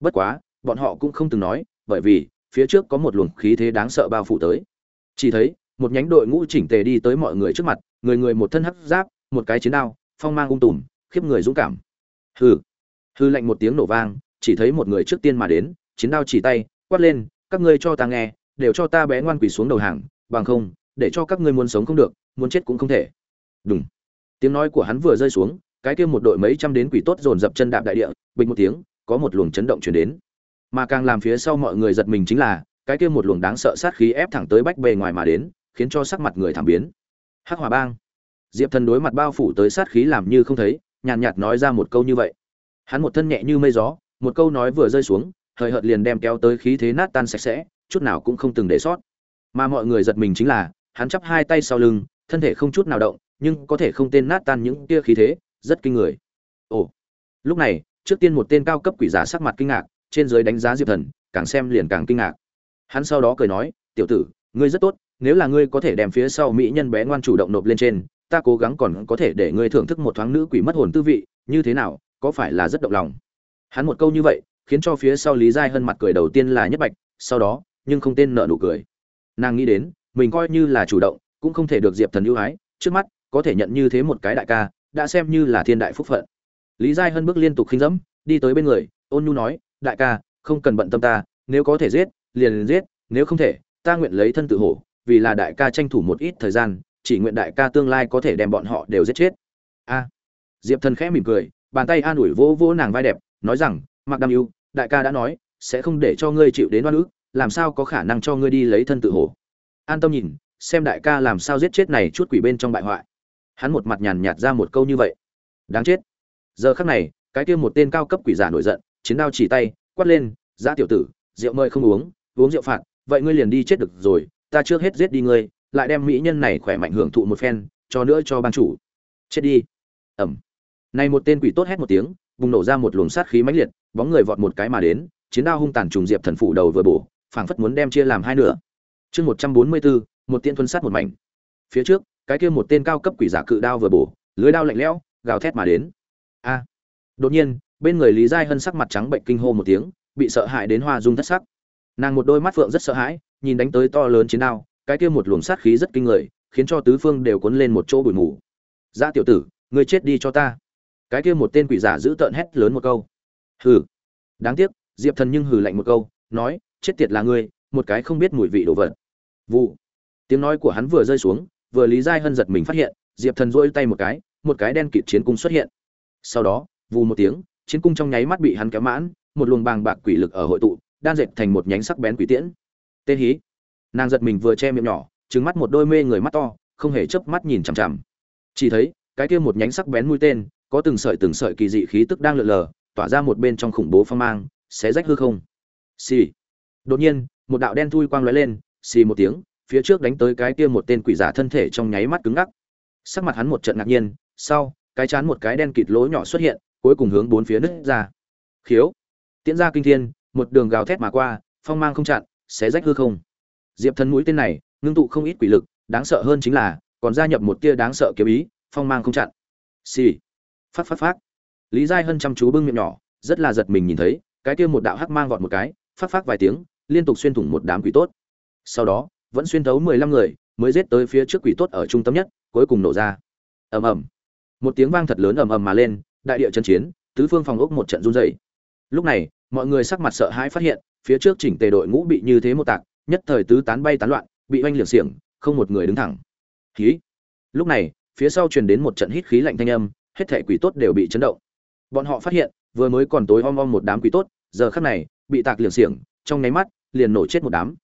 bất quá, bọn họ cũng không từng nói, bởi vì, phía trước có một luồng khí thế đáng sợ bao phủ tới. Chỉ thấy, một nhánh đội ngũ chỉnh tề đi tới mọi người trước mặt, người người một thân hắc giáp, một cái chiến đao, phong mang ung tùm, khiếp người dũng cảm. Hừ. Hư lạnh một tiếng nổ vang, chỉ thấy một người trước tiên mà đến, chiến đao chỉ tay, quát lên, các ngươi cho ta nghe, đều cho ta bé ngoan quỳ xuống đầu hàng, bằng không, để cho các ngươi muốn sống không được, muốn chết cũng không thể. Đúng tiếng nói của hắn vừa rơi xuống, cái kia một đội mấy trăm đến quỷ tốt dồn dập chân đạp đại địa bình một tiếng có một luồng chấn động chuyển đến. Mà càng làm phía sau mọi người giật mình chính là, cái kia một luồng đáng sợ sát khí ép thẳng tới bách bề ngoài mà đến, khiến cho sắc mặt người thảm biến. Hắc hòa bang. Diệp thần đối mặt bao phủ tới sát khí làm như không thấy, nhàn nhạt nói ra một câu như vậy. Hắn một thân nhẹ như mây gió, một câu nói vừa rơi xuống, hời hợt liền đem kéo tới khí thế nát tan sạch sẽ, chút nào cũng không từng để sót. Mà mọi người giật mình chính là, hắn chắp hai tay sau lưng, thân thể không chút nào động, nhưng có thể không tên nát tan những kia khí thế, rất kinh người. Ồ. Lúc này trước tiên một tên cao cấp quỷ giả sắc mặt kinh ngạc, trên dưới đánh giá diệp thần, càng xem liền càng kinh ngạc. Hắn sau đó cười nói, tiểu tử, ngươi rất tốt, nếu là ngươi có thể đem phía sau mỹ nhân bé ngoan chủ động nộp lên trên, ta cố gắng còn có thể để ngươi thưởng thức một thoáng nữ quỷ mất hồn tư vị, như thế nào, có phải là rất động lòng? Hắn một câu như vậy, khiến cho phía sau lý giai hân mặt cười đầu tiên là nhất bạch, sau đó, nhưng không tên nợ nụ cười. Nàng nghĩ đến, mình coi như là chủ động, cũng không thể được diệp thần ưu ái, trước mắt, có thể nhận như thế một cái đại ca, đã xem như là thiên đại phúc phận lý giai hân bước liên tục khinh dẫm, đi tới bên người, ôn nhu nói, đại ca, không cần bận tâm ta, nếu có thể giết, liền giết, nếu không thể, ta nguyện lấy thân tự hổ, vì là đại ca tranh thủ một ít thời gian, chỉ nguyện đại ca tương lai có thể đem bọn họ đều giết chết. A. Diệp thần khẽ mỉm cười, bàn tay an ủi vỗ vỗ nàng vai đẹp, nói rằng mặc đam yêu, đại ca đã nói, sẽ không để cho ngươi chịu đến oan ức, làm sao có khả năng cho ngươi đi lấy thân tự hổ? An tâm nhìn, xem đại ca làm sao giết chết này chút quỷ bên trong bại hoại. Hắn một mặt nhàn nhạt ra một câu như vậy. Đáng chết giờ khắc này, cái kia một tên cao cấp quỷ giả nổi giận, chiến đao chỉ tay, quát lên giã tiểu tử, rượu mời không uống uống rượu phạt, vậy ngươi liền đi chết được rồi, ta trước hết giết đi ngươi, lại đem mỹ nhân này khỏe mạnh hưởng thụ một phen, cho nữa cho ban chủ. Chết đi. Ẩm này một tên quỷ tốt hét một tiếng, bùng nổ ra một luồng sát khí mãnh liệt, bóng người vọt một cái mà đến, chiến đao hung tàn trùng diệp thần phủ đầu vừa bổ, phảng phất muốn đem chia làm hai nửa. Chương một trăm bốn mươi bốn, một tiên thuần sát một mảnh. Phía trước, cái kia một tên cao cấp quỷ giả cự đao vừa bổ, lưới đao lạnh lẽo, gào thét mà đến a. Đột nhiên, bên người lý giai hân sắc mặt trắng bệnh kinh hô một tiếng, bị sợ hãi đến hoa dung thất sắc. Nàng một đôi mắt phượng rất sợ hãi, nhìn đánh tới to lớn chiến đao, cái kia một luồng sát khí rất kinh người, khiến cho tứ phương đều cuốn lên một chỗ bụi mù. Ra tiểu tử, ngươi chết đi cho ta. Cái kia một tên quỷ giả giữ tợn hét lớn một câu. Hừ. Đáng tiếc, diệp thần nhưng hừ lạnh một câu, nói, chết tiệt là ngươi, một cái không biết mùi vị đồ vật. Vụ. Tiếng nói của hắn vừa rơi xuống, vừa lý giai hân giật mình phát hiện, diệp thần rỗi tay một cái một cái đen kịt chiến cung xuất hiện sau đó, vù một tiếng, chiến cung trong nháy mắt bị hắn kéo mãn, một luồng bàng bạc quỷ lực ở hội tụ, đan dệt thành một nhánh sắc bén quỷ tiễn. Tên hí. Nàng giật mình vừa che miệng nhỏ trứng mắt một đôi mê người mắt to, không hề chớp mắt nhìn chằm chằm. Chỉ thấy, cái kia một nhánh sắc bén mũi tên, có từng sợi từng sợi kỳ dị khí tức đang lượn lờ, tỏa ra một bên trong khủng bố phong mang, xé rách hư không. Xì. Đột nhiên, một đạo đen thui quang lóe lên, xì một tiếng, phía trước đánh tới cái kia một tên quỷ giả thân thể trong nháy mắt cứng ngắc. Sắc mặt hắn một trận ngạc nhiên, sau cái chán một cái đen kịt lỗ nhỏ xuất hiện, cuối cùng hướng bốn phía nứt ra. Khiếu. Tiễn ra kinh thiên, một đường gào thét mà qua, phong mang không chặn, xé rách hư không. Diệp thần mũi tên này, ngưng tụ không ít quỷ lực, đáng sợ hơn chính là, còn gia nhập một tia đáng sợ kiếm ý, phong mang không chặn. Xì. Phát phát phát lý giai hân chăm chú bưng miệng nhỏ, rất là giật mình nhìn thấy, cái kia một đạo hắc mang vọt một cái phát phát vài tiếng, liên tục xuyên thủng một đám quỷ tốt. Sau đó, vẫn xuyên thấu mười lăm người, mới giết tới phía trước quỷ tốt ở trung tâm nhất, cuối cùng nổ ra. Ầm ầm một tiếng vang thật lớn ầm ầm mà lên, đại địa chân chiến, tứ phương phòng ốc một trận run rẩy. Lúc này, mọi người sắc mặt sợ hãi phát hiện, phía trước chỉnh tề đội ngũ bị như thế một tạc, nhất thời tứ tán bay tán loạn, bị oanh liệt xiềng, không một người đứng thẳng. Khí lúc này, phía sau truyền đến một trận hít khí lạnh thanh âm, hết thể quỷ tốt đều bị chấn động. Bọn họ phát hiện, vừa mới còn tối om om một đám quỷ tốt, giờ khắc này, bị tạc liệt xiềng, trong nháy mắt, liền nổ chết một đám.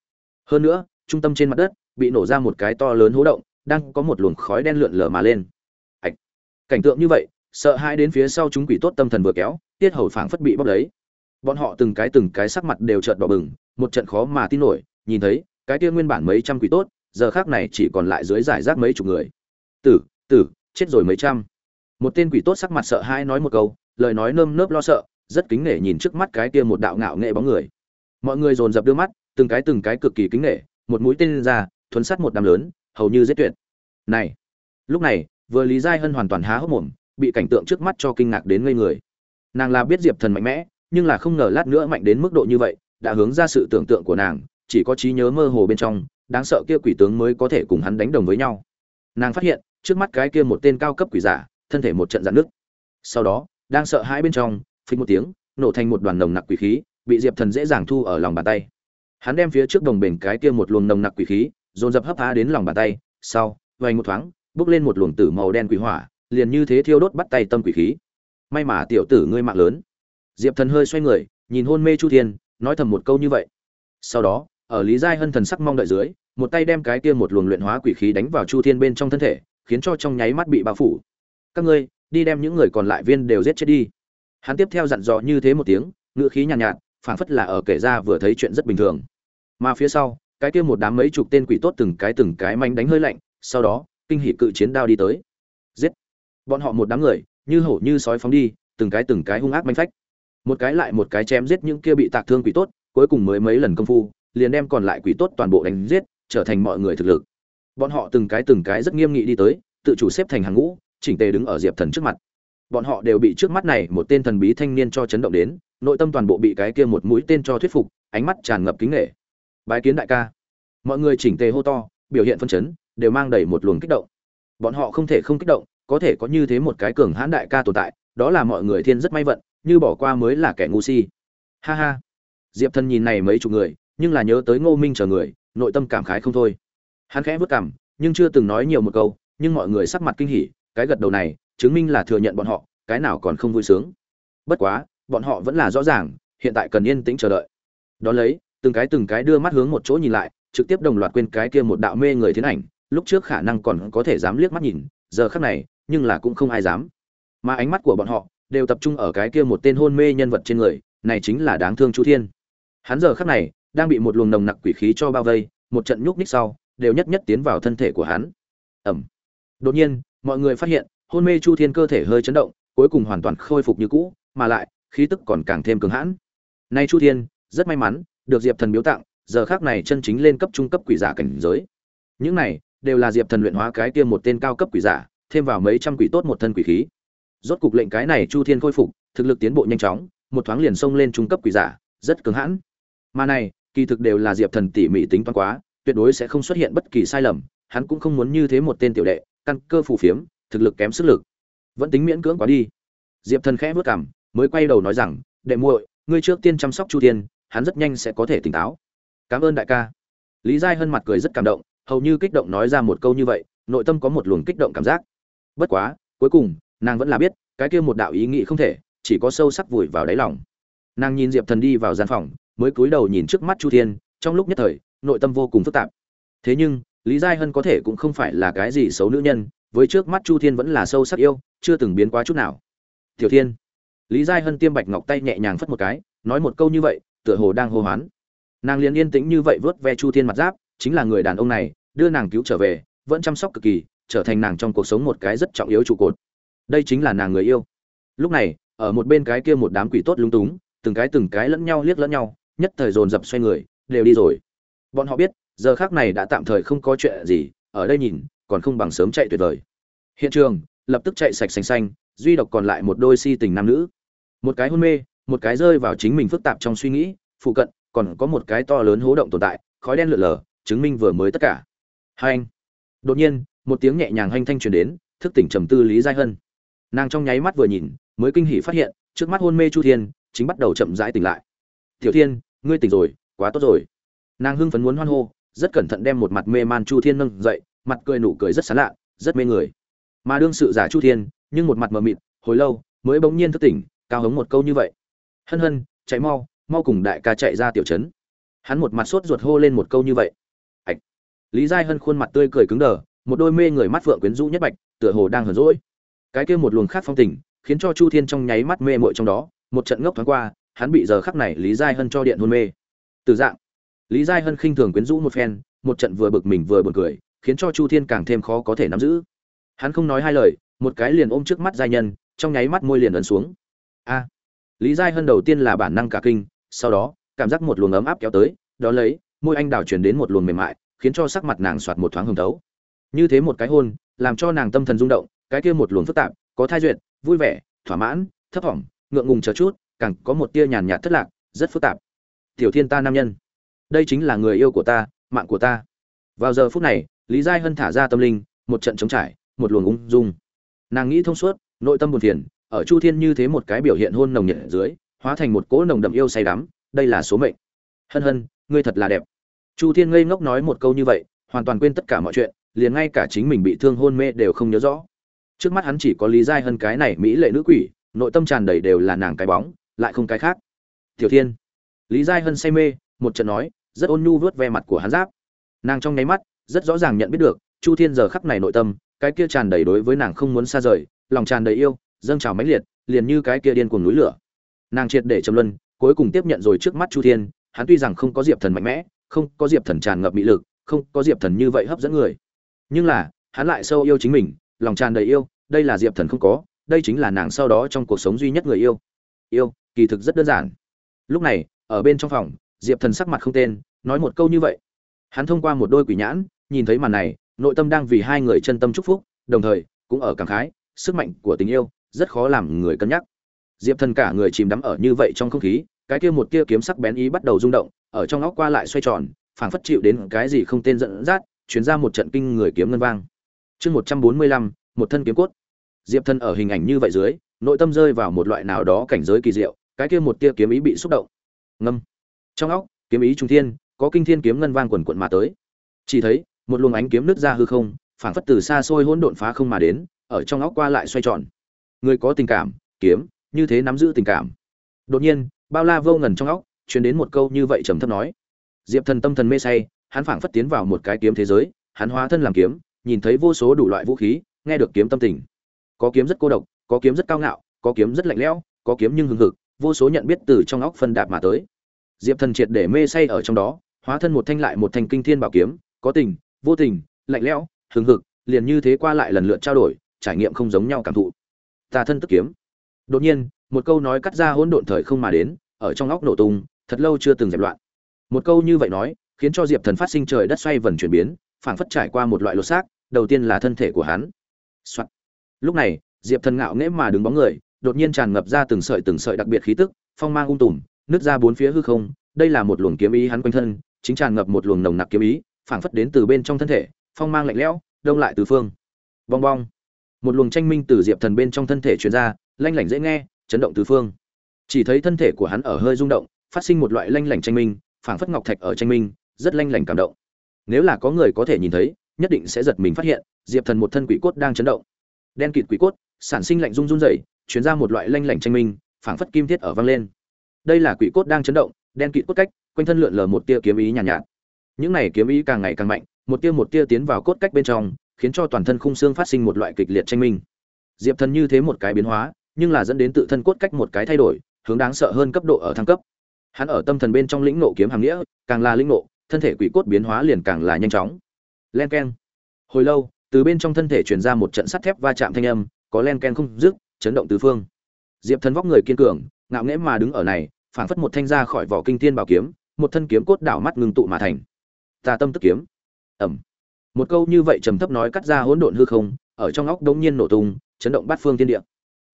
Hơn nữa, trung tâm trên mặt đất, bị nổ ra một cái to lớn hố động, đang có một luồng khói đen lượn lờ mà lên cảnh tượng như vậy, sợ hãi đến phía sau chúng quỷ tốt tâm thần vừa kéo, tiết hầu phảng phất bị bóc lấy. Bọn họ từng cái từng cái sắc mặt đều trợn đỏ bừng, một trận khó mà tin nổi, nhìn thấy, cái kia nguyên bản mấy trăm quỷ tốt, giờ khác này chỉ còn lại dưới giải rác mấy chục người. Tử tử, chết rồi mấy trăm. Một tên quỷ tốt sắc mặt sợ hãi nói một câu, lời nói nơm nớp lo sợ, rất kính nể nhìn trước mắt cái kia một đạo ngạo nghệ bóng người. Mọi người dồn dập đưa mắt, từng cái từng cái cực kỳ kính nể, một mũi tên ra, thuấn sát một đám lớn, hầu như giết tuyệt. Này, lúc này vừa lý giai hân hoàn toàn há hốc mồm, bị cảnh tượng trước mắt cho kinh ngạc đến ngây người. Nàng là biết diệp thần mạnh mẽ, nhưng là không ngờ lát nữa mạnh đến mức độ như vậy, đã hướng ra sự tưởng tượng của nàng, chỉ có trí nhớ mơ hồ bên trong, đáng sợ kia quỷ tướng mới có thể cùng hắn đánh đồng với nhau. Nàng phát hiện, trước mắt cái kia một tên cao cấp quỷ giả, thân thể một trận dạn nước sau đó, đang sợ hãi bên trong, phình một tiếng, nổ thành một đoàn nồng nặc quỷ khí, bị diệp thần dễ dàng thu ở lòng bàn tay. Hắn đem phía trước đồng bền cái kia một luồng nồng nặc quỷ khí, dồn dập hấp phá đến lòng bàn tay, sau vay một thoáng bước lên một luồng tử màu đen quỷ hỏa liền như thế thiêu đốt bắt tay tâm quỷ khí. May mà tiểu tử ngươi mạng lớn. Diệp thần hơi xoay người nhìn hôn mê chu thiên nói thầm một câu như vậy. Sau đó ở lý giai hân thần sắc mong đợi dưới một tay đem cái kia một luồng luyện hóa quỷ khí đánh vào chu thiên bên trong thân thể khiến cho trong nháy mắt bị bao phủ. Các ngươi đi đem những người còn lại viên đều giết chết đi. Hắn tiếp theo dặn dò như thế một tiếng ngữ khí nhàn nhạt, nhạt phảng phất là ở kể ra vừa thấy chuyện rất bình thường. Mà phía sau cái kia một đám mấy chục tên quỷ tốt từng cái từng cái manh đánh hơi lạnh sau đó kinh hỉ cự chiến đao đi tới. Giết. Bọn họ một đám người, như hổ như sói phóng đi, từng cái từng cái hung ác manh phách. Một cái lại một cái chém giết những kia bị tạc thương quỷ tốt, cuối cùng mới mấy lần công phu, liền đem còn lại quỷ tốt toàn bộ đánh giết, trở thành mọi người thực lực. Bọn họ từng cái từng cái rất nghiêm nghị đi tới, tự chủ xếp thành hàng ngũ, chỉnh tề đứng ở diệp thần trước mặt. Bọn họ đều bị trước mắt này một tên thần bí thanh niên cho chấn động đến, nội tâm toàn bộ bị cái kia một mũi tên cho thuyết phục, ánh mắt tràn ngập kính nghệ bái kiến đại ca. Mọi người chỉnh tề hô to, biểu hiện phân chấn đều mang đầy một luồng kích động. Bọn họ không thể không kích động, có thể có như thế một cái cường hãn đại ca tồn tại, đó là mọi người thiên rất may vận, như bỏ qua mới là kẻ ngu si. Ha ha. Diệp thần nhìn này mấy chục người, nhưng là nhớ tới ngô minh chờ người, nội tâm cảm khái không thôi. Hắn khẽ vất cảm nhưng chưa từng nói nhiều một câu, nhưng mọi người sắc mặt kinh hỉ, cái gật đầu này, chứng minh là thừa nhận bọn họ, cái nào còn không vui sướng. Bất quá, bọn họ vẫn là rõ ràng, hiện tại cần yên tĩnh chờ đợi. Đó lấy, từng cái từng cái đưa mắt hướng một chỗ nhìn lại, trực tiếp đồng loạt quên cái kia một đạo mê người thiên ảnh lúc trước khả năng còn có thể dám liếc mắt nhìn, giờ khác này, nhưng là cũng không ai dám. Mà ánh mắt của bọn họ đều tập trung ở cái kia một tên hôn mê nhân vật trên người, này chính là đáng thương chu thiên. Hắn giờ khắc này đang bị một luồng nồng nặc quỷ khí cho bao vây, một trận nhúc ních sau, đều nhất nhất tiến vào thân thể của hắn. Ẩm. Đột nhiên, mọi người phát hiện, hôn mê chu thiên cơ thể hơi chấn động, cuối cùng hoàn toàn khôi phục như cũ, mà lại, khí tức còn càng thêm cường hãn. Nay chu thiên, rất may mắn, được diệp thần biếu tặng, giờ khác này chân chính lên cấp trung cấp quỷ giả cảnh giới. Những này đều là diệp thần luyện hóa cái tiêm một tên cao cấp quỷ giả, thêm vào mấy trăm quỷ tốt một thân quỷ khí. Rốt cục lệnh cái này chu thiên khôi phục, thực lực tiến bộ nhanh chóng, một thoáng liền xông lên trung cấp quỷ giả, rất cứng hãn. Mà này, kỳ thực đều là diệp thần tỉ mỉ tính toán quá, tuyệt đối sẽ không xuất hiện bất kỳ sai lầm, hắn cũng không muốn như thế một tên tiểu đệ, căn cơ phù phiếm, thực lực kém sức lực. Vẫn tính miễn cưỡng quá đi. Diệp thần khẽ vớt cảm mới quay đầu nói rằng, đệ muội, ngươi trước tiên chăm sóc chu thiên, hắn rất nhanh sẽ có thể tỉnh táo. Cảm ơn đại ca. Lý giai hân mặt cười rất cảm động hầu như kích động nói ra một câu như vậy, nội tâm có một luồng kích động cảm giác. Bất quá, cuối cùng, nàng vẫn là biết, cái kia một đạo ý nghĩ không thể, chỉ có sâu sắc vùi vào đáy lòng. Nàng nhìn diệp thần đi vào gian phòng, mới cúi đầu nhìn trước mắt chu thiên, trong lúc nhất thời, nội tâm vô cùng phức tạp. Thế nhưng, lý giai hân có thể cũng không phải là cái gì xấu nữ nhân, với trước mắt chu thiên vẫn là sâu sắc yêu, chưa từng biến quá chút nào. Tiểu thiên. Lý giai hân tiêm bạch ngọc tay nhẹ nhàng phất một cái, nói một câu như vậy, tựa hồ đang hô hoán. Nàng liền yên tĩnh như vậy vớt ve chu thiên mặt giáp chính là người đàn ông này, đưa nàng cứu trở về, vẫn chăm sóc cực kỳ, trở thành nàng trong cuộc sống một cái rất trọng yếu trụ cột. Đây chính là nàng người yêu. Lúc này, ở một bên cái kia một đám quỷ tốt lung túng, từng cái từng cái lẫn nhau liếc lẫn nhau, nhất thời dồn dập xoay người, đều đi rồi. Bọn họ biết, giờ khác này đã tạm thời không có chuyện gì, ở đây nhìn, còn không bằng sớm chạy tuyệt vời. Hiện trường, lập tức chạy sạch xanh xanh, duy độc còn lại một đôi si tình nam nữ. Một cái hôn mê, một cái rơi vào chính mình phức tạp trong suy nghĩ, phụ cận còn có một cái to lớn hố động tồn tại, khói đen lượn lờ chứng minh vừa mới tất cả. Hai anh. Đột nhiên, một tiếng nhẹ nhàng hanh thanh truyền đến, thức tỉnh trầm tư lý giai hân. Nàng trong nháy mắt vừa nhìn, mới kinh hỉ phát hiện, trước mắt hôn mê chu thiên, chính bắt đầu chậm rãi tỉnh lại. Tiểu thiên, ngươi tỉnh rồi, quá tốt rồi. Nàng hưng phấn muốn hoan hô, rất cẩn thận đem một mặt mê man chu thiên nâng dậy, mặt cười nụ cười rất sán lạ, rất mê người. Mà đương sự giả chu thiên, nhưng một mặt mờ mịt, hồi lâu, mới bỗng nhiên thức tỉnh, cao hống một câu như vậy. Hân hân, chạy mau mau cùng đại ca chạy ra tiểu trấn. Hắn một mặt sốt ruột hô lên một câu như vậy lý giai hân khuôn mặt tươi cười cứng đờ, một đôi mê người mắt phượng quyến rũ nhất bạch, tựa hồ đang hờn rỗi cái kia một luồng khác phong tình, khiến cho chu thiên trong nháy mắt mê mội trong đó, một trận ngốc thoáng qua, hắn bị giờ khắc này lý giai hân cho điện hôn mê. Từ dạng, lý giai hân khinh thường quyến rũ một phen, một trận vừa bực mình vừa buồn cười, khiến cho chu thiên càng thêm khó có thể nắm giữ. Hắn không nói hai lời, một cái liền ôm trước mắt giai nhân, trong nháy mắt môi liền ấn xuống. A! Lý giai hân đầu tiên là bản năng cả kinh, sau đó, cảm giác một luồng ấm áp kéo tới đó lấy, môi anh đào chuyển đến một luồng mềm mại khiến cho sắc mặt nàng soạt một thoáng hồng tấu, như thế một cái hôn làm cho nàng tâm thần rung động cái kia một luồng phức tạp có thai duyệt vui vẻ thỏa mãn thấp thỏm ngượng ngùng chờ chút càng có một tia nhàn nhạt thất lạc rất phức tạp. Tiểu thiên ta nam nhân đây chính là người yêu của ta mạng của ta. Vào giờ phút này lý giai hân thả ra tâm linh một trận chống trải một luồng ung dung. Nàng nghĩ thông suốt nội tâm buồn phiền ở chu thiên như thế một cái biểu hiện hôn nồng nhiệt dưới hóa thành một cỗ nồng đậm yêu say đắm đây là số mệnh. Hân hân ngươi thật là đẹp chu thiên ngây ngốc nói một câu như vậy, hoàn toàn quên tất cả mọi chuyện, liền ngay cả chính mình bị thương hôn mê đều không nhớ rõ. Trước mắt hắn chỉ có lý giai hân cái này mỹ lệ nữ quỷ, nội tâm tràn đầy đều là nàng cái bóng, lại không cái khác. Tiểu thiên. Lý giai hân say mê, một trận nói, rất ôn nhu vớt ve mặt của hắn giáp. Nàng trong nháy mắt, rất rõ ràng nhận biết được, chu thiên giờ khắc này nội tâm, cái kia tràn đầy đối với nàng không muốn xa rời, lòng tràn đầy yêu, dâng trào mãnh liệt, liền như cái kia điên cuồng núi lửa. Nàng triệt để trầm luân, cuối cùng tiếp nhận rồi trước mắt chu thiên, hắn tuy rằng không có diệp thần mạnh mẽ không có diệp thần tràn ngập mỹ lực, không có diệp thần như vậy hấp dẫn người. Nhưng là, hắn lại sâu yêu chính mình, lòng tràn đầy yêu, đây là diệp thần không có, đây chính là nàng sau đó trong cuộc sống duy nhất người yêu. Yêu, kỳ thực rất đơn giản. Lúc này, ở bên trong phòng, diệp thần sắc mặt không tên, nói một câu như vậy. Hắn thông qua một đôi quỷ nhãn, nhìn thấy màn này, nội tâm đang vì hai người chân tâm chúc phúc, đồng thời, cũng ở cảm khái, sức mạnh của tình yêu, rất khó làm người cân nhắc. Diệp thần cả người chìm đắm ở như vậy trong không khí, cái kia một tia kiếm sắc bén ý bắt đầu rung động ở trong óc qua lại xoay tròn, phảng phất chịu đến cái gì không tên dẫn dắt, chuyển ra một trận kinh người kiếm ngân vang. Chương một trăm bốn mươi lăm, một thân kiếm cốt. Diệp thân ở hình ảnh như vậy dưới, nội tâm rơi vào một loại nào đó cảnh giới kỳ diệu, cái kia một tia kiếm ý bị xúc động. Ngâm. Trong óc, kiếm ý trung thiên, có kinh thiên kiếm ngân vang quần quận mà tới. Chỉ thấy, một luồng ánh kiếm nứt ra hư không, phảng phất từ xa xôi hỗn độn phá không mà đến, ở trong óc qua lại xoay tròn. Người có tình cảm, kiếm, như thế nắm giữ tình cảm. Đột nhiên, bao la vô ngần trong óc truyền đến một câu như vậy trầm thấp nói. Diệp thần tâm thần mê say, hắn phảng phất tiến vào một cái kiếm thế giới, hắn hóa thân làm kiếm, nhìn thấy vô số đủ loại vũ khí, nghe được kiếm tâm tình. Có kiếm rất cô độc, có kiếm rất cao ngạo, có kiếm rất lạnh lẽo, có kiếm nhưng hừng hực, vô số nhận biết từ trong óc phân đạp mà tới. Diệp thần triệt để mê say ở trong đó, hóa thân một thanh lại một thanh kinh thiên bảo kiếm, có tình, vô tình, lạnh lẽo hừng hực, liền như thế qua lại lần lượt trao đổi, trải nghiệm không giống nhau cảm thụ. Ta thân tức kiếm. Đột nhiên, một câu nói cắt ra hỗn độn thời không mà đến, ở trong óc nổ tung thật lâu chưa từng dẹp loạn. Một câu như vậy nói, khiến cho diệp thần phát sinh trời đất xoay vần chuyển biến, phảng phất trải qua một loại lột xác, đầu tiên là thân thể của hắn、Soạn. lúc này, diệp thần ngạo nghễ mà đứng bóng người, đột nhiên tràn ngập ra từng sợi từng sợi đặc biệt khí tức, phong mang ung tùm, nứt ra bốn phía hư không, đây là một luồng kiếm ý hắn quanh thân, chính tràn ngập một luồng nồng nặc kiếm ý, phảng phất đến từ bên trong thân thể, phong mang lạnh lẽo, đông lại từ phương. Bong bong. Một luồng tranh minh từ diệp thần bên trong thân thể truyền ra, lanh lảnh dễ nghe, chấn động tứ phương. Chỉ thấy thân thể của hắn ở hơi rung động phát sinh một loại lanh lảnh tranh minh phảng phất ngọc thạch ở tranh minh rất lanh lảnh cảm động. Nếu là có người có thể nhìn thấy nhất định sẽ giật mình phát hiện diệp thần một thân quỷ cốt đang chấn động. Đen kịt quỷ cốt sản sinh lạnh rung run rẩy chuyển ra một loại lanh lảnh tranh minh phảng phất kim thiết ở vang lên. Đây là quỷ cốt đang chấn động đen kịt cốt cách quanh thân lượn lờ một tia kiếm ý nhàn nhạt, nhạt. Những này kiếm ý càng ngày càng mạnh một tia một tia tiến vào cốt cách bên trong khiến cho toàn thân khung xương phát sinh một loại kịch liệt tranh minh. Diệp thần như thế một cái biến hóa nhưng là dẫn đến tự thân cốt cách một cái thay đổi hướng đáng sợ hơn cấp độ ở thăng cấp hắn ở tâm thần bên trong lĩnh nộ kiếm hàng nghĩa, càng là lĩnh nộ thân thể quỷ cốt biến hóa liền càng là nhanh chóng. Len keng. Hồi lâu, từ bên trong thân thể truyền ra một trận sắt thép va chạm thanh âm, có len keng không dứt, chấn động tứ phương. Diệp thần vóc người kiên cường, ngạo nghễ mà đứng ở này, phảng phất một thanh ra khỏi vỏ kinh thiên bảo kiếm, một thân kiếm cốt đảo mắt ngưng tụ mà thành. Ta tâm tức kiếm. Ẩm. Một câu như vậy trầm thấp nói cắt ra hỗn độn hư không, ở trong óc đống nhiên nổ tung, chấn động bát phương thiên địa.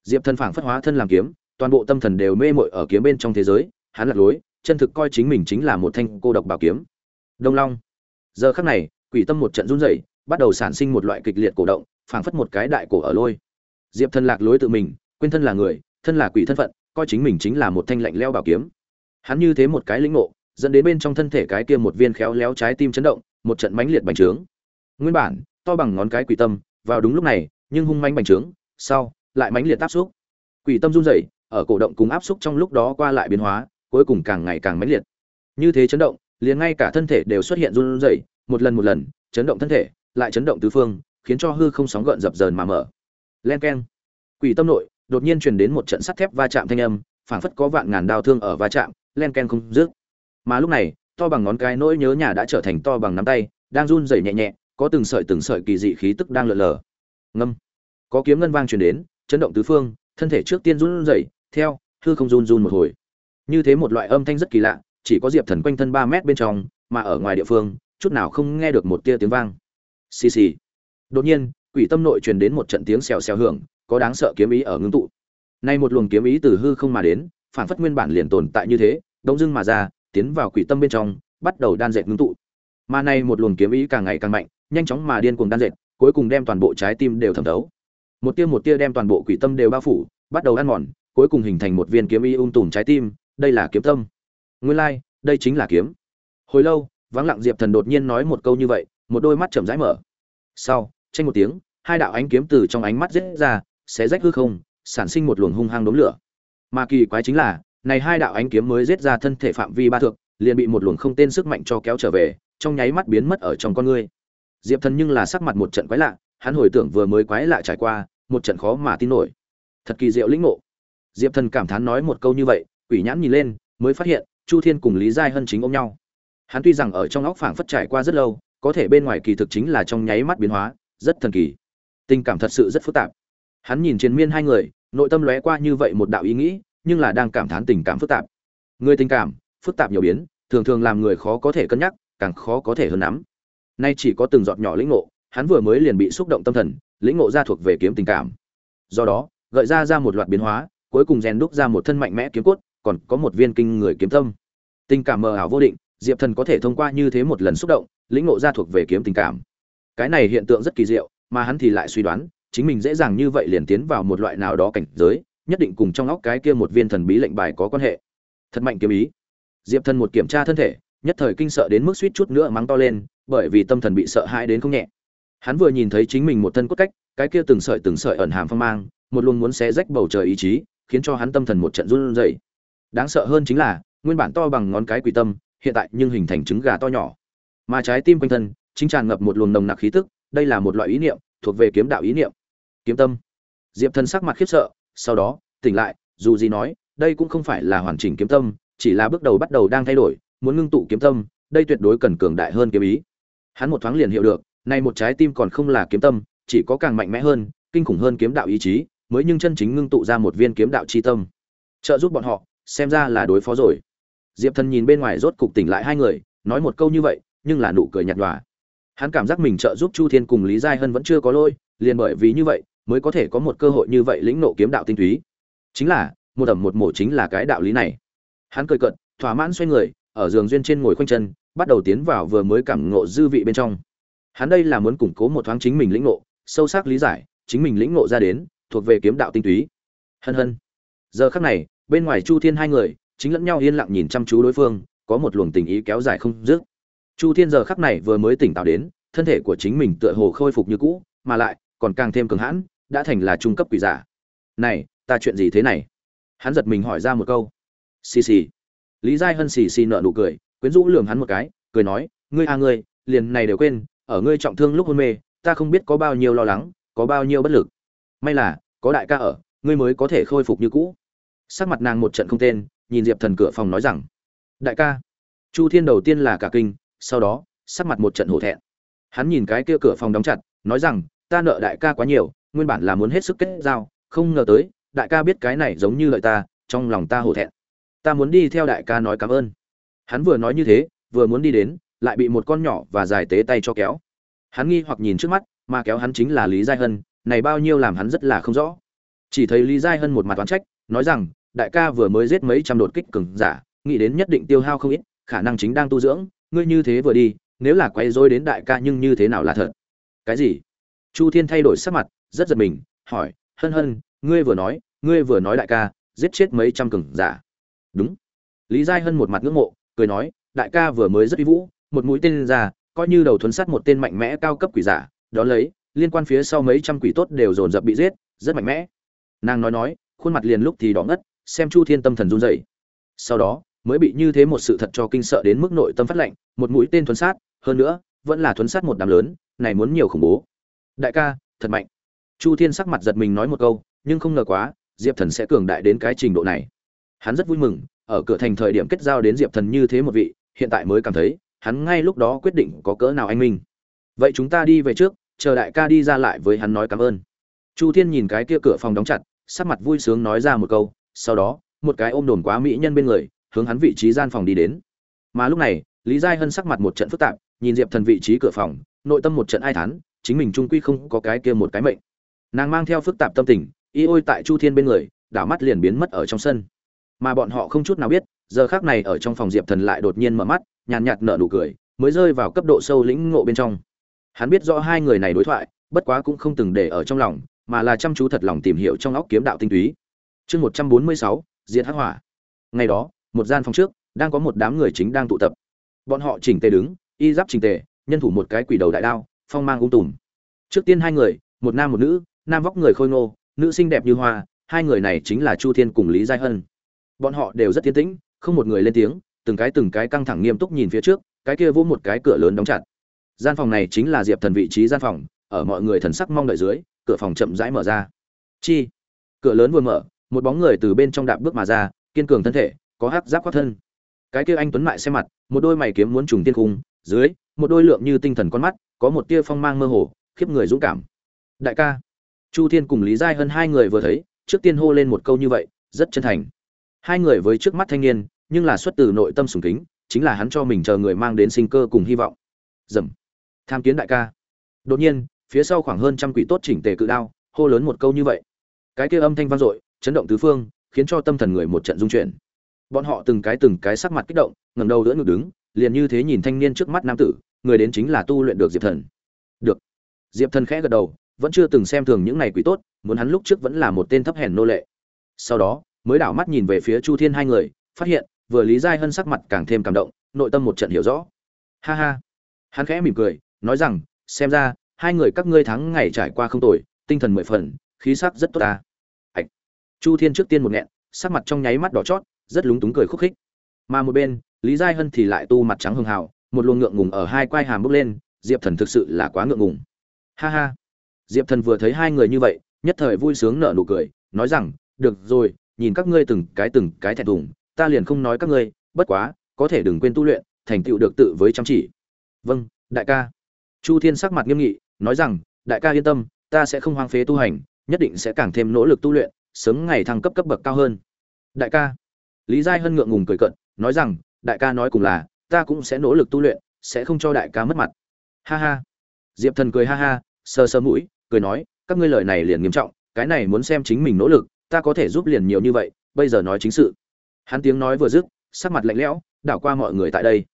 Diệp thần phảng phất hóa thân làm kiếm, toàn bộ tâm thần đều mê mội ở kiếm bên trong thế giới hắn lật lối, chân thực coi chính mình chính là một thanh cô độc bảo kiếm. Đông long. Giờ khắc này, quỷ tâm một trận run rẩy, bắt đầu sản sinh một loại kịch liệt cổ động, phảng phất một cái đại cổ ở lôi. Diệp thân lạc lối tự mình, quên thân là người, thân là quỷ thân phận, coi chính mình chính là một thanh lạnh leo bảo kiếm. Hắn như thế một cái lĩnh ngộ, dẫn đến bên trong thân thể cái kia một viên khéo léo trái tim chấn động, một trận mãnh liệt bành trướng. Nguyên bản, to bằng ngón cái quỷ tâm, vào đúng lúc này, nhưng hung manh bành trướng, sau, lại mãnh liệt áp xúc. Quỷ tâm run rẩy, ở cổ động cùng áp xúc trong lúc đó qua lại biến hóa cuối cùng càng ngày càng mãnh liệt. Như thế chấn động, liền ngay cả thân thể đều xuất hiện run rẩy, một lần một lần, chấn động thân thể, lại chấn động tứ phương, khiến cho hư không sóng gợn dập dờn mà mở. Len keng. Quỷ tâm nội, đột nhiên truyền đến một trận sắt thép va chạm thanh âm, phảng phất có vạn ngàn đao thương ở va chạm, len ken không dứt. Mà lúc này, to bằng ngón cái nỗi nhớ nhà đã trở thành to bằng nắm tay, đang run rẩy nhẹ nhẹ, có từng sợi từng sợi kỳ dị khí tức đang lượn lờ. Ngâm. Có kiếm ngân vang truyền đến, chấn động tứ phương, thân thể trước tiên run rẩy, theo, hư không run run một hồi như thế một loại âm thanh rất kỳ lạ, chỉ có diệp thần quanh thân ba mét bên trong, mà ở ngoài địa phương, chút nào không nghe được một tia tiếng vang. Xì xì. Đột nhiên, quỷ tâm nội truyền đến một trận tiếng xèo xèo hưởng, có đáng sợ kiếm ý ở ngưng tụ. Nay một luồng kiếm ý từ hư không mà đến, phản phất nguyên bản liền tồn tại như thế, đông dưng mà ra, tiến vào quỷ tâm bên trong, bắt đầu đan dệt ngưng tụ. Mà nay một luồng kiếm ý càng ngày càng mạnh, nhanh chóng mà điên cuồng đan dệt, cuối cùng đem toàn bộ trái tim đều thẩm thấu. Một tia một tia đem toàn bộ quỷ tâm đều bao phủ, bắt đầu ăn mòn, cuối cùng hình thành một viên kiếm ý ung tùm trái tim đây là kiếm tâm. Nguyên lai like, đây chính là kiếm. Hồi lâu vắng lặng diệp thần đột nhiên nói một câu như vậy một đôi mắt chậm rãi mở. Sau tranh một tiếng hai đạo ánh kiếm từ trong ánh mắt rết ra sẽ rách hư không sản sinh một luồng hung hăng đốm lửa. Mà kỳ quái chính là này hai đạo ánh kiếm mới rết ra thân thể phạm vi ba thước liền bị một luồng không tên sức mạnh cho kéo trở về trong nháy mắt biến mất ở trong con ngươi diệp thần nhưng là sắc mặt một trận quái lạ hắn hồi tưởng vừa mới quái lạ trải qua một trận khó mà tin nổi. Thật kỳ diệu lĩnh ngộ. Diệp thần cảm thán nói một câu như vậy quỷ nhãn nhìn lên, mới phát hiện, chu thiên cùng lý giai hân chính ôm nhau. Hắn tuy rằng ở trong óc phảng phất trải qua rất lâu, có thể bên ngoài kỳ thực chính là trong nháy mắt biến hóa, rất thần kỳ. Tình cảm thật sự rất phức tạp. Hắn nhìn chiến miên hai người, nội tâm lóe qua như vậy một đạo ý nghĩ, nhưng là đang cảm thán tình cảm phức tạp. Người tình cảm, phức tạp nhiều biến, thường thường làm người khó có thể cân nhắc, càng khó có thể hơn nắm. Nay chỉ có từng giọt nhỏ lĩnh ngộ, hắn vừa mới liền bị xúc động tâm thần, lĩnh ngộ ra thuộc về kiếm tình cảm. Do đó, gợi ra ra một loạt biến hóa, cuối cùng rèn đúc ra một thân mạnh mẽ kiếm cốt còn có một viên kinh người kiếm tâm tình cảm mờ ảo vô định, diệp thần có thể thông qua như thế một lần xúc động, lĩnh ngộ ra thuộc về kiếm tình cảm. Cái này hiện tượng rất kỳ diệu, mà hắn thì lại suy đoán, chính mình dễ dàng như vậy liền tiến vào một loại nào đó cảnh giới, nhất định cùng trong óc cái kia một viên thần bí lệnh bài có quan hệ. Thật mạnh kiếm ý. Diệp thần một kiểm tra thân thể, nhất thời kinh sợ đến mức suýt chút nữa mắng to lên, bởi vì tâm thần bị sợ hãi đến không nhẹ. Hắn vừa nhìn thấy chính mình một thân cốt cách, cái kia từng sợi từng sợi ẩn hàm phong mang, một luồng muốn xé rách bầu trời ý chí, khiến cho hắn tâm thần một trận run rẩy đáng sợ hơn chính là, nguyên bản to bằng ngón cái quỷ tâm, hiện tại nhưng hình thành trứng gà to nhỏ. Mà trái tim quanh thân, chính tràn ngập một luồng nồng nặc khí tức, đây là một loại ý niệm, thuộc về kiếm đạo ý niệm. Kiếm tâm. Diệp thần sắc mặt khiếp sợ, sau đó, tỉnh lại, dù gì nói, đây cũng không phải là hoàn chỉnh kiếm tâm, chỉ là bước đầu bắt đầu đang thay đổi, muốn ngưng tụ kiếm tâm, đây tuyệt đối cần cường đại hơn kiếm ý. Hắn một thoáng liền hiểu được, nay một trái tim còn không là kiếm tâm, chỉ có càng mạnh mẽ hơn, kinh khủng hơn kiếm đạo ý chí, mới nhưng chân chính ngưng tụ ra một viên kiếm đạo chi tâm. Trợ giúp bọn họ xem ra là đối phó rồi. Diệp thần nhìn bên ngoài rốt cục tỉnh lại hai người, nói một câu như vậy, nhưng là nụ cười nhạt nhòa. Hắn cảm giác mình trợ giúp chu thiên cùng lý giai hân vẫn chưa có lôi liền bởi vì như vậy, mới có thể có một cơ hội như vậy lĩnh nộ kiếm đạo tinh túy. Chính là, một ẩm một mổ chính là cái đạo lý này. Hắn cười cận thỏa mãn xoay người, ở giường duyên trên ngồi khoanh chân, bắt đầu tiến vào vừa mới cảm ngộ dư vị bên trong. Hắn đây là muốn củng cố một thoáng chính mình lĩnh ngộ, sâu sắc lý giải, chính mình lĩnh ngộ ra đến, thuộc về kiếm đạo tinh túy. Hân hân. Giờ khắc này bên ngoài chu thiên hai người, chính lẫn nhau yên lặng nhìn chăm chú đối phương, có một luồng tình ý kéo dài không dứt. Chu thiên giờ khắc này vừa mới tỉnh táo đến, thân thể của chính mình tựa hồ khôi phục như cũ, mà lại còn càng thêm cường hãn, đã thành là trung cấp quỷ giả. Này, ta chuyện gì thế này? Hắn giật mình hỏi ra một câu. Xì xì. Lý giai hân xì xì nợ nụ cười, quyến rũ lường hắn một cái, cười nói, ngươi à ngươi, liền này đều quên, ở ngươi trọng thương lúc hôn mê, ta không biết có bao nhiêu lo lắng, có bao nhiêu bất lực. May là, có đại ca ở, ngươi mới có thể khôi phục như cũ sắc mặt nàng một trận không tên, nhìn diệp thần cửa phòng nói rằng, đại ca. Chu thiên đầu tiên là cả kinh, sau đó, sắc mặt một trận hổ thẹn. Hắn nhìn cái kia cửa phòng đóng chặt, nói rằng, ta nợ đại ca quá nhiều, nguyên bản là muốn hết sức kết giao, không ngờ tới, đại ca biết cái này giống như lợi ta, trong lòng ta hổ thẹn. Ta muốn đi theo đại ca nói cảm ơn. Hắn vừa nói như thế, vừa muốn đi đến, lại bị một con nhỏ và dài tế tay cho kéo. Hắn nghi hoặc nhìn trước mắt, mà kéo hắn chính là lý giai hân, này bao nhiêu làm hắn rất là không rõ. Chỉ thấy lý giai hân một mặt oán trách, nói rằng đại ca vừa mới giết mấy trăm đột kích cường giả, nghĩ đến nhất định tiêu hao không ít, khả năng chính đang tu dưỡng, ngươi như thế vừa đi, nếu là quay rối đến đại ca nhưng như thế nào là thật? Cái gì? Chu thiên thay đổi sắc mặt, rất giật mình, hỏi, hân hân, ngươi vừa nói, ngươi vừa nói đại ca giết chết mấy trăm cường giả. Đúng. Lý giai hân một mặt ngưỡng mộ, cười nói, đại ca vừa mới rất uy vũ, một mũi tên ra, coi như đầu thuấn sát một tên mạnh mẽ cao cấp quỷ giả đó lấy, liên quan phía sau mấy trăm quỷ tốt đều dồn dập bị giết, rất mạnh mẽ. Nàng nói nói, khuôn mặt liền lúc thì đỏ ngất xem chu thiên tâm thần run rẩy. Sau đó, mới bị như thế một sự thật cho kinh sợ đến mức nội tâm phát lạnh, một mũi tên thuấn sát, hơn nữa, vẫn là thuấn sát một đám lớn, này muốn nhiều khủng bố. Đại ca, thật mạnh. Chu thiên sắc mặt giật mình nói một câu, nhưng không ngờ quá, diệp thần sẽ cường đại đến cái trình độ này. Hắn rất vui mừng, ở cửa thành thời điểm kết giao đến diệp thần như thế một vị, hiện tại mới cảm thấy, hắn ngay lúc đó quyết định có cỡ nào anh minh. Vậy chúng ta đi về trước, chờ đại ca đi ra lại với hắn nói cảm ơn. Chu thiên nhìn cái kia cửa phòng đóng chặt, sắc mặt vui sướng nói ra một câu sau đó, một cái ôm đồn quá mỹ nhân bên người, hướng hắn vị trí gian phòng đi đến. Mà lúc này, lý giai hân sắc mặt một trận phức tạp, nhìn diệp thần vị trí cửa phòng, nội tâm một trận ai thán, chính mình trung quy không có cái kia một cái mệnh. Nàng mang theo phức tạp tâm tình, y ôi tại chu thiên bên người, đảo mắt liền biến mất ở trong sân. Mà bọn họ không chút nào biết, giờ khác này ở trong phòng diệp thần lại đột nhiên mở mắt, nhàn nhạt nở nụ cười, mới rơi vào cấp độ sâu lĩnh ngộ bên trong. Hắn biết rõ hai người này đối thoại, bất quá cũng không từng để ở trong lòng, mà là chăm chú thật lòng tìm hiểu trong óc kiếm đạo tinh túy chương một trăm bốn mươi sáu, diệt hắc hỏa. Ngày đó, một gian phòng trước, đang có một đám người chính đang tụ tập. Bọn họ chỉnh tề đứng, y giáp chỉnh tề, nhân thủ một cái quỷ đầu đại đao, phong mang ung tùm. Trước tiên hai người, một nam một nữ, nam vóc người khôi ngô, nữ xinh đẹp như hoa, hai người này chính là chu thiên cùng lý giai hân. Bọn họ đều rất tiến tĩnh, không một người lên tiếng, từng cái từng cái căng thẳng nghiêm túc nhìn phía trước, cái kia vỗ một cái cửa lớn đóng chặt. Gian phòng này chính là diệp thần vị trí gian phòng, ở mọi người thần sắc mong đợi dưới, cửa phòng chậm rãi mở ra. Chi? Cửa lớn vừa mở một bóng người từ bên trong đạp bước mà ra, kiên cường thân thể, có hắc giáp khoác thân. Cái kia anh tuấn mại xem mặt, một đôi mày kiếm muốn trùng tiên khung, dưới, một đôi lượng như tinh thần con mắt, có một tia phong mang mơ hồ, khiếp người dũng cảm. Đại ca, chu thiên cùng lý giai hơn hai người vừa thấy, trước tiên hô lên một câu như vậy, rất chân thành. Hai người với trước mắt thanh niên, nhưng là xuất từ nội tâm sùng kính, chính là hắn cho mình chờ người mang đến sinh cơ cùng hy vọng. Dầm. Tham kiến đại ca. Đột nhiên, phía sau khoảng hơn trăm quỷ tốt chỉnh tề cự đao, hô lớn một câu như vậy. Cái kia âm thanh vang dội chấn động tứ phương, khiến cho tâm thần người một trận rung chuyển. Bọn họ từng cái từng cái sắc mặt kích động, ngẩng đầu đỡ ngực đứng, liền như thế nhìn thanh niên trước mắt nam tử, người đến chính là tu luyện được diệp thần. Được. Diệp thần khẽ gật đầu, vẫn chưa từng xem thường những này quỷ tốt, muốn hắn lúc trước vẫn là một tên thấp hèn nô lệ. Sau đó, mới đảo mắt nhìn về phía chu thiên hai người, phát hiện, vừa lý giai hân sắc mặt càng thêm cảm động, nội tâm một trận hiểu rõ. Ha ha. Hắn khẽ mỉm cười, nói rằng, xem ra, hai người các ngươi thắng ngày trải qua không tồi, tinh thần mười phần, khí sắc rất tốt ta chu thiên trước tiên một nghẹn, sắc mặt trong nháy mắt đỏ chót, rất lúng túng cười khúc khích. Mà một bên, lý giai hân thì lại tu mặt trắng hường hào, một luồng ngượng ngùng ở hai quai hàm bước lên, diệp thần thực sự là quá ngượng ngùng. Ha ha. Diệp thần vừa thấy hai người như vậy, nhất thời vui sướng nở nụ cười, nói rằng, được rồi, nhìn các ngươi từng cái từng cái thẹn thùng, ta liền không nói các ngươi, bất quá, có thể đừng quên tu luyện, thành tựu được tự với chăm chỉ. Vâng đại ca. Chu thiên sắc mặt nghiêm nghị, nói rằng, đại ca yên tâm, ta sẽ không hoang phế tu hành, nhất định sẽ càng thêm nỗ lực tu luyện sớm ngày thăng cấp cấp bậc cao hơn. Đại ca. Lý giai hân ngượng ngùng cười cận nói rằng, đại ca nói cùng là, ta cũng sẽ nỗ lực tu luyện, sẽ không cho đại ca mất mặt. Ha ha. Diệp thần cười ha ha, sờ sờ mũi, cười nói, các ngươi lời này liền nghiêm trọng, cái này muốn xem chính mình nỗ lực, ta có thể giúp liền nhiều như vậy, bây giờ nói chính sự. Hắn tiếng nói vừa dứt, sắc mặt lạnh lẽo, đảo qua mọi người tại đây.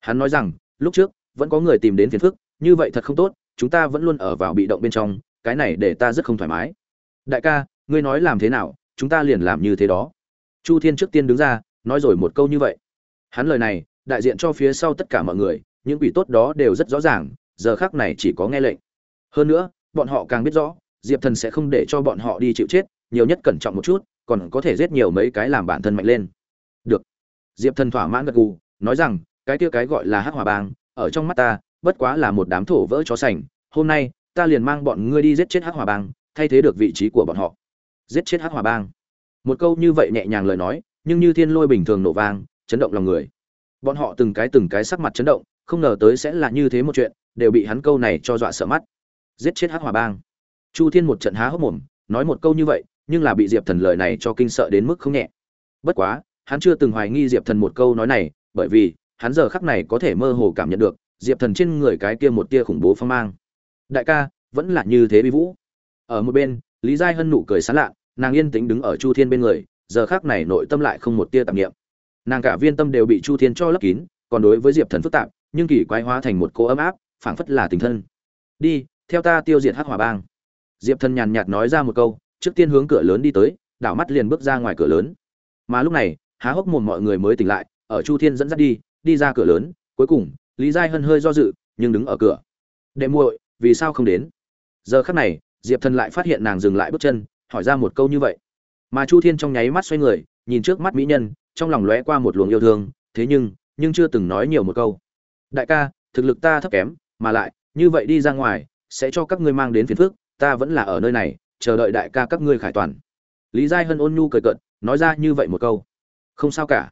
Hắn nói rằng, lúc trước, vẫn có người tìm đến phiền phức, như vậy thật không tốt, chúng ta vẫn luôn ở vào bị động bên trong, cái này để ta rất không thoải mái. Đại ca ngươi nói làm thế nào, chúng ta liền làm như thế đó. Chu thiên trước tiên đứng ra, nói rồi một câu như vậy. Hắn lời này, đại diện cho phía sau tất cả mọi người, những quỷ tốt đó đều rất rõ ràng, giờ khác này chỉ có nghe lệnh. Hơn nữa, bọn họ càng biết rõ, diệp thần sẽ không để cho bọn họ đi chịu chết, nhiều nhất cẩn trọng một chút, còn có thể giết nhiều mấy cái làm bản thân mạnh lên. Được. Diệp thần thỏa mãn gật gù, nói rằng, cái kia cái gọi là hắc hỏa bang, ở trong mắt ta, bất quá là một đám thổ vỡ chó sành, hôm nay, ta liền mang bọn ngươi đi giết chết hắc hỏa bang, thay thế được vị trí của bọn họ giết chết hắc hỏa bang. Một câu như vậy nhẹ nhàng lời nói, nhưng như thiên lôi bình thường nổ vang, chấn động lòng người. Bọn họ từng cái từng cái sắc mặt chấn động, không ngờ tới sẽ là như thế một chuyện, đều bị hắn câu này cho dọa sợ mắt. Giết chết hắc hỏa bang. Chu thiên một trận há hốc mồm, nói một câu như vậy, nhưng là bị diệp thần lời này cho kinh sợ đến mức không nhẹ. Bất quá, hắn chưa từng hoài nghi diệp thần một câu nói này, bởi vì, hắn giờ khắc này có thể mơ hồ cảm nhận được, diệp thần trên người cái kia một tia khủng bố phong mang. Đại ca, vẫn là như thế bi vũ. Ở một bên lý giai hân nụ cười sán lạ, nàng yên tĩnh đứng ở chu thiên bên người, giờ khắc này nội tâm lại không một tia tạp nghiệm nàng cả viên tâm đều bị chu thiên cho lấp kín, còn đối với diệp thần phức tạp, nhưng kỳ quái hóa thành một cô ấm áp, phảng phất là tình thân. Đi, theo ta tiêu diệt hắc hỏa bang. Diệp thần nhàn nhạt nói ra một câu, trước tiên hướng cửa lớn đi tới, đảo mắt liền bước ra ngoài cửa lớn. Mà lúc này, há hốc mồm mọi người mới tỉnh lại, ở chu thiên dẫn dắt đi đi ra cửa lớn, cuối cùng, lý giai hân hơi do dự, nhưng đứng ở cửa. Đệ muội, vì sao không đến? Giờ khắc này diệp thần lại phát hiện nàng dừng lại bước chân, hỏi ra một câu như vậy. Mà chu thiên trong nháy mắt xoay người, nhìn trước mắt mỹ nhân, trong lòng lóe qua một luồng yêu thương, thế nhưng nhưng chưa từng nói nhiều một câu. Đại ca, thực lực ta thấp kém, mà lại, như vậy đi ra ngoài, sẽ cho các ngươi mang đến phiền phức, ta vẫn là ở nơi này, chờ đợi đại ca các ngươi khải toàn. Lý giai hân ôn nhu cười cợt, nói ra như vậy một câu. Không sao cả.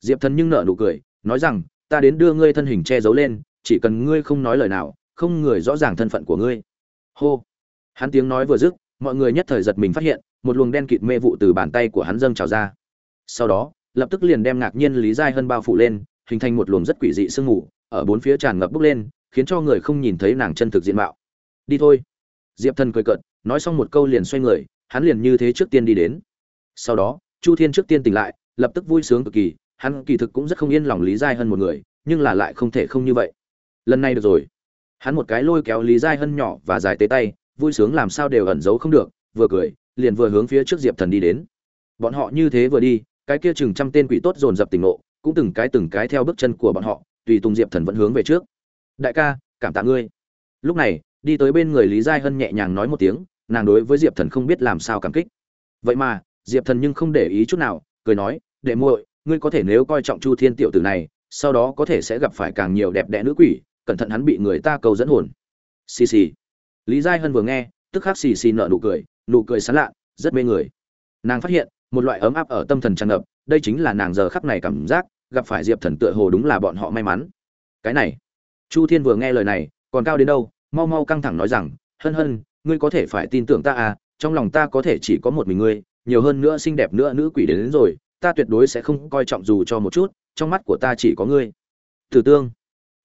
Diệp thần nhưng nở nụ cười, nói rằng, ta đến đưa ngươi thân hình che giấu lên, chỉ cần ngươi không nói lời nào, không người rõ ràng thân phận của ngươi. Hô hắn tiếng nói vừa dứt, mọi người nhất thời giật mình phát hiện, một luồng đen kịt mê vụ từ bàn tay của hắn dâng trào ra. Sau đó, lập tức liền đem ngạc nhiên lý giai hân bao phủ lên, hình thành một luồng rất quỷ dị sương mù, ở bốn phía tràn ngập bốc lên, khiến cho người không nhìn thấy nàng chân thực diện mạo. Đi thôi. Diệp thần cười cợt, nói xong một câu liền xoay người, hắn liền như thế trước tiên đi đến. Sau đó, chu thiên trước tiên tỉnh lại, lập tức vui sướng cực kỳ, hắn kỳ thực cũng rất không yên lòng lý giai hân một người, nhưng là lại không thể không như vậy. Lần này được rồi. Hắn một cái lôi kéo lý giai hân nhỏ và dài tế tay vui sướng làm sao đều ẩn giấu không được, vừa cười, liền vừa hướng phía trước diệp thần đi đến. Bọn họ như thế vừa đi, cái kia chừng trăm tên quỷ tốt dồn dập tỉnh ngộ, cũng từng cái từng cái theo bước chân của bọn họ, tùy tùng diệp thần vẫn hướng về trước. Đại ca, cảm tạ ngươi. Lúc này, đi tới bên người lý giai hân nhẹ nhàng nói một tiếng, nàng đối với diệp thần không biết làm sao cảm kích. Vậy mà, diệp thần nhưng không để ý chút nào, cười nói, đệ muội, ngươi có thể nếu coi trọng chu thiên tiểu tử này, sau đó có thể sẽ gặp phải càng nhiều đẹp đẽ nữ quỷ, cẩn thận hắn bị người ta cầu dẫn hồn. Xì xì lý giai hân vừa nghe tức khắc xì xì nợ nụ cười nụ cười sán lạ rất mê người. Nàng phát hiện một loại ấm áp ở tâm thần tràn ngập đây chính là nàng giờ khắc này cảm giác gặp phải diệp thần tựa hồ đúng là bọn họ may mắn. Cái này chu thiên vừa nghe lời này còn cao đến đâu mau mau căng thẳng nói rằng hân hân ngươi có thể phải tin tưởng ta à trong lòng ta có thể chỉ có một mình ngươi nhiều hơn nữa xinh đẹp nữa nữ quỷ đến, đến rồi ta tuyệt đối sẽ không coi trọng dù cho một chút trong mắt của ta chỉ có ngươi. Tử tương.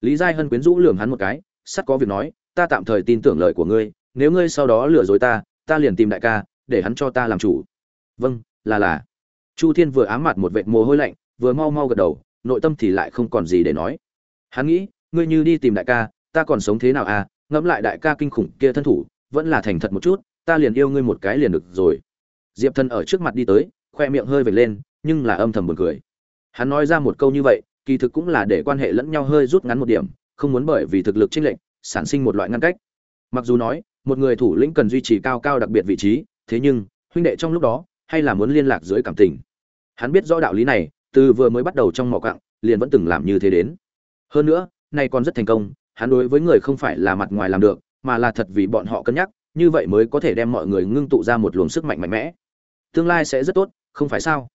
Lý giai hân quyến rũ lường hắn một cái sắt có việc nói ta tạm thời tin tưởng lời của ngươi, nếu ngươi sau đó lừa dối ta ta liền tìm đại ca, để hắn cho ta làm chủ. Vâng là là. Chu thiên vừa ám mặt một vệt mồ hôi lạnh, vừa mau mau gật đầu, nội tâm thì lại không còn gì để nói. Hắn nghĩ, ngươi như đi tìm đại ca, ta còn sống thế nào à ngẫm lại đại ca kinh khủng kia thân thủ, vẫn là thành thật một chút, ta liền yêu ngươi một cái liền được rồi. Diệp thần ở trước mặt đi tới, khoe miệng hơi vệt lên, nhưng là âm thầm buồn cười. Hắn nói ra một câu như vậy, kỳ thực cũng là để quan hệ lẫn nhau hơi rút ngắn một điểm, không muốn bởi vì thực lực chênh lệch sản sinh một loại ngăn cách. Mặc dù nói, một người thủ lĩnh cần duy trì cao cao đặc biệt vị trí, thế nhưng, huynh đệ trong lúc đó, hay là muốn liên lạc dưới cảm tình. Hắn biết rõ đạo lý này, từ vừa mới bắt đầu trong mỏ cặng liền vẫn từng làm như thế đến. Hơn nữa, nay còn rất thành công, hắn đối với người không phải là mặt ngoài làm được, mà là thật vì bọn họ cân nhắc, như vậy mới có thể đem mọi người ngưng tụ ra một luồng sức mạnh mạnh mẽ. Tương lai sẽ rất tốt, không phải sao?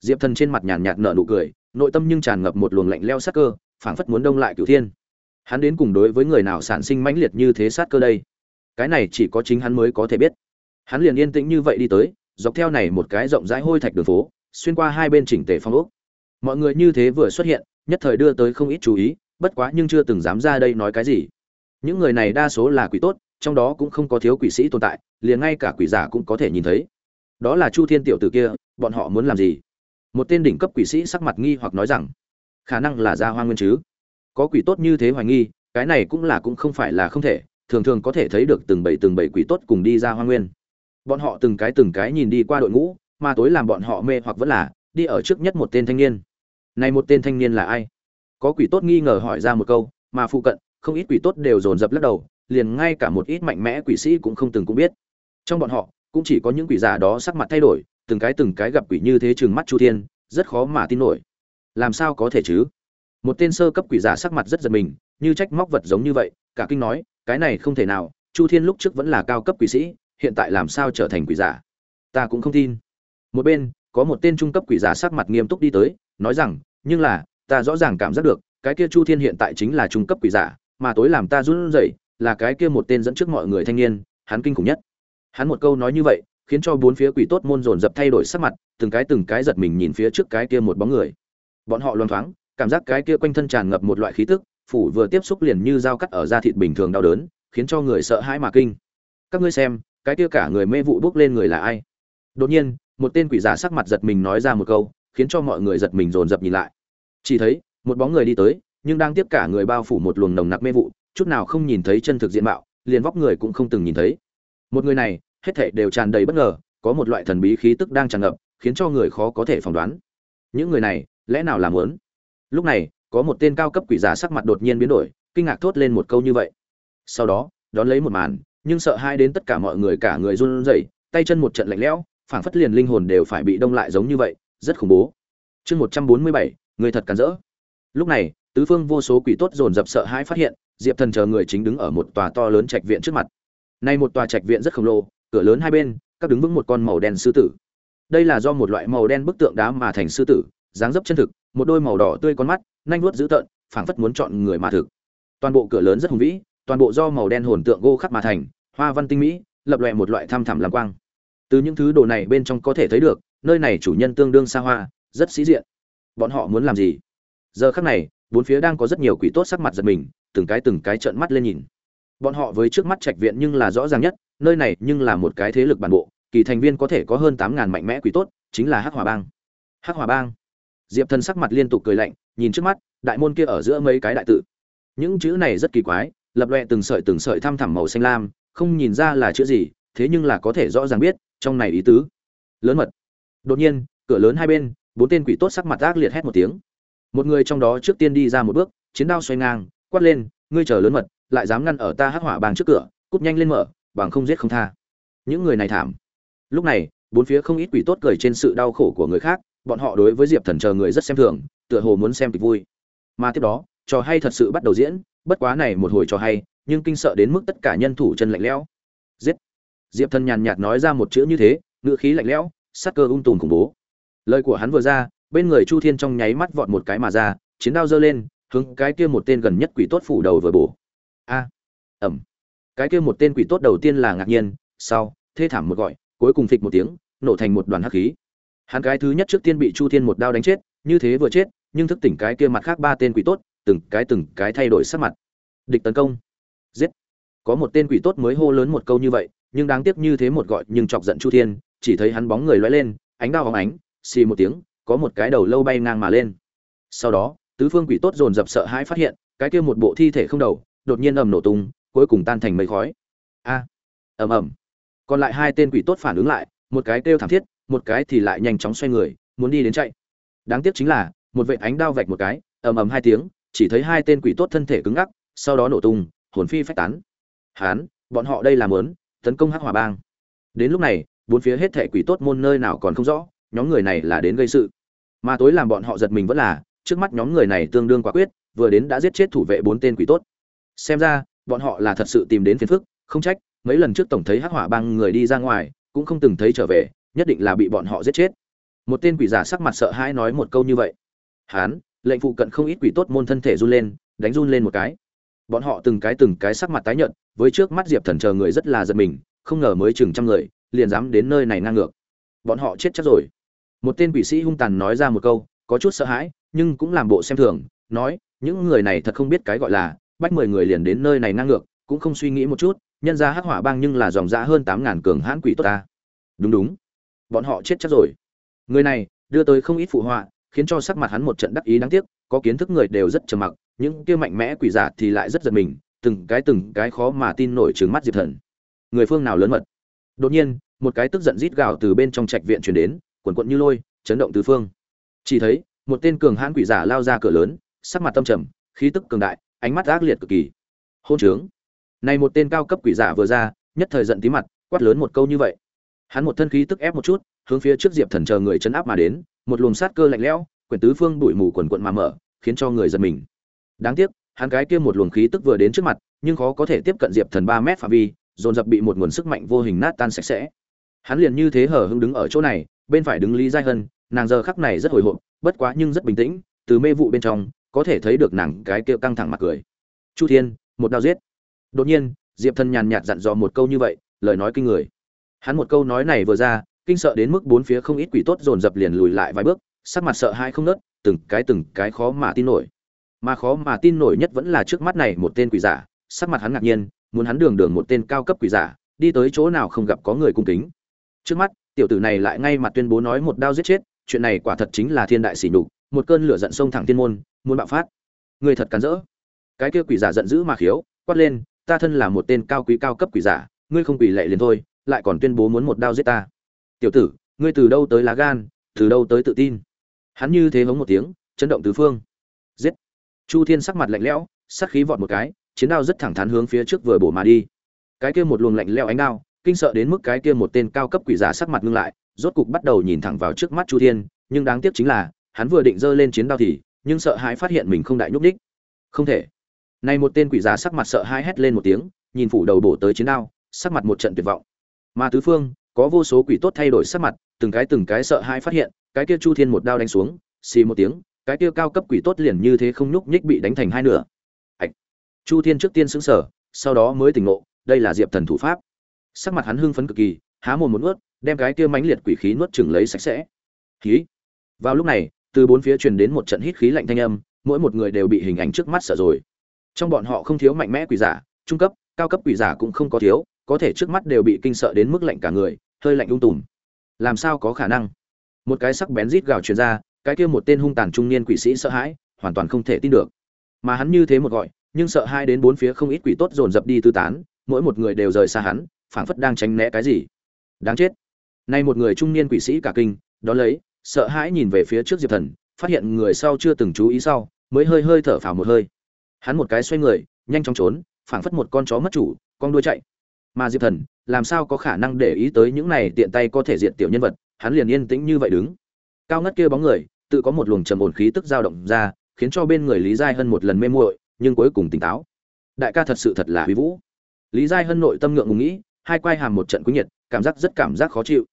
Diệp thần trên mặt nhàn nhạt nở nụ cười, nội tâm nhưng tràn ngập một luồng lạnh leo sắc cơ, phảng phất muốn đông lại cửu thiên hắn đến cùng đối với người nào sản sinh mãnh liệt như thế sát cơ đây? Cái này chỉ có chính hắn mới có thể biết. Hắn liền yên tĩnh như vậy đi tới, dọc theo này một cái rộng rãi hôi thạch đường phố, xuyên qua hai bên chỉnh tề phong ốc. Mọi người như thế vừa xuất hiện, nhất thời đưa tới không ít chú ý, bất quá nhưng chưa từng dám ra đây nói cái gì. Những người này đa số là quỷ tốt, trong đó cũng không có thiếu quỷ sĩ tồn tại, liền ngay cả quỷ giả cũng có thể nhìn thấy. Đó là chu thiên tiểu tử kia, bọn họ muốn làm gì? Một tên đỉnh cấp quỷ sĩ sắc mặt nghi hoặc nói rằng, khả năng là ra hoa nguyên chứ? Có quỷ tốt như thế hoài nghi, cái này cũng là cũng không phải là không thể, thường thường có thể thấy được từng bảy từng bảy quỷ tốt cùng đi ra hoa nguyên. Bọn họ từng cái từng cái nhìn đi qua đội ngũ, mà tối làm bọn họ mê hoặc vẫn là đi ở trước nhất một tên thanh niên. Này một tên thanh niên là ai? Có quỷ tốt nghi ngờ hỏi ra một câu, mà phụ cận, không ít quỷ tốt đều dồn dập lắc đầu, liền ngay cả một ít mạnh mẽ quỷ sĩ cũng không từng cũng biết. Trong bọn họ, cũng chỉ có những quỷ già đó sắc mặt thay đổi, từng cái từng cái gặp quỷ như thế chừng mắt chu thiên, rất khó mà tin nổi. Làm sao có thể chứ? Một tên sơ cấp quỷ giả sắc mặt rất giật mình, như trách móc vật giống như vậy, cả kinh nói, cái này không thể nào, chu thiên lúc trước vẫn là cao cấp quỷ sĩ, hiện tại làm sao trở thành quỷ giả? Ta cũng không tin. Một bên, có một tên trung cấp quỷ giả sắc mặt nghiêm túc đi tới, nói rằng, nhưng là, ta rõ ràng cảm giác được, cái kia chu thiên hiện tại chính là trung cấp quỷ giả, mà tối làm ta run rẩy, là cái kia một tên dẫn trước mọi người thanh niên, hắn kinh khủng nhất. Hắn một câu nói như vậy, khiến cho bốn phía quỷ tốt môn dồn dập thay đổi sắc mặt, từng cái từng cái giật mình nhìn phía trước cái kia một bóng người. Bọn họ loan thoáng cảm giác cái kia quanh thân tràn ngập một loại khí tức, phủ vừa tiếp xúc liền như dao cắt ở da thịt bình thường đau đớn, khiến cho người sợ hãi mà kinh. Các ngươi xem, cái kia cả người mê vụ bước lên người là ai? Đột nhiên, một tên quỷ giả sắc mặt giật mình nói ra một câu, khiến cho mọi người giật mình dồn dập nhìn lại. Chỉ thấy, một bóng người đi tới, nhưng đang tiếp cả người bao phủ một luồng nồng nặc mê vụ, chút nào không nhìn thấy chân thực diện mạo, liền vóc người cũng không từng nhìn thấy. Một người này, hết thảy đều tràn đầy bất ngờ, có một loại thần bí khí tức đang tràn ngập, khiến cho người khó có thể phỏng đoán. Những người này, lẽ nào là muốn lúc này, có một tên cao cấp quỷ giả sắc mặt đột nhiên biến đổi, kinh ngạc thốt lên một câu như vậy. Sau đó, đón lấy một màn, nhưng sợ hai đến tất cả mọi người cả người run rẩy, tay chân một trận lạnh lẽo, phảng phất liền linh hồn đều phải bị đông lại giống như vậy, rất khủng bố. Chương một trăm bốn mươi bảy, người thật cắn rỡ. Lúc này, tứ phương vô số quỷ tốt dồn dập sợ hãi phát hiện, diệp thần chờ người chính đứng ở một tòa to lớn trạch viện trước mặt. Nay một tòa trạch viện rất khổng lồ, cửa lớn hai bên, các đứng vững một con màu đen sư tử. Đây là do một loại màu đen bức tượng đá mà thành sư tử dáng dấp chân thực, một đôi màu đỏ tươi con mắt, nanh vuốt dữ tợn, phảng phất muốn chọn người mà thực. Toàn bộ cửa lớn rất hùng vĩ, toàn bộ do màu đen hồn tượng gỗ khắc mà thành, hoa văn tinh mỹ, lập lòe một loại tham thẳm lam quang. Từ những thứ đồ này bên trong có thể thấy được, nơi này chủ nhân tương đương xa hoa, rất sĩ diện. Bọn họ muốn làm gì? Giờ khắc này, bốn phía đang có rất nhiều quỷ tốt sắc mặt giật mình, từng cái từng cái trợn mắt lên nhìn. Bọn họ với trước mắt trạch viện nhưng là rõ ràng nhất, nơi này nhưng là một cái thế lực bản bộ, kỳ thành viên có thể có hơn tám ngàn mạnh mẽ quỷ tốt, chính là hắc hòa bang. Hắc hòa bang diệp thần sắc mặt liên tục cười lạnh, nhìn trước mắt, đại môn kia ở giữa mấy cái đại tự. Những chữ này rất kỳ quái, lập loẹ từng sợi từng sợi thăm thẳm màu xanh lam, không nhìn ra là chữ gì, thế nhưng là có thể rõ ràng biết, trong này ý tứ. Lớn mật. Đột nhiên, cửa lớn hai bên, bốn tên quỷ tốt sắc mặt ác liệt hét một tiếng. Một người trong đó trước tiên đi ra một bước, chiến đao xoay ngang, quát lên, ngươi chờ lớn mật, lại dám ngăn ở ta hắc hỏa bàng trước cửa, cút nhanh lên mở, bằng không giết không tha. Những người này thảm. Lúc này, bốn phía không ít quỷ tốt cười trên sự đau khổ của người khác bọn họ đối với diệp thần chờ người rất xem thường, tựa hồ muốn xem kịch vui. Mà tiếp đó, trò hay thật sự bắt đầu diễn, bất quá này một hồi trò hay, nhưng kinh sợ đến mức tất cả nhân thủ chân lạnh lẽo. Giết! Diệp thần nhàn nhạt nói ra một chữ như thế, ngữ khí lạnh lẽo sát cơ ung tùm khủng bố. Lời của hắn vừa ra, bên người chu thiên trong nháy mắt vọt một cái mà ra, chiến đao giơ lên, hướng cái kia một tên gần nhất quỷ tốt phủ đầu vừa bổ. A! Ẩm! Cái kia một tên quỷ tốt đầu tiên là ngạc nhiên, sau, thê thảm một gọi, cuối cùng phịch một tiếng, nổ thành một đoàn hắc khí hắn cái thứ nhất trước tiên bị chu thiên một đao đánh chết, như thế vừa chết, nhưng thức tỉnh cái kia mặt khác ba tên quỷ tốt, từng cái từng cái thay đổi sắc mặt. Địch tấn công. Giết. Có một tên quỷ tốt mới hô lớn một câu như vậy, nhưng đáng tiếc như thế một gọi, nhưng chọc giận chu thiên, chỉ thấy hắn bóng người loay lên, ánh đao hóng ánh, xì một tiếng, có một cái đầu lâu bay ngang mà lên. Sau đó, tứ phương quỷ tốt dồn dập sợ hãi phát hiện, cái kia một bộ thi thể không đầu, đột nhiên ầm nổ tung, cuối cùng tan thành mây khói. A. Ầm ầm. Còn lại hai tên quỷ tốt phản ứng lại, một cái kêu thảm thiết một cái thì lại nhanh chóng xoay người, muốn đi đến chạy. Đáng tiếc chính là, một vệ ánh đao vạch một cái, ầm ầm hai tiếng, chỉ thấy hai tên quỷ tốt thân thể cứng ngắc, sau đó nổ tung, hồn phi phách tán. Hán, bọn họ đây là muốn tấn công hắc hỏa bang. Đến lúc này, bốn phía hết thảy quỷ tốt môn nơi nào còn không rõ, nhóm người này là đến gây sự. Mà tối làm bọn họ giật mình vẫn là, trước mắt nhóm người này tương đương quả quyết, vừa đến đã giết chết thủ vệ bốn tên quỷ tốt. Xem ra, bọn họ là thật sự tìm đến phiền phức, không trách, mấy lần trước tổng thấy hắc hỏa bang người đi ra ngoài, cũng không từng thấy trở về nhất định là bị bọn họ giết chết. Một tên quỷ giả sắc mặt sợ hãi nói một câu như vậy. Hán, lệnh phụ cận không ít quỷ tốt môn thân thể run lên, đánh run lên một cái. Bọn họ từng cái từng cái sắc mặt tái nhợt, với trước mắt diệp thần chờ người rất là giật mình, không ngờ mới chừng trăm người, liền dám đến nơi này ngang ngược. Bọn họ chết chắc rồi. Một tên quỷ sĩ hung tàn nói ra một câu, có chút sợ hãi, nhưng cũng làm bộ xem thường, nói, những người này thật không biết cái gọi là, bách mười người liền đến nơi này ngang ngược, cũng không suy nghĩ một chút, nhân ra hắc hỏa bang nhưng là dòng dã hơn tám ngàn cường hãn quỷ tốt ta. Đúng đúng bọn họ chết chắc rồi. Người này đưa tới không ít phụ họa, khiến cho sắc mặt hắn một trận đắc ý đáng tiếc, có kiến thức người đều rất trầm mặc, những kia mạnh mẽ quỷ giả thì lại rất giật mình, từng cái từng cái khó mà tin nổi trừng mắt diệp thần. Người phương nào lớn mật? Đột nhiên, một cái tức giận rít gào từ bên trong trạch viện truyền đến, quần quận như lôi, chấn động tứ phương. Chỉ thấy, một tên cường hãn quỷ giả lao ra cửa lớn, sắc mặt tâm trầm, khí tức cường đại, ánh mắt ác liệt cực kỳ. Hôn trướng. Này một tên cao cấp quỷ giả vừa ra, nhất thời giận tí mặt, quát lớn một câu như vậy hắn một thân khí tức ép một chút, hướng phía trước diệp thần chờ người chấn áp mà đến, một luồng sát cơ lạnh lẽo, quyển tứ phương bụi mù quần quận mà mở, khiến cho người giật mình. Đáng tiếc, hắn cái kia một luồng khí tức vừa đến trước mặt, nhưng khó có thể tiếp cận diệp thần ba mét phạm vi, dồn dập bị một nguồn sức mạnh vô hình nát tan sạch sẽ. Hắn liền như thế hở hững đứng ở chỗ này, bên phải đứng lý giai hân, nàng giờ khắc này rất hồi hộp, bất quá nhưng rất bình tĩnh, từ mê vụ bên trong, có thể thấy được nàng cái kia căng thẳng mặt cười. Chu thiên, một đao giết. Đột nhiên, diệp thần nhàn nhạt dặn dò một câu như vậy, lời nói kinh người hắn một câu nói này vừa ra, kinh sợ đến mức bốn phía không ít quỷ tốt dồn dập liền lùi lại vài bước, sắc mặt sợ hãi không nớt, từng cái từng cái khó mà tin nổi. Mà khó mà tin nổi nhất vẫn là trước mắt này một tên quỷ giả, sắc mặt hắn ngạc nhiên, muốn hắn đường đường một tên cao cấp quỷ giả, đi tới chỗ nào không gặp có người cung kính. Trước mắt, tiểu tử này lại ngay mặt tuyên bố nói một đao giết chết, chuyện này quả thật chính là thiên đại sỉ nhục, một cơn lửa giận sông thẳng thiên môn, muốn bạo phát. Người thật cắn rỡ. Cái kia quỷ giả giận dữ mà khiếu, quát lên, ta thân là một tên cao quý cao cấp quỷ giả, ngươi không quỷ lệ liền thôi lại còn tuyên bố muốn một đao giết ta. Tiểu tử, ngươi từ đâu tới lá gan, từ đâu tới tự tin? Hắn như thế hống một tiếng, chấn động tứ phương. Giết! Chu thiên sắc mặt lạnh lẽo sắc khí vọt một cái, chiến đao rất thẳng thắn hướng phía trước vừa bổ mà đi. Cái kia một luồng lạnh lẽo ánh đao, kinh sợ đến mức cái kia một tên cao cấp quỷ giả sắc mặt ngưng lại, rốt cục bắt đầu nhìn thẳng vào trước mắt chu thiên, nhưng đáng tiếc chính là, hắn vừa định giơ lên chiến đao thì, nhưng sợ hãi phát hiện mình không đại nhúc đích không thể. Này một tên quỷ giả sắc mặt sợ hãi hét lên một tiếng, nhìn phủ đầu bổ tới chiến đao, sắc mặt một trận tuyệt vọng mà tứ phương, có vô số quỷ tốt thay đổi sắc mặt, từng cái từng cái sợ hãi phát hiện, cái kia chu thiên một đao đánh xuống, xì một tiếng, cái kia cao cấp quỷ tốt liền như thế không nhúc nhích bị đánh thành hai nửa. Ạch. Chu thiên trước tiên xứng sở sau đó mới tỉnh ngộ, đây là diệp thần thủ pháp. Sắc mặt hắn hưng phấn cực kỳ, há mồm một nuốt, đem cái kia mãnh liệt quỷ khí nuốt chừng lấy sạch sẽ. Khí vào lúc này, từ bốn phía truyền đến một trận hít khí lạnh thanh âm, mỗi một người đều bị hình ảnh trước mắt sợ rồi. Trong bọn họ không thiếu mạnh mẽ quỷ giả, trung cấp, cao cấp quỷ giả cũng không có thiếu có thể trước mắt đều bị kinh sợ đến mức lạnh cả người, hơi lạnh ung tùm. Làm sao có khả năng? Một cái sắc bén rít gào truyền ra, cái kia một tên hung tàn trung niên quỷ sĩ sợ hãi, hoàn toàn không thể tin được. Mà hắn như thế một gọi, nhưng sợ hai đến bốn phía không ít quỷ tốt dồn dập đi tư tán, mỗi một người đều rời xa hắn, phảng phất đang tránh né cái gì. Đáng chết. Nay một người trung niên quỷ sĩ cả kinh, đó lấy, sợ hãi nhìn về phía trước diệp thần, phát hiện người sau chưa từng chú ý sau, mới hơi hơi thở phào một hơi. Hắn một cái xoay người, nhanh chóng trốn, phảng phất một con chó mất chủ, con đuôi chạy mà diệp thần, làm sao có khả năng để ý tới những này tiện tay có thể diện tiểu nhân vật, hắn liền yên tĩnh như vậy đứng. Cao ngất kia bóng người, tự có một luồng trầm ổn khí tức dao động ra, khiến cho bên người lý giai hân một lần mê muội, nhưng cuối cùng tỉnh táo. Đại ca thật sự thật là huy vũ. Lý giai hân nội tâm ngượng ngùng nghĩ, hai quai hàm một trận quý nhiệt, cảm giác rất cảm giác khó chịu.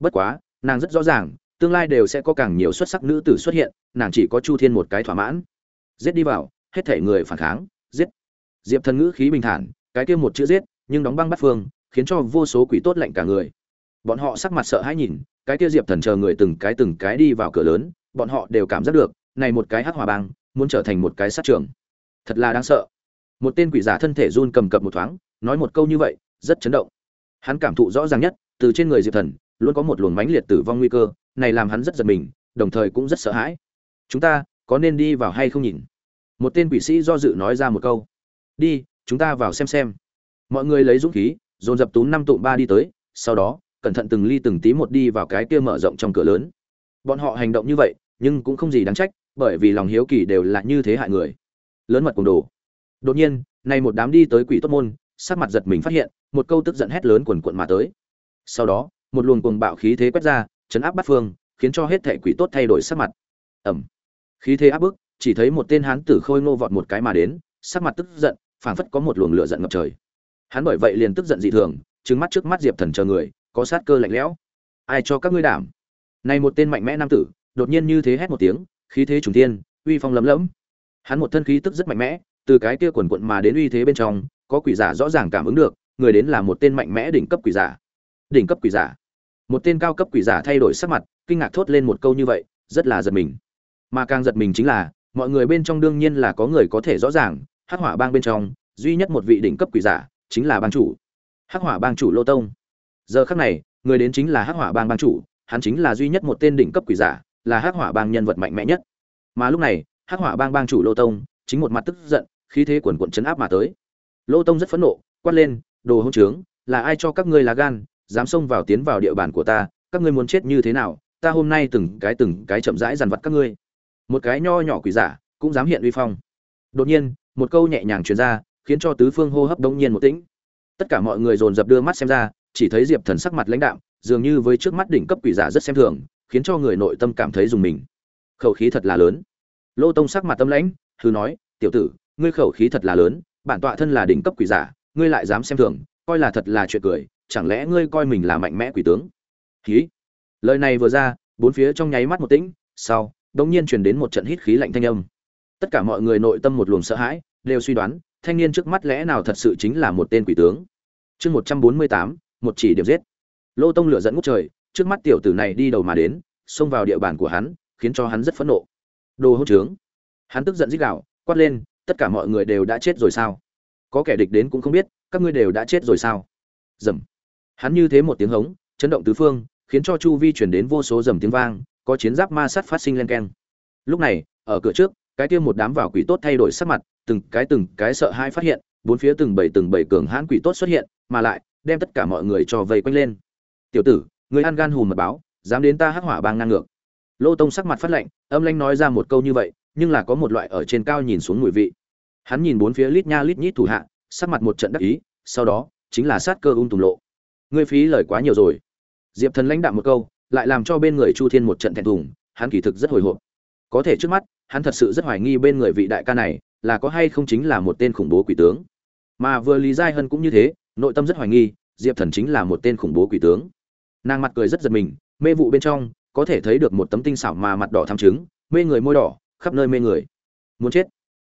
Bất quá, nàng rất rõ ràng, tương lai đều sẽ có càng nhiều xuất sắc nữ tử xuất hiện, nàng chỉ có chu thiên một cái thỏa mãn. Giết đi vào, hết thể người phản kháng, giết. Diệp thần ngữ khí bình thản, cái kia một chữ giết nhưng đóng băng bắt phương, khiến cho vô số quỷ tốt lạnh cả người. Bọn họ sắc mặt sợ hãi nhìn, cái kia diệp thần chờ người từng cái từng cái đi vào cửa lớn, bọn họ đều cảm giác được, này một cái hắc hòa băng muốn trở thành một cái sát trường. Thật là đáng sợ. Một tên quỷ giả thân thể run cầm cập một thoáng, nói một câu như vậy, rất chấn động. Hắn cảm thụ rõ ràng nhất, từ trên người diệp thần, luôn có một luồng mãnh liệt tử vong nguy cơ, này làm hắn rất giật mình, đồng thời cũng rất sợ hãi. Chúng ta, có nên đi vào hay không nhìn? Một tên quỷ sĩ do dự nói ra một câu. Đi, chúng ta vào xem xem mọi người lấy dũng khí, dồn dập túm năm tụm ba đi tới, sau đó, cẩn thận từng ly từng tí một đi vào cái kia mở rộng trong cửa lớn. Bọn họ hành động như vậy, nhưng cũng không gì đáng trách, bởi vì lòng hiếu kỳ đều là như thế hại người. Lớn mật cùng đồ. Đột nhiên nay một đám đi tới quỷ tốt môn, sắc mặt giật mình phát hiện, một câu tức giận hét lớn quần quận mà tới. Sau đó, một luồng cuồng bạo khí thế quét ra, chấn áp bắt phương, khiến cho hết thệ quỷ tốt thay đổi sắc mặt. Ẩm khí thế áp bức, chỉ thấy một tên hán tử khôi ngô vọt một cái mà đến, sắc mặt tức giận, phảng phất có một luồng lửa giận ngập trời hắn bởi vậy liền tức giận dị thường, trừng mắt trước mắt diệp thần chờ người, có sát cơ lạnh lẽo. Ai cho các ngươi đảm? Này một tên mạnh mẽ nam tử, đột nhiên như thế hét một tiếng, khí thế trùng thiên, uy phong lấm lẫm hắn một thân khí tức rất mạnh mẽ, từ cái kia quần quận mà đến uy thế bên trong, có quỷ giả rõ ràng cảm ứng được, người đến là một tên mạnh mẽ đỉnh cấp quỷ giả. Đỉnh cấp quỷ giả. Một tên cao cấp quỷ giả thay đổi sắc mặt, kinh ngạc thốt lên một câu như vậy, rất là giật mình. Mà càng giật mình chính là, mọi người bên trong đương nhiên là có người có thể rõ ràng, hắc hỏa bang bên trong, duy nhất một vị đỉnh cấp quỷ giả chính là bang chủ. Hắc hỏa bang chủ lô tông. Giờ khắc này, người đến chính là hắc hỏa bang bang chủ, hắn chính là duy nhất một tên đỉnh cấp quỷ giả, là hắc hỏa bang nhân vật mạnh mẽ nhất. Mà lúc này, hắc hỏa bang bang chủ lô tông chính một mặt tức giận, khí thế quần quận chấn áp mà tới. Lô tông rất phẫn nộ, quát lên, đồ hỗn trướng, là ai cho các ngươi lá gan, dám xông vào tiến vào địa bàn của ta, các ngươi muốn chết như thế nào, ta hôm nay từng cái từng cái chậm rãi dằn vặt các ngươi. Một cái nho nhỏ quỷ giả cũng dám hiện uy phong. Đột nhiên, một câu nhẹ nhàng truyền ra khiến cho tứ phương hô hấp đống nhiên một tĩnh. Tất cả mọi người dồn dập đưa mắt xem ra, chỉ thấy diệp thần sắc mặt lãnh đạm, dường như với trước mắt đỉnh cấp quỷ giả rất xem thường, khiến cho người nội tâm cảm thấy dùng mình. Khẩu khí thật là lớn. Lô tông sắc mặt tâm lãnh hư nói, tiểu tử, ngươi khẩu khí thật là lớn, bản tọa thân là đỉnh cấp quỷ giả, ngươi lại dám xem thường, coi là thật là chuyện cười, chẳng lẽ ngươi coi mình là mạnh mẽ quỷ tướng? Khí lời này vừa ra, bốn phía trong nháy mắt một tĩnh, sau đông nhiên truyền đến một trận hít khí lạnh thanh âm. Tất cả mọi người nội tâm một luồng sợ hãi, đều suy đoán thanh niên trước mắt lẽ nào thật sự chính là một tên quỷ tướng? Chương một trăm bốn mươi tám, một chỉ điểm giết. Lô tông lửa dẫn ngút trời, trước mắt tiểu tử này đi đầu mà đến, xông vào địa bàn của hắn, khiến cho hắn rất phẫn nộ. Đồ hỗn trướng. Hắn tức giận dích đạo quát lên, tất cả mọi người đều đã chết rồi sao? Có kẻ địch đến cũng không biết, các ngươi đều đã chết rồi sao? Dầm. Hắn như thế một tiếng hống, chấn động tứ phương, khiến cho chu vi chuyển đến vô số dầm tiếng vang, có chiến giáp ma sát phát sinh len keng. Lúc này, ở cửa trước, cái kia một đám vào quỷ tốt thay đổi sắc mặt từng cái từng cái sợ hai phát hiện, bốn phía từng bảy từng bảy cường hãn quỷ tốt xuất hiện, mà lại, đem tất cả mọi người cho vây quanh lên. Tiểu tử, người ăn gan hùm mật báo, dám đến ta hắc hỏa bang ngang ngược. Lô tông sắc mặt phát lạnh, âm lanh nói ra một câu như vậy, nhưng là có một loại ở trên cao nhìn xuống mùi vị. Hắn nhìn bốn phía lít nha lít nhít thủ hạ, sắc mặt một trận đắc ý, sau đó, chính là sát cơ ung tùng lộ. Ngươi phí lời quá nhiều rồi. Diệp thần lãnh đạm một câu, lại làm cho bên người chu thiên một trận thẹn thùng, hắn kỳ thực rất hồi hộp. Có thể trước mắt, hắn thật sự rất hoài nghi bên người vị đại ca này là có hay không chính là một tên khủng bố quỷ tướng. Mà vừa lý giai hân cũng như thế nội tâm rất hoài nghi diệp thần chính là một tên khủng bố quỷ tướng. Nàng mặt cười rất giật mình mê vụ bên trong có thể thấy được một tấm tinh xảo mà mặt đỏ tham chứng, mê người môi đỏ khắp nơi mê người. Muốn chết.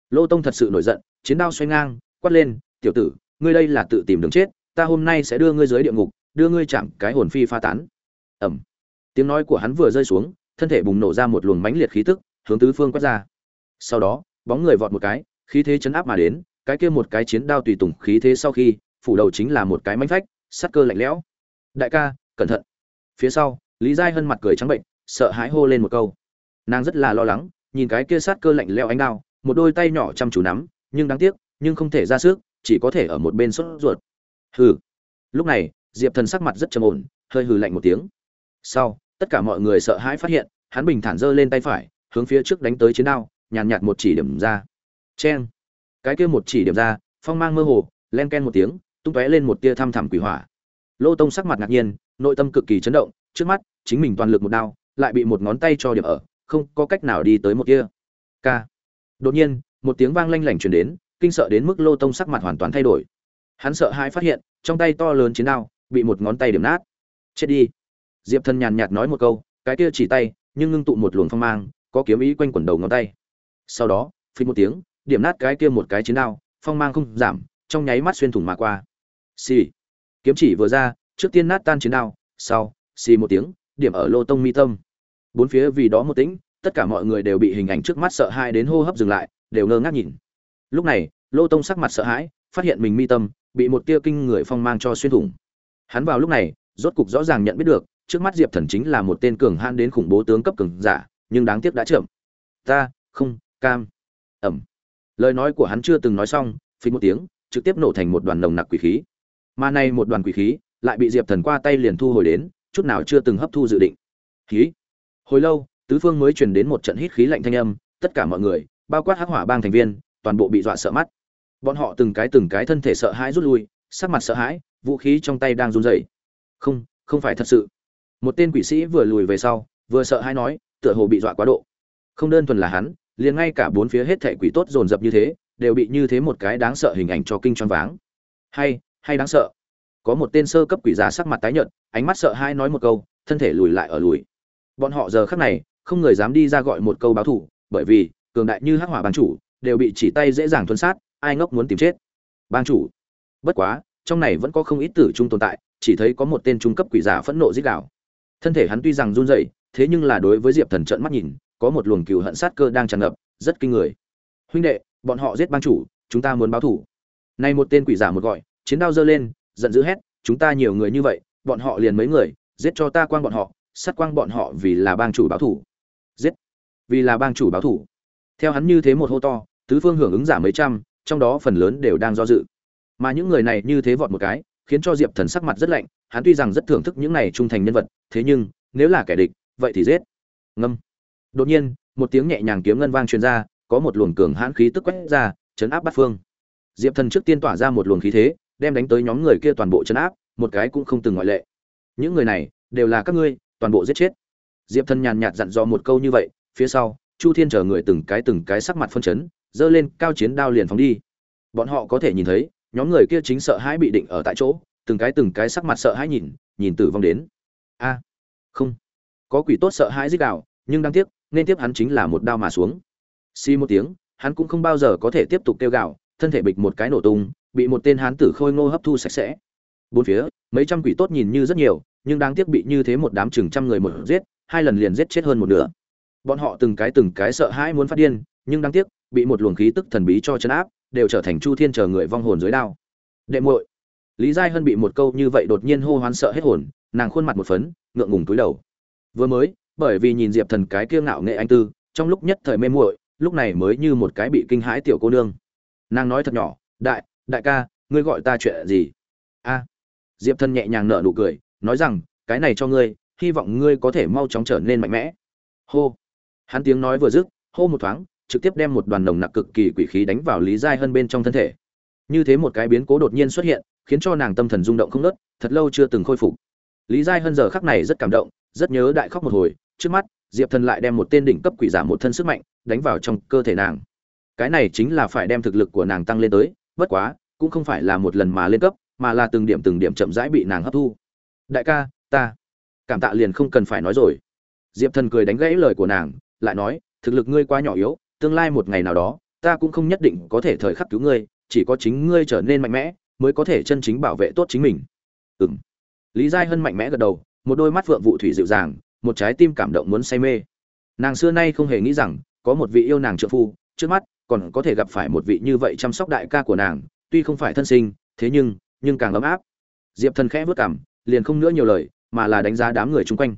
Lô tông thật sự nổi giận chiến đao xoay ngang quát lên tiểu tử ngươi đây là tự tìm đường chết ta hôm nay sẽ đưa ngươi dưới địa ngục đưa ngươi chạm cái hồn phi pha tán. Ẩm tiếng nói của hắn vừa rơi xuống thân thể bùng nổ ra một luồng mãnh liệt khí tức hướng tứ phương quét ra. Sau đó bóng người vọt một cái, khí thế chấn áp mà đến, cái kia một cái chiến đao tùy tùng khí thế sau khi, phủ đầu chính là một cái mánh phách sát cơ lạnh lẽo. Đại ca, cẩn thận. Phía sau, lý giai hân mặt cười trắng bệnh, sợ hãi hô lên một câu. Nàng rất là lo lắng, nhìn cái kia sát cơ lạnh lẽo ánh đao, một đôi tay nhỏ chăm chú nắm, nhưng đáng tiếc, nhưng không thể ra sức, chỉ có thể ở một bên sốt ruột. Hừ. Lúc này, diệp thần sắc mặt rất trầm ổn, hơi hừ lạnh một tiếng. Sau, tất cả mọi người sợ hãi phát hiện, hắn bình thản giơ lên tay phải, hướng phía trước đánh tới chiến đao nhàn nhạt một chỉ điểm ra. Cheng. Cái kia một chỉ điểm ra, phong mang mơ hồ, len ken một tiếng, tung tóe lên một tia thăm thẳm quỷ hỏa. Lô tông sắc mặt ngạc nhiên, nội tâm cực kỳ chấn động, trước mắt, chính mình toàn lực một đao, lại bị một ngón tay cho điểm ở, không có cách nào đi tới một kia. K đột nhiên, một tiếng vang lanh lảnh truyền đến, kinh sợ đến mức lô tông sắc mặt hoàn toàn thay đổi. Hắn sợ hãi phát hiện, trong tay to lớn chiến đao, bị một ngón tay điểm nát. Chết đi. Diệp thần nhàn nhạt nói một câu, cái kia chỉ tay, nhưng ngưng tụ một luồng phong mang, có kiếm ý quanh quẩn đầu ngón tay sau đó phi một tiếng, điểm nát cái kia một cái chiến đao, phong mang không giảm, trong nháy mắt xuyên thủng mà qua. Xì. Kiếm chỉ vừa ra, trước tiên nát tan chiến đao, sau, xì một tiếng, điểm ở lô tông mi tâm. Bốn phía vì đó một tĩnh, tất cả mọi người đều bị hình ảnh trước mắt sợ hãi đến hô hấp dừng lại, đều ngơ ngác nhìn. Lúc này, lô tông sắc mặt sợ hãi, phát hiện mình mi tâm, bị một tia kinh người phong mang cho xuyên thủng. Hắn vào lúc này, rốt cục rõ ràng nhận biết được, trước mắt diệp thần chính là một tên cường han đến khủng bố tướng cấp cường giả, nhưng đáng tiếc đã chậm. Ta, không cam, ẩm. Lời nói của hắn chưa từng nói xong phí một tiếng, trực tiếp nổ thành một đoàn nồng nặc quỷ khí. Mà này một đoàn quỷ khí lại bị diệp thần qua tay liền thu hồi đến, chút nào chưa từng hấp thu dự định. Khí. Hồi lâu, tứ phương mới truyền đến một trận hít khí lạnh thanh âm, tất cả mọi người, bao quát hắc hỏa bang thành viên, toàn bộ bị dọa sợ mắt. Bọn họ từng cái từng cái thân thể sợ hãi rút lui, sắc mặt sợ hãi, vũ khí trong tay đang run rẩy. Không không phải thật sự. Một tên quỷ sĩ vừa lùi về sau, vừa sợ hãi nói, tựa hồ bị dọa quá độ. Không đơn thuần là hắn liền ngay cả bốn phía hết thệ quỷ tốt dồn dập như thế, đều bị như thế một cái đáng sợ hình ảnh cho kinh choáng váng. Hay hay đáng sợ. Có một tên sơ cấp quỷ giả sắc mặt tái nhợt, ánh mắt sợ hãi nói một câu, thân thể lùi lại ở lùi. Bọn họ giờ khắc này, không người dám đi ra gọi một câu báo thủ, bởi vì, cường đại như hắc hỏa bang chủ, đều bị chỉ tay dễ dàng thuần sát, ai ngốc muốn tìm chết. Bang chủ. Bất quá, trong này vẫn có không ít tử trung tồn tại, chỉ thấy có một tên trung cấp quỷ giả phẫn nộ giết đảo thân thể hắn tuy rằng run rẩy, thế nhưng là đối với diệp thần trợn mắt nhìn có một luồng cừu hận sát cơ đang tràn ngập, rất kinh người. Huynh đệ, bọn họ giết bang chủ, chúng ta muốn báo thủ nay một tên quỷ giả một gọi, chiến đao giơ lên, giận dữ hét, chúng ta nhiều người như vậy, bọn họ liền mấy người, giết cho ta quang bọn họ, sát quang bọn họ vì là bang chủ báo thủ giết. Vì là bang chủ báo thủ theo hắn như thế một hô to, tứ phương hưởng ứng giả mấy trăm, trong đó phần lớn đều đang do dự. Mà những người này như thế vọt một cái, khiến cho diệp thần sắc mặt rất lạnh, hắn tuy rằng rất thưởng thức những này trung thành nhân vật, thế nhưng, nếu là kẻ địch, vậy thì giết. Ngâm đột nhiên, một tiếng nhẹ nhàng kiếm ngân vang truyền ra, có một luồng cường hãn khí tức quét ra, chấn áp bát phương. Diệp thần trước tiên tỏa ra một luồng khí thế, đem đánh tới nhóm người kia toàn bộ chấn áp, một cái cũng không từng ngoại lệ. Những người này, đều là các ngươi, toàn bộ giết chết. Diệp thần nhàn nhạt dặn dò một câu như vậy, phía sau, chu thiên chờ người từng cái từng cái sắc mặt phân chấn, giơ lên cao chiến đao liền phóng đi. Bọn họ có thể nhìn thấy, nhóm người kia chính sợ hãi bị định ở tại chỗ, từng cái từng cái sắc mặt sợ hãi nhìn nhìn tử vong đến. A, không. Có quỷ tốt sợ hãi dích đạo, nhưng đáng tiếc nên tiếp hắn chính là một đao mà xuống. Xi một tiếng, hắn cũng không bao giờ có thể tiếp tục kêu gào, thân thể bịch một cái nổ tung, bị một tên hán tử khôi ngô hấp thu sạch sẽ. Bốn phía, mấy trăm quỷ tốt nhìn như rất nhiều, nhưng đáng tiếc bị như thế một đám chừng trăm người một giết, hai lần liền giết chết hơn một nửa. Bọn họ từng cái từng cái sợ hãi muốn phát điên, nhưng đáng tiếc, bị một luồng khí tức thần bí cho chấn áp, đều trở thành chu thiên chờ người vong hồn dưới đao. Đệ muội. Lý giai hân bị một câu như vậy đột nhiên hô hoán sợ hết hồn, nàng khuôn mặt một phấn, ngượng ngùng túi đầu. Vừa mới bởi vì nhìn diệp thần cái kia ngạo nghệ anh tư, trong lúc nhất thời mê muội, lúc này mới như một cái bị kinh hãi tiểu cô nương. Nàng nói thật nhỏ, đại đại ca, ngươi gọi ta chuyện gì? A. Diệp thần nhẹ nhàng nở nụ cười, nói rằng, cái này cho ngươi, hy vọng ngươi có thể mau chóng trở nên mạnh mẽ. Hô. Hắn tiếng nói vừa dứt, hô một thoáng, trực tiếp đem một đoàn nồng nặc cực kỳ quỷ khí đánh vào lý giai hơn bên trong thân thể. Như thế một cái biến cố đột nhiên xuất hiện, khiến cho nàng tâm thần rung động không nớt thật lâu chưa từng khôi phục. Lý giai hơn giờ khắc này rất cảm động, rất nhớ đại khóc một hồi trước mắt, diệp thần lại đem một tên đỉnh cấp quỷ giả một thân sức mạnh đánh vào trong cơ thể nàng. Cái này chính là phải đem thực lực của nàng tăng lên tới, bất quá, cũng không phải là một lần mà lên cấp, mà là từng điểm từng điểm chậm rãi bị nàng hấp thu. Đại ca, ta cảm tạ liền không cần phải nói rồi. Diệp thần cười đánh gãy lời của nàng, lại nói, thực lực ngươi quá nhỏ yếu, tương lai một ngày nào đó, ta cũng không nhất định có thể thời khắc cứu ngươi, chỉ có chính ngươi trở nên mạnh mẽ, mới có thể chân chính bảo vệ tốt chính mình. Ừ m lý giai hân mạnh mẽ gật đầu, một đôi mắt phượng vụ thủy dịu dàng một trái tim cảm động muốn say mê. Nàng xưa nay không hề nghĩ rằng, có một vị yêu nàng trợ phu, trước mắt, còn có thể gặp phải một vị như vậy chăm sóc đại ca của nàng, tuy không phải thân sinh, thế nhưng nhưng càng ấm áp. Diệp thần khẽ vất cảm liền không nữa nhiều lời, mà là đánh giá đám người chung quanh.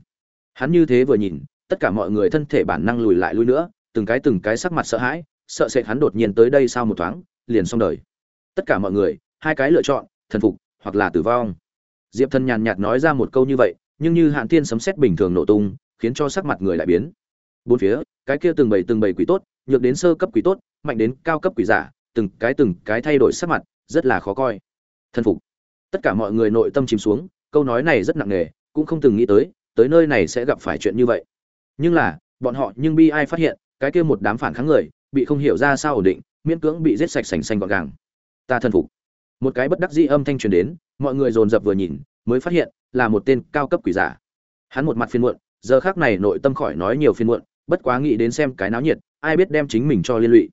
Hắn như thế vừa nhìn, tất cả mọi người thân thể bản năng lùi lại lui nữa, từng cái từng cái sắc mặt sợ hãi, sợ sệt hắn đột nhiên tới đây sau một thoáng, liền xong đời. Tất cả mọi người, hai cái lựa chọn, thần phục hoặc là tử vong. Diệp thần nhàn nhạt nói ra một câu như vậy nhưng như hạn tiên sấm sét bình thường nổ tung, khiến cho sắc mặt người lại biến. Bốn phía, cái kia từng bảy từng bảy quỷ tốt, nhược đến sơ cấp quỷ tốt, mạnh đến cao cấp quỷ giả, từng cái từng cái thay đổi sắc mặt, rất là khó coi. Thân phục. Tất cả mọi người nội tâm chìm xuống, câu nói này rất nặng nề, cũng không từng nghĩ tới tới nơi này sẽ gặp phải chuyện như vậy. Nhưng là, bọn họ nhưng bi ai phát hiện, cái kia một đám phản kháng người, bị không hiểu ra sao ổn định, miễn cưỡng bị giết sạch sành xanh gọn gàng. Ta thân phục. Một cái bất đắc dĩ âm thanh truyền đến, mọi người dồn dập vừa nhìn mới phát hiện là một tên cao cấp quỷ giả. Hắn một mặt phiên muộn, giờ khác này nội tâm khỏi nói nhiều phiên muộn, bất quá nghĩ đến xem cái náo nhiệt, ai biết đem chính mình cho liên lụy.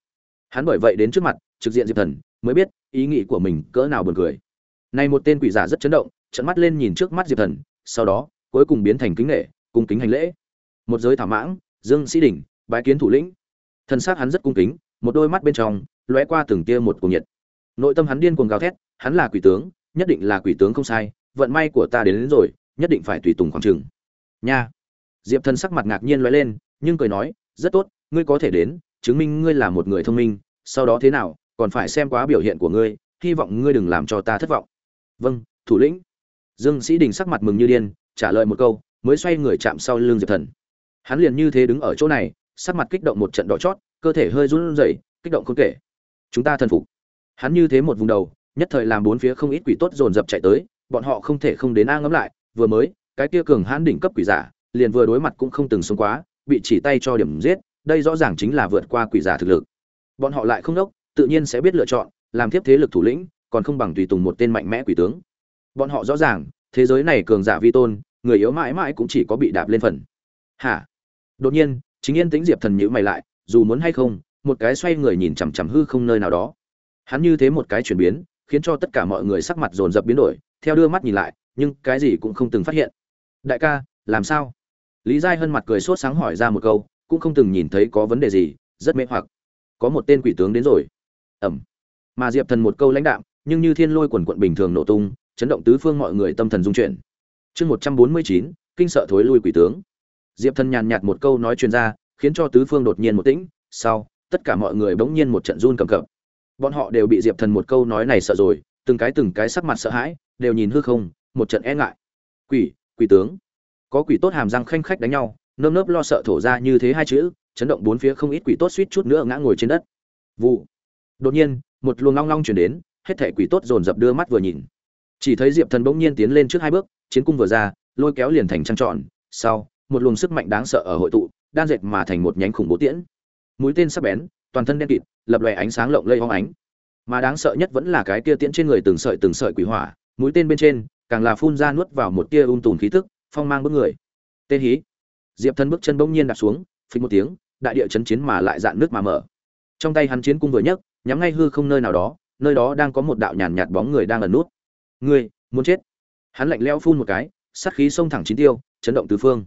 Hắn bởi vậy đến trước mặt, trực diện diệp thần, mới biết ý nghĩ của mình cỡ nào buồn cười. Này một tên quỷ giả rất chấn động trận mắt lên nhìn trước mắt diệp thần, sau đó, cuối cùng biến thành kính nghệ cung kính hành lễ. Một giới thảo mãng, dương sĩ đỉnh bái kiến thủ lĩnh. Thân xác hắn rất cung kính, một đôi mắt bên trong, lóe qua từng tia một cuồng nhiệt. Nội tâm hắn điên cuồng gào thét, hắn là quỷ tướng, nhất định là quỷ tướng không sai vận may của ta đến, đến rồi nhất định phải tùy tùng khoảng trường nha. Diệp thần sắc mặt ngạc nhiên lóe lên nhưng cười nói rất tốt ngươi có thể đến chứng minh ngươi là một người thông minh sau đó thế nào còn phải xem quá biểu hiện của ngươi hy vọng ngươi đừng làm cho ta thất vọng. Vâng thủ lĩnh. Dương sĩ đình sắc mặt mừng như điên trả lời một câu mới xoay người chạm sau lưng diệp thần. Hắn liền như thế đứng ở chỗ này sắc mặt kích động một trận đỏ chót cơ thể hơi run rẩy kích động không kể. Chúng ta thần phục. Hắn như thế một vùng đầu nhất thời làm bốn phía không ít quỷ tốt dồn dập chạy tới bọn họ không thể không đến a ngẫm lại, vừa mới, cái kia cường hãn đỉnh cấp quỷ giả, liền vừa đối mặt cũng không từng xuống quá, bị chỉ tay cho điểm giết, đây rõ ràng chính là vượt qua quỷ giả thực lực. Bọn họ lại không đốc, tự nhiên sẽ biết lựa chọn, làm tiếp thế lực thủ lĩnh, còn không bằng tùy tùng một tên mạnh mẽ quỷ tướng. Bọn họ rõ ràng, thế giới này cường giả vi tôn, người yếu mãi mãi cũng chỉ có bị đạp lên phần. Hả? Đột nhiên, chính yên tĩnh diệp thần nhữ mày lại, dù muốn hay không, một cái xoay người nhìn chằm chằm hư không nơi nào đó. Hắn như thế một cái chuyển biến, khiến cho tất cả mọi người sắc mặt dồn dập biến đổi theo đưa mắt nhìn lại, nhưng cái gì cũng không từng phát hiện. Đại ca, làm sao? Lý giai hân mặt cười sốt sáng hỏi ra một câu, cũng không từng nhìn thấy có vấn đề gì, rất mê hoặc. Có một tên quỷ tướng đến rồi. Ẩm. Mà diệp thần một câu lãnh đạm, nhưng như thiên lôi quần quận bình thường nổ tung, chấn động tứ phương mọi người tâm thần dung chuyển. Chương một trăm bốn mươi chín, kinh sợ thối lui quỷ tướng. Diệp thần nhàn nhạt một câu nói chuyên ra, khiến cho tứ phương đột nhiên một tĩnh, sau, tất cả mọi người bỗng nhiên một trận run cầm cập. Bọn họ đều bị diệp thần một câu nói này sợ rồi, từng cái từng cái sắc mặt sợ hãi đều nhìn hư không, một trận e ngại. Quỷ quỷ tướng. Có quỷ tốt hàm răng khanh khách đánh nhau, nơm nớp lo sợ thổ ra như thế hai chữ, chấn động bốn phía không ít quỷ tốt suýt chút nữa ngã ngồi trên đất. Vụ. Đột nhiên, một luồng long long chuyển đến, hết thể quỷ tốt dồn dập đưa mắt vừa nhìn. Chỉ thấy diệp thần bỗng nhiên tiến lên trước hai bước, chiến cung vừa ra, lôi kéo liền thành trăng trọn sau, một luồng sức mạnh đáng sợ ở hội tụ, đan dệt mà thành một nhánh khủng bố tiễn. Mũi tên sắc bén, toàn thân đen kịt, lập lòe ánh sáng lộng lây hoang ánh. Mà đáng sợ nhất vẫn là cái kia tiễn trên người từng sợi từng sợi quỷ hỏa mũi tên bên trên, càng là phun ra nuốt vào một tia um ung tùn khí tức, phong mang bước người. Tên hí. Diệp thân bước chân bỗng nhiên đặt xuống phình một tiếng, đại địa chấn chiến mà lại dạn nước mà mở. Trong tay hắn chiến cung vừa nhấc, nhắm ngay hư không nơi nào đó, nơi đó đang có một đạo nhàn nhạt bóng người đang ẩn nút. Người, muốn chết. Hắn lạnh lẽo phun một cái, sát khí xông thẳng chín tiêu, chấn động tứ phương.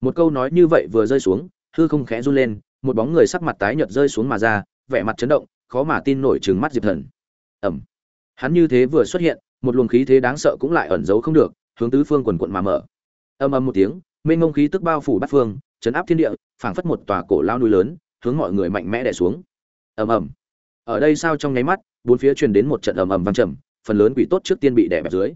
Một câu nói như vậy vừa rơi xuống, hư không khẽ run lên, một bóng người sắc mặt tái nhợt rơi xuống mà ra, vẻ mặt chấn động, khó mà tin nổi trừng mắt diệp thần. Ẩm. Hắn như thế vừa xuất hiện một luồng khí thế đáng sợ cũng lại ẩn giấu không được, hướng tứ phương quần quận mà mở. Âm âm một tiếng, mênh mông khí tức bao phủ bát phương, chấn áp thiên địa, phảng phất một tòa cổ lao núi lớn, hướng mọi người mạnh mẽ đè xuống. Ầm ầm. Ở đây sao trong nháy mắt, bốn phía truyền đến một trận ầm ầm vang trầm, phần lớn quỷ tốt trước tiên bị đè bẹp dưới.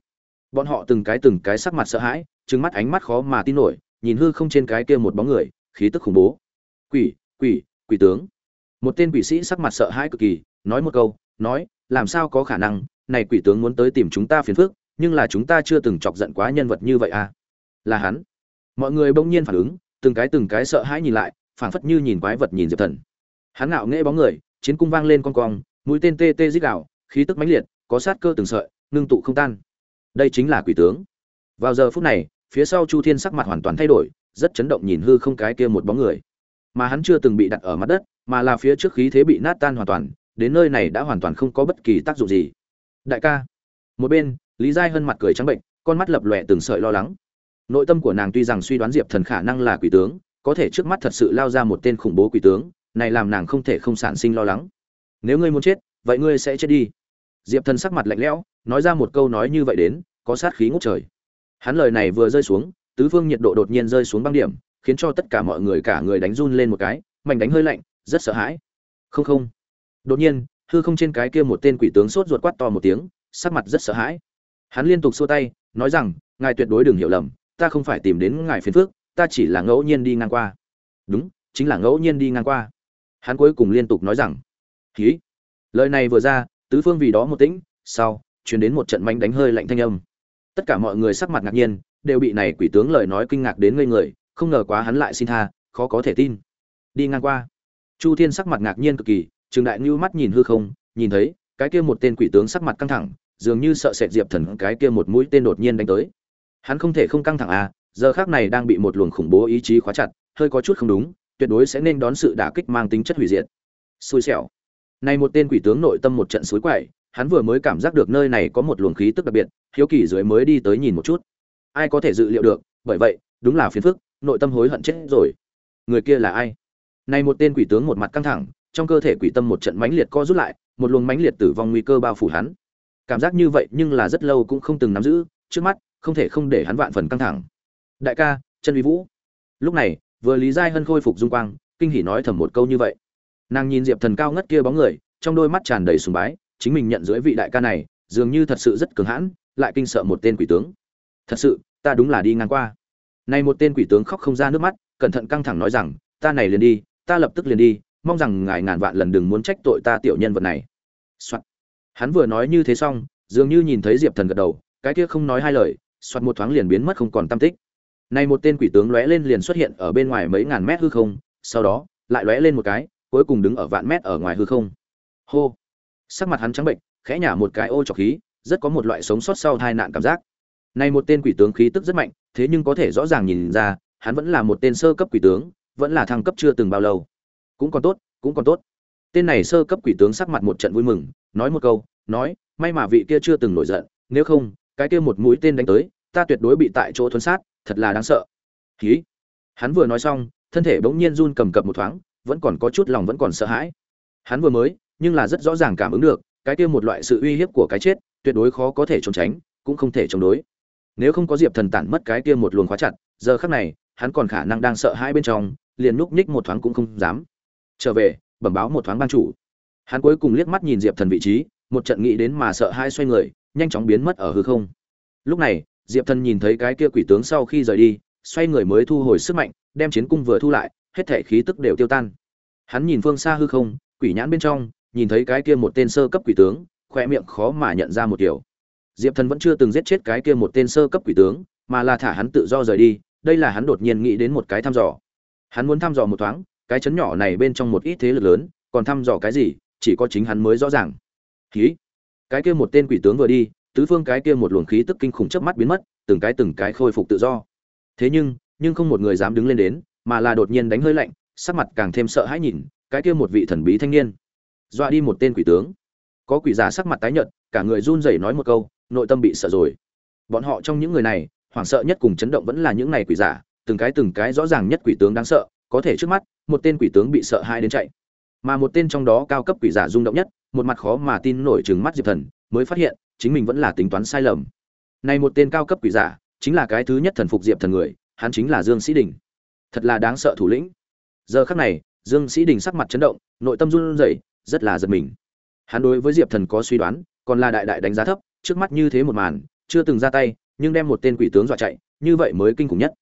Bọn họ từng cái từng cái sắc mặt sợ hãi, trừng mắt ánh mắt khó mà tin nổi, nhìn hư không trên cái kia một bóng người, khí tức khủng bố. Quỷ quỷ quỷ tướng. Một tên quỷ sĩ sắc mặt sợ hãi cực kỳ, nói một câu, nói, làm sao có khả năng? Này quỷ tướng muốn tới tìm chúng ta phiền phức nhưng là chúng ta chưa từng chọc giận quá nhân vật như vậy à? Là hắn. Mọi người bỗng nhiên phản ứng từng cái từng cái sợ hãi nhìn lại phảng phất như nhìn quái vật nhìn diệp thần. Hắn ngạo nghễ bóng người chiến cung vang lên con cong mũi tên tê tê rít gào, khí tức mãnh liệt có sát cơ từng sợi ngưng tụ không tan. Đây chính là quỷ tướng. Vào giờ phút này phía sau chu thiên sắc mặt hoàn toàn thay đổi rất chấn động nhìn hư không cái kia một bóng người. Mà hắn chưa từng bị đặt ở mặt đất mà là phía trước khí thế bị nát tan hoàn toàn đến nơi này đã hoàn toàn không có bất kỳ tác dụng gì đại ca. Một bên, lý giai hân mặt cười trắng bệnh, con mắt lập lòe từng sợi lo lắng. Nội tâm của nàng tuy rằng suy đoán diệp thần khả năng là quỷ tướng, có thể trước mắt thật sự lao ra một tên khủng bố quỷ tướng, này làm nàng không thể không sản sinh lo lắng. Nếu ngươi muốn chết, vậy ngươi sẽ chết đi. Diệp thần sắc mặt lạnh lẽo, nói ra một câu nói như vậy đến, có sát khí ngút trời. Hắn lời này vừa rơi xuống, tứ phương nhiệt độ đột nhiên rơi xuống băng điểm, khiến cho tất cả mọi người cả người đánh run lên một cái, mảnh đánh hơi lạnh, rất sợ hãi. Không không. Đột nhiên hư không trên cái kia một tên quỷ tướng sốt ruột quát to một tiếng, sắc mặt rất sợ hãi. Hắn liên tục xua tay, nói rằng, ngài tuyệt đối đừng hiểu lầm, ta không phải tìm đến ngài phiền phước ta chỉ là ngẫu nhiên đi ngang qua. Đúng, chính là ngẫu nhiên đi ngang qua. Hắn cuối cùng liên tục nói rằng khí lời này vừa ra, tứ phương vì đó một tĩnh, sau chuyển đến một trận mánh đánh hơi lạnh thanh âm. Tất cả mọi người sắc mặt ngạc nhiên, đều bị này quỷ tướng lời nói kinh ngạc đến ngây người, không ngờ quá hắn lại xin tha, khó có thể tin. Đi ngang qua. Chu thiên sắc mặt ngạc nhiên cực kỳ trường đại nưu mắt nhìn hư không, nhìn thấy, cái kia một tên quỷ tướng sắc mặt căng thẳng, dường như sợ sệt diệp thần cái kia một mũi tên đột nhiên đánh tới. Hắn không thể không căng thẳng à giờ khắc này đang bị một luồng khủng bố ý chí khóa chặt, hơi có chút không đúng, tuyệt đối sẽ nên đón sự đả kích mang tính chất hủy diệt. Xui xẻo. Này một tên quỷ tướng nội tâm một trận suối quậy, hắn vừa mới cảm giác được nơi này có một luồng khí tức đặc biệt, hiếu kỳ dưới mới đi tới nhìn một chút. Ai có thể dự liệu được, bởi vậy, đúng là phiền phức, nội tâm hối hận chết rồi. Người kia là ai? Này một tên quỷ tướng một mặt căng thẳng trong cơ thể quỷ tâm một trận mãnh liệt co rút lại, một luồng mãnh liệt tử vong nguy cơ bao phủ hắn. Cảm giác như vậy nhưng là rất lâu cũng không từng nắm giữ, trước mắt, không thể không để hắn vạn phần căng thẳng. Đại ca chân uy vũ. Lúc này, vừa lý giai hân khôi phục dung quang, kinh hỉ nói thầm một câu như vậy. Nàng nhìn diệp thần cao ngất kia bóng người, trong đôi mắt tràn đầy sùng bái, chính mình nhận dưới vị đại ca này, dường như thật sự rất cường hãn, lại kinh sợ một tên quỷ tướng. Thật sự, ta đúng là đi ngang qua. Này một tên quỷ tướng khóc không ra nước mắt, cẩn thận căng thẳng nói rằng, ta này liền đi, ta lập tức liền đi mong rằng ngài ngàn vạn lần đừng muốn trách tội ta tiểu nhân vật này、Soạn. hắn vừa nói như thế xong, dường như nhìn thấy diệp thần gật đầu, cái kia không nói hai lời, soạt một thoáng liền biến mất không còn tâm tích. Này một tên quỷ tướng lóe lên liền xuất hiện ở bên ngoài mấy ngàn mét hư không, sau đó, lại lóe lên một cái, cuối cùng đứng ở vạn mét ở ngoài hư không. Hô. Sắc mặt hắn trắng bệnh, khẽ nhả một cái ô trọc khí, rất có một loại sống sót sau tai nạn cảm giác. Này một tên quỷ tướng khí tức rất mạnh, thế nhưng có thể rõ ràng nhìn ra, hắn vẫn là một tên sơ cấp quỷ tướng, vẫn là thăng cấp chưa từng bao lâu cũng còn tốt, cũng còn tốt. Tên này sơ cấp quỷ tướng sắc mặt một trận vui mừng, nói một câu, nói, may mà vị kia chưa từng nổi giận, nếu không, cái kia một mũi tên đánh tới, ta tuyệt đối bị tại chỗ thuấn sát, thật là đáng sợ. Khí hắn vừa nói xong, thân thể bỗng nhiên run cầm cập một thoáng, vẫn còn có chút lòng vẫn còn sợ hãi. Hắn vừa mới, nhưng là rất rõ ràng cảm ứng được, cái kia một loại sự uy hiếp của cái chết, tuyệt đối khó có thể trốn tránh, cũng không thể chống đối. Nếu không có diệp thần tản mất cái kia một luồng khóa chặt, giờ khắc này, hắn còn khả năng đang sợ hãi bên trong, liền núp nhích một thoáng cũng không dám trở về, bẩm báo một thoáng ban chủ. Hắn cuối cùng liếc mắt nhìn diệp thần vị trí, một trận nghĩ đến mà sợ hai xoay người, nhanh chóng biến mất ở hư không. Lúc này, diệp thần nhìn thấy cái kia quỷ tướng sau khi rời đi, xoay người mới thu hồi sức mạnh, đem chiến cung vừa thu lại, hết thể khí tức đều tiêu tan. Hắn nhìn phương xa hư không, quỷ nhãn bên trong, nhìn thấy cái kia một tên sơ cấp quỷ tướng khoe miệng khó mà nhận ra một điều. Diệp thần vẫn chưa từng giết chết cái kia một tên sơ cấp quỷ tướng, mà là thả hắn tự do rời đi, đây là hắn đột nhiên nghĩ đến một cái thăm dò. Hắn muốn thăm dò một thoáng cái chấn nhỏ này bên trong một ít thế lực lớn, còn thăm dò cái gì, chỉ có chính hắn mới rõ ràng. Khí cái kia một tên quỷ tướng vừa đi, tứ phương cái kia một luồng khí tức kinh khủng chớp mắt biến mất, từng cái từng cái khôi phục tự do. Thế nhưng nhưng không một người dám đứng lên đến, mà là đột nhiên đánh hơi lạnh, sắc mặt càng thêm sợ hãi nhìn, cái kia một vị thần bí thanh niên. Dọa đi một tên quỷ tướng. Có quỷ giả sắc mặt tái nhợt, cả người run rẩy nói một câu, nội tâm bị sợ rồi. Bọn họ trong những người này, hoảng sợ nhất cùng chấn động vẫn là những này quỷ giả, từng cái từng cái rõ ràng nhất quỷ tướng đáng sợ, có thể trước mắt một tên quỷ tướng bị sợ hai đến chạy. Mà một tên trong đó cao cấp quỷ giả rung động nhất, một mặt khó mà tin nổi chừng mắt diệp thần, mới phát hiện, chính mình vẫn là tính toán sai lầm. Này một tên cao cấp quỷ giả, chính là cái thứ nhất thần phục diệp thần người, hắn chính là dương sĩ đình. Thật là đáng sợ thủ lĩnh. Giờ khắc này, dương sĩ đình sắc mặt chấn động, nội tâm run rẩy, rất là giật mình. Hắn đối với diệp thần có suy đoán, còn là đại đại đánh giá thấp, trước mắt như thế một màn, chưa từng ra tay, nhưng đem một tên quỷ tướng dọa chạy, như vậy mới kinh khủng nhất.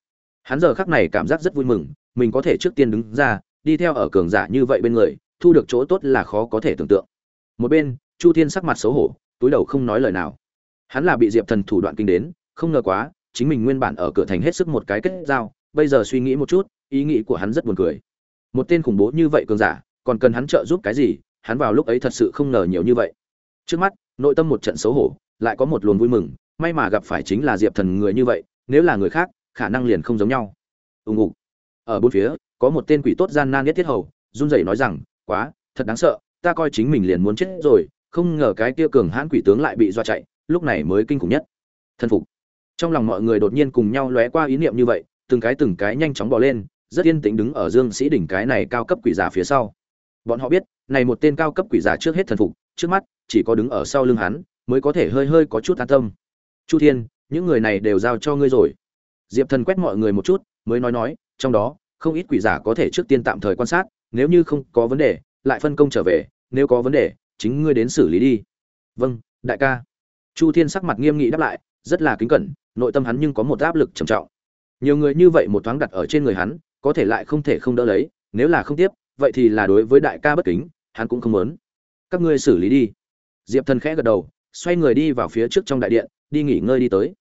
Hắn giờ khắc này cảm giác rất vui mừng mình có thể trước tiên đứng ra, đi theo ở cường giả như vậy bên người, thu được chỗ tốt là khó có thể tưởng tượng. Một bên, chu thiên sắc mặt xấu hổ, túi đầu không nói lời nào. Hắn là bị diệp thần thủ đoạn kinh đến, không ngờ quá, chính mình nguyên bản ở cửa thành hết sức một cái kết giao, bây giờ suy nghĩ một chút, ý nghĩ của hắn rất buồn cười. Một tên khủng bố như vậy cường giả, còn cần hắn trợ giúp cái gì, hắn vào lúc ấy thật sự không ngờ nhiều như vậy. Trước mắt, nội tâm một trận xấu hổ, lại có một luồng vui mừng, may mà gặp phải chính là diệp thần người như vậy, nếu là người khác, khả năng liền không giống nhau. Ùng ục ở bốn phía, có một tên quỷ tốt gian nan nhất thiết hầu, run rẩy nói rằng, quá, thật đáng sợ, ta coi chính mình liền muốn chết rồi, không ngờ cái kia cường hãn quỷ tướng lại bị dọa chạy, lúc này mới kinh khủng nhất. Thân phục. Trong lòng mọi người đột nhiên cùng nhau lóe qua ý niệm như vậy, từng cái từng cái nhanh chóng bỏ lên, rất yên tĩnh đứng ở dương sĩ đỉnh cái này cao cấp quỷ giả phía sau. Bọn họ biết, này một tên cao cấp quỷ giả trước hết thần phục, trước mắt, chỉ có đứng ở sau lưng hắn, mới có thể hơi hơi có chút an tâm. Chu thiên, những người này đều giao cho ngươi rồi. Diệp thần quét mọi người một chút, mới nói nói trong đó, không ít quỷ giả có thể trước tiên tạm thời quan sát, nếu như không có vấn đề, lại phân công trở về, nếu có vấn đề, chính ngươi đến xử lý đi. Vâng đại ca. Chu thiên sắc mặt nghiêm nghị đáp lại, rất là kính cẩn, nội tâm hắn nhưng có một áp lực trầm trọng. Nhiều người như vậy một thoáng đặt ở trên người hắn, có thể lại không thể không đỡ lấy, nếu là không tiếp, vậy thì là đối với đại ca bất kính, hắn cũng không muốn. Các ngươi xử lý đi. Diệp thần khẽ gật đầu, xoay người đi vào phía trước trong đại điện, đi nghỉ ngơi đi tới.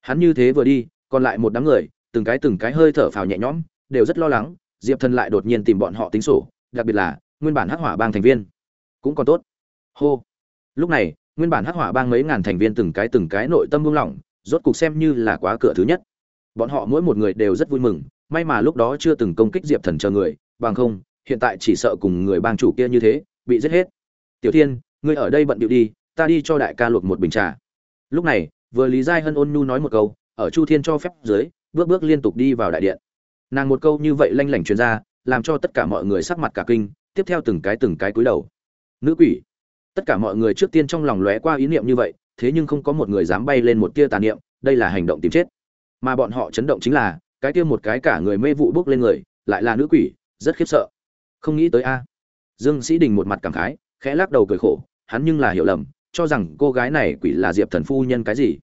Hắn như thế vừa đi, còn lại một đám người từng cái từng cái hơi thở phào nhẹ nhõm, đều rất lo lắng, diệp thần lại đột nhiên tìm bọn họ tính sổ, đặc biệt là nguyên bản hắc hỏa bang thành viên. Cũng còn tốt. Hô. Lúc này, nguyên bản hắc hỏa bang mấy ngàn thành viên từng cái từng cái nội tâm buông lỏng, rốt cục xem như là quá cửa thứ nhất. Bọn họ mỗi một người đều rất vui mừng, may mà lúc đó chưa từng công kích diệp thần chờ người, bằng không, hiện tại chỉ sợ cùng người bang chủ kia như thế, bị giết hết. Tiểu thiên, ngươi ở đây bận điệu đi, ta đi cho đại ca luộc một bình trà. Lúc này, vừa lý giai hân ôn nhu nói một câu, ở chu thiên cho phép dưới bước bước liên tục đi vào đại điện. Nàng một câu như vậy lanh lảnh truyền ra, làm cho tất cả mọi người sắc mặt cả kinh, tiếp theo từng cái từng cái cúi đầu. Nữ quỷ! Tất cả mọi người trước tiên trong lòng lóe qua ý niệm như vậy, thế nhưng không có một người dám bay lên một tia tà niệm, đây là hành động tìm chết. Mà bọn họ chấn động chính là, cái kia một cái cả người mê vụ bước lên người, lại là nữ quỷ, rất khiếp sợ. Không nghĩ tới a. Dương sĩ đình một mặt cảm khái, khẽ lắc đầu cười khổ, hắn nhưng là hiểu lầm, cho rằng cô gái này quỷ là diệp thần phu nhân cái gì?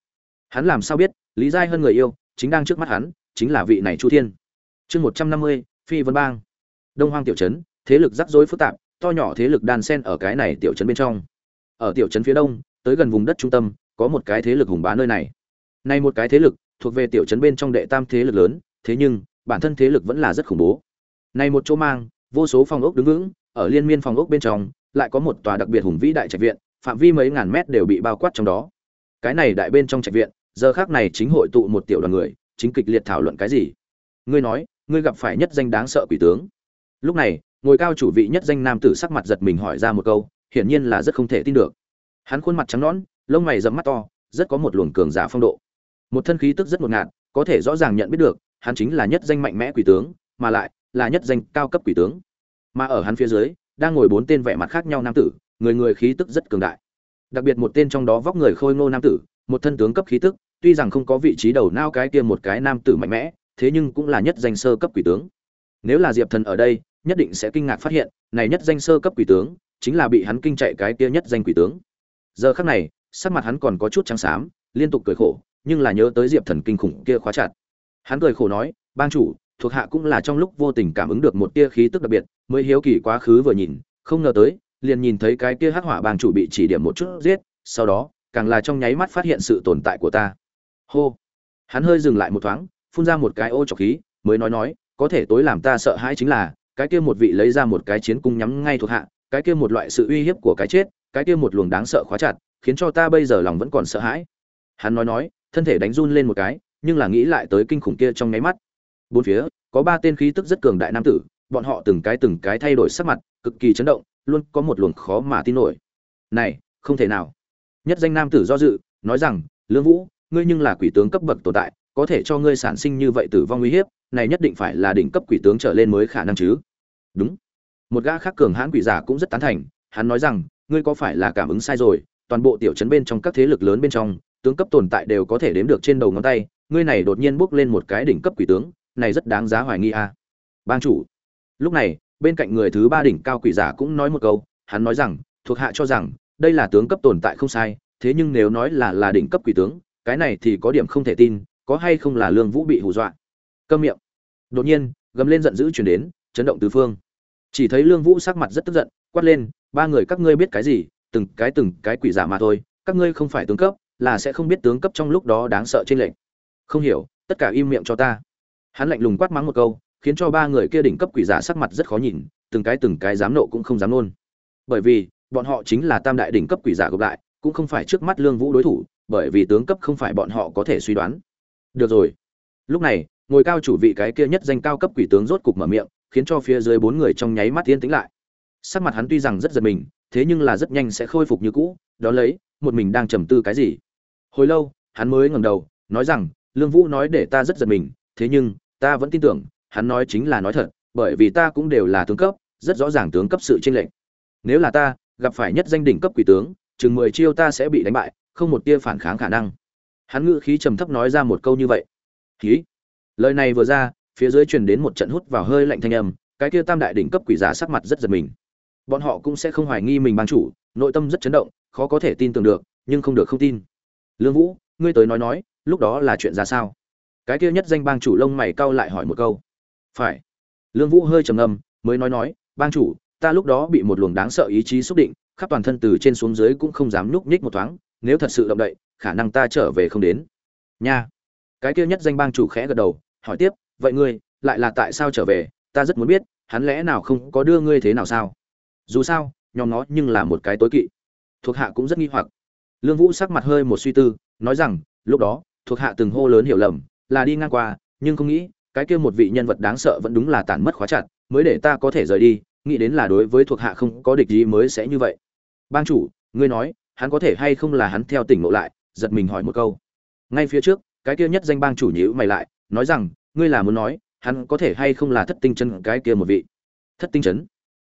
Hắn làm sao biết, lý giai hơn người yêu chính đang trước mắt hắn, chính là vị này chu thiên. Chương một trăm năm mươi, phi vân bang. Đông hoang tiểu trấn, thế lực rắc rối phức tạp, to nhỏ thế lực đan sen ở cái này tiểu trấn bên trong. Ở tiểu trấn phía đông, tới gần vùng đất trung tâm, có một cái thế lực hùng bá nơi này. Nay một cái thế lực, thuộc về tiểu trấn bên trong đệ tam thế lực lớn, thế nhưng, bản thân thế lực vẫn là rất khủng bố. Này một chỗ mang, vô số phòng ốc đứng vững, ở liên miên phòng ốc bên trong, lại có một tòa đặc biệt hùng vĩ đại trạch viện, phạm vi mấy ngàn mét đều bị bao quát trong đó. Cái này đại bên trong trạch viện giờ khác này chính hội tụ một tiểu đoàn người, chính kịch liệt thảo luận cái gì? Ngươi nói, ngươi gặp phải nhất danh đáng sợ quỷ tướng. Lúc này, ngồi cao chủ vị nhất danh nam tử sắc mặt giật mình hỏi ra một câu, hiển nhiên là rất không thể tin được. Hắn khuôn mặt trắng nõn, lông mày rậm mắt to, rất có một luồng cường giả phong độ. Một thân khí tức rất ngột ngạt, có thể rõ ràng nhận biết được, hắn chính là nhất danh mạnh mẽ quỷ tướng, mà lại là nhất danh cao cấp quỷ tướng. Mà ở hắn phía dưới, đang ngồi bốn tên vẻ mặt khác nhau nam tử, người người khí tức rất cường đại. Đặc biệt một tên trong đó vóc người khôi ngô nam tử một thân tướng cấp khí tức, tuy rằng không có vị trí đầu nao cái kia một cái nam tử mạnh mẽ, thế nhưng cũng là nhất danh sơ cấp quỷ tướng. Nếu là diệp thần ở đây, nhất định sẽ kinh ngạc phát hiện, này nhất danh sơ cấp quỷ tướng, chính là bị hắn kinh chạy cái kia nhất danh quỷ tướng. Giờ khắc này, sắc mặt hắn còn có chút trắng xám, liên tục cười khổ, nhưng là nhớ tới diệp thần kinh khủng kia khóa chặt. Hắn cười khổ nói, bang chủ, thuộc hạ cũng là trong lúc vô tình cảm ứng được một tia khí tức đặc biệt, mới hiếu kỳ quá khứ vừa nhìn, không ngờ tới, liền nhìn thấy cái kia hắc hỏa bang chủ bị chỉ điểm một chút giết, sau đó càng là trong nháy mắt phát hiện sự tồn tại của ta. Hô. Hắn hơi dừng lại một thoáng, phun ra một cái ô trọc khí, mới nói nói, có thể tối làm ta sợ hãi chính là, cái kia một vị lấy ra một cái chiến cung nhắm ngay thuộc hạ, cái kia một loại sự uy hiếp của cái chết, cái kia một luồng đáng sợ khóa chặt, khiến cho ta bây giờ lòng vẫn còn sợ hãi. Hắn nói nói, thân thể đánh run lên một cái, nhưng là nghĩ lại tới kinh khủng kia trong nháy mắt. Bốn phía, có ba tên khí tức rất cường đại nam tử, bọn họ từng cái từng cái thay đổi sắc mặt, cực kỳ chấn động, luôn có một luồng khó mà tin nổi. Này, không thể nào nhất danh nam tử do dự, nói rằng, lương vũ, ngươi nhưng là quỷ tướng cấp bậc tồn tại, có thể cho ngươi sản sinh như vậy tử vong uy hiếp, này nhất định phải là đỉnh cấp quỷ tướng trở lên mới khả năng chứ? Đúng. Một gã khác cường hãn quỷ giả cũng rất tán thành, hắn nói rằng, ngươi có phải là cảm ứng sai rồi, toàn bộ tiểu trấn bên trong các thế lực lớn bên trong, tướng cấp tồn tại đều có thể đếm được trên đầu ngón tay, ngươi này đột nhiên bước lên một cái đỉnh cấp quỷ tướng, này rất đáng giá hoài nghi a. À. bang chủ. Lúc này, bên cạnh người thứ ba đỉnh cao quỷ giả cũng nói một câu, hắn nói rằng, thuộc hạ cho rằng đây là tướng cấp tồn tại không sai, thế nhưng nếu nói là là đỉnh cấp quỷ tướng, cái này thì có điểm không thể tin, có hay không là lương vũ bị hù dọa. Câm miệng. Đột nhiên, gầm lên giận dữ chuyển đến, chấn động tứ phương. Chỉ thấy lương vũ sắc mặt rất tức giận, quát lên, ba người các ngươi biết cái gì? Từng cái từng cái quỷ giả mà thôi, các ngươi không phải tướng cấp, là sẽ không biết tướng cấp trong lúc đó đáng sợ trên lệnh không hiểu, tất cả im miệng cho ta. Hắn lạnh lùng quát mắng một câu, khiến cho ba người kia đỉnh cấp quỷ giả sắc mặt rất khó nhìn, từng cái từng cái dám nộ cũng không dám nôn. Bởi vì bọn họ chính là tam đại đỉnh cấp quỷ giả gặp lại, cũng không phải trước mắt lương vũ đối thủ, bởi vì tướng cấp không phải bọn họ có thể suy đoán. Được rồi. Lúc này, ngồi cao chủ vị cái kia nhất danh cao cấp quỷ tướng rốt cục mở miệng, khiến cho phía dưới bốn người trong nháy mắt yên tĩnh lại. Sắc mặt hắn tuy rằng rất giật mình, thế nhưng là rất nhanh sẽ khôi phục như cũ đó lấy, một mình đang trầm tư cái gì. Hồi lâu, hắn mới ngẩng đầu, nói rằng, lương vũ nói để ta rất giật mình, thế nhưng, ta vẫn tin tưởng, hắn nói chính là nói thật, bởi vì ta cũng đều là tướng cấp, rất rõ ràng tướng cấp sự chênh lệch. Nếu là ta gặp phải nhất danh đỉnh cấp quỷ tướng, chừng mười chiêu ta sẽ bị đánh bại, không một tia phản kháng khả năng. Hắn ngự khí trầm thấp nói ra một câu như vậy. Khí lời này vừa ra, phía dưới truyền đến một trận hút vào hơi lạnh thanh âm, cái kia tam đại đỉnh cấp quỷ giả sắc mặt rất giật mình. Bọn họ cũng sẽ không hoài nghi mình bang chủ, nội tâm rất chấn động, khó có thể tin tưởng được, nhưng không được không tin. Lương vũ, ngươi tới nói nói, lúc đó là chuyện ra sao? Cái kia nhất danh bang chủ lông mày cau lại hỏi một câu. Phải. Lương vũ hơi trầm ngâm, mới nói nói, bang chủ ta lúc đó bị một luồng đáng sợ ý chí xúc định, khắp toàn thân từ trên xuống dưới cũng không dám nhúc nhích một thoáng, nếu thật sự động đậy, khả năng ta trở về không đến. Nha. Cái kia nhất danh bang chủ khẽ gật đầu, hỏi tiếp, vậy ngươi, lại là tại sao trở về? Ta rất muốn biết, hắn lẽ nào không có đưa ngươi thế nào sao? Dù sao, nhóm nó nhưng là một cái tối kỵ. Thuộc hạ cũng rất nghi hoặc. Lương vũ sắc mặt hơi một suy tư, nói rằng, lúc đó, thuộc hạ từng hô lớn hiểu lầm, là đi ngang qua, nhưng không nghĩ, cái kia một vị nhân vật đáng sợ vẫn đúng là tàn mất khóa chặt, mới để ta có thể rời đi nghĩ đến là đối với thuộc hạ không có địch ý mới sẽ như vậy. Bang chủ, ngươi nói, hắn có thể hay không là hắn theo tỉnh ngộ lại? Giật mình hỏi một câu. Ngay phía trước, cái kia nhất danh bang chủ nhữ mày lại, nói rằng, ngươi là muốn nói, hắn có thể hay không là thất tinh chân cái kia một vị? Thất tinh chấn.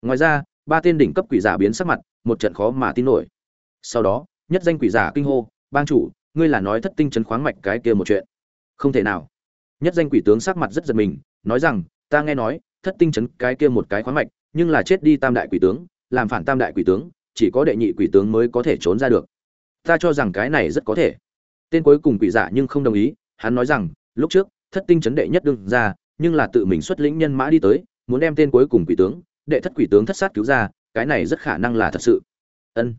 Ngoài ra, ba tên đỉnh cấp quỷ giả biến sắc mặt, một trận khó mà tin nổi. Sau đó, nhất danh quỷ giả kinh hô, bang chủ, ngươi là nói thất tinh chấn khoáng mạch cái kia một chuyện. Không thể nào. Nhất danh quỷ tướng sắc mặt rất giật mình, nói rằng, ta nghe nói, thất tinh chấn cái kia một cái khoáng mạch nhưng là chết đi tam đại quỷ tướng, làm phản tam đại quỷ tướng, chỉ có đệ nhị quỷ tướng mới có thể trốn ra được. Ta cho rằng cái này rất có thể. Tên cuối cùng quỷ giả nhưng không đồng ý, hắn nói rằng, lúc trước, thất tinh chấn đệ nhất đương ra, nhưng là tự mình xuất lĩnh nhân mã đi tới, muốn đem tên cuối cùng quỷ tướng, đệ thất quỷ tướng thất sát cứu ra, cái này rất khả năng là thật sự. Ân.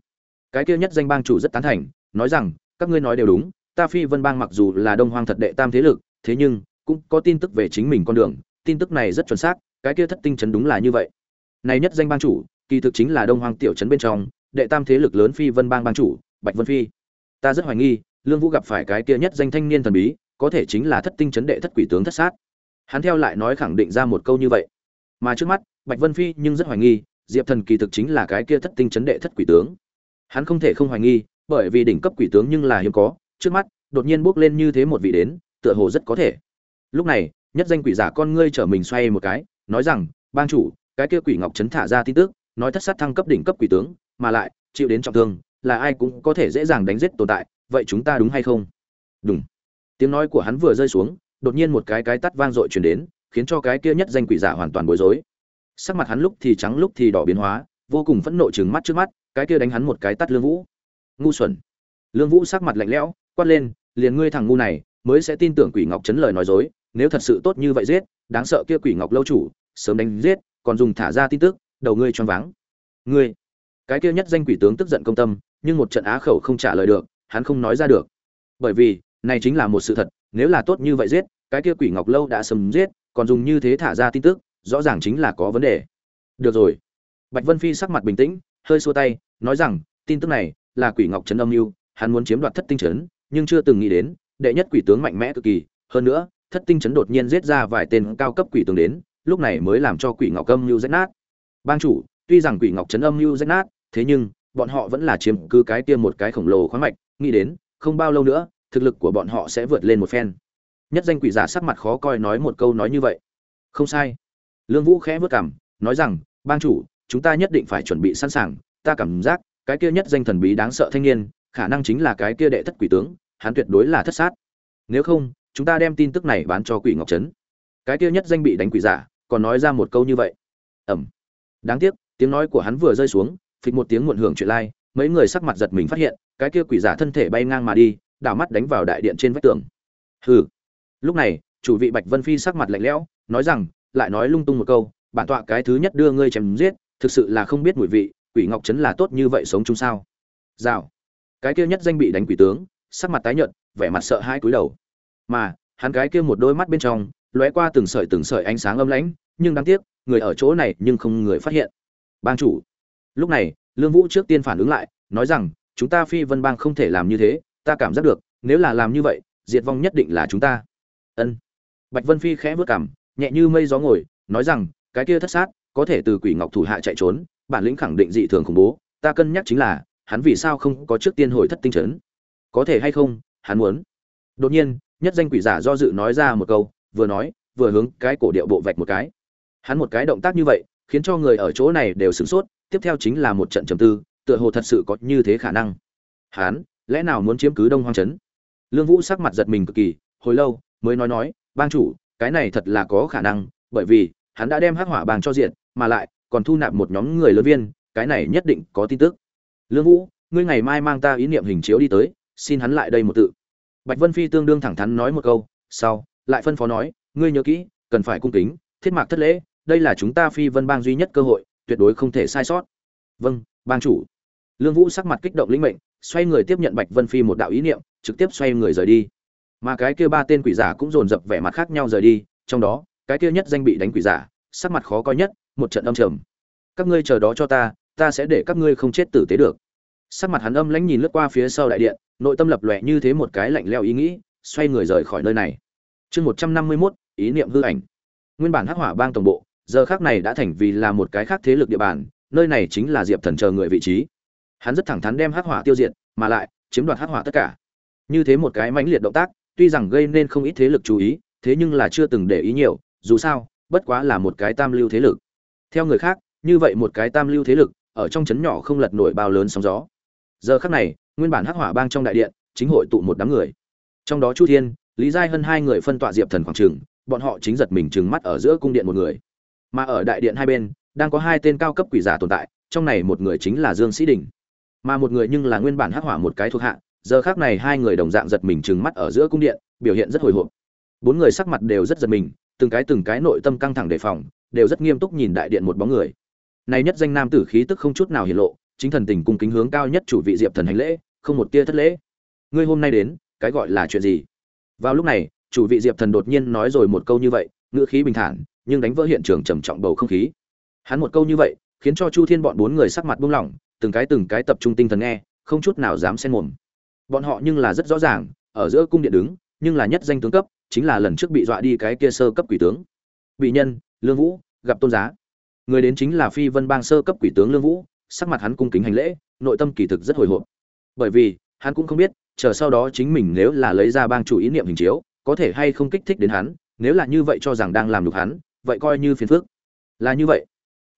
Cái kia nhất danh bang chủ rất tán thành, nói rằng, các ngươi nói đều đúng, ta phi vân bang mặc dù là đông hoang thật đệ tam thế lực, thế nhưng cũng có tin tức về chính mình con đường, tin tức này rất chuẩn xác, cái kia thất tinh chấn đúng là như vậy này nhất danh bang chủ, kỳ thực chính là đông hoang tiểu trấn bên trong, đệ tam thế lực lớn phi vân bang bang chủ, bạch vân phi. Ta rất hoài nghi, lương vũ gặp phải cái kia nhất danh thanh niên thần bí, có thể chính là thất tinh chấn đệ thất quỷ tướng thất sát. Hắn theo lại nói khẳng định ra một câu như vậy. Mà trước mắt, bạch vân phi nhưng rất hoài nghi, diệp thần kỳ thực chính là cái kia thất tinh chấn đệ thất quỷ tướng. Hắn không thể không hoài nghi, bởi vì đỉnh cấp quỷ tướng nhưng là hiếm có, trước mắt, đột nhiên bước lên như thế một vị đến, tựa hồ rất có thể. Lúc này, nhất danh quỷ giả con ngươi trở mình xoay một cái, nói rằng, bang chủ cái kia quỷ ngọc trấn thả ra tin tức, nói thất sát thăng cấp đỉnh cấp quỷ tướng, mà lại, chịu đến trọng thương, là ai cũng có thể dễ dàng đánh giết tồn tại, vậy chúng ta đúng hay không? Đúng tiếng nói của hắn vừa rơi xuống, đột nhiên một cái cái tắt vang dội truyền đến, khiến cho cái kia nhất danh quỷ giả hoàn toàn bối rối. Sắc mặt hắn lúc thì trắng lúc thì đỏ biến hóa, vô cùng phẫn nộ chừng mắt trước mắt, cái kia đánh hắn một cái tắt lương vũ. Ngu xuẩn. Lương vũ sắc mặt lạnh lẽo, quát lên, liền ngươi thằng ngu này, mới sẽ tin tưởng quỷ ngọc chấn lời nói dối, nếu thật sự tốt như vậy giết, đáng sợ kia quỷ ngọc lâu chủ, sớm đánh giết còn dùng thả ra tin tức, đầu ngươi choáng váng. Ngươi, cái kia nhất danh quỷ tướng tức giận công tâm, nhưng một trận á khẩu không trả lời được, hắn không nói ra được. Bởi vì, này chính là một sự thật, nếu là tốt như vậy giết, cái kia quỷ ngọc lâu đã sầm giết, còn dùng như thế thả ra tin tức, rõ ràng chính là có vấn đề. Được rồi. Bạch vân phi sắc mặt bình tĩnh, hơi xua tay, nói rằng, tin tức này là quỷ ngọc trấn âm mưu, hắn muốn chiếm đoạt thất tinh trấn, nhưng chưa từng nghĩ đến, đệ nhất quỷ tướng mạnh mẽ cực kỳ, hơn nữa, thất tinh trấn đột nhiên giết ra vài tên cao cấp quỷ tướng đến lúc này mới làm cho quỷ ngọc âm mưu rách nát. Bang chủ, tuy rằng quỷ ngọc trấn âm mưu rách nát, thế nhưng, bọn họ vẫn là chiếm cứ cái tiêm một cái khổng lồ khoáng mạch, nghĩ đến, không bao lâu nữa, thực lực của bọn họ sẽ vượt lên một phen. Nhất danh quỷ giả sắc mặt khó coi nói một câu nói như vậy. Không sai. Lương vũ khẽ vất cảm, nói rằng, bang chủ, chúng ta nhất định phải chuẩn bị sẵn sàng. Ta cảm giác, cái kia nhất danh thần bí đáng sợ thanh niên, khả năng chính là cái kia đệ thất quỷ tướng, hắn tuyệt đối là thất sát. Nếu không, chúng ta đem tin tức này bán cho quỷ ngọc trấn. Cái kia nhất danh bị đánh quỷ giả còn nói ra một câu như vậy. Ẩm. Đáng tiếc, tiếng nói của hắn vừa rơi xuống, phịch một tiếng muộn hưởng chuyện lai, mấy người sắc mặt giật mình phát hiện, cái kia quỷ giả thân thể bay ngang mà đi, đảo mắt đánh vào đại điện trên vách tường. Hừ. Lúc này, chủ vị bạch vân phi sắc mặt lạnh lẽo, nói rằng, lại nói lung tung một câu, bản tọa cái thứ nhất đưa ngươi chém giết, thực sự là không biết mùi vị, quỷ ngọc trấn là tốt như vậy sống chung sao? Rào. Cái kia nhất danh bị đánh quỷ tướng, sắc mặt tái nhợt, vẻ mặt sợ hãi cúi đầu. Mà, hắn cái kia một đôi mắt bên trong lóe qua từng sợi từng sợi ánh sáng âm lãnh, nhưng đáng tiếc, người ở chỗ này nhưng không người phát hiện. Bang chủ. Lúc này, lương vũ trước tiên phản ứng lại, nói rằng, chúng ta phi vân bang không thể làm như thế, ta cảm giác được, nếu là làm như vậy, diệt vong nhất định là chúng ta. Ân. Bạch vân phi khẽ vớt cảm nhẹ như mây gió ngồi, nói rằng, cái kia thất sát, có thể từ quỷ ngọc thủ hạ chạy trốn, bản lĩnh khẳng định dị thường khủng bố, ta cân nhắc chính là, hắn vì sao không có trước tiên hồi thất tinh trấn? Có thể hay không, hắn muốn. Đột nhiên, nhất danh quỷ giả do dự nói ra một câu vừa nói, vừa hướng cái cổ điệu bộ vạch một cái. Hắn một cái động tác như vậy, khiến cho người ở chỗ này đều sửng sốt, tiếp theo chính là một trận trầm tư, tựa hồ thật sự có như thế khả năng. Hắn, lẽ nào muốn chiếm cứ đông hoang trấn? Lương vũ sắc mặt giật mình cực kỳ, hồi lâu, mới nói nói, bang chủ, cái này thật là có khả năng, bởi vì, hắn đã đem hắc hỏa bang cho diện mà lại, còn thu nạp một nhóm người lớn viên, cái này nhất định có tin tức. Lương vũ, ngươi ngày mai mang ta ý niệm hình chiếu đi tới, xin hắn lại đây một tự. Bạch vân phi tương đương thẳng thắn nói một câu, sau lại phân phó nói, ngươi nhớ kỹ, cần phải cung kính, thiết mạc thất lễ, đây là chúng ta phi vân bang duy nhất cơ hội, tuyệt đối không thể sai sót. Vâng bang chủ. Lương vũ sắc mặt kích động lĩnh mệnh, xoay người tiếp nhận bạch vân phi một đạo ý niệm, trực tiếp xoay người rời đi. Mà cái kia ba tên quỷ giả cũng dồn dập vẻ mặt khác nhau rời đi, trong đó, cái kia nhất danh bị đánh quỷ giả, sắc mặt khó coi nhất, một trận âm trầm. Các ngươi chờ đó cho ta ta sẽ để các ngươi không chết tử tế được. Sắc mặt hắn âm lãnh nhìn lướt qua phía sau đại điện, nội tâm lập lòe như thế một cái lạnh leo ý nghĩ, xoay người rời khỏi nơi này chương một trăm năm mươi mốt, ý niệm hư ảnh. Nguyên bản hắc hỏa bang tổng bộ, giờ khác này đã thành vì là một cái khác thế lực địa bàn, nơi này chính là diệp thần chờ người vị trí. Hắn rất thẳng thắn đem hắc hỏa tiêu diệt, mà lại chiếm đoạt hắc hỏa tất cả. Như thế một cái mãnh liệt động tác, tuy rằng gây nên không ít thế lực chú ý, thế nhưng là chưa từng để ý nhiều, dù sao, bất quá là một cái tam lưu thế lực. Theo người khác, như vậy một cái tam lưu thế lực, ở trong trấn nhỏ không lật nổi bao lớn sóng gió. Giờ khắc này, nguyên bản hắc hỏa bang trong đại điện, chính hội tụ một đám người. Trong đó chu thiên lý giai hơn hai người phân tọa diệp thần khoảng trường, bọn họ chính giật mình trừng mắt ở giữa cung điện một người. Mà ở đại điện hai bên, đang có hai tên cao cấp quỷ giả tồn tại, trong này một người chính là dương sĩ đình. Mà một người nhưng là nguyên bản hắc hỏa một cái thuộc hạ, giờ khác này hai người đồng dạng giật mình trừng mắt ở giữa cung điện, biểu hiện rất hồi hộp. Bốn người sắc mặt đều rất giật mình, từng cái từng cái nội tâm căng thẳng đề phòng, đều rất nghiêm túc nhìn đại điện một bóng người. Này nhất danh nam tử khí tức không chút nào hiển lộ, chính thần tình cung kính hướng cao nhất chủ vị diệp thần hành lễ, không một tia thất lễ. Ngươi hôm nay đến, cái gọi là chuyện gì? Vào lúc này, chủ vị diệp thần đột nhiên nói rồi một câu như vậy, ngữ khí bình thản, nhưng đánh vỡ hiện trường trầm trọng bầu không khí. Hắn một câu như vậy, khiến cho chu thiên bọn bốn người sắc mặt buông lỏng, từng cái từng cái tập trung tinh thần nghe, không chút nào dám xen mồm. Bọn họ nhưng là rất rõ ràng, ở giữa cung điện đứng, nhưng là nhất danh tướng cấp, chính là lần trước bị dọa đi cái kia sơ cấp quỷ tướng. Bị nhân, lương vũ, gặp tôn giá. Người đến chính là phi vân bang sơ cấp quỷ tướng lương vũ, sắc mặt hắn cung kính hành lễ, nội tâm kỳ thực rất hồi hộp. Bởi vì, hắn cũng không biết chờ sau đó chính mình nếu là lấy ra bang chủ ý niệm hình chiếu, có thể hay không kích thích đến hắn, nếu là như vậy cho rằng đang làm nhục hắn, vậy coi như phiền phức. Là như vậy.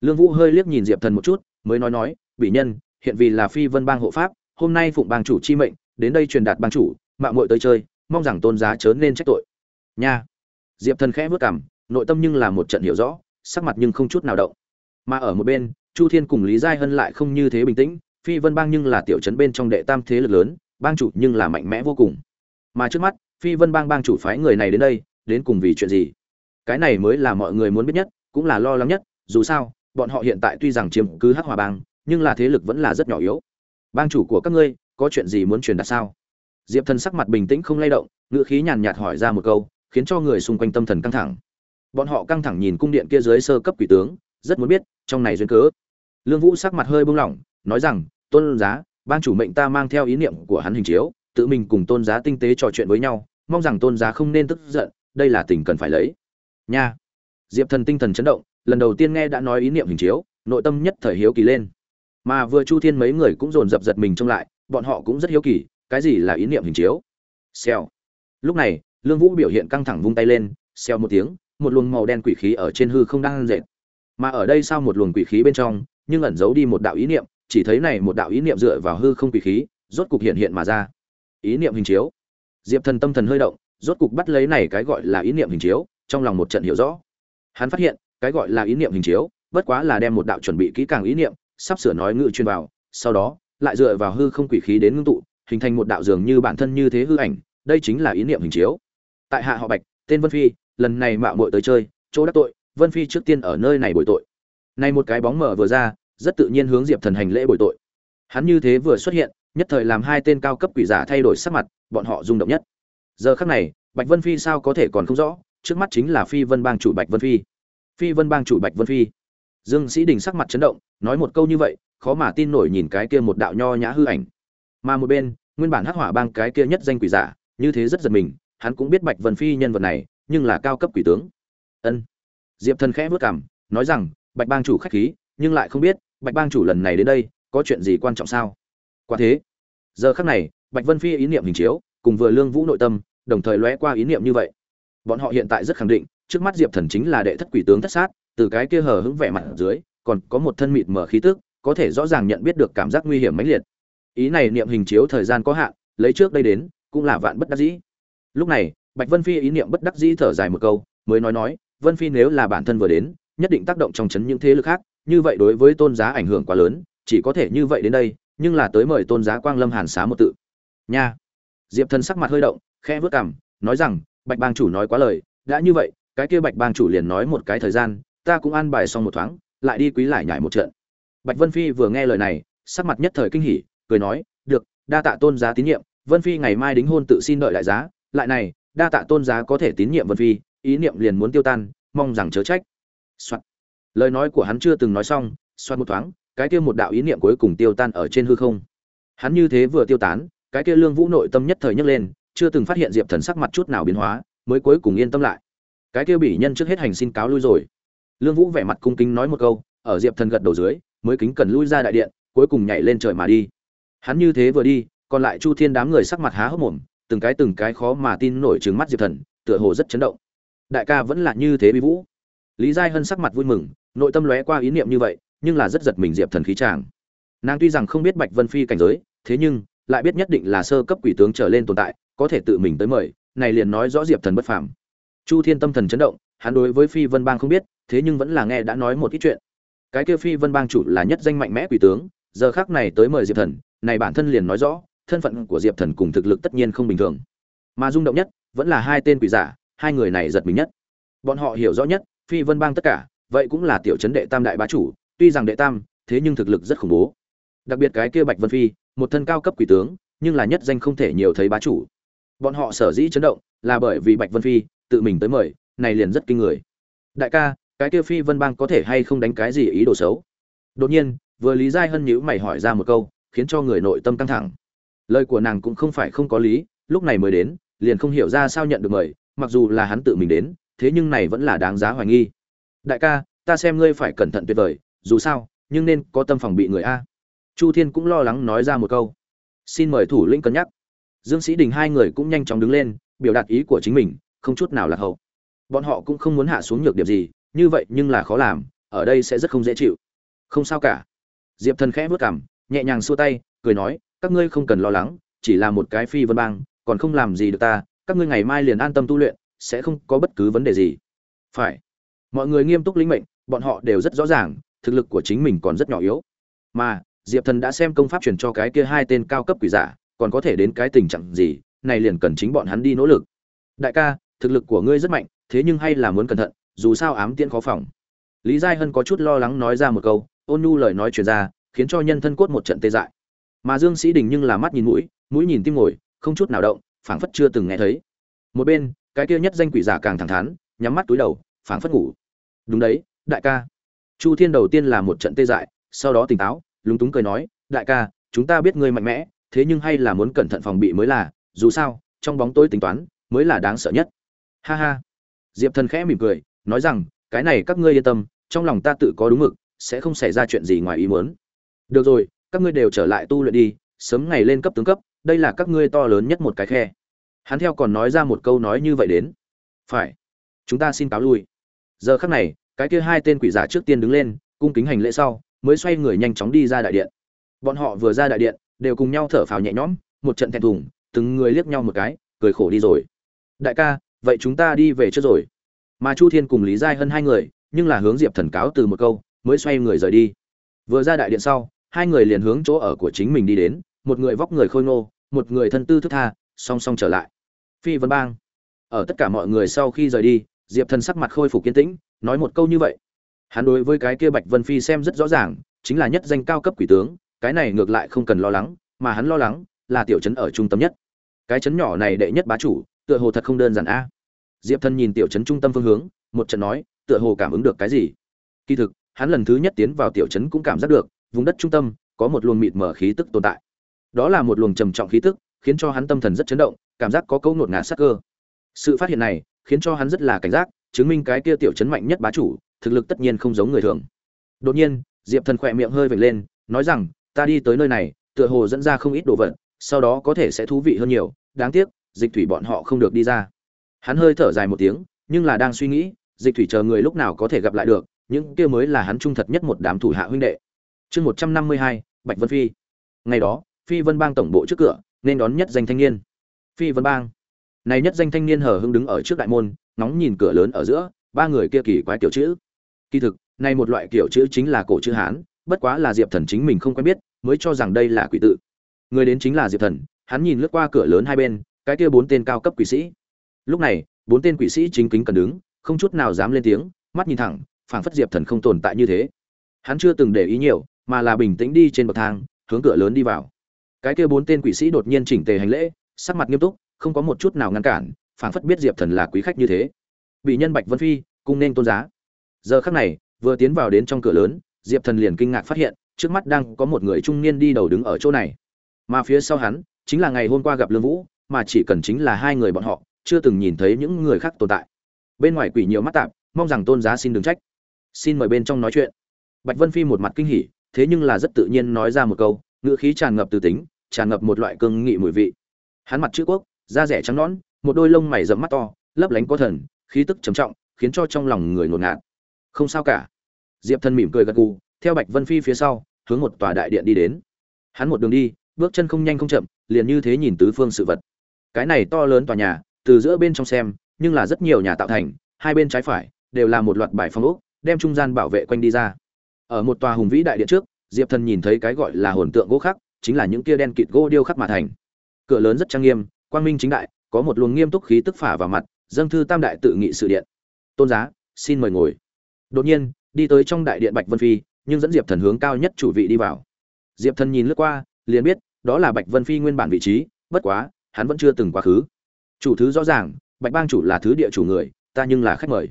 Lương vũ hơi liếc nhìn diệp thần một chút, mới nói nói bị nhân, hiện vì là phi vân bang hộ pháp, hôm nay phụng bang chủ chi mệnh, đến đây truyền đạt bang chủ, mạo muội tới chơi, mong rằng tôn giá chớ nên trách tội. Nha. Diệp thần khẽ vớt cằm, nội tâm nhưng là một trận hiểu rõ, sắc mặt nhưng không chút nào động. Mà ở một bên, chu thiên cùng lý giai hân lại không như thế bình tĩnh, phi vân bang nhưng là tiểu trấn bên trong đệ tam thế lực lớn bang chủ nhưng là mạnh mẽ vô cùng. Mà trước mắt, phi vân bang bang chủ phái người này đến đây, đến cùng vì chuyện gì? Cái này mới là mọi người muốn biết nhất, cũng là lo lắng nhất, dù sao, bọn họ hiện tại tuy rằng chiếm cứ hắc hòa bang, nhưng là thế lực vẫn là rất nhỏ yếu. Bang chủ của các ngươi, có chuyện gì muốn truyền đạt sao? Diệp thần sắc mặt bình tĩnh không lay động, ngữ khí nhàn nhạt hỏi ra một câu, khiến cho người xung quanh tâm thần căng thẳng. Bọn họ căng thẳng nhìn cung điện kia dưới sơ cấp quỷ tướng, rất muốn biết, trong này duyên cớ. Lương vũ sắc mặt hơi buông lỏng, nói rằng, tôn giá ban chủ mệnh ta mang theo ý niệm của hắn hình chiếu, tự mình cùng tôn giá tinh tế trò chuyện với nhau, mong rằng tôn giá không nên tức giận, đây là tình cần phải lấy. Nha. Diệp thần tinh thần chấn động, lần đầu tiên nghe đã nói ý niệm hình chiếu, nội tâm nhất thời hiếu kỳ lên. Mà vừa chu thiên mấy người cũng dồn dập giật mình trông lại, bọn họ cũng rất hiếu kỳ, cái gì là ý niệm hình chiếu? Xèo. Lúc này, lương vũ biểu hiện căng thẳng vung tay lên, xèo một tiếng, một luồng màu đen quỷ khí ở trên hư không đang dệt. Mà ở đây sau một luồng quỷ khí bên trong, nhưng ẩn giấu đi một đạo ý niệm chỉ thấy này một đạo ý niệm dựa vào hư không quỷ khí, rốt cục hiện hiện mà ra. Ý niệm hình chiếu. Diệp thần tâm thần hơi động, rốt cục bắt lấy này cái gọi là ý niệm hình chiếu, trong lòng một trận hiểu rõ. Hắn phát hiện, cái gọi là ý niệm hình chiếu, bất quá là đem một đạo chuẩn bị kỹ càng ý niệm, sắp sửa nói ngự chuyên vào, sau đó, lại dựa vào hư không quỷ khí đến ngưng tụ, hình thành một đạo dường như bản thân như thế hư ảnh, đây chính là ý niệm hình chiếu. Tại hạ họ bạch, tên vân phi, lần này mạo muội tới chơi, chỗ đắc tội, vân phi trước tiên ở nơi này bồi tội. Này một cái bóng mở vừa ra rất tự nhiên hướng diệp thần hành lễ bồi tội. Hắn như thế vừa xuất hiện, nhất thời làm hai tên cao cấp quỷ giả thay đổi sắc mặt, bọn họ rung động nhất. Giờ khắc này, bạch vân phi sao có thể còn không rõ, trước mắt chính là phi vân bang chủ bạch vân phi. Phi vân bang chủ bạch vân phi. Dương sĩ đình sắc mặt chấn động, nói một câu như vậy, khó mà tin nổi nhìn cái kia một đạo nho nhã hư ảnh. Mà một bên, nguyên bản hắc hỏa bang cái kia nhất danh quỷ giả, như thế rất giật mình, hắn cũng biết bạch vân phi nhân vật này, nhưng là cao cấp quỷ tướng. Ân. Diệp thần khẽ vất cảm nói rằng, bạch bang chủ khách khí, nhưng lại không biết bạch bang chủ lần này đến đây, có chuyện gì quan trọng sao? Quả thế, giờ khắc này, bạch vân phi ý niệm hình chiếu, cùng vừa lương vũ nội tâm, đồng thời lóe qua ý niệm như vậy. Bọn họ hiện tại rất khẳng định, trước mắt diệp thần chính là đệ thất quỷ tướng thất sát, từ cái kia hờ hững vẻ mặt ở dưới, còn có một thân mịt mở khí tức, có thể rõ ràng nhận biết được cảm giác nguy hiểm mãnh liệt. Ý này niệm hình chiếu thời gian có hạn, lấy trước đây đến, cũng là vạn bất đắc dĩ. Lúc này, bạch vân phi ý niệm bất đắc dĩ thở dài một câu, mới nói nói, vân phi nếu là bản thân vừa đến, nhất định tác động trong chấn những thế lực khác như vậy đối với tôn giá ảnh hưởng quá lớn, chỉ có thể như vậy đến đây, nhưng là tới mời tôn giá quang lâm hàn xá một tự. Nha. Diệp thần sắc mặt hơi động, khẽ vớt cằm, nói rằng, bạch bang chủ nói quá lời, đã như vậy, cái kia bạch bang chủ liền nói một cái thời gian, ta cũng an bài xong một thoáng, lại đi quý lại nhảy một trận. Bạch vân phi vừa nghe lời này, sắc mặt nhất thời kinh hỉ, cười nói, được, đa tạ tôn giá tín nhiệm, vân phi ngày mai đính hôn tự xin đợi đại giá, lại này, đa tạ tôn giá có thể tín nhiệm vân phi, ý niệm liền muốn tiêu tan, mong rằng chớ trách、Soạn lời nói của hắn chưa từng nói xong xoan một thoáng, cái kia một đạo ý niệm cuối cùng tiêu tan ở trên hư không. Hắn như thế vừa tiêu tán, cái kia lương vũ nội tâm nhất thời nhấc lên, chưa từng phát hiện diệp thần sắc mặt chút nào biến hóa, mới cuối cùng yên tâm lại. Cái kia bị nhân trước hết hành xin cáo lui rồi. Lương vũ vẻ mặt cung kính nói một câu, ở diệp thần gật đầu dưới, mới kính cần lui ra đại điện, cuối cùng nhảy lên trời mà đi. Hắn như thế vừa đi, còn lại chu thiên đám người sắc mặt há hốc mồm, từng cái từng cái khó mà tin nổi trừng mắt diệp thần, tựa hồ rất chấn động. Đại ca vẫn là như thế bi vũ. Lý giai hân sắc mặt vui mừng nội tâm lóe qua ý niệm như vậy, nhưng là rất giật mình diệp thần khí tràng nàng tuy rằng không biết bạch vân phi cảnh giới, thế nhưng, lại biết nhất định là sơ cấp quỷ tướng trở lên tồn tại, có thể tự mình tới mời, này liền nói rõ diệp thần bất phàm. Chu thiên tâm thần chấn động, hắn đối với phi vân bang không biết, thế nhưng vẫn là nghe đã nói một ít chuyện. Cái kia phi vân bang chủ là nhất danh mạnh mẽ quỷ tướng, giờ khác này tới mời diệp thần, này bản thân liền nói rõ, thân phận của diệp thần cùng thực lực tất nhiên không bình thường. Mà rung động nhất, vẫn là hai tên quỷ giả, hai người này giật mình nhất. Bọn họ hiểu rõ nhất, phi vân bang tất cả vậy cũng là tiểu trấn đệ tam đại bá chủ, tuy rằng đệ tam, thế nhưng thực lực rất khủng bố. Đặc biệt cái kia bạch vân phi, một thân cao cấp quỷ tướng, nhưng là nhất danh không thể nhiều thấy bá chủ. Bọn họ sở dĩ chấn động, là bởi vì bạch vân phi tự mình tới mời, này liền rất kinh người. Đại ca, cái kia phi vân bang có thể hay không đánh cái gì ý đồ xấu? Đột nhiên, vừa lý giai hân nhữ mày hỏi ra một câu, khiến cho người nội tâm căng thẳng. Lời của nàng cũng không phải không có lý, lúc này mới đến, liền không hiểu ra sao nhận được mời, mặc dù là hắn tự mình đến, thế nhưng này vẫn là đáng giá hoài nghi đại ca, ta xem ngươi phải cẩn thận tuyệt vời, dù sao, nhưng nên có tâm phòng bị người a. Chu thiên cũng lo lắng nói ra một câu. Xin mời thủ lĩnh cân nhắc. Dương sĩ đình hai người cũng nhanh chóng đứng lên, biểu đạt ý của chính mình, không chút nào là hậu. Bọn họ cũng không muốn hạ xuống nhược điểm gì, như vậy nhưng là khó làm, ở đây sẽ rất không dễ chịu. Không sao cả. Diệp thần khẽ vớt cảm nhẹ nhàng xua tay, cười nói, các ngươi không cần lo lắng, chỉ là một cái phi vân bang, còn không làm gì được ta, các ngươi ngày mai liền an tâm tu luyện, sẽ không có bất cứ vấn đề gì. Phải mọi người nghiêm túc lĩnh mệnh, bọn họ đều rất rõ ràng, thực lực của chính mình còn rất nhỏ yếu. Mà, diệp thần đã xem công pháp truyền cho cái kia hai tên cao cấp quỷ giả, còn có thể đến cái tình trạng gì, này liền cần chính bọn hắn đi nỗ lực. Đại ca, thực lực của ngươi rất mạnh, thế nhưng hay là muốn cẩn thận, dù sao ám tiễn khó phòng. Lý giai hân có chút lo lắng nói ra một câu, ôn nhu lời nói truyền ra, khiến cho nhân thân cốt một trận tê dại. Mà dương sĩ đình nhưng là mắt nhìn mũi mũi nhìn tim ngồi, không chút nào động, phảng phất chưa từng nghe thấy. Một bên, cái kia nhất danh quỷ giả càng thẳng thắn, nhắm mắt túi đầu phảng phất ngủ. Đúng đấy, đại ca. Chu thiên đầu tiên là một trận tê dại, sau đó tỉnh táo, lúng túng cười nói, đại ca, chúng ta biết ngươi mạnh mẽ, thế nhưng hay là muốn cẩn thận phòng bị mới là, dù sao, trong bóng tối tính toán, mới là đáng sợ nhất. Ha ha. Diệp thần khẽ mỉm cười, nói rằng, cái này các ngươi yên tâm, trong lòng ta tự có đúng mực, sẽ không xảy ra chuyện gì ngoài ý muốn. Được rồi, các ngươi đều trở lại tu luyện đi, sớm ngày lên cấp tướng cấp, đây là các ngươi to lớn nhất một cái khe. Hắn theo còn nói ra một câu nói như vậy đến. Phải. Chúng ta xin cáo lui giờ khắc này, cái kia hai tên quỷ giả trước tiên đứng lên, cung kính hành lễ sau, mới xoay người nhanh chóng đi ra đại điện. Bọn họ vừa ra đại điện, đều cùng nhau thở phào nhẹ nhõm, một trận thẹn thùng, từng người liếc nhau một cái, cười khổ đi rồi. Đại ca, vậy chúng ta đi về trước rồi. Mà chu thiên cùng lý giai hơn hai người, nhưng là hướng diệp thần cáo từ một câu, mới xoay người rời đi. Vừa ra đại điện sau, hai người liền hướng chỗ ở của chính mình đi đến, một người vóc người khôi ngô, một người thân tư thức tha, song song trở lại. Phi vân bang. Ở tất cả mọi người sau khi rời đi diệp thần sắc mặt khôi phục kiên tĩnh, nói một câu như vậy. Hắn đối với cái kia bạch vân phi xem rất rõ ràng, chính là nhất danh cao cấp quỷ tướng, cái này ngược lại không cần lo lắng, mà hắn lo lắng là tiểu trấn ở trung tâm nhất. Cái trấn nhỏ này đệ nhất bá chủ, tựa hồ thật không đơn giản a. Diệp thần nhìn tiểu trấn trung tâm phương hướng, một trận nói, tựa hồ cảm ứng được cái gì. Kỳ thực, hắn lần thứ nhất tiến vào tiểu trấn cũng cảm giác được, vùng đất trung tâm có một luồng mịt mở khí tức tồn tại. Đó là một luồng trầm trọng khí tức, khiến cho hắn tâm thần rất chấn động, cảm giác có câu ngột ngạt sắc cơ. Sự phát hiện này khiến cho hắn rất là cảnh giác, chứng minh cái kia tiểu chấn mạnh nhất bá chủ, thực lực tất nhiên không giống người thường. Đột nhiên, diệp thần khỏe miệng hơi vểnh lên, nói rằng, ta đi tới nơi này, tựa hồ dẫn ra không ít đồ vật, sau đó có thể sẽ thú vị hơn nhiều, đáng tiếc, dịch thủy bọn họ không được đi ra. Hắn hơi thở dài một tiếng, nhưng là đang suy nghĩ, dịch thủy chờ người lúc nào có thể gặp lại được, những kia mới là hắn trung thật nhất một đám thủ hạ huynh đệ. Chương một trăm năm mươi hai, bạch vân phi. Ngày đó, phi vân bang tổng bộ trước cửa, nên đón nhất danh thanh niên. Phi vân bang này nhất danh thanh niên hờ hững đứng ở trước đại môn, ngóng nhìn cửa lớn ở giữa, ba người kia kỳ quái kiểu chữ. Kỳ thực, này một loại kiểu chữ chính là cổ chữ hán, bất quá là diệp thần chính mình không quen biết, mới cho rằng đây là quỷ tự. Người đến chính là diệp thần, hắn nhìn lướt qua cửa lớn hai bên, cái kia bốn tên cao cấp quỷ sĩ. Lúc này, bốn tên quỷ sĩ chính kính cần đứng, không chút nào dám lên tiếng, mắt nhìn thẳng, phảng phất diệp thần không tồn tại như thế. Hắn chưa từng để ý nhiều, mà là bình tĩnh đi trên bậc thang, hướng cửa lớn đi vào. Cái kia bốn tên quỷ sĩ đột nhiên chỉnh tề hành lễ, sắc mặt nghiêm túc không có một chút nào ngăn cản, phảng phất biết diệp thần là quý khách như thế. Bị nhân bạch vân phi cung nên tôn giá. Giờ khắc này, vừa tiến vào đến trong cửa lớn, diệp thần liền kinh ngạc phát hiện, trước mắt đang có một người trung niên đi đầu đứng ở chỗ này. Mà phía sau hắn, chính là ngày hôm qua gặp lương vũ, mà chỉ cần chính là hai người bọn họ, chưa từng nhìn thấy những người khác tồn tại. Bên ngoài quỷ nhiều mắt tạp, mong rằng tôn giá xin đừng trách. Xin mời bên trong nói chuyện. Bạch vân phi một mặt kinh hỉ, thế nhưng là rất tự nhiên nói ra một câu, ngữ khí tràn ngập từ tính, tràn ngập một loại cương nghị mùi vị. Hắn mặt chữ quốc da rẻ trắng nõn, một đôi lông mày rậm mắt to, lấp lánh có thần, khí tức trầm trọng, khiến cho trong lòng người ngột ngạt. Không sao cả. Diệp thần mỉm cười gật gù, theo bạch vân phi phía sau, hướng một tòa đại điện đi đến. Hắn một đường đi, bước chân không nhanh không chậm, liền như thế nhìn tứ phương sự vật. Cái này to lớn tòa nhà, từ giữa bên trong xem, nhưng là rất nhiều nhà tạo thành, hai bên trái phải, đều là một loạt bài phong ốc, đem trung gian bảo vệ quanh đi ra. Ở một tòa hùng vĩ đại điện trước, diệp thần nhìn thấy cái gọi là hồn tượng gỗ khắc, chính là những kia đen kịt gỗ điêu khắc mà thành. Cửa lớn rất trang nghiêm quang minh chính đại, có một luồng nghiêm túc khí tức phả vào mặt, dâng thư tam đại tự nghị sự điện. Tôn giá, xin mời ngồi. Đột nhiên, đi tới trong đại điện bạch vân phi, nhưng dẫn diệp thần hướng cao nhất chủ vị đi vào. Diệp thần nhìn lướt qua, liền biết, đó là bạch vân phi nguyên bản vị trí, bất quá, hắn vẫn chưa từng quá khứ. Chủ thứ rõ ràng, bạch bang chủ là thứ địa chủ người, ta nhưng là khách mời.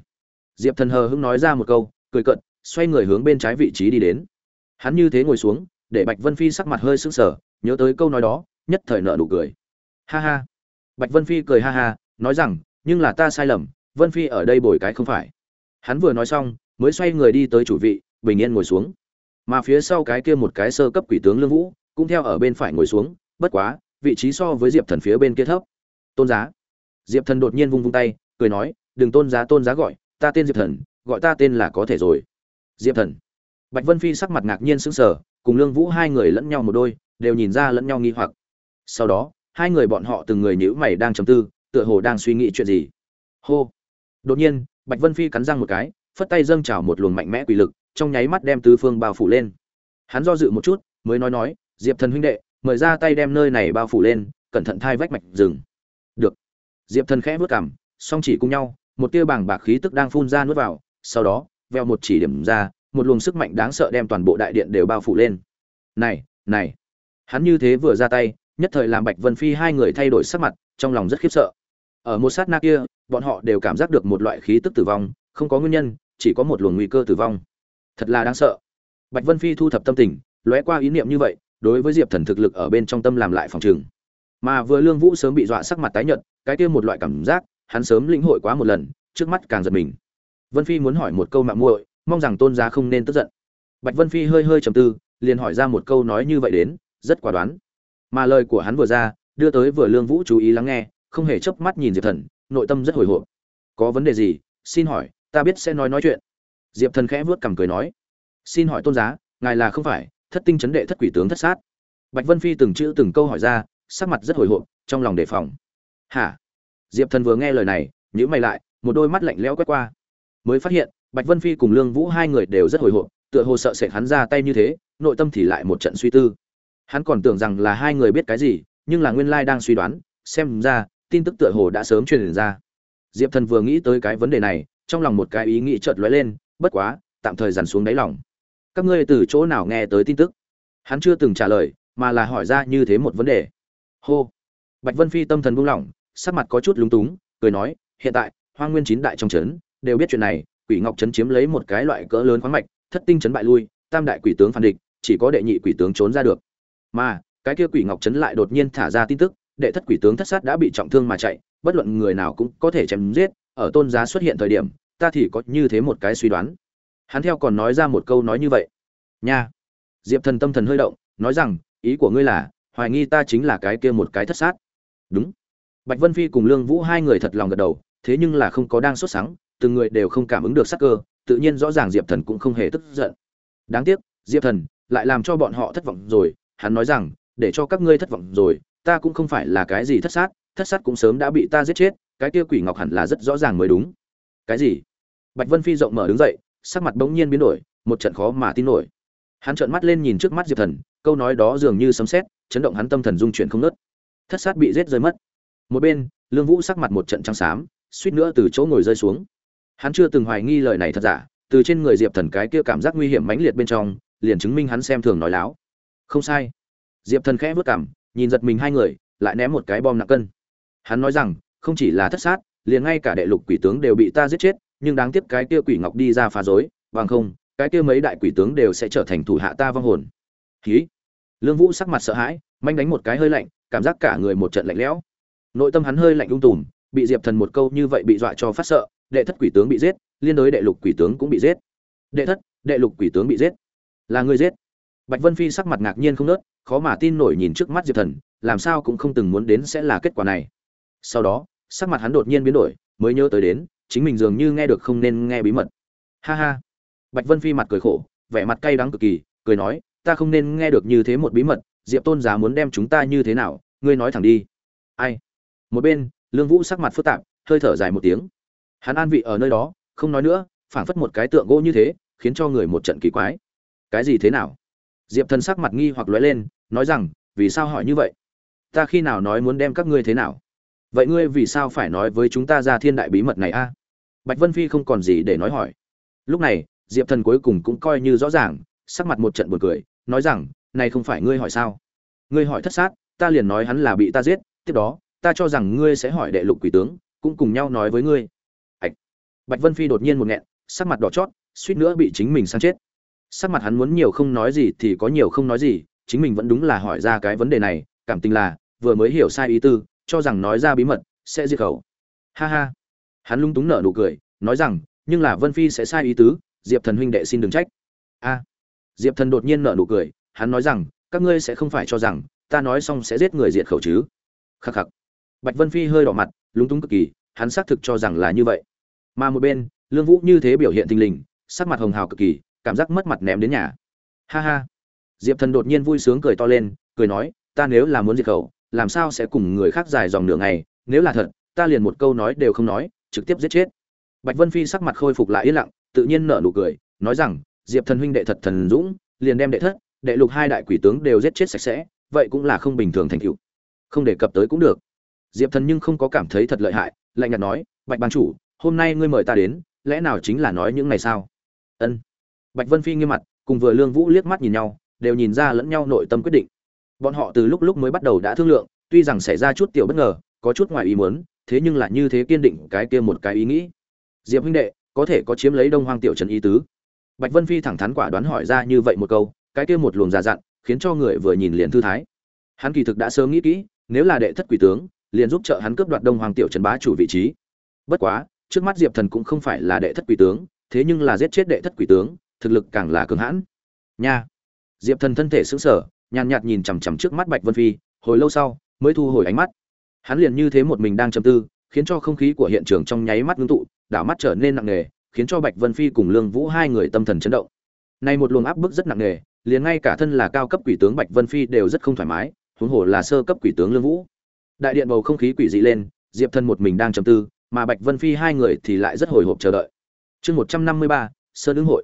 Diệp thần hờ hững nói ra một câu, cười cận xoay người hướng bên trái vị trí đi đến. Hắn như thế ngồi xuống, để bạch vân phi sắc mặt hơi sững sờ, nhớ tới câu nói đó, nhất thời nợ nụ cười ha ha. Bạch vân phi cười ha ha, nói rằng, nhưng là ta sai lầm, vân phi ở đây bồi cái không phải. Hắn vừa nói xong, mới xoay người đi tới chủ vị, bình yên ngồi xuống. Mà phía sau cái kia một cái sơ cấp quỷ tướng lương vũ, cũng theo ở bên phải ngồi xuống, bất quá, vị trí so với diệp thần phía bên kia thấp. Tôn giá. Diệp thần đột nhiên vung vung tay, cười nói, đừng tôn giá tôn giá gọi, ta tên diệp thần, gọi ta tên là có thể rồi. Diệp thần. Bạch vân phi sắc mặt ngạc nhiên sững sờ, cùng lương vũ hai người lẫn nhau một đôi, đều nhìn ra lẫn nhau nghi hoặc. Sau đó hai người bọn họ từng người nhíu mày đang trầm tư, tựa hồ đang suy nghĩ chuyện gì. Hô. Đột nhiên, bạch vân phi cắn răng một cái, phất tay dâng trào một luồng mạnh mẽ quỷ lực, trong nháy mắt đem tứ phương bao phủ lên. Hắn do dự một chút, mới nói nói, diệp thần huynh đệ, mời ra tay đem nơi này bao phủ lên, cẩn thận thai vách mạch rừng. Được. Diệp thần khẽ vớt cảm song chỉ cùng nhau, một tia bảng bạc khí tức đang phun ra nuốt vào, sau đó, veo một chỉ điểm ra, một luồng sức mạnh đáng sợ đem toàn bộ đại điện đều bao phủ lên. Này này. Hắn như thế vừa ra tay nhất thời làm bạch vân phi hai người thay đổi sắc mặt, trong lòng rất khiếp sợ. Ở một sát na kia, bọn họ đều cảm giác được một loại khí tức tử vong, không có nguyên nhân, chỉ có một luồng nguy cơ tử vong. Thật là đáng sợ. Bạch vân phi thu thập tâm tình, lóe qua ý niệm như vậy, đối với diệp thần thực lực ở bên trong tâm làm lại phòng trường. Mà vừa lương vũ sớm bị dọa sắc mặt tái nhợt, cái kia một loại cảm giác, hắn sớm lĩnh hội quá một lần, trước mắt càng giật mình. Vân phi muốn hỏi một câu mạo muội, mong rằng tôn giá không nên tức giận. Bạch vân phi hơi hơi trầm tư, liền hỏi ra một câu nói như vậy đến, rất quả đoán mà lời của hắn vừa ra, đưa tới vừa lương vũ chú ý lắng nghe, không hề chớp mắt nhìn diệp thần, nội tâm rất hồi hộp. Có vấn đề gì? Xin hỏi, ta biết sẽ nói nói chuyện. Diệp thần khẽ vớt cằm cười nói, xin hỏi tôn giá, ngài là không phải, thất tinh chấn đệ thất quỷ tướng thất sát. Bạch vân phi từng chữ từng câu hỏi ra, sắc mặt rất hồi hộp, trong lòng đề phòng. Hả? Diệp thần vừa nghe lời này nhữ mày lại, một đôi mắt lạnh lẽo quét qua. Mới phát hiện, bạch vân phi cùng lương vũ hai người đều rất hồi hộp, tựa hồ sợ sệt hắn ra tay như thế, nội tâm thì lại một trận suy tư hắn còn tưởng rằng là hai người biết cái gì, nhưng là nguyên lai đang suy đoán, xem ra, tin tức tựa hồ đã sớm truyền ra. Diệp thần vừa nghĩ tới cái vấn đề này, trong lòng một cái ý nghĩ chợt lóe lên, bất quá, tạm thời dằn xuống đáy lòng. Các ngươi từ chỗ nào nghe tới tin tức? Hắn chưa từng trả lời, mà là hỏi ra như thế một vấn đề. Hô. Bạch vân phi tâm thần buông lỏng, sắc mặt có chút lúng túng, cười nói, hiện tại hoa nguyên chín đại trong trấn, đều biết chuyện này, quỷ ngọc trấn chiếm lấy một cái loại cỡ lớn khoáng mạch, thất tinh trấn bại lui, tam đại quỷ tướng phản địch, chỉ có đệ nhị quỷ tướng trốn ra được mà, cái kia quỷ ngọc trấn lại đột nhiên thả ra tin tức, đệ thất quỷ tướng thất sát đã bị trọng thương mà chạy, bất luận người nào cũng có thể chém giết, ở tôn giá xuất hiện thời điểm, ta thì có như thế một cái suy đoán. Hắn theo còn nói ra một câu nói như vậy. Nha! Diệp thần tâm thần hơi động, nói rằng, ý của ngươi là, hoài nghi ta chính là cái kia một cái thất sát. Đúng. Bạch vân phi cùng lương vũ hai người thật lòng gật đầu, thế nhưng là không có đang sốt sắng, từng người đều không cảm ứng được sắc cơ, tự nhiên rõ ràng diệp thần cũng không hề tức giận. Đáng tiếc, diệp thần lại làm cho bọn họ thất vọng rồi hắn nói rằng, để cho các ngươi thất vọng rồi, ta cũng không phải là cái gì thất sát thất sát cũng sớm đã bị ta giết chết, cái kia quỷ ngọc hẳn là rất rõ ràng mới đúng. Cái gì? Bạch vân phi rộng mở đứng dậy, sắc mặt bỗng nhiên biến đổi, một trận khó mà tin nổi. Hắn trợn mắt lên nhìn trước mắt diệp thần, câu nói đó dường như sấm sét, chấn động hắn tâm thần dung chuyển không nớt thất sát bị giết rơi mất. Một bên, lương vũ sắc mặt một trận trắng xám, suýt nữa từ chỗ ngồi rơi xuống. Hắn chưa từng hoài nghi lời này thật giả, từ trên người diệp thần cái kia cảm giác nguy hiểm mãnh liệt bên trong, liền chứng minh hắn xem thường nói láo không sai. Diệp thần khẽ vớt cảm nhìn giật mình hai người, lại ném một cái bom nặng cân. Hắn nói rằng, không chỉ là thất sát, liền ngay cả đệ lục quỷ tướng đều bị ta giết chết, nhưng đáng tiếc cái kia quỷ ngọc đi ra phá rối, bằng không, cái kia mấy đại quỷ tướng đều sẽ trở thành thủ hạ ta vong hồn. Khí lương vũ sắc mặt sợ hãi, manh đánh một cái hơi lạnh, cảm giác cả người một trận lạnh lẽo. Nội tâm hắn hơi lạnh ung tùm, bị diệp thần một câu như vậy bị dọa cho phát sợ, đệ thất quỷ tướng bị giết, liên đối đệ lục quỷ tướng cũng bị giết. Đệ thất, đệ lục quỷ tướng bị giết. Là người giết bạch vân phi sắc mặt ngạc nhiên không nớt, khó mà tin nổi nhìn trước mắt diệp thần, làm sao cũng không từng muốn đến sẽ là kết quả này. Sau đó, sắc mặt hắn đột nhiên biến đổi, mới nhớ tới đến, chính mình dường như nghe được không nên nghe bí mật. Ha ha. Bạch vân phi mặt cười khổ, vẻ mặt cay đắng cực kỳ, cười nói, ta không nên nghe được như thế một bí mật, diệp tôn giá muốn đem chúng ta như thế nào, ngươi nói thẳng đi. Ai? Một bên, lương vũ sắc mặt phức tạp, hơi thở dài một tiếng. Hắn an vị ở nơi đó, không nói nữa, phảng phất một cái tượng gỗ như thế, khiến cho người một trận kỳ quái. Cái gì thế nào? Diệp thần sắc mặt nghi hoặc lóe lên, nói rằng, vì sao hỏi như vậy? Ta khi nào nói muốn đem các ngươi thế nào? Vậy ngươi vì sao phải nói với chúng ta ra thiên đại bí mật này a? Bạch vân phi không còn gì để nói hỏi. Lúc này, diệp thần cuối cùng cũng coi như rõ ràng, sắc mặt một trận buồn cười, nói rằng, này không phải ngươi hỏi sao? Ngươi hỏi thất sát, ta liền nói hắn là bị ta giết, tiếp đó, ta cho rằng ngươi sẽ hỏi đệ lục quỷ tướng, cũng cùng nhau nói với ngươi. Ạch. Bạch vân phi đột nhiên một nghẹn, sắc mặt đỏ chót, suýt nữa bị chính mình sang chết sắc mặt hắn muốn nhiều không nói gì thì có nhiều không nói gì, chính mình vẫn đúng là hỏi ra cái vấn đề này, cảm tình là, vừa mới hiểu sai ý tư, cho rằng nói ra bí mật, sẽ diệt khẩu. Ha ha. Hắn lung túng nở nụ cười, nói rằng, nhưng là vân phi sẽ sai ý tứ, diệp thần huynh đệ xin đừng trách. A. Diệp thần đột nhiên nở nụ cười, hắn nói rằng, các ngươi sẽ không phải cho rằng, ta nói xong sẽ giết người diệt khẩu chứ. Khắc khắc. Bạch vân phi hơi đỏ mặt, lúng túng cực kỳ, hắn xác thực cho rằng là như vậy. Mà một bên, lương vũ như thế biểu hiện thình lình, sắc mặt hồng hào cực kỳ cảm giác mất mặt ném đến nhà. Ha ha. Diệp thần đột nhiên vui sướng cười to lên, cười nói, ta nếu là muốn diệt khẩu, làm sao sẽ cùng người khác dài dòng nửa ngày? Nếu là thật, ta liền một câu nói đều không nói, trực tiếp giết chết. Bạch vân phi sắc mặt khôi phục lại yên lặng, tự nhiên nở nụ cười, nói rằng, diệp thần huynh đệ thật thần dũng, liền đem đệ thất, đệ lục hai đại quỷ tướng đều giết chết sạch sẽ, vậy cũng là không bình thường thành tựu. Không đề cập tới cũng được. Diệp thần nhưng không có cảm thấy thật lợi hại, lạnh nhạt nói, bạch ban chủ, hôm nay ngươi mời ta đến, lẽ nào chính là nói những ngày sao ân bạch vân phi nghiêm mặt, cùng vừa lương vũ liếc mắt nhìn nhau, đều nhìn ra lẫn nhau nội tâm quyết định. Bọn họ từ lúc lúc mới bắt đầu đã thương lượng, tuy rằng xảy ra chút tiểu bất ngờ, có chút ngoài ý muốn, thế nhưng lại như thế kiên định cái kia một cái ý nghĩ. Diệp huynh đệ, có thể có chiếm lấy đông hoang tiểu trần ý tứ. Bạch vân phi thẳng thắn quả đoán hỏi ra như vậy một câu, cái kia một luồng già dặn, khiến cho người vừa nhìn liền thư thái. Hắn kỳ thực đã sớm nghĩ kỹ, nếu là đệ thất quỷ tướng, liền giúp trợ hắn cướp đoạt đông hoàng tiểu trần bá chủ vị trí. Bất quá, trước mắt diệp thần cũng không phải là đệ thất quỷ tướng, thế nhưng là giết chết đệ thất quỷ tướng thực lực càng là cường hãn. Nha. Diệp thần thân thể sững sờ, nhàn nhạt nhìn chằm chằm trước mắt bạch vân phi, hồi lâu sau, mới thu hồi ánh mắt. Hắn liền như thế một mình đang trầm tư, khiến cho không khí của hiện trường trong nháy mắt ngưng tụ, đảo mắt trở nên nặng nề, khiến cho bạch vân phi cùng lương vũ hai người tâm thần chấn động. Nay một luồng áp bức rất nặng nề, liền ngay cả thân là cao cấp quỷ tướng bạch vân phi đều rất không thoải mái, huống hồ là sơ cấp quỷ tướng lương vũ. Đại điện bầu không khí quỷ dị lên, diệp thân một mình đang trầm tư, mà bạch vân phi hai người thì lại rất hồi hộp chờ đợi. Chương một trăm năm mươi ba, sơn ứng hội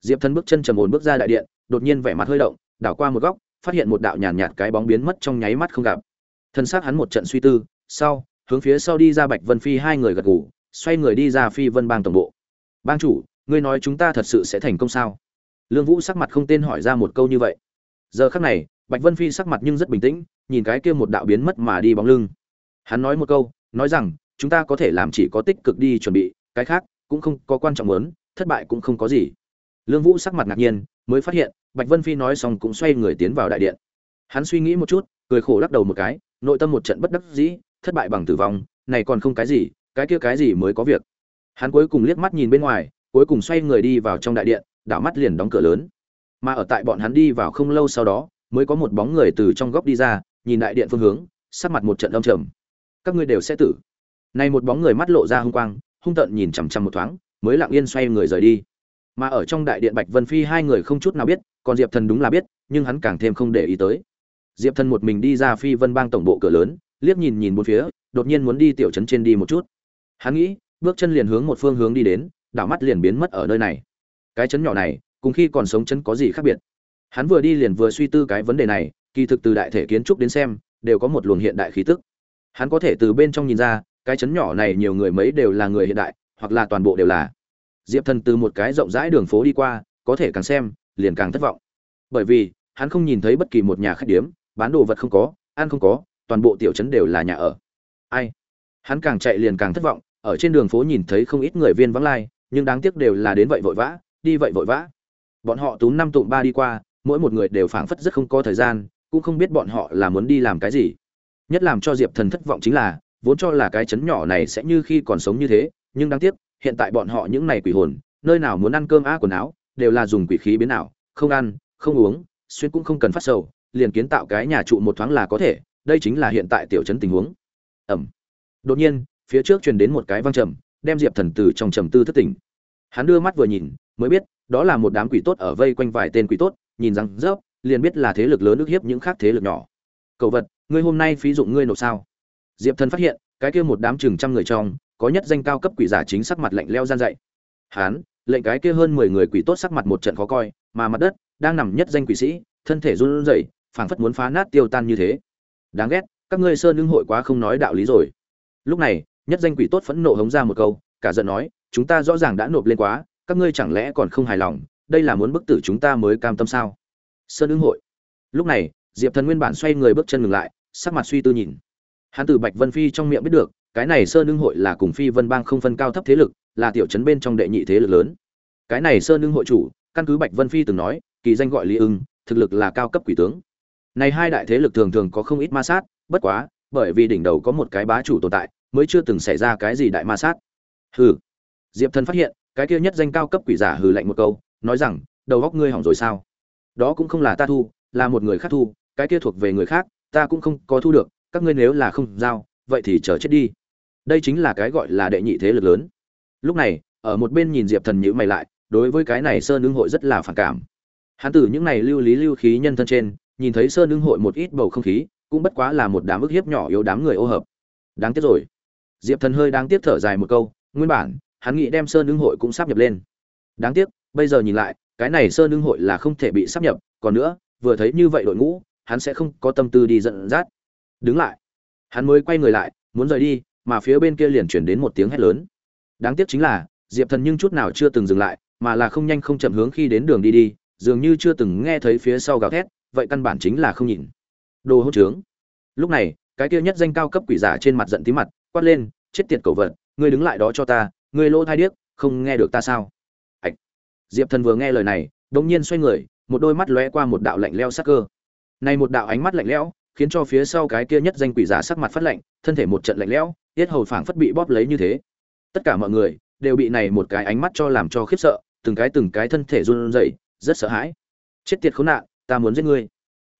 diệp thân bước chân trầm ổn bước ra đại điện đột nhiên vẻ mặt hơi động đảo qua một góc phát hiện một đạo nhàn nhạt, nhạt cái bóng biến mất trong nháy mắt không gặp. Thân xác hắn một trận suy tư sau hướng phía sau đi ra bạch vân phi hai người gật gù xoay người đi ra phi vân bang tổng bộ. Bang chủ ngươi nói chúng ta thật sự sẽ thành công sao? Lương vũ sắc mặt không tên hỏi ra một câu như vậy. Giờ khắc này bạch vân phi sắc mặt nhưng rất bình tĩnh nhìn cái kia một đạo biến mất mà đi bóng lưng. Hắn nói một câu nói rằng chúng ta có thể làm chỉ có tích cực đi chuẩn bị cái khác cũng không có quan trọng lớn thất bại cũng không có gì lương vũ sắc mặt ngạc nhiên, mới phát hiện, bạch vân phi nói xong cũng xoay người tiến vào đại điện. Hắn suy nghĩ một chút, cười khổ lắc đầu một cái, nội tâm một trận bất đắc dĩ, thất bại bằng tử vong, này còn không cái gì, cái kia cái gì mới có việc. Hắn cuối cùng liếc mắt nhìn bên ngoài, cuối cùng xoay người đi vào trong đại điện, đảo mắt liền đóng cửa lớn. Mà ở tại bọn hắn đi vào không lâu sau đó, mới có một bóng người từ trong góc đi ra, nhìn đại điện phương hướng, sắc mặt một trận âm trầm. Các ngươi đều sẽ tử. Nay một bóng người mắt lộ ra hung quang, hung tợn nhìn chằm chằm một thoáng, mới lặng yên xoay người rời đi mà ở trong đại điện bạch vân phi hai người không chút nào biết, còn diệp thần đúng là biết, nhưng hắn càng thêm không để ý tới. Diệp thần một mình đi ra phi vân bang tổng bộ cửa lớn, liếc nhìn nhìn một phía, đột nhiên muốn đi tiểu trấn trên đi một chút. Hắn nghĩ, bước chân liền hướng một phương hướng đi đến, đảo mắt liền biến mất ở nơi này. Cái trấn nhỏ này, cùng khi còn sống trấn có gì khác biệt? Hắn vừa đi liền vừa suy tư cái vấn đề này, kỳ thực từ đại thể kiến trúc đến xem, đều có một luồng hiện đại khí tức. Hắn có thể từ bên trong nhìn ra, cái trấn nhỏ này nhiều người mấy đều là người hiện đại, hoặc là toàn bộ đều là diệp thần từ một cái rộng rãi đường phố đi qua, có thể càng xem, liền càng thất vọng. Bởi vì, hắn không nhìn thấy bất kỳ một nhà khách điếm, bán đồ vật không có, ăn không có, toàn bộ tiểu trấn đều là nhà ở. Ai? Hắn càng chạy liền càng thất vọng, ở trên đường phố nhìn thấy không ít người viên vắng lai, nhưng đáng tiếc đều là đến vậy vội vã, đi vậy vội vã. Bọn họ túm năm tụm ba đi qua, mỗi một người đều phảng phất rất không có thời gian, cũng không biết bọn họ là muốn đi làm cái gì. Nhất làm cho diệp thần thất vọng chính là, vốn cho là cái chấn nhỏ này sẽ như khi còn sống như thế, nhưng đáng tiếc hiện tại bọn họ những này quỷ hồn, nơi nào muốn ăn cơm á quần áo, đều là dùng quỷ khí biến ảo, không ăn, không uống, xuyên cũng không cần phát sầu, liền kiến tạo cái nhà trụ một thoáng là có thể, đây chính là hiện tại tiểu trấn tình huống. Ẩm. Đột nhiên, phía trước truyền đến một cái vang trầm, đem diệp thần từ trong trầm tư thất tỉnh. Hắn đưa mắt vừa nhìn, mới biết, đó là một đám quỷ tốt ở vây quanh vài tên quỷ tốt, nhìn rằng rớp liền biết là thế lực lớn ức hiếp những khác thế lực nhỏ. Cầu vật, ngươi hôm nay phí dụng ngươi nộp sao? Diệp thần phát hiện, cái kia một đám chừng trăm người trong có nhất danh cao cấp quỷ giả chính sắc mặt lạnh leo gian dậy. Hán, lệnh cái kia hơn mười người quỷ tốt sắc mặt một trận khó coi, mà mặt đất đang nằm nhất danh quỷ sĩ, thân thể run rẩy, phảng phất muốn phá nát tiêu tan như thế. Đáng ghét, các ngươi sơn lương hội quá không nói đạo lý rồi. Lúc này, nhất danh quỷ tốt phẫn nộ hống ra một câu, cả giận nói, chúng ta rõ ràng đã nộp lên quá, các ngươi chẳng lẽ còn không hài lòng, đây là muốn bức tử chúng ta mới cam tâm sao? Sơn lương hội. Lúc này, diệp thần nguyên bản xoay người bước chân ngừng lại, sắc mặt suy tư nhìn. Hắn từ bạch vân phi trong miệng biết được cái này sơn ưng hội là cùng phi vân bang không phân cao thấp thế lực, là tiểu trấn bên trong đệ nhị thế lực lớn. Cái này sơn ưng hội chủ, căn cứ bạch vân phi từng nói, kỳ danh gọi lý ưng, thực lực là cao cấp quỷ tướng. Này hai đại thế lực thường thường có không ít ma sát, bất quá, bởi vì đỉnh đầu có một cái bá chủ tồn tại, mới chưa từng xảy ra cái gì đại ma sát. Hừ. Diệp thần phát hiện, cái kia nhất danh cao cấp quỷ giả hừ lạnh một câu, nói rằng, đầu góc ngươi hỏng rồi sao? Đó cũng không là ta thu, là một người khác thu, cái kia thuộc về người khác, ta cũng không có thu được, các ngươi nếu là không giao, vậy thì chờ chết đi đây chính là cái gọi là đệ nhị thế lực lớn. Lúc này, ở một bên nhìn diệp thần nhữ mày lại, đối với cái này sơn ứng hội rất là phản cảm. Hắn từ những này lưu lý lưu khí nhân thân trên, nhìn thấy sơn ứng hội một ít bầu không khí, cũng bất quá là một đám ức hiếp nhỏ yếu đám người ô hợp. Đáng tiếc rồi. Diệp thần hơi đáng tiếc thở dài một câu, nguyên bản, hắn nghĩ đem sơn ứng hội cũng sắp nhập lên. Đáng tiếc, bây giờ nhìn lại, cái này sơn ứng hội là không thể bị sắp nhập, còn nữa, vừa thấy như vậy đội ngũ, hắn sẽ không có tâm tư đi giận dắt. Đứng lại. Hắn mới quay người lại, muốn rời đi mà phía bên kia liền chuyển đến một tiếng hét lớn. Đáng tiếc chính là, diệp thần nhưng chút nào chưa từng dừng lại, mà là không nhanh không chậm hướng khi đến đường đi đi, dường như chưa từng nghe thấy phía sau gào thét, vậy căn bản chính là không nhìn. Đồ hỗn trướng. Lúc này, cái kia nhất danh cao cấp quỷ giả trên mặt giận tí mặt, quát lên, chết tiệt cầu vật, ngươi đứng lại đó cho ta, ngươi lỗ thai điếc, không nghe được ta sao? Ạch. Diệp thần vừa nghe lời này, đột nhiên xoay người, một đôi mắt lóe qua một đạo lạnh lẽo sắc cơ. Này một đạo ánh mắt lạnh lẽo, khiến cho phía sau cái kia nhất danh quỷ giả sắc mặt phát lạnh, thân thể một trận lạnh lẽo tiết hầu phảng phất bị bóp lấy như thế. Tất cả mọi người đều bị này một cái ánh mắt cho làm cho khiếp sợ, từng cái từng cái thân thể run rẩy, rất sợ hãi. Chết tiệt khốn nạn, ta muốn giết ngươi.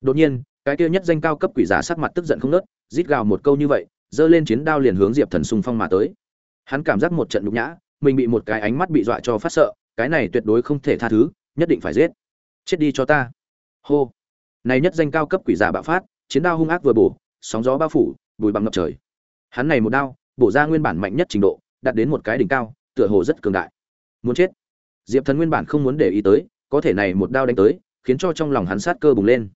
Đột nhiên, cái kia nhất danh cao cấp quỷ giả sắc mặt tức giận không nớt rít gào một câu như vậy, giơ lên chiến đao liền hướng diệp thần xung phong mà tới. Hắn cảm giác một trận nhục nhã, mình bị một cái ánh mắt bị dọa cho phát sợ, cái này tuyệt đối không thể tha thứ, nhất định phải giết. Chết đi cho ta. Hô. Này nhất danh cao cấp quỷ giả bạo phát, chiến đao hung ác vừa bổ, sóng gió bao phủ bùi bằng ngập trời hắn này một đao, bổ ra nguyên bản mạnh nhất trình độ, đạt đến một cái đỉnh cao, tựa hồ rất cường đại. Muốn chết. Diệp thần nguyên bản không muốn để ý tới, có thể này một đao đánh tới, khiến cho trong lòng hắn sát cơ bùng lên.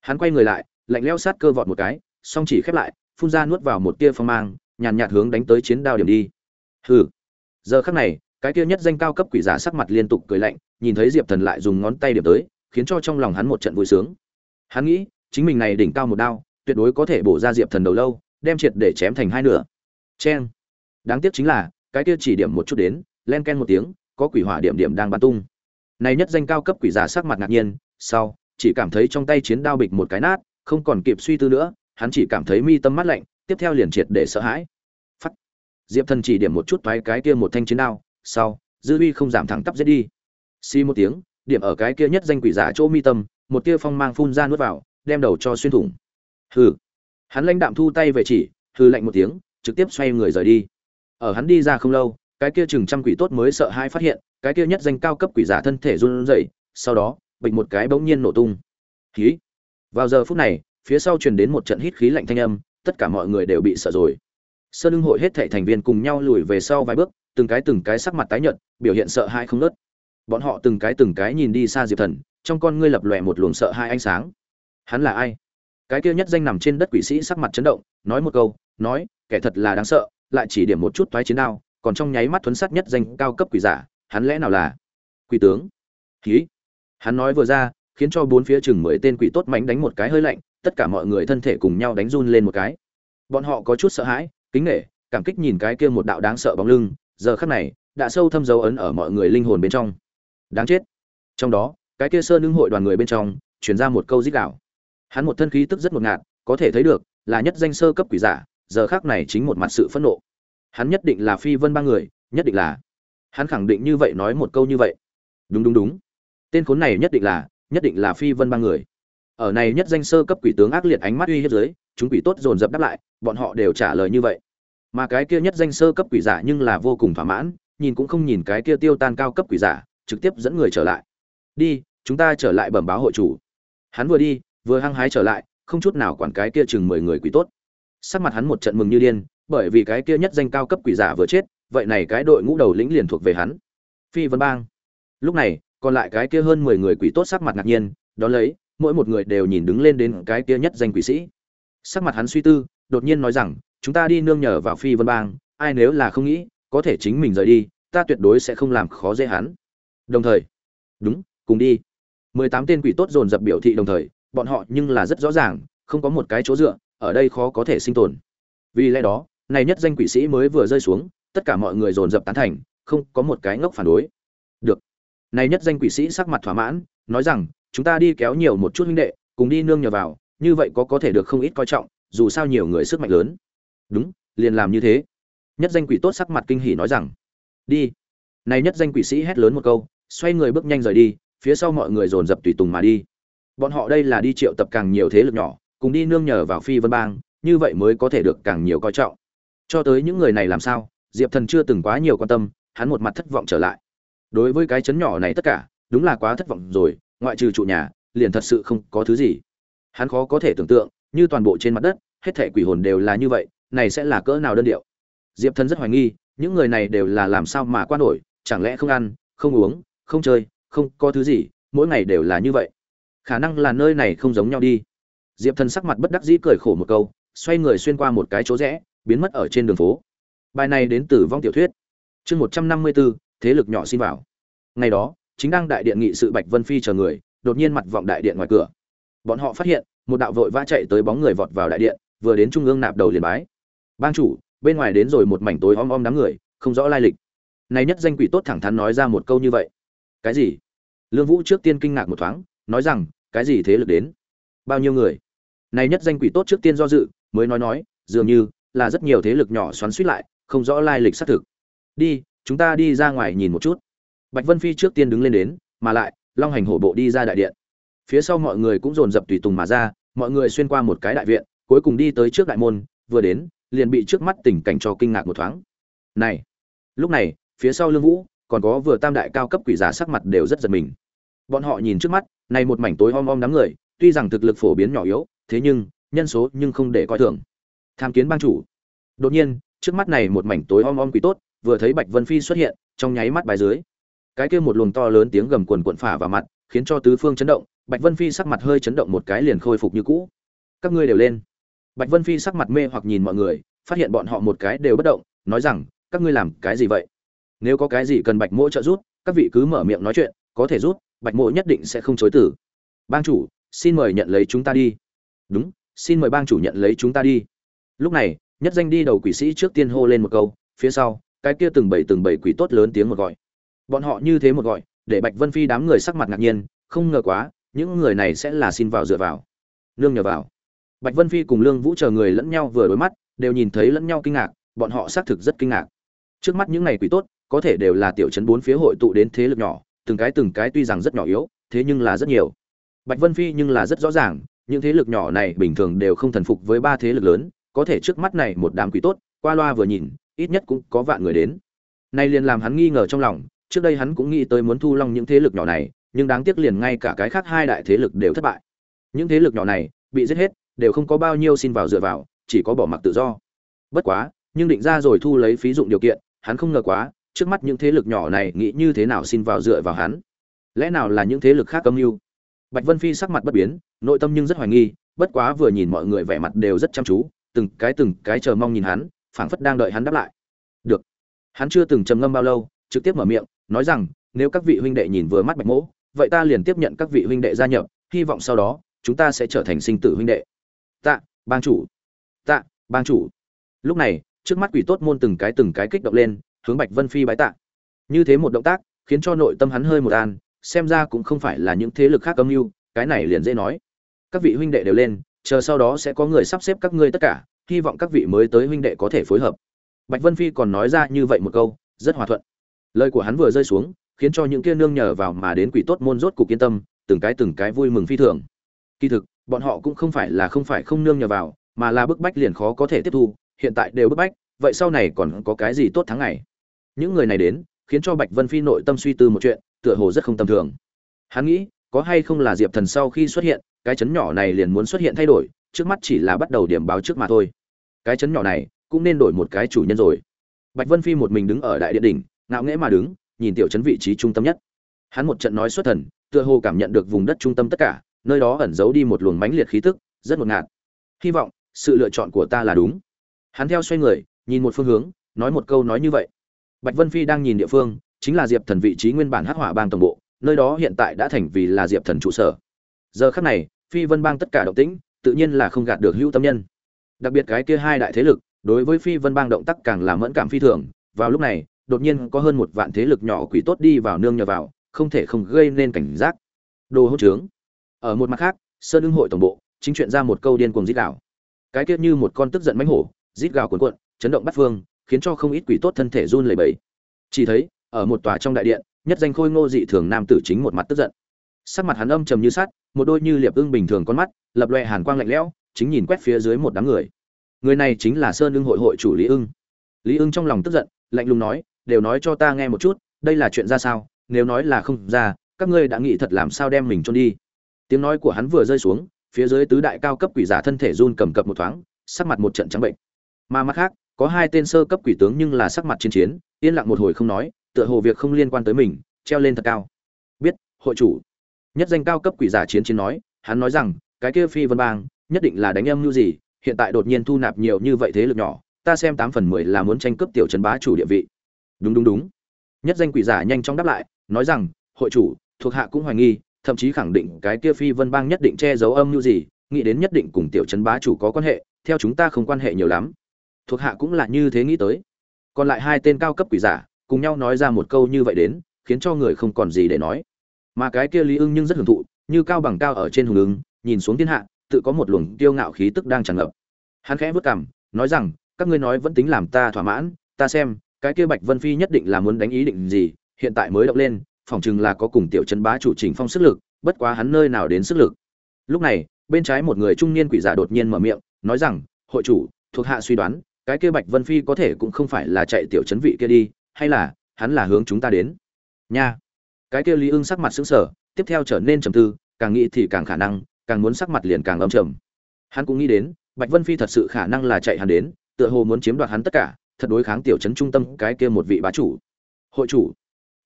Hắn quay người lại, lạnh leo sát cơ vọt một cái, song chỉ khép lại, phun ra nuốt vào một tia phong mang, nhàn nhạt hướng đánh tới chiến đao điểm đi. Hừ. Giờ khắc này, cái kia nhất danh cao cấp quỷ giả sắc mặt liên tục cười lạnh, nhìn thấy diệp thần lại dùng ngón tay điểm tới, khiến cho trong lòng hắn một trận vui sướng. Hắn nghĩ, chính mình này đỉnh cao một đao, tuyệt đối có thể bổ ra diệp thần đầu lâu đem triệt để chém thành hai nửa. Cheng. Đáng tiếc chính là, cái kia chỉ điểm một chút đến, len ken một tiếng, có quỷ hỏa điểm điểm đang bắn tung. Này nhất danh cao cấp quỷ giả sắc mặt ngạc nhiên, sau, chỉ cảm thấy trong tay chiến đao bịch một cái nát, không còn kịp suy tư nữa, hắn chỉ cảm thấy mi tâm mắt lạnh, tiếp theo liền triệt để sợ hãi. Phắt. Diệp thần chỉ điểm một chút toái cái kia một thanh chiến đao, sau, dư uy không giảm thẳng tắp giết đi. Xi một tiếng, điểm ở cái kia nhất danh quỷ giả chỗ mi tâm, một tia phong mang phun ra nuốt vào, đem đầu cho xuyên thủng. Hừ hắn lãnh đạm thu tay về chỉ, hừ lạnh một tiếng, trực tiếp xoay người rời đi. Ở hắn đi ra không lâu, cái kia chừng trăm quỷ tốt mới sợ hai phát hiện, cái kia nhất danh cao cấp quỷ giả thân thể run rẩy, sau đó bệnh một cái bỗng nhiên nổ tung. Khí vào giờ phút này, phía sau truyền đến một trận hít khí lạnh thanh âm, tất cả mọi người đều bị sợ rồi. Sơn lưng hội hết thảy thành viên cùng nhau lùi về sau vài bước, từng cái từng cái sắc mặt tái nhợt, biểu hiện sợ hãi không nớt bọn họ từng cái từng cái nhìn đi xa diệp thần, trong con ngươi lập lòe một luồng sợ hãi ánh sáng. Hắn là ai? Cái kia nhất danh nằm trên đất quỷ sĩ sắc mặt chấn động, nói một câu, nói, kẻ thật là đáng sợ, lại chỉ điểm một chút thoái chiến đao, còn trong nháy mắt thuấn sát nhất danh cao cấp quỷ giả, hắn lẽ nào là quỷ tướng? Khí hắn nói vừa ra, khiến cho bốn phía chừng mười tên quỷ tốt mánh đánh một cái hơi lạnh, tất cả mọi người thân thể cùng nhau đánh run lên một cái. Bọn họ có chút sợ hãi, kính nể, cảm kích nhìn cái kia một đạo đáng sợ bóng lưng, giờ khắc này, đã sâu thâm dấu ấn ở mọi người linh hồn bên trong. Đáng chết. Trong đó, cái kia sơn ưng hội đoàn người bên trong chuyển ra một câu dích đạo hắn một thân khí tức rất ngột ngạt, có thể thấy được, là nhất danh sơ cấp quỷ giả, giờ khác này chính một mặt sự phẫn nộ. Hắn nhất định là phi vân ba người, nhất định là. Hắn khẳng định như vậy nói một câu như vậy. Đúng đúng đúng. Tên khốn này nhất định là, nhất định là phi vân ba người. Ở này nhất danh sơ cấp quỷ tướng ác liệt ánh mắt uy hiếp dưới, chúng quỷ tốt dồn dập đáp lại, bọn họ đều trả lời như vậy. Mà cái kia nhất danh sơ cấp quỷ giả nhưng là vô cùng thỏa mãn, nhìn cũng không nhìn cái kia tiêu tan cao cấp quỷ giả, trực tiếp dẫn người trở lại. Đi, chúng ta trở lại bẩm báo hội chủ. Hắn vừa đi vừa hăng hái trở lại, không chút nào quản cái kia chừng mười người quỷ tốt. Sắc mặt hắn một trận mừng như điên, bởi vì cái kia nhất danh cao cấp quỷ giả vừa chết, vậy này cái đội ngũ đầu lĩnh liền thuộc về hắn. Phi vân bang. Lúc này, còn lại cái kia hơn mười người quỷ tốt sắc mặt ngạc nhiên đó lấy, mỗi một người đều nhìn đứng lên đến cái kia nhất danh quỷ sĩ. Sắc mặt hắn suy tư, đột nhiên nói rằng, chúng ta đi nương nhờ vào phi vân bang, ai nếu là không nghĩ, có thể chính mình rời đi, ta tuyệt đối sẽ không làm khó dễ hắn. Đồng thời, đúng, cùng đi. Mười tám tên quỷ tốt dồn dập biểu thị đồng thời bọn họ nhưng là rất rõ ràng, không có một cái chỗ dựa, ở đây khó có thể sinh tồn. Vì lẽ đó, này nhất danh quỷ sĩ mới vừa rơi xuống, tất cả mọi người dồn dập tán thành, không có một cái ngốc phản đối. Được. Này nhất danh quỷ sĩ sắc mặt thỏa mãn, nói rằng, chúng ta đi kéo nhiều một chút huynh đệ, cùng đi nương nhờ vào, như vậy có có thể được không ít coi trọng, dù sao nhiều người sức mạnh lớn. Đúng, liền làm như thế. Nhất danh quỷ tốt sắc mặt kinh hỉ nói rằng, đi. Này nhất danh quỷ sĩ hét lớn một câu, xoay người bước nhanh rời đi, phía sau mọi người dồn dập tùy tùng mà đi bọn họ đây là đi triệu tập càng nhiều thế lực nhỏ, cùng đi nương nhờ vào phi vân bang, như vậy mới có thể được càng nhiều coi trọng. Cho tới những người này làm sao, diệp thần chưa từng quá nhiều quan tâm, hắn một mặt thất vọng trở lại. Đối với cái chấn nhỏ này tất cả, đúng là quá thất vọng rồi, ngoại trừ trụ nhà, liền thật sự không có thứ gì. Hắn khó có thể tưởng tượng, như toàn bộ trên mặt đất, hết thể quỷ hồn đều là như vậy, này sẽ là cỡ nào đơn điệu. Diệp thần rất hoài nghi, những người này đều là làm sao mà quan nổi, chẳng lẽ không ăn, không uống, không chơi, không có thứ gì, mỗi ngày đều là như vậy khả năng là nơi này không giống nhau đi. Diệp thần sắc mặt bất đắc dĩ cười khổ một câu, xoay người xuyên qua một cái chỗ rẽ, biến mất ở trên đường phố. Bài này đến từ vong tiểu thuyết. Chương một trăm năm mươi bốn thế lực nhỏ xin vào. Ngày đó, chính đang đại điện nghị sự bạch vân phi chờ người, đột nhiên mặt vọng đại điện ngoài cửa. Bọn họ phát hiện, một đạo vội vã chạy tới bóng người vọt vào đại điện, vừa đến trung ương nạp đầu liền bái. Bang chủ, bên ngoài đến rồi một mảnh tối om om đám người, không rõ lai lịch. Này nhất danh quỷ tốt thẳng thắn nói ra một câu như vậy. Cái gì? Lương vũ trước tiên kinh ngạc một thoáng, nói rằng cái gì thế lực đến? Bao nhiêu người? Này nhất danh quỷ tốt trước tiên do dự, mới nói nói, dường như là rất nhiều thế lực nhỏ xoắn suýt lại, không rõ lai lịch xác thực. Đi, chúng ta đi ra ngoài nhìn một chút. Bạch vân phi trước tiên đứng lên đến, mà lại, long hành hổ bộ đi ra đại điện. Phía sau mọi người cũng dồn dập tùy tùng mà ra, mọi người xuyên qua một cái đại viện, cuối cùng đi tới trước đại môn, vừa đến, liền bị trước mắt tình cảnh cho kinh ngạc một thoáng. Này, lúc này, phía sau lương vũ, còn có vừa tam đại cao cấp quỷ giả sắc mặt đều rất giật mình. Bọn họ nhìn trước mắt này một mảnh tối om om đám người, tuy rằng thực lực phổ biến nhỏ yếu, thế nhưng, nhân số nhưng không để coi thường. Tham kiến bang chủ. Đột nhiên, trước mắt này một mảnh tối om om quỷ tốt, vừa thấy bạch vân phi xuất hiện, trong nháy mắt bài dưới. Cái kia một luồng to lớn tiếng gầm quần quần phả vào mặt, khiến cho tứ phương chấn động, bạch vân phi sắc mặt hơi chấn động một cái liền khôi phục như cũ. Các ngươi đều lên. Bạch vân phi sắc mặt mê hoặc nhìn mọi người, phát hiện bọn họ một cái đều bất động, nói rằng, các ngươi làm cái gì vậy? Nếu có cái gì cần bạch mỗ trợ giúp, các vị cứ mở miệng nói chuyện, có thể giúp bạch Mộ nhất định sẽ không chối tử bang chủ, xin mời nhận lấy chúng ta đi. Đúng, xin mời bang chủ nhận lấy chúng ta đi. Lúc này, nhất danh đi đầu quỷ sĩ trước tiên hô lên một câu, phía sau, cái kia từng bảy từng bảy quỷ tốt lớn tiếng một gọi. Bọn họ như thế một gọi, để bạch vân phi đám người sắc mặt ngạc nhiên, không ngờ quá, những người này sẽ là xin vào dựa vào. Nương nhờ vào. Bạch vân phi cùng lương vũ chờ người lẫn nhau vừa đối mắt, đều nhìn thấy lẫn nhau kinh ngạc, bọn họ xác thực rất kinh ngạc. Trước mắt những này quỷ tốt, có thể đều là tiểu chấn bốn phía hội tụ đến thế lực nhỏ từng cái từng cái tuy rằng rất nhỏ yếu, thế nhưng là rất nhiều. Bạch vân phi nhưng là rất rõ ràng, những thế lực nhỏ này bình thường đều không thần phục với ba thế lực lớn, có thể trước mắt này một đám quỷ tốt, qua loa vừa nhìn, ít nhất cũng có vạn người đến. Nay liền làm hắn nghi ngờ trong lòng, trước đây hắn cũng nghĩ tới muốn thu long những thế lực nhỏ này, nhưng đáng tiếc liền ngay cả cái khác hai đại thế lực đều thất bại. Những thế lực nhỏ này, bị giết hết, đều không có bao nhiêu xin vào dựa vào, chỉ có bỏ mặc tự do. Bất quá, nhưng định ra rồi thu lấy phí dụng điều kiện, hắn không ngờ quá trước mắt những thế lực nhỏ này nghĩ như thế nào xin vào dựa vào hắn? Lẽ nào là những thế lực khác âm mưu? Bạch vân phi sắc mặt bất biến, nội tâm nhưng rất hoài nghi, bất quá vừa nhìn mọi người vẻ mặt đều rất chăm chú, từng cái từng cái chờ mong nhìn hắn, phảng phất đang đợi hắn đáp lại. Được. Hắn chưa từng trầm ngâm bao lâu, trực tiếp mở miệng, nói rằng, nếu các vị huynh đệ nhìn vừa mắt bạch mỗ, vậy ta liền tiếp nhận các vị huynh đệ gia nhập, hy vọng sau đó, chúng ta sẽ trở thành sinh tử huynh đệ. Tạ, bang chủ. Tạ, bang chủ. Lúc này, trước mắt quỷ tốt môn từng cái từng cái kích động lên hướng bạch vân phi bái tạ. Như thế một động tác, khiến cho nội tâm hắn hơi một an, xem ra cũng không phải là những thế lực khác âm mưu, cái này liền dễ nói. Các vị huynh đệ đều lên, chờ sau đó sẽ có người sắp xếp các ngươi tất cả, hy vọng các vị mới tới huynh đệ có thể phối hợp. Bạch vân phi còn nói ra như vậy một câu, rất hòa thuận. Lời của hắn vừa rơi xuống, khiến cho những kia nương nhờ vào mà đến quỷ tốt môn rốt cục yên tâm, từng cái từng cái vui mừng phi thường. Kỳ thực, bọn họ cũng không phải là không phải không nương nhờ vào, mà là bức bách liền khó có thể tiếp thu, hiện tại đều bức bách, vậy sau này còn có cái gì tốt tháng ngày? Những người này đến, khiến cho bạch vân phi nội tâm suy tư một chuyện, tựa hồ rất không tầm thường. Hắn nghĩ, có hay không là diệp thần sau khi xuất hiện, cái chấn nhỏ này liền muốn xuất hiện thay đổi, trước mắt chỉ là bắt đầu điểm báo trước mà thôi. Cái chấn nhỏ này, cũng nên đổi một cái chủ nhân rồi. Bạch vân phi một mình đứng ở đại điện đỉnh, ngạo nghễ mà đứng, nhìn tiểu chấn vị trí trung tâm nhất. Hắn một trận nói xuất thần, tựa hồ cảm nhận được vùng đất trung tâm tất cả, nơi đó ẩn giấu đi một luồng mãnh liệt khí tức, rất ngột ngạt. Hy vọng, sự lựa chọn của ta là đúng. Hắn theo xoay người, nhìn một phương hướng, nói một câu nói như vậy bạch vân phi đang nhìn địa phương, chính là diệp thần vị trí nguyên bản hắc hỏa bang tổng bộ, nơi đó hiện tại đã thành vì là diệp thần trụ sở. Giờ khắc này, phi vân bang tất cả động tĩnh, tự nhiên là không gạt được hữu tâm nhân. Đặc biệt cái kia hai đại thế lực, đối với phi vân bang động tác càng làm mẫn cảm phi thường, vào lúc này, đột nhiên có hơn một vạn thế lực nhỏ quỷ tốt đi vào nương nhờ vào, không thể không gây nên cảnh giác. Đồ hỗn trướng. Ở một mặt khác, sơn ưng hội tổng bộ, chính chuyện ra một câu điên cuồng rít gào. Cái kia như một con tức giận mánh hổ rít gào cuồn cuộn, chấn động bát phương khiến cho không ít quỷ tốt thân thể run lẩy bẩy. Chỉ thấy, ở một tòa trong đại điện, nhất danh khôi ngô dị thường nam tử chính một mặt tức giận. Sắc mặt hắn âm trầm như sắt, một đôi như liệp ưng bình thường con mắt, lập loè hàn quang lạnh lẽo, chính nhìn quét phía dưới một đám người. Người này chính là sơn ưng hội hội chủ lý ưng. Lý ưng trong lòng tức giận, lạnh lùng nói, đều nói cho ta nghe một chút, đây là chuyện ra sao? Nếu nói là không ra, các ngươi đã nghĩ thật làm sao đem mình chôn đi? Tiếng nói của hắn vừa rơi xuống, phía dưới tứ đại cao cấp quỷ giả thân thể run cầm cập một thoáng, sắc mặt một trận trắng bệnh. Mà mặt khác có hai tên sơ cấp quỷ tướng nhưng là sắc mặt chiến chiến, yên lặng một hồi không nói, tựa hồ việc không liên quan tới mình, treo lên thật cao. Biết, hội chủ. Nhất danh cao cấp quỷ giả chiến chiến nói, hắn nói rằng, cái kia phi vân bang, nhất định là đánh em như gì, hiện tại đột nhiên thu nạp nhiều như vậy thế lực nhỏ, ta xem tám phần mười là muốn tranh cướp tiểu trấn bá chủ địa vị. Đúng đúng đúng. Nhất danh quỷ giả nhanh chóng đáp lại, nói rằng, hội chủ, thuộc hạ cũng hoài nghi, thậm chí khẳng định cái kia phi vân bang nhất định che giấu âm mưu gì, nghĩ đến nhất định cùng tiểu trấn bá chủ có quan hệ, theo chúng ta không quan hệ nhiều lắm thuộc hạ cũng là như thế nghĩ tới. Còn lại hai tên cao cấp quỷ giả, cùng nhau nói ra một câu như vậy đến, khiến cho người không còn gì để nói. Mà cái kia lý ưng nhưng rất hưởng thụ, như cao bằng cao ở trên hùng ứng, nhìn xuống thiên hạ, tự có một luồng tiêu ngạo khí tức đang tràn ngập. Hắn khẽ vất cảm nói rằng, các ngươi nói vẫn tính làm ta thỏa mãn, ta xem, cái kia bạch vân phi nhất định là muốn đánh ý định gì, hiện tại mới động lên, phỏng chừng là có cùng tiểu chân bá chủ trình phong sức lực, bất quá hắn nơi nào đến sức lực. Lúc này, bên trái một người trung niên quỷ giả đột nhiên mở miệng, nói rằng, hội chủ, thuộc hạ suy đoán cái kia bạch vân phi có thể cũng không phải là chạy tiểu chấn vị kia đi, hay là, hắn là hướng chúng ta đến. Nha. Cái kia lý ưng sắc mặt sững sờ, tiếp theo trở nên trầm tư, càng nghĩ thì càng khả năng, càng muốn sắc mặt liền càng âm trầm. Hắn cũng nghĩ đến, bạch vân phi thật sự khả năng là chạy hắn đến, tựa hồ muốn chiếm đoạt hắn tất cả, thật đối kháng tiểu chấn trung tâm cái kia một vị bá chủ. Hội chủ.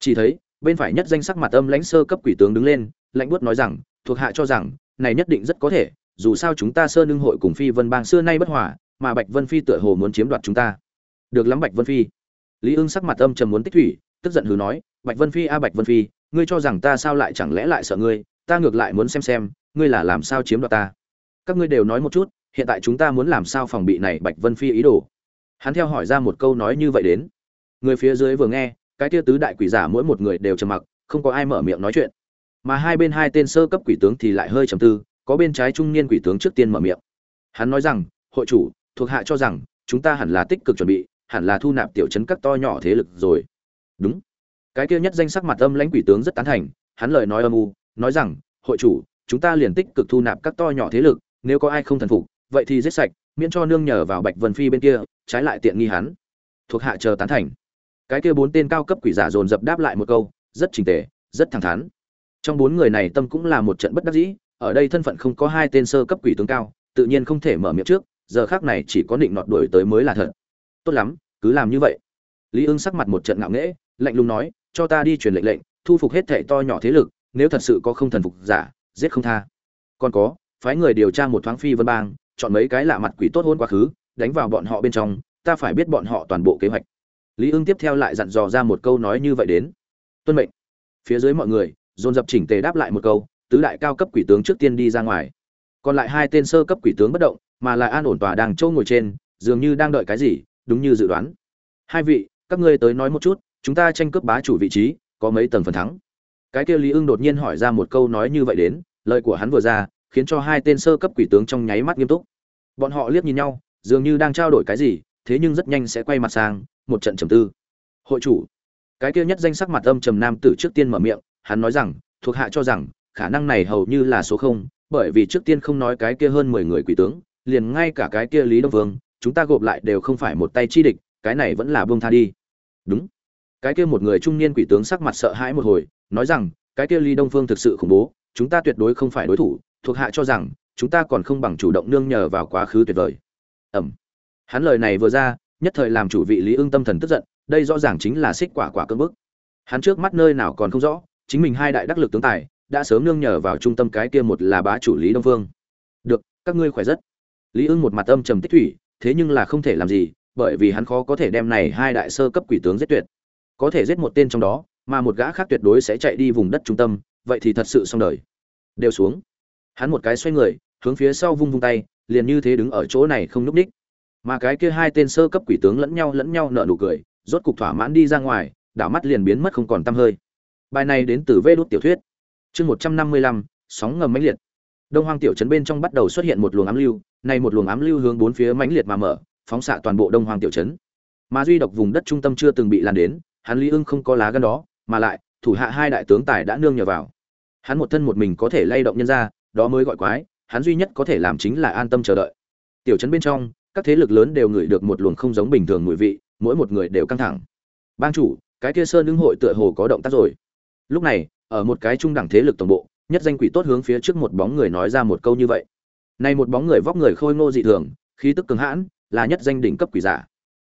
Chỉ thấy, bên phải nhất danh sắc mặt âm lãnh sơ cấp quỷ tướng đứng lên lãnh buốt nói rằng, thuộc hạ cho rằng, này nhất định rất có thể, dù sao chúng ta sơ nương hội cùng phi vân bang xưa nay bất hòa mà bạch vân phi tựa hồ muốn chiếm đoạt chúng ta. Được lắm bạch vân phi. Lý ưng sắc mặt âm trầm muốn tích thủy, tức giận hừ nói, bạch vân phi a, bạch vân phi, ngươi cho rằng ta sao lại chẳng lẽ lại sợ ngươi? Ta ngược lại muốn xem xem, ngươi là làm sao chiếm đoạt ta? Các ngươi đều nói một chút, hiện tại chúng ta muốn làm sao phòng bị này bạch vân phi ý đồ? Hắn theo hỏi ra một câu nói như vậy đến. Người phía dưới vừa nghe, cái tia tứ đại quỷ giả mỗi một người đều trầm mặc, không có ai mở miệng nói chuyện. Mà hai bên hai tên sơ cấp quỷ tướng thì lại hơi trầm tư, có bên trái trung niên quỷ tướng trước tiên mở miệng. Hắn nói rằng, hội chủ thuộc hạ cho rằng, chúng ta hẳn là tích cực chuẩn bị, hẳn là thu nạp tiểu chấn các to nhỏ thế lực rồi. Đúng. Cái kia nhất danh sắc mặt âm lãnh quỷ tướng rất tán thành, hắn lời nói âm u, nói rằng, hội chủ, chúng ta liền tích cực thu nạp các to nhỏ thế lực, nếu có ai không thần phục, vậy thì giết sạch, miễn cho nương nhờ vào bạch vân phi bên kia, trái lại tiện nghi hắn. Thuộc hạ chờ tán thành. Cái kia bốn tên cao cấp quỷ giả dồn dập đáp lại một câu, rất trình tề, rất thẳng thắn. Trong bốn người này tâm cũng là một trận bất đắc dĩ, ở đây thân phận không có hai tên sơ cấp quỷ tướng cao, tự nhiên không thể mở miệng trước giờ khác này chỉ có định nọt đuổi tới mới là thật. Tốt lắm, cứ làm như vậy. Lý ưng sắc mặt một trận ngạo nghễ, lạnh lùng nói, cho ta đi truyền lệnh lệnh, thu phục hết thệ to nhỏ thế lực, nếu thật sự có không thần phục giả, giết không tha. Còn có, phái người điều tra một thoáng phi vân bang, chọn mấy cái lạ mặt quỷ tốt hôn quá khứ, đánh vào bọn họ bên trong, ta phải biết bọn họ toàn bộ kế hoạch. Lý ưng tiếp theo lại dặn dò ra một câu nói như vậy đến. Tuân mệnh. Phía dưới mọi người, dồn dập chỉnh tề đáp lại một câu, tứ đại cao cấp quỷ tướng trước tiên đi ra ngoài. Còn lại hai tên sơ cấp quỷ tướng bất động mà lại an ổn tòa đang trâu ngồi trên, dường như đang đợi cái gì, đúng như dự đoán. Hai vị, các ngươi tới nói một chút, chúng ta tranh cướp bá chủ vị trí, có mấy tầng phần thắng. Cái kia lý ưng đột nhiên hỏi ra một câu nói như vậy đến, lời của hắn vừa ra, khiến cho hai tên sơ cấp quỷ tướng trong nháy mắt nghiêm túc. Bọn họ liếc nhìn nhau, dường như đang trao đổi cái gì, thế nhưng rất nhanh sẽ quay mặt sang, một trận trầm tư. Hội chủ. Cái kia nhất danh sắc mặt âm trầm nam tử trước tiên mở miệng, hắn nói rằng, thuộc hạ cho rằng, khả năng này hầu như là số không, bởi vì trước tiên không nói cái kia hơn mười người quỷ tướng liền ngay cả cái kia lý đông vương, chúng ta gộp lại đều không phải một tay chi địch, cái này vẫn là buông tha đi. Đúng. Cái kia một người trung niên quỷ tướng sắc mặt sợ hãi một hồi, nói rằng, cái kia lý đông phương thực sự khủng bố, chúng ta tuyệt đối không phải đối thủ, thuộc hạ cho rằng, chúng ta còn không bằng chủ động nương nhờ vào quá khứ tuyệt vời. Ẩm. Hắn lời này vừa ra, nhất thời làm chủ vị lý ưng tâm thần tức giận, đây rõ ràng chính là xích quả quả cơn bức. Hắn trước mắt nơi nào còn không rõ, chính mình hai đại đắc lực tướng tài, đã sớm nương nhờ vào trung tâm cái kia một là bá chủ lý đông phương được, các ngươi khỏe rất lý ưng một mặt âm trầm tích thủy, thế nhưng là không thể làm gì, bởi vì hắn khó có thể đem này hai đại sơ cấp quỷ tướng giết tuyệt. Có thể giết một tên trong đó, mà một gã khác tuyệt đối sẽ chạy đi vùng đất trung tâm, vậy thì thật sự xong đời. Đều xuống. Hắn một cái xoay người, hướng phía sau vung vung tay, liền như thế đứng ở chỗ này không núp ních mà cái kia hai tên sơ cấp quỷ tướng lẫn nhau lẫn nhau nở nụ cười, rốt cục thỏa mãn đi ra ngoài, đảo mắt liền biến mất không còn tăm hơi. Bài này đến từ vê đốt tiểu thuyết. Chương một trăm năm mươi lăm, sóng ngầm mãnh liệt đông hoang tiểu trấn bên trong bắt đầu xuất hiện một luồng ám lưu, nay một luồng ám lưu hướng bốn phía mãnh liệt mà mở, phóng xạ toàn bộ đông hoang tiểu trấn. Mà duy độc vùng đất trung tâm chưa từng bị lan đến, hắn lý ưng không có lá gan đó, mà lại, thủ hạ hai đại tướng tài đã nương nhờ vào. Hắn một thân một mình có thể lay động nhân ra, đó mới gọi quái, hắn duy nhất có thể làm chính là an tâm chờ đợi. Tiểu trấn bên trong, các thế lực lớn đều ngửi được một luồng không giống bình thường mùi vị, mỗi một người đều căng thẳng. Bang chủ, cái kia sơn ứng hội tựa hồ có động tác rồi. Lúc này, ở một cái trung đẳng thế lực tổng bộ nhất danh quỷ tốt hướng phía trước một bóng người nói ra một câu như vậy. Này một bóng người vóc người khôi ngô dị thường, khí tức cường hãn, là nhất danh đỉnh cấp quỷ giả.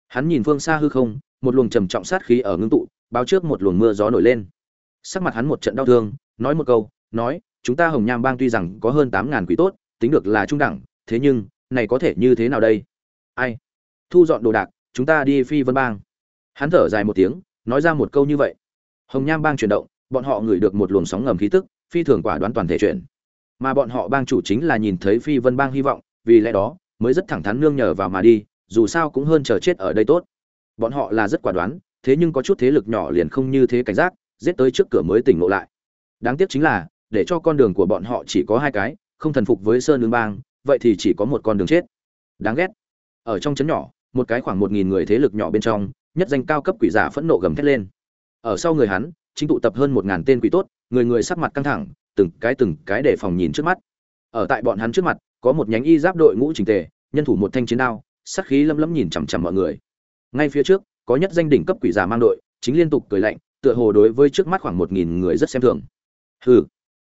Hắn nhìn phương xa hư không, một luồng trầm trọng sát khí ở ngưng tụ, báo trước một luồng mưa gió nổi lên. Sắc mặt hắn một trận đau thương, nói một câu, nói, chúng ta hồng nham bang tuy rằng có hơn tám ngàn quỷ tốt, tính được là trung đẳng, thế nhưng, này có thể như thế nào đây? Ai? Thu dọn đồ đạc, chúng ta đi phi vân bang. Hắn thở dài một tiếng, nói ra một câu như vậy. Hồng nham bang chuyển động, bọn họ ngửi được một luồng sóng ngầm khí tức phi thường quả đoán toàn thể chuyện, mà bọn họ bang chủ chính là nhìn thấy phi vân bang hy vọng vì lẽ đó mới rất thẳng thắn nương nhờ vào mà đi dù sao cũng hơn chờ chết ở đây tốt. Bọn họ là rất quả đoán thế nhưng có chút thế lực nhỏ liền không như thế cảnh giác giết tới trước cửa mới tỉnh ngộ lại. Đáng tiếc chính là để cho con đường của bọn họ chỉ có hai cái không thần phục với sơn nương bang vậy thì chỉ có một con đường chết. Đáng ghét. Ở trong trấn nhỏ một cái khoảng một nghìn người thế lực nhỏ bên trong nhất danh cao cấp quỷ giả phẫn nộ gầm thét lên. Ở sau người hắn chính tụ tập hơn một ngàn tên quỷ tốt người người sắc mặt căng thẳng, từng cái từng cái để phòng nhìn trước mắt. Ở tại bọn hắn trước mặt, có một nhánh y giáp đội ngũ trình tề, nhân thủ một thanh chiến đao sắc khí lấm lấm nhìn chằm chằm mọi người. Ngay phía trước, có nhất danh đỉnh cấp quỷ giả mang đội, chính liên tục cười lạnh, tựa hồ đối với trước mắt khoảng một nghìn người rất xem thường. Hừ.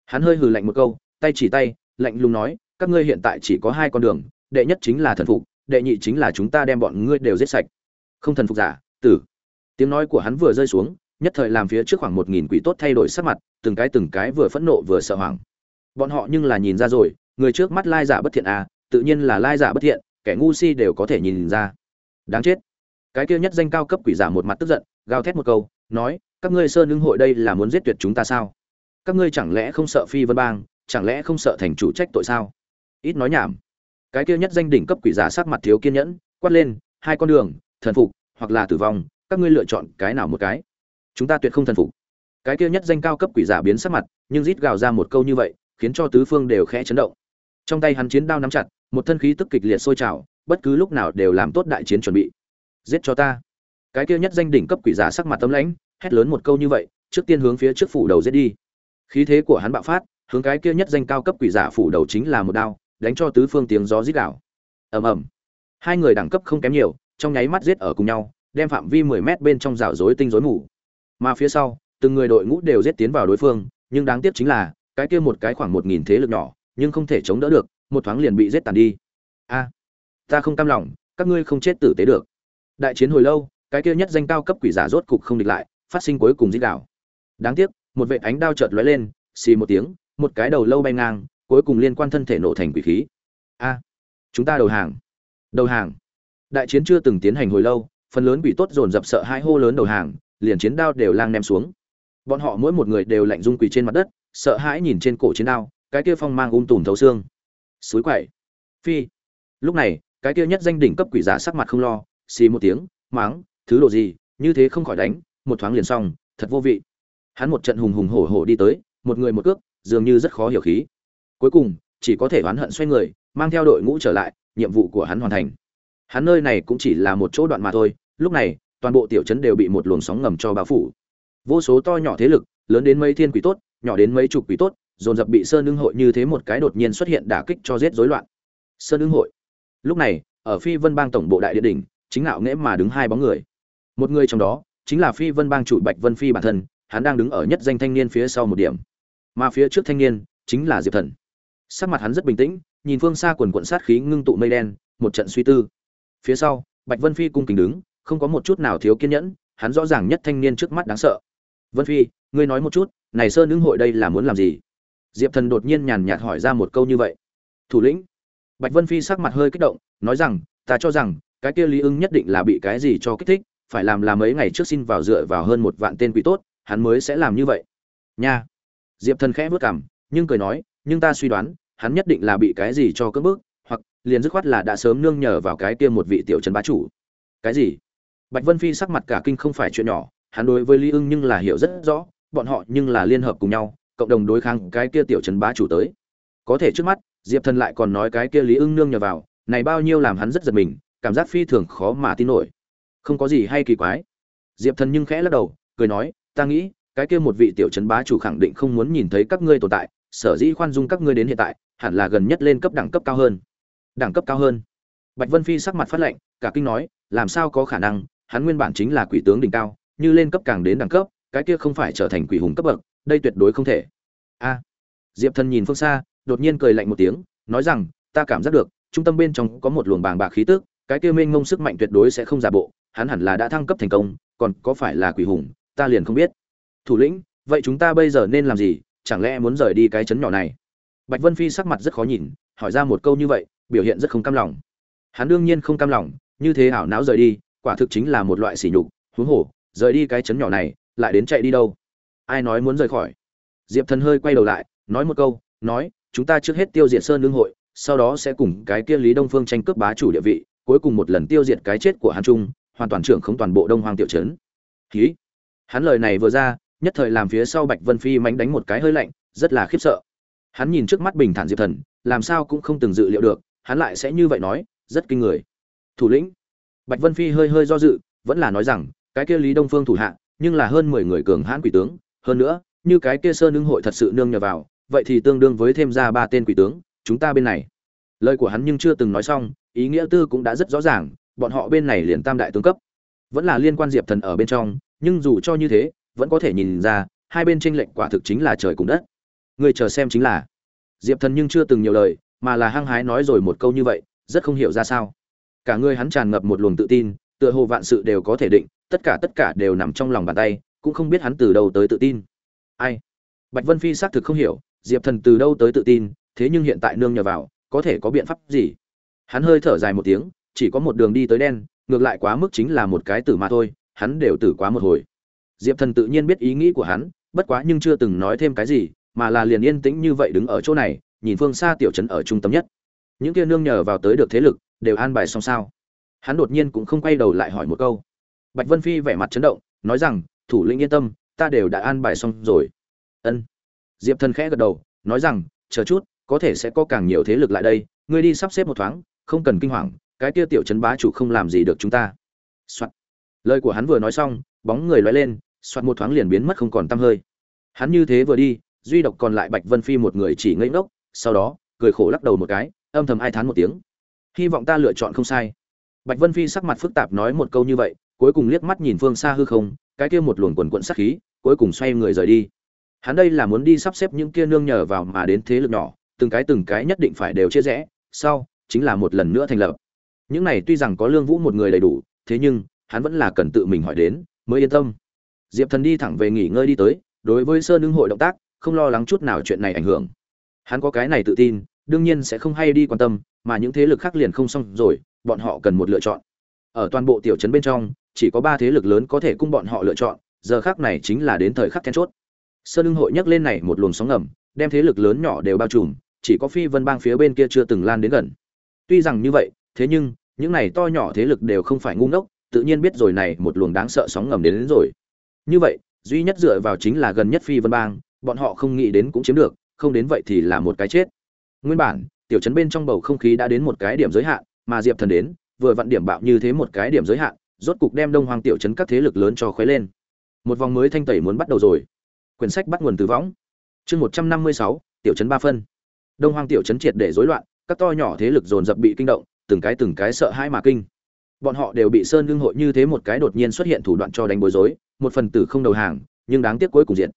Hắn hơi hừ lạnh một câu, tay chỉ tay, lạnh lùng nói, các ngươi hiện tại chỉ có hai con đường, đệ nhất chính là thần phục, đệ nhị chính là chúng ta đem bọn ngươi đều giết sạch. Không thần phục giả, tử. Tiếng nói của hắn vừa rơi xuống, nhất thời làm phía trước khoảng một nghìn quỷ tốt thay đổi sắc mặt từng cái từng cái vừa phẫn nộ vừa sợ hoảng. Bọn họ nhưng là nhìn ra rồi, người trước mắt lai giả bất thiện à tự nhiên là lai giả bất thiện, kẻ ngu si đều có thể nhìn ra. Đáng chết. Cái kia nhất danh cao cấp quỷ giả một mặt tức giận, gào thét một câu, nói, các ngươi sơn ứng hội đây là muốn giết tuyệt chúng ta sao? Các ngươi chẳng lẽ không sợ phi vân bang, chẳng lẽ không sợ thành chủ trách tội sao? Ít nói nhảm. Cái kia nhất danh đỉnh cấp quỷ giả sắc mặt thiếu kiên nhẫn, quát lên, hai con đường, thần phục hoặc là tử vong, các ngươi lựa chọn cái nào một cái? Chúng ta tuyệt không thần phục cái kia nhất danh cao cấp quỷ giả biến sắc mặt, nhưng rít gào ra một câu như vậy, khiến cho tứ phương đều khẽ chấn động. Trong tay hắn chiến đao nắm chặt, một thân khí tức kịch liệt sôi trào, bất cứ lúc nào đều làm tốt đại chiến chuẩn bị. Giết cho ta. Cái kia nhất danh đỉnh cấp quỷ giả sắc mặt tấm lãnh, hét lớn một câu như vậy, trước tiên hướng phía trước phủ đầu giết đi. Khí thế của hắn bạo phát, hướng cái kia nhất danh cao cấp quỷ giả phủ đầu chính là một đao, đánh cho tứ phương tiếng gió rít đảo ầm ầm. Hai người đẳng cấp không kém nhiều, trong nháy mắt giết ở cùng nhau, đem phạm vi 10 mét bên trong rào rối tinh rối mù. Mà phía sau từng người đội ngũ đều giết tiến vào đối phương, nhưng đáng tiếc chính là, cái kia một cái khoảng một nghìn thế lực nhỏ, nhưng không thể chống đỡ được, một thoáng liền bị giết tàn đi. A, ta không cam lòng, các ngươi không chết tử tế được. Đại chiến hồi lâu, cái kia nhất danh cao cấp quỷ giả rốt cục không địch lại, phát sinh cuối cùng dĩ đảo đáng tiếc, một vệ ánh đao chợt lóe lên, xì một tiếng, một cái đầu lâu bay ngang, cuối cùng liên quan thân thể nổ thành quỷ khí. A, chúng ta đầu hàng. Đầu hàng. Đại chiến chưa từng tiến hành hồi lâu, phần lớn quỷ tốt dồn dập sợ hai hô lớn đầu hàng, liền chiến đao đều lang ném xuống bọn họ mỗi một người đều lạnh rung quỳ trên mặt đất, sợ hãi nhìn trên cổ chiến đao, cái kia phong mang ung um tùm thấu xương. Suối quậy phi. Lúc này, cái kia nhất danh đỉnh cấp quỷ giả sắc mặt không lo, xì một tiếng, máng, thứ đồ gì, như thế không khỏi đánh. Một thoáng liền xong, thật vô vị. Hắn một trận hùng hùng hổ hổ đi tới, một người một cước, dường như rất khó hiểu khí. Cuối cùng, chỉ có thể oán hận xoay người, mang theo đội ngũ trở lại, nhiệm vụ của hắn hoàn thành. Hắn nơi này cũng chỉ là một chỗ đoạn mà thôi, lúc này, toàn bộ tiểu trấn đều bị một luồng sóng ngầm cho bao phủ vô số to nhỏ thế lực, lớn đến mấy thiên quỷ tốt, nhỏ đến mấy chục quỷ tốt, dồn dập bị sơn ưng hội như thế một cái đột nhiên xuất hiện đả kích cho giết rối loạn. Sơn ưng hội. Lúc này, ở phi vân bang tổng bộ đại địa đỉnh, chính ngạo nghễ mà đứng hai bóng người. Một người trong đó, chính là phi vân bang chủ bạch vân phi bản thân, hắn đang đứng ở nhất danh thanh niên phía sau một điểm. Mà phía trước thanh niên, chính là diệp thần. Sắc mặt hắn rất bình tĩnh, nhìn phương xa quần quận sát khí ngưng tụ mây đen, một trận suy tư. Phía sau, bạch vân phi cung kính đứng, không có một chút nào thiếu kiên nhẫn, hắn rõ ràng nhất thanh niên trước mắt đáng sợ vân phi, ngươi nói một chút, này sơn ứng hội đây là muốn làm gì? Diệp thần đột nhiên nhàn nhạt hỏi ra một câu như vậy. Thủ lĩnh. Bạch vân phi sắc mặt hơi kích động, nói rằng, ta cho rằng, cái kia lý ưng nhất định là bị cái gì cho kích thích, phải làm là mấy ngày trước xin vào dựa vào hơn một vạn tên quỷ tốt, hắn mới sẽ làm như vậy. Nha. Diệp thần khẽ vất cảm nhưng cười nói, nhưng ta suy đoán, hắn nhất định là bị cái gì cho cưỡng bức, hoặc liền dứt khoát là đã sớm nương nhờ vào cái kia một vị tiểu trần bá chủ. Cái gì? Bạch vân phi sắc mặt cả kinh không phải chuyện nhỏ hắn đối với lý ưng nhưng là hiểu rất rõ, bọn họ nhưng là liên hợp cùng nhau, cộng đồng đối kháng cái kia tiểu trấn bá chủ tới. Có thể trước mắt, diệp thần lại còn nói cái kia lý ưng nương nhờ vào, này bao nhiêu làm hắn rất giật mình, cảm giác phi thường khó mà tin nổi. Không có gì hay kỳ quái. Diệp thần nhưng khẽ lắc đầu, cười nói, ta nghĩ, cái kia một vị tiểu trấn bá chủ khẳng định không muốn nhìn thấy các ngươi tồn tại, sở dĩ khoan dung các ngươi đến hiện tại, hẳn là gần nhất lên cấp đẳng cấp cao hơn. Đẳng cấp cao hơn. Bạch vân phi sắc mặt phát lệnh, cả kinh nói, làm sao có khả năng, hắn nguyên bản chính là quỷ tướng đỉnh cao như lên cấp càng đến đẳng cấp, cái kia không phải trở thành quỷ hùng cấp bậc, đây tuyệt đối không thể. A. Diệp thần nhìn phương xa, đột nhiên cười lạnh một tiếng, nói rằng, ta cảm giác được, trung tâm bên trong có một luồng bàng bạc khí tức, cái kia mênh mông sức mạnh tuyệt đối sẽ không giả bộ, hắn hẳn là đã thăng cấp thành công, còn có phải là quỷ hùng, ta liền không biết. Thủ lĩnh, vậy chúng ta bây giờ nên làm gì? Chẳng lẽ muốn rời đi cái chấn nhỏ này? Bạch vân phi sắc mặt rất khó nhìn, hỏi ra một câu như vậy, biểu hiện rất không cam lòng. Hắn đương nhiên không cam lòng, như thế ảo não rời đi, quả thực chính là một loại sỉ nhục, huống hồ rời đi cái chấn nhỏ này, lại đến chạy đi đâu? Ai nói muốn rời khỏi? Diệp thần hơi quay đầu lại, nói một câu, nói, chúng ta trước hết tiêu diệt sơn lương hội, sau đó sẽ cùng cái kia lý đông phương tranh cướp bá chủ địa vị, cuối cùng một lần tiêu diệt cái chết của Hàn trung, hoàn toàn trưởng không toàn bộ đông hoàng tiểu trấn. Khí hắn lời này vừa ra, nhất thời làm phía sau bạch vân phi mánh đánh một cái hơi lạnh, rất là khiếp sợ. Hắn nhìn trước mắt bình thản diệp thần, làm sao cũng không từng dự liệu được, hắn lại sẽ như vậy nói, rất kinh người. Thủ lĩnh. Bạch vân phi hơi hơi do dự, vẫn là nói rằng cái kia lý đông phương thủ hạ, nhưng là hơn mười người cường hãn quỷ tướng. Hơn nữa, như cái kia sơn nương hội thật sự nương nhờ vào, vậy thì tương đương với thêm ra ba tên quỷ tướng, chúng ta bên này. Lời của hắn nhưng chưa từng nói xong, ý nghĩa tư cũng đã rất rõ ràng, bọn họ bên này liền tam đại tướng cấp. Vẫn là liên quan diệp thần ở bên trong, nhưng dù cho như thế, vẫn có thể nhìn ra, hai bên tranh lệnh quả thực chính là trời cùng đất. Người chờ xem chính là diệp thần nhưng chưa từng nhiều lời, mà là hăng hái nói rồi một câu như vậy, rất không hiểu ra sao. Cả người hắn tràn ngập một luồng tự tin, tựa hồ vạn sự đều có thể định tất cả tất cả đều nằm trong lòng bàn tay, cũng không biết hắn từ đâu tới tự tin. Ai? Bạch vân phi xác thực không hiểu, diệp thần từ đâu tới tự tin, thế nhưng hiện tại nương nhờ vào, có thể có biện pháp gì? Hắn hơi thở dài một tiếng, chỉ có một đường đi tới đen, ngược lại quá mức chính là một cái tử mà thôi, hắn đều tử quá một hồi. Diệp thần tự nhiên biết ý nghĩ của hắn, bất quá nhưng chưa từng nói thêm cái gì, mà là liền yên tĩnh như vậy đứng ở chỗ này, nhìn phương xa tiểu trấn ở trung tâm nhất. Những kia nương nhờ vào tới được thế lực, đều an bài xong sao? Hắn đột nhiên cũng không quay đầu lại hỏi một câu bạch vân phi vẻ mặt chấn động, nói rằng, thủ lĩnh yên tâm, ta đều đã an bài xong rồi. Ân. Diệp thần khẽ gật đầu, nói rằng, chờ chút, có thể sẽ có càng nhiều thế lực lại đây, ngươi đi sắp xếp một thoáng, không cần kinh hoàng, cái kia tiểu trấn bá chủ không làm gì được chúng ta. Soạn. lời của hắn vừa nói xong, bóng người loay lên, soạt một thoáng liền biến mất không còn tăm hơi. Hắn như thế vừa đi, duy độc còn lại bạch vân phi một người chỉ ngây ngốc, sau đó, cười khổ lắc đầu một cái, âm thầm ai thán một tiếng. Hy vọng ta lựa chọn không sai. Bạch vân phi sắc mặt phức tạp nói một câu như vậy cuối cùng liếc mắt nhìn phương xa hư không, cái kia một luồng quần quần sát khí, cuối cùng xoay người rời đi. Hắn đây là muốn đi sắp xếp những kia nương nhờ vào mà đến thế lực nhỏ, từng cái từng cái nhất định phải đều chia rẽ, sau, chính là một lần nữa thành lập. Những này tuy rằng có lương vũ một người đầy đủ, thế nhưng, hắn vẫn là cần tự mình hỏi đến, mới yên tâm. Diệp thần đi thẳng về nghỉ ngơi đi tới, đối với sơn Nương hội động tác, không lo lắng chút nào chuyện này ảnh hưởng. Hắn có cái này tự tin, đương nhiên sẽ không hay đi quan tâm, mà những thế lực khác liền không xong rồi, bọn họ cần một lựa chọn. Ở toàn bộ tiểu trấn bên trong chỉ có ba thế lực lớn có thể cung bọn họ lựa chọn giờ khác này chính là đến thời khắc then chốt. Sơn hưng hội nhắc lên này một luồng sóng ngầm đem thế lực lớn nhỏ đều bao trùm chỉ có phi vân bang phía bên kia chưa từng lan đến gần. Tuy rằng như vậy thế nhưng những này to nhỏ thế lực đều không phải ngu ngốc tự nhiên biết rồi này một luồng đáng sợ sóng ngầm đến, đến rồi. Như vậy duy nhất dựa vào chính là gần nhất phi vân bang bọn họ không nghĩ đến cũng chiếm được không đến vậy thì là một cái chết. Nguyên bản tiểu trấn bên trong bầu không khí đã đến một cái điểm giới hạn mà diệp thần đến vừa vặn điểm bạo như thế một cái điểm giới hạn rốt cục đem đông hoàng tiểu trấn các thế lực lớn cho khuấy lên. Một vòng mới thanh tẩy muốn bắt đầu rồi. Quyển sách bắt nguồn từ võng. Chương một trăm năm mươi sáu, tiểu trấn ba phân. Đông hoàng tiểu trấn triệt để rối loạn, các to nhỏ thế lực dồn dập bị kinh động, từng cái từng cái sợ hãi mà kinh. Bọn họ đều bị sơn lương hội như thế một cái đột nhiên xuất hiện thủ đoạn cho đánh bối rối, một phần tử không đầu hàng, nhưng đáng tiếc cuối cùng diện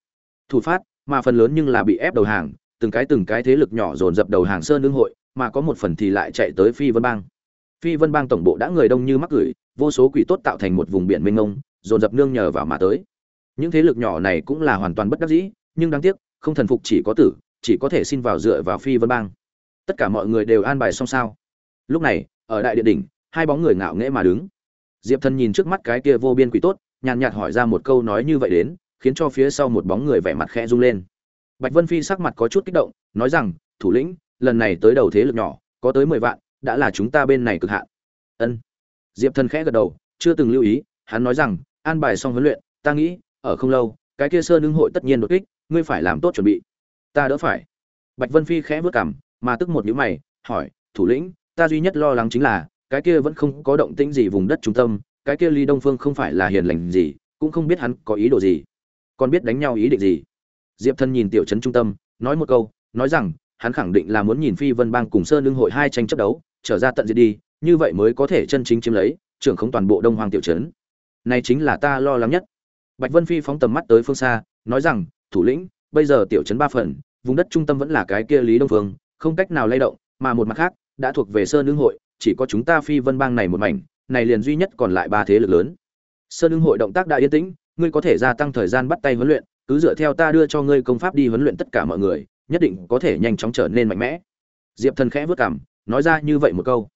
thủ phát, mà phần lớn nhưng là bị ép đầu hàng, từng cái từng cái thế lực nhỏ dồn dập đầu hàng sơn lương hội, mà có một phần thì lại chạy tới phi vân bang. Phi vân bang tổng bộ đã người đông như mắc gửi vô số quỷ tốt tạo thành một vùng biển mênh mông, dồn dập nương nhờ vào mà tới. Những thế lực nhỏ này cũng là hoàn toàn bất đắc dĩ, nhưng đáng tiếc, không thần phục chỉ có tử, chỉ có thể xin vào dựa vào phi vân bang. Tất cả mọi người đều an bài xong sao? Lúc này, ở đại địa đỉnh, hai bóng người ngạo nghễ mà đứng. Diệp thần nhìn trước mắt cái kia vô biên quỷ tốt, nhàn nhạt hỏi ra một câu nói như vậy đến, khiến cho phía sau một bóng người vẻ mặt khẽ rung lên. Bạch vân phi sắc mặt có chút kích động, nói rằng, thủ lĩnh, lần này tới đầu thế lực nhỏ, có tới mười vạn, đã là chúng ta bên này cực hạn. Ân diệp thần khẽ gật đầu, chưa từng lưu ý, hắn nói rằng, an bài xong huấn luyện, ta nghĩ, ở không lâu, cái kia sơn ưng hội tất nhiên đột kích, ngươi phải làm tốt chuẩn bị. Ta đỡ phải. Bạch vân phi khẽ vớt cảm mà tức một nhíu mày, hỏi, thủ lĩnh, ta duy nhất lo lắng chính là, cái kia vẫn không có động tĩnh gì vùng đất trung tâm, cái kia ly đông phương không phải là hiền lành gì, cũng không biết hắn có ý đồ gì, còn biết đánh nhau ý định gì? Diệp thân nhìn tiểu trấn trung tâm, nói một câu, nói rằng, hắn khẳng định là muốn nhìn phi vân bang cùng sơn lương hội hai tranh chấp đấu, trở ra tận diệt đi như vậy mới có thể chân chính chiếm lấy, trưởng không toàn bộ đông hoàng tiểu trấn. Này chính là ta lo lắng nhất. Bạch vân phi phóng tầm mắt tới phương xa, nói rằng, thủ lĩnh, bây giờ tiểu trấn ba phần, vùng đất trung tâm vẫn là cái kia lý đông phương không cách nào lay động, mà một mặt khác, đã thuộc về sơn lương hội, chỉ có chúng ta phi vân bang này một mảnh, này liền duy nhất còn lại ba thế lực lớn. Sơn lương hội động tác đã yên tĩnh, ngươi có thể gia tăng thời gian bắt tay huấn luyện, cứ dựa theo ta đưa cho ngươi công pháp đi huấn luyện tất cả mọi người, nhất định có thể nhanh chóng trở nên mạnh mẽ. Diệp thần khẽ vất cảm nói ra như vậy một câu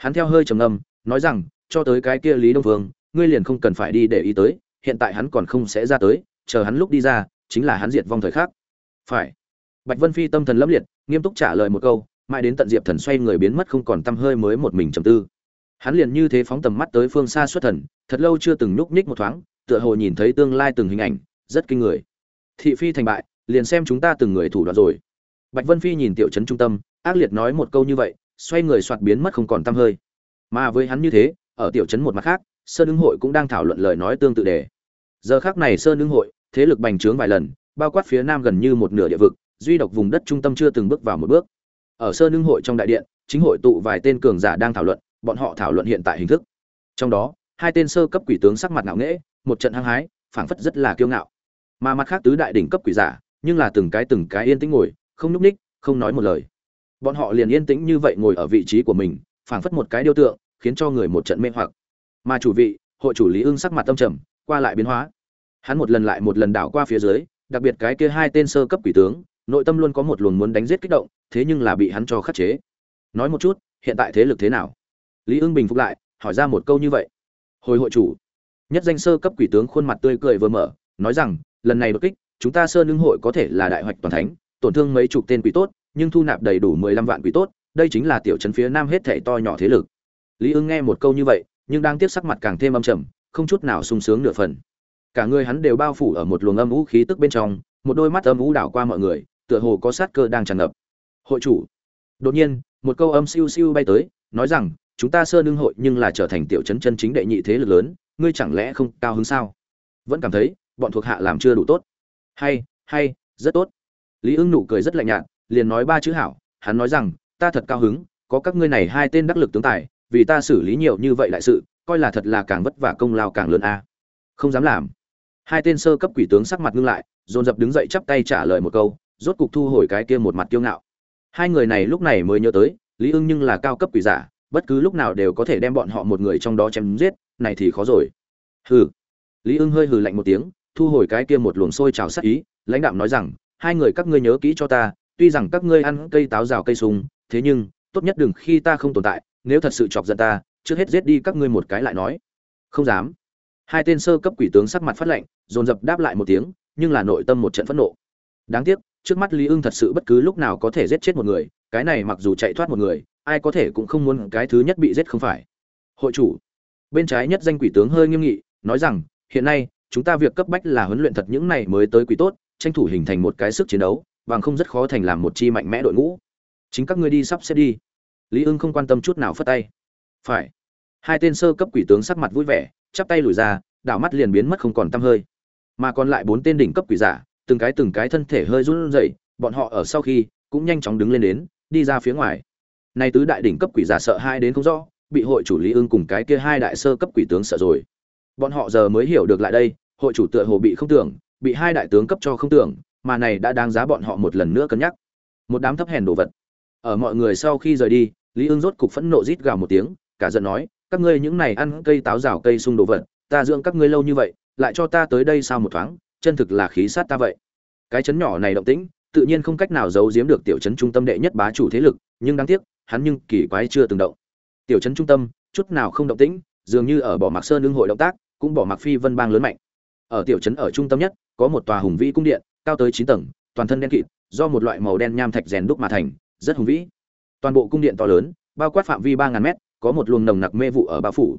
hắn theo hơi trầm ngâm, nói rằng, cho tới cái kia lý đông vương ngươi liền không cần phải đi để ý tới, hiện tại hắn còn không sẽ ra tới, chờ hắn lúc đi ra, chính là hắn diệt vong thời khắc. Phải. Bạch vân phi tâm thần lẫm liệt, nghiêm túc trả lời một câu, mãi đến tận diệp thần xoay người biến mất không còn tăm hơi mới một mình trầm tư. Hắn liền như thế phóng tầm mắt tới phương xa xuất thần, thật lâu chưa từng nhúc nhích một thoáng, tựa hồ nhìn thấy tương lai từng hình ảnh, rất kinh người. Thị phi thành bại, liền xem chúng ta từng người thủ đoạn rồi. Bạch vân phi nhìn tiểu trấn trung tâm, ác liệt nói một câu như vậy xoay người soạt biến mất không còn tăm hơi. Mà với hắn như thế, ở tiểu trấn một mặt khác, sơn ứng hội cũng đang thảo luận lời nói tương tự đề. Giờ khác này sơn ứng hội, thế lực bành trướng vài lần, bao quát phía nam gần như một nửa địa vực, duy độc vùng đất trung tâm chưa từng bước vào một bước. Ở sơn ứng hội trong đại điện, chính hội tụ vài tên cường giả đang thảo luận, bọn họ thảo luận hiện tại hình thức. Trong đó, hai tên sơ cấp quỷ tướng sắc mặt ngạo nghễ, một trận hăng hái, phảng phất rất là kiêu ngạo. Mà mặt khác tứ đại đỉnh cấp quỷ giả, nhưng là từng cái từng cái yên tĩnh ngồi, không nhúc ních, không nói một lời bọn họ liền yên tĩnh như vậy ngồi ở vị trí của mình, phảng phất một cái điêu tượng, khiến cho người một trận mê hoặc. Mà chủ vị, hội chủ lý ưng sắc mặt tâm trầm, qua lại biến hóa. Hắn một lần lại một lần đảo qua phía dưới, đặc biệt cái kia hai tên sơ cấp quỷ tướng, nội tâm luôn có một luồng muốn đánh giết kích động, thế nhưng là bị hắn cho khắc chế. Nói một chút, hiện tại thế lực thế nào? Lý ưng bình phục lại, hỏi ra một câu như vậy. Hồi hội chủ. Nhất danh sơ cấp quỷ tướng khuôn mặt tươi cười vừa mở, nói rằng, lần này đột kích, chúng ta sơn nương hội có thể là đại hoạch toàn thánh, tổn thương mấy chục tên quỷ tốt nhưng thu nạp đầy đủ mười lăm vạn quỷ tốt, đây chính là tiểu trấn phía nam hết thảy to nhỏ thế lực. Lý ưng nghe một câu như vậy, nhưng đang tiếp sắc mặt càng thêm âm trầm, không chút nào sung sướng nửa phần. Cả người hắn đều bao phủ ở một luồng âm vũ khí tức bên trong, một đôi mắt âm vũ đảo qua mọi người, tựa hồ có sát cơ đang tràn ngập. Hội chủ. Đột nhiên, một câu âm siêu siêu bay tới, nói rằng, chúng ta sơn đương hội nhưng là trở thành tiểu trấn chân chính đệ nhị thế lực lớn, ngươi chẳng lẽ không cao hứng sao? Vẫn cảm thấy, bọn thuộc hạ làm chưa đủ tốt. Hay hay, rất tốt. Lý ưng nụ cười rất lạnh nhạt liền nói ba chữ hảo, hắn nói rằng, ta thật cao hứng, có các ngươi này hai tên đắc lực tướng tài, vì ta xử lý nhiều như vậy đại sự, coi là thật là càng vất vả công lao càng lớn a. Không dám làm. Hai tên sơ cấp quỷ tướng sắc mặt ngưng lại, dồn dập đứng dậy chắp tay trả lời một câu, rốt cục thu hồi cái kia một mặt kiêu ngạo. Hai người này lúc này mới nhớ tới, lý ưng nhưng là cao cấp quỷ giả, bất cứ lúc nào đều có thể đem bọn họ một người trong đó chém giết, này thì khó rồi. Hừ. Lý ưng hơi hừ lạnh một tiếng, thu hồi cái kia một luồng sôi trào sắc ý, lãnh đạo nói rằng, hai người các ngươi nhớ kỹ cho ta tuy rằng các ngươi ăn cây táo rào cây sung thế nhưng tốt nhất đừng khi ta không tồn tại nếu thật sự chọc giận ta trước hết giết đi các ngươi một cái lại nói. Không dám. Hai tên sơ cấp quỷ tướng sắc mặt phát lệnh, dồn dập đáp lại một tiếng nhưng là nội tâm một trận phẫn nộ. Đáng tiếc trước mắt lý ưng thật sự bất cứ lúc nào có thể giết chết một người cái này mặc dù chạy thoát một người ai có thể cũng không muốn cái thứ nhất bị giết không phải. Hội chủ. Bên trái nhất danh quỷ tướng hơi nghiêm nghị nói rằng hiện nay chúng ta việc cấp bách là huấn luyện thật những này mới tới quỷ tốt tranh thủ hình thành một cái sức chiến đấu bằng không rất khó thành làm một chi mạnh mẽ đội ngũ. Chính các ngươi đi sắp xếp đi. Lý ưng không quan tâm chút nào phất tay. Phải. Hai tên sơ cấp quỷ tướng sắc mặt vui vẻ, chắp tay lùi ra, đảo mắt liền biến mất không còn tăm hơi. Mà còn lại bốn tên đỉnh cấp quỷ giả, từng cái từng cái thân thể hơi run rẩy, bọn họ ở sau khi cũng nhanh chóng đứng lên đến, đi ra phía ngoài. Nay tứ đại đỉnh cấp quỷ giả sợ hai đến không rõ, bị hội chủ lý ưng cùng cái kia hai đại sơ cấp quỷ tướng sợ rồi. Bọn họ giờ mới hiểu được lại đây, hội chủ tựa hồ bị không tưởng, bị hai đại tướng cấp cho không tưởng mà này đã đáng giá bọn họ một lần nữa cân nhắc. Một đám thấp hèn đồ vật. Ở mọi người sau khi rời đi, lý ưng rốt cục phẫn nộ rít gào một tiếng, cả giận nói, các ngươi những này ăn cây táo rào cây sung đồ vật, ta dưỡng các ngươi lâu như vậy, lại cho ta tới đây sao một thoáng, chân thực là khí sát ta vậy. Cái chấn nhỏ này động tĩnh, tự nhiên không cách nào giấu giếm được tiểu chấn trung tâm đệ nhất bá chủ thế lực, nhưng đáng tiếc, hắn nhưng kỳ quái chưa từng động. Tiểu chấn trung tâm, chút nào không động tĩnh, dường như ở bỏ mặc sơn lương hội động tác, cũng bỏ mặc phi vân bang lớn mạnh ở tiểu trấn ở trung tâm nhất, có một tòa hùng vĩ cung điện, cao tới chín tầng, toàn thân đen kịt, do một loại màu đen nham thạch rèn đúc mà thành, rất hùng vĩ. Toàn bộ cung điện to lớn, bao quát phạm vi ba ngàn mét, có một luồng nồng nặc mê vụ ở bao phủ.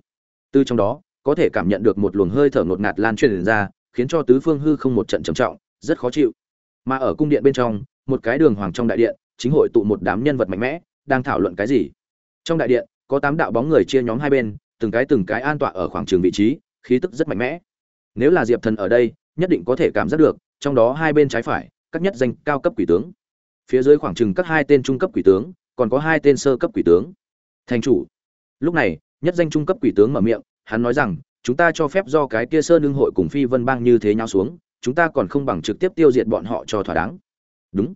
Từ trong đó, có thể cảm nhận được một luồng hơi thở ngột ngạt lan truyền ra, khiến cho tứ phương hư không một trận trầm trọng, rất khó chịu. Mà ở cung điện bên trong, một cái đường hoàng trong đại điện, chính hội tụ một đám nhân vật mạnh mẽ, đang thảo luận cái gì. Trong đại điện, có tám đạo bóng người chia nhóm hai bên, từng cái từng cái an tọa ở khoảng trường vị trí, khí tức rất mạnh mẽ nếu là diệp thần ở đây, nhất định có thể cảm giác được, trong đó hai bên trái phải, các nhất danh cao cấp quỷ tướng. Phía dưới khoảng chừng các hai tên trung cấp quỷ tướng, còn có hai tên sơ cấp quỷ tướng. Thành chủ. Lúc này, nhất danh trung cấp quỷ tướng mở miệng, hắn nói rằng, chúng ta cho phép do cái kia sơn lương hội cùng phi vân bang như thế nhau xuống, chúng ta còn không bằng trực tiếp tiêu diệt bọn họ cho thỏa đáng. Đúng.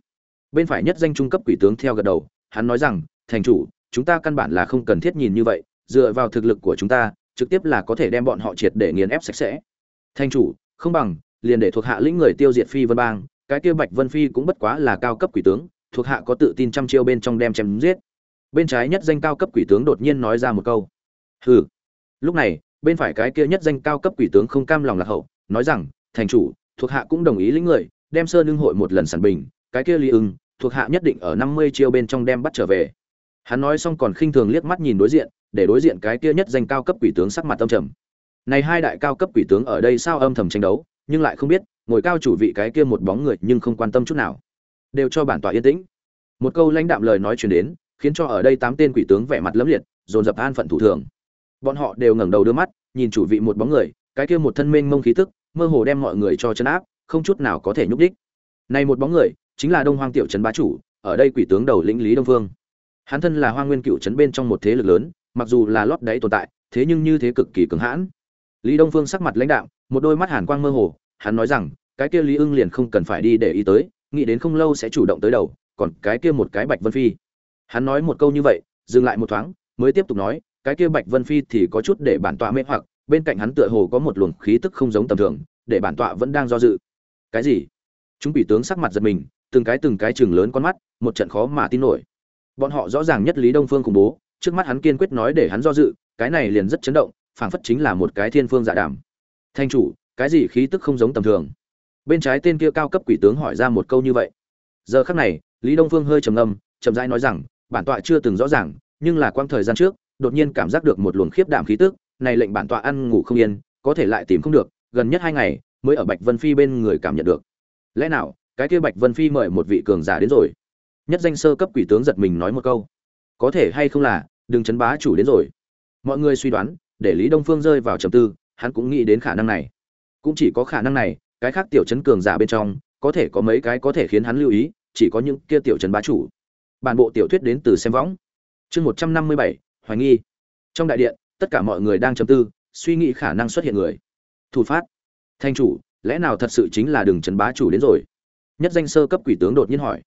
Bên phải nhất danh trung cấp quỷ tướng theo gật đầu, hắn nói rằng, thành chủ, chúng ta căn bản là không cần thiết nhìn như vậy, dựa vào thực lực của chúng ta, trực tiếp là có thể đem bọn họ triệt để nghiền ép sạch sẽ thanh chủ, không bằng, liền để thuộc hạ lĩnh người tiêu diệt phi vân bang, cái kia bạch vân phi cũng bất quá là cao cấp quỷ tướng, thuộc hạ có tự tin trăm chiêu bên trong đem chém giết. Bên trái nhất danh cao cấp quỷ tướng đột nhiên nói ra một câu. Hừ. Lúc này, bên phải cái kia nhất danh cao cấp quỷ tướng không cam lòng lạc hậu, nói rằng thành chủ, thuộc hạ cũng đồng ý lĩnh người, đem sơn lương hội một lần sản bình, cái kia ly ưng, thuộc hạ nhất định ở năm mươi chiêu bên trong đem bắt trở về. Hắn nói xong còn khinh thường liếc mắt nhìn đối diện, để đối diện cái kia nhất danh cao cấp quỷ tướng sắc mặt âm trầm này hai đại cao cấp quỷ tướng ở đây sao âm thầm tranh đấu, nhưng lại không biết, ngồi cao chủ vị cái kia một bóng người nhưng không quan tâm chút nào. Đều cho bản tọa yên tĩnh. Một câu lãnh đạm lời nói truyền đến, khiến cho ở đây tám tên quỷ tướng vẻ mặt lấm liệt, dồn dập an phận thủ thường. Bọn họ đều ngẩng đầu đưa mắt, nhìn chủ vị một bóng người, cái kia một thân mênh mông khí tức, mơ hồ đem mọi người cho chấn áp, không chút nào có thể nhúc đích này một bóng người, chính là đông hoang tiểu trấn bá chủ, ở đây quỷ tướng đầu lĩnh lý đông vương. Hắn thân là hoang nguyên cựu trấn bên trong một thế lực lớn, mặc dù là lót đáy tồn tại, thế nhưng như thế cực kỳ cứng hãn lý đông phương sắc mặt lãnh đạm, một đôi mắt hàn quang mơ hồ, hắn nói rằng, cái kia lý ưng liền không cần phải đi để ý tới, nghĩ đến không lâu sẽ chủ động tới đầu, còn cái kia một cái bạch vân phi. Hắn nói một câu như vậy, dừng lại một thoáng, mới tiếp tục nói, cái kia bạch vân phi thì có chút để bản tọa mê hoặc, bên cạnh hắn tựa hồ có một luồng khí tức không giống tầm thường, để bản tọa vẫn đang do dự. Cái gì? Chúng bị tướng sắc mặt giật mình, từng cái từng cái chừng lớn con mắt, một trận khó mà tin nổi. Bọn họ rõ ràng nhất lý đông phương khủng bố, trước mắt hắn kiên quyết nói để hắn do dự, cái này liền rất chấn động phảng phất chính là một cái thiên phương dạ đảm. thanh chủ, cái gì khí tức không giống tầm thường? Bên trái tên kia cao cấp quỷ tướng hỏi ra một câu như vậy. Giờ khắc này, lý đông phương hơi trầm ngâm, chậm rãi nói rằng, bản tọa chưa từng rõ ràng, nhưng là quang thời gian trước, đột nhiên cảm giác được một luồng khiếp đảm khí tức, này lệnh bản tọa ăn ngủ không yên, có thể lại tìm không được, gần nhất hai ngày, mới ở bạch vân phi bên người cảm nhận được. Lẽ nào, cái kia bạch vân phi mời một vị cường giả đến rồi? Nhất danh sơ cấp quỷ tướng giật mình nói một câu. Có thể hay không là, đừng chấn bá chủ đến rồi. Mọi người suy đoán để lý đông phương rơi vào trầm tư, hắn cũng nghĩ đến khả năng này. Cũng chỉ có khả năng này, cái khác tiểu chấn cường giả bên trong, có thể có mấy cái có thể khiến hắn lưu ý, chỉ có những kia tiểu chấn bá chủ. Bản bộ tiểu thuyết đến từ xem võng. Chương một trăm năm mươi bảy, hoài nghi. Trong đại điện, tất cả mọi người đang trầm tư, suy nghĩ khả năng xuất hiện người. Thủ phát. Thanh chủ, lẽ nào thật sự chính là đường trấn bá chủ đến rồi? Nhất danh sơ cấp quỷ tướng đột nhiên hỏi.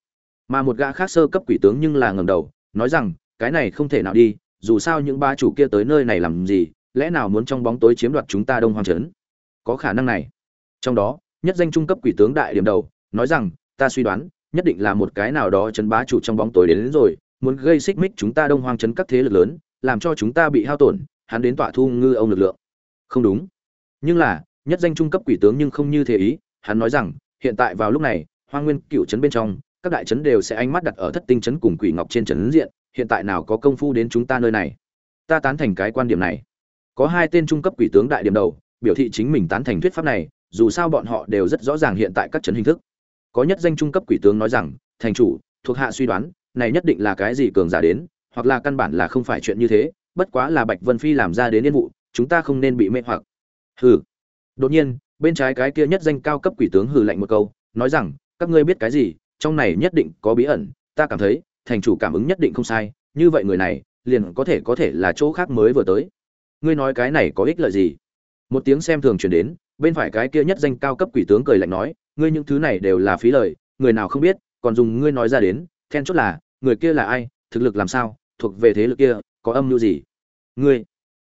Mà một gã khác sơ cấp quỷ tướng nhưng là ngầm đầu, nói rằng, cái này không thể nào đi, dù sao những ba chủ kia tới nơi này làm gì lẽ nào muốn trong bóng tối chiếm đoạt chúng ta đông hoang trấn? Có khả năng này. Trong đó nhất danh trung cấp quỷ tướng đại điểm đầu nói rằng ta suy đoán nhất định là một cái nào đó chấn bá chủ trong bóng tối đến, đến rồi muốn gây xích mích chúng ta đông hoang chấn các thế lực lớn làm cho chúng ta bị hao tổn hắn đến tọa thu ngư ông lực lượng. Không đúng. Nhưng là nhất danh trung cấp quỷ tướng nhưng không như thế ý hắn nói rằng hiện tại vào lúc này hoang nguyên cựu trấn bên trong các đại trấn đều sẽ ánh mắt đặt ở thất tinh trấn cùng quỷ ngọc trên trấn diện hiện tại nào có công phu đến chúng ta nơi này? Ta tán thành cái quan điểm này có hai tên trung cấp quỷ tướng đại điểm đầu, biểu thị chính mình tán thành thuyết pháp này, dù sao bọn họ đều rất rõ ràng hiện tại các trấn hình thức. Có nhất danh trung cấp quỷ tướng nói rằng, thành chủ, thuộc hạ suy đoán, này nhất định là cái gì cường giả đến, hoặc là căn bản là không phải chuyện như thế, bất quá là bạch vân phi làm ra đến yên vụ, chúng ta không nên bị mê hoặc. Hừ. Đột nhiên, bên trái cái kia nhất danh cao cấp quỷ tướng hừ lạnh một câu, nói rằng, các ngươi biết cái gì, trong này nhất định có bí ẩn, ta cảm thấy, thành chủ cảm ứng nhất định không sai, như vậy người này, liền có thể có thể là chỗ khác mới vừa tới ngươi nói cái này có ích lợi gì? Một tiếng xem thường truyền đến, bên phải cái kia nhất danh cao cấp quỷ tướng cười lạnh nói, ngươi những thứ này đều là phí lời, người nào không biết, còn dùng ngươi nói ra đến, then chốt là, người kia là ai, thực lực làm sao, thuộc về thế lực kia, có âm mưu gì? Ngươi.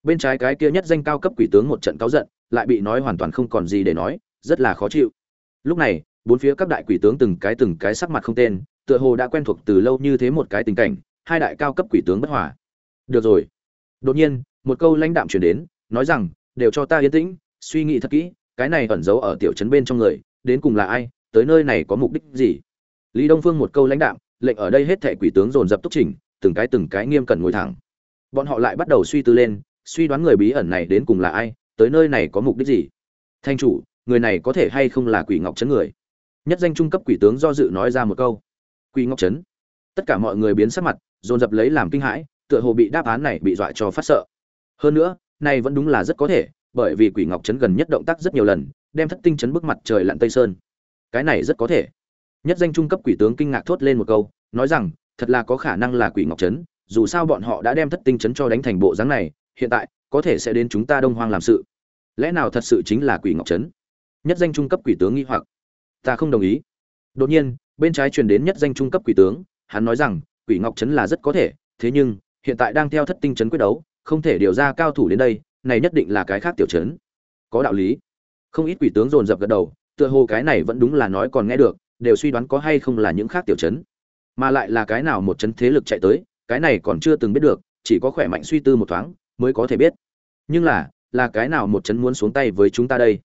Bên trái cái kia nhất danh cao cấp quỷ tướng một trận cáu giận, lại bị nói hoàn toàn không còn gì để nói, rất là khó chịu. Lúc này, bốn phía các đại quỷ tướng từng cái từng cái sắc mặt không tên, tựa hồ đã quen thuộc từ lâu như thế một cái tình cảnh, hai đại cao cấp quỷ tướng bất hòa. Được rồi. Đột nhiên một câu lãnh đạm chuyển đến, nói rằng, đều cho ta yên tĩnh, suy nghĩ thật kỹ, cái này ẩn giấu ở tiểu trấn bên trong người, đến cùng là ai, tới nơi này có mục đích gì? Lý đông phương một câu lãnh đạm, lệnh ở đây hết thệ quỷ tướng dồn dập túc trình, từng cái từng cái nghiêm cẩn ngồi thẳng. Bọn họ lại bắt đầu suy tư lên, suy đoán người bí ẩn này đến cùng là ai, tới nơi này có mục đích gì? Thanh chủ, người này có thể hay không là quỷ ngọc trấn người? Nhất danh trung cấp quỷ tướng do dự nói ra một câu. Quỷ ngọc trấn. Tất cả mọi người biến sắc mặt, dồn dập lấy làm kinh hãi, tựa hồ bị đáp án này bị dọa cho phát sợ hơn nữa, này vẫn đúng là rất có thể, bởi vì quỷ ngọc trấn gần nhất động tác rất nhiều lần, đem thất tinh trấn bức mặt trời lặn tây sơn. Cái này rất có thể. Nhất danh trung cấp quỷ tướng kinh ngạc thốt lên một câu, nói rằng, thật là có khả năng là quỷ ngọc trấn, dù sao bọn họ đã đem thất tinh trấn cho đánh thành bộ dáng này, hiện tại, có thể sẽ đến chúng ta đông hoang làm sự. Lẽ nào thật sự chính là quỷ ngọc trấn? Nhất danh trung cấp quỷ tướng nghi hoặc. Ta không đồng ý. Đột nhiên, bên trái truyền đến nhất danh trung cấp quỷ tướng, hắn nói rằng, quỷ ngọc trấn là rất có thể, thế nhưng, hiện tại đang theo thất tinh trấn quyết đấu không thể điều ra cao thủ đến đây, này nhất định là cái khác tiểu trấn có đạo lý. Không ít quỷ tướng dồn dập gật đầu, tựa hồ cái này vẫn đúng là nói còn nghe được, đều suy đoán có hay không là những khác tiểu trấn mà lại là cái nào một trấn thế lực chạy tới, cái này còn chưa từng biết được, chỉ có khỏe mạnh suy tư một thoáng, mới có thể biết. Nhưng là là cái nào một trấn muốn xuống tay với chúng ta đây?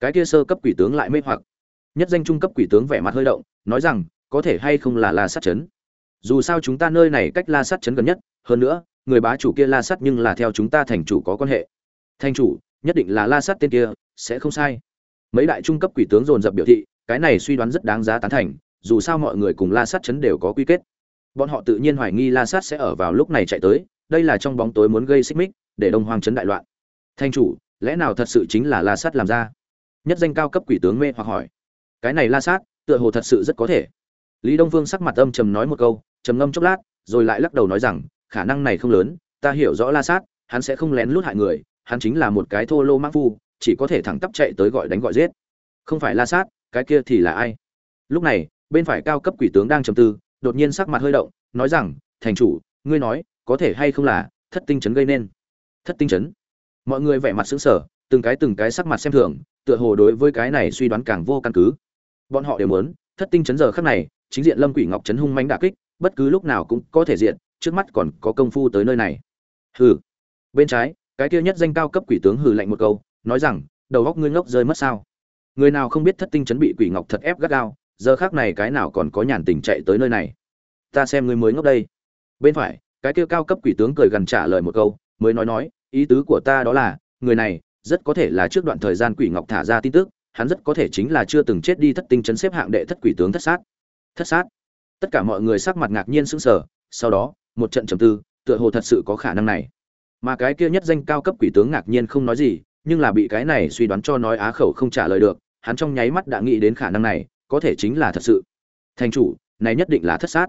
Cái kia sơ cấp quỷ tướng lại mê hoặc. Nhất danh trung cấp quỷ tướng vẻ mặt hơi động, nói rằng, có thể hay không là la sát trấn dù sao chúng ta nơi này cách la sát trấn gần nhất, hơn nữa người bá chủ kia la sát nhưng là theo chúng ta thành chủ có quan hệ. Thành chủ, nhất định là la sát tên kia, sẽ không sai. Mấy đại trung cấp quỷ tướng dồn dập biểu thị, cái này suy đoán rất đáng giá tán thành, dù sao mọi người cùng la sát chấn đều có quy kết. Bọn họ tự nhiên hoài nghi la sát sẽ ở vào lúc này chạy tới, đây là trong bóng tối muốn gây xích mích, để đông hoang chấn đại loạn. Thanh chủ, lẽ nào thật sự chính là la sát làm ra? Nhất danh cao cấp quỷ tướng mê hoặc hỏi. Cái này la sát tựa hồ thật sự rất có thể. Lý đông vương sắc mặt âm trầm nói một câu, trầm ngâm chốc lát, rồi lại lắc đầu nói rằng khả năng này không lớn, ta hiểu rõ la sát, hắn sẽ không lén lút hại người, hắn chính là một cái thô lô mắc phu, chỉ có thể thẳng tắp chạy tới gọi đánh gọi giết. Không phải la sát, cái kia thì là ai? Lúc này, bên phải cao cấp quỷ tướng đang trầm tư, đột nhiên sắc mặt hơi động, nói rằng, thành chủ, ngươi nói, có thể hay không là thất tinh chấn gây nên? Thất tinh chấn? Mọi người vẻ mặt sững sờ, từng cái từng cái sắc mặt xem thường, tựa hồ đối với cái này suy đoán càng vô căn cứ. Bọn họ đều muốn, thất tinh chấn giờ khắc này, chính diện lâm quỷ ngọc chấn hung mãnh đả kích, bất cứ lúc nào cũng có thể diện trước mắt còn có công phu tới nơi này. Hừ. Bên trái, cái kia nhất danh cao cấp quỷ tướng hừ lạnh một câu, nói rằng, đầu góc ngươi ngốc rơi mất sao. Người nào không biết thất tinh chấn bị quỷ ngọc thật ép gắt gao, giờ khác này cái nào còn có nhàn tình chạy tới nơi này. Ta xem ngươi mới ngốc đây. Bên phải, cái kia cao cấp quỷ tướng cười gần trả lời một câu, mới nói nói, ý tứ của ta đó là, người này, rất có thể là trước đoạn thời gian quỷ ngọc thả ra tin tức, hắn rất có thể chính là chưa từng chết đi thất tinh chấn xếp hạng đệ thất quỷ tướng thất sát. Thất sát. Tất cả mọi người sắc mặt ngạc nhiên sững sờ, sau đó một trận trầm tư, tựa hồ thật sự có khả năng này. Mà cái kia nhất danh cao cấp quỷ tướng ngạc nhiên không nói gì, nhưng là bị cái này suy đoán cho nói á khẩu không trả lời được, hắn trong nháy mắt đã nghĩ đến khả năng này, có thể chính là thật sự. Thành chủ, này nhất định là thất sát.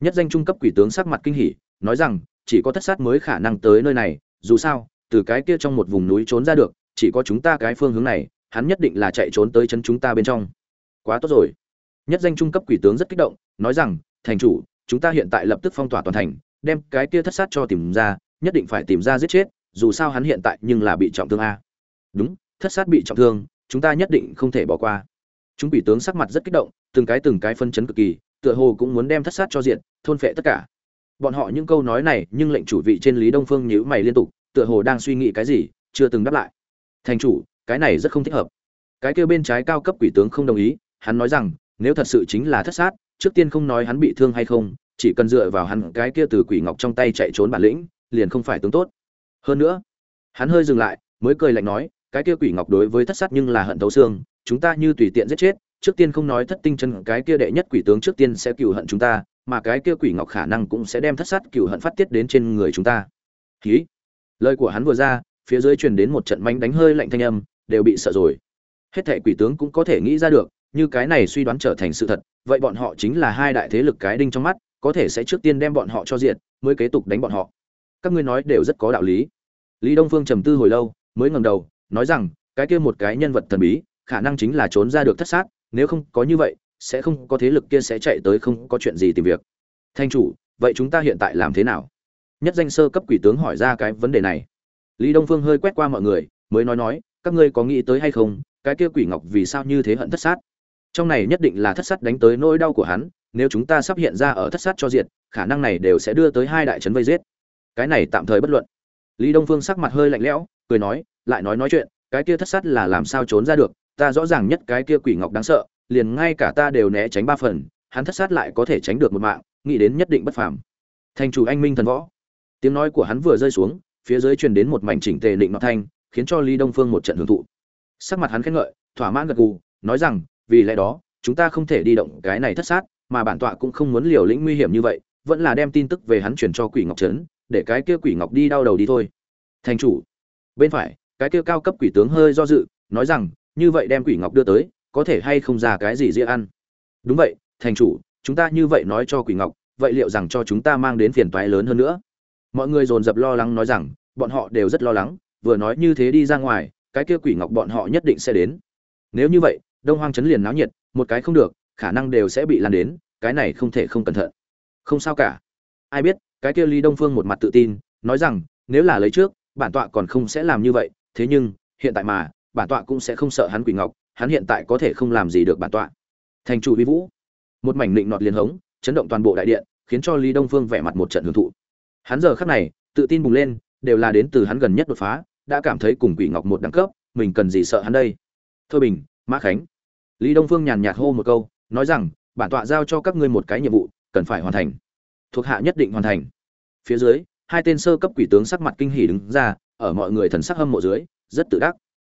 Nhất danh trung cấp quỷ tướng sắc mặt kinh hỉ, nói rằng, chỉ có thất sát mới khả năng tới nơi này, dù sao, từ cái kia trong một vùng núi trốn ra được, chỉ có chúng ta cái phương hướng này, hắn nhất định là chạy trốn tới chân chúng ta bên trong. Quá tốt rồi. Nhất danh trung cấp quỷ tướng rất kích động, nói rằng, thành chủ, chúng ta hiện tại lập tức phong tỏa toàn thành đem cái kia thất sát cho tìm ra, nhất định phải tìm ra giết chết, dù sao hắn hiện tại nhưng là bị trọng thương a. Đúng, thất sát bị trọng thương, chúng ta nhất định không thể bỏ qua. Chúng quỷ tướng sắc mặt rất kích động, từng cái từng cái phân chấn cực kỳ, tựa hồ cũng muốn đem thất sát cho diện thôn phệ tất cả. Bọn họ những câu nói này, nhưng lệnh chủ vị trên lý đông phương nhíu mày liên tục, tựa hồ đang suy nghĩ cái gì, chưa từng đáp lại. Thành chủ, cái này rất không thích hợp. Cái kêu bên trái cao cấp quỷ tướng không đồng ý, hắn nói rằng, nếu thật sự chính là thất sát, trước tiên không nói hắn bị thương hay không chỉ cần dựa vào hắn cái kia từ quỷ ngọc trong tay chạy trốn bản lĩnh, liền không phải tướng tốt. Hơn nữa, hắn hơi dừng lại, mới cười lạnh nói, cái kia quỷ ngọc đối với thất sát nhưng là hận thấu xương, chúng ta như tùy tiện giết chết, trước tiên không nói thất tinh chân, cái kia đệ nhất quỷ tướng trước tiên sẽ cựu hận chúng ta, mà cái kia quỷ ngọc khả năng cũng sẽ đem thất sát cựu hận phát tiết đến trên người chúng ta. Khí lời của hắn vừa ra, phía dưới truyền đến một trận mánh đánh hơi lạnh thanh âm, đều bị sợ rồi. Hết thệ quỷ tướng cũng có thể nghĩ ra được, như cái này suy đoán trở thành sự thật, vậy bọn họ chính là hai đại thế lực cái đinh trong mắt có thể sẽ trước tiên đem bọn họ cho diện mới kế tục đánh bọn họ. Các ngươi nói đều rất có đạo lý. Lý đông phương trầm tư hồi lâu, mới ngầm đầu, nói rằng, cái kia một cái nhân vật thần bí, khả năng chính là trốn ra được thất sát, nếu không có như vậy, sẽ không có thế lực kia sẽ chạy tới không có chuyện gì tìm việc. Thanh chủ, vậy chúng ta hiện tại làm thế nào? Nhất danh sơ cấp quỷ tướng hỏi ra cái vấn đề này. Lý đông phương hơi quét qua mọi người, mới nói nói, các ngươi có nghĩ tới hay không, cái kia quỷ ngọc vì sao như thế hận thất sát? Trong này nhất định là thất sát đánh tới nỗi đau của hắn nếu chúng ta sắp hiện ra ở thất sát cho diệt, khả năng này đều sẽ đưa tới hai đại trấn vây giết. Cái này tạm thời bất luận. Lý đông phương sắc mặt hơi lạnh lẽo, cười nói, lại nói nói chuyện, cái kia thất sát là làm sao trốn ra được, ta rõ ràng nhất cái kia quỷ ngọc đáng sợ, liền ngay cả ta đều né tránh ba phần, hắn thất sát lại có thể tránh được một mạng, nghĩ đến nhất định bất phàm. Thành chủ anh minh thần võ. Tiếng nói của hắn vừa rơi xuống, phía dưới truyền đến một mảnh chỉnh tề định nọ thanh, khiến cho lý đông phương một trận hưởng thụ. Sắc mặt hắn khen ngợi, thỏa mãn gật gù, nói rằng, vì lẽ đó, chúng ta không thể đi động cái này thất sát mà bản tọa cũng không muốn liều lĩnh nguy hiểm như vậy, vẫn là đem tin tức về hắn chuyển cho quỷ ngọc trấn, để cái kia quỷ ngọc đi đau đầu đi thôi. Thành chủ, bên phải, cái kia cao cấp quỷ tướng hơi do dự, nói rằng, như vậy đem quỷ ngọc đưa tới, có thể hay không ra cái gì dễ ăn? Đúng vậy, thành chủ, chúng ta như vậy nói cho quỷ ngọc, vậy liệu rằng cho chúng ta mang đến phiền toái lớn hơn nữa? Mọi người dồn dập lo lắng nói rằng, bọn họ đều rất lo lắng, vừa nói như thế đi ra ngoài, cái kia quỷ ngọc bọn họ nhất định sẽ đến. Nếu như vậy, đông hoang chấn liền náo nhiệt, một cái không được khả năng đều sẽ bị lan đến, cái này không thể không cẩn thận. Không sao cả. Ai biết, cái kia lý đông phương một mặt tự tin, nói rằng, nếu là lấy trước, bản tọa còn không sẽ làm như vậy, thế nhưng, hiện tại mà, bản tọa cũng sẽ không sợ hắn quỷ ngọc, hắn hiện tại có thể không làm gì được bản tọa. Thành chủ vi vũ. Một mảnh định nọt liền hống, chấn động toàn bộ đại điện, khiến cho lý đông phương vẻ mặt một trận hưởng thụ. Hắn giờ khắc này, tự tin bùng lên, đều là đến từ hắn gần nhất đột phá, đã cảm thấy cùng quỷ ngọc một đẳng cấp, mình cần gì sợ hắn đây? Thôi bình, mã khánh. Lý đông phương nhàn nhạt hô một câu nói rằng, bản tọa giao cho các ngươi một cái nhiệm vụ, cần phải hoàn thành. Thuộc hạ nhất định hoàn thành. Phía dưới, hai tên sơ cấp quỷ tướng sắc mặt kinh hỉ đứng ra, ở mọi người thần sắc hâm mộ dưới, rất tự đắc.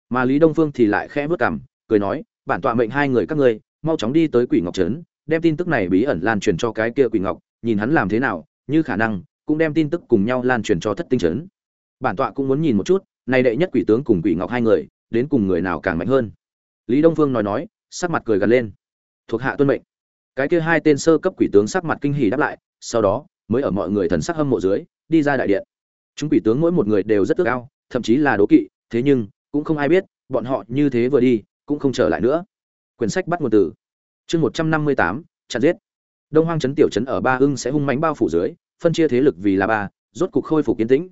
Mà lý đông phương thì lại khẽ vớt cảm cười nói, bản tọa mệnh hai người các ngươi, mau chóng đi tới quỷ ngọc trấn, đem tin tức này bí ẩn lan truyền cho cái kia quỷ ngọc, nhìn hắn làm thế nào, như khả năng, cũng đem tin tức cùng nhau lan truyền cho thất tinh trấn. Bản tọa cũng muốn nhìn một chút, này đệ nhất quỷ tướng cùng quỷ ngọc hai người, đến cùng người nào càng mạnh hơn. Lý đông phương nói nói, sắc mặt cười gần lên thuộc hạ tuân mệnh. Cái kia hai tên sơ cấp quỷ tướng sắc mặt kinh hỉ đáp lại, sau đó, mới ở mọi người thần sắc hâm mộ dưới, đi ra đại điện. Chúng quỷ tướng mỗi một người đều rất ước ao, thậm chí là đố kỵ, thế nhưng, cũng không ai biết, bọn họ như thế vừa đi, cũng không trở lại nữa. Quyển sách bắt nguồn từ chương một trăm năm mươi tám chặt giết. Đông hoang trấn tiểu trấn ở ba ưng sẽ hung mánh bao phủ dưới, phân chia thế lực vì là ba, rốt cục khôi phục kiến tĩnh.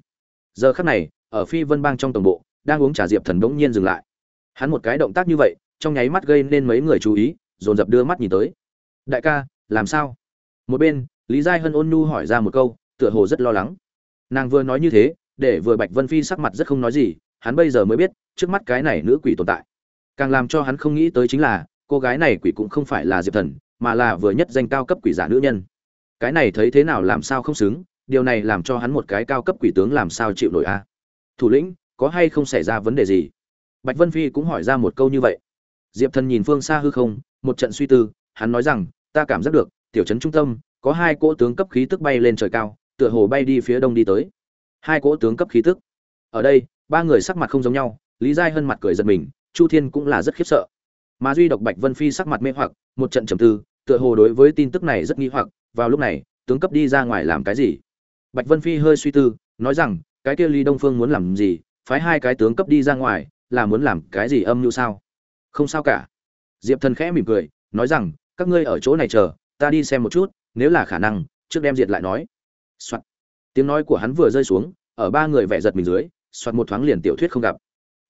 Giờ khắc này, ở phi vân bang trong tổng bộ, đang uống trà diệp thần bỗng nhiên dừng lại. Hắn một cái động tác như vậy, trong nháy mắt gây nên mấy người chú ý dồn dập đưa mắt nhìn tới. Đại ca, làm sao? Một bên, lý giai hân ôn nhu hỏi ra một câu, tựa hồ rất lo lắng. Nàng vừa nói như thế, để vừa bạch vân phi sắc mặt rất không nói gì, hắn bây giờ mới biết, trước mắt cái này nữ quỷ tồn tại. Càng làm cho hắn không nghĩ tới chính là, cô gái này quỷ cũng không phải là diệp thần, mà là vừa nhất danh cao cấp quỷ giả nữ nhân. Cái này thấy thế nào làm sao không xứng, điều này làm cho hắn một cái cao cấp quỷ tướng làm sao chịu nổi a? Thủ lĩnh, có hay không xảy ra vấn đề gì? Bạch vân phi cũng hỏi ra một câu như vậy. Diệp thần nhìn phương xa hư không một trận suy tư, hắn nói rằng, ta cảm giác được, tiểu trấn trung tâm, có hai cỗ tướng cấp khí tức bay lên trời cao, tựa hồ bay đi phía đông đi tới. Hai cỗ tướng cấp khí tức. Ở đây, ba người sắc mặt không giống nhau, lý giai hơn mặt cười giật mình, chu thiên cũng là rất khiếp sợ. Mà duy độc bạch vân phi sắc mặt mê hoặc, một trận trầm tư, tựa hồ đối với tin tức này rất nghi hoặc, vào lúc này, tướng cấp đi ra ngoài làm cái gì? Bạch vân phi hơi suy tư, nói rằng, cái kia Lý đông phương muốn làm gì? Phái hai cái tướng cấp đi ra ngoài, là muốn làm cái gì âm mưu sao? Không sao cả diệp thần khẽ mỉm cười, nói rằng, các ngươi ở chỗ này chờ, ta đi xem một chút, nếu là khả năng, trước đem diệt lại nói. Soạn. tiếng nói của hắn vừa rơi xuống, ở ba người vẻ giật mình dưới, soạt một thoáng liền tiểu thuyết không gặp.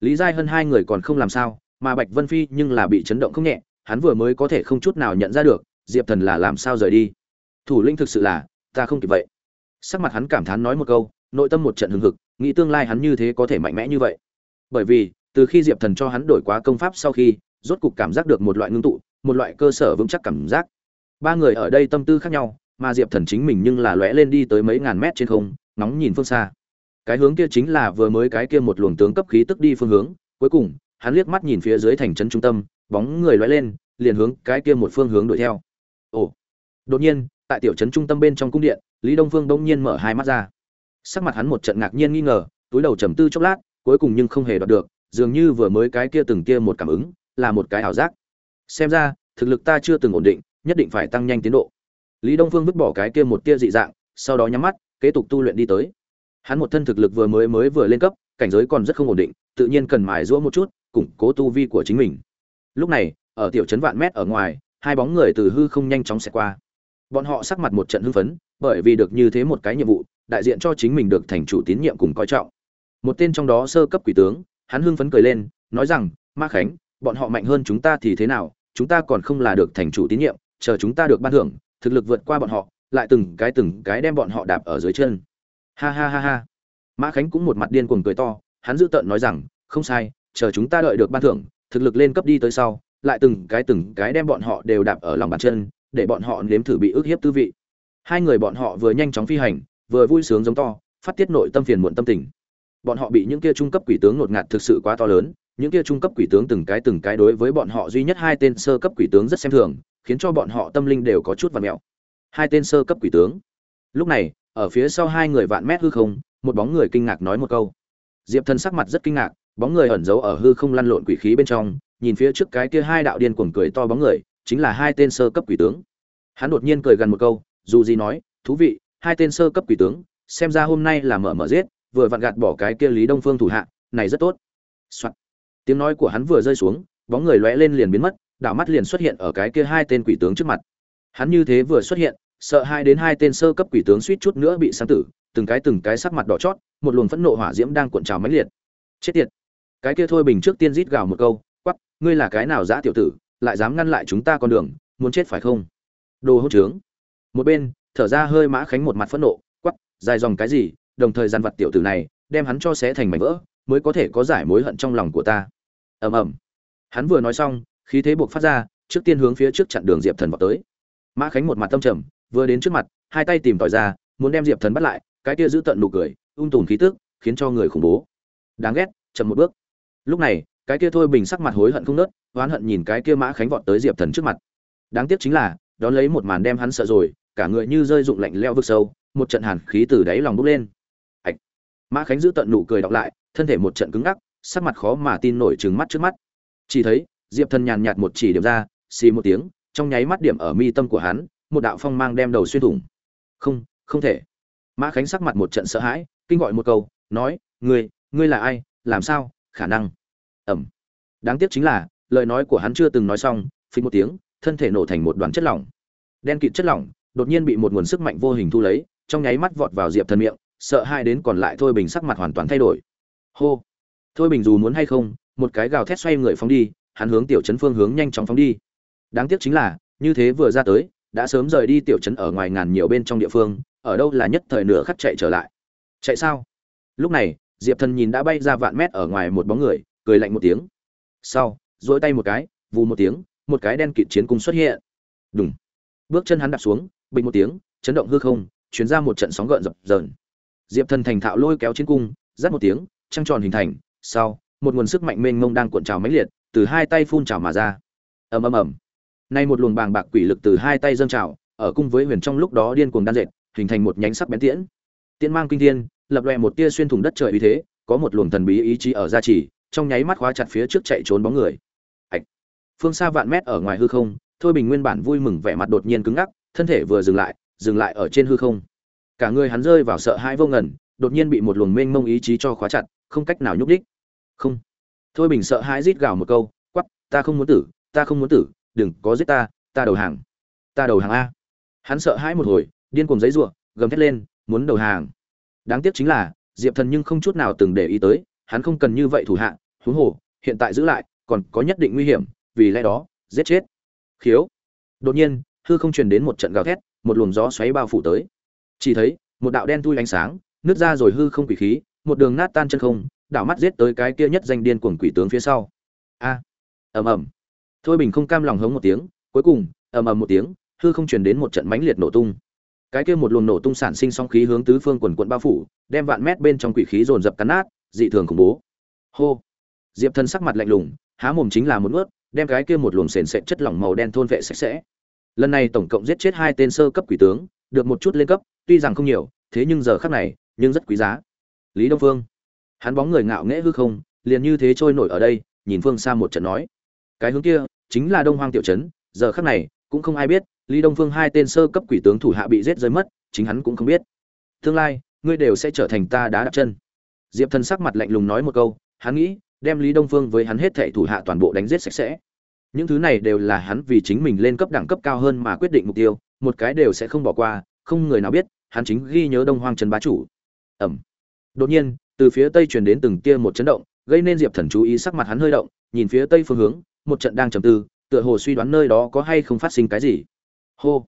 Lý giai hơn hai người còn không làm sao, mà bạch vân phi nhưng là bị chấn động không nhẹ, hắn vừa mới có thể không chút nào nhận ra được, diệp thần là làm sao rời đi. Thủ linh thực sự là, ta không kịp vậy. Sắc mặt hắn cảm thán nói một câu, nội tâm một trận hừng hực, nghĩ tương lai hắn như thế có thể mạnh mẽ như vậy. Bởi vì từ khi diệp thần cho hắn đổi quá công pháp sau khi, rốt cục cảm giác được một loại ngưng tụ, một loại cơ sở vững chắc cảm giác. Ba người ở đây tâm tư khác nhau, mà diệp thần chính mình nhưng là lóe lên đi tới mấy ngàn mét trên không nóng nhìn phương xa. Cái hướng kia chính là vừa mới cái kia một luồng tướng cấp khí tức đi phương hướng, cuối cùng, hắn liếc mắt nhìn phía dưới thành trấn trung tâm, bóng người lóe lên, liền hướng cái kia một phương hướng đuổi theo. Ồ! Đột nhiên, tại tiểu trấn trung tâm bên trong cung điện, lý đông phương đông nhiên mở hai mắt ra. Sắc mặt hắn một trận ngạc nhiên nghi ngờ, túi đầu trầm tư chốc lát, cuối cùng nhưng không hề đoạt được dường như vừa mới cái kia từng kia một cảm ứng, là một cái ảo giác. Xem ra, thực lực ta chưa từng ổn định, nhất định phải tăng nhanh tiến độ. Lý đông phương vứt bỏ cái kia một tia dị dạng, sau đó nhắm mắt, kế tục tu luyện đi tới. Hắn một thân thực lực vừa mới mới vừa lên cấp, cảnh giới còn rất không ổn định, tự nhiên cần mài giũa một chút, củng cố tu vi của chính mình. Lúc này, ở tiểu trấn vạn mét ở ngoài, hai bóng người từ hư không nhanh chóng sẽ qua. Bọn họ sắc mặt một trận hưng phấn, bởi vì được như thế một cái nhiệm vụ, đại diện cho chính mình được thành chủ tín nhiệm cùng coi trọng. Một tên trong đó sơ cấp quỷ tướng hắn hưng phấn cười lên, nói rằng, ma khánh, bọn họ mạnh hơn chúng ta thì thế nào? Chúng ta còn không là được thành chủ tín nhiệm, chờ chúng ta được ban thưởng, thực lực vượt qua bọn họ, lại từng cái từng cái đem bọn họ đạp ở dưới chân. Ha ha ha ha. Mã khánh cũng một mặt điên cuồng cười to, hắn dự tợn nói rằng, không sai, chờ chúng ta đợi được ban thưởng, thực lực lên cấp đi tới sau, lại từng cái từng cái đem bọn họ đều đạp ở lòng bàn chân, để bọn họ nếm thử bị ức hiếp tư vị. Hai người bọn họ vừa nhanh chóng phi hành, vừa vui sướng giống to, phát tiết nội tâm phiền muộn tâm tình bọn họ bị những kia trung cấp quỷ tướng ngột ngạt thực sự quá to lớn, những kia trung cấp quỷ tướng từng cái từng cái đối với bọn họ duy nhất hai tên sơ cấp quỷ tướng rất xem thường, khiến cho bọn họ tâm linh đều có chút vặt mẹo. Hai tên sơ cấp quỷ tướng. Lúc này, ở phía sau hai người vạn mét hư không, một bóng người kinh ngạc nói một câu. Diệp thần sắc mặt rất kinh ngạc, bóng người ẩn giấu ở hư không lăn lộn quỷ khí bên trong, nhìn phía trước cái kia hai đạo điên cuồng cười to bóng người, chính là hai tên sơ cấp quỷ tướng. Hắn đột nhiên cười gần một câu, dù gì nói, thú vị, hai tên sơ cấp quỷ tướng, xem ra hôm nay là mở mở giết vừa vặn gạt bỏ cái kia lý đông phương thủ hạ này rất tốt、Soạn. tiếng nói của hắn vừa rơi xuống bóng người lóe lên liền biến mất đảo mắt liền xuất hiện ở cái kia hai tên quỷ tướng trước mặt. Hắn như thế vừa xuất hiện sợ hai đến hai tên sơ cấp quỷ tướng suýt chút nữa bị sáng tử từng cái từng cái sắc mặt đỏ chót một luồng phẫn nộ hỏa diễm đang cuộn trào mãnh liệt. Chết tiệt. Cái kia thôi bình trước tiên rít gào một câu "Quắc, ngươi là cái nào dã tiểu tử lại dám ngăn lại chúng ta con đường muốn chết phải không? Đồ hỗn trướng. Một bên thở ra hơi mã khánh một mặt phẫn nộ "Quắc, dài dòng cái gì đồng thời dàn vật tiểu tử này, đem hắn cho xé thành mảnh vỡ, mới có thể có giải mối hận trong lòng của ta. Ầm ầm. Hắn vừa nói xong, khí thế buộc phát ra, trước tiên hướng phía trước chặn đường diệp thần vào tới. Mã khánh một mặt tâm trầm, vừa đến trước mặt, hai tay tìm tòi ra, muốn đem diệp thần bắt lại, cái kia giữ tận nụ cười, ung tùn khí tức, khiến cho người khủng bố. Đáng ghét, chậm một bước. Lúc này, cái kia thôi bình sắc mặt hối hận không nớt, oán hận nhìn cái kia mã khánh vọt tới diệp thần trước mặt. Đáng tiếc chính là, đón lấy một màn đem hắn sợ rồi, cả người như rơi dụng lạnh leo vực sâu, một trận hàn khí từ đáy lòng bốc lên mã khánh giữ tận nụ cười đọc lại, thân thể một trận cứng ngắc, sắc mặt khó mà tin nổi trừng mắt trước mắt. Chỉ thấy, diệp thần nhàn nhạt một chỉ điểm ra, xì một tiếng, trong nháy mắt điểm ở mi tâm của hắn, một đạo phong mang đem đầu xuyên thủng. Không không thể. Mã khánh sắc mặt một trận sợ hãi, kinh gọi một câu, nói, ngươi ngươi là ai? Làm sao? Khả năng. Ẩm. Đáng tiếc chính là, lời nói của hắn chưa từng nói xong, phí một tiếng, thân thể nổ thành một đoàn chất lỏng. Đen kịt chất lỏng, đột nhiên bị một nguồn sức mạnh vô hình thu lấy, trong nháy mắt vọt vào diệp thần miệng sợ hai đến còn lại thôi bình sắc mặt hoàn toàn thay đổi. Hô. Thôi bình dù muốn hay không, một cái gào thét xoay người phóng đi, hắn hướng tiểu trấn phương hướng nhanh chóng phóng đi. Đáng tiếc chính là, như thế vừa ra tới, đã sớm rời đi tiểu trấn ở ngoài ngàn nhiều bên trong địa phương, ở đâu là nhất thời nửa khắc chạy trở lại. Chạy sao? Lúc này, diệp thần nhìn đã bay ra vạn mét ở ngoài một bóng người, cười lạnh một tiếng. Sau dỗi tay một cái, vù một tiếng, một cái đen kịt chiến cung xuất hiện. Đúng bước chân hắn đạp xuống, bình một tiếng, chấn động hư không chuyển ra một trận sóng gợn dập dờn diệp thần thành thạo lôi kéo chiến cung, rát một tiếng, trăng tròn hình thành, sau, một nguồn sức mạnh mênh mông đang cuộn trào mãnh liệt, từ hai tay phun trào mà ra. Ầm ầm ầm. Nay một luồng bàng bạc quỷ lực từ hai tay dâng trào, ở cung với huyền trong lúc đó điên cuồng đan dệt, hình thành một nhánh sắc bén tiễn. Tiễn mang kinh thiên, lập loè một tia xuyên thủng đất trời uy thế, có một luồng thần bí ý chí ở gia trì, trong nháy mắt khóa chặt phía trước chạy trốn bóng người. Ạch. Phương xa vạn mét ở ngoài hư không, thôi bình nguyên bản vui mừng vẻ mặt đột nhiên cứng ngắc, thân thể vừa dừng lại dừng lại ở trên hư không cả người hắn rơi vào sợ hãi vô ngần đột nhiên bị một luồng mênh mông ý chí cho khóa chặt không cách nào nhúc đích không. Thôi bình sợ hãi rít gào một câu quắp ta không muốn tử ta không muốn tử đừng có giết ta ta đầu hàng ta đầu hàng a. Hắn sợ hãi một hồi điên cuồng giấy ruộng, gầm thét lên muốn đầu hàng. Đáng tiếc chính là diệp thần nhưng không chút nào từng để ý tới hắn không cần như vậy thủ hạ huống hồ hiện tại giữ lại còn có nhất định nguy hiểm vì lẽ đó giết chết. Khiếu. Đột nhiên hư không truyền đến một trận gào thét một luồng gió xoáy bao phủ tới chỉ thấy, một đạo đen thui ánh sáng, nứt ra rồi hư không quỷ khí, một đường nát tan chân không, đảo mắt giết tới cái kia nhất danh điên cuồng quỷ tướng phía sau. A! Ầm ầm. Thôi bình không cam lòng hống một tiếng, cuối cùng, ầm ầm một tiếng, hư không truyền đến một trận mãnh liệt nổ tung. Cái kia một luồng nổ tung sản sinh sóng khí hướng tứ phương quần quận bao phủ, đem vạn mét bên trong quỷ khí dồn dập cắn nát, dị thường khủng bố. Hô! Diệp thân sắc mặt lạnh lùng, há mồm chính là một ướt đem cái kia một luồng sền sệt chất lỏng màu đen thôn vệ sạch sẽ. Lần này tổng cộng giết chết hai tên sơ cấp quỷ tướng, được một chút lên cấp tuy rằng không nhiều, thế nhưng giờ khắc này, nhưng rất quý giá. Lý đông phương, hắn bóng người ngạo nghễ hư không, liền như thế trôi nổi ở đây, nhìn phương xa một trận nói. Cái hướng kia, chính là đông hoang tiểu trấn, giờ khắc này, cũng không ai biết, lý đông phương hai tên sơ cấp quỷ tướng thủ hạ bị giết rơi mất, chính hắn cũng không biết. Tương lai, ngươi đều sẽ trở thành ta đá đặt chân. Diệp thần sắc mặt lạnh lùng nói một câu, hắn nghĩ, đem lý đông phương với hắn hết thảy thủ hạ toàn bộ đánh giết sạch sẽ. Những thứ này đều là hắn vì chính mình lên cấp đẳng cấp cao hơn mà quyết định mục tiêu, một cái đều sẽ không bỏ qua, không người nào biết hắn chính ghi nhớ đông hoang trần bá chủ. Ẩm. Đột nhiên, từ phía tây truyền đến từng tia một chấn động, gây nên diệp thần chú ý sắc mặt hắn hơi động, nhìn phía tây phương hướng, một trận đang trầm tư, tựa hồ suy đoán nơi đó có hay không phát sinh cái gì. Hô.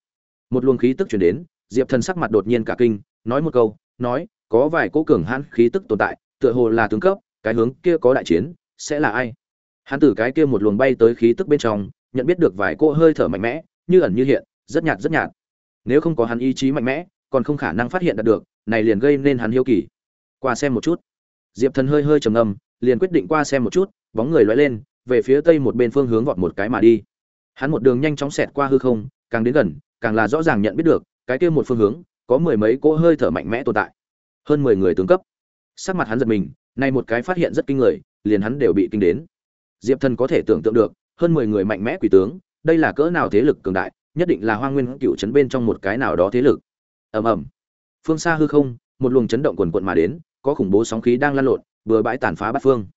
Một luồng khí tức chuyển đến, diệp thần sắc mặt đột nhiên cả kinh, nói một câu, nói, có vài cỗ cường hãn khí tức tồn tại, tựa hồ là tướng cấp, cái hướng kia có đại chiến, sẽ là ai? Hắn từ cái kia một luồng bay tới khí tức bên trong, nhận biết được vài cỗ hơi thở mạnh mẽ, như ẩn như hiện, rất nhạt rất nhạt. Nếu không có hắn ý chí mạnh mẽ còn không khả năng phát hiện được, này liền gây nên hắn hiếu kỳ. Qua xem một chút. Diệp thần hơi hơi trầm ngâm, liền quyết định qua xem một chút, bóng người lóe lên, về phía tây một bên phương hướng vọt một cái mà đi. Hắn một đường nhanh chóng xẹt qua hư không, càng đến gần, càng là rõ ràng nhận biết được, cái kia một phương hướng, có mười mấy cỗ hơi thở mạnh mẽ tồn tại. Hơn mười người tướng cấp. Sắc mặt hắn giật mình, nay một cái phát hiện rất kinh người, liền hắn đều bị kinh đến. Diệp thần có thể tưởng tượng được, hơn mười người mạnh mẽ quỷ tướng, đây là cỡ nào thế lực cường đại, nhất định là hoa nguyên cựu trấn bên trong một cái nào đó thế lực ầm ầm. Phương xa hư không, một luồng chấn động quần quận mà đến, có khủng bố sóng khí đang lan lộn, vừa bãi tàn phá bát phương.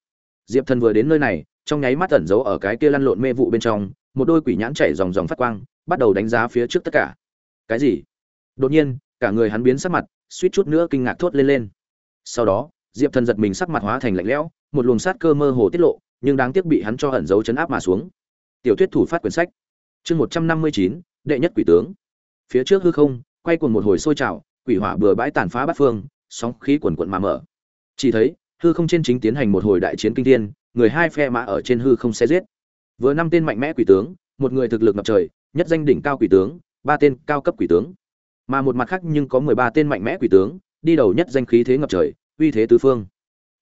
Diệp thần vừa đến nơi này, trong nháy mắt ẩn giấu ở cái kia lăn lộn mê vụ bên trong, một đôi quỷ nhãn chảy dòng dòng phát quang, bắt đầu đánh giá phía trước tất cả. Cái gì? Đột nhiên, cả người hắn biến sắc mặt, suýt chút nữa kinh ngạc thốt lên lên. Sau đó, diệp thần giật mình sắc mặt hóa thành lạnh lẽo, một luồng sát cơ mơ hồ tiết lộ, nhưng đáng tiếc bị hắn cho ẩn giấu chấn áp mà xuống. Tiểu thuyết thủ phát quyển sách. Chương một trăm năm mươi chín, đệ nhất quỷ tướng. Phía trước hư không quay cuồng một hồi sôi trào, quỷ hỏa bừa bãi tàn phá bát phương, sóng khí cuồn cuộn mà mở. Chỉ thấy, hư không trên chính tiến hành một hồi đại chiến kinh thiên, người hai phe mã ở trên hư không xé giết. Vừa năm tên mạnh mẽ quỷ tướng, một người thực lực ngập trời, nhất danh đỉnh cao quỷ tướng, ba tên cao cấp quỷ tướng. Mà một mặt khác nhưng có mười ba tên mạnh mẽ quỷ tướng, đi đầu nhất danh khí thế ngập trời, uy thế tứ phương.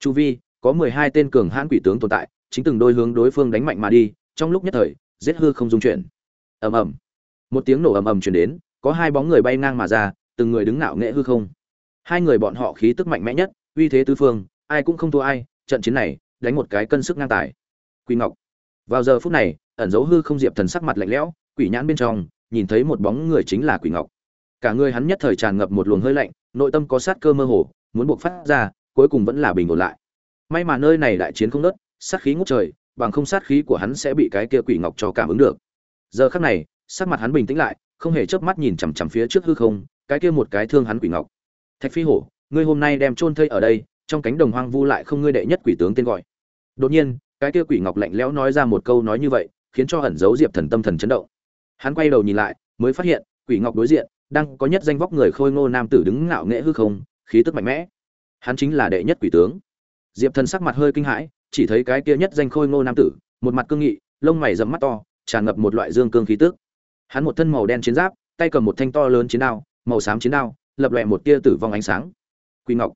Chu vi, có mười hai tên cường hãn quỷ tướng tồn tại, chính từng đôi hướng đối phương đánh mạnh mà đi, trong lúc nhất thời, giết hư không dung chuyển. Ầm ầm. Một tiếng nổ ầm ầm truyền đến có hai bóng người bay ngang mà ra, từng người đứng ngạo nghệ hư không. Hai người bọn họ khí tức mạnh mẽ nhất, uy thế tứ phương, ai cũng không thua ai, trận chiến này, đánh một cái cân sức ngang tài. Quỷ ngọc. Vào giờ phút này, ẩn dấu hư không diệp thần sắc mặt lạnh lẽo, quỷ nhãn bên trong, nhìn thấy một bóng người chính là quỷ ngọc. Cả người hắn nhất thời tràn ngập một luồng hơi lạnh, nội tâm có sát cơ mơ hồ, muốn buộc phát ra, cuối cùng vẫn là bình ổn lại. May mà nơi này đại chiến không đất sát khí ngút trời, bằng không sát khí của hắn sẽ bị cái kia quỷ ngọc cho cảm ứng được. Giờ khắc này, sắc mặt hắn bình tĩnh lại không hề chớp mắt nhìn chằm chằm phía trước hư không, cái kia một cái thương hắn quỷ ngọc. Thạch phi hổ, ngươi hôm nay đem chôn thây ở đây, trong cánh đồng hoang vu lại không ngươi đệ nhất quỷ tướng tên gọi. Đột nhiên, cái kia quỷ ngọc lạnh lẽo nói ra một câu nói như vậy, khiến cho ẩn giấu diệp thần tâm thần chấn động. Hắn quay đầu nhìn lại, mới phát hiện, quỷ ngọc đối diện, đang có nhất danh vóc người khôi ngô nam tử đứng ngạo nghễ hư không, khí tức mạnh mẽ. Hắn chính là đệ nhất quỷ tướng. Diệp thần sắc mặt hơi kinh hãi, chỉ thấy cái kia nhất danh khôi ngô nam tử, một mặt cương nghị, lông mày rậm mắt to, tràn ngập một loại dương cương khí tức hắn một thân màu đen chiến giáp, tay cầm một thanh to lớn chiến đao, màu xám chiến đao, lập lòe một tia tử vong ánh sáng. Quỷ ngọc,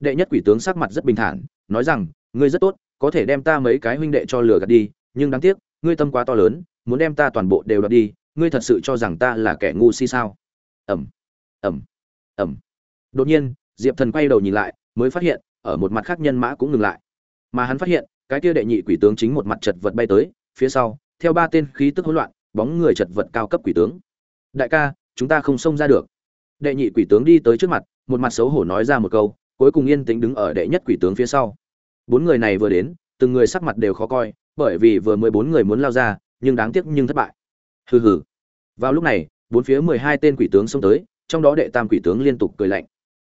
đệ nhất quỷ tướng sắc mặt rất bình thản, nói rằng, ngươi rất tốt, có thể đem ta mấy cái huynh đệ cho lừa gạt đi, nhưng đáng tiếc, ngươi tâm quá to lớn, muốn đem ta toàn bộ đều đoạt đi, ngươi thật sự cho rằng ta là kẻ ngu si sao? Ẩm ẩm ẩm đột nhiên, diệp thần quay đầu nhìn lại, mới phát hiện, ở một mặt khác nhân mã cũng ngừng lại. Mà hắn phát hiện, cái kia đệ nhị quỷ tướng chính một mặt chật vật bay tới, phía sau, theo ba tên khí tức hỗn loạn bóng người chật vật cao cấp quỷ tướng. Đại ca, chúng ta không xông ra được. Đệ nhị quỷ tướng đi tới trước mặt, một mặt xấu hổ nói ra một câu, cuối cùng yên tĩnh đứng ở đệ nhất quỷ tướng phía sau. Bốn người này vừa đến, từng người sắc mặt đều khó coi, bởi vì vừa mới bốn người muốn lao ra, nhưng đáng tiếc nhưng thất bại. Hừ hừ. Vào lúc này, bốn phía mười hai tên quỷ tướng xông tới, trong đó đệ tam quỷ tướng liên tục cười lạnh.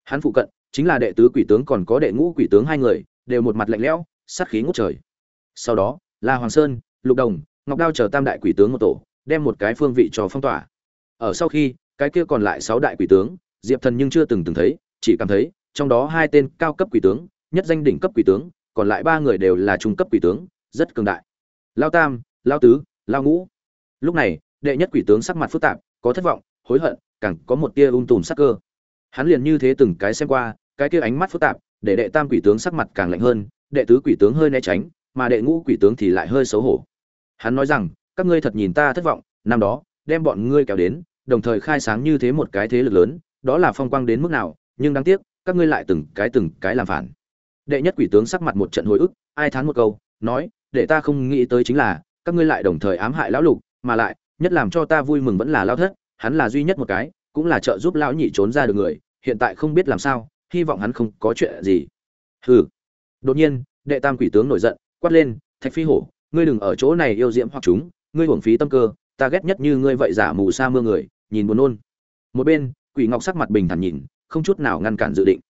Hắn phụ cận, chính là đệ tứ quỷ tướng còn có đệ ngũ quỷ tướng hai người, đều một mặt lạnh lẽo, sát khí ngút trời. Sau đó là hoàng sơn, lục đồng, ngọc đao chờ tam đại quỷ tướng một tổ đem một cái phương vị cho phong tỏa. Ở sau khi, cái kia còn lại sáu đại quỷ tướng, diệp thần nhưng chưa từng từng thấy, chỉ cảm thấy, trong đó hai tên cao cấp quỷ tướng, nhất danh đỉnh cấp quỷ tướng, còn lại ba người đều là trung cấp quỷ tướng, rất cường đại. Lao tam, lao tứ, lao ngũ. Lúc này, đệ nhất quỷ tướng sắc mặt phức tạp, có thất vọng, hối hận, càng có một tia ung tùm sắc cơ. Hắn liền như thế từng cái xem qua, cái kia ánh mắt phức tạp, để đệ tam quỷ tướng sắc mặt càng lạnh hơn, đệ tứ quỷ tướng hơi né tránh, mà đệ ngũ quỷ tướng thì lại hơi xấu hổ. Hắn nói rằng các ngươi thật nhìn ta thất vọng, năm đó, đem bọn ngươi kéo đến, đồng thời khai sáng như thế một cái thế lực lớn, đó là phong quang đến mức nào, nhưng đáng tiếc, các ngươi lại từng cái từng cái làm phản. Đệ nhất quỷ tướng sắc mặt một trận hồi ức, ai thán một câu, nói, để ta không nghĩ tới chính là, các ngươi lại đồng thời ám hại lão lục, mà lại, nhất làm cho ta vui mừng vẫn là lao thất, hắn là duy nhất một cái, cũng là trợ giúp lão nhị trốn ra được người, hiện tại không biết làm sao, hy vọng hắn không có chuyện gì. Hừ. Đột nhiên, đệ tam quỷ tướng nổi giận, quát lên, thạch phi hổ, ngươi đừng ở chỗ này yêu diễm hoặc chúng ngươi hưởng phí tâm cơ, ta ghét nhất như ngươi vậy giả mù sa mưa người, nhìn buồn nôn. Một bên, quỷ ngọc sắc mặt bình thản nhìn, không chút nào ngăn cản dự định.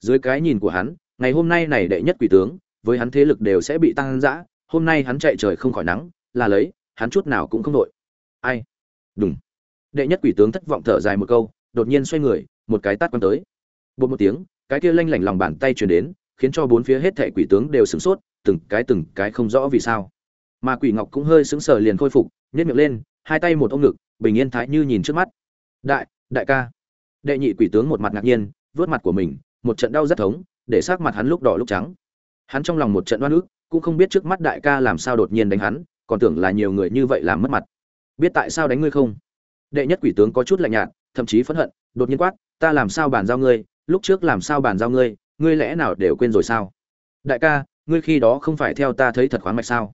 Dưới cái nhìn của hắn, ngày hôm nay này đệ nhất quỷ tướng, với hắn thế lực đều sẽ bị tăng dã, hôm nay hắn chạy trời không khỏi nắng, là lấy, hắn chút nào cũng không đội. Ai? Đúng đệ nhất quỷ tướng thất vọng thở dài một câu, đột nhiên xoay người, một cái tát quăng tới. Bột một tiếng, cái kia lanh lảnh lòng bàn tay truyền đến, khiến cho bốn phía hết thệ quỷ tướng đều sửng sốt, từng cái từng cái không rõ vì sao mà quỷ ngọc cũng hơi sững sờ liền khôi phục nhét miệng lên, hai tay một ôm ngực, bình yên thái như nhìn trước mắt. Đại đại ca. Đệ nhị quỷ tướng một mặt ngạc nhiên vớt mặt của mình, một trận đau rất thống, để sát mặt hắn lúc đỏ lúc trắng. Hắn trong lòng một trận oan ức, cũng không biết trước mắt đại ca làm sao đột nhiên đánh hắn, còn tưởng là nhiều người như vậy làm mất mặt. Biết tại sao đánh ngươi không? Đệ nhất quỷ tướng có chút lạnh nhạt, thậm chí phẫn hận, đột nhiên quát, ta làm sao bàn giao ngươi? Lúc trước làm sao bàn giao ngươi? Ngươi lẽ nào đều quên rồi sao? Đại ca, ngươi khi đó không phải theo ta thấy thật khoáng mạch sao?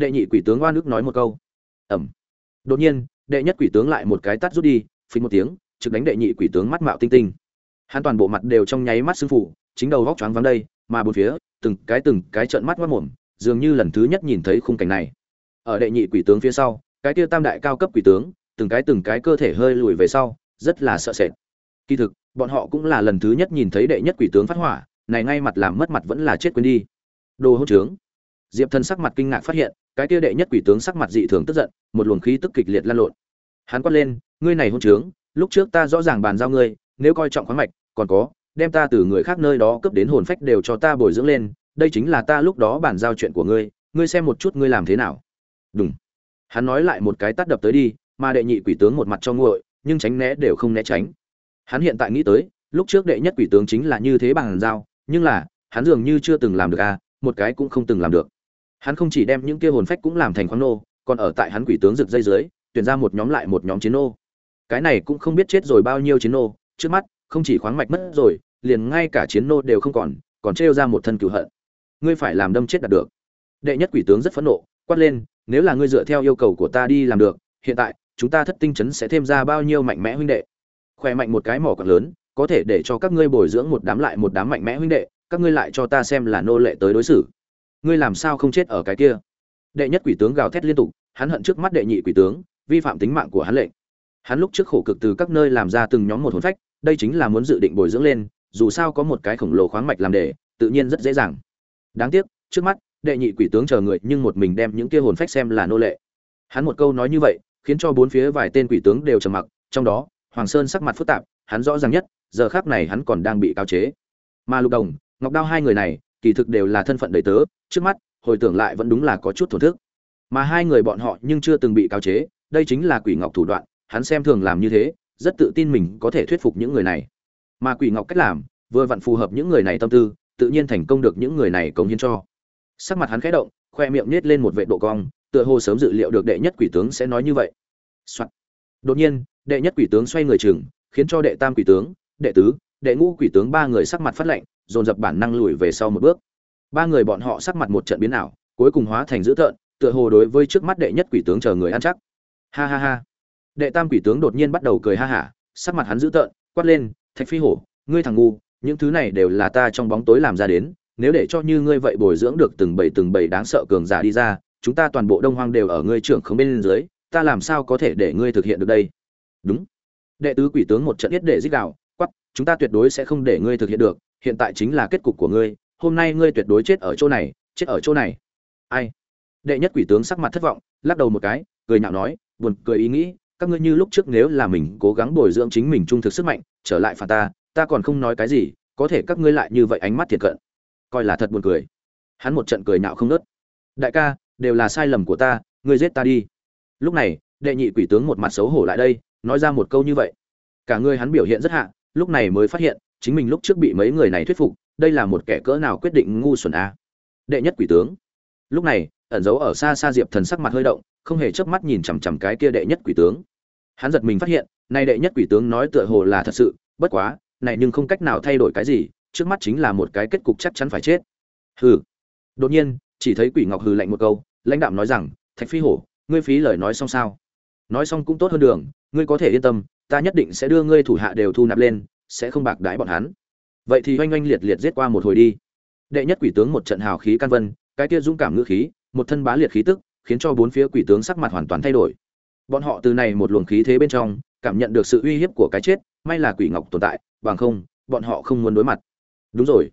Đệ nhị quỷ tướng oan ức nói một câu. Ẩm đột nhiên, đệ nhất quỷ tướng lại một cái tắt rút đi, phình một tiếng, trực đánh đệ nhị quỷ tướng mắt mạo tinh tinh. Hắn toàn bộ mặt đều trong nháy mắt sưng phủ, chính đầu vóc choáng vắng đây, mà bốn phía, từng cái từng cái trợn mắt mắt mồm, dường như lần thứ nhất nhìn thấy khung cảnh này. Ở đệ nhị quỷ tướng phía sau, cái kia tam đại cao cấp quỷ tướng, từng cái từng cái cơ thể hơi lùi về sau, rất là sợ sệt. Kỳ thực, bọn họ cũng là lần thứ nhất nhìn thấy đệ nhất quỷ tướng phát hỏa, này ngay mặt làm mất mặt vẫn là chết quên đi. Đồ hỗn trướng. Diệp thần sắc mặt kinh ngạc phát hiện cái kia đệ nhất quỷ tướng sắc mặt dị thường tức giận, một luồng khí tức kịch liệt lan lộn. Hắn quát lên, ngươi này hôn trướng, lúc trước ta rõ ràng bàn giao ngươi, nếu coi trọng khoáng mạch, còn có, đem ta từ người khác nơi đó cướp đến hồn phách đều cho ta bồi dưỡng lên, đây chính là ta lúc đó bàn giao chuyện của ngươi ngươi xem một chút ngươi làm thế nào. Đúng hắn nói lại một cái tát đập tới đi, mà đệ nhị quỷ tướng một mặt cho nguội, nhưng tránh né đều không né tránh. Hắn hiện tại nghĩ tới, lúc trước đệ nhất quỷ tướng chính là như thế bằng giao, nhưng là, hắn dường như chưa từng làm được à một cái cũng không từng làm được hắn không chỉ đem những kia hồn phách cũng làm thành khoáng nô, còn ở tại hắn quỷ tướng rực dây dưới, tuyển ra một nhóm lại một nhóm chiến nô. Cái này cũng không biết chết rồi bao nhiêu chiến nô, trước mắt, không chỉ khoáng mạch mất rồi, liền ngay cả chiến nô đều không còn còn trêu ra một thân cửu hận. Ngươi phải làm đâm chết đạt được. Đệ nhất quỷ tướng rất phẫn nộ, quát lên, nếu là ngươi dựa theo yêu cầu của ta đi làm được, hiện tại, chúng ta thất tinh chấn sẽ thêm ra bao nhiêu mạnh mẽ huynh đệ? Khỏe mạnh một cái mỏ còn lớn, có thể để cho các ngươi bồi dưỡng một đám lại một đám mạnh mẽ huynh đệ, các ngươi lại cho ta xem là nô lệ tới đối xử ngươi làm sao không chết ở cái kia? Đệ nhất quỷ tướng gào thét liên tục, hắn hận trước mắt đệ nhị quỷ tướng, vi phạm tính mạng của hắn lệnh. Hắn lúc trước khổ cực từ các nơi làm ra từng nhóm một hồn phách, đây chính là muốn dự định bồi dưỡng lên, dù sao có một cái khổng lồ khoáng mạch làm để, tự nhiên rất dễ dàng. Đáng tiếc, trước mắt, đệ nhị quỷ tướng chờ người nhưng một mình đem những kia hồn phách xem là nô lệ. Hắn một câu nói như vậy, khiến cho bốn phía vài tên quỷ tướng đều trầm mặc, trong đó, hoàng sơn sắc mặt phức tạp, hắn rõ ràng nhất, giờ khác này hắn còn đang bị cao chế. Mà lục đồng, ngọc đao hai người này kỳ thực đều là thân phận đầy tớ, trước mắt, hồi tưởng lại vẫn đúng là có chút thổn thức. Mà hai người bọn họ nhưng chưa từng bị cáo chế, đây chính là quỷ ngọc thủ đoạn, hắn xem thường làm như thế, rất tự tin mình có thể thuyết phục những người này. Mà quỷ ngọc cách làm, vừa vặn phù hợp những người này tâm tư, tự nhiên thành công được những người này cống hiến cho. Sắc mặt hắn khẽ động, khoe miệng nhét lên một vệ độ cong, tựa hồ sớm dự liệu được đệ nhất quỷ tướng sẽ nói như vậy、Soạn. Đột nhiên, đệ nhất quỷ tướng xoay người chừng, khiến cho đệ tam quỷ tướng, đệ tứ, đệ ngũ quỷ tướng ba người sắc mặt phát lạnh dồn dập bản năng lùi về sau một bước. Ba người bọn họ sắc mặt một trận biến ảo, cuối cùng hóa thành dữ tợn, tựa hồ đối với trước mắt đệ nhất quỷ tướng chờ người ăn chắc. Ha ha ha. Đệ tam quỷ tướng đột nhiên bắt đầu cười ha hả, sắc mặt hắn dữ tợn, quát lên, thạch phi hổ, ngươi thằng ngu, những thứ này đều là ta trong bóng tối làm ra đến, nếu để cho như ngươi vậy bồi dưỡng được từng bầy từng bầy đáng sợ cường giả đi ra, chúng ta toàn bộ đông hoang đều ở ngươi trưởng không bên dưới, ta làm sao có thể để ngươi thực hiện được đây? Đúng. Đệ tứ quỷ tướng một trận biết để dích đạo quắc chúng ta tuyệt đối sẽ không để ngươi thực hiện được hiện tại chính là kết cục của ngươi, hôm nay ngươi tuyệt đối chết ở chỗ này, chết ở chỗ này. Ai? Đệ nhất quỷ tướng sắc mặt thất vọng, lắc đầu một cái, cười nhạo nói, buồn cười ý nghĩ, các ngươi như lúc trước nếu là mình cố gắng bồi dưỡng chính mình trung thực sức mạnh, trở lại phản ta ta còn không nói cái gì, có thể các ngươi lại như vậy ánh mắt thiệt cận. Coi là thật buồn cười. Hắn một trận cười nhạo không nớt đại ca, đều là sai lầm của ta, ngươi giết ta đi. Lúc này, đệ nhị quỷ tướng một mặt xấu hổ lại đây, nói ra một câu như vậy. Cả người hắn biểu hiện rất hạ, lúc này mới phát hiện chính mình lúc trước bị mấy người này thuyết phục, đây là một kẻ cỡ nào quyết định ngu xuẩn a? Đệ nhất quỷ tướng. Lúc này, ẩn giấu ở xa xa diệp thần sắc mặt hơi động, không hề chớp mắt nhìn chằm chằm cái kia đệ nhất quỷ tướng. Hắn giật mình phát hiện nay đệ nhất quỷ tướng nói tựa hồ là thật sự, bất quá, này nhưng không cách nào thay đổi cái gì, trước mắt chính là một cái kết cục chắc chắn phải chết. Hừ. Đột nhiên, chỉ thấy quỷ ngọc hừ lạnh một câu, lãnh đạm nói rằng, thạch phi hổ, ngươi phí lời nói xong sao? Nói xong cũng tốt hơn đường, ngươi có thể yên tâm, ta nhất định sẽ đưa ngươi thủ hạ đều thu nạp lên sẽ không bạc đãi bọn hắn. Vậy thì oanh oanh liệt liệt giết qua một hồi đi. Đệ nhất quỷ tướng một trận hào khí căn vân, cái kia dũng cảm ngữ khí, một thân bá liệt khí tức, khiến cho bốn phía quỷ tướng sắc mặt hoàn toàn thay đổi. Bọn họ từ này một luồng khí thế bên trong, cảm nhận được sự uy hiếp của cái chết, may là quỷ ngọc tồn tại, bằng không, bọn họ không muốn đối mặt. Đúng rồi.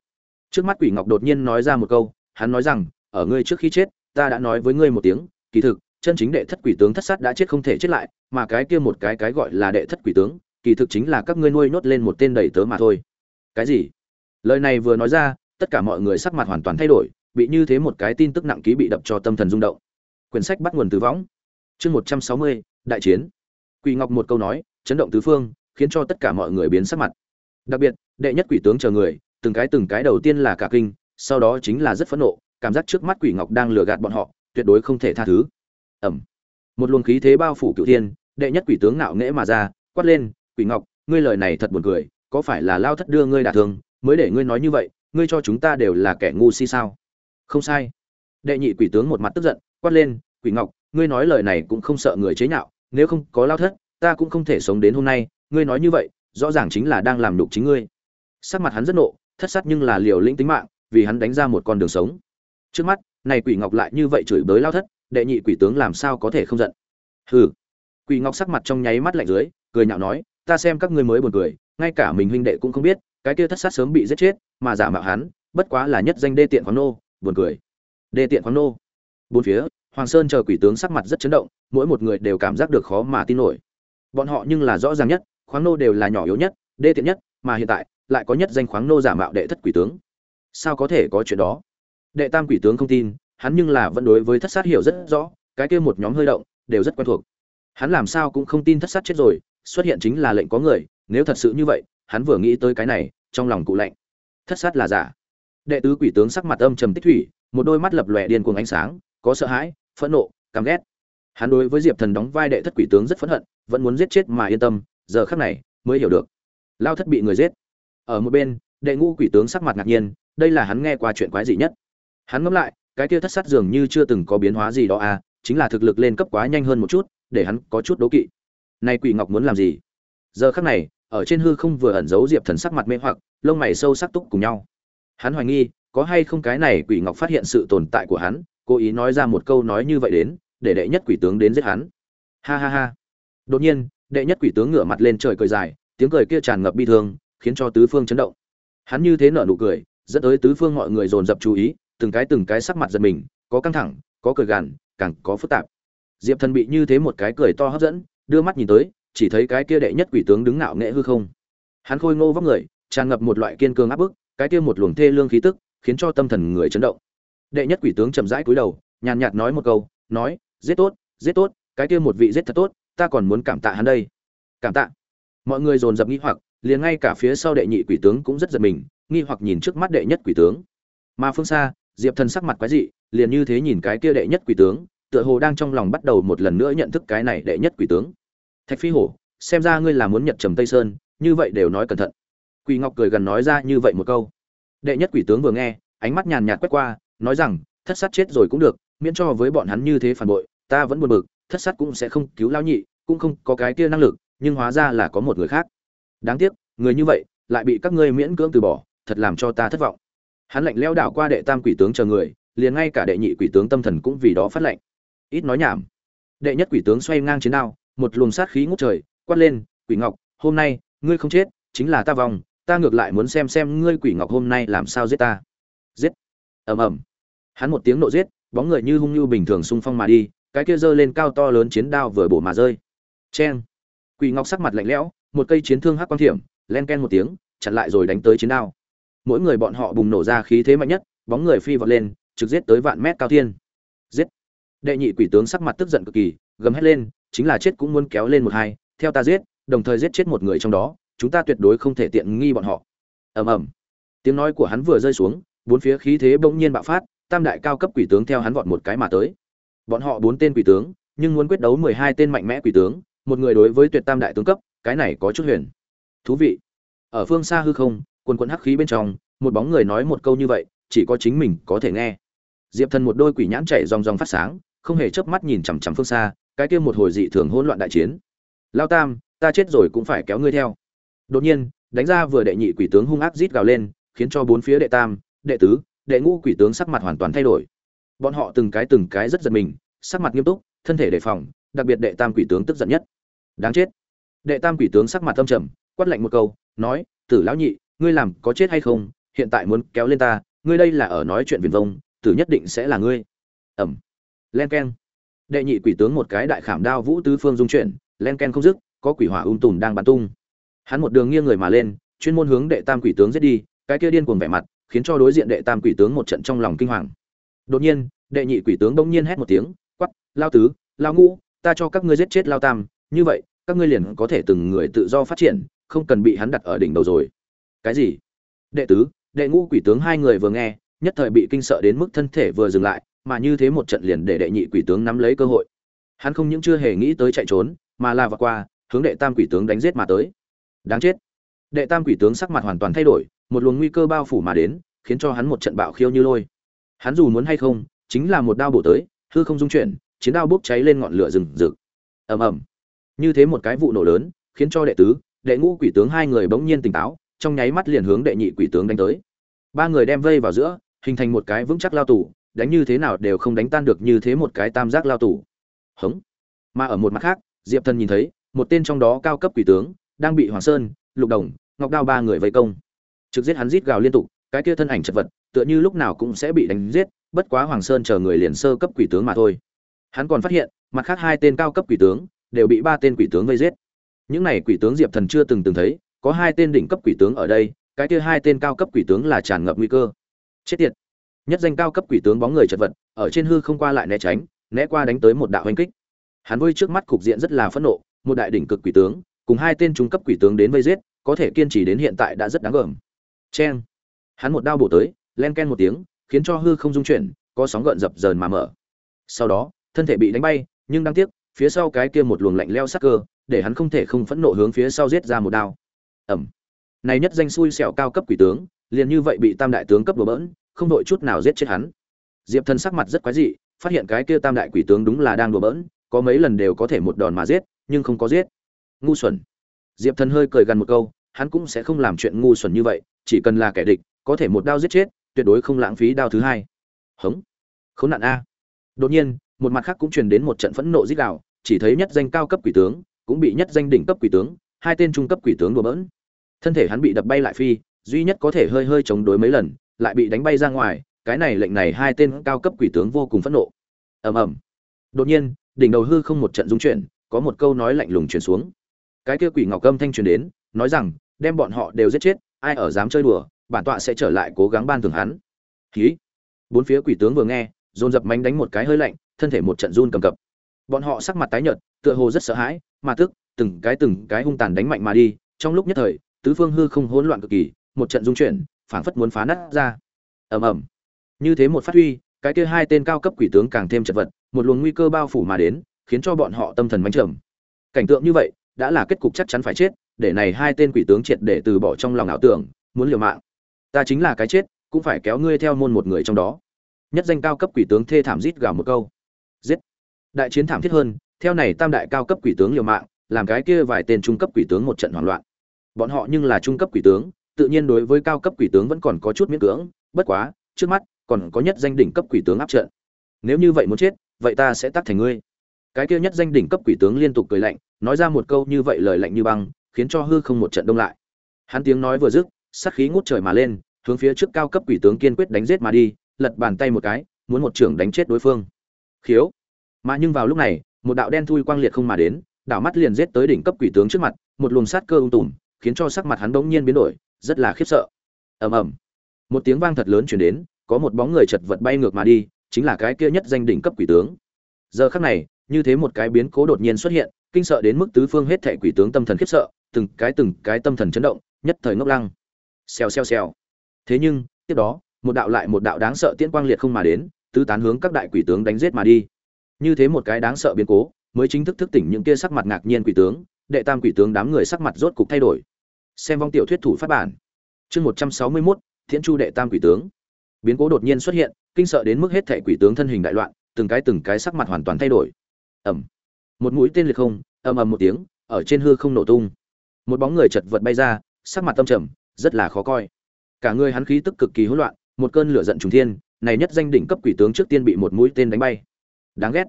Trước mắt quỷ ngọc đột nhiên nói ra một câu, hắn nói rằng, ở ngươi trước khi chết, ta đã nói với ngươi một tiếng, kỳ thực, chân chính đệ thất quỷ tướng thất sát đã chết không thể chết lại, mà cái kia một cái cái gọi là đệ thất quỷ tướng kỳ thực chính là các ngươi nuôi nốt lên một tên đầy tớ mà thôi. Cái gì? Lời này vừa nói ra, tất cả mọi người sắc mặt hoàn toàn thay đổi, bị như thế một cái tin tức nặng ký bị đập cho tâm thần rung động. Quyển sách bắt nguồn từ võng. Chương một trăm sáu mươi, đại chiến. Quỷ ngọc một câu nói, chấn động tứ phương, khiến cho tất cả mọi người biến sắc mặt. Đặc biệt, đệ nhất quỷ tướng chờ người, từng cái từng cái đầu tiên là cả kinh, sau đó chính là rất phẫn nộ, cảm giác trước mắt quỷ ngọc đang lừa gạt bọn họ, tuyệt đối không thể tha thứ. Ẩm. Một luồng khí thế bao phủ cựu thiên, đệ nhất quỷ tướng nạo nghễ mà ra, quát lên quỷ ngọc, ngươi lời này thật buồn cười, có phải là lao thất đưa ngươi đả thương, mới để ngươi nói như vậy, ngươi cho chúng ta đều là kẻ ngu si sao? Không sai. Đệ nhị quỷ tướng một mặt tức giận, quát lên, quỷ ngọc, ngươi nói lời này cũng không sợ người chế nhạo, nếu không có lao thất, ta cũng không thể sống đến hôm nay, ngươi nói như vậy, rõ ràng chính là đang làm đục chính ngươi. Sắc mặt hắn rất nộ, thất sát nhưng là liều lĩnh tính mạng, vì hắn đánh ra một con đường sống. Trước mắt, này quỷ ngọc lại như vậy chửi bới lao thất, đệ nhị quỷ tướng làm sao có thể không giận? Hừ. Quỷ ngọc sắc mặt trong nháy mắt lạnh dưới, cười nhạo nói ta xem các ngươi mới buồn cười, ngay cả mình huynh đệ cũng không biết, cái kia thất sát sớm bị giết chết, mà giả mạo hắn, bất quá là nhất danh đê tiện khoáng nô, buồn cười. Đê tiện khoáng nô. Bốn phía, hoàng sơn chờ quỷ tướng sắc mặt rất chấn động, mỗi một người đều cảm giác được khó mà tin nổi. Bọn họ nhưng là rõ ràng nhất, khoáng nô đều là nhỏ yếu nhất, đê tiện nhất, mà hiện tại, lại có nhất danh khoáng nô giả mạo đệ thất quỷ tướng. Sao có thể có chuyện đó? Đệ tam quỷ tướng không tin, hắn nhưng là vẫn đối với thất sát hiểu rất rõ, cái kia một nhóm hơi động, đều rất quen thuộc. Hắn làm sao cũng không tin thất sát chết rồi xuất hiện chính là lệnh có người, nếu thật sự như vậy, hắn vừa nghĩ tới cái này, trong lòng cụ lạnh. Thất sát là giả. Đệ tứ quỷ tướng sắc mặt âm trầm tích thủy, một đôi mắt lập lòe điên cuồng ánh sáng, có sợ hãi, phẫn nộ, căm ghét. Hắn đối với diệp thần đóng vai đệ thất quỷ tướng rất phẫn hận, vẫn muốn giết chết mà yên tâm, giờ khắc này mới hiểu được. Lao thất bị người giết. Ở một bên, đệ ngũ quỷ tướng sắc mặt ngạc nhiên, đây là hắn nghe qua chuyện quái dị nhất. Hắn ngẫm lại, cái kia thất sát dường như chưa từng có biến hóa gì đó à chính là thực lực lên cấp quá nhanh hơn một chút, để hắn có chút đố kỵ nay quỷ ngọc muốn làm gì? Giờ khắc này, ở trên hư không vừa ẩn giấu diệp thần sắc mặt mê hoặc, lông mày sâu sắc túc cùng nhau. Hắn hoài nghi, có hay không cái này quỷ ngọc phát hiện sự tồn tại của hắn, cố ý nói ra một câu nói như vậy đến, để đệ nhất quỷ tướng đến giết hắn. Ha ha ha. Đột nhiên, đệ nhất quỷ tướng ngửa mặt lên trời cười dài, tiếng cười kia tràn ngập bi thương, khiến cho tứ phương chấn động. Hắn như thế nở nụ cười, dẫn tới tứ phương mọi người dồn dập chú ý, từng cái từng cái sắc mặt giật mình, có căng thẳng, có cười gằn, càng có phức tạp. Diệp thần bị như thế một cái cười to hấp dẫn đưa mắt nhìn tới, chỉ thấy cái kia đệ nhất quỷ tướng đứng ngạo nghệ hư không. Hắn khôi ngô vóc người, tràn ngập một loại kiên cường áp bức, cái kia một luồng thê lương khí tức, khiến cho tâm thần người chấn động. Đệ nhất quỷ tướng chậm rãi cúi đầu, nhàn nhạt nói một câu, nói, giết tốt giết tốt, cái kia một vị giết thật tốt, ta còn muốn cảm tạ hắn đây. Cảm tạ. Mọi người dồn dập nghi hoặc, liền ngay cả phía sau đệ nhị quỷ tướng cũng rất giật mình, nghi hoặc nhìn trước mắt đệ nhất quỷ tướng. Mà phương xa, diệp thần sắc mặt quái dị, liền như thế nhìn cái kia đệ nhất quỷ tướng tựa hồ đang trong lòng bắt đầu một lần nữa nhận thức cái này đệ nhất quỷ tướng. Thạch phi hổ, xem ra ngươi là muốn nhật trầm tây sơn, như vậy đều nói cẩn thận. Quỷ ngọc cười gần nói ra như vậy một câu. Đệ nhất quỷ tướng vừa nghe, ánh mắt nhàn nhạt quét qua, nói rằng, thất sát chết rồi cũng được, miễn cho với bọn hắn như thế phản bội, ta vẫn buồn bực, thất sát cũng sẽ không cứu lao nhị, cũng không có cái kia năng lực, nhưng hóa ra là có một người khác. Đáng tiếc, người như vậy, lại bị các ngươi miễn cưỡng từ bỏ, thật làm cho ta thất vọng. Hắn lạnh leo đảo qua đệ tam quỷ tướng chờ người, liền ngay cả đệ nhị quỷ tướng tâm thần cũng vì đó phát lệnh ít nói nhảm. Đệ nhất quỷ tướng xoay ngang chiến đao, một luồng sát khí ngút trời, quát lên, quỷ ngọc, hôm nay ngươi không chết, chính là ta vòng, ta ngược lại muốn xem xem ngươi quỷ ngọc hôm nay làm sao giết ta. Giết. Ầm ầm. Hắn một tiếng nộ giết, bóng người như hung như bình thường xung phong mà đi, cái kia giơ lên cao to lớn chiến đao vừa bổ mà rơi. Cheng. Quỷ ngọc sắc mặt lạnh lẽo, một cây chiến thương hắc quang thiểm, len ken một tiếng, chặn lại rồi đánh tới chiến đao. Mỗi người bọn họ bùng nổ ra khí thế mạnh nhất, bóng người phi vọt lên, trực giết tới vạn mét cao thiên. Giết đệ nhị quỷ tướng sắc mặt tức giận cực kỳ, gầm hét lên, chính là chết cũng muốn kéo lên một hai, theo ta giết, đồng thời giết chết một người trong đó, chúng ta tuyệt đối không thể tiện nghi bọn họ. Ầm ầm. Tiếng nói của hắn vừa rơi xuống, bốn phía khí thế bỗng nhiên bạo phát, tam đại cao cấp quỷ tướng theo hắn vọt một cái mà tới. Bọn họ bốn tên quỷ tướng, nhưng muốn quyết đấu mười hai tên mạnh mẽ quỷ tướng, một người đối với tuyệt tam đại tướng cấp, cái này có chút huyền. Thú vị. Ở phương xa hư không, quần quần hắc khí bên trong, một bóng người nói một câu như vậy, chỉ có chính mình có thể nghe. Diệp thần một đôi quỷ nhãn chảy ròng ròng phát sáng không hề chớp mắt nhìn chằm chằm phương xa, cái kia một hồi dị thường hỗn loạn đại chiến. Lao tam, ta chết rồi cũng phải kéo ngươi theo. Đột nhiên, đánh ra vừa đệ nhị quỷ tướng hung ác rít gào lên, khiến cho bốn phía đệ tam, đệ tứ, đệ ngũ quỷ tướng sắc mặt hoàn toàn thay đổi. Bọn họ từng cái từng cái rất giật mình, sắc mặt nghiêm túc, thân thể đề phòng, đặc biệt đệ tam quỷ tướng tức giận nhất. Đáng chết. Đệ tam quỷ tướng sắc mặt âm trầm, quát lạnh một câu, nói, tử lão nhị, ngươi làm có chết hay không? Hiện tại muốn kéo lên ta, ngươi đây là ở nói chuyện viền vông, tử nhất định sẽ là ngươi. Ẩm len k e n đệ nhị quỷ tướng một cái đại khảm đao vũ tứ phương dung chuyển, len k e n không dứt, có quỷ hỏa ung tùm đang bắn tung. Hắn một đường nghiêng người mà lên, chuyên môn hướng đệ tam quỷ tướng giết đi, cái kia điên cuồng vẻ mặt, khiến cho đối diện đệ tam quỷ tướng một trận trong lòng kinh hoàng. Đột nhiên, đệ nhị quỷ tướng bỗng nhiên hét một tiếng quắp lao tứ, lao ngũ, ta cho các ngươi giết chết lao tam, như vậy, các ngươi liền có thể từng người tự do phát triển, không cần bị hắn đặt ở đỉnh đầu rồi. Cái gì? Đệ tứ, đệ ngũ quỷ tướng hai người vừa nghe, nhất thời bị kinh sợ đến mức thân thể vừa dừng lại mà như thế một trận liền để đệ nhị quỷ tướng nắm lấy cơ hội. Hắn không những chưa hề nghĩ tới chạy trốn, mà là vượt qua, hướng đệ tam quỷ tướng đánh giết mà tới. Đáng chết. Đệ tam quỷ tướng sắc mặt hoàn toàn thay đổi, một luồng nguy cơ bao phủ mà đến, khiến cho hắn một trận bạo khiêu như lôi. Hắn dù muốn hay không, chính là một đao bổ tới, hư không dung chuyển, chiến đao bốc cháy lên ngọn lửa rừng rực. Ầm ầm. Như thế một cái vụ nổ lớn, khiến cho đệ tứ, đệ ngũ quỷ tướng hai người bỗng nhiên tỉnh táo, trong nháy mắt liền hướng đệ nhị quỷ tướng đánh tới. Ba người đem vây vào giữa, hình thành một cái vững chắc lao tù đánh như thế nào đều không đánh tan được như thế một cái tam giác lao tù. Hống. Mà ở một mặt khác, diệp thần nhìn thấy, một tên trong đó cao cấp quỷ tướng, đang bị hoàng sơn, lục đồng, ngọc đao ba người vây công. Trực giết hắn rít gào liên tục, cái kia thân ảnh chật vật, tựa như lúc nào cũng sẽ bị đánh giết, bất quá hoàng sơn chờ người liền sơ cấp quỷ tướng mà thôi. Hắn còn phát hiện, mặt khác hai tên cao cấp quỷ tướng, đều bị ba tên quỷ tướng vây giết. Những này quỷ tướng diệp thần chưa từng từng thấy, có hai tên đỉnh cấp quỷ tướng ở đây, cái kia hai tên cao cấp quỷ tướng là tràn ngập nguy cơ. Chết tiệt nhất danh cao cấp quỷ tướng bóng người chật vật, ở trên hư không qua lại né tránh, né qua đánh tới một đạo hành kích. Hắn vui trước mắt cục diện rất là phẫn nộ, một đại đỉnh cực quỷ tướng, cùng hai tên trung cấp quỷ tướng đến vây giết, có thể kiên trì đến hiện tại đã rất đáng gờm cheng! Hắn một đao bổ tới, len ken một tiếng, khiến cho hư không dung chuyển, có sóng gợn dập dờn mà mở. Sau đó, thân thể bị đánh bay, nhưng đáng tiếc, phía sau cái kia một luồng lạnh leo sắc cơ, để hắn không thể không phẫn nộ hướng phía sau giết ra một đao. Ẩm! Này nhất danh xui xẻo cao cấp quỷ tướng, liền như vậy bị tam đại tướng cấp đổ bỡn không đội chút nào giết chết hắn. Diệp thần sắc mặt rất quái dị, phát hiện cái kia tam đại quỷ tướng đúng là đang đùa bỡn, có mấy lần đều có thể một đòn mà giết, nhưng không có giết. Ngu xuẩn. Diệp thần hơi cười gần một câu, hắn cũng sẽ không làm chuyện ngu xuẩn như vậy, chỉ cần là kẻ địch, có thể một đao giết chết, tuyệt đối không lãng phí đao thứ hai. Hống. Khốn nạn a. Đột nhiên, một mặt khác cũng truyền đến một trận phẫn nộ giết đạo chỉ thấy nhất danh cao cấp quỷ tướng, cũng bị nhất danh đỉnh cấp quỷ tướng, hai tên trung cấp quỷ tướng đùa bỡn. Thân thể hắn bị đập bay lại phi, duy nhất có thể hơi hơi chống đối mấy lần lại bị đánh bay ra ngoài, cái này lệnh này hai tên cao cấp quỷ tướng vô cùng phẫn nộ. Ầm ầm. Đột nhiên, đỉnh đầu hư không một trận dung chuyển, có một câu nói lạnh lùng truyền xuống. Cái kia quỷ ngọc âm thanh truyền đến, nói rằng, đem bọn họ đều giết chết, ai ở dám chơi đùa, bản tọa sẽ trở lại cố gắng ban thưởng hắn. Khí bốn phía quỷ tướng vừa nghe, dồn dập mánh đánh một cái hơi lạnh, thân thể một trận run cầm cập. Bọn họ sắc mặt tái nhợt, tựa hồ rất sợ hãi, mà tức, từng cái từng cái hung tàn đánh mạnh mà đi, trong lúc nhất thời, tứ phương hư không hỗn loạn cực kỳ, một trận dung chuyển phảng phất muốn phá nát ra. Ầm ầm. Như thế một phát huy, cái kia hai tên cao cấp quỷ tướng càng thêm chật vật, một luồng nguy cơ bao phủ mà đến, khiến cho bọn họ tâm thần mánh trầm. Cảnh tượng như vậy, đã là kết cục chắc chắn phải chết, để này hai tên quỷ tướng triệt để từ bỏ trong lòng ảo tưởng, muốn liều mạng. Ta chính là cái chết, cũng phải kéo ngươi theo môn một người trong đó. Nhất danh cao cấp quỷ tướng thê thảm rít gào một câu. Giết. Đại chiến thảm thiết hơn, theo này tam đại cao cấp quỷ tướng liều mạng, làm cái kia vài tên trung cấp quỷ tướng một trận hoảng loạn. Bọn họ nhưng là trung cấp quỷ tướng tự nhiên đối với cao cấp quỷ tướng vẫn còn có chút miễn cưỡng, bất quá, trước mắt, còn có nhất danh đỉnh cấp quỷ tướng áp trận. Nếu như vậy muốn chết, vậy ta sẽ tắt thành ngươi. Cái kia nhất danh đỉnh cấp quỷ tướng liên tục cười lạnh, nói ra một câu như vậy lời lạnh như băng, khiến cho hư không một trận đông lại. Hắn tiếng nói vừa dứt, sát khí ngút trời mà lên, hướng phía trước cao cấp quỷ tướng kiên quyết đánh giết mà đi, lật bàn tay một cái, muốn một trưởng đánh chết đối phương. Khiếu. Mà nhưng vào lúc này, một đạo đen thui quang liệt không mà đến, đảo mắt liền giết tới đỉnh cấp quỷ tướng trước mặt, một luồng sát cơ ung tùm, khiến cho sắc mặt hắn bỗng nhiên biến đổi rất là khiếp sợ. Ầm ầm. Một tiếng vang thật lớn chuyển đến, có một bóng người chật vật bay ngược mà đi, chính là cái kia nhất danh đỉnh cấp quỷ tướng. Giờ khắc này, như thế một cái biến cố đột nhiên xuất hiện, kinh sợ đến mức tứ phương hết thệ quỷ tướng tâm thần khiếp sợ, từng cái từng cái tâm thần chấn động, nhất thời ngốc lăng. Xèo xèo xèo. Thế nhưng, tiếp đó, một đạo lại một đạo đáng sợ tiễn quang liệt không mà đến, tứ tán hướng các đại quỷ tướng đánh giết mà đi. Như thế một cái đáng sợ biến cố, mới chính thức thức tỉnh những kia sắc mặt ngạc nhiên quỷ tướng, đệ tam quỷ tướng đám người sắc mặt rốt cục thay đổi xem vong tiểu thuyết thủ phát bản. Chương một trăm sáu mươi mốt thiễn chu đệ tam quỷ tướng. Biến cố đột nhiên xuất hiện, kinh sợ đến mức hết thẻ quỷ tướng thân hình đại loạn, từng cái từng cái sắc mặt hoàn toàn thay đổi. Ẩm một mũi tên liệt không, ầm ầm một tiếng, ở trên hư không nổ tung. Một bóng người chật vật bay ra, sắc mặt tâm trầm, rất là khó coi. Cả người hắn khí tức cực kỳ hỗn loạn, một cơn lửa giận trùng thiên, này nhất danh đỉnh cấp quỷ tướng trước tiên bị một mũi tên đánh bay. Đáng ghét.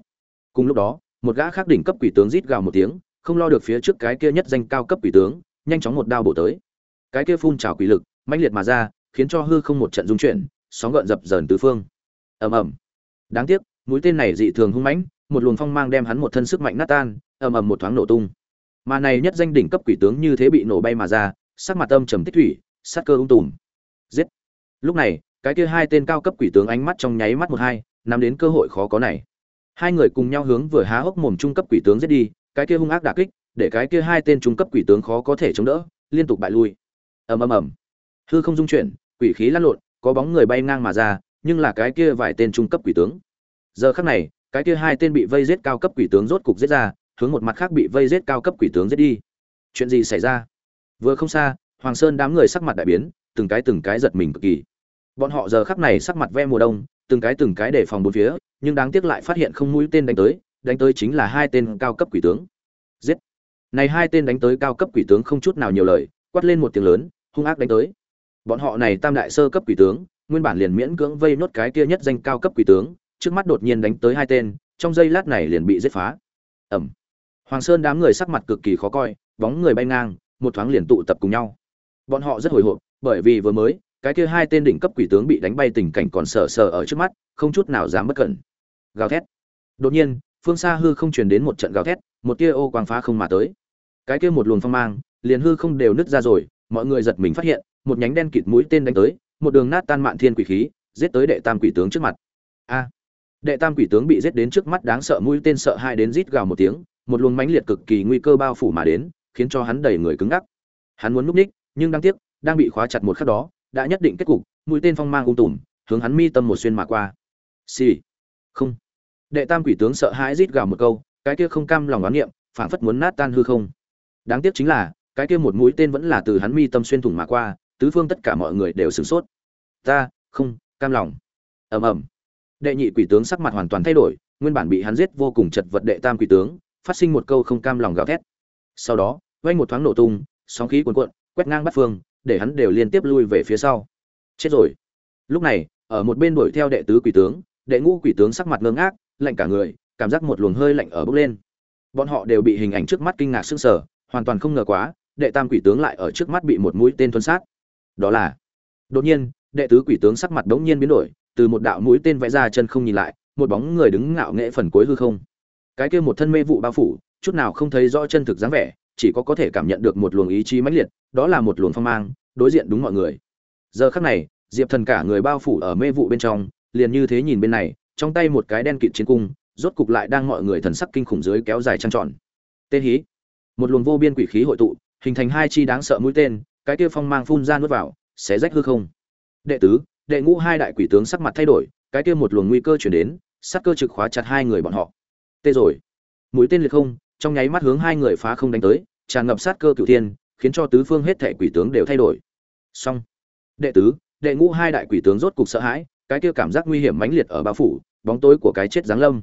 Cùng lúc đó, một gã khác đỉnh cấp quỷ tướng rít gào một tiếng, không lo được phía trước cái kia nhất danh cao cấp quỷ tướng nhanh chóng một đao bổ tới. Cái kia phun trào quỷ lực, mãnh liệt mà ra, khiến cho hư không một trận rung chuyển, sóng gợn dập dờn tứ phương. Ầm ầm. Đáng tiếc, mũi tên này dị thường hung mãnh, một luồng phong mang đem hắn một thân sức mạnh nát tan, ầm ầm một thoáng nổ tung. Mà này nhất danh đỉnh cấp quỷ tướng như thế bị nổ bay mà ra, sắc mặt âm trầm tích thủy, sát cơ ung tùm. Giết. Lúc này, cái kia hai tên cao cấp quỷ tướng ánh mắt trong nháy mắt một hai, nắm đến cơ hội khó có này. Hai người cùng nhau hướng vừa há hốc mồm trung cấp quỷ tướng giết đi, cái kia hung ác đả kích để cái kia hai tên trung cấp quỷ tướng khó có thể chống đỡ, liên tục bại lui. Ầm ầm ầm. Hư không dung chuyển, quỷ khí lăn lộn, có bóng người bay ngang mà ra, nhưng là cái kia vài tên trung cấp quỷ tướng. Giờ khắc này, cái kia hai tên bị vây giết cao cấp quỷ tướng rốt cục giết ra, hướng một mặt khác bị vây giết cao cấp quỷ tướng giết đi. Chuyện gì xảy ra? Vừa không xa, hoàng sơn đám người sắc mặt đại biến, từng cái từng cái giật mình cực kỳ. Bọn họ giờ khắc này sắc mặt ve mùa đông, từng cái từng cái để phòng bốn phía, nhưng đáng tiếc lại phát hiện không mũi tên đánh tới đánh tới chính là hai tên cao cấp quỷ tướng. Giết! Này hai tên đánh tới cao cấp quỷ tướng không chút nào nhiều lời, quát lên một tiếng lớn, hung ác đánh tới. Bọn họ này tam đại sơ cấp quỷ tướng, nguyên bản liền miễn cưỡng vây nốt cái kia nhất danh cao cấp quỷ tướng, trước mắt đột nhiên đánh tới hai tên, trong giây lát này liền bị giết phá. Ẩm. Hoàng sơn đám người sắc mặt cực kỳ khó coi, bóng người bay ngang, một thoáng liền tụ tập cùng nhau. Bọn họ rất hồi hộp, bởi vì vừa mới, cái kia hai tên đỉnh cấp quỷ tướng bị đánh bay tình cảnh còn sờ sờ ở trước mắt, không chút nào dám bất cẩn. Gào thét. Đột nhiên phương xa hư không truyền đến một trận gào thét, một tia ô quang phá không mà tới. Cái kia một luồng phong mang, liền hư không đều nứt ra rồi, mọi người giật mình phát hiện, một nhánh đen kịt mũi tên đánh tới, một đường nát tan mạn thiên quỷ khí, giết tới đệ tam quỷ tướng trước mặt. A! Đệ tam quỷ tướng bị giết đến trước mắt đáng sợ mũi tên sợ hai đến rít gào một tiếng, một luồng mãnh liệt cực kỳ nguy cơ bao phủ mà đến, khiến cho hắn đầy người cứng ngắc. Hắn muốn núp ních, nhưng đáng tiếc, đang bị khóa chặt một khắc đó, đã nhất định kết cục, mũi tên phong mang ung tùm, hướng hắn mi tâm một xuyên mà qua. Xì、sì. không! Đệ tam quỷ tướng sợ hãi rít gào một câu, cái kia không cam lòng đoán niệm, phảng phất muốn nát tan hư không. Đáng tiếc chính là, cái kia một mũi tên vẫn là từ hắn mi tâm xuyên thủng mà qua, tứ phương tất cả mọi người đều sửng sốt. Ta, không, cam lòng. Ầm ầm. Đệ nhị quỷ tướng sắc mặt hoàn toàn thay đổi, nguyên bản bị hắn giết vô cùng chật vật đệ tam quỷ tướng, phát sinh một câu không cam lòng gào thét. Sau đó, vang một thoáng nổ tung, sóng khí cuồn cuộn, quét ngang bắt phương, để hắn đều liên tiếp lui về phía sau. Chết rồi. Lúc này, ở một bên đuổi theo đệ tứ quỷ tướng đệ ngũ quỷ tướng sắc mặt ngơ ngác, lạnh cả người, cảm giác một luồng hơi lạnh ở bốc lên. Bọn họ đều bị hình ảnh trước mắt kinh ngạc sững sờ, hoàn toàn không ngờ quá, đệ tam quỷ tướng lại ở trước mắt bị một mũi tên tuân sát. Đó là, đột nhiên, đệ tứ quỷ tướng sắc mặt đống nhiên biến đổi, từ một đạo mũi tên vẽ ra chân không nhìn lại, một bóng người đứng ngạo nghễ phần cuối hư không. Cái kia một thân mê vụ bao phủ, chút nào không thấy rõ chân thực dáng vẻ, chỉ có có thể cảm nhận được một luồng ý chí mãnh liệt, đó là một luồng phong mang, đối diện đúng mọi người. Giờ khắc này, diệp thần cả người bao phủ ở mê vụ bên trong liền như thế nhìn bên này, trong tay một cái đen kịt chiến cung, rốt cục lại đang mọi người thần sắc kinh khủng dưới kéo dài trăng tròn. Tên hí. Một luồng vô biên quỷ khí hội tụ, hình thành hai chi đáng sợ mũi tên, cái kia phong mang phun ra nuốt vào, xé rách hư không. Đệ tứ, đệ ngũ hai đại quỷ tướng sắc mặt thay đổi, cái kia một luồng nguy cơ chuyển đến, sắc cơ trực khóa chặt hai người bọn họ. Tê rồi. Mũi tên liệt không, trong nháy mắt hướng hai người phá không đánh tới, tràn ngập sát cơ cửu thiên, khiến cho tứ phương hết thệ quỷ tướng đều thay đổi. Xong. Đệ tứ, đệ ngũ hai đại quỷ tướng rốt cục sợ hãi cái kia cảm giác nguy hiểm mãnh liệt ở bao phủ, bóng tối của cái chết giáng lâm.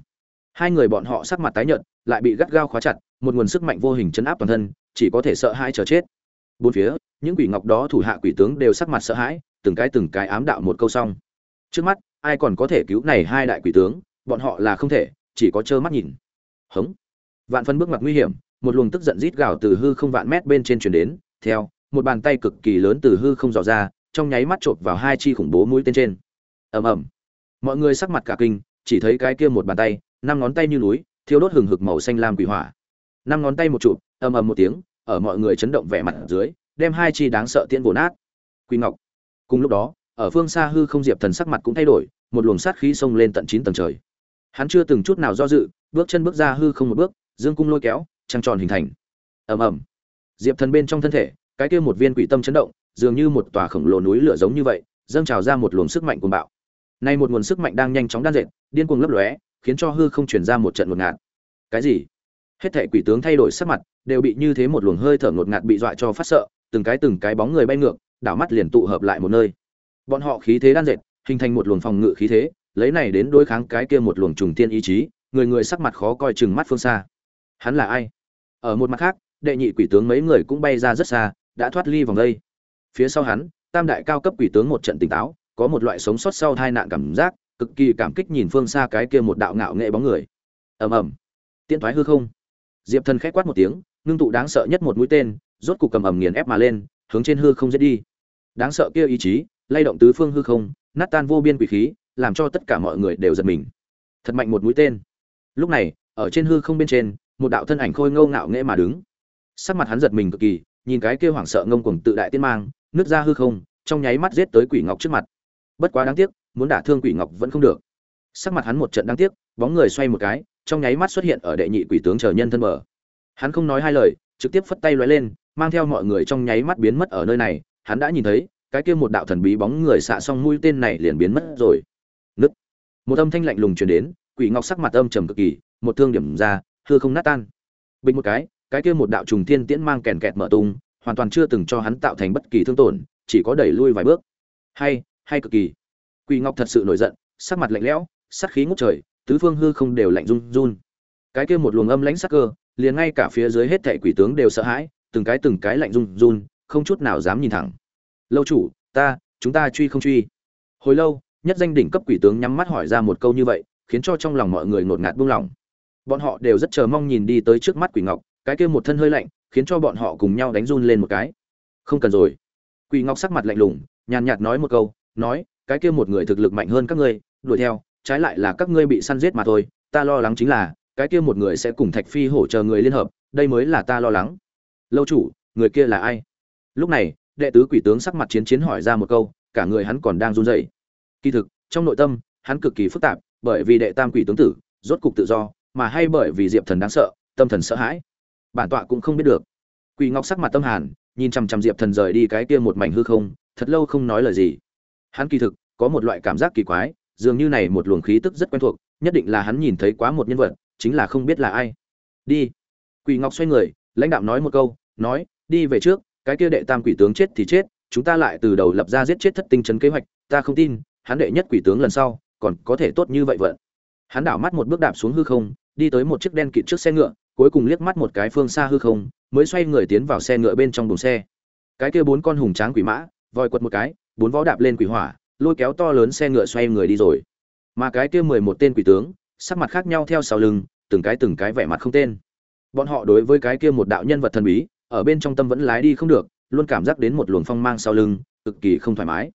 Hai người bọn họ sắc mặt tái nhợt, lại bị gắt gao khóa chặt, một nguồn sức mạnh vô hình chấn áp toàn thân, chỉ có thể sợ hãi chờ chết. Bốn phía, những quỷ ngọc đó thủ hạ quỷ tướng đều sắc mặt sợ hãi, từng cái từng cái ám đạo một câu xong. Trước mắt, ai còn có thể cứu này hai đại quỷ tướng, bọn họ là không thể, chỉ có trơ mắt nhìn. Hống. Vạn phân bước mặt nguy hiểm, một luồng tức giận rít gào từ hư không vạn mét bên trên truyền đến, theo, một bàn tay cực kỳ lớn từ hư không dò ra, trong nháy mắt chộp vào hai chi khủng bố mũi tên trên ầm ầm. Mọi người sắc mặt cả kinh, chỉ thấy cái kia một bàn tay, năm ngón tay như núi, thiêu đốt hừng hực màu xanh lam quỷ hỏa. Năm ngón tay một chụp, ầm ầm một tiếng, ở mọi người chấn động vẻ mặt dưới, đem hai chi đáng sợ tiễn vồ nát. Quỳ ngọc. Cùng lúc đó, ở phương xa hư không diệp thần sắc mặt cũng thay đổi, một luồng sát khí xông lên tận chín tầng trời. Hắn chưa từng chút nào do dự, bước chân bước ra hư không một bước, dương cung lôi kéo, trăng tròn hình thành. Ầm ầm. Diệp thần bên trong thân thể, cái kia một viên quỷ tâm chấn động, dường như một tòa khổng lồ núi lửa giống như vậy, dâng trào ra một luồng sức mạnh cuồng bạo nay một nguồn sức mạnh đang nhanh chóng đan dệt, điên cuồng lấp lóe, khiến cho hư không truyền ra một trận ngột ngạt. Cái gì? Hết thảy quỷ tướng thay đổi sắc mặt, đều bị như thế một luồng hơi thở ngột ngạt bị dọa cho phát sợ, từng cái từng cái bóng người bay ngược, đảo mắt liền tụ hợp lại một nơi. Bọn họ khí thế đan dệt, hình thành một luồng phòng ngự khí thế, lấy này đến đối kháng cái kia một luồng trùng tiên ý chí, người người sắc mặt khó coi chừng mắt phương xa. Hắn là ai? Ở một mặt khác, đệ nhị quỷ tướng mấy người cũng bay ra rất xa, đã thoát ly vòng đây. Phía sau hắn, tam đại cao cấp quỷ tướng một trận tỉnh táo có một loại sống sót sau tai nạn cảm giác, cực kỳ cảm kích nhìn phương xa cái kia một đạo ngạo nghệ bóng người. Ầm ầm. Tiên thoái hư không. Diệp thần khẽ quát một tiếng, ngưng tụ đáng sợ nhất một mũi tên, rốt cục cầm ầm nghiền ép mà lên, hướng trên hư không giết đi. Đáng sợ kia ý chí, lay động tứ phương hư không, nát tan vô biên quỷ khí, làm cho tất cả mọi người đều giật mình. Thật mạnh một mũi tên. Lúc này, ở trên hư không bên trên, một đạo thân ảnh khôi ngô ngạo nghễ mà đứng. Sắc mặt hắn giật mình cực kỳ, nhìn cái kia hoảng sợ ngông cuồng tự đại tiên mang, nứt ra hư không, trong nháy mắt giết tới quỷ ngọc trước mặt bất quá đáng tiếc, muốn đả thương quỷ ngọc vẫn không được. Sắc mặt hắn một trận đáng tiếc, bóng người xoay một cái, trong nháy mắt xuất hiện ở đệ nhị quỷ tướng chờ nhân thân mở hắn không nói hai lời, trực tiếp phất tay lóe lên, mang theo mọi người trong nháy mắt biến mất ở nơi này. Hắn đã nhìn thấy, cái kia một đạo thần bí bóng người xạ xong mũi tên này liền biến mất rồi. Nứt. Một âm thanh lạnh lùng truyền đến, quỷ ngọc sắc mặt âm trầm cực kỳ, một thương điểm ra, hư không nát tan. Bình một cái cái kia một đạo trùng thiên tiễn mang kèn kẹt mở tung, hoàn toàn chưa từng cho hắn tạo thành bất kỳ thương tổn, chỉ có đẩy lui vài bước. Hay hay cực kỳ. Quỷ ngọc thật sự nổi giận, sắc mặt lạnh lẽo sắc khí ngút trời, tứ phương hư không đều lạnh run run. Cái kia một luồng âm lãnh sắc cơ, liền ngay cả phía dưới hết thảy quỷ tướng đều sợ hãi, từng cái từng cái lạnh run run, không chút nào dám nhìn thẳng. Lâu chủ, ta, chúng ta truy không truy. Hồi lâu, nhất danh đỉnh cấp quỷ tướng nhắm mắt hỏi ra một câu như vậy, khiến cho trong lòng mọi người ngột ngạt buông lỏng. Bọn họ đều rất chờ mong nhìn đi tới trước mắt quỷ ngọc, cái kia một thân hơi lạnh, khiến cho bọn họ cùng nhau đánh run lên một cái. Không cần rồi. Quỷ ngọc sắc mặt lạnh lùng, nhàn nhạt nói một câu nói, cái kia một người thực lực mạnh hơn các ngươi, đuổi theo, trái lại là các ngươi bị săn giết mà thôi, ta lo lắng chính là, cái kia một người sẽ cùng thạch phi hổ chờ người liên hợp, đây mới là ta lo lắng. Lâu chủ, người kia là ai? Lúc này, đệ tứ quỷ tướng sắc mặt chiến chiến hỏi ra một câu, cả người hắn còn đang run rẩy. Kỳ thực, trong nội tâm, hắn cực kỳ phức tạp, bởi vì đệ tam quỷ tướng tử, rốt cục tự do, mà hay bởi vì diệp thần đáng sợ, tâm thần sợ hãi. Bản tọa cũng không biết được. Quỷ ngọc sắc mặt tâm hàn, nhìn chằm chằm diệp thần rời đi cái kia một mảnh hư không, thật lâu không nói lời gì hắn kỳ thực, có một loại cảm giác kỳ quái, dường như này một luồng khí tức rất quen thuộc, nhất định là hắn nhìn thấy quá một nhân vật, chính là không biết là ai. Đi. Quỷ ngọc xoay người, lãnh đạo nói một câu, nói, đi về trước, cái kia đệ tam quỷ tướng chết thì chết, chúng ta lại từ đầu lập ra giết chết thất tinh chấn kế hoạch, ta không tin, hắn đệ nhất quỷ tướng lần sau, còn có thể tốt như vậy vận. Hắn đảo mắt một bước đạp xuống hư không, đi tới một chiếc đen kịt trước xe ngựa, cuối cùng liếc mắt một cái phương xa hư không, mới xoay người tiến vào xe ngựa bên trong đồn xe. Cái kia bốn con hùng tráng quỷ mã vòi quật một cái bốn vó đạp lên quỷ hỏa, lôi kéo to lớn xe ngựa xoay người đi rồi. Mà cái kia mười một tên quỷ tướng, sắc mặt khác nhau theo sau lưng, từng cái từng cái vẻ mặt không tên. Bọn họ đối với cái kia một đạo nhân vật thần bí, ở bên trong tâm vẫn lái đi không được, luôn cảm giác đến một luồng phong mang sau lưng, cực kỳ không thoải mái.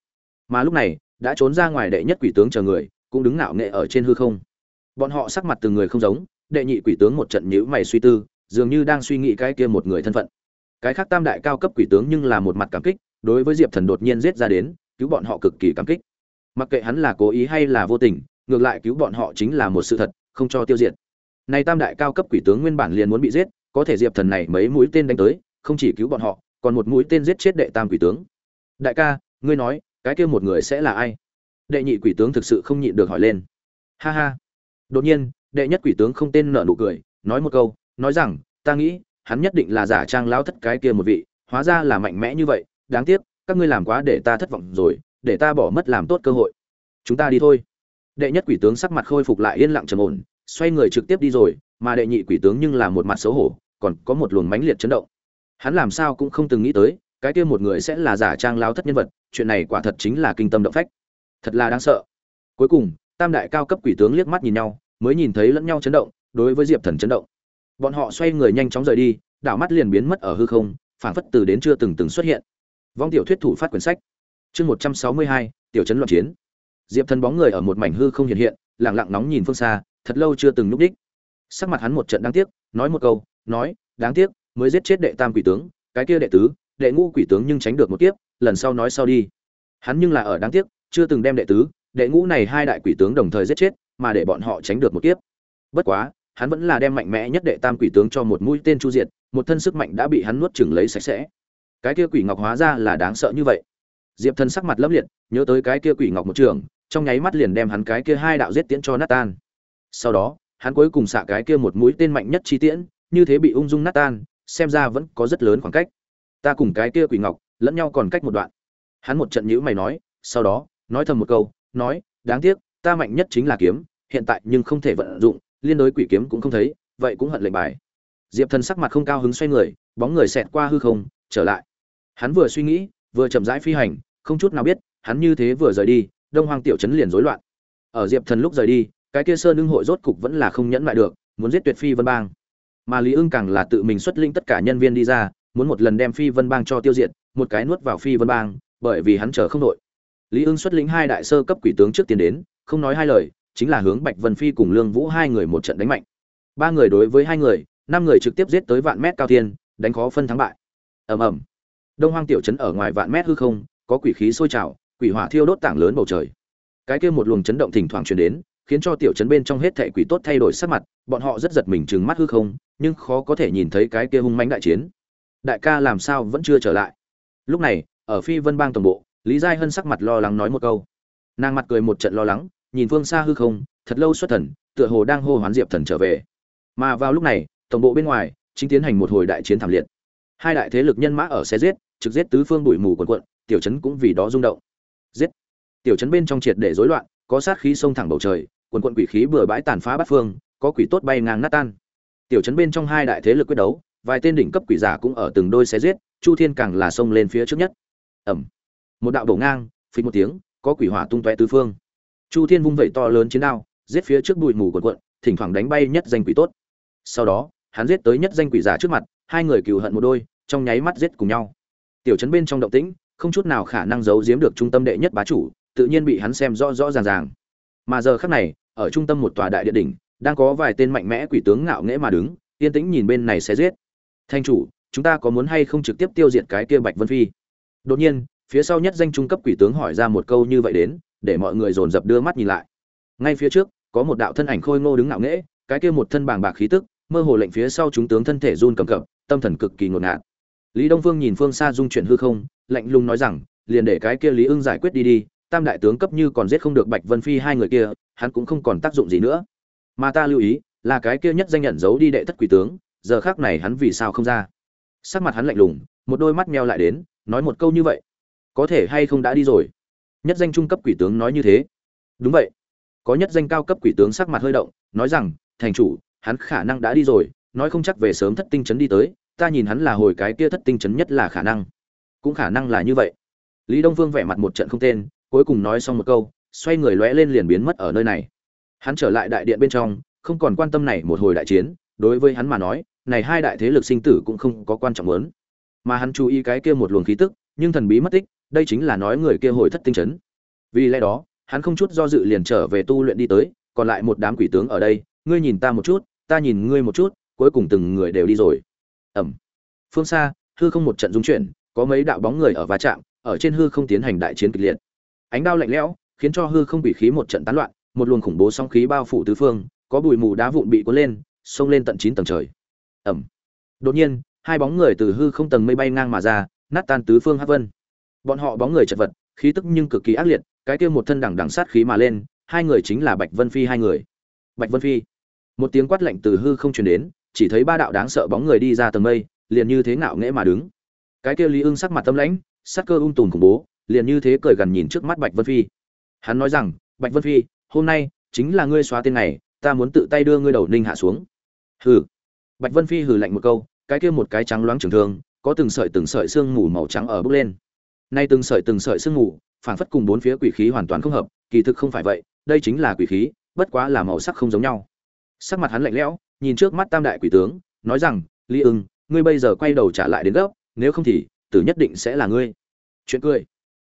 Mà lúc này, đã trốn ra ngoài đệ nhất quỷ tướng chờ người, cũng đứng ngạo nghệ ở trên hư không. Bọn họ sắc mặt từng người không giống, đệ nhị quỷ tướng một trận nhữ mày suy tư, dường như đang suy nghĩ cái kia một người thân phận. Cái khác tam đại cao cấp quỷ tướng nhưng là một mặt cảm kích đối với diệp thần đột nhiên giết ra đến, cứu bọn họ cực kỳ cảm kích. Mặc kệ hắn là cố ý hay là vô tình, ngược lại cứu bọn họ chính là một sự thật, không cho tiêu diệt. Này tam đại cao cấp quỷ tướng nguyên bản liền muốn bị giết, có thể diệp thần này mấy mũi tên đánh tới, không chỉ cứu bọn họ, còn một mũi tên giết chết đệ tam quỷ tướng. Đại ca, ngươi nói, cái kia một người sẽ là ai? Đệ nhị quỷ tướng thực sự không nhịn được hỏi lên. Ha ha. Đột nhiên, đệ nhất quỷ tướng không tên nở nụ cười, nói một câu, nói rằng, ta nghĩ, hắn nhất định là giả trang lao thất cái kia một vị, hóa ra là mạnh mẽ như vậy đáng tiếc, các ngươi làm quá để ta thất vọng rồi, để ta bỏ mất làm tốt cơ hội. Chúng ta đi thôi. Đệ nhất quỷ tướng sắc mặt khôi phục lại yên lặng trầm ổn, xoay người trực tiếp đi rồi, mà đệ nhị quỷ tướng nhưng là một mặt xấu hổ, còn có một luồng mãnh liệt chấn động. Hắn làm sao cũng không từng nghĩ tới, cái kia một người sẽ là giả trang lao thất nhân vật, chuyện này quả thật chính là kinh tâm động phách. Thật là đáng sợ. Cuối cùng, tam đại cao cấp quỷ tướng liếc mắt nhìn nhau, mới nhìn thấy lẫn nhau chấn động, đối với diệp thần chấn động. Bọn họ xoay người nhanh chóng rời đi, đảo mắt liền biến mất ở hư không, phảng phất từ đến chưa từng từng xuất hiện vong tiểu thuyết thủ phát quyển sách. Chương một trăm sáu mươi hai, tiểu trấn loạn chiến. Diệp thần bóng người ở một mảnh hư không hiện hiện lẳng lặng nóng nhìn phương xa, thật lâu chưa từng nhúc đích. Sắc mặt hắn một trận đáng tiếc, nói một câu, nói, đáng tiếc, mới giết chết đệ tam quỷ tướng, cái kia đệ tứ, đệ ngũ quỷ tướng nhưng tránh được một kiếp, lần sau nói sau đi. Hắn nhưng là ở đáng tiếc, chưa từng đem đệ tứ, đệ ngũ này hai đại quỷ tướng đồng thời giết chết, mà để bọn họ tránh được một kiếp. Bất quá, hắn vẫn là đem mạnh mẽ nhất đệ tam quỷ tướng cho một mũi tên chu diệt, một thân sức mạnh đã bị hắn nuốt chửng lấy sạch sẽ cái kia quỷ ngọc hóa ra là đáng sợ như vậy. Diệp thần sắc mặt lấp liệt, nhớ tới cái kia quỷ ngọc một trường, trong nháy mắt liền đem hắn cái kia hai đạo giết tiễn cho nát tan. Sau đó, hắn cuối cùng xạ cái kia một mũi tên mạnh nhất chi tiễn, như thế bị ung dung nát tan, xem ra vẫn có rất lớn khoảng cách. Ta cùng cái kia quỷ ngọc, lẫn nhau còn cách một đoạn. Hắn một trận nhữ mày nói, sau đó, nói thầm một câu, nói, đáng tiếc, ta mạnh nhất chính là kiếm, hiện tại nhưng không thể vận dụng, liên đối quỷ kiếm cũng không thấy, vậy cũng hận lệnh bài. Diệp thần sắc mặt không cao hứng xoay người, bóng người xẹt qua hư không trở lại. Hắn vừa suy nghĩ, vừa chậm rãi phi hành, không chút nào biết, hắn như thế vừa rời đi, đông hoang tiểu trấn liền rối loạn. Ở diệp thần lúc rời đi, cái kia sơn ưng hội rốt cục vẫn là không nhẫn lại được, muốn giết tuyệt phi vân bang. Mà lý ưng càng là tự mình xuất linh tất cả nhân viên đi ra, muốn một lần đem phi vân bang cho tiêu diệt, một cái nuốt vào phi vân bang, bởi vì hắn chờ không đội lý ưng xuất lĩnh hai đại sơ cấp quỷ tướng trước tiên đến, không nói hai lời, chính là hướng bạch vân phi cùng lương vũ hai người một trận đánh mạnh. Ba người đối với hai người, năm người trực tiếp giết tới vạn mét cao thiên, đánh khó phân thắng bại ầm ầm. Đông hoang tiểu trấn ở ngoài vạn mét hư không, có quỷ khí sôi trào, quỷ hỏa thiêu đốt tảng lớn bầu trời. Cái kia một luồng chấn động thỉnh thoảng truyền đến, khiến cho tiểu trấn bên trong hết thảy quỷ tốt thay đổi sắc mặt, bọn họ rất giật mình trừng mắt hư không, nhưng khó có thể nhìn thấy cái kia hung mãnh đại chiến. Đại ca làm sao vẫn chưa trở lại? Lúc này, ở phi vân bang tổng bộ, lý giai hân sắc mặt lo lắng nói một câu. Nàng mặt cười một trận lo lắng, nhìn phương xa hư không, thật lâu xuất thần, tựa hồ đang hô hoán diệp thần trở về. Mà vào lúc này, tổng bộ bên ngoài, chính tiến hành một hồi đại chiến thảm liệt hai đại thế lực nhân mã ở xe giết, trực giết tứ phương bụi mù quần quận, tiểu trấn cũng vì đó rung động. Giết. Tiểu trấn bên trong triệt để rối loạn, có sát khí sông thẳng bầu trời, quần quận quỷ khí bừa bãi tàn phá bát phương, có quỷ tốt bay ngang nát tan. Tiểu trấn bên trong hai đại thế lực quyết đấu, vài tên đỉnh cấp quỷ giả cũng ở từng đôi xe giết, chu thiên càng là sông lên phía trước nhất. Ẩm. Một đạo đổ ngang phí một tiếng, có quỷ hỏa tung tóe tứ phương. Chu thiên vung vẩy to lớn chiến đao, giết phía trước bụi mù quần quận, thỉnh thoảng đánh bay nhất danh quỷ tốt. Sau đó, hắn giết tới nhất danh quỷ giả trước mặt hai người cừu hận một đôi, trong nháy mắt giết cùng nhau. Tiểu trấn bên trong động tĩnh, không chút nào khả năng giấu giếm được trung tâm đệ nhất bá chủ, tự nhiên bị hắn xem rõ rõ ràng ràng. Mà giờ khắc này, ở trung tâm một tòa đại địa đỉnh, đang có vài tên mạnh mẽ quỷ tướng ngạo nghễ mà đứng, yên tĩnh nhìn bên này sẽ giết. Thanh chủ, chúng ta có muốn hay không trực tiếp tiêu diệt cái kia bạch vân phi? Đột nhiên, phía sau nhất danh trung cấp quỷ tướng hỏi ra một câu như vậy đến, để mọi người dồn dập đưa mắt nhìn lại. Ngay phía trước, có một đạo thân ảnh khôi ngô đứng ngạo nghễ, cái kia một thân bàng bạc khí tức, mơ hồ lệnh phía sau chúng tướng thân thể run cầm cập tâm thần cực kỳ ngột ngạt. Lý đông phương nhìn phương xa dung chuyển hư không, lạnh lùng nói rằng, liền để cái kia lý ưng giải quyết đi đi, tam đại tướng cấp như còn giết không được bạch vân phi hai người kia, hắn cũng không còn tác dụng gì nữa. Mà ta lưu ý, là cái kia nhất danh nhận giấu đi đệ thất quỷ tướng, giờ khác này hắn vì sao không ra? Sắc mặt hắn lạnh lùng, một đôi mắt meo lại đến, nói một câu như vậy. Có thể hay không đã đi rồi? Nhất danh trung cấp quỷ tướng nói như thế. Đúng vậy. Có nhất danh cao cấp quỷ tướng sắc mặt hơi động, nói rằng, thành chủ, hắn khả năng đã đi rồi nói không chắc về sớm thất tinh chấn đi tới, ta nhìn hắn là hồi cái kia thất tinh chấn nhất là khả năng. Cũng khả năng là như vậy. Lý đông vương vẻ mặt một trận không tên, cuối cùng nói xong một câu, xoay người lóe lên liền biến mất ở nơi này. Hắn trở lại đại điện bên trong, không còn quan tâm này một hồi đại chiến, đối với hắn mà nói, này hai đại thế lực sinh tử cũng không có quan trọng lớn. Mà hắn chú ý cái kia một luồng khí tức, nhưng thần bí mất tích, đây chính là nói người kia hồi thất tinh chấn. Vì lẽ đó, hắn không chút do dự liền trở về tu luyện đi tới, còn lại một đám quỷ tướng ở đây, ngươi nhìn ta một chút, ta nhìn ngươi một chút cuối cùng từng người đều đi rồi. Ẩm. Phương xa, hư không một trận dung chuyển, có mấy đạo bóng người ở va chạm, ở trên hư không tiến hành đại chiến kịch liệt. Ánh đao lạnh lẽo, khiến cho hư không bị khí một trận tán loạn, một luồng khủng bố song khí bao phủ tứ phương, có bụi mù đá vụn bị cuốn lên, xông lên tận chín tầng trời. Ẩm. Đột nhiên, hai bóng người từ hư không tầng mây bay ngang mà ra, nát tan tứ phương hát vân. Bọn họ bóng người chật vật, khí tức nhưng cực kỳ ác liệt, cái kia một thân đẳng đẳng sát khí mà lên, hai người chính là bạch vân phi hai người. Bạch vân phi. Một tiếng quát lạnh từ hư không truyền đến chỉ thấy ba đạo đáng sợ bóng người đi ra tầng mây, liền như thế ngạo nghễ mà đứng. Cái kia lý ưng sắc mặt tâm lãnh, sắc cơ ung tùm khủng bố, liền như thế cười gần nhìn trước mắt bạch vân phi. Hắn nói rằng, bạch vân phi, hôm nay chính là ngươi xóa tên này, ta muốn tự tay đưa ngươi đầu ninh hạ xuống. Hừ. Bạch vân phi hừ lạnh một câu, cái kia một cái trắng loáng trường thương, có từng sợi từng sợi xương mù màu trắng ở bốc lên. Nay từng sợi từng sợi xương mù phản phất cùng bốn phía quỷ khí hoàn toàn không hợp, kỳ thực không phải vậy, đây chính là quỷ khí, bất quá là màu sắc không giống nhau. Sắc mặt hắn lạnh lẽo nhìn trước mắt tam đại quỷ tướng, nói rằng, lý ưng, ngươi bây giờ quay đầu trả lại đến gốc, nếu không thì, tử nhất định sẽ là ngươi. Chuyện cười.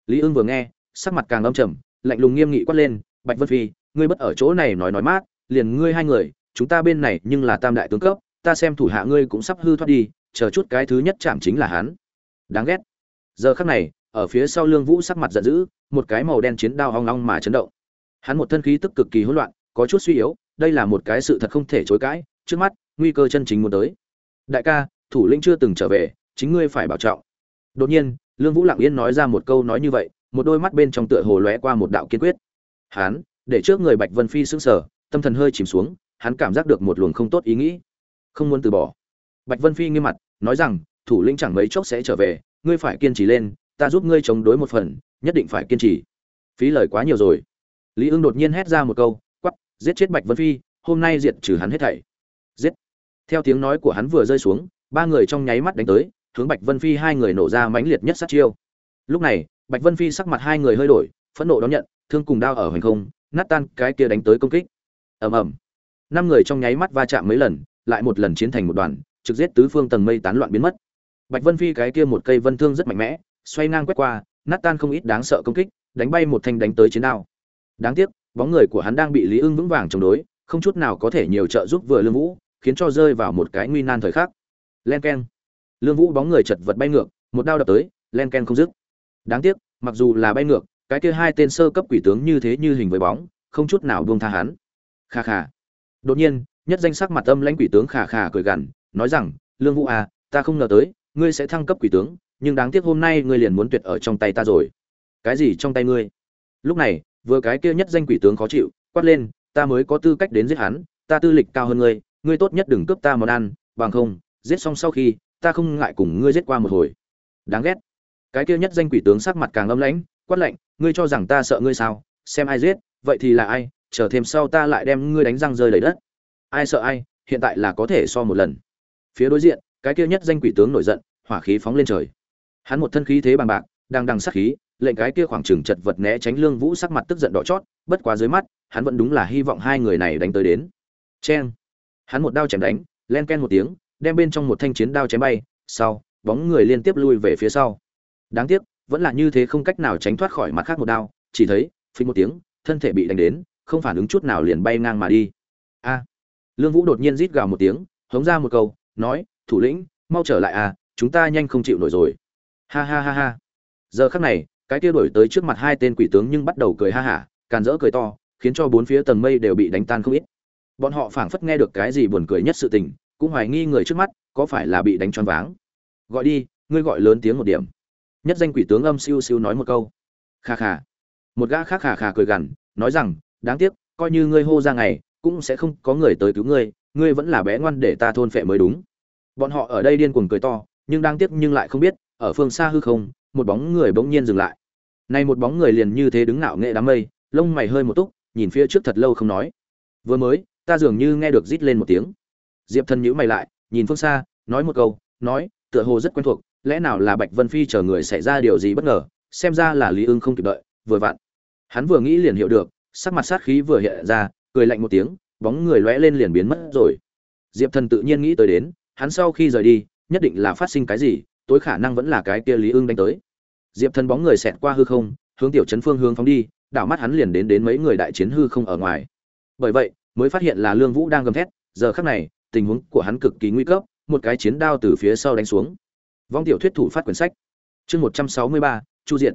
Lý ưng vừa nghe, sắc mặt càng âm trầm, lạnh lùng nghiêm nghị quát lên, bạch vân phi, ngươi bất ở chỗ này nói nói mát, liền ngươi hai người, chúng ta bên này nhưng là tam đại tướng cấp, ta xem thủ hạ ngươi cũng sắp hư thoát đi, chờ chút cái thứ nhất chạm chính là hắn. Đáng ghét. Giờ khắc này, ở phía sau lương vũ sắc mặt giận dữ, một cái màu đen chiến đao hoang long mà chấn động. Hắn một thân khí tức cực kỳ hỗn loạn, có chút suy yếu, đây là một cái sự thật không thể chối cãi trước mắt nguy cơ chân chính muốn tới. Đại ca thủ lĩnh chưa từng trở về chính ngươi phải bảo trọng. Đột nhiên lương vũ lặng yên nói ra một câu nói như vậy một đôi mắt bên trong tựa hồ lóe qua một đạo kiên quyết. Hán, để trước người bạch vân phi sững sờ tâm thần hơi chìm xuống hắn cảm giác được một luồng không tốt ý nghĩ. Không muốn từ bỏ. Bạch vân phi nghiêm mặt nói rằng thủ lĩnh chẳng mấy chốc sẽ trở về ngươi phải kiên trì lên ta giúp ngươi chống đối một phần nhất định phải kiên trì. Phí lời quá nhiều rồi. Lý ưng đột nhiên hét ra một câu quắp giết chết bạch vân phi hôm nay diệt trừ hắn hết thảy giết. Theo tiếng nói của hắn vừa rơi xuống, ba người trong nháy mắt đánh tới, hướng bạch vân phi hai người nổ ra mãnh liệt nhất sát chiêu. Lúc này, bạch vân phi sắc mặt hai người hơi đổi, phẫn nộ đón nhận, thương cùng đao ở hoành không, nát tan cái kia đánh tới công kích. Ầm ầm. Năm người trong nháy mắt va chạm mấy lần, lại một lần chiến thành một đoàn, trực giết tứ phương tầng mây tán loạn biến mất. Bạch vân phi cái kia một cây vân thương rất mạnh mẽ, xoay ngang quét qua, nát tan không ít đáng sợ công kích, đánh bay một thanh đánh tới chiến đao. Đáng tiếc, bóng người của hắn đang bị lý ưng vững vàng chống đối, không chút nào có thể nhiều trợ giúp vừa lương vũ khiến cho rơi vào một cái nguy nan thời khắc. Len keng. Lương vũ bóng người chật vật bay ngược, một đao đập tới Lenken không dứt. Đáng tiếc, mặc dù là bay ngược, cái kia hai tên sơ cấp quỷ tướng như thế như hình với bóng, không chút nào buông tha hắn. Kha kha. Đột nhiên, nhất danh sắc mặt âm lãnh quỷ tướng khà khà cười gằn, nói rằng, lương vũ à ta không ngờ tới, ngươi sẽ thăng cấp quỷ tướng, nhưng đáng tiếc hôm nay ngươi liền muốn tuyệt ở trong tay ta rồi. Cái gì trong tay ngươi? Lúc này, vừa cái kia nhất danh quỷ tướng khó chịu, quát lên, ta mới có tư cách đến giết hắn, ta tư lịch cao hơn ngươi ngươi tốt nhất đừng cướp ta món ăn, bằng không, giết xong sau khi, ta không ngại cùng ngươi giết qua một hồi. Đáng ghét. Cái kia nhất danh quỷ tướng sắc mặt càng âm lãnh, quát lạnh, ngươi cho rằng ta sợ ngươi sao? Xem ai giết, vậy thì là ai? Chờ thêm sau ta lại đem ngươi đánh răng rơi đầy đất. Ai sợ ai, hiện tại là có thể so một lần. Phía đối diện, cái kia nhất danh quỷ tướng nổi giận, hỏa khí phóng lên trời. Hắn một thân khí thế bằng bạc, đang đằng sát khí, lệnh cái kia khoảng trừng chật vật né tránh lương vũ sắc mặt tức giận đỏ chót, bất quá dưới mắt, hắn vẫn đúng là hy vọng hai người này đánh tới đến. Cheng hắn một đao chém đánh, len ken một tiếng, đem bên trong một thanh chiến đao chém bay, sau, bóng người liên tiếp lui về phía sau. Đáng tiếc, vẫn là như thế không cách nào tránh thoát khỏi mặt khác một đao, chỉ thấy, phình một tiếng, thân thể bị đánh đến, không phản ứng chút nào liền bay ngang mà đi. A. Lương vũ đột nhiên rít gào một tiếng, hống ra một câu, nói, thủ lĩnh, mau trở lại à chúng ta nhanh không chịu nổi rồi. Ha ha ha ha. Giờ khắc này, cái kia đổi tới trước mặt hai tên quỷ tướng nhưng bắt đầu cười ha hả, càn rỡ cười to, khiến cho bốn phía tầng mây đều bị đánh tan không ít bọn họ phảng phất nghe được cái gì buồn cười nhất sự tình, cũng hoài nghi người trước mắt có phải là bị đánh choáng váng. Gọi đi, ngươi gọi lớn tiếng một điểm. Nhất danh quỷ tướng âm siêu siêu nói một câu. Kha kha. Một gã khác khà khà cười gằn, nói rằng, đáng tiếc, coi như ngươi hô ra ngày, cũng sẽ không có người tới cứu ngươi ngươi vẫn là bé ngoan để ta thôn phệ mới đúng. Bọn họ ở đây điên cuồng cười to, nhưng đáng tiếc nhưng lại không biết, ở phương xa hư không, một bóng người bỗng nhiên dừng lại. Nay một bóng người liền như thế đứng ngạo nghệ đám mây, lông mày hơi một túc, nhìn phía trước thật lâu không nói. Vừa mới ta dường như nghe được rít lên một tiếng. Diệp thần nhíu mày lại, nhìn phương xa, nói một câu, nói, tựa hồ rất quen thuộc, lẽ nào là bạch vân phi chờ người xảy ra điều gì bất ngờ, xem ra là lý ưng không kịp đợi, vừa vặn. Hắn vừa nghĩ liền hiểu được, sắc mặt sát khí vừa hiện ra, cười lạnh một tiếng, bóng người lóe lên liền biến mất rồi. Diệp thần tự nhiên nghĩ tới đến, hắn sau khi rời đi, nhất định là phát sinh cái gì, tối khả năng vẫn là cái kia lý ưng đánh tới. Diệp thần bóng người xẹt qua hư không, hướng tiểu trấn phương hướng phóng đi, đảo mắt hắn liền đến đến mấy người đại chiến hư không ở ngoài. Bởi vậy mới phát hiện là lương vũ đang gầm thét, giờ khắc này, tình huống của hắn cực kỳ nguy cấp, một cái chiến đao từ phía sau đánh xuống. Vong tiểu thuyết thủ phát quyển sách. Chương một trăm sáu mươi ba, chu diện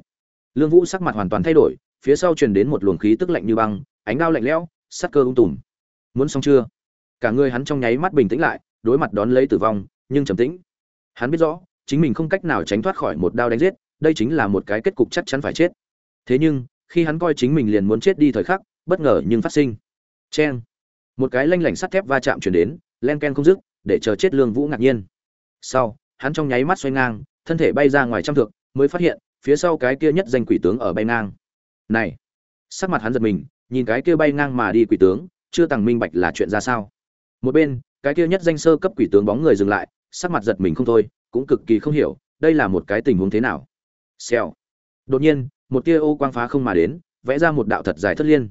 lương vũ sắc mặt hoàn toàn thay đổi, phía sau truyền đến một luồng khí tức lạnh như băng, ánh đao lạnh lẽo sát cơ ung tùm. Muốn xong chưa? Cả người hắn trong nháy mắt bình tĩnh lại, đối mặt đón lấy tử vong, nhưng trầm tĩnh. Hắn biết rõ, chính mình không cách nào tránh thoát khỏi một đao đánh giết, đây chính là một cái kết cục chắc chắn phải chết. Thế nhưng, khi hắn coi chính mình liền muốn chết đi thời khắc, bất ngờ nhưng phát sinh. Chen một cái lanh lảnh sắt thép va chạm chuyển đến, len ken không dứt, để chờ chết lương vũ ngạc nhiên. Sau, hắn trong nháy mắt xoay ngang, thân thể bay ra ngoài trăm thượng mới phát hiện, phía sau cái kia nhất danh quỷ tướng ở bay ngang. Này! Sắc mặt hắn giật mình, nhìn cái kia bay ngang mà đi quỷ tướng, chưa tàng minh bạch là chuyện ra sao. Một bên, cái kia nhất danh sơ cấp quỷ tướng bóng người dừng lại, sắc mặt giật mình không thôi, cũng cực kỳ không hiểu, đây là một cái tình huống thế nào. Xèo! Đột nhiên, một tia ô quang phá không mà đến, vẽ ra một đạo thật dài thất liên.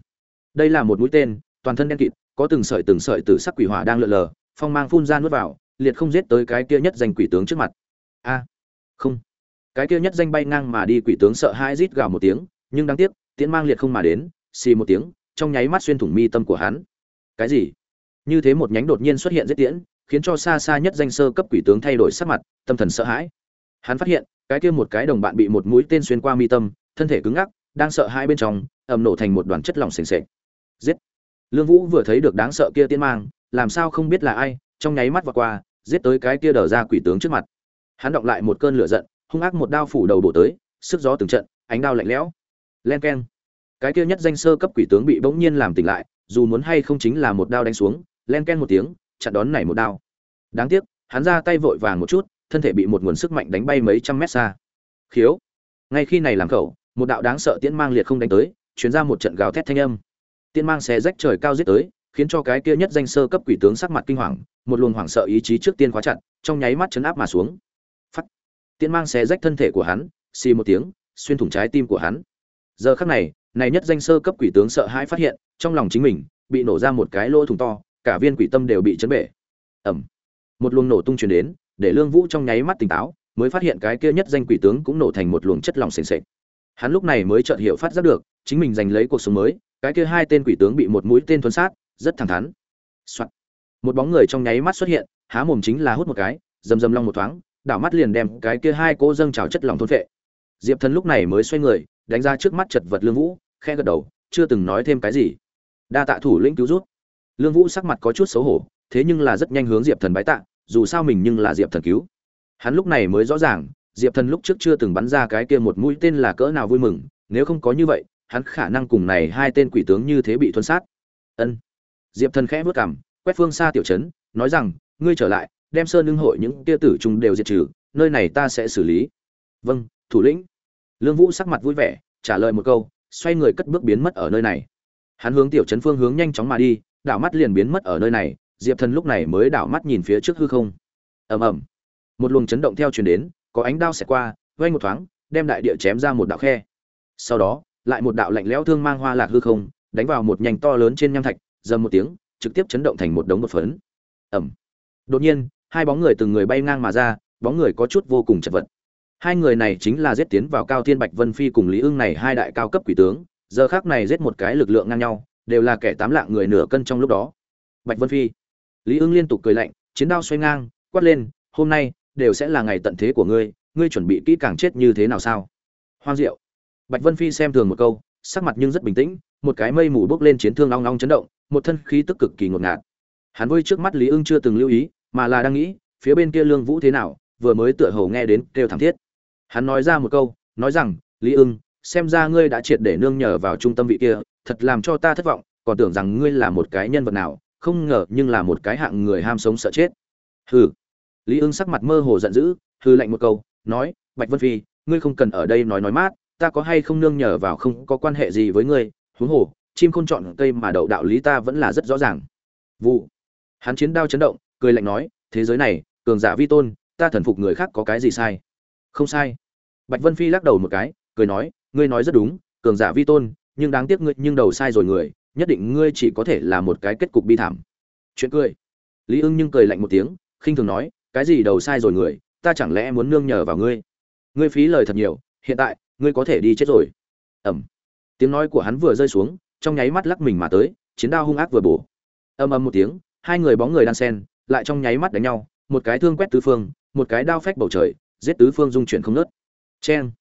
Đây là một mũi tên, toàn thân đen kịt có từng sợi từng sợi tử sắc quỷ hỏa đang lượn lờ, phong mang phun ra nuốt vào, liệt không giết tới cái kia nhất danh quỷ tướng trước mặt. A, không. Cái kia nhất danh bay ngang mà đi quỷ tướng sợ hãi rít gào một tiếng, nhưng đáng tiếc, tiễn mang liệt không mà đến, xì một tiếng, trong nháy mắt xuyên thủng mi tâm của hắn. Cái gì? Như thế một nhánh đột nhiên xuất hiện giết tiễn, khiến cho xa xa nhất danh sơ cấp quỷ tướng thay đổi sắc mặt, tâm thần sợ hãi. Hắn phát hiện, cái kia một cái đồng bạn bị một mũi tên xuyên qua mi tâm, thân thể cứng ngắc, đang sợ hai bên trong, ầm nổ thành một đoàn chất lỏng sền sệt. Giết! Lương vũ vừa thấy được đáng sợ kia tiên mang, làm sao không biết là ai, trong nháy mắt vọt qua, giết tới cái kia đờ ra quỷ tướng trước mặt. Hắn động lại một cơn lửa giận, hung ác một đao phủ đầu bổ tới, sức gió từng trận, ánh đao lạnh lẽo. Len keng. Cái kia nhất danh sơ cấp quỷ tướng bị bỗng nhiên làm tỉnh lại, dù muốn hay không chính là một đao đánh xuống, len ken một tiếng, chặn đón này một đao. Đáng tiếc, hắn ra tay vội vàng một chút, thân thể bị một nguồn sức mạnh đánh bay mấy trăm mét xa. Khiếu. Ngay khi này làm khẩu, một đạo đáng sợ tiễn mang liệt không đánh tới chuyến ra một trận gào thét thanh âm. Tiên mang xé rách trời cao giết tới, khiến cho cái kia nhất danh sơ cấp quỷ tướng sắc mặt kinh hoàng, một luồng hoảng sợ ý chí trước tiên khóa chặt, trong nháy mắt chấn áp mà xuống. Phắt. Tiên mang xé rách thân thể của hắn, xì một tiếng, xuyên thủng trái tim của hắn. Giờ khắc này này nhất danh sơ cấp quỷ tướng sợ hãi phát hiện, trong lòng chính mình, bị nổ ra một cái lỗ thủng to, cả viên quỷ tâm đều bị chấn bể. Ẩm một luồng nổ tung truyền đến, để lương vũ trong nháy mắt tỉnh táo, mới phát hiện cái kia nhất danh quỷ tướng cũng nổ thành một luồng chất lỏng sền sệt. Hắn lúc này mới chợt hiểu phát giác được chính mình giành lấy cuộc sống mới, cái kia hai tên quỷ tướng bị một mũi tên thuấn sát, rất thẳng thắn. Soạn. một bóng người trong nháy mắt xuất hiện, há mồm chính là hút một cái, rầm rầm long một thoáng, đảo mắt liền đem cái kia hai cô dâng trào chất lỏng thôn phệ. Diệp thần lúc này mới xoay người, đánh ra trước mắt chật vật lương vũ khe gật đầu, chưa từng nói thêm cái gì. Đa tạ thủ lĩnh cứu rút lương vũ sắc mặt có chút xấu hổ, thế nhưng là rất nhanh hướng diệp thần bái tạ, dù sao mình nhưng là diệp thần cứu. Hắn lúc này mới rõ ràng, diệp thần lúc trước chưa từng bắn ra cái kia một mũi tên là cỡ nào vui mừng, nếu không có như vậy hắn khả năng cùng này hai tên quỷ tướng như thế bị thuần sát. Ân. Diệp thần khẽ bước cằm, quét phương xa tiểu trấn nói rằng ngươi trở lại đem sơn nương hội những tia tử trùng đều diệt trừ nơi này ta sẽ xử lý. Vâng thủ lĩnh. Lương vũ sắc mặt vui vẻ trả lời một câu xoay người cất bước biến mất ở nơi này. Hắn hướng tiểu trấn phương hướng nhanh chóng mà đi đảo mắt liền biến mất ở nơi này diệp thần lúc này mới đảo mắt nhìn phía trước hư không. Ầm ầm. Một luồng chấn động theo truyền đến có ánh đao xẹt qua vang một thoáng đem đại địa chém ra một đạo khe. Sau đó lại một đạo lạnh lẽo thương mang hoa lạc hư không, đánh vào một nhành to lớn trên nham thạch, dầm một tiếng, trực tiếp chấn động thành một đống một phấn. Ầm. Đột nhiên, hai bóng người từng người bay ngang mà ra, bóng người có chút vô cùng chật vật. Hai người này chính là giết tiến vào cao thiên bạch vân phi cùng lý ưng này hai đại cao cấp quỷ tướng, giờ khác này giết một cái lực lượng ngang nhau, đều là kẻ tám lạng người nửa cân trong lúc đó. Bạch vân phi. Lý ưng liên tục cười lạnh, chiến đao xoay ngang, quát lên, hôm nay đều sẽ là ngày tận thế của ngươi ngươi chuẩn bị kỹ càng chết như thế nào sao? Hoang diệu bạch vân phi xem thường một câu, sắc mặt nhưng rất bình tĩnh, một cái mây mù bốc lên chiến thương long long chấn động, một thân khí tức cực kỳ ngột ngạt. Hắn vui trước mắt lý ưng chưa từng lưu ý, mà là đang nghĩ, phía bên kia lương vũ thế nào, vừa mới tựa hồ nghe đến kêu thảm thiết. Hắn nói ra một câu, nói rằng, lý ưng, xem ra ngươi đã triệt để nương nhờ vào trung tâm vị kia, thật làm cho ta thất vọng, còn tưởng rằng ngươi là một cái nhân vật nào, không ngờ nhưng là một cái hạng người ham sống sợ chết. Hừ. Lý ưng sắc mặt mơ hồ giận dữ, hừ lạnh một câu, nói, bạch vân phi, ngươi không cần ở đây nói nói mát ta có hay không nương nhờ vào không có quan hệ gì với ngươi, huống hồ, chim khôn chọn cây mà đậu đạo lý ta vẫn là rất rõ ràng. Vụ. Hắn chiến đao chấn động, cười lạnh nói, thế giới này, cường giả vi tôn, ta thần phục người khác có cái gì sai? Không sai. Bạch vân phi lắc đầu một cái, cười nói, ngươi nói rất đúng, cường giả vi tôn, nhưng đáng tiếc ngươi, nhưng đầu sai rồi người, nhất định ngươi chỉ có thể là một cái kết cục bi thảm. Chuyện cười. Lý ưng nhưng cười lạnh một tiếng, khinh thường nói, cái gì đầu sai rồi người, ta chẳng lẽ muốn nương nhờ vào ngươi? Ngươi phí lời thật nhiều, hiện tại ngươi có thể đi chết rồi. Ẩm tiếng nói của hắn vừa rơi xuống, trong nháy mắt lắc mình mà tới, chiến đao hung ác vừa bổ. Âm âm một tiếng, hai người bóng người đan sen, lại trong nháy mắt đánh nhau, một cái thương quét tứ phương, một cái đao phách bầu trời, giết tứ phương dung chuyển không nớt cheng.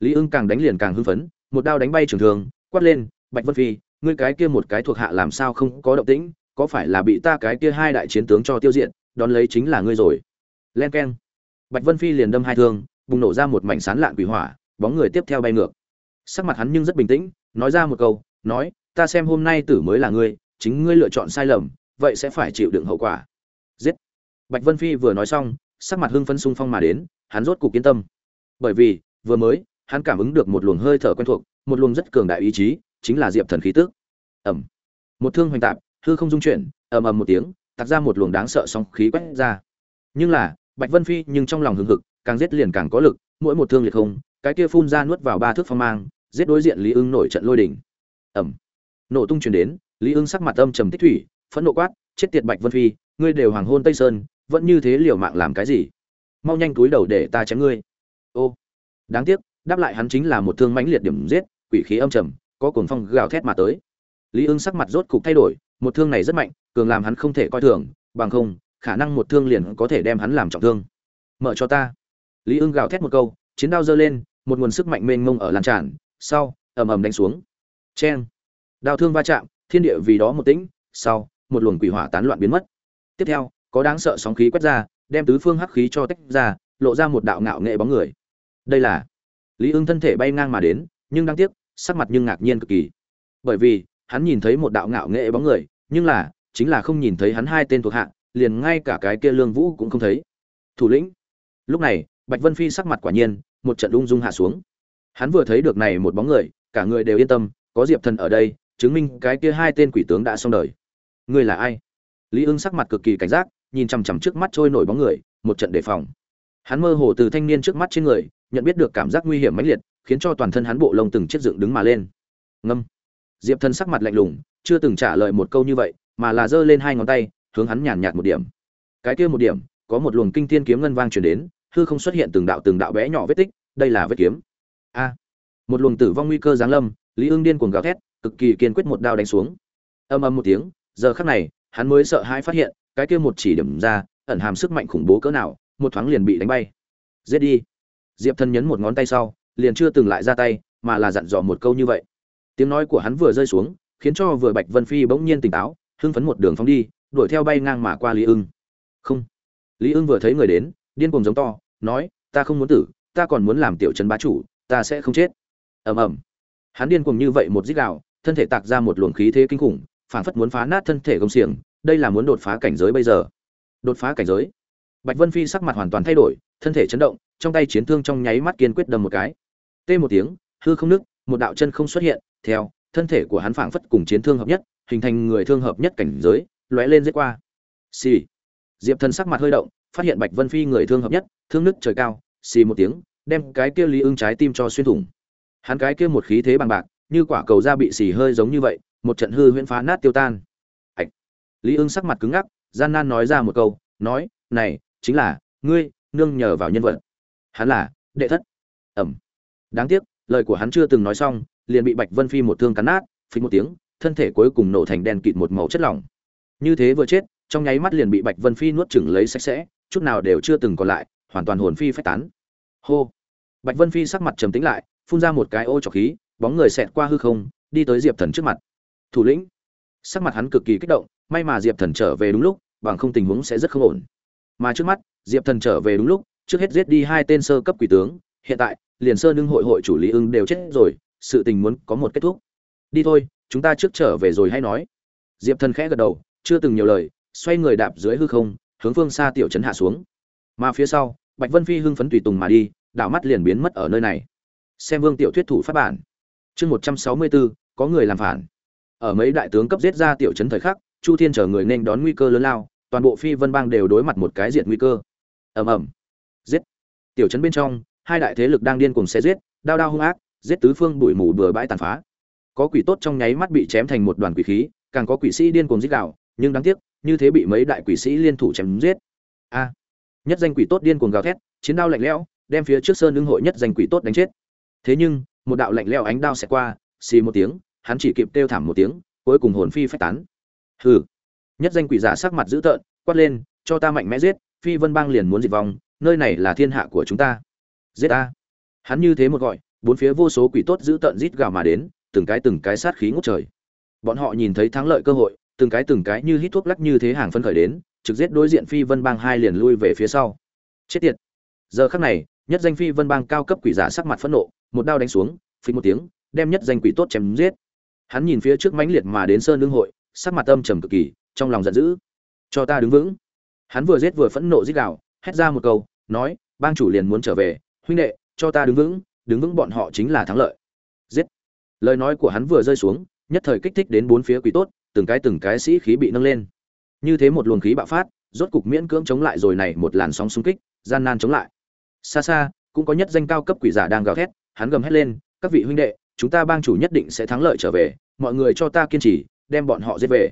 Lý ưng càng đánh liền càng hưng phấn, một đao đánh bay trường thường quát lên, bạch vân phi, ngươi cái kia một cái thuộc hạ làm sao không có động tĩnh, có phải là bị ta cái kia hai đại chiến tướng cho tiêu diệt, đón lấy chính là ngươi rồi. Len keng. Bạch vân phi liền đâm hai thương, bùng nổ ra một mảnh sán lạn quỷ hỏa bóng người tiếp theo bay ngược. Sắc mặt hắn nhưng rất bình tĩnh, nói ra một câu, nói, ta xem hôm nay tử mới là ngươi, chính ngươi lựa chọn sai lầm, vậy sẽ phải chịu đựng hậu quả. Giết. Bạch vân phi vừa nói xong, sắc mặt hưng phấn sung phong mà đến, hắn rốt cục yên tâm. Bởi vì, vừa mới, hắn cảm ứng được một luồng hơi thở quen thuộc, một luồng rất cường đại ý chí, chính là diệp thần khí tức. Ẩm một thương hoành tạp, hư không dung chuyển, ầm ầm một tiếng, tạc ra một luồng đáng sợ sóng khí quét ra. Nhưng là, bạch vân phi nhưng trong lòng hưng hực, càng giết liền càng có lực, mỗi một thương liệt không cái kia phun ra nuốt vào ba thước phong mang, giết đối diện lý ưng nổi trận lôi đỉnh ẩm nổ tung chuyển đến, lý ưng sắc mặt âm trầm tích thủy, phẫn nộ quát, chết tiệt bạch vân phi, ngươi đều hoàng hôn tây sơn, vẫn như thế liều mạng làm cái gì? Mau nhanh túi đầu để ta chém ngươi. Ô. Đáng tiếc, đáp lại hắn chính là một thương mãnh liệt điểm giết, quỷ khí âm trầm, có cuồng phong gào thét mà tới. Lý ưng sắc mặt rốt cục thay đổi, một thương này rất mạnh, cường làm hắn không thể coi thường, bằng không, khả năng một thương liền có thể đem hắn làm trọng thương. Mở cho ta. Lý ưng gào thét một câu, chiến đao giơ lên một nguồn sức mạnh mênh mông ở lan tràn sau ầm ầm đánh xuống. Chen, đao thương va chạm thiên địa vì đó một tĩnh sau một luồng quỷ hỏa tán loạn biến mất. Tiếp theo có đáng sợ sóng khí quét ra đem tứ phương hắc khí cho tách ra lộ ra một đạo ngạo nghệ bóng người. Đây là lý ưng thân thể bay ngang mà đến nhưng đáng tiếc sắc mặt nhưng ngạc nhiên cực kỳ. Bởi vì hắn nhìn thấy một đạo ngạo nghệ bóng người nhưng là chính là không nhìn thấy hắn hai tên thuộc hạ liền ngay cả cái kia lương vũ cũng không thấy. Thủ lĩnh. Lúc này bạch vân phi sắc mặt quả nhiên một trận ung dung hạ xuống. Hắn vừa thấy được này một bóng người, cả người đều yên tâm, có diệp thần ở đây, chứng minh cái kia hai tên quỷ tướng đã xong đời. Ngươi là ai? Lý ưng sắc mặt cực kỳ cảnh giác, nhìn chằm chằm trước mắt trôi nổi bóng người, một trận đề phòng. Hắn mơ hồ từ thanh niên trước mắt trên người, nhận biết được cảm giác nguy hiểm mãnh liệt, khiến cho toàn thân hắn bộ lông từng chiếc dựng đứng mà lên. Ngâm. Diệp thần sắc mặt lạnh lùng, chưa từng trả lời một câu như vậy, mà là giơ lên hai ngón tay, hướng hắn nhàn nhạt một điểm. Cái kia một điểm, có một luồng kinh thiên kiếm ngân vang truyền đến hư không xuất hiện từng đạo từng đạo bé nhỏ vết tích, đây là vết kiếm. A. Một luồng tử vong nguy cơ giáng lâm, lý ương điên cuồng gào thét, cực kỳ kiên quyết một đao đánh xuống. Âm âm một tiếng, giờ khắc này, hắn mới sợ hãi phát hiện, cái kia một chỉ điểm ra, ẩn hàm sức mạnh khủng bố cỡ nào, một thoáng liền bị đánh bay. Giết đi. Diệp thần nhấn một ngón tay sau, liền chưa từng lại ra tay, mà là dặn dò một câu như vậy. Tiếng nói của hắn vừa rơi xuống, khiến cho vừa bạch vân phi bỗng nhiên tỉnh táo, hưng phấn một đường phóng đi, đuổi theo bay ngang mà qua lý ưng. Không. Lý ưng vừa thấy người đến, điên cuồng giống to nói, ta không muốn tử, ta còn muốn làm tiểu trấn bá chủ, ta sẽ không chết. Ầm ầm. Hắn điên cuồng như vậy một dít đạo, thân thể tạc ra một luồng khí thế kinh khủng, phảng phất muốn phá nát thân thể gông xiềng, đây là muốn đột phá cảnh giới bây giờ. Đột phá cảnh giới. Bạch vân phi sắc mặt hoàn toàn thay đổi, thân thể chấn động, trong tay chiến thương trong nháy mắt kiên quyết đâm một cái. Tê một tiếng, hư không nứt một đạo chân không xuất hiện, theo, thân thể của hắn phảng phất cùng chiến thương hợp nhất, hình thành người thương hợp nhất cảnh giới, lóe lên giết qua. Xì diệp thần sắc mặt hơi động, phát hiện bạch vân phi người thương hợp nhất, thương nứt trời cao, xì một tiếng, đem cái kia lý ưng trái tim cho xuyên thủng. Hắn cái kia một khí thế bằng bạc, như quả cầu da bị xì hơi giống như vậy, một trận hư huyễn phá nát tiêu tan. Ạch lý ưng sắc mặt cứng ngắc, gian nan nói ra một câu, nói, này, chính là, ngươi, nương nhờ vào nhân vật. Hắn là, đệ thất. Ẩm. Đáng tiếc, lời của hắn chưa từng nói xong, liền bị bạch vân phi một thương cắn nát phí một tiếng, thân thể cuối cùng nổ thành đen kịt một màu chất lỏng. Như thế vừa chết trong nháy mắt liền bị bạch vân phi nuốt chửng lấy sạch sẽ, chút nào đều chưa từng còn lại, hoàn toàn hồn phi phách tán. Hô! Bạch vân phi sắc mặt trầm tĩnh lại, phun ra một cái ô trọc khí, bóng người xẹt qua hư không, đi tới diệp thần trước mặt. Thủ lĩnh! Sắc mặt hắn cực kỳ kích động, may mà diệp thần trở về đúng lúc, bằng không tình huống sẽ rất không ổn. Mà trước mắt, diệp thần trở về đúng lúc, trước hết giết đi hai tên sơ cấp quỷ tướng, hiện tại, liền sơ nương hội hội chủ lý ưng đều chết rồi, sự tình muốn có một kết thúc. Đi thôi, chúng ta trước trở về rồi hay nói. Diệp thần khẽ gật đầu, chưa từng nhiều lời xoay người đạp dưới hư không, hướng phương xa tiểu trấn hạ xuống. Mà phía sau, bạch vân phi hưng phấn tùy tùng mà đi, đảo mắt liền biến mất ở nơi này. Xem vương tiểu thuyết thủ phát bản. Chương một trăm sáu mươi bốn có người làm phản. Ở mấy đại tướng cấp giết ra tiểu trấn thời khắc, chu thiên chờ người nên đón nguy cơ lớn lao, toàn bộ phi vân bang đều đối mặt một cái diện nguy cơ. Ầm ầm. Giết. Tiểu trấn bên trong, hai đại thế lực đang điên cùng xé giết, đao đao hung ác, giết tứ phương bụi mù bừa bãi tàn phá. Có quỷ tốt trong nháy mắt bị chém thành một đoàn quỷ khí, càng có quỷ sĩ điên cuồng giết gào, nhưng đáng tiếc như thế bị mấy đại quỷ sĩ liên thủ chém giết. A, nhất danh quỷ tốt điên cuồng gào thét, chiến đao lạnh lẽo, đem phía trước sơn lưng hội nhất danh quỷ tốt đánh chết. Thế nhưng, một đạo lạnh lẽo ánh đao xẹt qua, xì một tiếng, hắn chỉ kịp kêu thảm một tiếng, cuối cùng hồn phi phách tán. Hừ, nhất danh quỷ giả sắc mặt dữ tợn, quát lên, cho ta mạnh mẽ giết, phi vân bang liền muốn diệt vong, nơi này là thiên hạ của chúng ta. Giết ta? Hắn như thế một gọi, bốn phía vô số quỷ tốt dữ tợn rít gào mà đến, từng cái từng cái sát khí ngút trời. Bọn họ nhìn thấy thắng lợi cơ hội từng cái từng cái như hít thuốc lắc như thế hàng phân khởi đến, trực giết đối diện phi vân bang hai liền lui về phía sau. Chết tiệt. Giờ khắc này, nhất danh phi vân bang cao cấp quỷ giả sắc mặt phẫn nộ, một đao đánh xuống phí một tiếng, đem nhất danh quỷ tốt chém giết. Hắn nhìn phía trước mãnh liệt mà đến sơn lương hội, sắc mặt âm trầm cực kỳ, trong lòng giận dữ. Cho ta đứng vững. Hắn vừa giết vừa phẫn nộ giết gào, hét ra một câu, nói, bang chủ liền muốn trở về, huynh đệ, cho ta đứng vững đứng vững bọn họ chính là thắng lợi. Giết. Lời nói của hắn vừa rơi xuống, nhất thời kích thích đến bốn phía quỷ tốt từng cái từng cái sĩ khí bị nâng lên. Như thế một luồng khí bạo phát, rốt cục miễn cưỡng chống lại rồi này một làn sóng xung kích, gian nan chống lại. Xa xa, cũng có nhất danh cao cấp quỷ giả đang gào thét, hắn gầm hét lên, các vị huynh đệ, chúng ta bang chủ nhất định sẽ thắng lợi trở về, mọi người cho ta kiên trì, đem bọn họ giết về.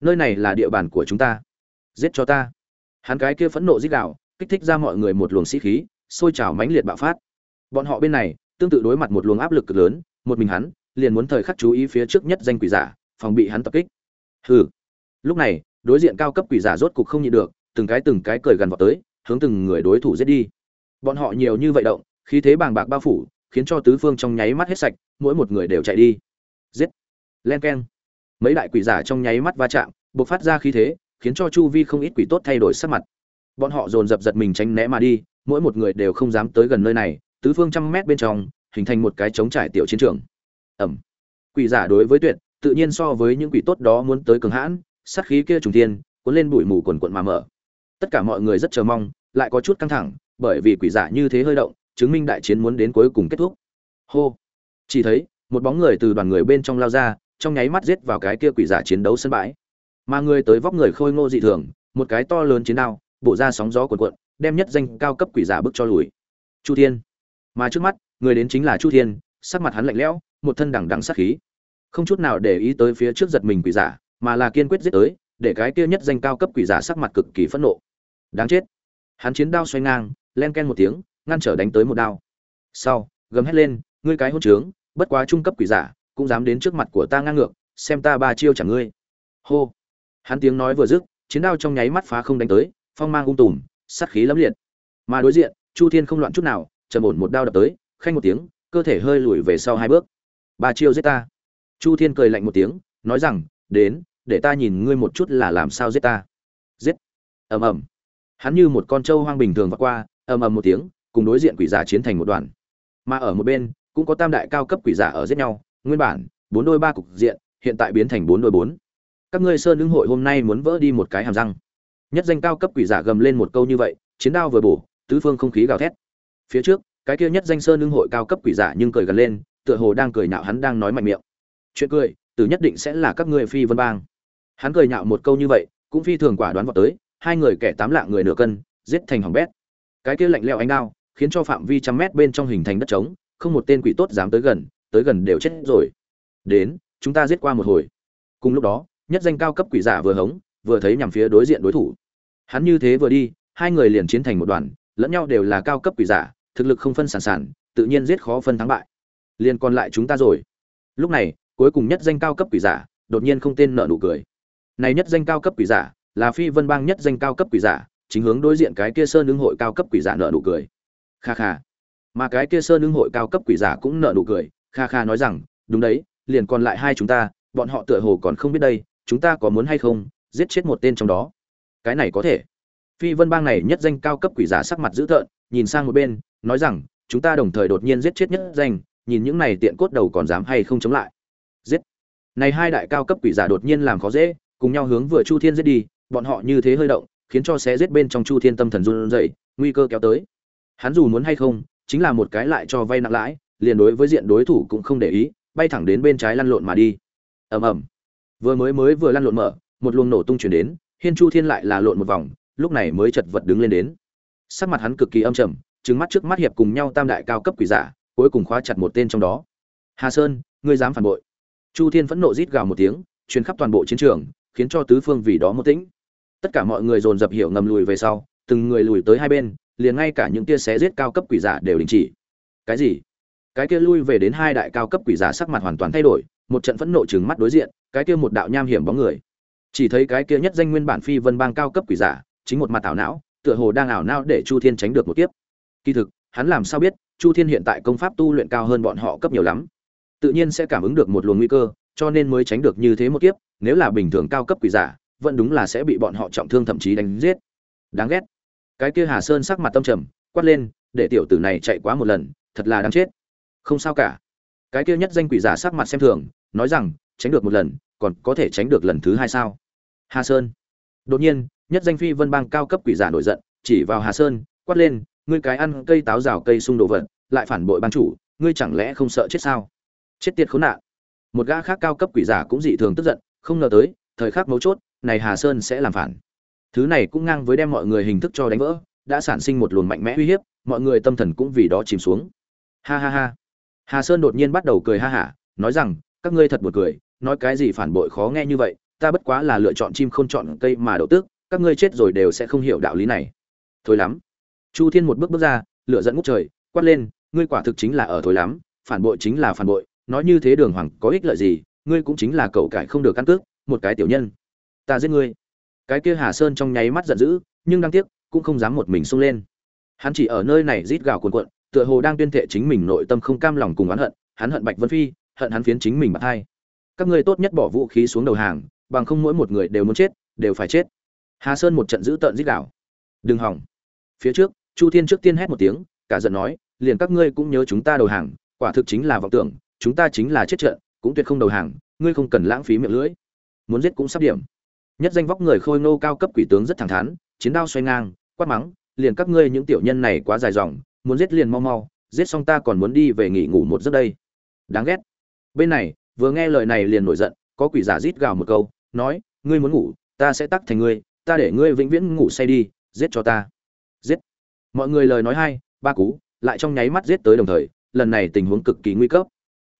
Nơi này là địa bàn của chúng ta. Giết cho ta. Hắn cái kia phẫn nộ giết đạo kích thích ra mọi người một luồng sĩ khí, sôi trào mãnh liệt bạo phát. Bọn họ bên này, tương tự đối mặt một luồng áp lực cực lớn, một mình hắn, liền muốn thời khắc chú ý phía trước nhất danh quỷ giả, phòng bị hắn tập kích hừ. Lúc này, đối diện cao cấp quỷ giả rốt cục không nhịn được, từng cái từng cái cười gần vào tới, hướng từng người đối thủ giết đi. Bọn họ nhiều như vậy động, khí thế bàng bạc bao phủ, khiến cho tứ phương trong nháy mắt hết sạch, mỗi một người đều chạy đi. Giết. Len keng. Mấy đại quỷ giả trong nháy mắt va chạm, bộc phát ra khí thế, khiến cho chu vi không ít quỷ tốt thay đổi sắc mặt. Bọn họ dồn dập giật mình tránh né mà đi, mỗi một người đều không dám tới gần nơi này, tứ phương trăm mét bên trong, hình thành một cái trống trải tiểu chiến trường. Ẩm. Quỷ giả đối với tuyệt tự nhiên so với những quỷ tốt đó muốn tới cường hãn, sát khí kia trùng thiên, cuốn lên bụi mù quần quần mà mở. Tất cả mọi người rất chờ mong, lại có chút căng thẳng, bởi vì quỷ giả như thế hơi động, chứng minh đại chiến muốn đến cuối cùng kết thúc. Hô. Chỉ thấy, một bóng người từ đoàn người bên trong lao ra, trong nháy mắt giết vào cái kia quỷ giả chiến đấu sân bãi. Mà người tới vóc người khôi ngô dị thường, một cái to lớn chiến đao, bổ ra sóng gió cuộn cuộn, đem nhất danh cao cấp quỷ giả bước cho lùi. Chu thiên. Mà trước mắt, người đến chính là chu thiên, sắc mặt hắn lạnh lẽo, một thân đẳng đẳng sát khí không chút nào để ý tới phía trước giật mình quỷ giả, mà là kiên quyết giết tới, để cái kia nhất danh cao cấp quỷ giả sắc mặt cực kỳ phẫn nộ. Đáng chết. Hắn chiến đao xoay ngang, len ken một tiếng, ngăn trở đánh tới một đao. Sau, gầm hét lên, ngươi cái hôn trướng, bất quá trung cấp quỷ giả, cũng dám đến trước mặt của ta ngang ngược, xem ta ba chiêu chẳng ngươi. Hô. Hắn tiếng nói vừa dứt, chiến đao trong nháy mắt phá không đánh tới, phong mang ung tùm, sát khí lẫm liệt. Mà đối diện, chu thiên không loạn chút nào, trầm ổn một đao đập tới, khanh một tiếng, cơ thể hơi lùi về sau hai bước. Ba chiêu giết ta chu thiên cười lạnh một tiếng, nói rằng, đến, để ta nhìn ngươi một chút là làm sao giết ta. Giết. Ầm ầm. Hắn như một con trâu hoang bình thường vượt qua, ầm ầm một tiếng, cùng đối diện quỷ giả chiến thành một đoàn. Mà ở một bên, cũng có tam đại cao cấp quỷ giả ở giết nhau. Nguyên bản, bốn đôi ba cục diện, hiện tại biến thành bốn đôi bốn. Các ngươi sơn lương hội hôm nay muốn vỡ đi một cái hàm răng. Nhất danh cao cấp quỷ giả gầm lên một câu như vậy, chiến đao vừa bổ, tứ phương không khí gào thét. Phía trước, cái kia nhất danh sơn lương hội cao cấp quỷ giả nhưng cười gần lên, tựa hồ đang cười nhạo hắn đang nói mạnh miệng chuyện cười từ nhất định sẽ là các ngươi phi vân bang. Hắn cười nhạo một câu như vậy, cũng phi thường quả đoán vào tới, hai người kẻ tám lạng người nửa cân, giết thành hỏng bét. Cái kia lạnh lẽo ánh đao, khiến cho phạm vi trăm mét bên trong hình thành đất trống, không một tên quỷ tốt dám tới gần tới gần đều chết rồi. Đến, chúng ta giết qua một hồi. Cùng lúc đó, nhất danh cao cấp quỷ giả vừa hống, vừa thấy nhằm phía đối diện đối thủ. Hắn như thế vừa đi, hai người liền chiến thành một đoàn, lẫn nhau đều là cao cấp quỷ giả, thực lực không phân sản sản, tự nhiên giết khó phân thắng bại. Liền còn lại chúng ta rồi. Lúc này cuối cùng nhất danh cao cấp quỷ giả, đột nhiên không tên nợ nụ cười. Này nhất danh cao cấp quỷ giả, là phi vân bang nhất danh cao cấp quỷ giả, chính hướng đối diện cái kia sơn ứng hội cao cấp quỷ giả nợ nụ cười. Kha kha. Mà cái kia sơn ứng hội cao cấp quỷ giả cũng nợ nụ cười, kha kha nói rằng, đúng đấy, liền còn lại hai chúng ta, bọn họ tựa hồ còn không biết đây, chúng ta có muốn hay không, giết chết một tên trong đó. Cái này có thể. Phi vân bang này nhất danh cao cấp quỷ giả sắc mặt dữ tợn, nhìn sang một bên, nói rằng, chúng ta đồng thời đột nhiên giết chết nhất danh, nhìn những này tiện cốt đầu còn dám hay không chống lại này hai đại cao cấp quỷ giả đột nhiên làm khó dễ, cùng nhau hướng vừa chu thiên giết đi, bọn họ như thế hơi động, khiến cho xé giết bên trong chu thiên tâm thần run rẩy, nguy cơ kéo tới. Hắn dù muốn hay không, chính là một cái lại cho vay nặng lãi, liền đối với diện đối thủ cũng không để ý, bay thẳng đến bên trái lăn lộn mà đi. Ầm ầm. Vừa mới mới vừa lăn lộn mở, một luồng nổ tung chuyển đến, hiên chu thiên lại là lộn một vòng, lúc này mới chật vật đứng lên đến. Sắc mặt hắn cực kỳ âm trầm, trừng mắt trước mắt hiệp cùng nhau tam đại cao cấp quỷ giả, cuối cùng khóa chặt một tên trong đó. Hà sơn, ngươi dám phản bội? Chu thiên phẫn nộ rít gào một tiếng, truyền khắp toàn bộ chiến trường, khiến cho tứ phương vì đó một tĩnh. Tất cả mọi người dồn dập hiểu ngầm lùi về sau, từng người lùi tới hai bên, liền ngay cả những tia xé giết cao cấp quỷ giả đều đình chỉ. Cái gì? Cái kia lui về đến hai đại cao cấp quỷ giả sắc mặt hoàn toàn thay đổi, một trận phẫn nộ trừng mắt đối diện, cái kia một đạo nham hiểm bóng người. Chỉ thấy cái kia nhất danh nguyên bản phi vân bang cao cấp quỷ giả, chính một mặt ảo não, tựa hồ đang ảo não để chu thiên tránh được một kiếp. Kỳ thực, hắn làm sao biết, chu thiên hiện tại công pháp tu luyện cao hơn bọn họ cấp nhiều lắm tự nhiên sẽ cảm ứng được một luồng nguy cơ, cho nên mới tránh được như thế một kiếp, nếu là bình thường cao cấp quỷ giả, vẫn đúng là sẽ bị bọn họ trọng thương thậm chí đánh giết. Đáng ghét. Cái kia hà sơn sắc mặt tâm trầm, quát lên, để tiểu tử này chạy quá một lần, thật là đáng chết. Không sao cả. Cái kia nhất danh quỷ giả sắc mặt xem thường, nói rằng, tránh được một lần, còn có thể tránh được lần thứ hai sao? Hà sơn. Đột nhiên, nhất danh phi vân bang cao cấp quỷ giả nổi giận, chỉ vào hà sơn, quát lên, ngươi cái ăn cây táo rào cây sung đồ vật, lại phản bội ban chủ, ngươi chẳng lẽ không sợ chết sao? Chết tiệt khốn nạn. Một gã khác cao cấp quỷ giả cũng dị thường tức giận, không ngờ tới, thời khắc mấu chốt, này hà sơn sẽ làm phản. Thứ này cũng ngang với đem mọi người hình thức cho đánh vỡ, đã sản sinh một luồng mạnh mẽ uy hiếp, mọi người tâm thần cũng vì đó chìm xuống. Ha ha ha. Hà sơn đột nhiên bắt đầu cười ha hả, nói rằng, các ngươi thật buồn cười, nói cái gì phản bội khó nghe như vậy, ta bất quá là lựa chọn chim không chọn cây mà đậu tước, các ngươi chết rồi đều sẽ không hiểu đạo lý này. Thôi lắm. Chu thiên một bước bước ra, lửa dẫn ngút trời, quát lên, ngươi quả thực chính là ở thối lắm, phản bội chính là phản bội nói như thế đường hoàng có ích lợi gì, ngươi cũng chính là cậu cải không được căn cước, một cái tiểu nhân. Ta giết ngươi. Cái kia hà sơn trong nháy mắt giận dữ, nhưng đáng tiếc, cũng không dám một mình xông lên. Hắn chỉ ở nơi này rít gào cuồn cuộn, tựa hồ đang tuyên thệ chính mình nội tâm không cam lòng cùng oán hận, hắn hận bạch vân phi, hận hắn phiến chính mình bạc hai các ngươi tốt nhất bỏ vũ khí xuống đầu hàng, bằng không mỗi một người đều muốn chết, đều phải chết. Hà sơn một trận giữ tợn rít gào. Đừng hỏng. Phía trước, chu thiên trước tiên hét một tiếng, cả giận nói, liền các ngươi cũng nhớ chúng ta đầu hàng, quả thực chính là vọng tưởng chúng ta chính là chết trận, cũng tuyệt không đầu hàng, ngươi không cần lãng phí miệng lưỡi. Muốn giết cũng sắp điểm. Nhất danh vóc người khôi nô cao cấp quỷ tướng rất thẳng thắn, chiến đao xoay ngang, quát mắng, liền các ngươi những tiểu nhân này quá dài dòng, muốn giết liền mau mau, giết xong ta còn muốn đi về nghỉ ngủ một giấc đây. Đáng ghét. Bên này, vừa nghe lời này liền nổi giận, có quỷ giả rít gào một câu, nói, ngươi muốn ngủ, ta sẽ tắc thành ngươi, ta để ngươi vĩnh viễn ngủ say đi, giết cho ta. Giết. Mọi người lời nói hay, ba cú, lại trong nháy mắt giết tới đồng thời, lần này tình huống cực kỳ nguy cấp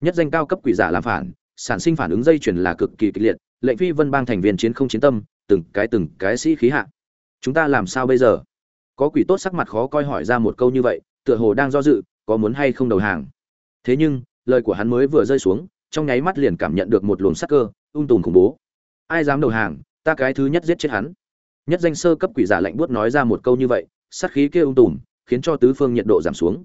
nhất danh cao cấp quỷ giả làm phản, sản sinh phản ứng dây chuyển là cực kỳ kịch liệt, lệnh phi vân bang thành viên chiến không chiến tâm, từng cái từng cái sĩ khí hạ. Chúng ta làm sao bây giờ? Có quỷ tốt sắc mặt khó coi hỏi ra một câu như vậy, tựa hồ đang do dự, có muốn hay không đầu hàng. Thế nhưng, lời của hắn mới vừa rơi xuống, trong nháy mắt liền cảm nhận được một luồng sắc cơ, ung tùm khủng bố. Ai dám đầu hàng, ta cái thứ nhất giết chết hắn. Nhất danh sơ cấp quỷ giả lạnh buốt nói ra một câu như vậy, sát khí kia ung tùm, khiến cho tứ phương nhiệt độ giảm xuống.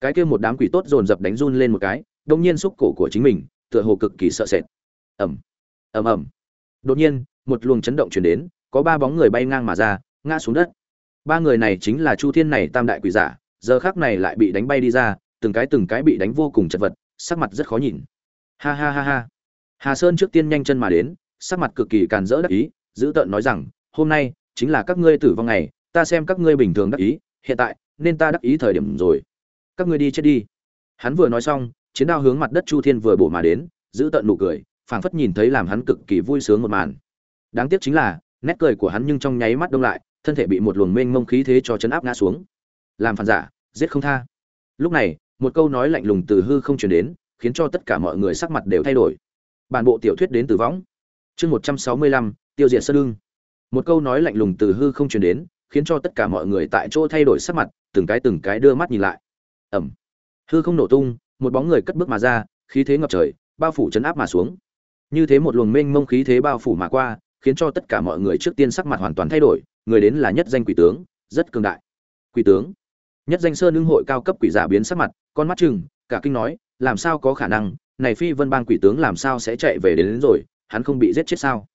Cái kia một đám quỷ tốt dồn dập đánh run lên một cái đông nhiên xúc cổ của chính mình, tựa hồ cực kỳ sợ sệt. Ẩm ẩm ẩm đột nhiên, một luồng chấn động chuyển đến, có ba bóng người bay ngang mà ra, ngã xuống đất. Ba người này chính là chu thiên này tam đại quỷ giả, giờ khác này lại bị đánh bay đi ra, từng cái từng cái bị đánh vô cùng chật vật, sắc mặt rất khó nhìn. Ha ha ha ha. Hà sơn trước tiên nhanh chân mà đến, sắc mặt cực kỳ càn rỡ đắc ý, giữ tợn nói rằng, hôm nay chính là các ngươi tử vong ngày, ta xem các ngươi bình thường đắc ý, hiện tại nên ta đắc ý thời điểm rồi. Các ngươi đi chết đi. Hắn vừa nói xong chiến đao hướng mặt đất chu thiên vừa bổ mà đến, giữ tận nụ cười, phảng phất nhìn thấy làm hắn cực kỳ vui sướng một màn. Đáng tiếc chính là, nét cười của hắn nhưng trong nháy mắt đông lại, thân thể bị một luồng mênh mông khí thế cho chấn áp ngã xuống. Làm phản giả, giết không tha. Lúc này, một câu nói lạnh lùng từ hư không truyền đến, khiến cho tất cả mọi người sắc mặt đều thay đổi. Bản bộ tiểu thuyết đến từ võng chương một trăm sáu mươi lăm, tiêu diệt sơn lương. một câu nói lạnh lùng từ hư không truyền đến, khiến cho tất cả mọi người tại chỗ thay đổi sắc mặt, từng cái từng cái đưa mắt nhìn lại. Ẩm. Hư không nổ tung một bóng người cất bước mà ra khí thế ngập trời bao phủ chấn áp mà xuống. Như thế một luồng mênh mông khí thế bao phủ mà qua khiến cho tất cả mọi người trước tiên sắc mặt hoàn toàn thay đổi người đến là nhất danh quỷ tướng rất cường đại. Quỷ tướng. Nhất danh sơn ưng hội cao cấp quỷ giả biến sắc mặt con mắt chừng cả kinh nói làm sao có khả năng này phi vân bang quỷ tướng làm sao sẽ chạy về đến, đến rồi hắn không bị giết chết sao?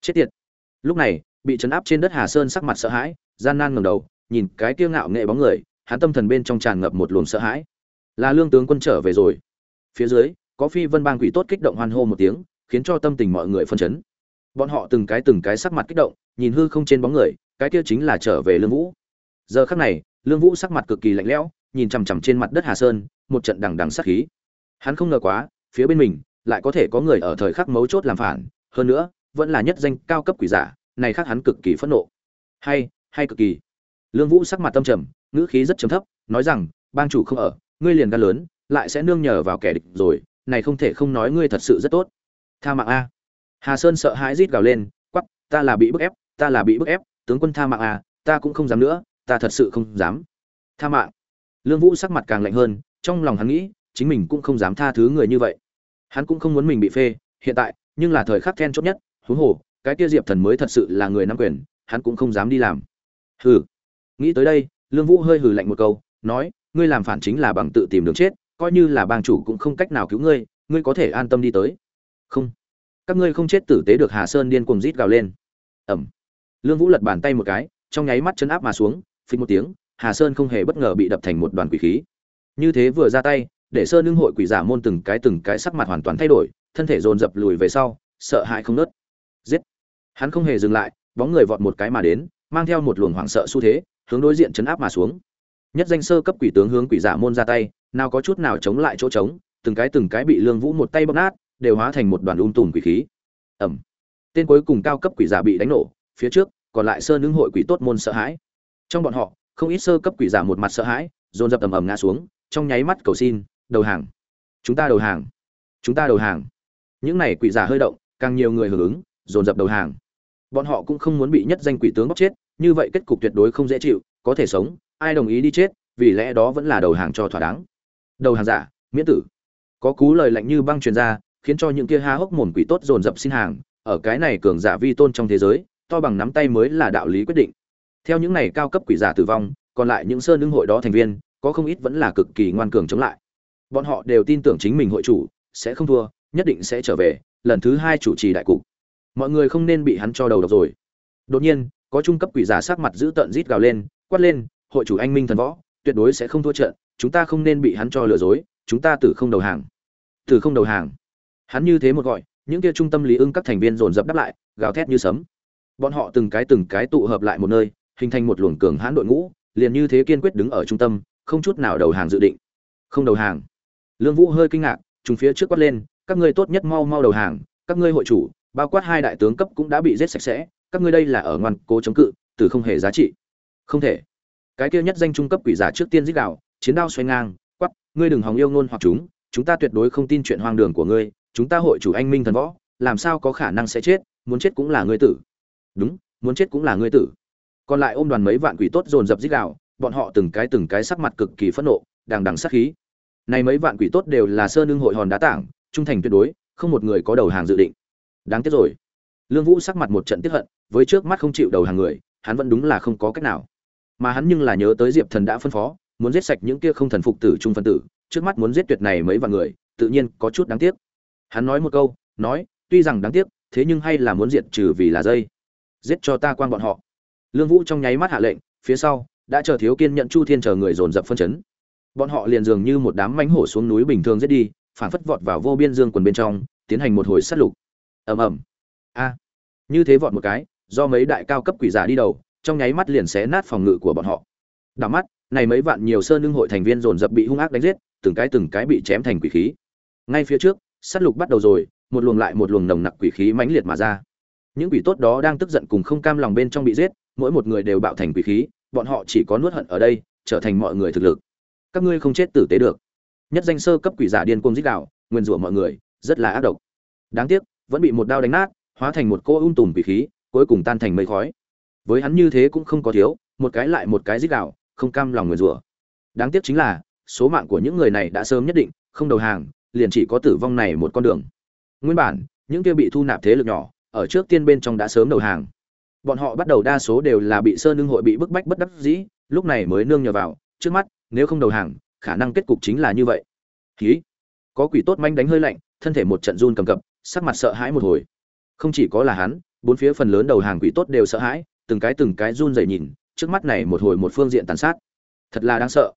Chết tiệt. Lúc này bị chấn áp trên đất hà sơn sắc mặt sợ hãi gian nan ngẩng đầu nhìn cái kiêu ngạo nghệ bóng người hắn tâm thần bên trong tràn ngập một luồng sợ hãi là lương tướng quân trở về rồi. Phía dưới, có phi vân bang quỷ tốt kích động hoan hô một tiếng, khiến cho tâm tình mọi người phân chấn. Bọn họ từng cái từng cái sắc mặt kích động, nhìn hư không trên bóng người, cái kia chính là trở về lương vũ. Giờ khắc này, lương vũ sắc mặt cực kỳ lạnh lẽo, nhìn chằm chằm trên mặt đất hà sơn, một trận đằng đằng sắc khí. Hắn không ngờ quá, phía bên mình, lại có thể có người ở thời khắc mấu chốt làm phản, hơn nữa, vẫn là nhất danh cao cấp quỷ giả, này khác hắn cực kỳ phẫn nộ. Hay hay cực kỳ. Lương vũ sắc mặt tâm trầm, ngữ khí rất trầm thấp, nói rằng, bang chủ không ở ngươi liền gan lớn, lại sẽ nương nhờ vào kẻ địch rồi, này không thể không nói ngươi thật sự rất tốt. Tha mạng a. Hà sơn sợ hãi rít gào lên quắp ta là bị bức ép, ta là bị bức ép, tướng quân tha mạng a, ta cũng không dám nữa, ta thật sự không dám. Tha mạng. Lương vũ sắc mặt càng lạnh hơn, trong lòng hắn nghĩ, chính mình cũng không dám tha thứ người như vậy. Hắn cũng không muốn mình bị phê, hiện tại, nhưng là thời khắc then chốt nhất, huống hồ, cái kia diệp thần mới thật sự là người nắm quyền, hắn cũng không dám đi làm. Hừ. Nghĩ tới đây, lương vũ hơi hừ lạnh một câu, nói ngươi làm phản chính là bằng tự tìm đường chết, coi như là bang chủ cũng không cách nào cứu ngươi ngươi có thể an tâm đi tới. Không. Các ngươi không chết tử tế được hà sơn điên cuồng rít gào lên. Ẩm lương vũ lật bàn tay một cái, trong nháy mắt chấn áp mà xuống, phình một tiếng, hà sơn không hề bất ngờ bị đập thành một đoàn quỷ khí. Như thế vừa ra tay, để sơn lương hội quỷ giả môn từng cái từng cái sắc mặt hoàn toàn thay đổi, thân thể dồn dập lùi về sau, sợ hãi không nớt giết. Hắn không hề dừng lại, bóng người vọt một cái mà đến, mang theo một luồng hoảng sợ xu thế, hướng đối diện chấn áp mà xuống nhất danh sơ cấp quỷ tướng hướng quỷ giả môn ra tay, nào có chút nào chống lại chỗ trống, từng cái từng cái bị lương vũ một tay bóp nát, đều hóa thành một đoàn ung tùm quỷ khí. Ẩm. Tên cuối cùng cao cấp quỷ giả bị đánh nổ, phía trước, còn lại sơ nương hội quỷ tốt môn sợ hãi. Trong bọn họ, không ít sơ cấp quỷ giả một mặt sợ hãi, dồn dập ầm ầm ngã xuống, trong nháy mắt cầu xin, đầu hàng! Chúng ta đầu hàng! Chúng ta đầu hàng! Những này quỷ giả hơi động, càng nhiều người hưởng ứng, dồn dập đầu hàng. Bọn họ cũng không muốn bị nhất danh quỷ tướng bóc chết, như vậy kết cục tuyệt đối không dễ chịu, có thể sống ai đồng ý đi chết, vì lẽ đó vẫn là đầu hàng cho thỏa đáng. Đầu hàng giả, miễn tử. Có cú lời lạnh như băng truyền ra, khiến cho những kia há hốc mồm quỷ tốt dồn dập xin hàng, ở cái này cường giả vi tôn trong thế giới, to bằng nắm tay mới là đạo lý quyết định. Theo những này cao cấp quỷ giả tử vong, còn lại những sơn lưng hội đó thành viên, có không ít vẫn là cực kỳ ngoan cường chống lại. Bọn họ đều tin tưởng chính mình hội chủ, sẽ không thua, nhất định sẽ trở về, lần thứ hai chủ trì đại cục. Mọi người không nên bị hắn cho đầu độc rồi. Đột nhiên, có trung cấp quỷ giả sắc mặt giữ tợn rít gào lên, quát lên hội chủ anh minh thần võ, tuyệt đối sẽ không thua trận, chúng ta không nên bị hắn cho lừa dối, chúng ta tử không đầu hàng. Tử không đầu hàng. Hắn như thế một gọi, những kia trung tâm lý ưng các thành viên dồn dập đáp lại, gào thét như sấm. Bọn họ từng cái từng cái tụ hợp lại một nơi, hình thành một luồng cường hãn đội ngũ, liền như thế kiên quyết đứng ở trung tâm, không chút nào đầu hàng dự định. Không đầu hàng. Lương vũ hơi kinh ngạc chúng phía trước quát lên, các ngươi tốt nhất mau mau đầu hàng, các ngươi hội chủ, bao quát hai đại tướng cấp cũng đã bị giết sạch sẽ, các ngươi đây là ở ngoan cố chống cự từ không hề giá trị. Không thể cái kia nhất danh trung cấp quỷ giả trước tiên giết đạo chiến đao xoay ngang, quắp, ngươi đừng hòng yêu ngôn hoặc chúng chúng ta tuyệt đối không tin chuyện hoang đường của ngươi, chúng ta hội chủ anh minh thần võ, làm sao có khả năng sẽ chết, muốn chết cũng là ngươi tử. Đúng, muốn chết cũng là ngươi tử. Còn lại ôm đoàn mấy vạn quỷ tốt dồn dập giết đạo bọn họ từng cái từng cái sắc mặt cực kỳ phẫn nộ, đằng đằng sát khí. Này mấy vạn quỷ tốt đều là sơ nương hội hòn đá tảng, trung thành tuyệt đối, không một người có đầu hàng dự định. Đáng tiếc rồi. Lương vũ sắc mặt một trận tiếp hận, với trước mắt không chịu đầu hàng người, hắn vẫn đúng là không có cách nào mà hắn nhưng là nhớ tới diệp thần đã phân phó, muốn giết sạch những kia không thần phục tử, trung phân tử, trước mắt muốn giết tuyệt này mấy vạn người, tự nhiên có chút đáng tiếc. Hắn nói một câu, nói, tuy rằng đáng tiếc, thế nhưng hay là muốn diệt trừ vì là dây. Giết cho ta quan bọn họ. Lương vũ trong nháy mắt hạ lệnh, phía sau, đã chờ thiếu kiên nhận chu thiên chờ người dồn dập phân chấn. Bọn họ liền dường như một đám mánh hổ xuống núi bình thường giết đi phản phất vọt vào vô biên dương quần bên trong, tiến hành một hồi sát lục. Ầm ầm. A. Như thế vọt một cái, do mấy đại cao cấp quỷ giả đi đầu trong nháy mắt liền xé nát phòng ngự của bọn họ. Đảo mắt, này mấy vạn nhiều sơn lưng hội thành viên dồn dập bị hung ác đánh giết, từng cái từng cái bị chém thành quỷ khí. Ngay phía trước, sát lục bắt đầu rồi, một luồng lại một luồng nồng nặc quỷ khí mãnh liệt mà ra. Những quỷ tốt đó đang tức giận cùng không cam lòng bên trong bị giết, mỗi một người đều bạo thành quỷ khí, bọn họ chỉ có nuốt hận ở đây, trở thành mọi người thực lực. Các ngươi không chết tử tế được. Nhất danh sơ cấp quỷ giả điên cuồng giết đạo nguyên rủa mọi người, rất là ác độc. Đáng tiếc, vẫn bị một đao đánh nát, hóa thành một cô ung tùm quỷ khí, cuối cùng tan thành mây khói với hắn như thế cũng không có thiếu, một cái lại một cái dích đạo không cam lòng người rủa. Đáng tiếc chính là, số mạng của những người này đã sớm nhất định, không đầu hàng, liền chỉ có tử vong này một con đường. Nguyên bản, những kia bị thu nạp thế lực nhỏ, ở trước tiên bên trong đã sớm đầu hàng. Bọn họ bắt đầu đa số đều là bị sơn nương hội bị bức bách bất đắc dĩ, lúc này mới nương nhờ vào, trước mắt, nếu không đầu hàng, khả năng kết cục chính là như vậy. Khí có quỷ tốt manh đánh hơi lạnh, thân thể một trận run cầm cập, sắc mặt sợ hãi một hồi. Không chỉ có là hắn, bốn phía phần lớn đầu hàng quỷ tốt đều sợ hãi từng cái từng cái run rẩy nhìn, trước mắt này một hồi một phương diện tàn sát. Thật là đáng sợ.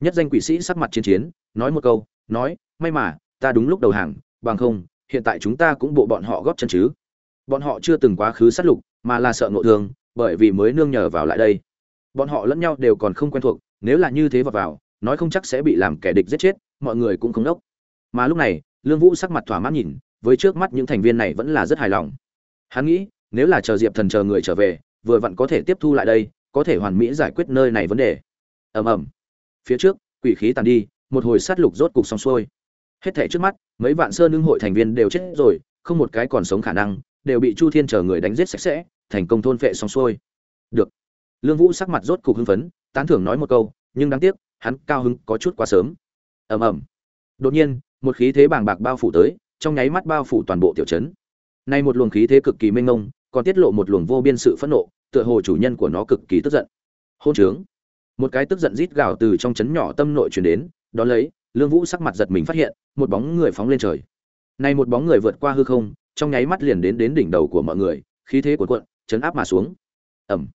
Nhất danh quỷ sĩ sắc mặt chiến chiến, nói một câu, nói, may mà, ta đúng lúc đầu hàng, bằng không, hiện tại chúng ta cũng bộ bọn họ góp chân chứ. Bọn họ chưa từng quá khứ sát lục, mà là sợ ngộ thương, bởi vì mới nương nhờ vào lại đây. Bọn họ lẫn nhau đều còn không quen thuộc, nếu là như thế vào vào, nói không chắc sẽ bị làm kẻ địch giết chết, mọi người cũng không đốc. Mà lúc này, lương vũ sắc mặt thỏa mãn nhìn, với trước mắt những thành viên này vẫn là rất hài lòng. Hắn nghĩ, nếu là chờ diệp thần chờ người trở về vừa vặn có thể tiếp thu lại đây, có thể hoàn mỹ giải quyết nơi này vấn đề. Ầm ầm. Phía trước, quỷ khí tàn đi, một hồi sát lục rốt cục xong xuôi. Hết thảy trước mắt, mấy vạn sơn nương hội thành viên đều chết rồi, không một cái còn sống khả năng, đều bị chu thiên chờ người đánh giết sạch sẽ, thành công thôn phệ xong xuôi. Được. Lương vũ sắc mặt rốt cục hưng phấn, tán thưởng nói một câu, nhưng đáng tiếc, hắn cao hứng có chút quá sớm. Ầm ầm. Đột nhiên, một khí thế bàng bạc bao phủ tới, trong nháy mắt bao phủ toàn bộ tiểu trấn. Nay một luồng khí thế cực kỳ mênh mông còn tiết lộ một luồng vô biên sự phẫn nộ, tựa hồ chủ nhân của nó cực kỳ tức giận. Hôn trướng. Một cái tức giận rít gào từ trong trấn nhỏ tâm nội truyền đến, đó lấy, lương vũ sắc mặt giật mình phát hiện, một bóng người phóng lên trời. Nay một bóng người vượt qua hư không, trong nháy mắt liền đến đến đỉnh đầu của mọi người, khí thế cuộn cuộn, chấn áp mà xuống. Ẩm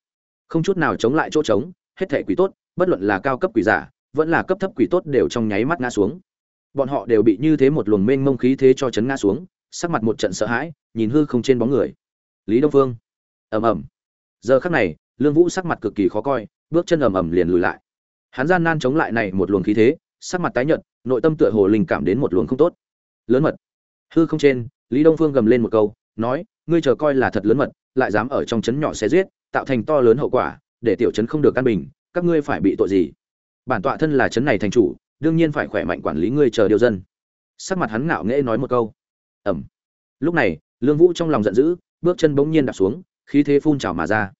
không chút nào chống lại chỗ trống, hết thảy quỷ tốt, bất luận là cao cấp quỷ giả, vẫn là cấp thấp quỷ tốt đều trong nháy mắt ngã xuống. Bọn họ đều bị như thế một luồng mênh mông khí thế cho chấn ngã xuống, sắc mặt một trận sợ hãi, nhìn hư không trên bóng người lý đông phương. Ầm ầm. Giờ khắc này, lương vũ sắc mặt cực kỳ khó coi, bước chân ầm ầm liền lùi lại. Hắn gian nan chống lại này một luồng khí thế, sắc mặt tái nhợt, nội tâm tựa hồ linh cảm đến một luồng không tốt. Lớn mật. Hư không trên, lý đông phương gầm lên một câu, nói, ngươi chờ coi là thật lớn mật, lại dám ở trong trấn nhỏ xé giết, tạo thành to lớn hậu quả, để tiểu trấn không được căn bình, các ngươi phải bị tội gì? Bản tọa thân là trấn này thành chủ, đương nhiên phải khỏe mạnh quản lý ngươi chờ điều dân. Sắc mặt hắn ngạo nghễ nói một câu. Ẩm lúc này, lương vũ trong lòng giận dữ bước chân bỗng nhiên đạp xuống, khí thế phun trào mà ra.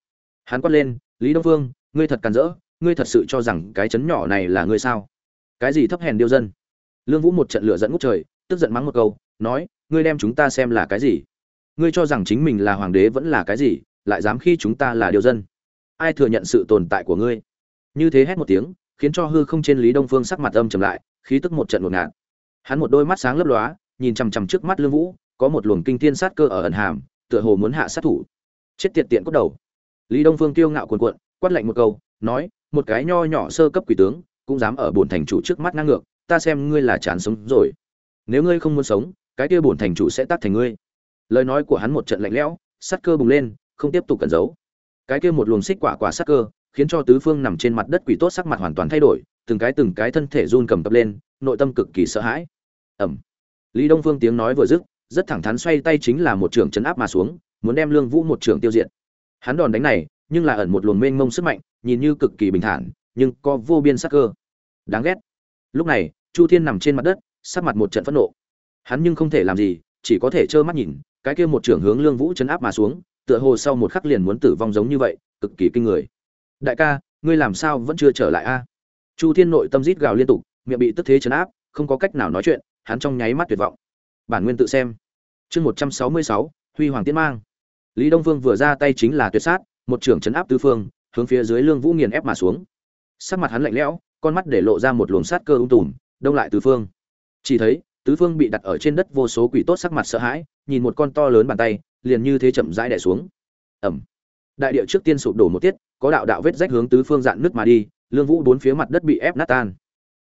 Hắn quát lên, lý đông phương, ngươi thật càn rỡ, ngươi thật sự cho rằng cái chấn nhỏ này là ngươi sao? Cái gì thấp hèn điêu dân? Lương vũ một trận lửa dẫn ngút trời, tức giận mắng một câu, nói, ngươi đem chúng ta xem là cái gì? Ngươi cho rằng chính mình là hoàng đế vẫn là cái gì, lại dám khi chúng ta là điêu dân? Ai thừa nhận sự tồn tại của ngươi? Như thế hét một tiếng, khiến cho hư không trên lý đông phương sắc mặt âm trầm lại, khí tức một trận ngột ngạt. Hắn một đôi mắt sáng lấp lóa, nhìn chằm chằm trước mắt lương vũ, có một luồng kinh thiên sát cơ ở ẩn hàm tựa hồ muốn hạ sát thủ. Chết tiệt tiện cốt đầu. Lý đông phương tiêu ngạo cuồn cuộn, quát lạnh một câu, nói, một cái nho nhỏ sơ cấp quỷ tướng, cũng dám ở bổn thành chủ trước mắt ngang ngược, ta xem ngươi là chán sống rồi. Nếu ngươi không muốn sống, cái kia bổn thành chủ sẽ tắt thành ngươi. Lời nói của hắn một trận lạnh lẽo, sát cơ bùng lên, không tiếp tục cẩn giấu. Cái kia một luồng xích quả quả sát cơ, khiến cho tứ phương nằm trên mặt đất quỷ tốt sắc mặt hoàn toàn thay đổi, từng cái từng cái thân thể run cầm cập lên, nội tâm cực kỳ sợ hãi. Ẩm lý đông phương tiếng nói vừa dứt rất thẳng thắn xoay tay chính là một trường chấn áp mà xuống, muốn đem lương vũ một trường tiêu diệt. Hắn đòn đánh này, nhưng là ẩn một luồng mênh mông sức mạnh, nhìn như cực kỳ bình thản, nhưng có vô biên sắc cơ. Đáng ghét. Lúc này, chu thiên nằm trên mặt đất, sắc mặt một trận phẫn nộ. Hắn nhưng không thể làm gì, chỉ có thể trơ mắt nhìn, cái kia một trưởng hướng lương vũ chấn áp mà xuống, tựa hồ sau một khắc liền muốn tử vong giống như vậy, cực kỳ kinh người. Đại ca, ngươi làm sao vẫn chưa trở lại a? Chu thiên nội tâm rít gào liên tục, miệng bị tức thế chấn áp, không có cách nào nói chuyện, hắn trong nháy mắt tuyệt vọng. Bản nguyên tự xem chương một trăm sáu mươi sáu, huy hoàng tiến mang. Lý đông vương vừa ra tay chính là tuyệt sát, một trưởng chấn áp tứ phương, hướng phía dưới lương vũ nghiền ép mà xuống. Sắc mặt hắn lạnh lẽo, con mắt để lộ ra một luồng sát cơ ung tùm, đông lại tứ phương. Chỉ thấy tứ phương bị đặt ở trên đất vô số quỷ tốt sắc mặt sợ hãi, nhìn một con to lớn bàn tay, liền như thế chậm rãi đè xuống. Ẩm. Đại địa trước tiên sụp đổ một tiết, có đạo đạo vết rách hướng tứ phương dạn nước mà đi, lương vũ bốn phía mặt đất bị ép nát tan.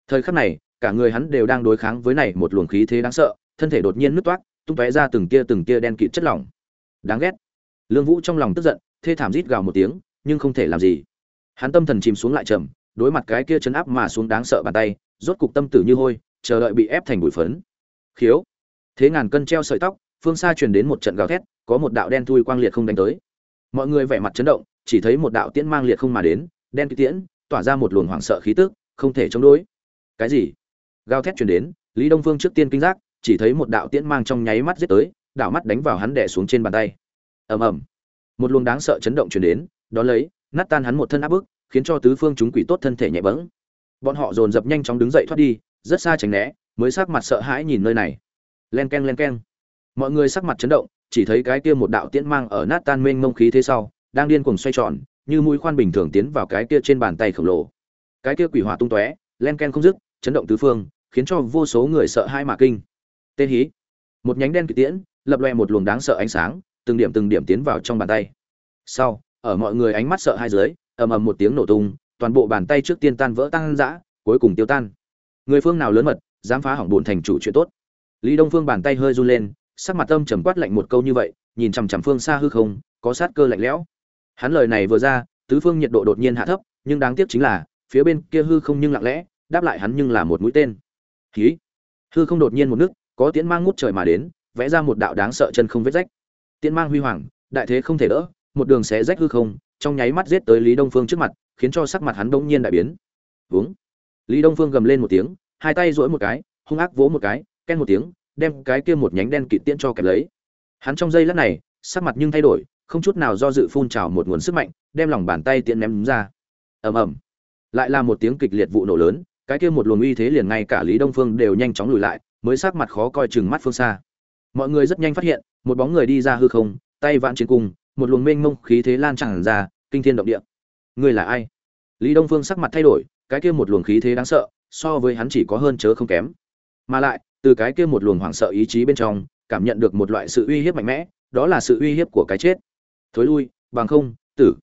Thời khắc này, cả người hắn đều đang đối kháng với này một luồng khí thế đáng sợ, thân thể đột nhiên nứt toát tung tóe ra từng tia từng tia đen kịt chất lỏng. Đáng ghét. Lương vũ trong lòng tức giận, thê thảm rít gào một tiếng, nhưng không thể làm gì. Hắn tâm thần chìm xuống lại trầm, đối mặt cái kia chấn áp mà xuống đáng sợ bàn tay, rốt cục tâm tử như hôi, chờ đợi bị ép thành bụi phấn. Khiếu. Thế ngàn cân treo sợi tóc, phương xa truyền đến một trận gào thét, có một đạo đen thui quang liệt không đánh tới. Mọi người vẻ mặt chấn động, chỉ thấy một đạo tiễn mang liệt không mà đến, đen kịt tiễn, tỏa ra một luồng hoảng sợ khí tức, không thể chống đối. Cái gì? Gào thét truyền đến, lý đông phương trước tiên kinh giác chỉ thấy một đạo tiễn mang trong nháy mắt giết tới, đạo mắt đánh vào hắn đè xuống trên bàn tay. Ầm ầm. Một luồng đáng sợ chấn động truyền đến, đó lấy, nát tan hắn một thân áp bức, khiến cho tứ phương chúng quỷ tốt thân thể nhẹ bẫng. Bọn họ dồn dập nhanh chóng đứng dậy thoát đi, rất xa tránh né, mới sắc mặt sợ hãi nhìn nơi này. Len keng len keng. Mọi người sắc mặt chấn động, chỉ thấy cái kia một đạo tiễn mang ở nát tan mênh mông khí thế sau, đang điên cuồng xoay tròn, như mũi khoan bình thường tiến vào cái kia trên bàn tay khổng lồ. Cái kia quỷ hỏa tung tóe, len ken không dứt, chấn động tứ phương, khiến cho vô số người sợ hãi mà kinh tên hí. Một nhánh đen kỳ tiễn, lập loè một luồng đáng sợ ánh sáng, từng điểm từng điểm tiến vào trong bàn tay. Sau, ở mọi người ánh mắt sợ hai dưới, ầm ầm một tiếng nổ tung, toàn bộ bàn tay trước tiên tan vỡ tăng dã cuối cùng tiêu tan. Người phương nào lớn mật, dám phá hỏng bổn thành chủ chuyện tốt. Lý đông phương bàn tay hơi run lên, sắc mặt âm trầm quát lạnh một câu như vậy, nhìn chằm chằm phương xa hư không, có sát cơ lạnh lẽo. Hắn lời này vừa ra, tứ phương nhiệt độ đột nhiên hạ thấp, nhưng đáng tiếc chính là, phía bên kia hư không nhưng lặng lẽ, đáp lại hắn nhưng là một mũi tên. Khí hư không đột nhiên một nước có tiễn mang ngút trời mà đến, vẽ ra một đạo đáng sợ chân không vết rách. Tiễn mang huy hoàng, đại thế không thể đỡ, một đường xé rách hư không, trong nháy mắt giết tới lý đông phương trước mặt, khiến cho sắc mặt hắn bỗng nhiên đại biến. Vướng. lý đông phương gầm lên một tiếng, hai tay duỗi một cái, hung ác vỗ một cái, ken một tiếng, đem cái kia một nhánh đen kịt tiễn cho kẹp lấy. Hắn trong giây lát này, sắc mặt nhưng thay đổi, không chút nào do dự phun trào một nguồn sức mạnh, đem lòng bàn tay tiễn ném ra. Ầm ầm. Lại là một tiếng kịch liệt vụ nổ lớn, cái kia một luồng uy thế liền ngay cả lý đông phương đều nhanh chóng lùi lại mới sắc mặt khó coi chừng mắt phương xa. Mọi người rất nhanh phát hiện, một bóng người đi ra hư không, tay vạn chiến cung, một luồng mênh mông khí thế lan tràn ra, kinh thiên động địa. Người là ai? Lý đông phương sắc mặt thay đổi, cái kia một luồng khí thế đáng sợ, so với hắn chỉ có hơn chớ không kém. Mà lại, từ cái kia một luồng hoảng sợ ý chí bên trong, cảm nhận được một loại sự uy hiếp mạnh mẽ, đó là sự uy hiếp của cái chết. Thối lui, bằng không, tử.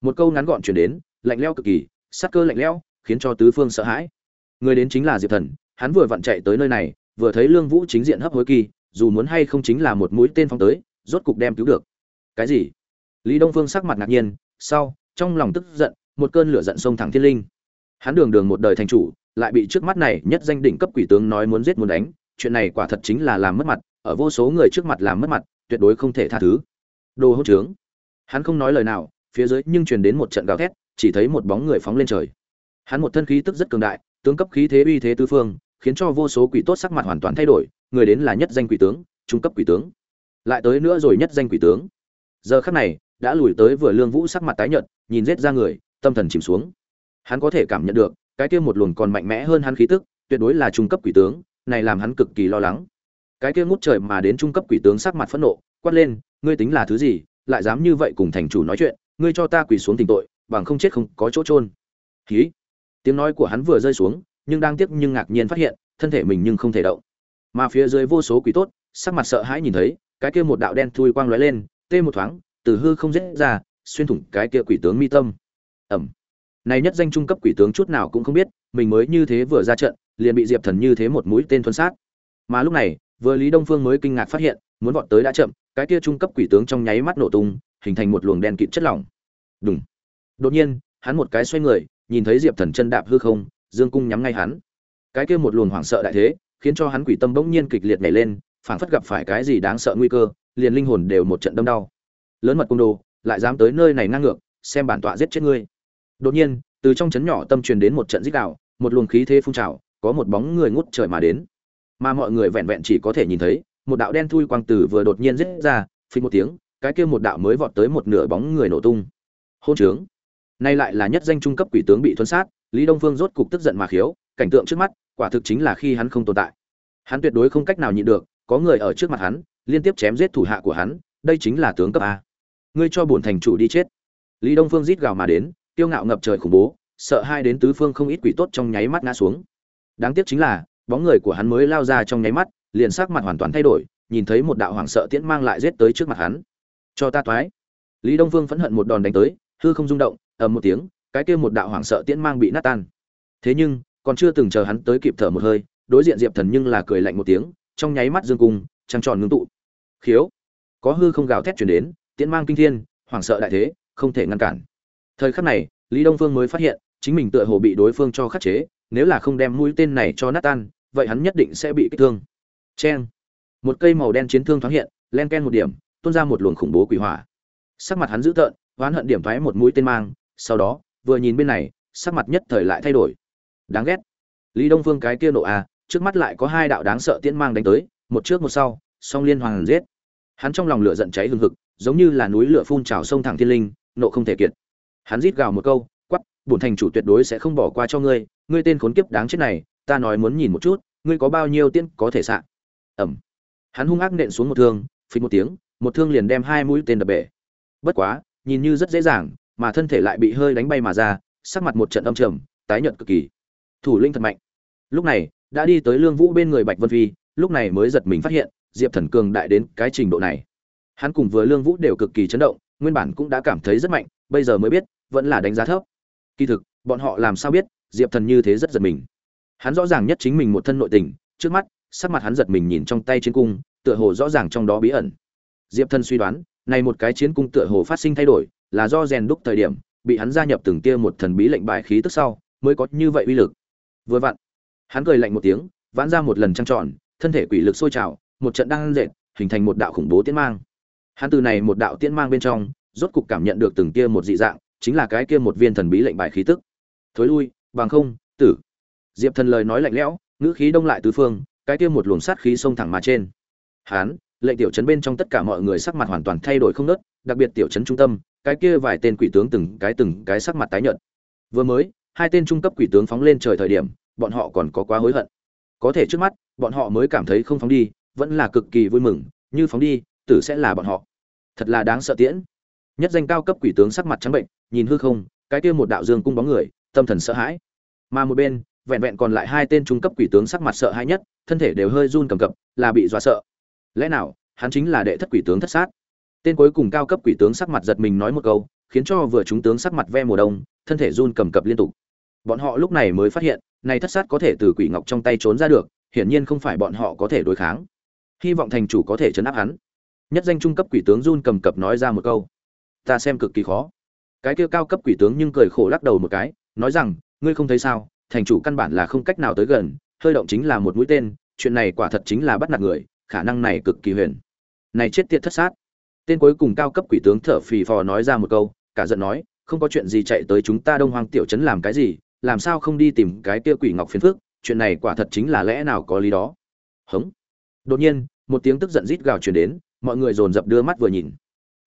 Một câu ngắn gọn chuyển đến, lạnh leo cực kỳ, sát cơ lạnh lẽo, khiến cho tứ phương sợ hãi. Người đến chính là diệp thần, hắn vừa vặn chạy tới nơi này vừa thấy lương vũ chính diện hấp hối kỳ, dù muốn hay không chính là một mũi tên phóng tới, rốt cục đem cứu được. Cái gì? Lý đông phương sắc mặt ngạc nhiên, sau, trong lòng tức giận, một cơn lửa giận sông thẳng thiên linh. Hắn đường đường một đời thành chủ, lại bị trước mắt này nhất danh đỉnh cấp quỷ tướng nói muốn giết muốn đánh, chuyện này quả thật chính là làm mất mặt, ở vô số người trước mặt làm mất mặt, tuyệt đối không thể tha thứ. Đồ hỗn trướng. Hắn không nói lời nào, phía dưới nhưng truyền đến một trận gào thét, chỉ thấy một bóng người phóng lên trời. Hắn một thân khí tức rất cường đại, tướng cấp khí thế uy thế tứ phương khiến cho vô số quỷ tốt sắc mặt hoàn toàn thay đổi, người đến là nhất danh quỷ tướng, trung cấp quỷ tướng. Lại tới nữa rồi nhất danh quỷ tướng. Giờ khắc này, đã lùi tới vừa lương vũ sắc mặt tái nhợt, nhìn rết ra người, tâm thần chìm xuống. Hắn có thể cảm nhận được, cái kia một luồng còn mạnh mẽ hơn hắn khí tức, tuyệt đối là trung cấp quỷ tướng, này làm hắn cực kỳ lo lắng. Cái kia ngút trời mà đến trung cấp quỷ tướng sắc mặt phẫn nộ, quát lên, ngươi tính là thứ gì, lại dám như vậy cùng thành chủ nói chuyện, ngươi cho ta quỳ xuống tình tội, bằng không chết không có chỗ trôn khí tiếng nói của hắn vừa rơi xuống nhưng đang tiếc nhưng ngạc nhiên phát hiện thân thể mình nhưng không thể động. Mà phía dưới vô số quỷ tốt sắc mặt sợ hãi nhìn thấy cái kia một đạo đen thui quang lóe lên tê một thoáng từ hư không dễ ra xuyên thủng cái kia quỷ tướng mi tâm. Ẩm. Này nhất danh trung cấp quỷ tướng chút nào cũng không biết mình mới như thế vừa ra trận liền bị diệp thần như thế một mũi tên thuần sát. Mà lúc này vừa lý đông phương mới kinh ngạc phát hiện muốn vọt tới đã chậm cái kia trung cấp quỷ tướng trong nháy mắt nổ tung hình thành một luồng đen kịt chất lỏng. Đùng, đột nhiên hắn một cái xoay người nhìn thấy diệp thần chân đạp hư không dương cung nhắm ngay hắn. Cái kia một luồng hoảng sợ đại thế, khiến cho hắn quỷ tâm bỗng nhiên kịch liệt nhảy lên, phảng phất gặp phải cái gì đáng sợ nguy cơ, liền linh hồn đều một trận đâm đau. Lớn mật cung đồ, lại dám tới nơi này ngang ngược, xem bản tọa giết chết ngươi. Đột nhiên, từ trong chấn nhỏ tâm truyền đến một trận dích đạo một luồng khí thế phun trào, có một bóng người ngút trời mà đến. Mà mọi người vẹn vẹn chỉ có thể nhìn thấy, một đạo đen thui quang tử vừa đột nhiên rít ra, phình một tiếng, cái kia một đạo mới vọt tới một nửa bóng người nổ tung. Hôn trướng. Nay lại là nhất danh trung cấp quỷ tướng bị thuấn sát lý đông phương rốt cục tức giận mà khiếu, cảnh tượng trước mắt, quả thực chính là khi hắn không tồn tại. Hắn tuyệt đối không cách nào nhịn được, có người ở trước mặt hắn, liên tiếp chém giết thủ hạ của hắn, đây chính là tướng cấp a. Ngươi cho bổn thành chủ đi chết. Lý đông phương rít gào mà đến tiêu ngạo ngập trời khủng bố, sợ hai đến tứ phương không ít quỷ tốt trong nháy mắt ngã xuống. Đáng tiếc chính là, bóng người của hắn mới lao ra trong nháy mắt, liền sắc mặt hoàn toàn thay đổi, nhìn thấy một đạo hoàng sợ tiễn mang lại giết tới trước mặt hắn. Cho ta toái. Lý đông phương phẫn hận một đòn đánh tới, hư không rung động, ầm một tiếng cái kia một đạo hoàng sợ tiễn mang bị nát tan. Thế nhưng, còn chưa từng chờ hắn tới kịp thở một hơi, đối diện diệp thần nhưng là cười lạnh một tiếng, trong nháy mắt dương cung, trăng tròn ngưng tụ. Khiếu! Có hư không gào thét truyền đến, tiễn mang kinh thiên, hoảng sợ đại thế, không thể ngăn cản. Thời khắc này, lý đông phương mới phát hiện, chính mình tựa hồ bị đối phương cho khắc chế, nếu là không đem mũi tên này cho nát tan, vậy hắn nhất định sẽ bị kích thương. Chen một cây màu đen chiến thương thoáng hiện, len ken một điểm, tuôn ra một luồng khủng bố quỷ hỏa. Sắc mặt hắn dữ tợn, oán hận điểm thoái một mũi tên mang, sau đó vừa nhìn bên này, sắc mặt nhất thời lại thay đổi. Đáng ghét. Lý đông phương cái kia nộ à trước mắt lại có hai đạo đáng sợ tiễn mang đánh tới, một trước một sau, song liên hoàn giết. Hắn trong lòng lửa giận cháy hừng hực, giống như là núi lửa phun trào sông thẳng thiên linh, nộ không thể kiệt. Hắn rít gào một câu quắp bổn thành chủ tuyệt đối sẽ không bỏ qua cho ngươi ngươi tên khốn kiếp đáng chết này, ta nói muốn nhìn một chút, ngươi có bao nhiêu tiên có thể sạ? ẩm. Hắn hung ác nện xuống một thương, phình một tiếng, một thương liền đem hai mũi tên đập bể. Bất quá, nhìn như rất dễ dàng mà thân thể lại bị hơi đánh bay mà ra, sắc mặt một trận âm trầm, tái nhợt cực kỳ. Thủ linh thật mạnh. Lúc này, đã đi tới lương vũ bên người bạch vân phi, lúc này mới giật mình phát hiện, diệp thần cường đại đến cái trình độ này. Hắn cùng với lương vũ đều cực kỳ chấn động, nguyên bản cũng đã cảm thấy rất mạnh, bây giờ mới biết, vẫn là đánh giá thấp. Kỳ thực, bọn họ làm sao biết, diệp thần như thế rất giật mình. Hắn rõ ràng nhất chính mình một thân nội tình, trước mắt, sắc mặt hắn giật mình nhìn trong tay chiến cung, tựa hồ rõ ràng trong đó bí ẩn. Diệp thần suy đoán, này một cái chiến cung tựa hồ phát sinh thay đổi là do rèn đúc thời điểm, bị hắn gia nhập từng tia một thần bí lệnh bài khí tức sau, mới có như vậy uy lực. Vừa vặn, hắn cười lạnh một tiếng, vãn ra một lần trăng tròn, thân thể quỷ lực sôi trào, một trận đang dệt hình thành một đạo khủng bố tiễn mang. Hắn từ này một đạo tiễn mang bên trong, rốt cục cảm nhận được từng tia một dị dạng, chính là cái kia một viên thần bí lệnh bài khí tức. Thối lui, bằng không, tử. Diệp thần lời nói lạnh lẽo, ngữ khí đông lại tứ phương, cái kia một luồng sát khí xông thẳng mà trên. Hắn lệnh tiểu trấn bên trong tất cả mọi người sắc mặt hoàn toàn thay đổi không nớt, đặc biệt tiểu trấn trung tâm, cái kia vài tên quỷ tướng từng cái từng cái sắc mặt tái nhợt. Vừa mới, hai tên trung cấp quỷ tướng phóng lên trời thời điểm, bọn họ còn có quá hối hận. Có thể trước mắt, bọn họ mới cảm thấy không phóng đi, vẫn là cực kỳ vui mừng, như phóng đi, tử sẽ là bọn họ. Thật là đáng sợ tiễn. Nhất danh cao cấp quỷ tướng sắc mặt trắng bệnh, nhìn hư không, cái kia một đạo dương cung bóng người, tâm thần sợ hãi. Mà một bên, vẹn vẹn còn lại hai tên trung cấp quỷ tướng sắc mặt sợ hãi nhất, thân thể đều hơi run cầm cập, là bị dọa sợ lẽ nào, hắn chính là đệ thất quỷ tướng thất sát? Tên cuối cùng cao cấp quỷ tướng sắc mặt giật mình nói một câu, khiến cho vừa chúng tướng sắc mặt ve mùa đông, thân thể run cầm cập liên tục. Bọn họ lúc này mới phát hiện, này thất sát có thể từ quỷ ngọc trong tay trốn ra được, hiển nhiên không phải bọn họ có thể đối kháng. Hy vọng thành chủ có thể chấn áp hắn. Nhất danh trung cấp quỷ tướng run cầm cập nói ra một câu. Ta xem cực kỳ khó. Cái kia cao cấp quỷ tướng nhưng cười khổ lắc đầu một cái, nói rằng, ngươi không thấy sao, thành chủ căn bản là không cách nào tới gần, hơi động chính là một mũi tên, chuyện này quả thật chính là bắt nạt người khả năng này cực kỳ huyền. Này chết tiệt thất sát. Tên cuối cùng cao cấp quỷ tướng thở phì phò nói ra một câu, cả giận nói, không có chuyện gì chạy tới chúng ta đông hoang tiểu trấn làm cái gì, làm sao không đi tìm cái kia quỷ ngọc phiến phước, chuyện này quả thật chính là lẽ nào có lý đó. Hống. Đột nhiên, một tiếng tức giận rít gào truyền đến, mọi người dồn dập đưa mắt vừa nhìn.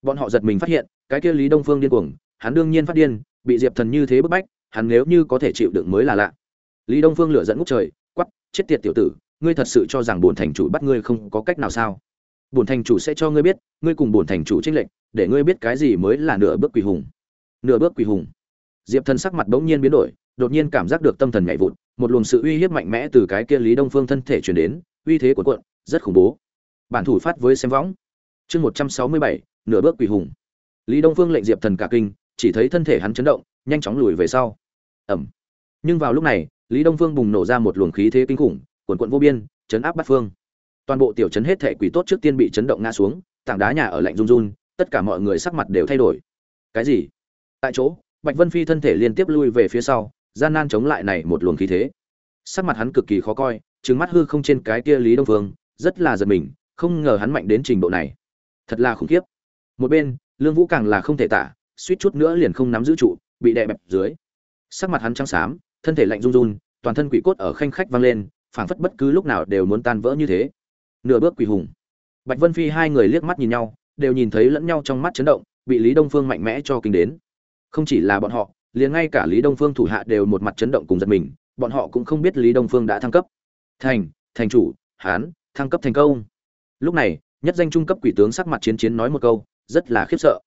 Bọn họ giật mình phát hiện, cái kia lý đông phương điên cuồng, hắn đương nhiên phát điên, bị diệp thần như thế bức bách, hắn nếu như có thể chịu đựng mới là lạ. Lý đông phương lửa dẫn ngút trời quắp chết tiệt tiểu tử ngươi thật sự cho rằng bổn thành chủ bắt ngươi không có cách nào sao? Bổn thành chủ sẽ cho ngươi biết, ngươi cùng bổn thành chủ tranh lệnh để ngươi biết cái gì mới là nửa bước quỷ hùng. Nửa bước quỷ hùng. Diệp thần sắc mặt bỗng nhiên biến đổi, đột nhiên cảm giác được tâm thần nhảy vụt, một luồng sự uy hiếp mạnh mẽ từ cái kia lý đông phương thân thể chuyển đến, uy thế của quận rất khủng bố. Bản thủ phát với xem võng. Chương một trăm sáu mươi bảy, nửa bước quỷ hùng. Lý đông phương lệnh diệp thần cả kinh, chỉ thấy thân thể hắn chấn động, nhanh chóng lùi về sau. Ẩm. Nhưng vào lúc này, lý đông phương bùng nổ ra một luồng khí thế kinh khủng quần quận vô biên, chấn áp bắt phương. Toàn bộ tiểu chấn hết thể quỷ tốt trước tiên bị chấn động ngã xuống, tảng đá nhà ở lạnh run run, tất cả mọi người sắc mặt đều thay đổi. Cái gì? Tại chỗ, bạch vân phi thân thể liên tiếp lui về phía sau, gian nan chống lại này một luồng khí thế. Sắc mặt hắn cực kỳ khó coi, trừng mắt hư không trên cái kia lý đông phương, rất là giật mình, không ngờ hắn mạnh đến trình độ này. Thật là khủng khiếp. Một bên, lương vũ càng là không thể tả, suýt chút nữa liền không nắm giữ trụ, bị đè bẹp dưới. Sắc mặt hắn trắng xám, thân thể lạnh run run, toàn thân quỷ cốt ở khanh khách vang lên phảng phất bất cứ lúc nào đều muốn tan vỡ như thế. Nửa bước quỷ hùng. Bạch vân phi hai người liếc mắt nhìn nhau, đều nhìn thấy lẫn nhau trong mắt chấn động, bị lý đông phương mạnh mẽ cho kinh đến. Không chỉ là bọn họ, liền ngay cả lý đông phương thủ hạ đều một mặt chấn động cùng giật mình, bọn họ cũng không biết lý đông phương đã thăng cấp. Thành thành chủ, hán, thăng cấp thành công. Lúc này, nhất danh trung cấp quỷ tướng sắc mặt chiến chiến nói một câu, rất là khiếp sợ.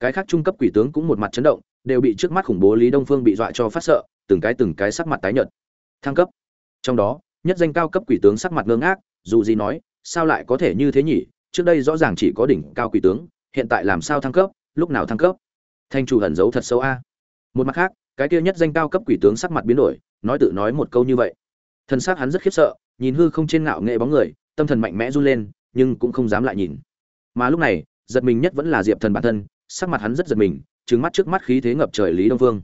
Cái khác trung cấp quỷ tướng cũng một mặt chấn động, đều bị trước mắt khủng bố lý đông phương bị dọa cho phát sợ, từng cái từng cái sắc mặt tái nhợt. Thăng cấp. Trong đó nhất danh cao cấp quỷ tướng sắc mặt ngơ ngác, dù gì nói, sao lại có thể như thế nhỉ? Trước đây rõ ràng chỉ có đỉnh cao quỷ tướng, hiện tại làm sao thăng cấp, lúc nào thăng cấp? Thanh chủ ẩn giấu thật sâu a. Một mặt khác, cái kia nhất danh cao cấp quỷ tướng sắc mặt biến đổi, nói tự nói một câu như vậy. Thân xác hắn rất khiếp sợ, nhìn hư không trên ngạo nghệ bóng người, tâm thần mạnh mẽ run lên, nhưng cũng không dám lại nhìn. Mà lúc này, giật mình nhất vẫn là diệp thần bản thân, sắc mặt hắn rất giật mình trứng mắt trước mắt khí thế ngập trời lý đông vương.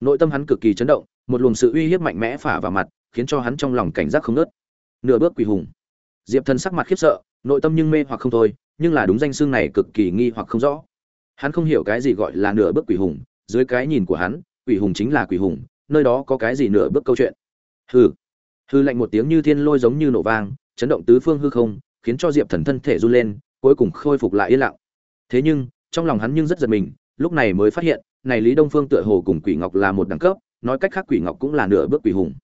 Nội tâm hắn cực kỳ chấn động một luồng sự uy hiếp mạnh mẽ phả vào mặt, khiến cho hắn trong lòng cảnh giác không nớt nửa bước quỷ hùng. Diệp thần sắc mặt khiếp sợ, nội tâm nhưng mê hoặc không thôi, nhưng là đúng danh xương này cực kỳ nghi hoặc không rõ. Hắn không hiểu cái gì gọi là nửa bước quỷ hùng, dưới cái nhìn của hắn quỷ hùng chính là quỷ hùng, nơi đó có cái gì nửa bước câu chuyện? Hừ. Hư lạnh một tiếng như thiên lôi giống như nổ vang, chấn động tứ phương hư không, khiến cho diệp thần thân thể run lên, cuối cùng khôi phục lại yên lặng. Thế nhưng, trong lòng hắn nhưng rất giật mình, lúc này mới phát hiện, này lý đông phương tựa hồ cùng quỷ ngọc là một đẳng cấp nói cách khác quỷ ngọc cũng là nửa bước quỷ hùng.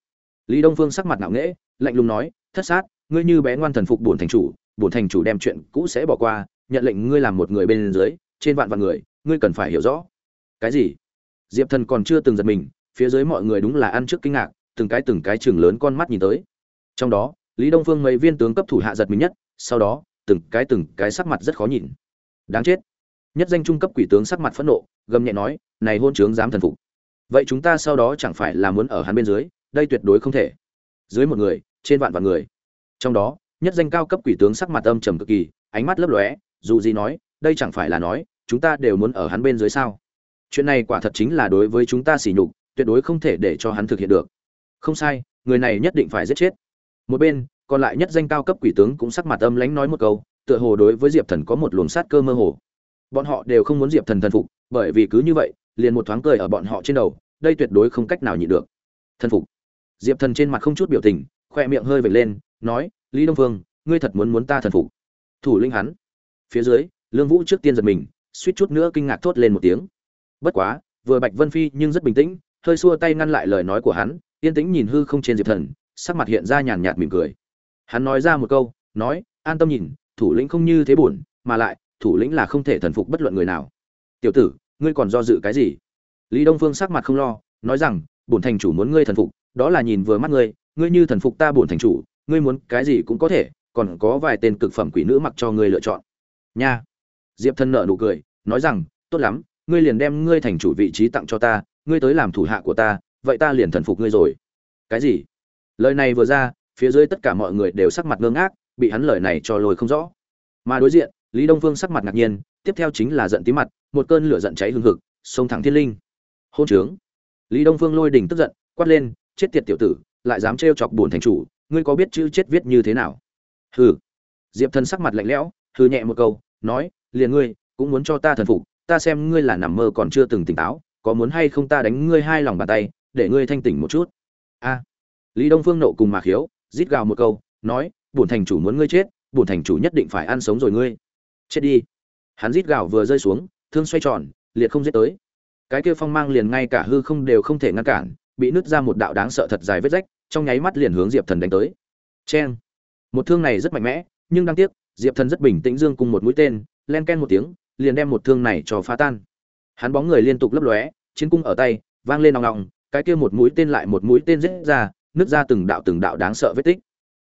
Lý đông phương sắc mặt ngạo nghễ, lạnh lùng nói, thất sát, ngươi như bé ngoan thần phục bổn thành chủ, bổn thành chủ đem chuyện cũ sẽ bỏ qua, nhận lệnh ngươi làm một người bên dưới, trên vạn vạn người, ngươi cần phải hiểu rõ. Cái gì? Diệp thần còn chưa từng giật mình, phía dưới mọi người đúng là ăn trước kinh ngạc, từng cái từng cái chừng lớn con mắt nhìn tới. Trong đó, lý đông phương mấy viên tướng cấp thủ hạ giật mình nhất, sau đó, từng cái từng cái sắc mặt rất khó nhìn. Đáng chết. Nhất danh trung cấp quỷ tướng sắc mặt phẫn nộ, gầm nhẹ nói, này hôn trướng dám thần phục vậy chúng ta sau đó chẳng phải là muốn ở hắn bên dưới? Đây tuyệt đối không thể. Dưới một người, trên vạn vạn người. Trong đó, nhất danh cao cấp quỷ tướng sắc mặt âm trầm cực kỳ, ánh mắt lấp lóe, dù gì nói, đây chẳng phải là nói, chúng ta đều muốn ở hắn bên dưới sao? Chuyện này quả thật chính là đối với chúng ta sỉ nhục, tuyệt đối không thể để cho hắn thực hiện được. Không sai, người này nhất định phải giết chết. Một bên, còn lại nhất danh cao cấp quỷ tướng cũng sắc mặt âm lãnh nói một câu, tựa hồ đối với diệp thần có một luồng sát cơ mơ hồ. Bọn họ đều không muốn diệp thần thần phục, bởi vì cứ như vậy liền một thoáng cười ở bọn họ trên đầu, đây tuyệt đối không cách nào nhịn được. Thần phục. Diệp thần trên mặt không chút biểu tình, khoe miệng hơi vệt lên, nói, lý đông phương, ngươi thật muốn muốn ta thần phục? Thủ linh hắn. Phía dưới, lương vũ trước tiên giật mình, suýt chút nữa kinh ngạc thốt lên một tiếng. Bất quá, vừa bạch vân phi nhưng rất bình tĩnh, hơi xua tay ngăn lại lời nói của hắn, yên tĩnh nhìn hư không trên diệp thần, sắc mặt hiện ra nhàn nhạt mỉm cười. Hắn nói ra một câu, nói, an tâm nhìn, thủ lĩnh không như thế buồn, mà lại, thủ lĩnh là không thể thần phục bất luận người nào. Tiểu tử ngươi còn do dự cái gì? Lý đông phương sắc mặt không lo, nói rằng, bổn thành chủ muốn ngươi thần phục, đó là nhìn vừa mắt ngươi ngươi như thần phục ta bổn thành chủ, ngươi muốn cái gì cũng có thể, còn có vài tên cực phẩm quỷ nữ mặc cho ngươi lựa chọn. Nha. Diệp thân nợ nụ cười, nói rằng, tốt lắm, ngươi liền đem ngươi thành chủ vị trí tặng cho ta, ngươi tới làm thủ hạ của ta, vậy ta liền thần phục ngươi rồi. Cái gì? Lời này vừa ra, phía dưới tất cả mọi người đều sắc mặt ngơ ngác, bị hắn lời này cho lồi không rõ. Mà đối diện lý đông phương sắc mặt ngạc nhiên, tiếp theo chính là giận tím mặt, một cơn lửa giận cháy hừng hực, xông thẳng thiên linh. Hôn trướng. Lý đông phương lôi đình tức giận, quát lên, chết tiệt tiểu tử, lại dám trêu chọc bổn thành chủ, ngươi có biết chữ chết viết như thế nào? Hừ. Diệp thần sắc mặt lạnh lẽo, hừ nhẹ một câu, nói, liền ngươi, cũng muốn cho ta thần phục, ta xem ngươi là nằm mơ còn chưa từng tỉnh táo, có muốn hay không ta đánh ngươi hai lòng bàn tay, để ngươi thanh tỉnh một chút? A. Lý đông phương nộ cùng mà khiếu, rít gào một câu, nói, bổn thành chủ muốn ngươi chết, bổn thành chủ nhất định phải ăn sống rồi ngươi chết đi. Hắn rít gào vừa rơi xuống, thương xoay tròn, liệt không giết tới. Cái kia phong mang liền ngay cả hư không đều không thể ngăn cản, bị nứt ra một đạo đáng sợ thật dài vết rách, trong nháy mắt liền hướng diệp thần đánh tới. Cheng. Một thương này rất mạnh mẽ, nhưng đáng tiếc, diệp thần rất bình tĩnh dương cùng một mũi tên, len ken một tiếng, liền đem một thương này cho phá tan. Hắn bóng người liên tục lấp lóe, chiến cung ở tay, vang lên nòng nòng cái kia một mũi tên lại một mũi tên rết ra, nứt ra từng đạo từng đạo đáng sợ vết tích.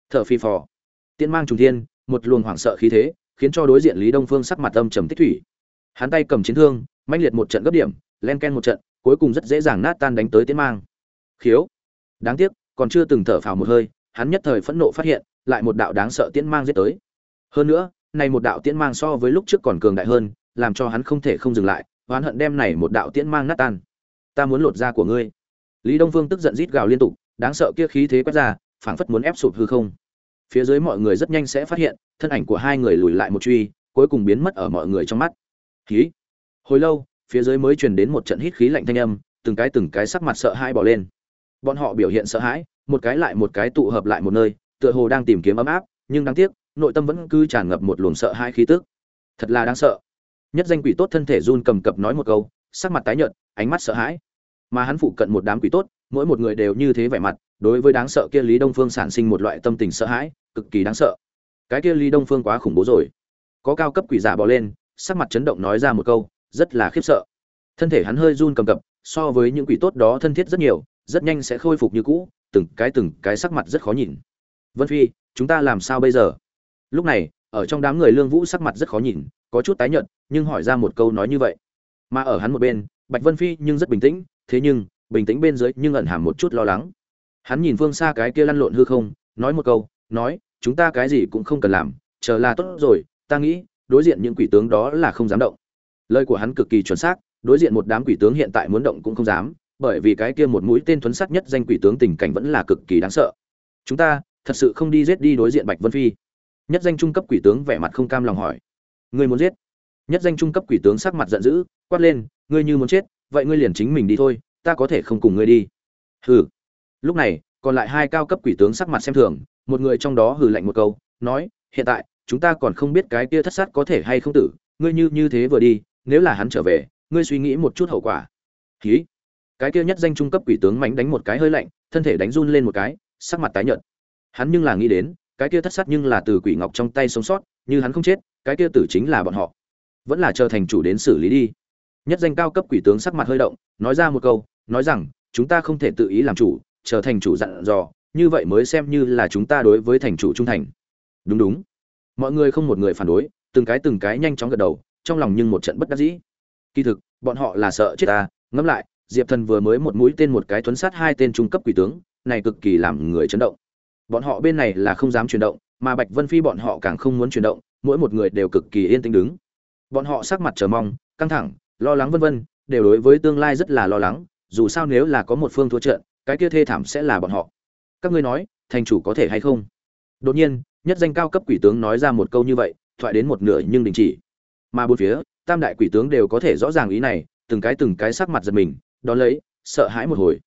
Thở phi phò. Tiên mang trùng thiên, một luồng hoảng sợ khí thế khiến cho đối diện lý đông phương sắc mặt âm trầm tích thủy. Hắn tay cầm chiến thương manh liệt một trận gấp điểm, len ken một trận, cuối cùng rất dễ dàng nát tan đánh tới tiến mang. Khiếu! Đáng tiếc, còn chưa từng thở phào một hơi, hắn nhất thời phẫn nộ phát hiện, lại một đạo đáng sợ tiến mang giết tới. Hơn nữa, này một đạo tiến mang so với lúc trước còn cường đại hơn, làm cho hắn không thể không dừng lại, oán hận đem này một đạo tiến mang nát tan. Ta muốn lột da của ngươi. Lý đông Phương tức giận rít gào liên tục, đáng sợ kia khí thế quét ra, phảng phất muốn ép sụp hư không phía dưới mọi người rất nhanh sẽ phát hiện, thân ảnh của hai người lùi lại một truy, cuối cùng biến mất ở mọi người trong mắt. Khí. Hồi lâu, phía dưới mới truyền đến một trận hít khí lạnh thanh âm, từng cái từng cái sắc mặt sợ hãi bỏ lên. Bọn họ biểu hiện sợ hãi, một cái lại một cái tụ hợp lại một nơi, tựa hồ đang tìm kiếm ấm áp, nhưng đáng tiếc, nội tâm vẫn cứ tràn ngập một luồng sợ hãi khí tức. Thật là đáng sợ. Nhất danh quỷ tốt thân thể run cầm cập nói một câu, sắc mặt tái nhợt, ánh mắt sợ hãi. Mà hắn phụ cận một đám quỷ tốt, mỗi một người đều như thế vẻ mặt, đối với đáng sợ kia lý đông phương sản sinh một loại tâm tình sợ hãi cực kỳ đáng sợ. Cái kia lý đông phương quá khủng bố rồi. Có cao cấp quỷ giả bò lên, sắc mặt chấn động nói ra một câu, rất là khiếp sợ. Thân thể hắn hơi run cầm cập, so với những quỷ tốt đó thân thiết rất nhiều, rất nhanh sẽ khôi phục như cũ, từng cái từng cái sắc mặt rất khó nhìn. Vân phi, chúng ta làm sao bây giờ? Lúc này, ở trong đám người lương vũ sắc mặt rất khó nhìn, có chút tái nhợt, nhưng hỏi ra một câu nói như vậy. Mà ở hắn một bên, bạch vân phi nhưng rất bình tĩnh, thế nhưng, bình tĩnh bên dưới nhưng ẩn hàm một chút lo lắng. Hắn nhìn phương xa cái kia lăn lộn hư không, nói một câu nói, chúng ta cái gì cũng không cần làm, chờ là tốt rồi, ta nghĩ, đối diện những quỷ tướng đó là không dám động. Lời của hắn cực kỳ chuẩn xác, đối diện một đám quỷ tướng hiện tại muốn động cũng không dám, bởi vì cái kia một mũi tên thuấn sắt nhất danh quỷ tướng tình cảnh vẫn là cực kỳ đáng sợ. Chúng ta thật sự không đi giết đi đối diện bạch vân phi. Nhất danh trung cấp quỷ tướng vẻ mặt không cam lòng hỏi. Ngươi muốn giết? Nhất danh trung cấp quỷ tướng sắc mặt giận dữ, quát lên, ngươi như muốn chết, vậy ngươi liền chính mình đi thôi, ta có thể không cùng ngươi đi. Hừ. Lúc này, còn lại hai cao cấp quỷ tướng sắc mặt xem thường một người trong đó hừ lạnh một câu, nói, hiện tại, chúng ta còn không biết cái kia thất sát có thể hay không tử, ngươi như như thế vừa đi, nếu là hắn trở về, ngươi suy nghĩ một chút hậu quả. Ký cái kia nhất danh trung cấp quỷ tướng mánh đánh một cái hơi lạnh, thân thể đánh run lên một cái, sắc mặt tái nhợt. Hắn nhưng là nghĩ đến, cái kia thất sát nhưng là từ quỷ ngọc trong tay sống sót, như hắn không chết, cái kia tử chính là bọn họ. Vẫn là chờ thành chủ đến xử lý đi. Nhất danh cao cấp quỷ tướng sắc mặt hơi động, nói ra một câu, nói rằng, chúng ta không thể tự ý làm chủ, chờ thành chủ dặn dò như vậy mới xem như là chúng ta đối với thành chủ trung thành. Đúng đúng. Mọi người không một người phản đối, từng cái từng cái nhanh chóng gật đầu, trong lòng nhưng một trận bất đắc dĩ. Kỳ thực, bọn họ là sợ chết ta. Ngẫm lại, diệp thần vừa mới một mũi tên một cái tuấn sát hai tên trung cấp quỷ tướng, này cực kỳ làm người chấn động. Bọn họ bên này là không dám chuyển động, mà bạch vân phi bọn họ càng không muốn chuyển động, mỗi một người đều cực kỳ yên tĩnh đứng. Bọn họ sắc mặt chờ mong, căng thẳng, lo lắng vân vân, đều đối với tương lai rất là lo lắng, dù sao nếu là có một phương thua trận, cái kia thê thảm sẽ là bọn họ các ngươi nói, thành chủ có thể hay không? Đột nhiên, nhất danh cao cấp quỷ tướng nói ra một câu như vậy, thoại đến một nửa nhưng đình chỉ. Mà bốn phía, tam đại quỷ tướng đều có thể rõ ràng ý này, từng cái từng cái sắc mặt giật mình, đón lấy, sợ hãi một hồi.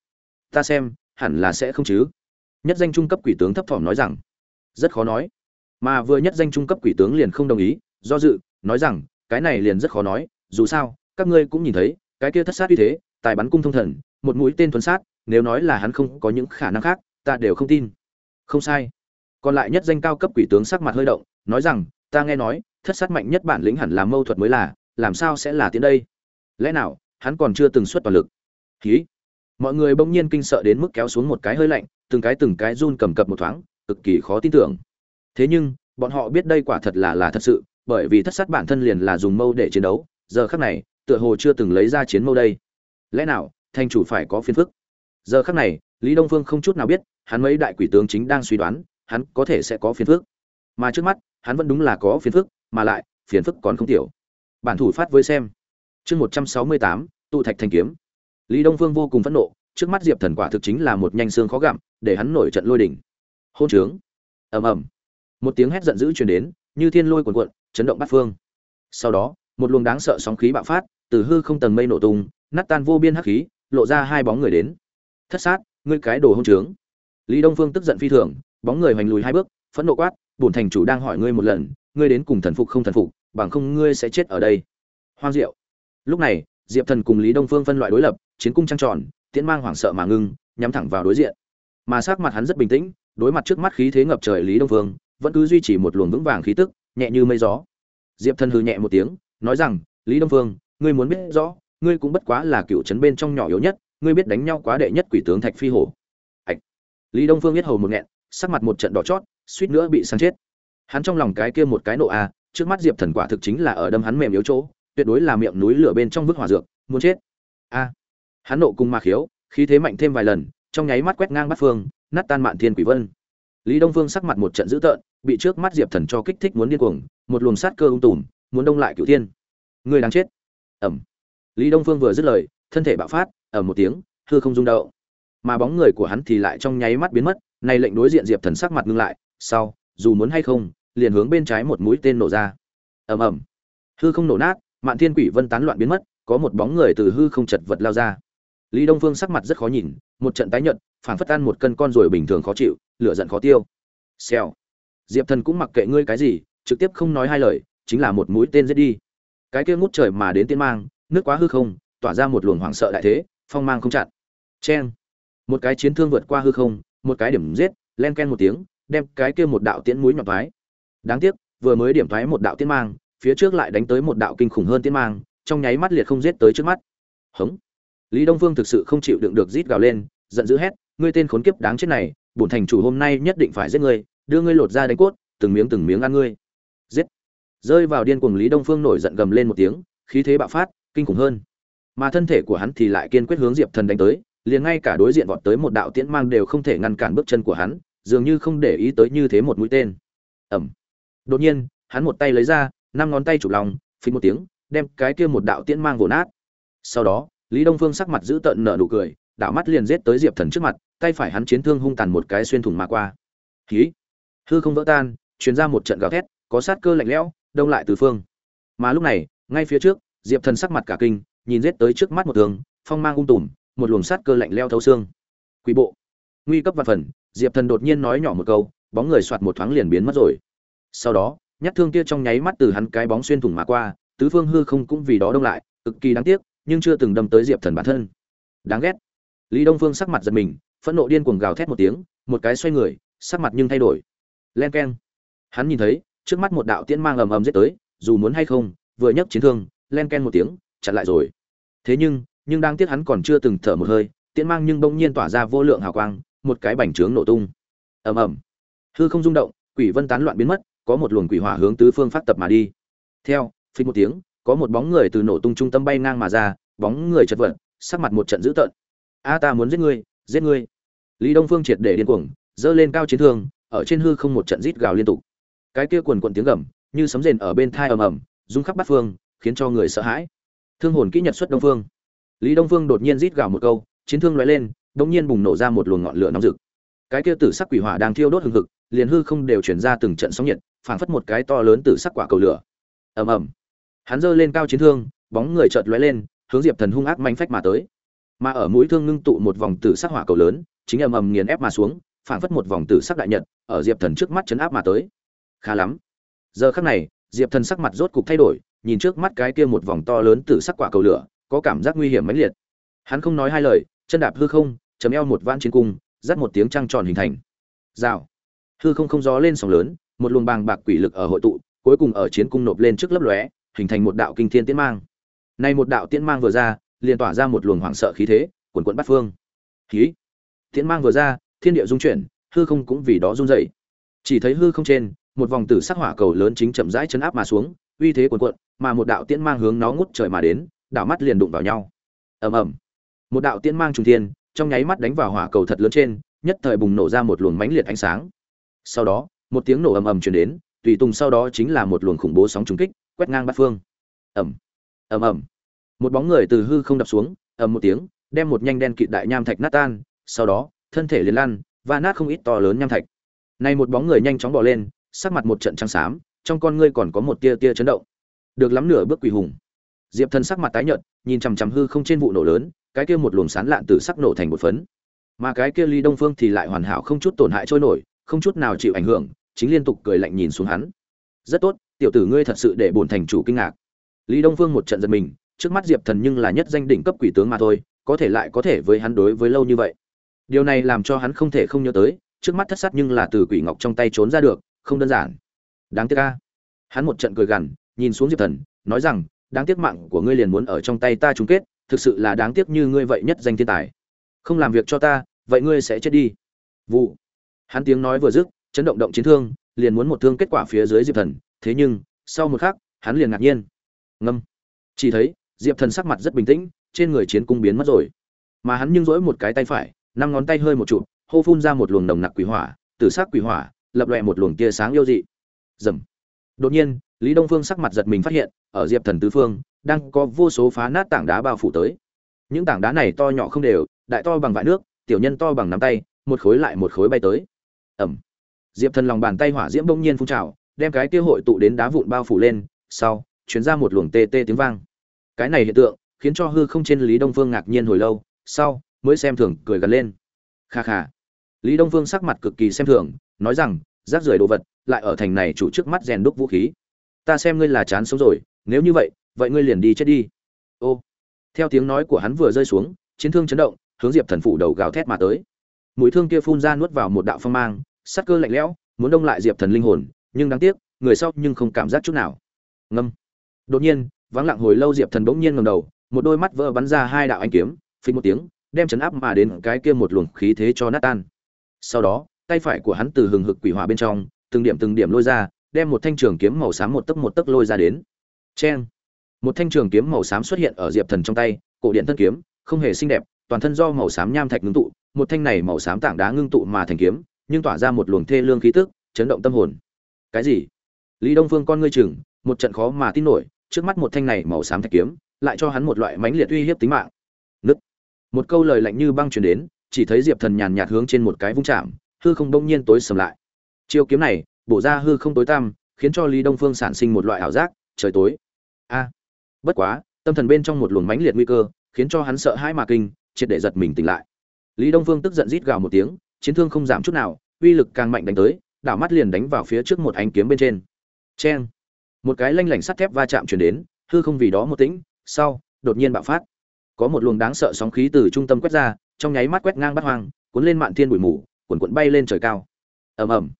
Ta xem, hẳn là sẽ không chứ. Nhất danh trung cấp quỷ tướng thấp thỏm nói rằng, rất khó nói. Mà vừa nhất danh trung cấp quỷ tướng liền không đồng ý, do dự, nói rằng, cái này liền rất khó nói, dù sao, các ngươi cũng nhìn thấy, cái kia thất sát như thế, tài bắn cung thông thần, một mũi tên thuần sát, nếu nói là hắn không có những khả năng khác ta đều không tin. Không sai. Còn lại nhất danh cao cấp quỷ tướng sắc mặt hơi động, nói rằng, ta nghe nói, thất sát mạnh nhất bản lĩnh hẳn là mâu thuật mới là, làm sao sẽ là tiến đây? Lẽ nào, hắn còn chưa từng xuất toàn lực? Khí mọi người bỗng nhiên kinh sợ đến mức kéo xuống một cái hơi lạnh, từng cái từng cái run cầm cập một thoáng, cực kỳ khó tin tưởng. Thế nhưng, bọn họ biết đây quả thật là là thật sự, bởi vì thất sát bản thân liền là dùng mâu để chiến đấu, giờ khắc này, tựa hồ chưa từng lấy ra chiến mâu đây. Lẽ nào, thành chủ phải có phiền phức? Giờ khắc này lý đông phương không chút nào biết, hắn mấy đại quỷ tướng chính đang suy đoán, hắn có thể sẽ có phiền phức. Mà trước mắt, hắn vẫn đúng là có phiền phức, mà lại, phiền phức còn không tiểu. Bản thủ phát với xem. Chương một trăm sáu mươi tám, tụ thạch thành kiếm. Lý đông phương vô cùng phẫn nộ, trước mắt diệp thần quả thực chính là một nhanh xương khó gặm, để hắn nổi trận lôi đỉnh hôn trướng. Ầm ầm. Một tiếng hét giận dữ truyền đến, như thiên lôi cuồn cuộn, chấn động bát phương. Sau đó, một luồng đáng sợ sóng khí bạo phát, từ hư không tầng mây nổ tung, nát tan vô biên hắc khí, lộ ra hai bóng người đến. Thất sát ngươi cái đồ hôn trướng. Lý đông phương tức giận phi thường, bóng người hoành lùi hai bước, phẫn nộ quát, bổn thành chủ đang hỏi ngươi một lần, ngươi đến cùng thần phục không thần phục, bằng không ngươi sẽ chết ở đây. Hoang diệu. Lúc này, diệp thần cùng lý đông phương phân loại đối lập, chiến cung trăng tròn, tiễn mang hoảng sợ mà ngưng, nhắm thẳng vào đối diện. Mà sát mặt hắn rất bình tĩnh, đối mặt trước mắt khí thế ngập trời lý đông phương, vẫn cứ duy trì một luồng vững vàng khí tức, nhẹ như mây gió. Diệp thần hừ nhẹ một tiếng, nói rằng, lý đông phương, ngươi muốn biết rõ, ngươi cũng bất quá là cựu trấn bên trong nhỏ yếu nhất ngươi biết đánh nhau quá đệ nhất quỷ tướng thạch phi hổ. Hạch. Lý đông phương biết hầu một nghẹn, sắc mặt một trận đỏ chót, suýt nữa bị săn chết. Hắn trong lòng cái kia một cái nộ a, trước mắt diệp thần quả thực chính là ở đâm hắn mềm yếu chỗ, tuyệt đối là miệng núi lửa bên trong vứt hỏa dược, muốn chết. A. Hắn nộ cùng ma khiếu, khí thế mạnh thêm vài lần, trong nháy mắt quét ngang bắt phương, nát tan mạn thiên quỷ vân. Lý đông phương sắc mặt một trận dữ tợn, bị trước mắt diệp thần cho kích thích muốn điên cuồng, một luồng sát cơ ung tùm, muốn đông lại cửu thiên. Người đang chết. Ẩm. Lý đông phương vừa dứt lời, thân thể bạo phát ở một tiếng, hư không rung động. Mà bóng người của hắn thì lại trong nháy mắt biến mất này lệnh đối diện diệp thần sắc mặt ngưng lại, sau, dù muốn hay không, liền hướng bên trái một mũi tên nổ ra. Ầm ầm. Hư không nổ nát, mạn thiên quỷ vân tán loạn biến mất, có một bóng người từ hư không chật vật lao ra. Lý đông phương sắc mặt rất khó nhìn, một trận tái nhợt phản phất ăn một cân con rồi bình thường khó chịu, lửa giận khó tiêu. Xèo. Diệp thần cũng mặc kệ ngươi cái gì, trực tiếp không nói hai lời, chính là một mũi tên giết đi. Cái kia ngút trời mà đến tiên mang, nước quá hư không, tỏa ra một luồng hoảng sợ đại thế phong mang không chặn. Chen một cái chiến thương vượt qua hư không, một cái điểm giết, len ken một tiếng, đem cái kia một đạo tiễn mũi nhọn thoái. Đáng tiếc, vừa mới điểm thoái một đạo tiễn mang, phía trước lại đánh tới một đạo kinh khủng hơn tiễn mang, trong nháy mắt liệt không giết tới trước mắt. Hống. Lý đông phương thực sự không chịu đựng được rít gào lên, giận dữ hét, ngươi tên khốn kiếp đáng chết này, bổn thành chủ hôm nay nhất định phải giết ngươi, đưa ngươi lột ra đánh cốt, từng miếng từng miếng ăn ngươi. Giết. Rơi vào điên cuồng lý đông phương nổi giận gầm lên một tiếng, khí thế bạo phát, kinh khủng hơn mà thân thể của hắn thì lại kiên quyết hướng diệp thần đánh tới, liền ngay cả đối diện vọt tới một đạo tiễn mang đều không thể ngăn cản bước chân của hắn, dường như không để ý tới như thế một mũi tên. Ẩm đột nhiên, hắn một tay lấy ra, năm ngón tay chụp lòng phình một tiếng, đem cái kia một đạo tiễn mang vồ nát. Sau đó, lý đông phương sắc mặt giữ tợn nở nụ cười, đạo mắt liền giết tới diệp thần trước mặt, tay phải hắn chiến thương hung tàn một cái xuyên thủng mà qua. Khí hư không vỡ tan, truyền ra một trận gào thét, có sát cơ lạnh lẽo, đông lại từ phương. Mà lúc này, ngay phía trước, diệp thần sắc mặt cả kinh nhìn giết tới trước mắt một tường, phong mang ung tùm, một luồng sát cơ lạnh leo thấu xương. Quý bộ. Nguy cấp văn phần, diệp thần đột nhiên nói nhỏ một câu, bóng người soạt một thoáng liền biến mất rồi. Sau đó, nhát thương kia trong nháy mắt từ hắn cái bóng xuyên thủng mà qua, tứ phương hư không cũng vì đó đông lại, cực kỳ đáng tiếc, nhưng chưa từng đâm tới diệp thần bản thân. Đáng ghét. Lý đông phương sắc mặt giật mình, phẫn nộ điên cuồng gào thét một tiếng, một cái xoay người, sắc mặt nhưng thay đổi. Len keng. Hắn nhìn thấy, trước mắt một đạo tiễn mang ầm ầm giết tới, dù muốn hay không, vừa nhấc chiến thương, len ken một tiếng, chặn lại rồi thế nhưng nhưng đang tiếc hắn còn chưa từng thở một hơi, tiễn mang nhưng bỗng nhiên tỏa ra vô lượng hào quang, một cái bành trướng nổ tung. Ầm ầm. Hư không rung động, quỷ vân tán loạn biến mất, có một luồng quỷ hỏa hướng tứ phương phát tập mà đi. Theo phình một tiếng, có một bóng người từ nổ tung trung tâm bay ngang mà ra, bóng người chật vật, sắc mặt một trận dữ tợn. A, ta muốn giết ngươi giết ngươi. Lý đông phương triệt để điên cuồng, giơ lên cao chiến thương, ở trên hư không một trận rít gào liên tục. Cái kia quần quần tiếng gầm, như sấm rền ở bên thai ầm ầm, rung khắp bát phương, khiến cho người sợ hãi thương hồn kỹ nhật xuất đông phương. Lý đông phương đột nhiên rít gào một câu, chiến thương lóe lên đột nhiên bùng nổ ra một luồng ngọn lửa nóng rực. Cái kia tử sắc quỷ hỏa đang thiêu đốt hừng hực, liền hư không đều chuyển ra từng trận sóng nhiệt, phảng phất một cái to lớn tử sắc quả cầu lửa. Ầm ầm. Hắn giơ lên cao chiến thương, bóng người chợt lóe lên, hướng diệp thần hung ác manh phách mà tới. Mà ở mũi thương ngưng tụ một vòng tử sắc hỏa cầu lớn, chính ầm ầm nghiền ép mà xuống, phảng phất một vòng tử sắc đại nhật, ở diệp thần trước mắt chấn áp mà tới. Khá lắm. Giờ khắc này, diệp thần sắc mặt rốt cục thay đổi nhìn trước mắt cái kia một vòng to lớn tử sắc quả cầu lửa, có cảm giác nguy hiểm mãnh liệt. Hắn không nói hai lời, chân đạp hư không, chấm eo một vãn chiến cung, dắt một tiếng trăng tròn hình thành. Rào. Hư không không gió lên sóng lớn, một luồng bàng bạc quỷ lực ở hội tụ, cuối cùng ở chiến cung nộp lên trước lớp lóe, hình thành một đạo kinh thiên tiễn mang. Nay một đạo tiễn mang vừa ra, liền tỏa ra một luồng hoảng sợ khí thế quần quận bắt phương. Khí. Tiễn mang vừa ra, thiên địa dung chuyển, hư không cũng vì đó run dậy chỉ thấy hư không trên, một vòng tử sắc hỏa cầu lớn chính chậm rãi chấn áp mà xuống uy thế cuồn cuộn, mà một đạo tiễn mang hướng nó ngút trời mà đến, đảo mắt liền đụng vào nhau. Ầm ầm. Một đạo tiễn mang trùng thiên, trong nháy mắt đánh vào hỏa cầu thật lớn trên, nhất thời bùng nổ ra một luồng mãnh liệt ánh sáng. Sau đó, một tiếng nổ ầm ầm truyền đến, tùy tùng sau đó chính là một luồng khủng bố sóng trùng kích, quét ngang bát phương. Ầm. Ầm ầm. Một bóng người từ hư không đập xuống, ầm một tiếng, đem một nhanh đen kịt đại nham thạch nát tan, sau đó, thân thể liền lăn và nát không ít to lớn nham thạch. Này một bóng người nhanh chóng bò lên, sắc mặt một trận trắng xám trong con ngươi còn có một tia tia chấn động. Được lắm nửa bước quỷ hùng. Diệp thần sắc mặt tái nhợt, nhìn chằm chằm hư không trên vụ nổ lớn, cái kia một luồng sán lạn từ sắc nổ thành một phấn. Mà cái kia ly đông phương thì lại hoàn hảo không chút tổn hại trôi nổi, không chút nào chịu ảnh hưởng, chính liên tục cười lạnh nhìn xuống hắn. Rất tốt, tiểu tử ngươi thật sự để bổn thành chủ kinh ngạc. Lý đông phương một trận giật mình, trước mắt diệp thần nhưng là nhất danh đỉnh cấp quỷ tướng mà thôi, có thể lại có thể với hắn đối với lâu như vậy. Điều này làm cho hắn không thể không nhớ tới, trước mắt thất sát nhưng là từ quỷ ngọc trong tay trốn ra được, không đơn giản đáng tiếc ca hắn một trận cười gằn, nhìn xuống diệp thần, nói rằng, đáng tiếc mạng của ngươi liền muốn ở trong tay ta chung kết, thực sự là đáng tiếc như ngươi vậy nhất danh thiên tài. Không làm việc cho ta, vậy ngươi sẽ chết đi. Vụ. Hắn tiếng nói vừa dứt, chấn động động chiến thương, liền muốn một thương kết quả phía dưới diệp thần, thế nhưng, sau một khắc, hắn liền ngạc nhiên. Ngâm. Chỉ thấy, diệp thần sắc mặt rất bình tĩnh, trên người chiến cung biến mất rồi. Mà hắn nhưng dỗi một cái tay phải, năm ngón tay hơi một chụp, hô phun ra một luồng nồng nặc quỷ hỏa, tử sắc quỷ hỏa, lập loẹ một luồng tia sáng yêu dị dầm. Đột nhiên, lý đông phương sắc mặt giật mình phát hiện, ở diệp thần tứ phương, đang có vô số phá nát tảng đá bao phủ tới. Những tảng đá này to nhỏ không đều, đại to bằng vại nước, tiểu nhân to bằng nắm tay, một khối lại một khối bay tới. Ầm. Diệp thần lòng bàn tay hỏa diễm bỗng nhiên phun trào, đem cái kia hội tụ đến đá vụn bao phủ lên, sau, truyền ra một luồng tê tê tiếng vang. Cái này hiện tượng, khiến cho hư không trên lý đông phương ngạc nhiên hồi lâu, sau, mới xem thường, cười gần lên. Kha kha. Lý đông phương sắc mặt cực kỳ xem thường, nói rằng, rác rưởi đồ vật lại ở thành này chủ trước mắt rèn đúc vũ khí. Ta xem ngươi là chán sống rồi, nếu như vậy vậy ngươi liền đi chết đi. Ô. Theo tiếng nói của hắn vừa rơi xuống, chiến thương chấn động, hướng diệp thần phủ đầu gào thét mà tới. Mũi thương kia phun ra nuốt vào một đạo phong mang sắc cơ lạnh lẽo, muốn đông lại diệp thần linh hồn, nhưng đáng tiếc, người sau nhưng không cảm giác chút nào. Ngâm. Đột nhiên, vắng lặng hồi lâu diệp thần bỗng nhiên ngầm đầu, một đôi mắt vỡ bắn ra hai đạo anh kiếm phí một tiếng, đem chấn áp mà đến cái kia một luồng khí thế cho nát tan. Sau đó, tay phải của hắn từ hừng hực quỷ hỏa bên trong từng điểm từng điểm lôi ra, đem một thanh trường kiếm màu xám một tấc một tấc lôi ra đến. Chen một thanh trường kiếm màu xám xuất hiện ở diệp thần trong tay, cổ điện thân kiếm, không hề xinh đẹp, toàn thân do màu xám nham thạch ngưng tụ, một thanh này màu xám tảng đá ngưng tụ mà thành kiếm, nhưng tỏa ra một luồng thê lương khí tức, chấn động tâm hồn. Cái gì? Lý đông phương con ngươi chừng, một trận khó mà tin nổi, trước mắt một thanh này màu xám thạch kiếm, lại cho hắn một loại mãnh liệt uy hiếp tính mạng. Nứt! Một câu lời lạnh như băng truyền đến, chỉ thấy diệp thần nhàn nhạt hướng trên một cái vung chạm, hư không đông nhiên tối sầm lại chiêu kiếm này, bổ ra hư không tối tăm, khiến cho lý đông phương sản sinh một loại ảo giác, trời tối. A, bất quá, tâm thần bên trong một luồng mãnh liệt nguy cơ, khiến cho hắn sợ hãi mà kinh, triệt để giật mình tỉnh lại. Lý đông phương tức giận rít gào một tiếng, chiến thương không giảm chút nào, uy lực càng mạnh đánh tới, đảo mắt liền đánh vào phía trước một ánh kiếm bên trên. Cheng. Một cái lanh lảnh sắt thép va chạm chuyển đến, hư không vì đó một tĩnh, sau, đột nhiên bạo phát. Có một luồng đáng sợ sóng khí từ trung tâm quét ra, trong nháy mắt quét ngang bắt hoang, cuốn lên mạn thiên bụi mù, cuộn cuộn bay lên trời cao. Ầm ầm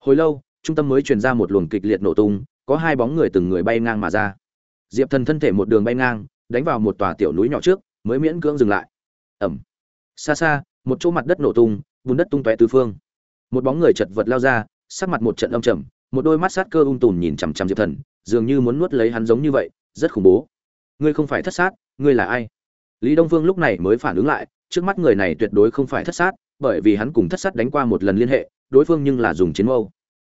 hồi lâu, trung tâm mới truyền ra một luồng kịch liệt nổ tung, có hai bóng người từng người bay ngang mà ra. Diệp thần thân thể một đường bay ngang, đánh vào một tòa tiểu núi nhỏ trước, mới miễn cưỡng dừng lại. Ẩm. Xa xa, một chỗ mặt đất nổ tung, bùn đất tung tóe tứ phương. Một bóng người chật vật lao ra, sắc mặt một trận âm trầm, một đôi mắt sát cơ ung tùm nhìn chằm chằm diệp thần, dường như muốn nuốt lấy hắn giống như vậy, rất khủng bố. Ngươi không phải thất sát, ngươi là ai? Lý đông Vương lúc này mới phản ứng lại, trước mắt người này tuyệt đối không phải thất sát, bởi vì hắn cùng thất sát đánh qua một lần liên hệ đối phương nhưng là dùng chiến mâu.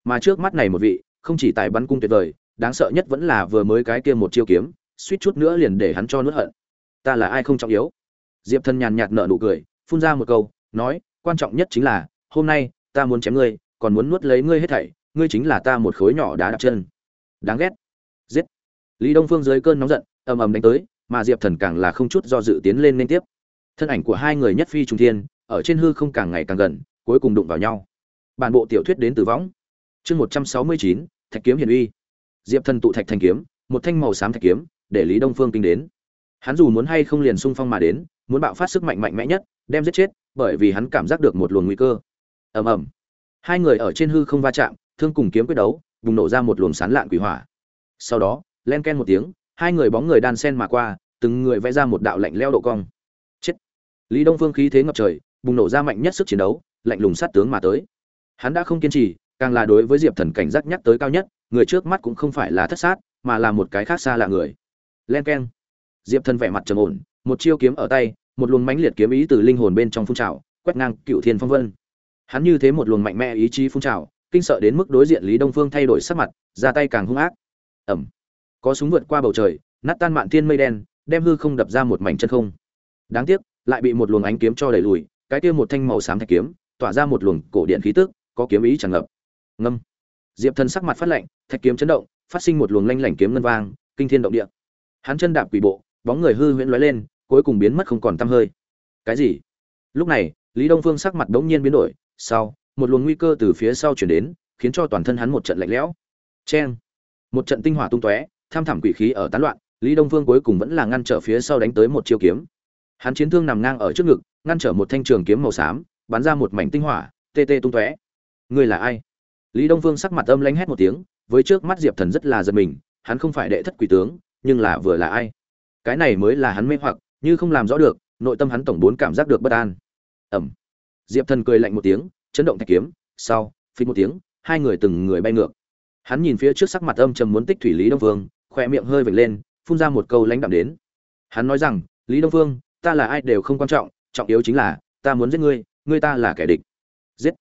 Mà trước mắt này một vị, không chỉ tài bắn cung tuyệt vời, đáng sợ nhất vẫn là vừa mới cái kia một chiêu kiếm, suýt chút nữa liền để hắn cho nuốt hận. Ta là ai không trọng yếu? Diệp thần nhàn nhạt nở nụ cười, phun ra một câu, nói, quan trọng nhất chính là, hôm nay, ta muốn chém ngươi, còn muốn nuốt lấy ngươi hết thảy, ngươi chính là ta một khối nhỏ đá đặt chân. Đáng ghét. Giết. Lý đông phương dưới cơn nóng giận, ầm ầm đánh tới, mà diệp thần càng là không chút do dự tiến lên liên tiếp. Thân ảnh của hai người nhất phi trung thiên, ở trên hư không càng ngày càng gần, cuối cùng đụng vào nhau bản bộ tiểu thuyết đến từ võng chương một trăm sáu mươi chín, thạch kiếm hiền uy. Diệp thần tụ thạch thành kiếm, một thanh màu xám thạch kiếm, để lý đông phương kinh đến. Hắn dù muốn hay không liền xung phong mà đến, muốn bạo phát sức mạnh mạnh mẽ nhất, đem giết chết, bởi vì hắn cảm giác được một luồng nguy cơ. Ầm ầm. Hai người ở trên hư không va chạm, thương cùng kiếm quyết đấu, bùng nổ ra một luồng sán lạn quỷ hỏa. Sau đó, len ken một tiếng, hai người bóng người đan sen mà qua, từng người vẽ ra một đạo lạnh leo độ cong. Chết. Lý đông phương khí thế ngập trời, bùng nổ ra mạnh nhất sức chiến đấu, lạnh lùng sát tướng mà tới hắn đã không kiên trì, càng là đối với diệp thần cảnh giác nhắc tới cao nhất, người trước mắt cũng không phải là thất sát, mà là một cái khác xa lạ người. Len keng. Diệp thần vẻ mặt trầm ổn, một chiêu kiếm ở tay, một luồng mãnh liệt kiếm ý từ linh hồn bên trong phun trào, quét ngang cựu thiên phong vân. Hắn như thế một luồng mạnh mẽ ý chí phun trào, kinh sợ đến mức đối diện lý đông phương thay đổi sắc mặt, ra tay càng hung ác. Ẩm có súng vượt qua bầu trời, nát tan mạn thiên mây đen, đem hư không đập ra một mảnh chân không. Đáng tiếc, lại bị một luồng ánh kiếm cho đẩy lùi, cái kia một thanh màu xám thạch kiếm, tỏa ra một luồng cổ điện khí tức có kiếm ý tràn ngập. Ngâm. Diệp thần sắc mặt phát lạnh, thạch kiếm chấn động, phát sinh một luồng lanh lảnh kiếm ngân vang, kinh thiên động địa. Hắn chân đạp quỷ bộ, bóng người hư huyễn lóe lên, cuối cùng biến mất không còn tăm hơi. Cái gì? Lúc này, lý đông phương sắc mặt đống nhiên biến đổi, sau, một luồng nguy cơ từ phía sau chuyển đến, khiến cho toàn thân hắn một trận lạnh lẽo. Cheng. Một trận tinh hỏa tung tóe, tham thẳm quỷ khí ở tán loạn, lý đông phương cuối cùng vẫn là ngăn trở phía sau đánh tới một chiêu kiếm. Hắn chiến thương nằm ngang ở trước ngực, ngăn trở một thanh trường kiếm màu xám, bắn ra một mảnh tinh hỏa, tê tê tung tóe ngươi là ai? Lý đông phương sắc mặt âm lanh hét một tiếng, với trước mắt diệp thần rất là giật mình, hắn không phải đệ thất quỷ tướng, nhưng là vừa là ai? Cái này mới là hắn mê hoặc, như không làm rõ được, nội tâm hắn tổng bốn cảm giác được bất an. Ẩm. Diệp thần cười lạnh một tiếng, chấn động thạch kiếm, sau phí một tiếng, hai người từng người bay ngược. Hắn nhìn phía trước sắc mặt âm trầm muốn tích thủy lý đông phương khoe miệng hơi vệt lên, phun ra một câu lãnh đạm đến. Hắn nói rằng, lý đông phương, ta là ai đều không quan trọng trọng yếu chính là, ta muốn giết ngươi ngươi ta là kẻ địch. Giết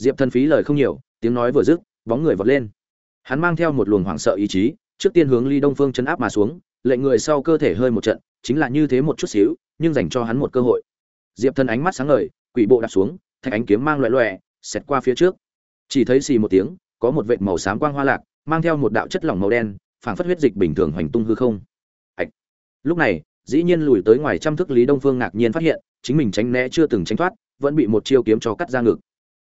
diệp thần phí lời không nhiều, tiếng nói vừa dứt, bóng người vọt lên. Hắn mang theo một luồng hoảng sợ ý chí, trước tiên hướng ly đông phương chấn áp mà xuống, lệnh người sau cơ thể hơi một trận, chính là như thế một chút xíu, nhưng dành cho hắn một cơ hội. Diệp thần ánh mắt sáng ngời, quỷ bộ đạp xuống thạch ánh kiếm mang loẹ loẹ, xẹt qua phía trước. Chỉ thấy xì một tiếng, có một vệt màu xám quang hoa lạc, mang theo một đạo chất lỏng màu đen, phảng phất huyết dịch bình thường hoành tung hư không. Ạch. Lúc này, dĩ nhiên lùi tới ngoài trăm thức lý đông phương ngạc nhiên phát hiện, chính mình tránh né chưa từng tránh thoát, vẫn bị một chiêu kiếm cho cắt ra ngực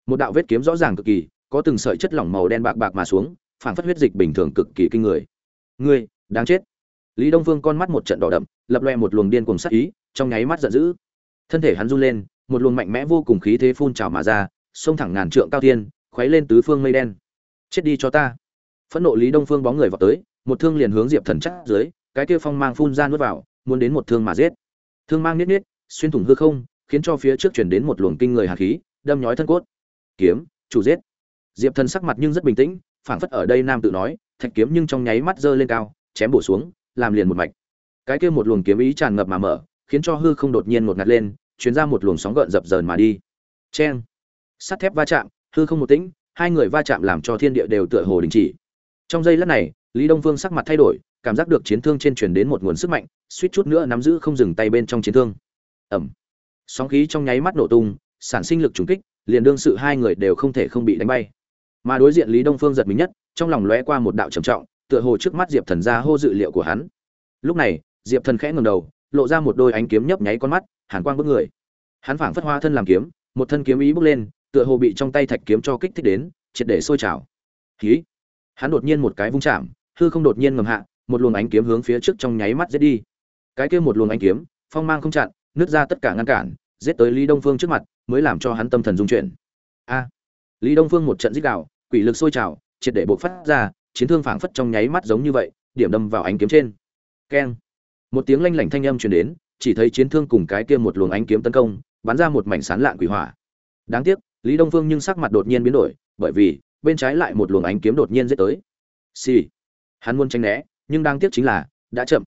một đạo vết kiếm rõ ràng cực kỳ, có từng sợi chất lỏng màu đen bạc bạc mà xuống phảng phất huyết dịch bình thường cực kỳ kinh người. Ngươi, đáng chết. Lý đông phương con mắt một trận đỏ đậm, lập loe một luồng điên cuồng sát ý, trong nháy mắt giận dữ. Thân thể hắn run lên, một luồng mạnh mẽ vô cùng khí thế phun trào mà ra, xông thẳng ngàn trượng cao thiên khuấy lên tứ phương mây đen. Chết đi cho ta. Phẫn nộ lý đông phương bóng người vào tới, một thương liền hướng diệp thần chắc dưới, cái kia phong mang phun ra nuốt vào, muốn đến một thương mà giết. Thương mang niết niết xuyên thủng hư không, khiến cho phía trước chuyển đến một luồng kinh người hạt khí, đâm nhói thân cốt kiếm, chủ giết. Diệp thần sắc mặt nhưng rất bình tĩnh, phảng phất ở đây nam tự nói, thạch kiếm nhưng trong nháy mắt giơ lên cao, chém bổ xuống, làm liền một mạch. Cái kia một luồng kiếm ý tràn ngập mà mở, khiến cho hư không đột nhiên một ngạt lên, chuyến ra một luồng sóng gợn dập dờn mà đi. Cheng. Sắt thép va chạm, hư không một tĩnh, hai người va chạm làm cho thiên địa đều tựa hồ đình chỉ. Trong giây lát này, lý đông Vương sắc mặt thay đổi, cảm giác được chiến thương trên truyền đến một nguồn sức mạnh, suýt chút nữa nắm giữ không dừng tay bên trong chiến thương. Ẩm sóng khí trong nháy mắt nổ tung, sản sinh lực trùng kích liền đương sự hai người đều không thể không bị đánh bay. Mà đối diện lý đông phương giật mình nhất, trong lòng lóe qua một đạo trầm trọng, tựa hồ trước mắt diệp thần ra hô dự liệu của hắn. Lúc này, diệp thần khẽ ngầm đầu, lộ ra một đôi ánh kiếm nhấp nháy con mắt, hàn quang bước người. Hắn phảng phất hoa thân làm kiếm, một thân kiếm ý bước lên, tựa hồ bị trong tay thạch kiếm cho kích thích đến, triệt để sôi trào. Khí hắn đột nhiên một cái vung chạm, hư không đột nhiên ngầm hạ, một luồng ánh kiếm hướng phía trước trong nháy mắt giết đi. Cái kia một luồng ánh kiếm, phong mang không chặn, nứt ra tất cả ngăn cản, giết tới lý đông phương trước mặt mới làm cho hắn tâm thần dung chuyển. A. Lý đông phương một trận giết đạo quỷ lực sôi trào, triệt để bộc phát ra, chiến thương phảng phất trong nháy mắt giống như vậy, điểm đâm vào ánh kiếm trên. Keng. Một tiếng lanh lảnh thanh âm truyền đến, chỉ thấy chiến thương cùng cái kia một luồng ánh kiếm tấn công, bắn ra một mảnh sán lạn quỷ hỏa. Đáng tiếc, lý đông phương nhưng sắc mặt đột nhiên biến đổi, bởi vì, bên trái lại một luồng ánh kiếm đột nhiên giết tới. Xì、sì. hắn muốn tránh né, nhưng đáng tiếc chính là, đã chậm.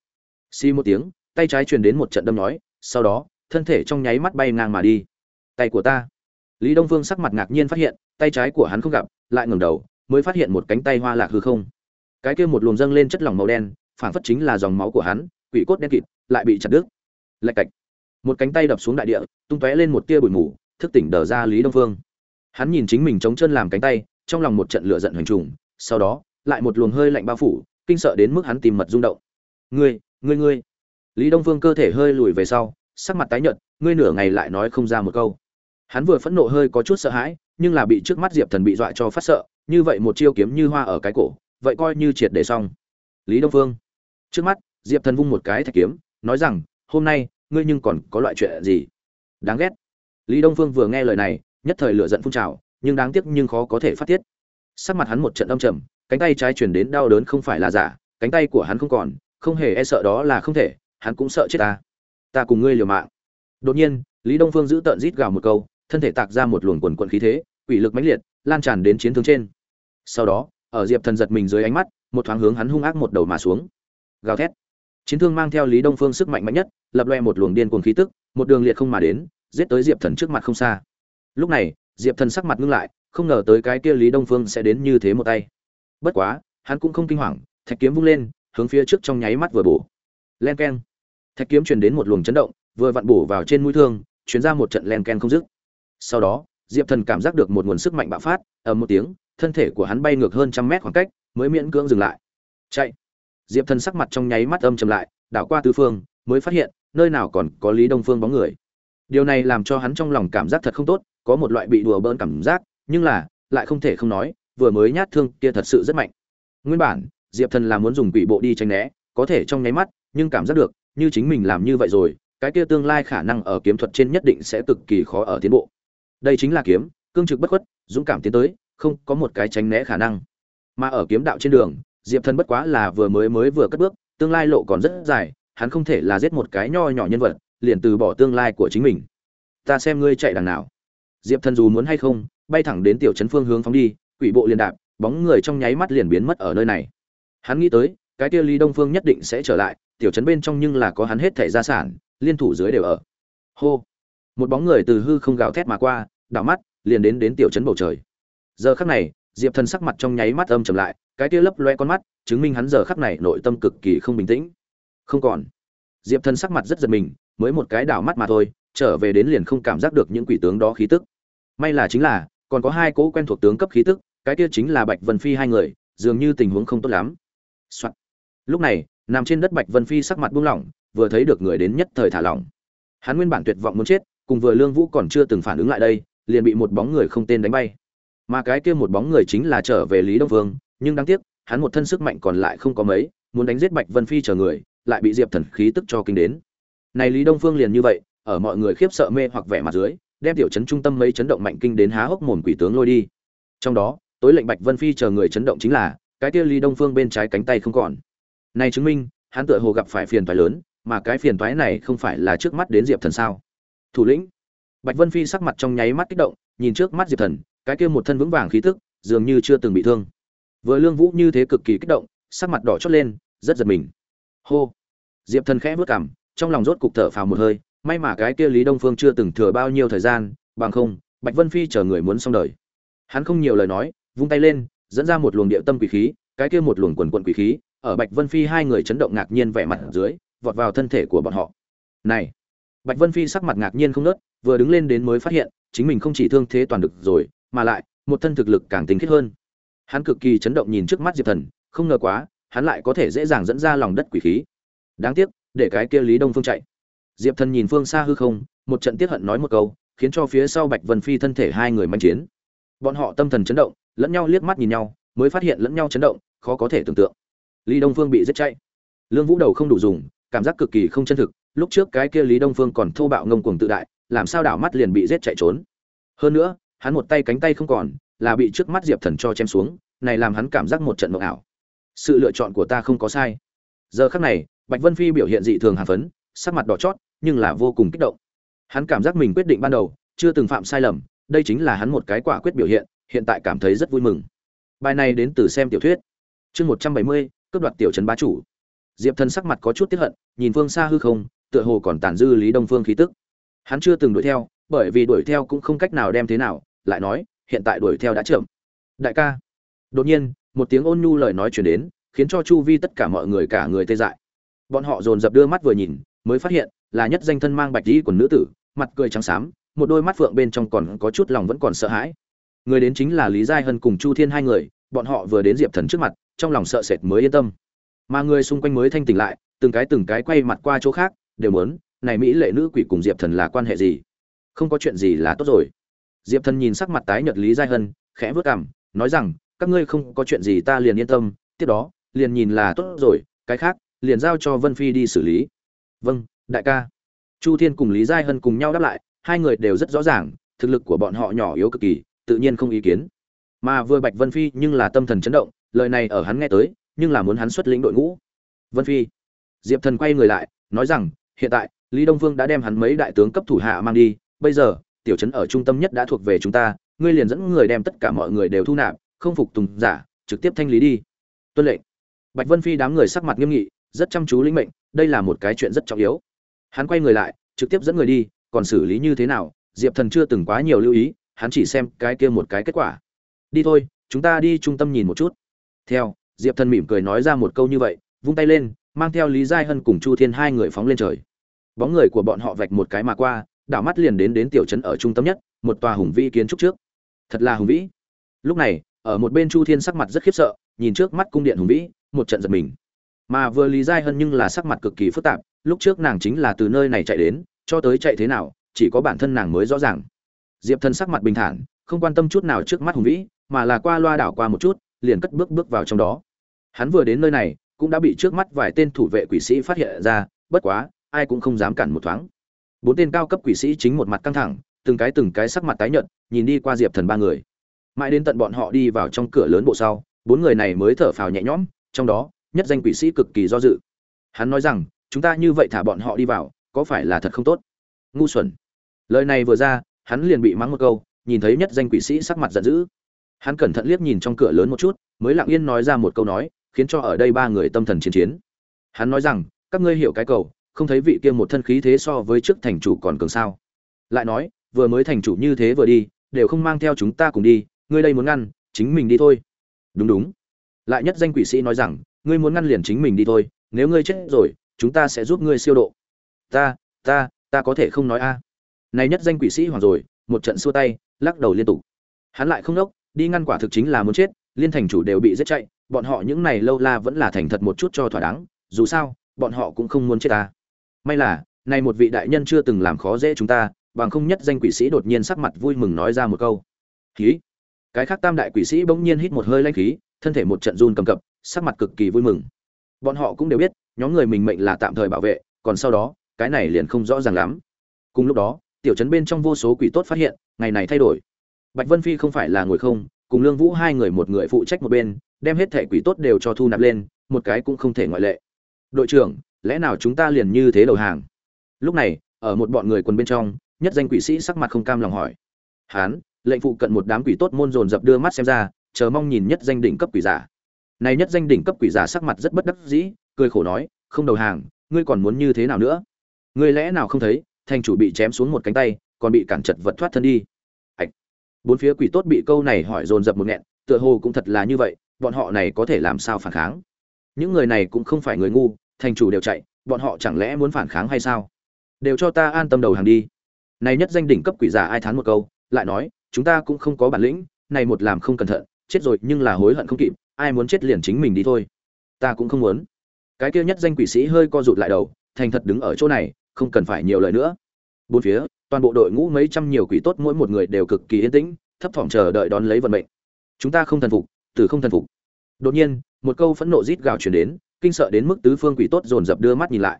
Xì một tiếng, tay trái truyền đến một trận đâm nói sau đó, thân thể trong nháy mắt bay ngang mà đi tay của ta. Lý đông phương sắc mặt ngạc nhiên phát hiện, tay trái của hắn không gặp, lại ngẩng đầu, mới phát hiện một cánh tay hoa lạc hư không. Cái kia một luồng dâng lên chất lỏng màu đen phản phất chính là dòng máu của hắn, quỷ cốt đen kịt, lại bị chặt đứt. Lạch cạch. Một cánh tay đập xuống đại địa, tung tóe lên một tia bụi mù, thức tỉnh đờ ra lý đông phương. Hắn nhìn chính mình chống chân làm cánh tay, trong lòng một trận lửa giận hoành trùng, sau đó, lại một luồng hơi lạnh bao phủ, kinh sợ đến mức hắn tìm mật rung động. Ngươi ngươi ngươi. Lý đông phương cơ thể hơi lùi về sau, sắc mặt tái nhợt, ngươi nửa ngày lại nói không ra một câu hắn vừa phẫn nộ hơi có chút sợ hãi, nhưng là bị trước mắt diệp thần bị dọa cho phát sợ, như vậy một chiêu kiếm như hoa ở cái cổ, vậy coi như triệt để xong. Lý đông phương. Trước mắt, diệp thần vung một cái thạch kiếm, nói rằng, hôm nay, ngươi nhưng còn có loại chuyện gì? Đáng ghét. Lý đông phương vừa nghe lời này, nhất thời lửa giận phun trào, nhưng đáng tiếc nhưng khó có thể phát tiết. Sắc mặt hắn một trận âm trầm, cánh tay trái chuyển đến đau đớn không phải là giả, cánh tay của hắn không còn, không hề e sợ đó là không thể, hắn cũng sợ chết ta. Ta cùng ngươi liều mạng. Đột nhiên, lý đông phương giữ tợn rít gào một câu thân thể tạc ra một luồng quần quần khí thế, quỷ lực mãnh liệt, lan tràn đến chiến thương trên. Sau đó, ở diệp thần giật mình dưới ánh mắt, một thoáng hướng hắn hung ác một đầu mà xuống. Gào thét. Chiến thương mang theo lý đông phương sức mạnh mạnh nhất, lập loe một luồng điên cuồng khí tức, một đường liệt không mà đến, giết tới diệp thần trước mặt không xa. Lúc này, diệp thần sắc mặt ngưng lại, không ngờ tới cái kia lý đông phương sẽ đến như thế một tay. Bất quá, hắn cũng không kinh hoàng, thạch kiếm vung lên, hướng phía trước trong nháy mắt vừa bổ. Len keng. Thạch kiếm truyền đến một luồng chấn động, vừa vặn bổ vào trên mũi thương, truyền ra một trận len ken không dứt sau đó, diệp thần cảm giác được một nguồn sức mạnh bạo phát, ầm một tiếng, thân thể của hắn bay ngược hơn trăm mét khoảng cách, mới miễn cưỡng dừng lại. Chạy! Diệp thần sắc mặt trong nháy mắt âm trầm lại, đảo qua tứ phương, mới phát hiện, nơi nào còn có lý đông phương bóng người. Điều này làm cho hắn trong lòng cảm giác thật không tốt, có một loại bị đùa bỡn cảm giác, nhưng là, lại không thể không nói, vừa mới nhát thương kia thật sự rất mạnh. Nguyên bản, diệp thần là muốn dùng quỷ bộ đi tranh né, có thể trong nháy mắt, nhưng cảm giác được, như chính mình làm như vậy rồi, cái kia tương lai khả năng ở kiếm thuật trên nhất định sẽ cực kỳ khó ở tiến bộ đây chính là kiếm, cương trực bất khuất, dũng cảm tiến tới, không có một cái tránh né khả năng. Mà ở kiếm đạo trên đường, diệp thần bất quá là vừa mới mới vừa cất bước, tương lai lộ còn rất dài, hắn không thể là giết một cái nho nhỏ nhân vật, liền từ bỏ tương lai của chính mình. Ta xem ngươi chạy đằng nào. Diệp thần dù muốn hay không, bay thẳng đến tiểu trấn phương hướng phóng đi, quỷ bộ liền đạp, bóng người trong nháy mắt liền biến mất ở nơi này. Hắn nghĩ tới, cái kia lý đông phương nhất định sẽ trở lại, tiểu trấn bên trong nhưng là có hắn hết thẻ gia sản, liên thủ dưới đều ở. Hô một bóng người từ hư không gào thét mà qua, đảo mắt, liền đến đến tiểu trấn bầu trời. Giờ khắc này, diệp thần sắc mặt trong nháy mắt âm trầm lại, cái kia lấp loe con mắt, chứng minh hắn giờ khắc này nội tâm cực kỳ không bình tĩnh. Không còn. Diệp thần sắc mặt rất giật mình, mới một cái đảo mắt mà thôi, trở về đến liền không cảm giác được những quỷ tướng đó khí tức. May là chính là, còn có hai cỗ quen thuộc tướng cấp khí tức, cái kia chính là bạch vân phi hai người, dường như tình huống không tốt lắm、Soạn. lúc này, nằm trên đất bạch vân phi sắc mặt buông lỏng, vừa thấy được người đến nhất thời thả lỏng. Hắn nguyên bản tuyệt vọng muốn chết cùng vừa lương vũ còn chưa từng phản ứng lại đây, liền bị một bóng người không tên đánh bay. Mà cái kia một bóng người chính là trở về lý đông vương, nhưng đáng tiếc, hắn một thân sức mạnh còn lại không có mấy, muốn đánh giết bạch vân phi chờ người, lại bị diệp thần khí tức cho kinh đến. Này lý đông phương liền như vậy, ở mọi người khiếp sợ mê hoặc vẻ mặt dưới, đem tiểu chấn trung tâm mấy chấn động mạnh kinh đến há hốc mồm quỷ tướng lôi đi. Trong đó, tối lệnh bạch vân phi chờ người chấn động chính là, cái kia lý đông phương bên trái cánh tay không còn. Này chứng minh, hắn tựa hồ gặp phải phiền toái lớn, mà cái phiền toái này không phải là trước mắt đến diệp thần sao? Thủ lĩnh. Bạch vân phi sắc mặt trong nháy mắt kích động, nhìn trước mắt diệp thần, cái kia một thân vững vàng khí tức, dường như chưa từng bị thương. Vừa lương vũ như thế cực kỳ kích động, sắc mặt đỏ chót lên, rất giật mình. Hô! Diệp thần khẽ vớt cảm trong lòng rốt cục thở phào một hơi, may mà cái kia lý đông phương chưa từng thừa bao nhiêu thời gian, bằng không, bạch vân phi chờ người muốn xong đời. Hắn không nhiều lời nói, vung tay lên, dẫn ra một luồng địa tâm quỷ khí, cái kia một luồng quần quận quỷ khí, ở bạch vân phi hai người chấn động ngạc nhiên vẻ mặt ở dưới, vọt vào thân thể của bọn họ. Này! Bạch vân phi sắc mặt ngạc nhiên không nớt, vừa đứng lên đến mới phát hiện, chính mình không chỉ thương thế toàn được rồi, mà lại, một thân thực lực càng tinh khiết hơn. Hắn cực kỳ chấn động nhìn trước mắt diệp thần, không ngờ quá, hắn lại có thể dễ dàng dẫn ra lòng đất quỷ khí. Đáng tiếc, để cái kia lý đông phương chạy. Diệp thần nhìn phương xa hư không, một trận tiếc hận nói một câu, khiến cho phía sau bạch vân phi thân thể hai người manh chiến. Bọn họ tâm thần chấn động, lẫn nhau liếc mắt nhìn nhau, mới phát hiện lẫn nhau chấn động, khó có thể tưởng tượng. Lý đông phương bị giết chạy. Lương vũ đầu không đủ dùng, cảm giác cực kỳ không chân thực lúc trước cái kia lý đông phương còn thô bạo ngông cuồng tự đại, làm sao đảo mắt liền bị giết chạy trốn. Hơn nữa, hắn một tay cánh tay không còn, là bị trước mắt diệp thần cho chém xuống, này làm hắn cảm giác một trận mộng ảo. Sự lựa chọn của ta không có sai. Giờ khắc này, bạch vân phi biểu hiện dị thường hà phấn, sắc mặt đỏ chót, nhưng là vô cùng kích động. Hắn cảm giác mình quyết định ban đầu, chưa từng phạm sai lầm, đây chính là hắn một cái quả quyết biểu hiện hiện tại cảm thấy rất vui mừng. Bài này đến từ xem tiểu thuyết. Chương một trăm bảy mươi, cướp đoạt tiểu trấn bá chủ. Diệp thần sắc mặt có chút tiếp hận, nhìn phương xa hư không tựa hồ còn tàn dư lý đông phương khí tức. Hắn chưa từng đuổi theo, bởi vì đuổi theo cũng không cách nào đem thế nào, lại nói, hiện tại đuổi theo đã chậm. Đại ca. Đột nhiên, một tiếng ôn nhu lời nói chuyển đến, khiến cho chu vi tất cả mọi người cả người tê dại. Bọn họ dồn dập đưa mắt vừa nhìn, mới phát hiện, là nhất danh thân mang bạch dĩ của nữ tử, mặt cười trắng xám, một đôi mắt phượng bên trong còn có chút lòng vẫn còn sợ hãi. Người đến chính là lý giai hân cùng chu thiên hai người, bọn họ vừa đến diệp thần trước mặt, trong lòng sợ sệt mới yên tâm. Mà người xung quanh mới thanh tỉnh lại, từng cái từng cái quay mặt qua chỗ khác đều muốn, này mỹ lệ nữ quỷ cùng diệp thần là quan hệ gì? Không có chuyện gì là tốt rồi. Diệp thần nhìn sắc mặt tái nhợt lý giai hân, khẽ vớt cảm nói rằng, các ngươi không có chuyện gì ta liền yên tâm, tiếp đó, liền nhìn là tốt rồi, cái khác, liền giao cho vân phi đi xử lý. Vâng đại ca. Chu thiên cùng lý giai hân cùng nhau đáp lại, hai người đều rất rõ ràng, thực lực của bọn họ nhỏ yếu cực kỳ, tự nhiên không ý kiến. Mà vừa bạch vân phi nhưng là tâm thần chấn động, lời này ở hắn nghe tới, nhưng là muốn hắn xuất lĩnh đội ngũ. Vân phi. Diệp thần quay người lại, nói rằng hiện tại, lý đông vương đã đem hắn mấy đại tướng cấp thủ hạ mang đi, bây giờ, tiểu trấn ở trung tâm nhất đã thuộc về chúng ta, ngươi liền dẫn người đem tất cả mọi người đều thu nạp, không phục tùng giả, trực tiếp thanh lý đi. Tuân lệnh. Bạch vân phi đám người sắc mặt nghiêm nghị, rất chăm chú lĩnh mệnh, đây là một cái chuyện rất trọng yếu. Hắn quay người lại, trực tiếp dẫn người đi, còn xử lý như thế nào, diệp thần chưa từng quá nhiều lưu ý, hắn chỉ xem cái kia một cái kết quả. Đi thôi, chúng ta đi trung tâm nhìn một chút. Theo, diệp thần mỉm cười nói ra một câu như vậy, vung tay lên mang theo lý giai hân cùng chu thiên hai người phóng lên trời. Bóng người của bọn họ vạch một cái mà qua, đảo mắt liền đến đến tiểu trấn ở trung tâm nhất, một tòa hùng vĩ kiến trúc trước. Thật là hùng vĩ. Lúc này, ở một bên chu thiên sắc mặt rất khiếp sợ, nhìn trước mắt cung điện hùng vĩ, một trận giật mình. Mà vừa lý giai hân nhưng là sắc mặt cực kỳ phức tạp, lúc trước nàng chính là từ nơi này chạy đến, cho tới chạy thế nào, chỉ có bản thân nàng mới rõ ràng. Diệp thần sắc mặt bình thản, không quan tâm chút nào trước mắt hùng vĩ, mà là qua loa đảo qua một chút, liền cất bước bước vào trong đó. Hắn vừa đến nơi này cũng đã bị trước mắt vài tên thủ vệ quỷ sĩ phát hiện ra, bất quá, ai cũng không dám cản một thoáng. Bốn tên cao cấp quỷ sĩ chính một mặt căng thẳng, từng cái từng cái sắc mặt tái nhợt, nhìn đi qua diệp thần ba người. Mãi đến tận bọn họ đi vào trong cửa lớn bộ sau, bốn người này mới thở phào nhẹ nhõm, trong đó, nhất danh quỷ sĩ cực kỳ do dự. Hắn nói rằng, chúng ta như vậy thả bọn họ đi vào, có phải là thật không tốt? Ngu xuẩn. Lời này vừa ra, hắn liền bị mắng một câu, nhìn thấy nhất danh quỷ sĩ sắc mặt giận dữ. Hắn cẩn thận liếc nhìn trong cửa lớn một chút, mới lặng yên nói ra một câu nói khiến cho ở đây ba người tâm thần chiến chiến. Hắn nói rằng, các ngươi hiểu cái cầu, không thấy vị kia một thân khí thế so với trước thành chủ còn cường sao. Lại nói, vừa mới thành chủ như thế vừa đi, đều không mang theo chúng ta cùng đi, ngươi đây muốn ngăn, chính mình đi thôi. Đúng đúng. Lại nhất danh quỷ sĩ nói rằng, ngươi muốn ngăn liền chính mình đi thôi, nếu ngươi chết rồi, chúng ta sẽ giúp ngươi siêu độ. Ta ta ta có thể không nói a. Này nhất danh quỷ sĩ hoàng rồi, một trận xua tay, lắc đầu liên tục. Hắn lại không đốc, đi ngăn quả thực chính là muốn chết, liên thành chủ đều bị giết chạy bọn họ những này lâu la vẫn là thành thật một chút cho thỏa đáng, dù sao, bọn họ cũng không muốn chết ta. May là, nay một vị đại nhân chưa từng làm khó dễ chúng ta, bằng không nhất danh quỷ sĩ đột nhiên sắc mặt vui mừng nói ra một câu. Khí. Cái khác tam đại quỷ sĩ bỗng nhiên hít một hơi lanh khí, thân thể một trận run cầm cập, sắc mặt cực kỳ vui mừng. Bọn họ cũng đều biết, nhóm người mình mệnh là tạm thời bảo vệ, còn sau đó, cái này liền không rõ ràng lắm. Cùng lúc đó, tiểu trấn bên trong vô số quỷ tốt phát hiện, ngày này thay đổi. Bạch vân phi không phải là ngồi không, cùng lương vũ hai người một người phụ trách một bên đem hết thẻ quỷ tốt đều cho thu nạp lên, một cái cũng không thể ngoại lệ. Đội trưởng, lẽ nào chúng ta liền như thế đầu hàng? Lúc này, ở một bọn người quần bên trong, nhất danh quỷ sĩ sắc mặt không cam lòng hỏi. Hán, lệnh phụ cận một đám quỷ tốt môn dồn dập đưa mắt xem ra, chờ mong nhìn nhất danh đỉnh cấp quỷ giả. Này nhất danh đỉnh cấp quỷ giả sắc mặt rất bất đắc dĩ, cười khổ nói, không đầu hàng, ngươi còn muốn như thế nào nữa? Ngươi lẽ nào không thấy thành chủ bị chém xuống một cánh tay, còn bị cản chật vật thoát thân đi? Hạch. bốn phía quỷ tốt bị câu này hỏi dồn dập một nghẹn, tựa hồ cũng thật là như vậy bọn họ này có thể làm sao phản kháng? Những người này cũng không phải người ngu, thành chủ đều chạy, bọn họ chẳng lẽ muốn phản kháng hay sao? Đều cho ta an tâm đầu hàng đi. Này nhất danh đỉnh cấp quỷ giả ai thán một câu, lại nói, chúng ta cũng không có bản lĩnh, này một làm không cẩn thận, chết rồi nhưng là hối hận không kịp, ai muốn chết liền chính mình đi thôi. Ta cũng không muốn. Cái kia nhất danh quỷ sĩ hơi co rụt lại đầu, thành thật đứng ở chỗ này, không cần phải nhiều lời nữa. Bốn phía, toàn bộ đội ngũ mấy trăm nhiều quỷ tốt mỗi một người đều cực kỳ yên tĩnh, thấp thỏm chờ đợi đón lấy vận mệnh. Chúng ta không thần phục từ không thần phục. Đột nhiên, một câu phẫn nộ rít gào truyền đến, kinh sợ đến mức tứ phương quỷ tốt dồn dập đưa mắt nhìn lại.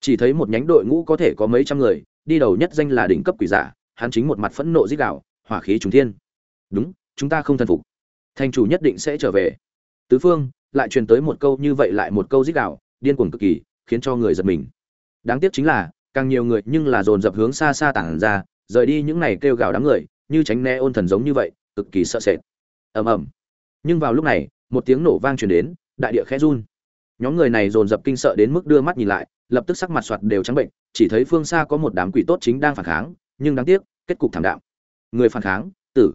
Chỉ thấy một nhánh đội ngũ có thể có mấy trăm người, đi đầu nhất danh là đỉnh cấp quỷ giả, hắn chính một mặt phẫn nộ rít gào, hỏa khí trùng thiên. Đúng, chúng ta không thần phục. Thành chủ nhất định sẽ trở về. Tứ phương lại truyền tới một câu như vậy lại một câu rít gào, điên cuồng cực kỳ, khiến cho người giật mình. Đáng tiếc chính là, càng nhiều người nhưng là dồn dập hướng xa xa tản ra, rời đi những này kêu gào đám người, như tránh né ôn thần giống như vậy, cực kỳ sợ sệt. Ầm ầm nhưng vào lúc này, một tiếng nổ vang truyền đến, đại địa khẽ run. Nhóm người này dồn dập kinh sợ đến mức đưa mắt nhìn lại, lập tức sắc mặt soạt đều trắng bệnh, chỉ thấy phương xa có một đám quỷ tốt chính đang phản kháng, nhưng đáng tiếc, kết cục thảm đạm. Người phản kháng, tử.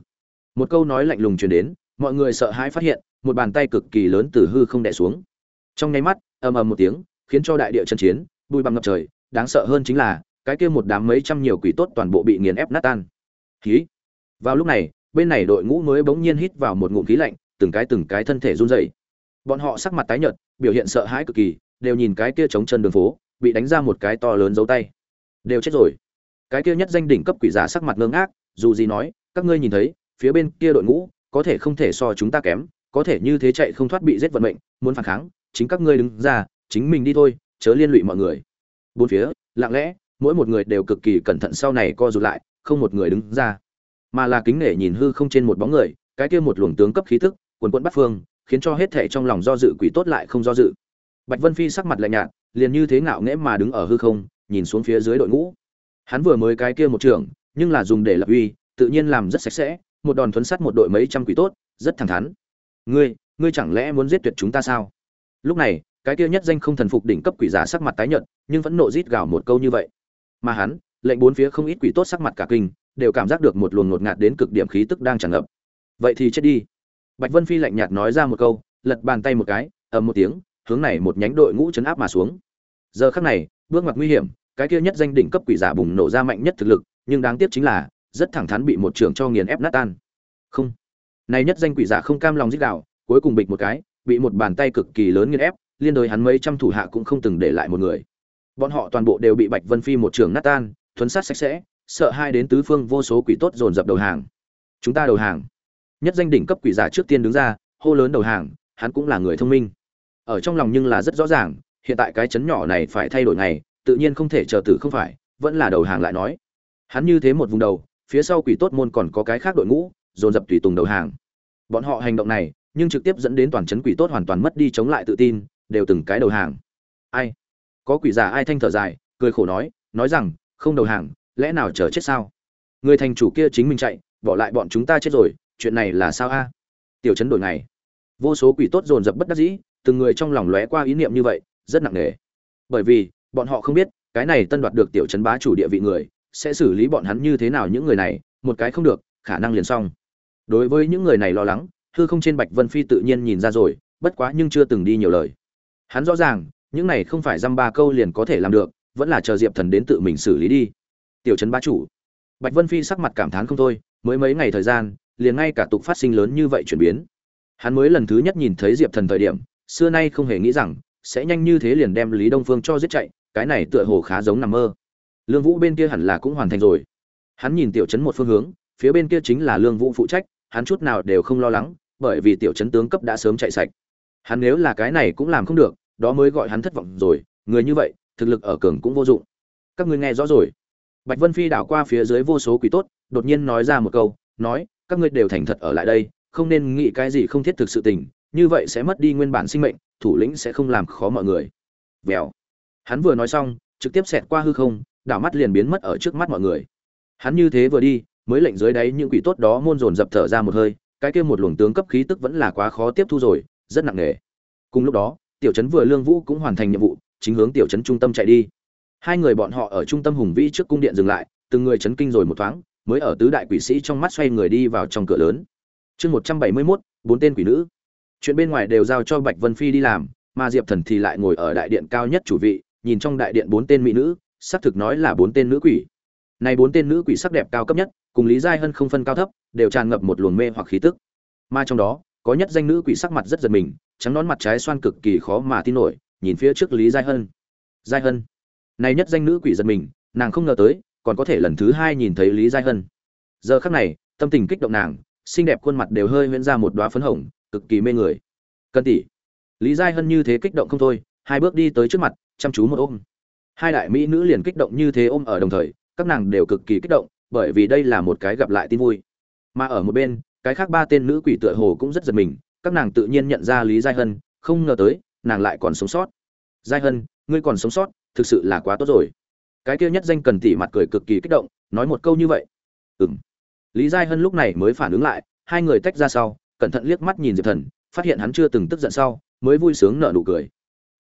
Một câu nói lạnh lùng truyền đến, mọi người sợ hãi phát hiện, một bàn tay cực kỳ lớn từ hư không đè xuống. Trong nháy mắt, ầm ầm một tiếng, khiến cho đại địa chân chiến, bụi bằng ngập trời, đáng sợ hơn chính là, cái kia một đám mấy trăm nhiều quỷ tốt toàn bộ bị nghiền ép nát tan. Khí vào lúc này, bên này đội ngũ mới bỗng nhiên hít vào một ngụm khí lạnh từng cái từng cái thân thể run rẩy. Bọn họ sắc mặt tái nhợt, biểu hiện sợ hãi cực kỳ, đều nhìn cái kia trống chân đường phố, bị đánh ra một cái to lớn dấu tay. Đều chết rồi. Cái kia nhất danh đỉnh cấp quỷ giả sắc mặt ngơ ngác, dù gì nói, các ngươi nhìn thấy, phía bên kia đội ngũ, có thể không thể so chúng ta kém, có thể như thế chạy không thoát bị giết vận mệnh, muốn phản kháng, chính các ngươi đứng ra, chính mình đi thôi, chớ liên lụy mọi người. Bốn phía, lặng lẽ, mỗi một người đều cực kỳ cẩn thận sau này co rụt lại, không một người đứng ra. Mà là kính nể nhìn hư không trên một bóng người, cái kia một luồng tướng cấp khí tức quần quận bắt phương, khiến cho hết thệ trong lòng do dự quỷ tốt lại không do dự. Bạch vân phi sắc mặt lạnh nhạt, liền như thế ngạo nghễ mà đứng ở hư không, nhìn xuống phía dưới đội ngũ. Hắn vừa mới cái kia một trường nhưng là dùng để lập uy, tự nhiên làm rất sạch sẽ, một đòn thuấn sắt một đội mấy trăm quỷ tốt, rất thẳng thắn. Ngươi ngươi chẳng lẽ muốn giết tuyệt chúng ta sao? Lúc này, cái kia nhất danh không thần phục đỉnh cấp quỷ giả sắc mặt tái nhợt, nhưng vẫn nộ rít gào một câu như vậy. Mà hắn, lệnh bốn phía không ít quỷ tốt sắc mặt cả kinh, đều cảm giác được một luồng ngột ngạt đến cực điểm khí tức đang tràn ngập. Vậy thì chết đi bạch vân phi lạnh nhạt nói ra một câu, lật bàn tay một cái, ầm một tiếng, hướng này một nhánh đội ngũ chấn áp mà xuống. Giờ khắc này, bước ngoặt nguy hiểm, cái kia nhất danh đỉnh cấp quỷ giả bùng nổ ra mạnh nhất thực lực, nhưng đáng tiếc chính là, rất thẳng thắn bị một trưởng cho nghiền ép nát tan. Không. Này nhất danh quỷ giả không cam lòng giết đạo, cuối cùng bịch một cái, bị một bàn tay cực kỳ lớn nghiền ép, liên đối hắn mấy trăm thủ hạ cũng không từng để lại một người. Bọn họ toàn bộ đều bị bạch vân phi một trường nát tan, thuấn sát sạch sẽ, sợ hai đến tứ phương vô số quỷ tốt dồn dập đầu hàng. Chúng ta đầu hàng nhất danh đỉnh cấp quỷ giả trước tiên đứng ra, hô lớn đầu hàng, hắn cũng là người thông minh. Ở trong lòng nhưng là rất rõ ràng, hiện tại cái chấn nhỏ này phải thay đổi ngày, tự nhiên không thể chờ tử không phải, vẫn là đầu hàng lại nói. Hắn như thế một vùng đầu, phía sau quỷ tốt môn còn có cái khác đội ngũ, dồn dập tùy tùng đầu hàng. Bọn họ hành động này, nhưng trực tiếp dẫn đến toàn chấn quỷ tốt hoàn toàn mất đi chống lại tự tin, đều từng cái đầu hàng. Ai? Có quỷ giả ai thanh thở dài, cười khổ nói nói rằng, không đầu hàng, lẽ nào chờ chết sao? Người thành chủ kia chính mình chạy, bỏ lại bọn chúng ta chết rồi chuyện này là sao a? Tiểu chấn đổi ngày. Vô số quỷ tốt dồn dập bất đắc dĩ, từng người trong lòng lóe qua ý niệm như vậy, rất nặng nề. Bởi vì, bọn họ không biết, cái này tân đoạt được tiểu chấn bá chủ địa vị người, sẽ xử lý bọn hắn như thế nào những người này, một cái không được, khả năng liền xong. Đối với những người này lo lắng, hư không trên bạch vân phi tự nhiên nhìn ra rồi, bất quá nhưng chưa từng đi nhiều lời. Hắn rõ ràng, những này không phải dăm ba câu liền có thể làm được, vẫn là chờ diệp thần đến tự mình xử lý đi. Tiểu trấn bá chủ. Bạch vân phi sắc mặt cảm thán không thôi, mới mấy ngày thời gian liền ngay cả tục phát sinh lớn như vậy chuyển biến. Hắn mới lần thứ nhất nhìn thấy diệp thần thời điểm, xưa nay không hề nghĩ rằng sẽ nhanh như thế liền đem lý đông phương cho giết chạy, cái này tựa hồ khá giống nằm mơ. Lương vũ bên kia hẳn là cũng hoàn thành rồi. Hắn nhìn tiểu trấn một phương hướng, phía bên kia chính là lương vũ phụ trách, hắn chút nào đều không lo lắng, bởi vì tiểu trấn tướng cấp đã sớm chạy sạch. Hắn nếu là cái này cũng làm không được, đó mới gọi hắn thất vọng rồi, người như vậy, thực lực ở cường cũng vô dụng. Các ngươi nghe rõ rồi. Bạch vân phi đảo qua phía dưới vô số quỷ tốt, đột nhiên nói ra một câu, nói các ngươi đều thành thật ở lại đây, không nên nghĩ cái gì không thiết thực sự tình, như vậy sẽ mất đi nguyên bản sinh mệnh, thủ lĩnh sẽ không làm khó mọi người. Vèo. Hắn vừa nói xong, trực tiếp xẹt qua hư không, đảo mắt liền biến mất ở trước mắt mọi người. Hắn như thế vừa đi, mới lệnh dưới đáy những quỷ tốt đó môn dồn dập thở ra một hơi, cái kia một luồng tướng cấp khí tức vẫn là quá khó tiếp thu rồi, rất nặng nề. Cùng lúc đó, tiểu trấn vừa lương vũ cũng hoàn thành nhiệm vụ, chính hướng tiểu trấn trung tâm chạy đi. Hai người bọn họ ở trung tâm hùng vĩ trước cung điện dừng lại, từng người chấn kinh rồi một thoáng mới ở tứ đại quỷ sĩ trong mắt xoay người đi vào trong cửa lớn. Chương một trăm bảy mươi mốt, bốn tên quỷ nữ. Chuyện bên ngoài đều giao cho bạch vân phi đi làm, mà diệp thần thì lại ngồi ở đại điện cao nhất chủ vị, nhìn trong đại điện bốn tên mỹ nữ, xác thực nói là bốn tên nữ quỷ. Này bốn tên nữ quỷ sắc đẹp cao cấp nhất, cùng lý giai hân không phân cao thấp, đều tràn ngập một luồng mê hoặc khí tức. Mà trong đó, có nhất danh nữ quỷ sắc mặt rất giật mình, trắng nón mặt trái xoan cực kỳ khó mà tin nổi, nhìn phía trước lý giai hân. Giai hân. Này nhất danh nữ quỷ giật mình, nàng không ngờ tới còn có thể lần thứ hai nhìn thấy lý giai hân. Giờ khắc này, tâm tình kích động nàng, xinh đẹp khuôn mặt đều hơi huyễn ra một đóa phấn hồng, cực kỳ mê người. Cân tỷ. Lý giai hân như thế kích động không thôi, hai bước đi tới trước mặt, chăm chú một ôm. Hai đại mỹ nữ liền kích động như thế ôm ở đồng thời, các nàng đều cực kỳ kích động, bởi vì đây là một cái gặp lại tin vui. Mà ở một bên, cái khác ba tên nữ quỷ tựa hồ cũng rất giật mình, các nàng tự nhiên nhận ra lý giai hân, không ngờ tới, nàng lại còn sống sót. Giai hân, ngươi còn sống sót, thực sự là quá tốt rồi cái kia nhất danh cần tỉ mặt cười cực kỳ kích động, nói một câu như vậy. Ừng lý giai hân lúc này mới phản ứng lại, hai người tách ra sau, cẩn thận liếc mắt nhìn diệp thần, phát hiện hắn chưa từng tức giận sau, mới vui sướng nở nụ cười.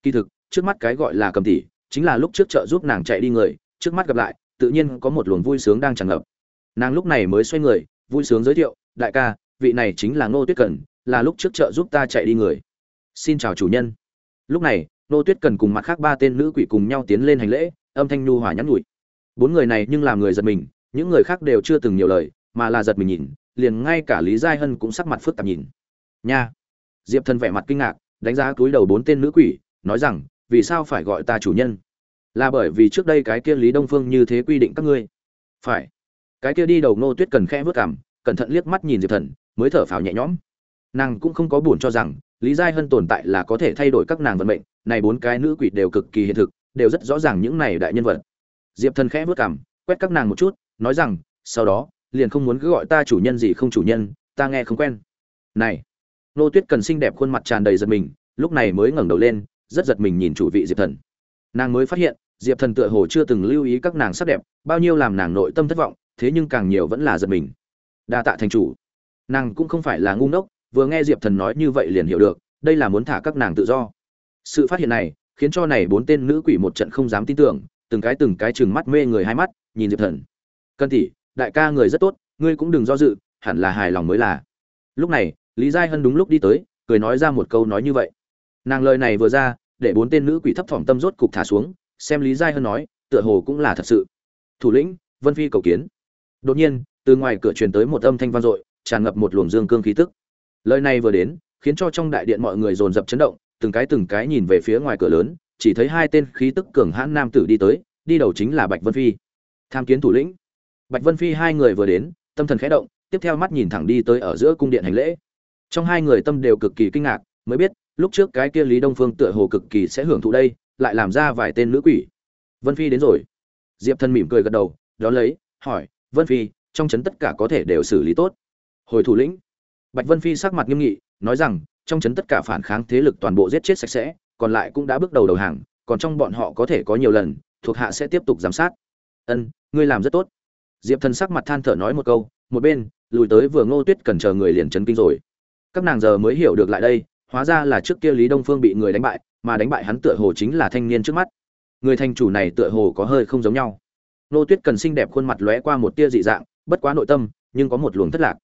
Kỳ thực, trước mắt cái gọi là cầm tỉ, chính là lúc trước chợ giúp nàng chạy đi người, trước mắt gặp lại, tự nhiên có một luồng vui sướng đang tràn ngập. Nàng lúc này mới xoay người, vui sướng giới thiệu, đại ca, vị này chính là ngô tuyết cần, là lúc trước chợ giúp ta chạy đi người. Xin chào chủ nhân. Lúc này, ngô tuyết cần cùng mặt khác ba tên nữ quỷ cùng nhau tiến lên hành lễ âm thanh nhu hòa nhắn nhủi. Bốn người này nhưng làm người giật mình, những người khác đều chưa từng nhiều lời, mà là giật mình nhìn, liền ngay cả lý giai hân cũng sắc mặt phức tạp nhìn. Nha! Diệp thần vẻ mặt kinh ngạc, đánh giá cúi đầu bốn tên nữ quỷ, nói rằng, vì sao phải gọi ta chủ nhân? Là bởi vì trước đây cái kia lý đông phương như thế quy định các ngươi. Phải. Cái kia đi đầu ngô tuyết cần khẽ vớt cảm cẩn thận liếc mắt nhìn diệp thần, mới thở phào nhẹ nhõm. Nàng cũng không có buồn cho rằng, lý giai hân tồn tại là có thể thay đổi các nàng vận mệnh, này bốn cái nữ quỷ đều cực kỳ hiện thực đều rất rõ ràng những này đại nhân vật. Diệp thần khẽ vớt cảm quét các nàng một chút, nói rằng, sau đó, liền không muốn cứ gọi ta chủ nhân gì không chủ nhân, ta nghe không quen. Này, nô tuyết cần xinh đẹp khuôn mặt tràn đầy giật mình, lúc này mới ngẩng đầu lên, rất giật mình nhìn chủ vị diệp thần. Nàng mới phát hiện, diệp thần tựa hồ chưa từng lưu ý các nàng sắc đẹp, bao nhiêu làm nàng nội tâm thất vọng, thế nhưng càng nhiều vẫn là giật mình. Đa tạ thành chủ. Nàng cũng không phải là ngu ngốc, vừa nghe diệp thần nói như vậy liền hiểu được, đây là muốn thả các nàng tự do. Sự phát hiện này khiến cho này bốn tên nữ quỷ một trận không dám tin tưởng, từng cái từng cái chừng mắt mê người hai mắt, nhìn diệp thần. Cân tỷ, đại ca người rất tốt, ngươi cũng đừng do dự, hẳn là hài lòng mới là. Lúc này, lý Gia hân đúng lúc đi tới, cười nói ra một câu nói như vậy. Nàng lời này vừa ra, để bốn tên nữ quỷ thấp thỏm tâm rốt cục thả xuống, xem lý Gia hân nói, tựa hồ cũng là thật sự. Thủ lĩnh, vân phi cầu kiến. Đột nhiên, từ ngoài cửa truyền tới một âm thanh vang dội, tràn ngập một luồng dương cương khí tức. Lời này vừa đến, khiến cho trong đại điện mọi người dồn dập chấn động từng cái từng cái nhìn về phía ngoài cửa lớn, chỉ thấy hai tên khí tức cường hãn nam tử đi tới, đi đầu chính là bạch vân phi. Tham kiến thủ lĩnh. Bạch vân phi hai người vừa đến, tâm thần khẽ động, tiếp theo mắt nhìn thẳng đi tới ở giữa cung điện hành lễ. Trong hai người tâm đều cực kỳ kinh ngạc, mới biết, lúc trước cái kia lý đông phương tựa hồ cực kỳ sẽ hưởng thụ đây, lại làm ra vài tên nữ quỷ. Vân phi đến rồi. Diệp thân mỉm cười gật đầu đó lấy, hỏi, vân phi, trong trấn tất cả có thể đều xử lý tốt? Hồi thủ lĩnh. Bạch vân phi sắc mặt nghiêm nghị, nói rằng trong chấn tất cả phản kháng thế lực toàn bộ giết chết sạch sẽ, còn lại cũng đã bước đầu đầu hàng, còn trong bọn họ có thể có nhiều lần, thuộc hạ sẽ tiếp tục giám sát. Ân, ngươi làm rất tốt. Diệp thần sắc mặt than thở nói một câu, một bên, lùi tới vừa ngô tuyết cần chờ người liền chấn kinh rồi. Các nàng giờ mới hiểu được lại đây, hóa ra là trước kia lý đông phương bị người đánh bại, mà đánh bại hắn tựa hồ chính là thanh niên trước mắt. Người thành chủ này tựa hồ có hơi không giống nhau. Ngô tuyết cần xinh đẹp khuôn mặt lóe qua một tia dị dạng, bất quá nội tâm, nhưng có một luồng thất lạc.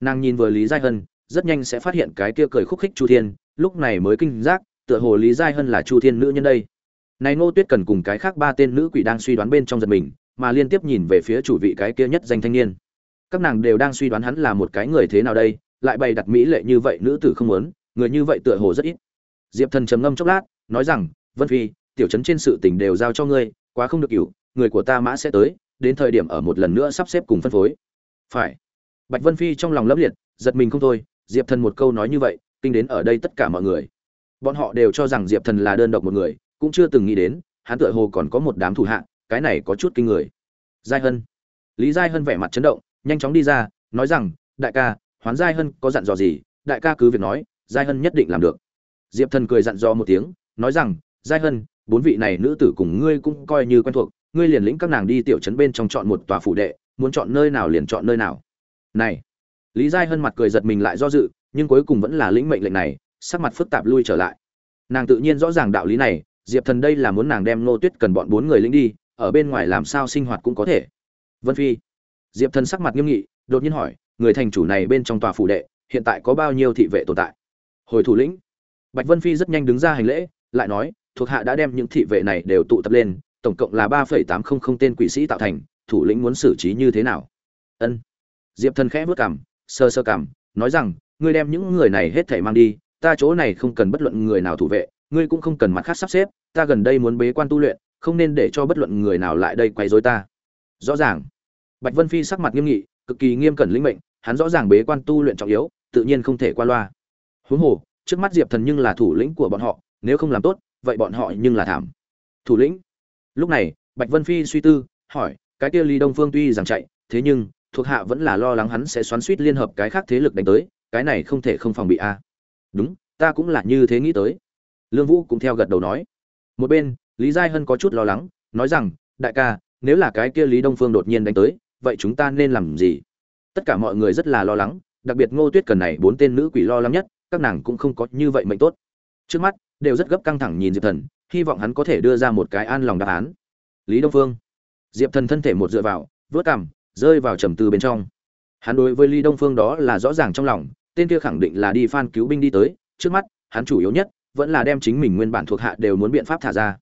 Nàng nhìn vừa lý giai hân rất nhanh sẽ phát hiện cái kia cười khúc khích chu thiên, lúc này mới kinh giác, tựa hồ lý giai hân là chu thiên nữ nhân đây. Này ngô tuyết cần cùng cái khác ba tên nữ quỷ đang suy đoán bên trong giật mình, mà liên tiếp nhìn về phía chủ vị cái kia nhất danh thanh niên. Các nàng đều đang suy đoán hắn là một cái người thế nào đây, lại bày đặt mỹ lệ như vậy nữ tử không muốn, người như vậy tựa hồ rất ít. Diệp thần trầm ngâm chốc lát, nói rằng, vân phi, tiểu trấn trên sự tình đều giao cho ngươi, quá không được cửu, người của ta mã sẽ tới, đến thời điểm ở một lần nữa sắp xếp cùng phân phối. Phải. Bạch vân phi trong lòng lấp liệt, giật mình không thôi diệp thần một câu nói như vậy, kinh đến ở đây tất cả mọi người. Bọn họ đều cho rằng diệp thần là đơn độc một người, cũng chưa từng nghĩ đến, hắn tựa hồ còn có một đám thủ hạ, cái này có chút kinh người. Giai hân. Lý giai hân vẻ mặt chấn động, nhanh chóng đi ra, nói rằng, đại ca, hoán giai hân có dặn dò gì? Đại ca cứ việc nói, giai hân nhất định làm được. Diệp thần cười dặn dò một tiếng, nói rằng, giai hân, bốn vị này nữ tử cùng ngươi cũng coi như quen thuộc, ngươi liền lĩnh các nàng đi tiểu trấn bên trong chọn một tòa phủ đệ, muốn chọn nơi nào liền chọn nơi nào. Này lý giai hân mặt cười giật mình lại do dự, nhưng cuối cùng vẫn là lĩnh mệnh lệnh này, sắc mặt phức tạp lui trở lại. Nàng tự nhiên rõ ràng đạo lý này, diệp thần đây là muốn nàng đem nô tuyết cần bọn bốn người lính đi, ở bên ngoài làm sao sinh hoạt cũng có thể. Vân phi. Diệp thần sắc mặt nghiêm nghị, đột nhiên hỏi, người thành chủ này bên trong tòa phủ đệ, hiện tại có bao nhiêu thị vệ tồn tại? Hồi thủ lĩnh. Bạch vân phi rất nhanh đứng ra hành lễ, lại nói, thuộc hạ đã đem những thị vệ này đều tụ tập lên, tổng cộng là ba phẩy tám không không tên quỷ sĩ tạo thành, thủ lĩnh muốn xử trí như thế nào? Ân. Diệp thần khẽ vất cảm sơ sơ cảm, nói rằng, ngươi đem những người này hết thảy mang đi, ta chỗ này không cần bất luận người nào thủ vệ, ngươi cũng không cần mặt khác sắp xếp, ta gần đây muốn bế quan tu luyện, không nên để cho bất luận người nào lại đây quấy rối ta. Rõ ràng, bạch vân phi sắc mặt nghiêm nghị, cực kỳ nghiêm cẩn linh mệnh, hắn rõ ràng bế quan tu luyện trọng yếu, tự nhiên không thể qua loa. Huống hồ, trước mắt diệp thần nhưng là thủ lĩnh của bọn họ, nếu không làm tốt, vậy bọn họ nhưng là thảm. Thủ lĩnh? Lúc này, bạch vân phi suy tư, hỏi, cái kia lý đông phương tuy rằng chạy, thế nhưng thuộc hạ vẫn là lo lắng hắn sẽ xoắn suýt liên hợp cái khác thế lực đánh tới, cái này không thể không phòng bị a. Đúng, ta cũng là như thế nghĩ tới. Lương vũ cũng theo gật đầu nói. Một bên, lý giai hân có chút lo lắng, nói rằng, đại ca, nếu là cái kia lý đông phương đột nhiên đánh tới, vậy chúng ta nên làm gì? Tất cả mọi người rất là lo lắng, đặc biệt ngô tuyết cần này bốn tên nữ quỷ lo lắng nhất, các nàng cũng không có như vậy mệnh tốt. Trước mắt, đều rất gấp căng thẳng nhìn diệp thần, hy vọng hắn có thể đưa ra một cái an lòng đáp án. Lý đông phương. Diệp thần thân thể một dựa vào, vớt cằm rơi vào trầm tư bên trong. Hắn đối với lý đông phương đó là rõ ràng trong lòng tên kia khẳng định là đi phan cứu binh đi tới trước mắt hắn chủ yếu nhất vẫn là đem chính mình nguyên bản thuộc hạ đều muốn biện pháp thả ra.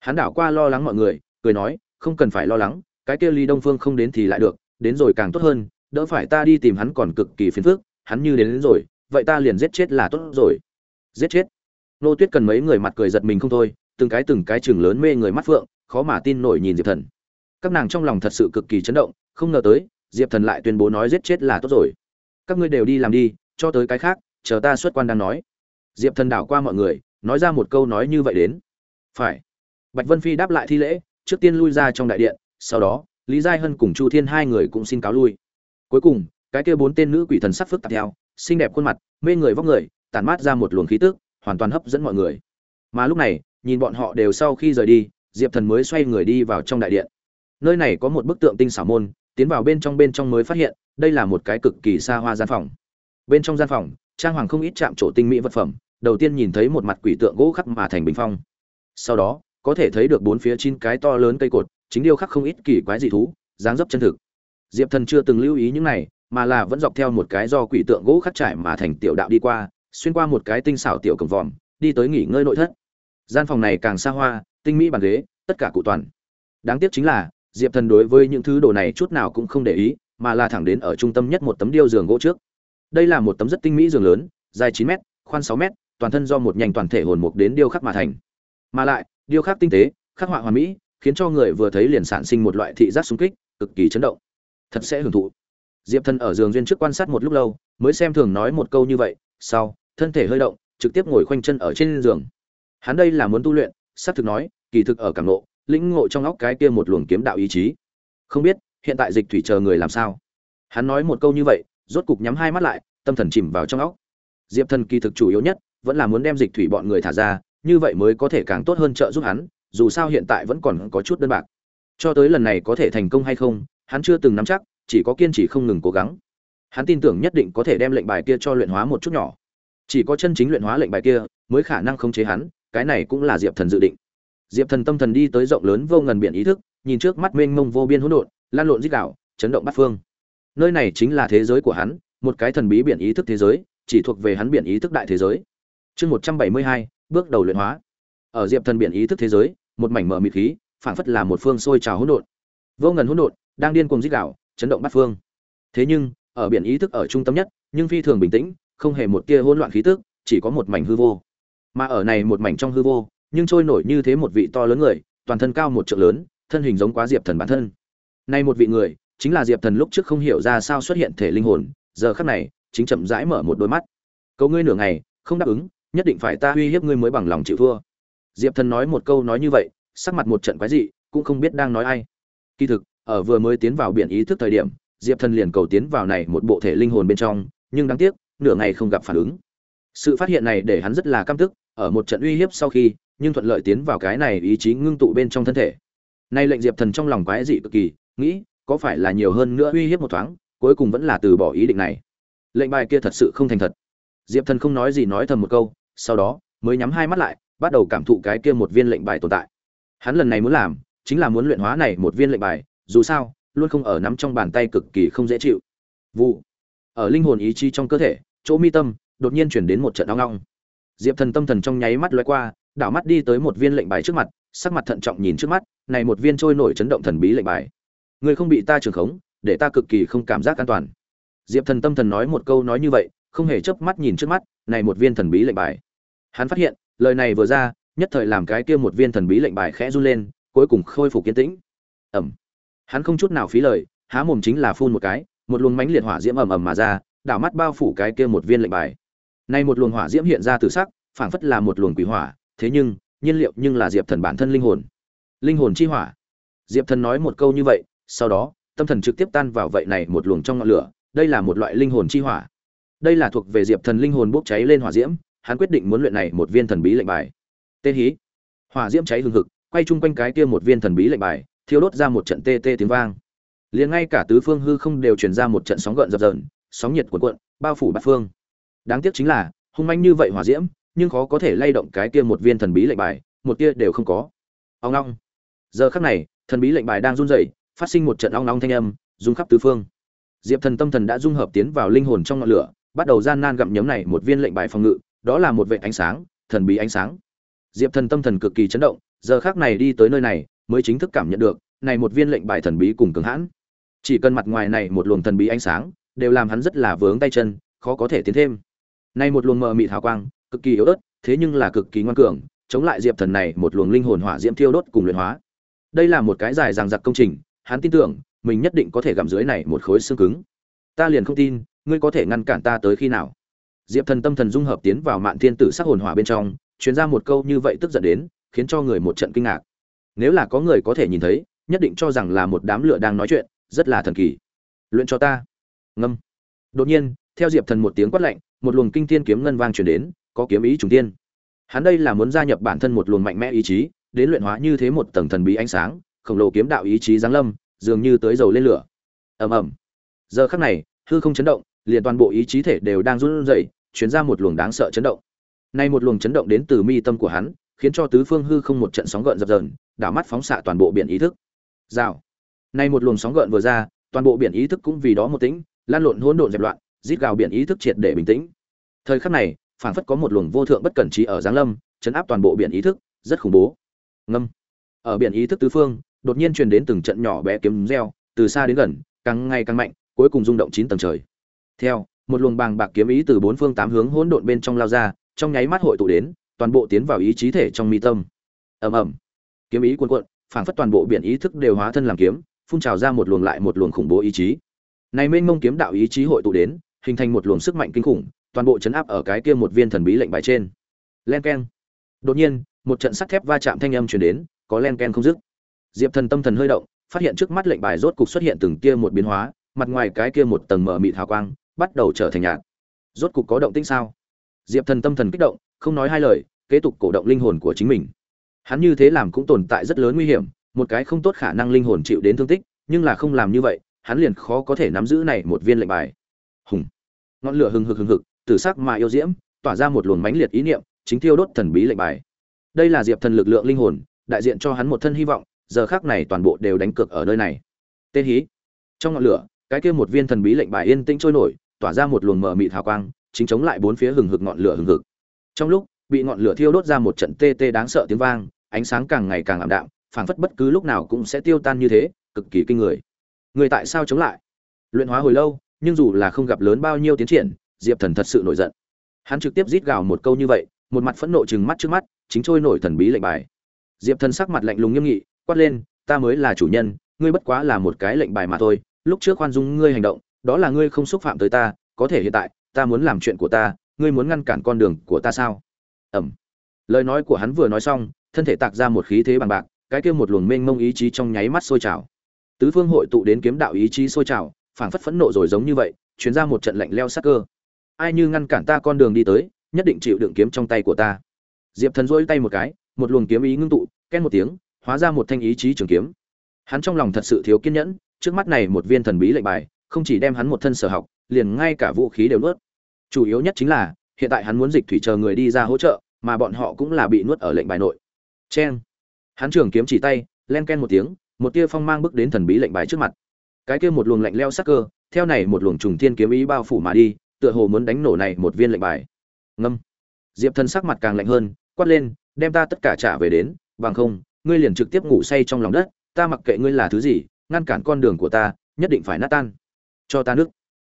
Hắn đảo qua lo lắng mọi người cười nói không cần phải lo lắng cái kia lý đông phương không đến thì lại được đến rồi càng tốt hơn đỡ phải ta đi tìm hắn còn cực kỳ phiền phức hắn như đến, đến rồi vậy ta liền giết chết là tốt rồi. Giết chết. Nô tuyết cần mấy người mặt cười giật mình không thôi từng cái từng cái chừng lớn mê người mắt phượng khó mà tin nổi nhìn diệp thần. Các nàng trong lòng thật sự cực kỳ chấn động không ngờ tới, diệp thần lại tuyên bố nói giết chết là tốt rồi. Các ngươi đều đi làm đi, cho tới cái khác, chờ ta xuất quan đang nói. Diệp thần đảo qua mọi người, nói ra một câu nói như vậy đến. Phải. Bạch vân phi đáp lại thi lễ, trước tiên lui ra trong đại điện, sau đó, lý giai hân cùng chu thiên hai người cũng xin cáo lui. Cuối cùng, cái kia bốn tên nữ quỷ thần sắc phức tạp theo, xinh đẹp khuôn mặt, mê người vóc người, tản mát ra một luồng khí tức, hoàn toàn hấp dẫn mọi người. Mà lúc này, nhìn bọn họ đều sau khi rời đi, diệp thần mới xoay người đi vào trong đại điện. Nơi này có một bức tượng tinh xảo môn tiến vào bên trong bên trong mới phát hiện, đây là một cái cực kỳ xa hoa gian phòng. Bên trong gian phòng, trang hoàng không ít chạm trổ tinh mỹ vật phẩm, đầu tiên nhìn thấy một mặt quỷ tượng gỗ khắc mà thành bình phong. Sau đó, có thể thấy được bốn phía chín cái to lớn cây cột, chính điêu khắc không ít kỳ quái dị thú, dáng dấp chân thực. Diệp thần chưa từng lưu ý những này, mà là vẫn dọc theo một cái do quỷ tượng gỗ khắc trải mà thành tiểu đạo đi qua, xuyên qua một cái tinh xảo tiểu cổng vòm, đi tới nghỉ ngơi nội thất. Gian phòng này càng xa hoa, tinh mỹ bàn ghế, tất cả cụ toàn. Đáng tiếc chính là diệp thần đối với những thứ đồ này chút nào cũng không để ý, mà là thẳng đến ở trung tâm nhất một tấm điêu giường gỗ trước. Đây là một tấm rất tinh mỹ giường lớn, dài chín m khoan sáu m toàn thân do một nhành toàn thể hồn mục đến điêu khắc mà thành. Mà lại, điêu khắc tinh tế, khắc họa hoàn mỹ, khiến cho người vừa thấy liền sản sinh một loại thị giác sung kích, cực kỳ chấn động. Thật sẽ hưởng thụ. Diệp thần ở giường duyên trước quan sát một lúc lâu, mới xem thường nói một câu như vậy, sau, thân thể hơi động, trực tiếp ngồi khoanh chân ở trên giường. Hắn đây là muốn tu luyện, xác thực nói, kỳ thực ở cảm nộ lĩnh ngộ trong óc cái kia một luồng kiếm đạo ý chí. Không biết, hiện tại dịch thủy chờ người làm sao? Hắn nói một câu như vậy, rốt cục nhắm hai mắt lại, tâm thần chìm vào trong óc. Diệp thần kỳ thực chủ yếu nhất, vẫn là muốn đem dịch thủy bọn người thả ra, như vậy mới có thể càng tốt hơn trợ giúp hắn, dù sao hiện tại vẫn còn có chút đơn bạc. Cho tới lần này có thể thành công hay không, hắn chưa từng nắm chắc, chỉ có kiên trì không ngừng cố gắng. Hắn tin tưởng nhất định có thể đem lệnh bài kia cho luyện hóa một chút nhỏ. Chỉ có chân chính luyện hóa lệnh bài kia, mới khả năng khống chế hắn, cái này cũng là diệp thần dự định diệp thần tâm thần đi tới rộng lớn vô ngần biển ý thức, nhìn trước mắt mênh mông vô biên hỗn độn, lan lộn rít đạo chấn động bát phương. Nơi này chính là thế giới của hắn, một cái thần bí biển ý thức thế giới, chỉ thuộc về hắn biển ý thức đại thế giới. Chương một trăm bảy mươi hai, bước đầu luyện hóa. Ở diệp thần biển ý thức thế giới, một mảnh mở mịt khí, phảng phất là một phương sôi trào hỗn độn. Vô ngần hỗn độn, đang điên cuồng rít đạo chấn động bát phương. Thế nhưng, ở biển ý thức ở trung tâm nhất, nhưng phi thường bình tĩnh, không hề một tia hỗn loạn khí tức, chỉ có một mảnh hư vô. Mà ở này một mảnh trong hư vô nhưng trôi nổi như thế một vị to lớn người, toàn thân cao một trượng lớn, thân hình giống quá diệp thần bản thân. Nay một vị người, chính là diệp thần lúc trước không hiểu ra sao xuất hiện thể linh hồn, giờ khắc này, chính chậm rãi mở một đôi mắt. Cầu ngươi nửa ngày, không đáp ứng, nhất định phải ta uy hiếp ngươi mới bằng lòng chịu thua. Diệp thần nói một câu nói như vậy, sắc mặt một trận quái dị, cũng không biết đang nói ai. Kỳ thực, ở vừa mới tiến vào biển ý thức thời điểm, diệp thần liền cầu tiến vào này một bộ thể linh hồn bên trong, nhưng đáng tiếc, nửa ngày không gặp phản ứng. Sự phát hiện này để hắn rất là căm tức, ở một trận uy hiếp sau khi nhưng thuận lợi tiến vào cái này ý chí ngưng tụ bên trong thân thể. Nay lệnh diệp thần trong lòng quái dị cực kỳ, nghĩ, có phải là nhiều hơn nữa uy hiếp một thoáng, cuối cùng vẫn là từ bỏ ý định này. Lệnh bài kia thật sự không thành thật. Diệp thần không nói gì nói thầm một câu, sau đó, mới nhắm hai mắt lại, bắt đầu cảm thụ cái kia một viên lệnh bài tồn tại. Hắn lần này muốn làm, chính là muốn luyện hóa này một viên lệnh bài, dù sao, luôn không ở nắm trong bàn tay cực kỳ không dễ chịu. Vụ. Ở linh hồn ý chí trong cơ thể, chỗ mi tâm, đột nhiên chuyển đến một trận đau ngong diệp thần tâm thần trong nháy mắt lóe qua đảo mắt đi tới một viên lệnh bài trước mặt, sắc mặt thận trọng nhìn trước mắt, này một viên trôi nổi chấn động thần bí lệnh bài. Người không bị ta trường khống, để ta cực kỳ không cảm giác an toàn. Diệp thần tâm thần nói một câu nói như vậy, không hề chớp mắt nhìn trước mắt, này một viên thần bí lệnh bài. Hắn phát hiện, lời này vừa ra, nhất thời làm cái kia một viên thần bí lệnh bài khẽ run lên, cuối cùng khôi phục kiên tĩnh. Ẩm hắn không chút nào phí lời, há mồm chính là phun một cái, một luồng mánh liệt hỏa diễm ầm ầm mà ra, đảo mắt bao phủ cái kia một viên lệnh bài. Nay một luồng hỏa diễm hiện ra từ sắc, phảng phất là một luồng quỷ hỏa thế nhưng, nhiên liệu nhưng là diệp thần bản thân linh hồn. Linh hồn chi hỏa. Diệp thần nói một câu như vậy, sau đó, tâm thần trực tiếp tan vào vậy này một luồng trong ngọn lửa, đây là một loại linh hồn chi hỏa. Đây là thuộc về diệp thần linh hồn bốc cháy lên hỏa diễm, hắn quyết định muốn luyện này một viên thần bí lệnh bài. Tên hí. Hỏa diễm cháy hừng hực, quay chung quanh cái kia một viên thần bí lệnh bài, thiêu đốt ra một trận tê tê tiếng vang. Liền ngay cả tứ phương hư không đều truyền ra một trận sóng gợn dập dờn, sóng nhiệt cuộn cuộn, bao phủ bát phương. Đáng tiếc chính là, hung manh như vậy hỏa diễm nhưng khó có thể lay động cái kia một viên thần bí lệnh bài, một tia đều không có. Ông long giờ khắc này, thần bí lệnh bài đang run rẩy, phát sinh một trận ong ong thanh âm, rung khắp tứ phương. Diệp thần tâm thần đã dung hợp tiến vào linh hồn trong ngọn lửa, bắt đầu gian nan gặm nhấm này một viên lệnh bài phòng ngự, đó là một vệ ánh sáng, thần bí ánh sáng. Diệp thần tâm thần cực kỳ chấn động, giờ khắc này đi tới nơi này, mới chính thức cảm nhận được, này một viên lệnh bài thần bí cùng cường hãn. Chỉ cần mặt ngoài này một luồng thần bí ánh sáng, đều làm hắn rất là vướng tay chân, khó có thể tiến thêm. Nay một luồng mờ mịt hào quang cực kỳ yếu ớt, thế nhưng là cực kỳ ngoan cường, chống lại diệp thần này một luồng linh hồn hỏa diễm thiêu đốt cùng luyện hóa. Đây là một cái dài dằng dặc công trình, hắn tin tưởng, mình nhất định có thể gặm dưới này một khối xương cứng. Ta liền không tin, ngươi có thể ngăn cản ta tới khi nào? Diệp thần tâm thần dung hợp tiến vào mạn thiên tử sắc hồn hỏa bên trong, truyền ra một câu như vậy tức giận đến, khiến cho người một trận kinh ngạc. Nếu là có người có thể nhìn thấy, nhất định cho rằng là một đám lửa đang nói chuyện, rất là thần kỳ. Luyện cho ta. Ngâm. Đột nhiên theo diệp thần một tiếng quát lạnh, một luồng kinh thiên kiếm ngân vang truyền đến, có kiếm ý trùng tiên hắn đây là muốn gia nhập bản thân một luồng mạnh mẽ ý chí, đến luyện hóa như thế một tầng thần bí ánh sáng, khổng lồ kiếm đạo ý chí giáng lâm, dường như tới dầu lên lửa. Ầm ầm. Giờ khắc này, hư không chấn động, liền toàn bộ ý chí thể đều đang run rẩy, chuyển ra một luồng đáng sợ chấn động. Nay một luồng chấn động đến từ mi tâm của hắn, khiến cho tứ phương hư không một trận sóng gợn dập dờn, đảo mắt phóng xạ toàn bộ biển ý thức. Rào. Nay một luồng sóng gợn vừa ra, toàn bộ biển ý thức cũng vì đó một tĩnh, lan lộn hỗn độn dẹp loạn rít gào biển ý thức triệt để bình tĩnh. Thời khắc này, phảng phất có một luồng vô thượng bất cẩn trí ở giáng lâm, chấn áp toàn bộ biển ý thức, rất khủng bố. Ngâm. Ở biển ý thức tứ phương, đột nhiên truyền đến từng trận nhỏ bé kiếm reo, từ xa đến gần, càng ngày càng mạnh, cuối cùng rung động chín tầng trời. Theo, một luồng bàng bạc kiếm ý từ bốn phương tám hướng hỗn độn bên trong lao ra, trong nháy mắt hội tụ đến, toàn bộ tiến vào ý chí thể trong mi tâm. Ầm ầm. Kiếm ý cuồn cuộn, phảng phất toàn bộ biển ý thức đều hóa thân làm kiếm, phun trào ra một luồng lại một luồng khủng bố ý chí. Này mênh mông kiếm đạo ý chí hội tụ đến hình thành một luồng sức mạnh kinh khủng, toàn bộ chấn áp ở cái kia một viên thần bí lệnh bài trên. Len keng. Đột nhiên, một trận sắt thép va chạm thanh âm truyền đến, có len keng không dứt. Diệp thần tâm thần hơi động, phát hiện trước mắt lệnh bài rốt cục xuất hiện từng kia một biến hóa, mặt ngoài cái kia một tầng mở mịt hào quang, bắt đầu trở thành nhạt. Rốt cục có động tĩnh sao? Diệp thần tâm thần kích động, không nói hai lời, kế tục cổ động linh hồn của chính mình. Hắn như thế làm cũng tồn tại rất lớn nguy hiểm, một cái không tốt khả năng linh hồn chịu đến thương tích, nhưng là không làm như vậy, hắn liền khó có thể nắm giữ này một viên lệnh bài hùng. Ngọn lửa hừng hực hừng hực, tử sắc mà yêu diễm, tỏa ra một luồng mãnh liệt ý niệm, chính thiêu đốt thần bí lệnh bài. Đây là diệp thần lực lượng linh hồn, đại diện cho hắn một thân hy vọng, giờ khác này toàn bộ đều đánh cược ở nơi này. Tên hí. Trong ngọn lửa, cái kia một viên thần bí lệnh bài yên tĩnh trôi nổi, tỏa ra một luồng mờ mịt hào quang, chính chống lại bốn phía hừng hực ngọn lửa hừng hực. Trong lúc, bị ngọn lửa thiêu đốt ra một trận tê tê đáng sợ tiếng vang, ánh sáng càng ngày càng ảm đạm, phảng phất bất cứ lúc nào cũng sẽ tiêu tan như thế, cực kỳ kinh người. Người tại sao chống lại? Luyện hóa hồi lâu nhưng dù là không gặp lớn bao nhiêu tiến triển, diệp thần thật sự nổi giận. Hắn trực tiếp rít gào một câu như vậy, một mặt phẫn nộ chừng mắt trước mắt, chính trôi nổi thần bí lệnh bài. Diệp thần sắc mặt lạnh lùng nghiêm nghị, quát lên, ta mới là chủ nhân, ngươi bất quá là một cái lệnh bài mà thôi, lúc trước khoan dung ngươi hành động, đó là ngươi không xúc phạm tới ta, có thể hiện tại, ta muốn làm chuyện của ta, ngươi muốn ngăn cản con đường của ta sao? Ẩm lời nói của hắn vừa nói xong, thân thể tạc ra một khí thế bằng bạc, cái kia một luồng mênh mông ý chí trong nháy mắt sôi trào. Tứ phương hội tụ đến kiếm đạo ý chí sôi trào phảng phất phẫn nộ rồi giống như vậy chuyến ra một trận lạnh leo sắc cơ. Ai như ngăn cản ta con đường đi tới, nhất định chịu đựng kiếm trong tay của ta. Diệp thần duỗi tay một cái, một luồng kiếm ý ngưng tụ ken một tiếng, hóa ra một thanh ý chí trường kiếm. Hắn trong lòng thật sự thiếu kiên nhẫn, trước mắt này một viên thần bí lệnh bài, không chỉ đem hắn một thân sở học, liền ngay cả vũ khí đều nuốt. Chủ yếu nhất chính là, hiện tại hắn muốn dịch thủy chờ người đi ra hỗ trợ, mà bọn họ cũng là bị nuốt ở lệnh bài nội. Cheng! Hắn trường kiếm chỉ tay, len ken một tiếng, một tia phong mang bước đến thần bí lệnh bài trước mặt cái kia một luồng lạnh leo sắc cơ, theo này một luồng trùng thiên kiếm ý bao phủ mà đi, tựa hồ muốn đánh nổ này một viên lệnh bài. Ngâm. Diệp thần sắc mặt càng lạnh hơn, quát lên, đem ta tất cả trả về đến, bằng không, ngươi liền trực tiếp ngủ say trong lòng đất, ta mặc kệ ngươi là thứ gì, ngăn cản con đường của ta, nhất định phải nát tan. Cho ta nước.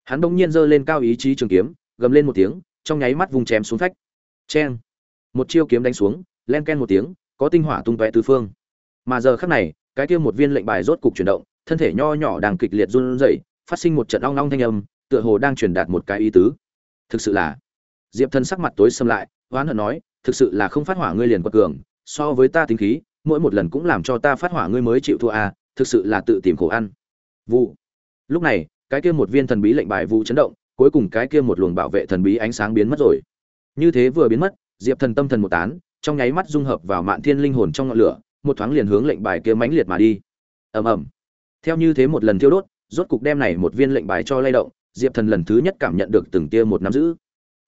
Hắn bỗng nhiên giơ lên cao ý chí trường kiếm, gầm lên một tiếng, trong nháy mắt vùng chém xuống phách. Cheng. Một chiêu kiếm đánh xuống, len ken một tiếng, có tinh hỏa tung tóe tứ phương. Mà giờ khắc này, cái kia một viên lệnh bài rốt cục chuyển động thân thể nho nhỏ đang kịch liệt run rẩy, phát sinh một trận ong ong thanh âm, tựa hồ đang truyền đạt một cái ý tứ. Thực sự là, diệp thân sắc mặt tối xâm lại, oán hận nói, thực sự là không phát hỏa ngươi liền quật cường, so với ta tính khí, mỗi một lần cũng làm cho ta phát hỏa ngươi mới chịu thua à thực sự là tự tìm khổ ăn. Vụ. Lúc này, cái kia một viên thần bí lệnh bài vụ chấn động, cuối cùng cái kia một luồng bảo vệ thần bí ánh sáng biến mất rồi. Như thế vừa biến mất, diệp thần tâm thần một tán, trong nháy mắt dung hợp vào mạn thiên linh hồn trong ngọn lửa, một thoáng liền hướng lệnh bài kia mãnh liệt mà đi. Ầm ầm theo như thế một lần thiêu đốt, rốt cục đem này một viên lệnh bài cho lay động, diệp thần lần thứ nhất cảm nhận được từng tia một nắm giữ.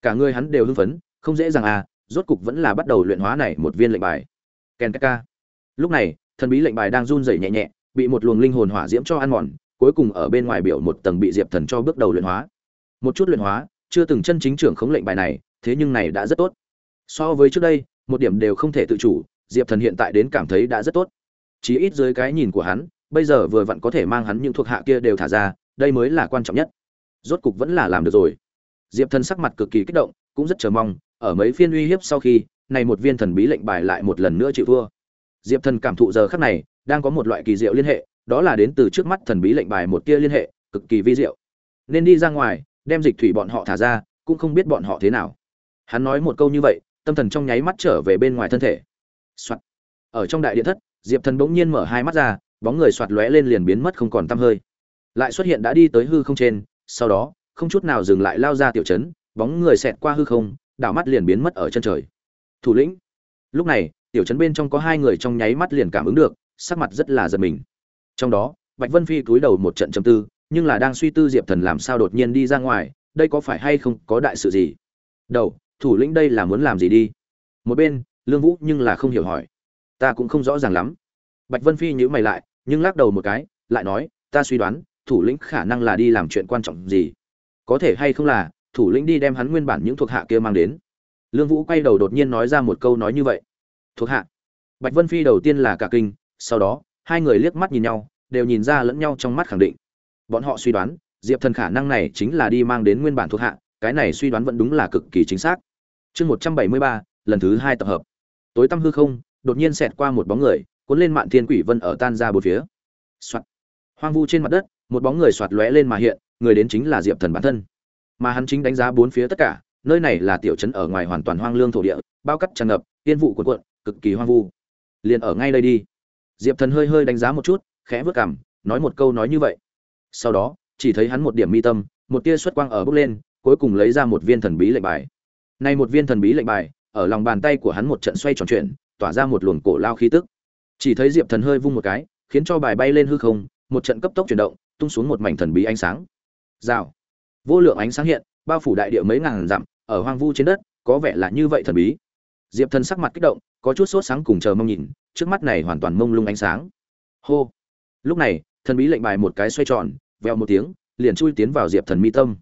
Cả người hắn đều hưng phấn, không dễ dàng à rốt cục vẫn là bắt đầu luyện hóa này một viên lệnh bài. Ken ka lúc này, thần bí lệnh bài đang run rẩy nhẹ nhẹ, bị một luồng linh hồn hỏa diễm cho ăn mòn, cuối cùng ở bên ngoài biểu một tầng bị diệp thần cho bước đầu luyện hóa. Một chút luyện hóa, chưa từng chân chính trưởng khống lệnh bài này, thế nhưng này đã rất tốt. So với trước đây, một điểm đều không thể tự chủ, diệp thần hiện tại đến cảm thấy đã rất tốt. Chí ít dưới cái nhìn của hắn bây giờ vừa vặn có thể mang hắn những thuộc hạ kia đều thả ra, đây mới là quan trọng nhất. Rốt cục vẫn là làm được rồi. Diệp thần sắc mặt cực kỳ kích động, cũng rất chờ mong, ở mấy phiên uy hiếp sau khi, này một viên thần bí lệnh bài lại một lần nữa chịu thua diệp thần cảm thụ giờ khắc này, đang có một loại kỳ diệu liên hệ, đó là đến từ trước mắt thần bí lệnh bài một tia liên hệ, cực kỳ vi diệu. Nên đi ra ngoài, đem dịch thủy bọn họ thả ra, cũng không biết bọn họ thế nào. Hắn nói một câu như vậy, tâm thần trong nháy mắt trở về bên ngoài thân thể、Soạn. ở trong đại điện thất, diệp thần bỗng nhiên mở hai mắt ra bóng người soạt lóe lên liền biến mất không còn tăm hơi. Lại xuất hiện đã đi tới hư không trên, sau đó, không chút nào dừng lại lao ra tiểu chấn, bóng người xẹt qua hư không, đảo mắt liền biến mất ở chân trời. Thủ lĩnh. Lúc này, tiểu chấn bên trong có hai người trong nháy mắt liền cảm ứng được, sắc mặt rất là giật mình. Trong đó, bạch vân phi cúi đầu một trận châm tư, nhưng là đang suy tư diệp thần làm sao đột nhiên đi ra ngoài, đây có phải hay không có đại sự gì? Đầu, thủ lĩnh đây là muốn làm gì đi? Một bên, lương vũ nhưng là không hiểu hỏi. Ta cũng không rõ ràng lắm. Bạch vân phi nhữ mày lại nhưng lắc đầu một cái, lại nói, ta suy đoán, thủ lĩnh khả năng là đi làm chuyện quan trọng gì. Có thể hay không là, thủ lĩnh đi đem hắn nguyên bản những thuộc hạ kia mang đến. Lương vũ quay đầu đột nhiên nói ra một câu nói như vậy. Thuộc hạ. Bạch vân phi đầu tiên là cả kinh, sau đó, hai người liếc mắt nhìn nhau, đều nhìn ra lẫn nhau trong mắt khẳng định. Bọn họ suy đoán, diệp thần khả năng này chính là đi mang đến nguyên bản thuộc hạ, cái này suy đoán vẫn đúng là cực kỳ chính xác. Chương một trăm bảy mươi ba, lần thứ hai tập hợp. Tối tăm hư không, đột nhiên xẹt qua một bóng người cuốn lên mạn thiên quỷ vân ở tan ra bốn phía、Soạn. hoang vu trên mặt đất, một bóng người soạt lóe lên mà hiện, người đến chính là diệp thần bản thân. Mà hắn chính đánh giá bốn phía tất cả, nơi này là tiểu trấn ở ngoài hoàn toàn hoang lương thổ địa, bao cắt tràn ngập, yên vụ cuộn cuộn, cực kỳ hoang vu. Liền ở ngay đây đi. Diệp thần hơi hơi đánh giá một chút, khẽ vớt cảm nói một câu nói như vậy. Sau đó, chỉ thấy hắn một điểm mi tâm, một tia xuất quang ở bước lên, cuối cùng lấy ra một viên thần bí lệnh bài. Nay một viên thần bí lệnh bài, ở lòng bàn tay của hắn một trận xoay tròn chuyển, tỏa ra một luồng cổ lao khí tức chỉ thấy diệp thần hơi vung một cái, khiến cho bài bay lên hư không, một trận cấp tốc chuyển động, tung xuống một mảnh thần bí ánh sáng. Rào. Vô lượng ánh sáng hiện, bao phủ đại địa mấy ngàn dặm, ở hoang vu trên đất, có vẻ là như vậy thần bí. Diệp thần sắc mặt kích động, có chút sốt sáng cùng chờ mong nhìn, trước mắt này hoàn toàn mông lung ánh sáng. Hô. Lúc này, thần bí lệnh bài một cái xoay tròn veo một tiếng, liền chui tiến vào diệp thần mi tâm.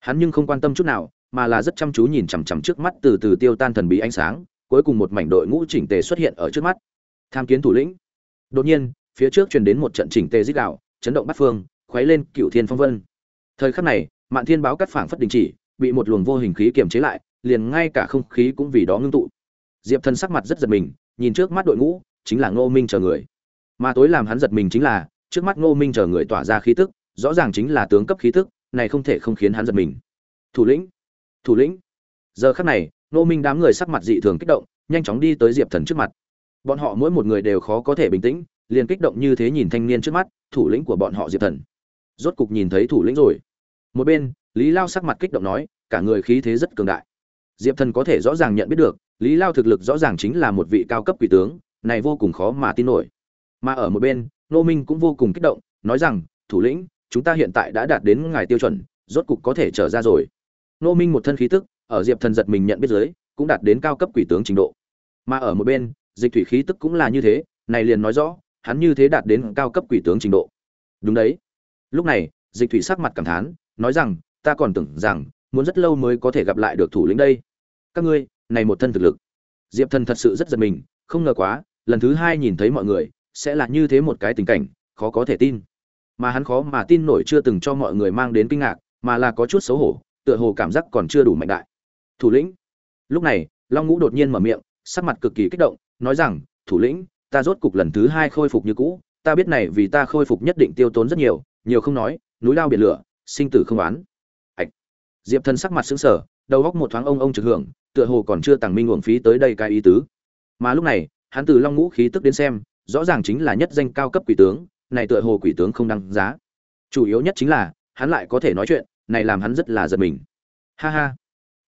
Hắn nhưng không quan tâm chút nào, mà là rất chăm chú nhìn chằm chằm trước mắt từ từ tiêu tan thần bí ánh sáng, cuối cùng một mảnh đội ngũ chỉnh tề xuất hiện ở trước mắt tham kiến thủ lĩnh. Đột nhiên, phía trước truyền đến một trận chỉnh tề dích đạo, chấn động bắt phương, khuấy lên cựu thiên phong vân. Thời khắc này, mạn thiên báo cắt phảng phất đình chỉ, bị một luồng vô hình khí kiềm chế lại, liền ngay cả không khí cũng vì đó ngưng tụ. Diệp thần sắc mặt rất giật mình, nhìn trước mắt đội ngũ, chính là ngô minh chờ người. Mà tối làm hắn giật mình chính là, trước mắt ngô minh chờ người tỏa ra khí tức, rõ ràng chính là tướng cấp khí tức, này không thể không khiến hắn giật mình. Thủ lĩnh thủ lĩnh. Giờ khắc này, ngô minh đám người sắc mặt dị thường kích động, nhanh chóng đi tới diệp thần trước mặt bọn họ mỗi một người đều khó có thể bình tĩnh, liền kích động như thế nhìn thanh niên trước mắt, thủ lĩnh của bọn họ diệp thần. Rốt cục nhìn thấy thủ lĩnh rồi. Một bên, lý lao sắc mặt kích động nói, cả người khí thế rất cường đại. Diệp thần có thể rõ ràng nhận biết được, lý lao thực lực rõ ràng chính là một vị cao cấp quỷ tướng, này vô cùng khó mà tin nổi. Mà ở một bên nô minh cũng vô cùng kích động, nói rằng, thủ lĩnh, chúng ta hiện tại đã đạt đến ngài tiêu chuẩn, rốt cục có thể trở ra rồi. Nô minh một thân khí tức, ở diệp thần giật mình nhận biết giới cũng đạt đến cao cấp quỷ tướng trình độ. Mà ở một bên dịch thủy khí tức cũng là như thế, này liền nói rõ, hắn như thế đạt đến cao cấp quỷ tướng trình độ. Đúng đấy. Lúc này, dịch thủy sắc mặt cảm thán, nói rằng, ta còn tưởng rằng, muốn rất lâu mới có thể gặp lại được thủ lĩnh đây. Các ngươi, này một thân thực lực. Diệp thần thật sự rất giật mình, không ngờ quá, lần thứ hai nhìn thấy mọi người, sẽ là như thế một cái tình cảnh, khó có thể tin. Mà hắn khó mà tin nổi chưa từng cho mọi người mang đến kinh ngạc, mà là có chút xấu hổ, tựa hồ cảm giác còn chưa đủ mạnh đại. Thủ lĩnh. Lúc này, long ngũ đột nhiên mở miệng, sắc mặt cực kỳ kích động nói rằng, thủ lĩnh, ta rốt cục lần thứ hai khôi phục như cũ, ta biết này vì ta khôi phục nhất định tiêu tốn rất nhiều nhiều không nói, núi lao biển lửa, sinh tử không oán. Ạch. Diệp thần sắc mặt sững sờ, đầu góc một thoáng ông ông trực hưởng, tựa hồ còn chưa tàng minh uổng phí tới đây cái ý tứ. Mà lúc này, hắn từ long ngũ khí tức đến xem, rõ ràng chính là nhất danh cao cấp quỷ tướng, này tựa hồ quỷ tướng không đăng giá. Chủ yếu nhất chính là, hắn lại có thể nói chuyện, này làm hắn rất là giật mình. Ha ha.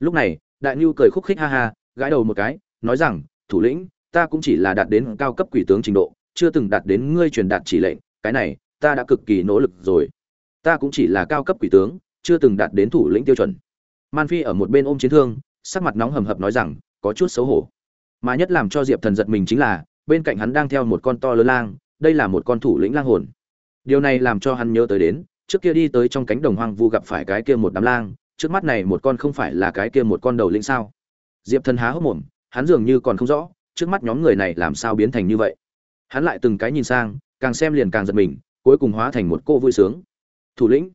Lúc này, đại nhu cười khúc khích ha ha, gãi đầu một cái, nói rằng, thủ lĩnh ta cũng chỉ là đạt đến cao cấp quỷ tướng trình độ, chưa từng đạt đến ngươi truyền đạt chỉ lệnh, cái này, ta đã cực kỳ nỗ lực rồi. Ta cũng chỉ là cao cấp quỷ tướng, chưa từng đạt đến thủ lĩnh tiêu chuẩn. Man phi ở một bên ôm chiến thương, sắc mặt nóng hầm hập nói rằng, có chút xấu hổ. Mà nhất làm cho diệp thần giật mình chính là, bên cạnh hắn đang theo một con to lớn lang, đây là một con thủ lĩnh lang hồn. Điều này làm cho hắn nhớ tới đến, trước kia đi tới trong cánh đồng hoang vu gặp phải cái kia một đám lang, trước mắt này một con không phải là cái kia một con đầu lĩnh sao? Diệp thần há hốc mồm, hắn dường như còn không rõ trước mắt nhóm người này làm sao biến thành như vậy? Hắn lại từng cái nhìn sang, càng xem liền càng giật mình, cuối cùng hóa thành một cô vui sướng. Thủ lĩnh.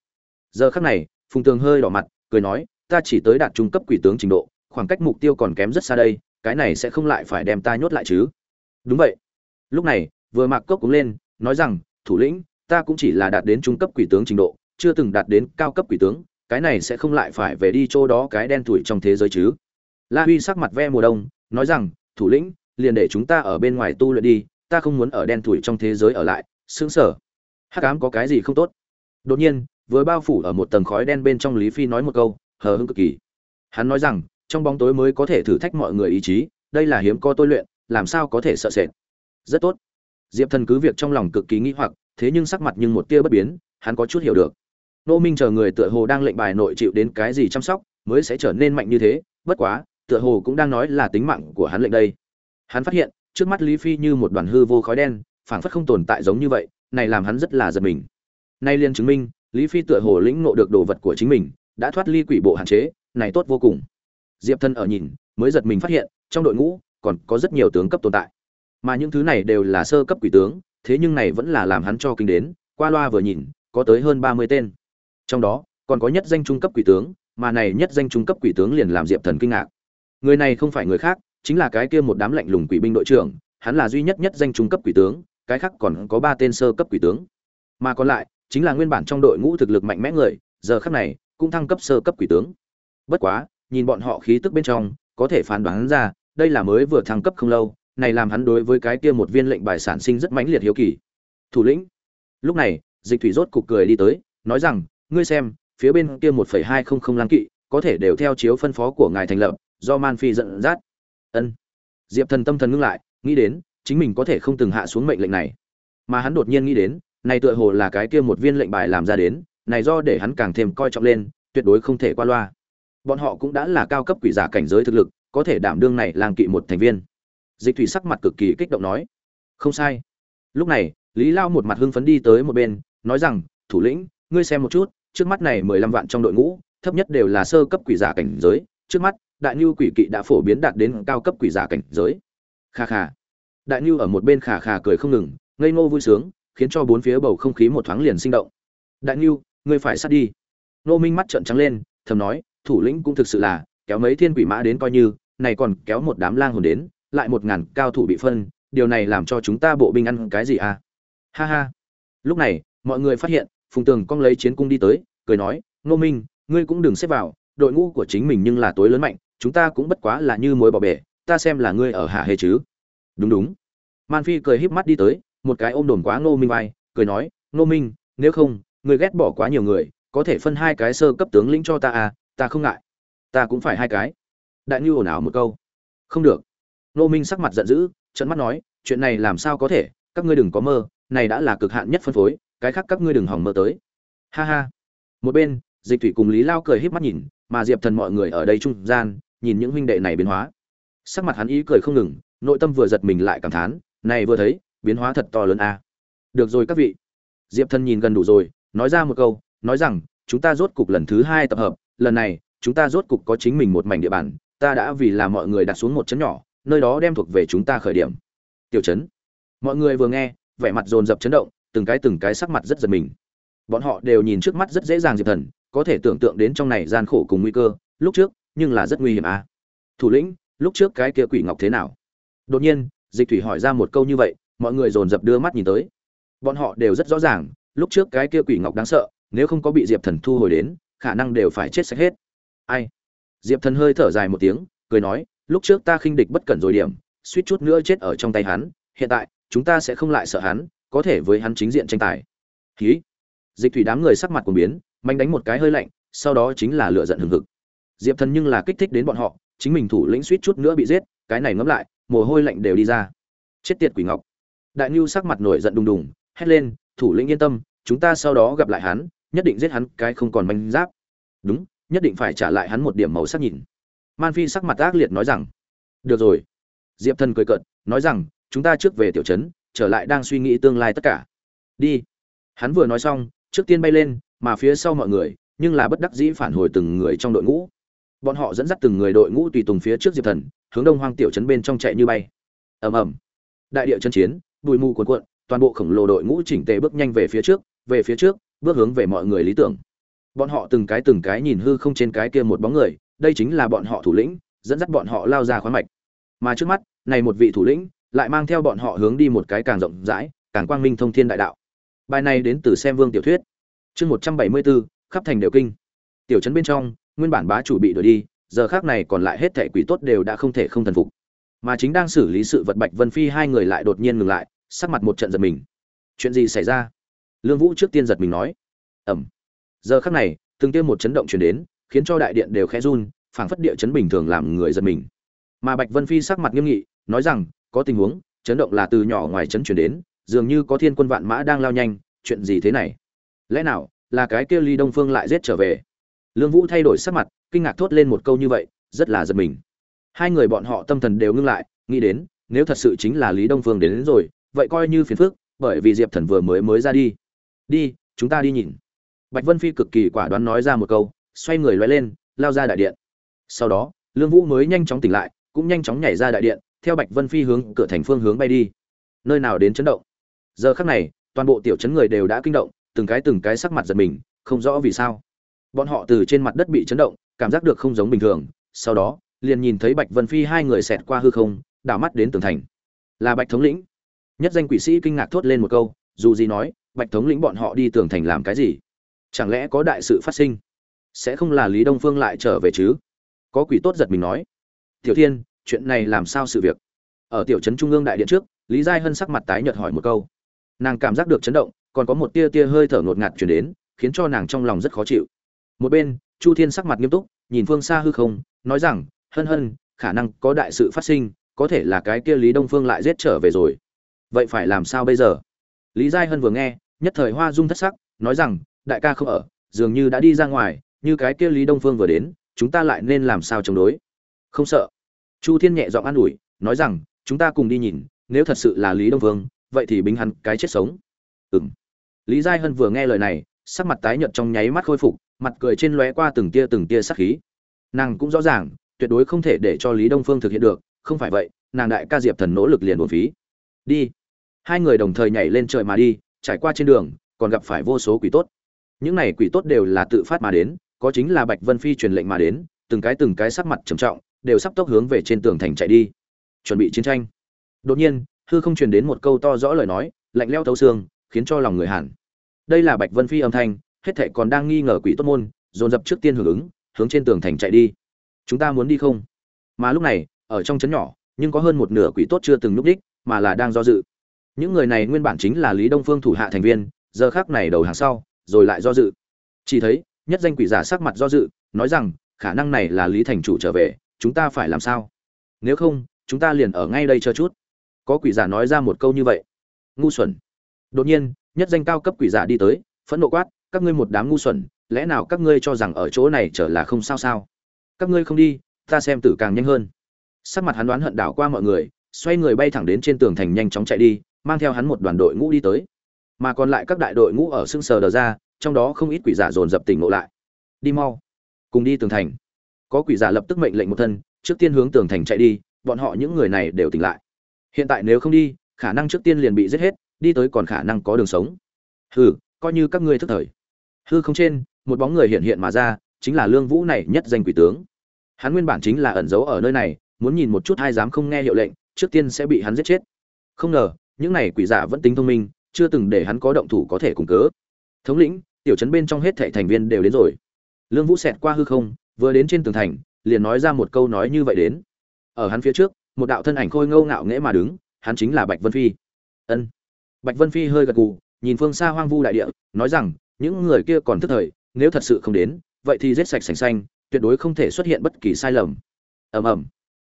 Giờ khắc này, phùng tường hơi đỏ mặt, cười nói, ta chỉ tới đạt trung cấp quỷ tướng trình độ, khoảng cách mục tiêu còn kém rất xa đây, cái này sẽ không lại phải đem ta nhốt lại chứ? Đúng vậy. Lúc này, vừa mặc cốc cũng lên, nói rằng, thủ lĩnh, ta cũng chỉ là đạt đến trung cấp quỷ tướng trình độ, chưa từng đạt đến cao cấp quỷ tướng, cái này sẽ không lại phải về đi chỗ đó cái đen tuổi trong thế giới chứ? La huy sắc mặt ve mùa đông, nói rằng, thủ lĩnh liền để chúng ta ở bên ngoài tu luyện đi, ta không muốn ở đen thủi trong thế giới ở lại xứng sở. Hắc ám có cái gì không tốt? Đột nhiên, vừa bao phủ ở một tầng khói đen bên trong lý phi nói một câu, hờ hững cực kỳ. Hắn nói rằng, trong bóng tối mới có thể thử thách mọi người ý chí, đây là hiếm có tôi luyện, làm sao có thể sợ sệt? Rất tốt. Diệp thần cứ việc trong lòng cực kỳ nghĩ hoặc, thế nhưng sắc mặt nhưng một tia bất biến, hắn có chút hiểu được. Nô minh chờ người tựa hồ đang lệnh bài nội chịu đến cái gì chăm sóc, mới sẽ trở nên mạnh như thế, bất quá, tựa hồ cũng đang nói là tính mạng của hắn lệnh đây hắn phát hiện, trước mắt lý phi như một đoàn hư vô khói đen, phảng phất không tồn tại giống như vậy, này làm hắn rất là giật mình. Nay liên chứng minh, lý phi tựa hồ lĩnh ngộ được đồ vật của chính mình, đã thoát ly quỷ bộ hạn chế, này tốt vô cùng. Diệp thân ở nhìn, mới giật mình phát hiện, trong đội ngũ còn có rất nhiều tướng cấp tồn tại. Mà những thứ này đều là sơ cấp quỷ tướng, thế nhưng này vẫn là làm hắn cho kinh đến, qua loa vừa nhìn, có tới hơn ba mươi tên. Trong đó, còn có nhất danh trung cấp quỷ tướng, mà này nhất danh trung cấp quỷ tướng liền làm diệp thần kinh ngạc. Người này không phải người khác chính là cái kia một đám lạnh lùng quỷ binh đội trưởng, hắn là duy nhất nhất danh trung cấp quỷ tướng, cái khác còn có ba tên sơ cấp quỷ tướng. Mà còn lại, chính là nguyên bản trong đội ngũ thực lực mạnh mẽ người, giờ khắc này, cũng thăng cấp sơ cấp quỷ tướng. Bất quá, nhìn bọn họ khí tức bên trong, có thể phán đoán ra, đây là mới vừa thăng cấp không lâu, này làm hắn đối với cái kia một viên lệnh bài sản sinh rất mãnh liệt hiếu kỳ. Thủ lĩnh. Lúc này, dịch thủy rốt cục cười đi tới, nói rằng, ngươi xem, phía bên kia một phẩy hai không không lang kỵ, có thể đều theo chiếu phân phó của ngài thành lập, do man phi dẫn dắt ân. Diệp thần tâm thần ngưng lại, nghĩ đến, chính mình có thể không từng hạ xuống mệnh lệnh này. Mà hắn đột nhiên nghĩ đến, này tựa hồ là cái kia một viên lệnh bài làm ra đến, này do để hắn càng thêm coi trọng lên, tuyệt đối không thể qua loa. Bọn họ cũng đã là cao cấp quỷ giả cảnh giới thực lực, có thể đảm đương này làm kỵ một thành viên. Dịch thủy sắc mặt cực kỳ kích động nói, không sai. Lúc này, lý lao một mặt hưng phấn đi tới một bên, nói rằng, thủ lĩnh, ngươi xem một chút, trước mắt này mười lăm vạn trong đội ngũ, thấp nhất đều là sơ cấp quỷ giả cảnh giới, trước mắt đại nhu quỷ kỵ đã phổ biến đạt đến cao cấp quỷ giả cảnh giới. Kha kha. Đại nhu ở một bên khà khà cười không ngừng, ngây ngô vui sướng, khiến cho bốn phía bầu không khí một thoáng liền sinh động. Đại nhu ngươi phải sát đi. Nô minh mắt trợn trắng lên, thầm nói, thủ lĩnh cũng thực sự là, kéo mấy thiên quỷ mã đến coi như, này còn kéo một đám lang hồn đến, lại một ngàn cao thủ bị phân, điều này làm cho chúng ta bộ binh ăn cái gì à? Ha ha. Lúc này, mọi người phát hiện, phùng tường cong lấy chiến cung đi tới, cười nói nô minh, ngươi cũng đừng xếp vào, đội ngũ của chính mình nhưng là tối lớn mạnh chúng ta cũng bất quá là như mối bỏ bể, ta xem là ngươi ở hạ hề chứ. Đúng đúng. Man phi cười híp mắt đi tới, một cái ôm đồn quá ngô minh vai, cười nói, ngô minh, nếu không, ngươi ghét bỏ quá nhiều người, có thể phân hai cái sơ cấp tướng lĩnh cho ta à ta không ngại. Ta cũng phải hai cái. Đại ngư ồn ào một câu. Không được. Ngô minh sắc mặt giận dữ trận mắt nói, chuyện này làm sao có thể, các ngươi đừng có mơ, này đã là cực hạn nhất phân phối, cái khác các ngươi đừng hỏng mơ tới. Ha ha. Một bên, dịch thủy cùng lý lao cười híp mắt nhìn, mà diệp thần mọi người ở đây trung gian nhìn những huynh đệ này biến hóa. Sắc mặt hắn ý cười không ngừng, nội tâm vừa giật mình lại cảm thán, này vừa thấy, biến hóa thật to lớn a. À. được rồi các vị. Diệp thần nhìn gần đủ rồi, nói ra một câu, nói rằng, chúng ta rốt cục lần thứ hai tập hợp, lần này, chúng ta rốt cục có chính mình một mảnh địa bàn, ta đã vì là mọi người đặt xuống một chấn nhỏ, nơi đó đem thuộc về chúng ta khởi điểm. Tiểu chấn. Mọi người vừa nghe, vẻ mặt dồn dập chấn động, từng cái từng cái sắc mặt rất giật mình. Bọn họ đều nhìn trước mắt rất dễ dàng diệp thần, có thể tưởng tượng đến trong này gian khổ cùng nguy cơ, lúc trước nhưng là rất nguy hiểm à. Thủ lĩnh, lúc trước cái kia quỷ ngọc thế nào? Đột nhiên, dịch thủy hỏi ra một câu như vậy, mọi người dồn dập đưa mắt nhìn tới. Bọn họ đều rất rõ ràng, lúc trước cái kia quỷ ngọc đáng sợ, nếu không có bị diệp thần thu hồi đến, khả năng đều phải chết sạch hết. Ai? Diệp thần hơi thở dài một tiếng, cười nói, lúc trước ta khinh địch bất cẩn rồi điểm, suýt chút nữa chết ở trong tay hắn, hiện tại, chúng ta sẽ không lại sợ hắn, có thể với hắn chính diện tranh tài. Khí dịch thủy đám người sắc mặt của biến manh đánh một cái hơi lạnh, sau đó chính là lựa giận hừng hực diệp thần nhưng là kích thích đến bọn họ, chính mình thủ lĩnh suýt chút nữa bị giết, cái này ngẫm lại, mồ hôi lạnh đều đi ra. Chết tiệt quỷ ngọc. Đại ngưu sắc mặt nổi giận đùng đùng, hét lên, thủ lĩnh yên tâm, chúng ta sau đó gặp lại hắn, nhất định giết hắn, cái không còn manh giáp. Đúng, nhất định phải trả lại hắn một điểm màu sắc nhìn. Man phi sắc mặt ác liệt nói rằng. Được rồi. Diệp thần cười cợt, nói rằng, chúng ta trước về tiểu trấn, trở lại đang suy nghĩ tương lai tất cả. Đi. Hắn vừa nói xong, trước tiên bay lên, mà phía sau mọi người, nhưng là bất đắc dĩ phản hồi từng người trong đội ngũ bọn họ dẫn dắt từng người đội ngũ tùy tùng phía trước diệp thần, hướng đông hoang tiểu trấn bên trong chạy như bay. Ầm ầm. Đại địa chân chiến, bụi mù cuồn cuộn, toàn bộ khổng lồ đội ngũ chỉnh tề bước nhanh về phía trước, về phía trước, bước hướng về mọi người lý tưởng. Bọn họ từng cái từng cái nhìn hư không trên cái kia một bóng người, đây chính là bọn họ thủ lĩnh, dẫn dắt bọn họ lao ra khoáng mạch. Mà trước mắt, này một vị thủ lĩnh, lại mang theo bọn họ hướng đi một cái càng rộng rãi, càng quang minh thông thiên đại đạo. Bài này đến từ xem vương tiểu thuyết. Chương một trăm bảy mươi bốn khắp thành đều kinh. Tiểu trấn bên trong nguyên bản bá chủ bị đuổi đi, giờ khác này còn lại hết thệ quỷ tốt đều đã không thể không thần phục. Mà chính đang xử lý sự vật bạch vân phi hai người lại đột nhiên ngừng lại, sắc mặt một trận giật mình. Chuyện gì xảy ra? Lương vũ trước tiên giật mình nói. Ẩm giờ khác này, từng tiêm một chấn động chuyển đến, khiến cho đại điện đều khẽ run, phảng phất địa chấn bình thường làm người giật mình. Mà bạch vân phi sắc mặt nghiêm nghị, nói rằng, có tình huống, chấn động là từ nhỏ ngoài chấn chuyển đến, dường như có thiên quân vạn mã đang lao nhanh, chuyện gì thế này? Lẽ nào, là cái kia ly đông phương lại giết trở về? Lương vũ thay đổi sắc mặt kinh ngạc thốt lên một câu như vậy rất là giật mình. Hai người bọn họ tâm thần đều ngưng lại nghĩ đến nếu thật sự chính là lý đông phương đến, đến rồi vậy coi như phiền phức bởi vì diệp thần vừa mới mới ra đi. Đi chúng ta đi nhìn. Bạch vân phi cực kỳ quả đoán nói ra một câu xoay người loay lên lao ra đại điện. Sau đó lương vũ mới nhanh chóng tỉnh lại cũng nhanh chóng nhảy ra đại điện theo bạch vân phi hướng cửa thành phương hướng bay đi. Nơi nào đến chấn động? Giờ khắc này toàn bộ tiểu chấn người đều đã kinh động từng cái từng cái sắc mặt giật mình không rõ vì sao bọn họ từ trên mặt đất bị chấn động, cảm giác được không giống bình thường. Sau đó, liền nhìn thấy bạch vân phi hai người xẹt qua hư không, đảo mắt đến tường thành. Là bạch thống lĩnh. Nhất danh quỷ sĩ kinh ngạc thốt lên một câu, dù gì nói, bạch thống lĩnh bọn họ đi tường thành làm cái gì? Chẳng lẽ có đại sự phát sinh? Sẽ không là lý đông phương lại trở về chứ? Có quỷ tốt giật mình nói. Tiểu thiên, chuyện này làm sao sự việc? Ở tiểu trấn trung ương đại điện trước, lý giai hân sắc mặt tái nhợt hỏi một câu. Nàng cảm giác được chấn động, còn có một tia tia hơi thở ngột ngạt chuyển đến, khiến cho nàng trong lòng rất khó chịu một bên, chu thiên sắc mặt nghiêm túc, nhìn phương xa hư không, nói rằng, hân hân, khả năng có đại sự phát sinh, có thể là cái kia lý đông phương lại giết trở về rồi. Vậy phải làm sao bây giờ? Lý giai hân vừa nghe, nhất thời hoa dung thất sắc, nói rằng, đại ca không ở, dường như đã đi ra ngoài, như cái kia lý đông phương vừa đến, chúng ta lại nên làm sao chống đối? Không sợ. Chu thiên nhẹ giọng an ủi, nói rằng, chúng ta cùng đi nhìn, nếu thật sự là lý đông phương, vậy thì bính hắn cái chết sống. Ừng lý giai hân vừa nghe lời này, sắc mặt tái nhợt trong nháy mắt khôi phục mặt cười trên lóe qua từng tia từng tia sắc khí. Nàng cũng rõ ràng, tuyệt đối không thể để cho lý đông phương thực hiện được, không phải vậy, nàng đại ca diệp thần nỗ lực liền buồn phí. Đi. Hai người đồng thời nhảy lên trời mà đi, trải qua trên đường, còn gặp phải vô số quỷ tốt. Những này quỷ tốt đều là tự phát mà đến, có chính là bạch vân phi truyền lệnh mà đến, từng cái từng cái sắc mặt trầm trọng, đều sắp tốc hướng về trên tường thành chạy đi. Chuẩn bị chiến tranh. Đột nhiên, hư không truyền đến một câu to rõ lời nói, lạnh leo thấu xương, khiến cho lòng người hẳn. Đây là bạch vân phi âm thanh hết thệ còn đang nghi ngờ quỷ tốt môn, dồn dập trước tiên hưởng ứng, hướng trên tường thành chạy đi. Chúng ta muốn đi không? Mà lúc này, ở trong trấn nhỏ, nhưng có hơn một nửa quỷ tốt chưa từng núp đích, mà là đang do dự. Những người này nguyên bản chính là lý đông phương thủ hạ thành viên, giờ khác này đầu hàng sau, rồi lại do dự. Chỉ thấy, nhất danh quỷ giả sắc mặt do dự, nói rằng, khả năng này là lý thành chủ trở về, chúng ta phải làm sao? Nếu không, chúng ta liền ở ngay đây chờ chút. Có quỷ giả nói ra một câu như vậy. Ngu xuẩn. Đột nhiên, nhất danh cao cấp quỷ giả đi tới, phẫn nộ quát các ngươi một đám ngu xuẩn, lẽ nào các ngươi cho rằng ở chỗ này trở là không sao sao? Các ngươi không đi, ta xem tử càng nhanh hơn. Sắc mặt hắn đoán hận đảo qua mọi người, xoay người bay thẳng đến trên tường thành nhanh chóng chạy đi, mang theo hắn một đoàn đội ngũ đi tới. Mà còn lại các đại đội ngũ ở sưng sờ đờ ra, trong đó không ít quỷ giả dồn dập tỉnh ngộ lại. Đi mau, cùng đi tường thành. Có quỷ giả lập tức mệnh lệnh một thân, trước tiên hướng tường thành chạy đi, bọn họ những người này đều tỉnh lại. Hiện tại nếu không đi, khả năng trước tiên liền bị giết hết, đi tới còn khả năng có đường sống. Hừ, coi như các ngươi thức thời hư không trên, một bóng người hiện hiện mà ra, chính là lương vũ này nhất danh quỷ tướng. Hắn nguyên bản chính là ẩn giấu ở nơi này, muốn nhìn một chút hai dám không nghe hiệu lệnh, trước tiên sẽ bị hắn giết chết. Không ngờ, những này quỷ giả vẫn tính thông minh, chưa từng để hắn có động thủ có thể cùng cớ. Thống lĩnh, tiểu trấn bên trong hết thảy thành viên đều đến rồi. Lương vũ xẹt qua hư không, vừa đến trên tường thành, liền nói ra một câu nói như vậy đến. Ở hắn phía trước, một đạo thân ảnh khôi ngâu ngạo nghễ mà đứng, hắn chính là bạch vân phi. Ân. Bạch vân phi hơi gật gù, nhìn phương xa hoang vu đại địa, nói rằng những người kia còn thức thời, nếu thật sự không đến, vậy thì rết sạch sành xanh tuyệt đối không thể xuất hiện bất kỳ sai lầm. Ầm ầm.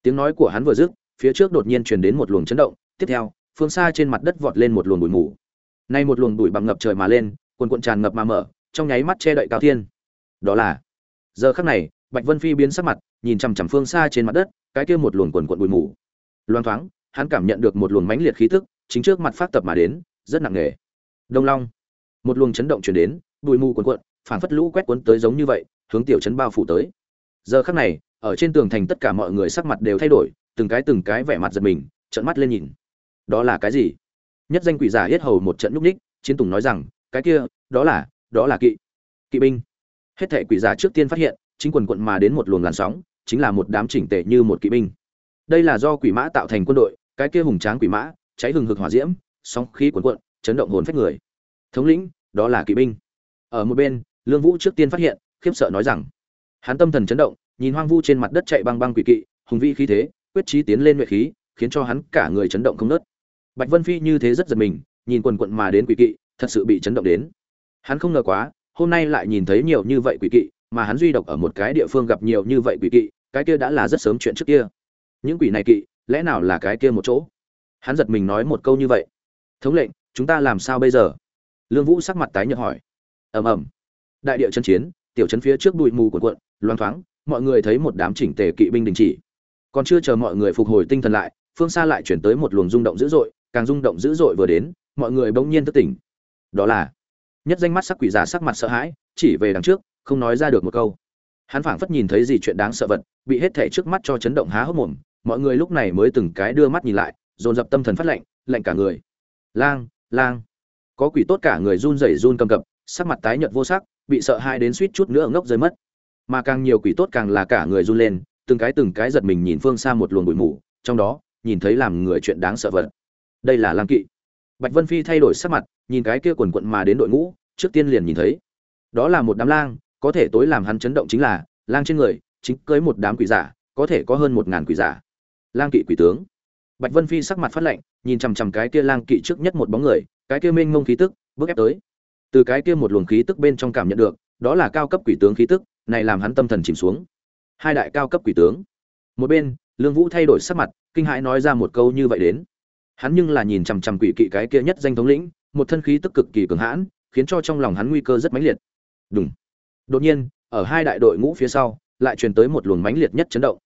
Tiếng nói của hắn vừa dứt, phía trước đột nhiên truyền đến một luồng chấn động, tiếp theo, phương xa trên mặt đất vọt lên một luồng bụi mù. Nay một luồng bụi bằng ngập trời mà lên, cuồn cuộn tràn ngập mà mở, trong nháy mắt che đậy cao thiên. Đó là, giờ khắc này, bạch vân phi biến sắc mặt, nhìn chằm chằm phương xa trên mặt đất, cái kia một luồng cuồn cuộn bụi mù. Loang thoáng, hắn cảm nhận được một luồng mãnh liệt khí tức, chính trước mặt phát tập mà đến, rất nặng nề. Đông long một luồng chấn động truyền đến, bụi mù quần cuộn, phảng phất lũ quét cuốn tới giống như vậy, hướng tiểu trấn bao phủ tới. Giờ khắc này, ở trên tường thành tất cả mọi người sắc mặt đều thay đổi, từng cái từng cái vẻ mặt giật mình, trợn mắt lên nhìn. Đó là cái gì? Nhất danh quỷ giả hết hầu một trận nhúc ních, chiến tùng nói rằng, cái kia, đó là đó là kỵ kỵ binh. Hết thệ quỷ giả trước tiên phát hiện, chính quần quận mà đến một luồng làn sóng, chính là một đám chỉnh tệ như một kỵ binh. Đây là do quỷ mã tạo thành quân đội, cái kia hùng tráng quỷ mã, cháy hừng hực hỏa diễm, sóng khí quần quận chấn động hồn phách người thống lĩnh, đó là kỵ binh. Ở một bên, lương vũ trước tiên phát hiện, khiếp sợ nói rằng, hắn tâm thần chấn động, nhìn hoang vu trên mặt đất chạy băng băng quỷ kỵ, hùng vĩ khí thế, quyết chí tiến lên nhuệ khí, khiến cho hắn cả người chấn động không nớt bạch vân phi như thế rất giật mình, nhìn quần quận mà đến quỷ kỵ, thật sự bị chấn động đến. Hắn không ngờ quá, hôm nay lại nhìn thấy nhiều như vậy quỷ kỵ, mà hắn duy độc ở một cái địa phương gặp nhiều như vậy quỷ kỵ, cái kia đã là rất sớm chuyện trước kia. Những quỷ này kỵ, lẽ nào là cái kia một chỗ? Hắn giật mình nói một câu như vậy. Thống lệnh, chúng ta làm sao bây giờ? Lương vũ sắc mặt tái nhợt hỏi. Ầm ầm. Đại địa chân chiến, tiểu trấn phía trước bụi mù cuộn cuộn, loang thoáng, mọi người thấy một đám chỉnh tề kỵ binh đình chỉ. Còn chưa chờ mọi người phục hồi tinh thần lại, phương xa lại chuyển tới một luồng rung động dữ dội, càng rung động dữ dội vừa đến, mọi người bỗng nhiên thức tỉnh. Đó là nhất danh mắt sắc quỷ già sắc mặt sợ hãi, chỉ về đằng trước, không nói ra được một câu. Hắn phảng phất nhìn thấy gì chuyện đáng sợ vật, bị hết thảy trước mắt cho chấn động há hốc mồm, mọi người lúc này mới từng cái đưa mắt nhìn lại, dồn dập tâm thần phát lạnh lạnh cả người. Lang lang có quỷ tốt cả người run rẩy run cầm cập, sắc mặt tái nhợt vô sắc, bị sợ hãi đến suýt chút nữa ngốc rơi mất. Mà càng nhiều quỷ tốt càng là cả người run lên, từng cái từng cái giật mình nhìn phương xa một luồng bụi mù, trong đó, nhìn thấy làm người chuyện đáng sợ vật. Đây là lang kỵ. Bạch vân phi thay đổi sắc mặt, nhìn cái kia quần quận mà đến đội ngũ, trước tiên liền nhìn thấy. Đó là một đám lang, có thể tối làm hắn chấn động chính là, lang trên người, chính cưới một đám quỷ giả, có thể có hơn một ngàn quỷ giả. Lang kỵ quỷ tướng. Bạch vân phi sắc mặt phát lạnh, nhìn chằm chằm cái kia lang kỵ trước nhất một bóng người cái kia mênh mông khí tức, bước ép tới. Từ cái kia một luồng khí tức bên trong cảm nhận được, đó là cao cấp quỷ tướng khí tức, này làm hắn tâm thần chìm xuống. Hai đại cao cấp quỷ tướng. Một bên, lương vũ thay đổi sắc mặt, kinh hãi nói ra một câu như vậy đến. Hắn nhưng là nhìn chằm chằm quỷ kỵ cái kia nhất danh thống lĩnh, một thân khí tức cực kỳ cường hãn, khiến cho trong lòng hắn nguy cơ rất mãnh liệt. Đúng đột nhiên, ở hai đại đội ngũ phía sau, lại truyền tới một luồng mãnh liệt nhất chấn động.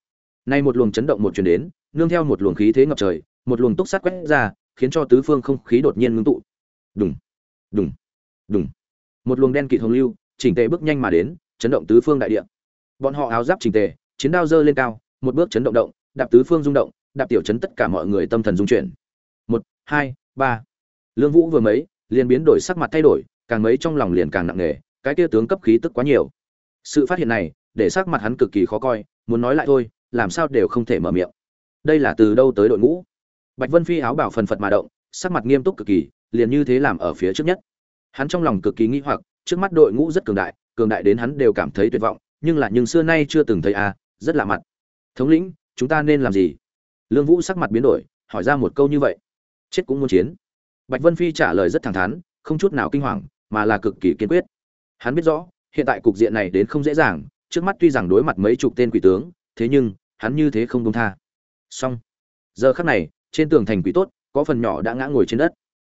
Nay một luồng chấn động một truyền đến, nương theo một luồng khí thế ngập trời, một luồng túc sát quét ra, khiến cho tứ phương không khí đột nhiên ngưng tụ đùng. Đùng. Đùng. Một luồng đen kịt hồng lưu, chỉnh tề bước nhanh mà đến, chấn động tứ phương đại địa. Bọn họ áo giáp chỉnh tề, chiến đao dơ lên cao, một bước chấn động động, đạp tứ phương rung động, đạp tiểu chấn tất cả mọi người tâm thần dung chuyển. Một, hai, ba. Lương vũ vừa mấy, liền biến đổi sắc mặt thay đổi, càng mấy trong lòng liền càng nặng nề, cái kia tướng cấp khí tức quá nhiều. Sự phát hiện này, để sắc mặt hắn cực kỳ khó coi, muốn nói lại thôi, làm sao đều không thể mở miệng. Đây là từ đâu tới đội ngũ? Bạch vân phi áo bảo phần phật mà động, sắc mặt nghiêm túc cực kỳ liền như thế làm ở phía trước nhất. Hắn trong lòng cực kỳ nghĩ hoặc trước mắt đội ngũ rất cường đại cường đại đến hắn đều cảm thấy tuyệt vọng nhưng là nhưng xưa nay chưa từng thấy a à, rất lạ mặt. Thống lĩnh chúng ta nên làm gì? Lương vũ sắc mặt biến đổi hỏi ra một câu như vậy. Chết cũng muốn chiến. Bạch vân phi trả lời rất thẳng thắn không chút nào kinh hoàng mà là cực kỳ kiên quyết. Hắn biết rõ hiện tại cục diện này đến không dễ dàng trước mắt tuy rằng đối mặt mấy chục tên quỷ tướng thế nhưng hắn như thế không đông tha. Xong. Giờ khắc này trên tường thành quỷ tốt có phần nhỏ đã ngã ngồi trên đất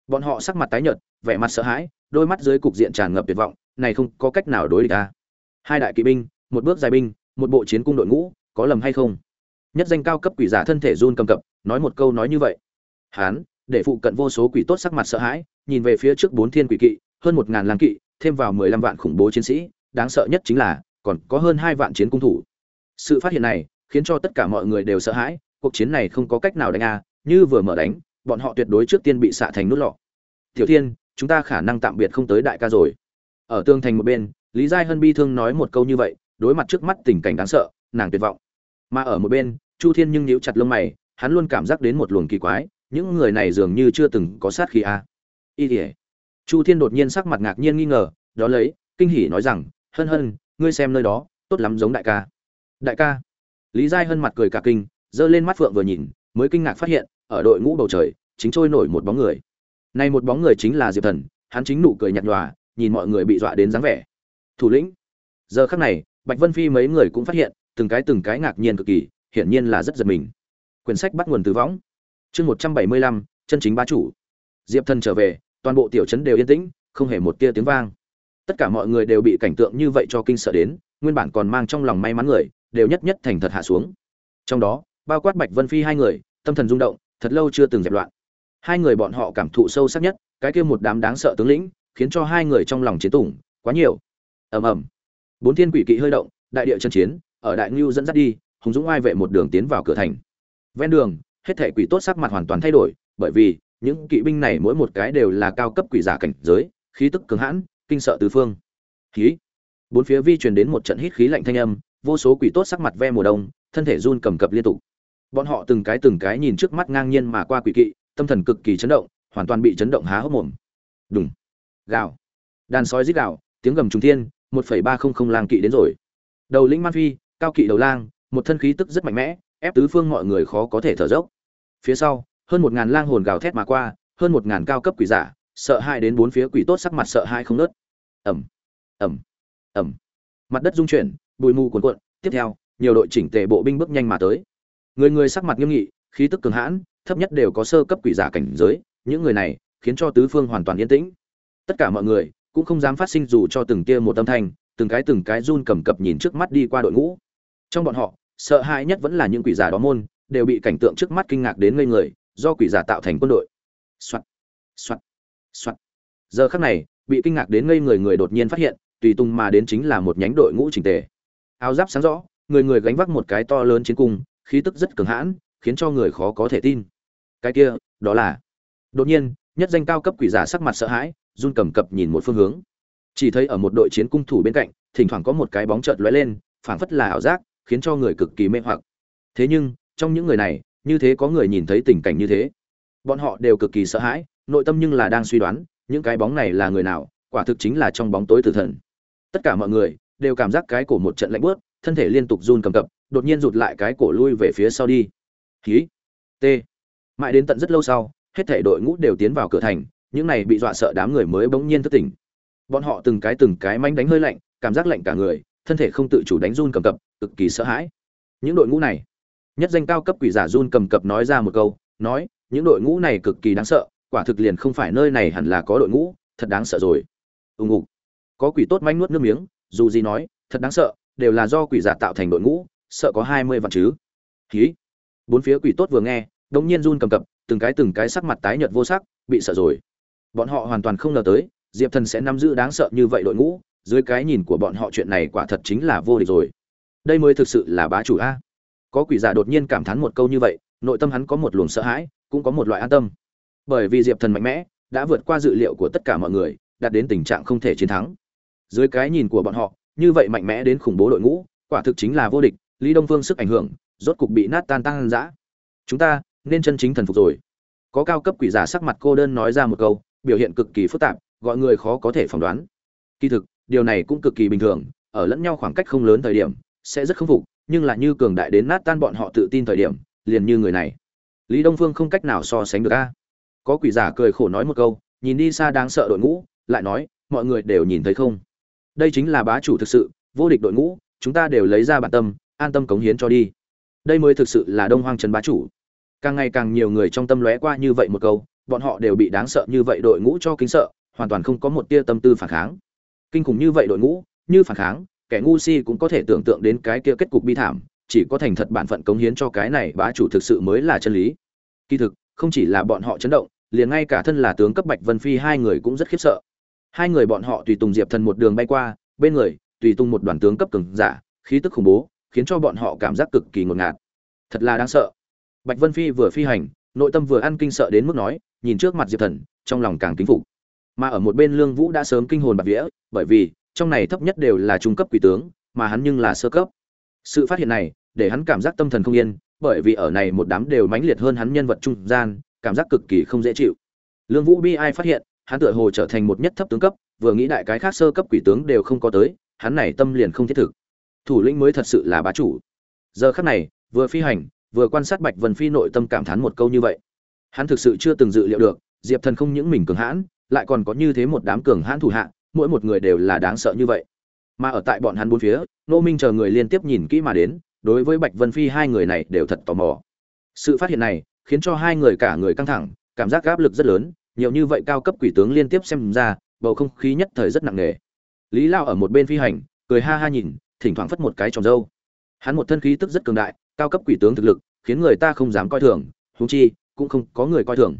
bọn họ sắc mặt tái nhợt, vẻ mặt sợ hãi, đôi mắt dưới cục diện tràn ngập tuyệt vọng, này không có cách nào đối địch ta. Hai đại kỵ binh, một bước dài binh, một bộ chiến cung đội ngũ, có lầm hay không? Nhất danh cao cấp quỷ giả thân thể run cầm cập, nói một câu nói như vậy. Hán, để phụ cận vô số quỷ tốt sắc mặt sợ hãi, nhìn về phía trước bốn thiên quỷ kỵ, hơn một ngàn làng kỵ, thêm vào mười lăm vạn khủng bố chiến sĩ, đáng sợ nhất chính là, còn có hơn hai vạn chiến cung thủ. Sự phát hiện này, khiến cho tất cả mọi người đều sợ hãi, cuộc chiến này không có cách nào đánh a như vừa mở đánh bọn họ tuyệt đối trước tiên bị xạ thành nút lọ. Tiểu thiên, chúng ta khả năng tạm biệt không tới đại ca rồi. Ở tương thành một bên, lý giai hân bi thương nói một câu như vậy, đối mặt trước mắt tình cảnh đáng sợ, nàng tuyệt vọng. Mà ở một bên, chu thiên nhưng nhíu chặt lông mày, hắn luôn cảm giác đến một luồng kỳ quái, những người này dường như chưa từng có sát khí a. Y tỉa chu thiên đột nhiên sắc mặt ngạc nhiên nghi ngờ, đó lấy, kinh hỉ nói rằng, hân hân, ngươi xem nơi đó, tốt lắm giống đại ca. Đại ca? Lý giai hân mặt cười cả kinh, giơ lên mắt phượng vừa nhìn, mới kinh ngạc phát hiện ở đội ngũ bầu trời, chính trôi nổi một bóng người. Nay một bóng người chính là diệp thần, hắn chính nụ cười nhạt nhòa, nhìn mọi người bị dọa đến dáng vẻ. Thủ lĩnh. Giờ khắc này, bạch vân phi mấy người cũng phát hiện, từng cái từng cái ngạc nhiên cực kỳ, hiển nhiên là rất giật mình. Quyển sách bắt nguồn từ võng. Chương một trăm bảy mươi lăm, chân chính bá chủ. Diệp thần trở về, toàn bộ tiểu trấn đều yên tĩnh, không hề một tia tiếng vang. Tất cả mọi người đều bị cảnh tượng như vậy cho kinh sợ đến, nguyên bản còn mang trong lòng may mắn người, đều nhất nhất thành thật hạ xuống. Trong đó, bao quát bạch vân phi hai người, tâm thần rung động thật lâu chưa từng dẹp loạn. Hai người bọn họ cảm thụ sâu sắc nhất, cái kia một đám đáng sợ tướng lĩnh, khiến cho hai người trong lòng chiến tủng quá nhiều. Ầm ầm. Bốn thiên quỷ kỵ hơi động, đại địa chân chiến, ở đại ngưu dẫn dắt đi, hùng dũng ai vệ một đường tiến vào cửa thành. Ven đường, hết thể quỷ tốt sắc mặt hoàn toàn thay đổi, bởi vì, những kỵ binh này mỗi một cái đều là cao cấp quỷ giả cảnh giới, khí tức cường hãn, kinh sợ tứ phương. Khí bốn phía vi truyền đến một trận hít khí lạnh thanh âm, vô số quỷ tốt sắc mặt ve mùa đông, thân thể run cầm cập liên tục bọn họ từng cái từng cái nhìn trước mắt ngang nhiên mà qua quỷ kỵ, tâm thần cực kỳ chấn động, hoàn toàn bị chấn động há hốc mồm. Đùng. Gào. Đàn sói rít gào, tiếng gầm trùng thiên, một phẩy ba không không lang kỵ đến rồi. Đầu lĩnh man phi, cao kỵ đầu lang, một thân khí tức rất mạnh mẽ, ép tứ phương mọi người khó có thể thở dốc. Phía sau, hơn một ngàn lang hồn gào thét mà qua, hơn một ngàn cao cấp quỷ giả, sợ hai đến bốn phía quỷ tốt sắc mặt sợ hai không nớt ẩm ẩm ẩm mặt đất rung chuyển, bụi mù cuồn cuộn, tiếp theo, nhiều đội chỉnh tề bộ binh bước nhanh mà tới người người sắc mặt nghiêm nghị, khí tức cường hãn, thấp nhất đều có sơ cấp quỷ giả cảnh giới, những người này khiến cho tứ phương hoàn toàn yên tĩnh. Tất cả mọi người cũng không dám phát sinh dù cho từng kia một âm thanh, từng cái từng cái run cầm cập nhìn trước mắt đi qua đội ngũ. Trong bọn họ, sợ hãi nhất vẫn là những quỷ giả đó môn, đều bị cảnh tượng trước mắt kinh ngạc đến ngây người, do quỷ giả tạo thành quân đội. Soạt soạt soạt. Giờ khắc này, bị kinh ngạc đến ngây người người đột nhiên phát hiện, tùy tung mà đến chính là một nhánh đội ngũ trình tề. Áo giáp sáng rõ, người người gánh vác một cái to lớn chiến cung khí tức rất cường hãn, khiến cho người khó có thể tin. Cái kia, đó là, đột nhiên, nhất danh cao cấp quỷ giả sắc mặt sợ hãi, run cầm cập nhìn một phương hướng. Chỉ thấy ở một đội chiến cung thủ bên cạnh, thỉnh thoảng có một cái bóng chợt lóe lên, phảng phất là ảo giác, khiến cho người cực kỳ mê hoặc. Thế nhưng, trong những người này, như thế có người nhìn thấy tình cảnh như thế. Bọn họ đều cực kỳ sợ hãi, nội tâm nhưng là đang suy đoán, những cái bóng này là người nào, quả thực chính là trong bóng tối tử thần. Tất cả mọi người đều cảm giác cái cổ một trận lạnh bớt thân thể liên tục run cầm cập đột nhiên rụt lại cái cổ lui về phía sau đi. Khí t. Mãi đến tận rất lâu sau, hết thể đội ngũ đều tiến vào cửa thành, những này bị dọa sợ đám người mới bỗng nhiên thức tỉnh. Bọn họ từng cái từng cái manh đánh hơi lạnh, cảm giác lạnh cả người, thân thể không tự chủ đánh run cầm cập, cực kỳ sợ hãi. Những đội ngũ này, nhất danh cao cấp quỷ giả run cầm cập nói ra một câu, nói, những đội ngũ này cực kỳ đáng sợ, quả thực liền không phải nơi này hẳn là có đội ngũ, thật đáng sợ rồi. Ùng ục. Có quỷ tốt manh nuốt nước miếng, dù gì nói, thật đáng sợ, đều là do quỷ giả tạo thành đội ngũ sợ có hai mươi vạn chứ. Hí. Bốn phía quỷ tốt vừa nghe, đống nhiên run cầm cập, từng cái từng cái sắc mặt tái nhợt vô sắc, bị sợ rồi. Bọn họ hoàn toàn không ngờ tới, diệp thần sẽ nắm giữ đáng sợ như vậy đội ngũ, dưới cái nhìn của bọn họ chuyện này quả thật chính là vô địch rồi. Đây mới thực sự là bá chủ a. Có quỷ giả đột nhiên cảm thán một câu như vậy, nội tâm hắn có một luồng sợ hãi, cũng có một loại an tâm. Bởi vì diệp thần mạnh mẽ, đã vượt qua dự liệu của tất cả mọi người, đạt đến tình trạng không thể chiến thắng. Dưới cái nhìn của bọn họ, như vậy mạnh mẽ đến khủng bố đội ngũ, quả thực chính là vô địch lý đông phương sức ảnh hưởng, rốt cục bị nát tan tăng dã chúng ta nên chân chính thần phục rồi. Có cao cấp quỷ giả sắc mặt cô đơn nói ra một câu, biểu hiện cực kỳ phức tạp, gọi người khó có thể phỏng đoán. Kỳ thực, điều này cũng cực kỳ bình thường, ở lẫn nhau khoảng cách không lớn thời điểm, sẽ rất khâm phục, nhưng là như cường đại đến nát tan bọn họ tự tin thời điểm, liền như người này. Lý đông phương không cách nào so sánh được a. Có quỷ giả cười khổ nói một câu, nhìn đi xa đáng sợ đội ngũ, lại nói, mọi người đều nhìn thấy không? Đây chính là bá chủ thực sự, vô địch đội ngũ, chúng ta đều lấy ra bản tâm an tâm cống hiến cho đi. Đây mới thực sự là đông hoang trần bá chủ. Càng ngày càng nhiều người trong tâm lóe qua như vậy một câu, bọn họ đều bị đáng sợ như vậy đội ngũ cho kính sợ, hoàn toàn không có một tia tâm tư phản kháng. Kinh khủng như vậy đội ngũ, như phản kháng, kẻ ngu si cũng có thể tưởng tượng đến cái kia kết cục bi thảm, chỉ có thành thật bản phận cống hiến cho cái này bá chủ thực sự mới là chân lý. Kỳ thực, không chỉ là bọn họ chấn động, liền ngay cả thân là tướng cấp bạch vân phi hai người cũng rất khiếp sợ. Hai người bọn họ tùy tùng diệp thần một đường bay qua, bên người, tùy tung một đoàn tướng cấp cường giả, khí tức khủng bố khiến cho bọn họ cảm giác cực kỳ ngột ngạt. Thật là đáng sợ. Bạch vân phi vừa phi hành, nội tâm vừa ăn kinh sợ đến mức nói, nhìn trước mặt diệp thần, trong lòng càng kính phục. Mà ở một bên lương vũ đã sớm kinh hồn bạc vía, bởi vì, trong này thấp nhất đều là trung cấp quỷ tướng, mà hắn nhưng là sơ cấp. Sự phát hiện này, để hắn cảm giác tâm thần không yên, bởi vì ở này một đám đều mãnh liệt hơn hắn nhân vật trung gian, cảm giác cực kỳ không dễ chịu. Lương vũ bi ai phát hiện, hắn tựa hồ trở thành một nhất thấp tướng cấp, vừa nghĩ đại cái khác sơ cấp quỷ tướng đều không có tới, hắn này tâm liền không thiết thực thủ lĩnh mới thật sự là bá chủ. Giờ khắc này, vừa phi hành, vừa quan sát bạch vân phi nội tâm cảm thán một câu như vậy. Hắn thực sự chưa từng dự liệu được, diệp thần không những mình cường hãn, lại còn có như thế một đám cường hãn thủ hạ, mỗi một người đều là đáng sợ như vậy. Mà ở tại bọn hắn bốn phía nô minh chờ người liên tiếp nhìn kỹ mà đến, đối với bạch vân phi hai người này đều thật tò mò. Sự phát hiện này, khiến cho hai người cả người căng thẳng, cảm giác áp lực rất lớn, nhiều như vậy cao cấp quỷ tướng liên tiếp xem ra, bầu không khí nhất thời rất nặng nề. Lý lao ở một bên phi hành, cười ha ha nhìn thỉnh thoảng phất một cái tròn dâu. Hắn một thân khí tức rất cường đại, cao cấp quỷ tướng thực lực, khiến người ta không dám coi thường, huống chi, cũng không có người coi thường.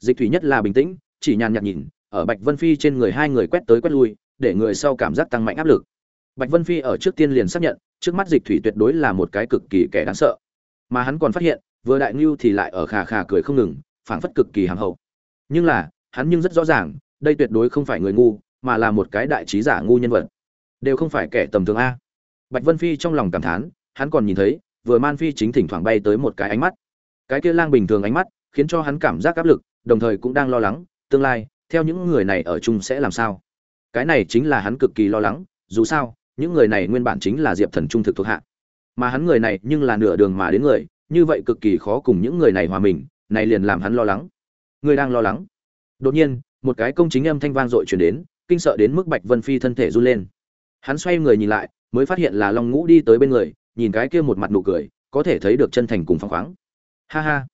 Dịch thủy nhất là bình tĩnh, chỉ nhàn nhạt nhìn, ở bạch vân phi trên người hai người quét tới quét lui, để người sau cảm giác tăng mạnh áp lực. Bạch vân phi ở trước tiên liền xác nhận, trước mắt dịch thủy tuyệt đối là một cái cực kỳ kẻ đáng sợ. Mà hắn còn phát hiện, vừa đại nưu thì lại ở khà khà cười không ngừng, phảng phất cực kỳ hàm hậu. Nhưng là, hắn nhưng rất rõ ràng, đây tuyệt đối không phải người ngu, mà là một cái đại trí giả ngu nhân vật. Đều không phải kẻ tầm thường a bạch vân phi trong lòng cảm thán, hắn còn nhìn thấy, vừa man phi chính thỉnh thoảng bay tới một cái ánh mắt. Cái kia lang bình thường ánh mắt, khiến cho hắn cảm giác áp lực, đồng thời cũng đang lo lắng, tương lai, theo những người này ở chung sẽ làm sao? Cái này chính là hắn cực kỳ lo lắng, dù sao, những người này nguyên bản chính là diệp thần trung thực thuộc hạ. Mà hắn người này nhưng là nửa đường mà đến người, như vậy cực kỳ khó cùng những người này hòa mình, này liền làm hắn lo lắng. Người đang lo lắng. Đột nhiên, một cái công chính âm thanh vang dội truyền đến, kinh sợ đến mức bạch vân phi thân thể run lên. Hắn xoay người nhìn lại mới phát hiện là long ngũ đi tới bên người, nhìn cái kia một mặt nụ cười, có thể thấy được chân thành cùng phăng khoáng. Ha ha.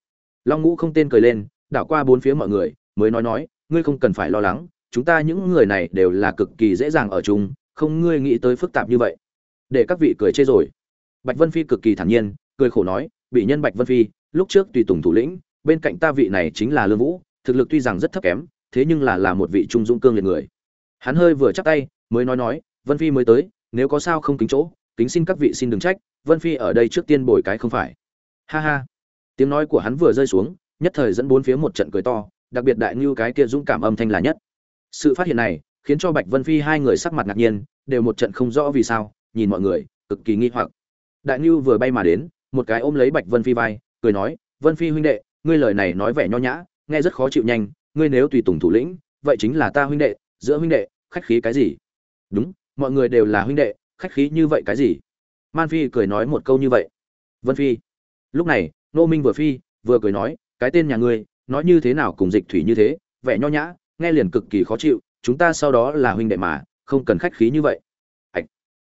Long ngũ không tên cười lên, đảo qua bốn phía mọi người, mới nói nói, ngươi không cần phải lo lắng, chúng ta những người này đều là cực kỳ dễ dàng ở chung, không ngươi nghĩ tới phức tạp như vậy. Để các vị cười chê rồi. Bạch vân phi cực kỳ thản nhiên, cười khổ nói, bị nhân bạch vân phi, lúc trước tùy tùng thủ lĩnh, bên cạnh ta vị này chính là lương vũ, thực lực tuy rằng rất thấp kém, thế nhưng là là một vị trung dũng cương liệt người. Hắn hơi vừa chắc tay, mới nói nói, vân phi mới tới nếu có sao không kính chỗ, kính xin các vị xin đừng trách, vân phi ở đây trước tiên bồi cái không phải. Ha ha. Tiếng nói của hắn vừa rơi xuống, nhất thời dẫn bốn phía một trận cười to, đặc biệt đại ngưu cái kia dũng cảm âm thanh là nhất. Sự phát hiện này, khiến cho bạch vân phi hai người sắc mặt ngạc nhiên, đều một trận không rõ vì sao, nhìn mọi người, cực kỳ nghi hoặc. Đại ngưu vừa bay mà đến, một cái ôm lấy bạch vân phi vai, cười nói, vân phi huynh đệ, ngươi lời này nói vẻ nho nhã, nghe rất khó chịu nhanh, ngươi nếu tùy tùng thủ lĩnh, vậy chính là ta huynh đệ, giữa huynh đệ, khách khí cái gì? Đúng mọi người đều là huynh đệ, khách khí như vậy cái gì? Man phi cười nói một câu như vậy. Vân phi. Lúc này nô minh vừa phi, vừa cười nói, cái tên nhà ngươi, nói như thế nào cùng dịch thủy như thế, vẻ nho nhã, nghe liền cực kỳ khó chịu, chúng ta sau đó là huynh đệ mà, không cần khách khí như vậy. Ạch.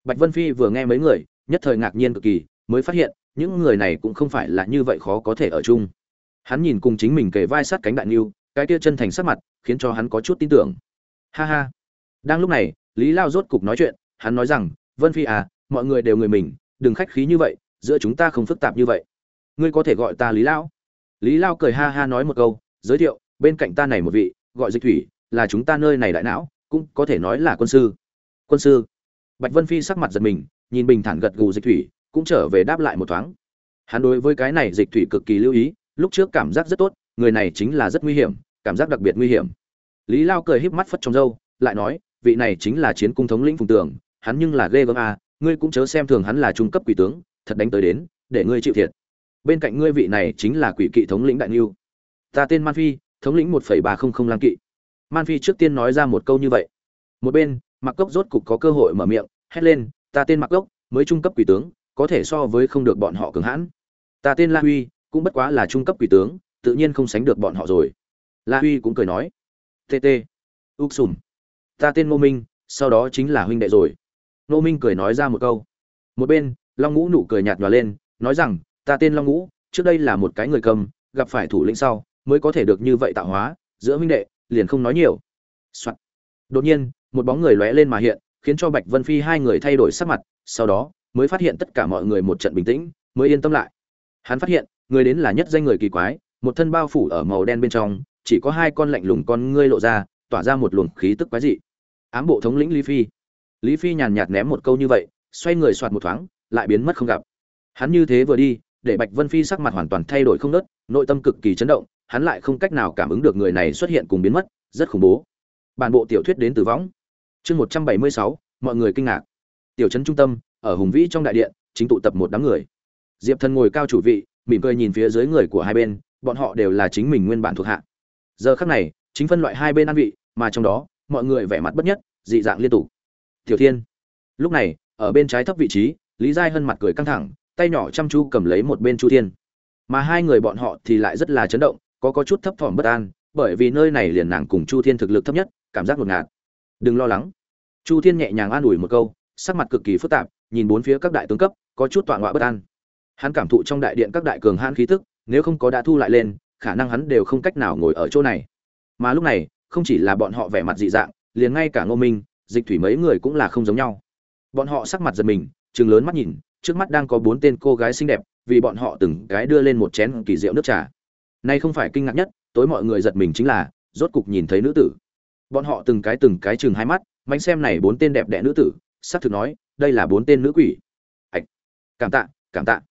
Bạch vân phi vừa nghe mấy người, nhất thời ngạc nhiên cực kỳ, mới phát hiện, những người này cũng không phải là như vậy khó có thể ở chung. Hắn nhìn cùng chính mình kề vai sát cánh đại niu, cái kia chân thành sắc mặt, khiến cho hắn có chút tin tưởng. Ha ha. Đang lúc này lý lao rốt cục nói chuyện, hắn nói rằng, vân phi à mọi người đều người mình, đừng khách khí như vậy, giữa chúng ta không phức tạp như vậy. Ngươi có thể gọi ta lý lao? Lý lao cười ha ha nói một câu, giới thiệu, bên cạnh ta này một vị, gọi dịch thủy, là chúng ta nơi này đại não, cũng có thể nói là quân sư. Quân sư? Bạch vân phi sắc mặt giật mình, nhìn bình thản gật gù dịch thủy, cũng trở về đáp lại một thoáng. Hắn đối với cái này dịch thủy cực kỳ lưu ý, lúc trước cảm giác rất tốt, người này chính là rất nguy hiểm, cảm giác đặc biệt nguy hiểm. Lý lao cười híp mắt phất trong râu, lại nói vị này chính là chiến cung thống lĩnh phùng Tưởng, hắn nhưng là ghê gớm a, ngươi cũng chớ xem thường hắn là trung cấp quỷ tướng thật đánh tới đến để ngươi chịu thiệt. Bên cạnh ngươi vị này chính là quỷ kỵ thống lĩnh đại niu ta tên man phi thống lĩnh một phẩy ba không không lang kỵ. Man phi trước tiên nói ra một câu như vậy. Một bên mặc cốc rốt cục có cơ hội mở miệng hét lên ta tên mặc cốc mới trung cấp quỷ tướng có thể so với không được bọn họ cường hãn. Ta tên la huy cũng bất quá là trung cấp quỷ tướng tự nhiên không sánh được bọn họ rồi. La huy cũng cười nói tt úc sùm ta tên ngô minh, sau đó chính là huynh đệ rồi. Ngô minh cười nói ra một câu. Một bên, long ngũ nụ cười nhạt nhòa lên, nói rằng, ta tên long ngũ, trước đây là một cái người cầm, gặp phải thủ lĩnh sau, mới có thể được như vậy tạo hóa, giữa huynh đệ, liền không nói nhiều、Soạn. đột nhiên, một bóng người lóe lên mà hiện, khiến cho bạch vân phi hai người thay đổi sắc mặt, sau đó, mới phát hiện tất cả mọi người một trận bình tĩnh, mới yên tâm lại. Hắn phát hiện, người đến là nhất danh người kỳ quái, một thân bao phủ ở màu đen bên trong, chỉ có hai con lạnh lùng con ngươi lộ ra, tỏa ra một luồng khí tức quái dị ám bộ thống lĩnh lý phi. Lý phi nhàn nhạt ném một câu như vậy, xoay người soạt một thoáng, lại biến mất không gặp. Hắn như thế vừa đi, để bạch vân phi sắc mặt hoàn toàn thay đổi không nớt, nội tâm cực kỳ chấn động, hắn lại không cách nào cảm ứng được người này xuất hiện cùng biến mất, rất khủng bố. Bản bộ tiểu thuyết đến từ võng. Chương một trăm bảy mươi sáu, mọi người kinh ngạc. Tiểu trấn trung tâm, ở hùng vĩ trong đại điện, chính tụ tập một đám người. Diệp thần ngồi cao chủ vị, mỉm cười nhìn phía dưới người của hai bên, bọn họ đều là chính mình nguyên bản thuộc hạ. Giờ khắc này, chính phân loại hai bên ăn vị, mà trong đó mọi người vẻ mặt bất nhất, dị dạng liên tục. Tiểu thiên, lúc này, ở bên trái thấp vị trí, lý giai hân mặt cười căng thẳng, tay nhỏ chăm chú cầm lấy một bên chu thiên. Mà hai người bọn họ thì lại rất là chấn động, có có chút thấp thỏm bất an, bởi vì nơi này liền nàng cùng chu thiên thực lực thấp nhất, cảm giác ngột ngạt. Đừng lo lắng. Chu thiên nhẹ nhàng an ủi một câu, sắc mặt cực kỳ phức tạp, nhìn bốn phía các đại tướng cấp, có chút tọa ngoại bất an. Hắn cảm thụ trong đại điện các đại cường hãn khí tức, nếu không có đã thu lại lên, khả năng hắn đều không cách nào ngồi ở chỗ này. Mà lúc này không chỉ là bọn họ vẻ mặt dị dạng, liền ngay cả ngô minh, dịch thủy mấy người cũng là không giống nhau. Bọn họ sắc mặt giật mình chừng lớn mắt nhìn, trước mắt đang có bốn tên cô gái xinh đẹp, vì bọn họ từng cái đưa lên một chén kỳ rượu nước trà. Nay không phải kinh ngạc nhất, tối mọi người giật mình chính là, rốt cục nhìn thấy nữ tử. Bọn họ từng cái từng cái chừng hai mắt mánh xem này bốn tên đẹp đẽ nữ tử xác thực nói, đây là bốn tên nữ quỷ. Ạch cảm tạ cảm tạ.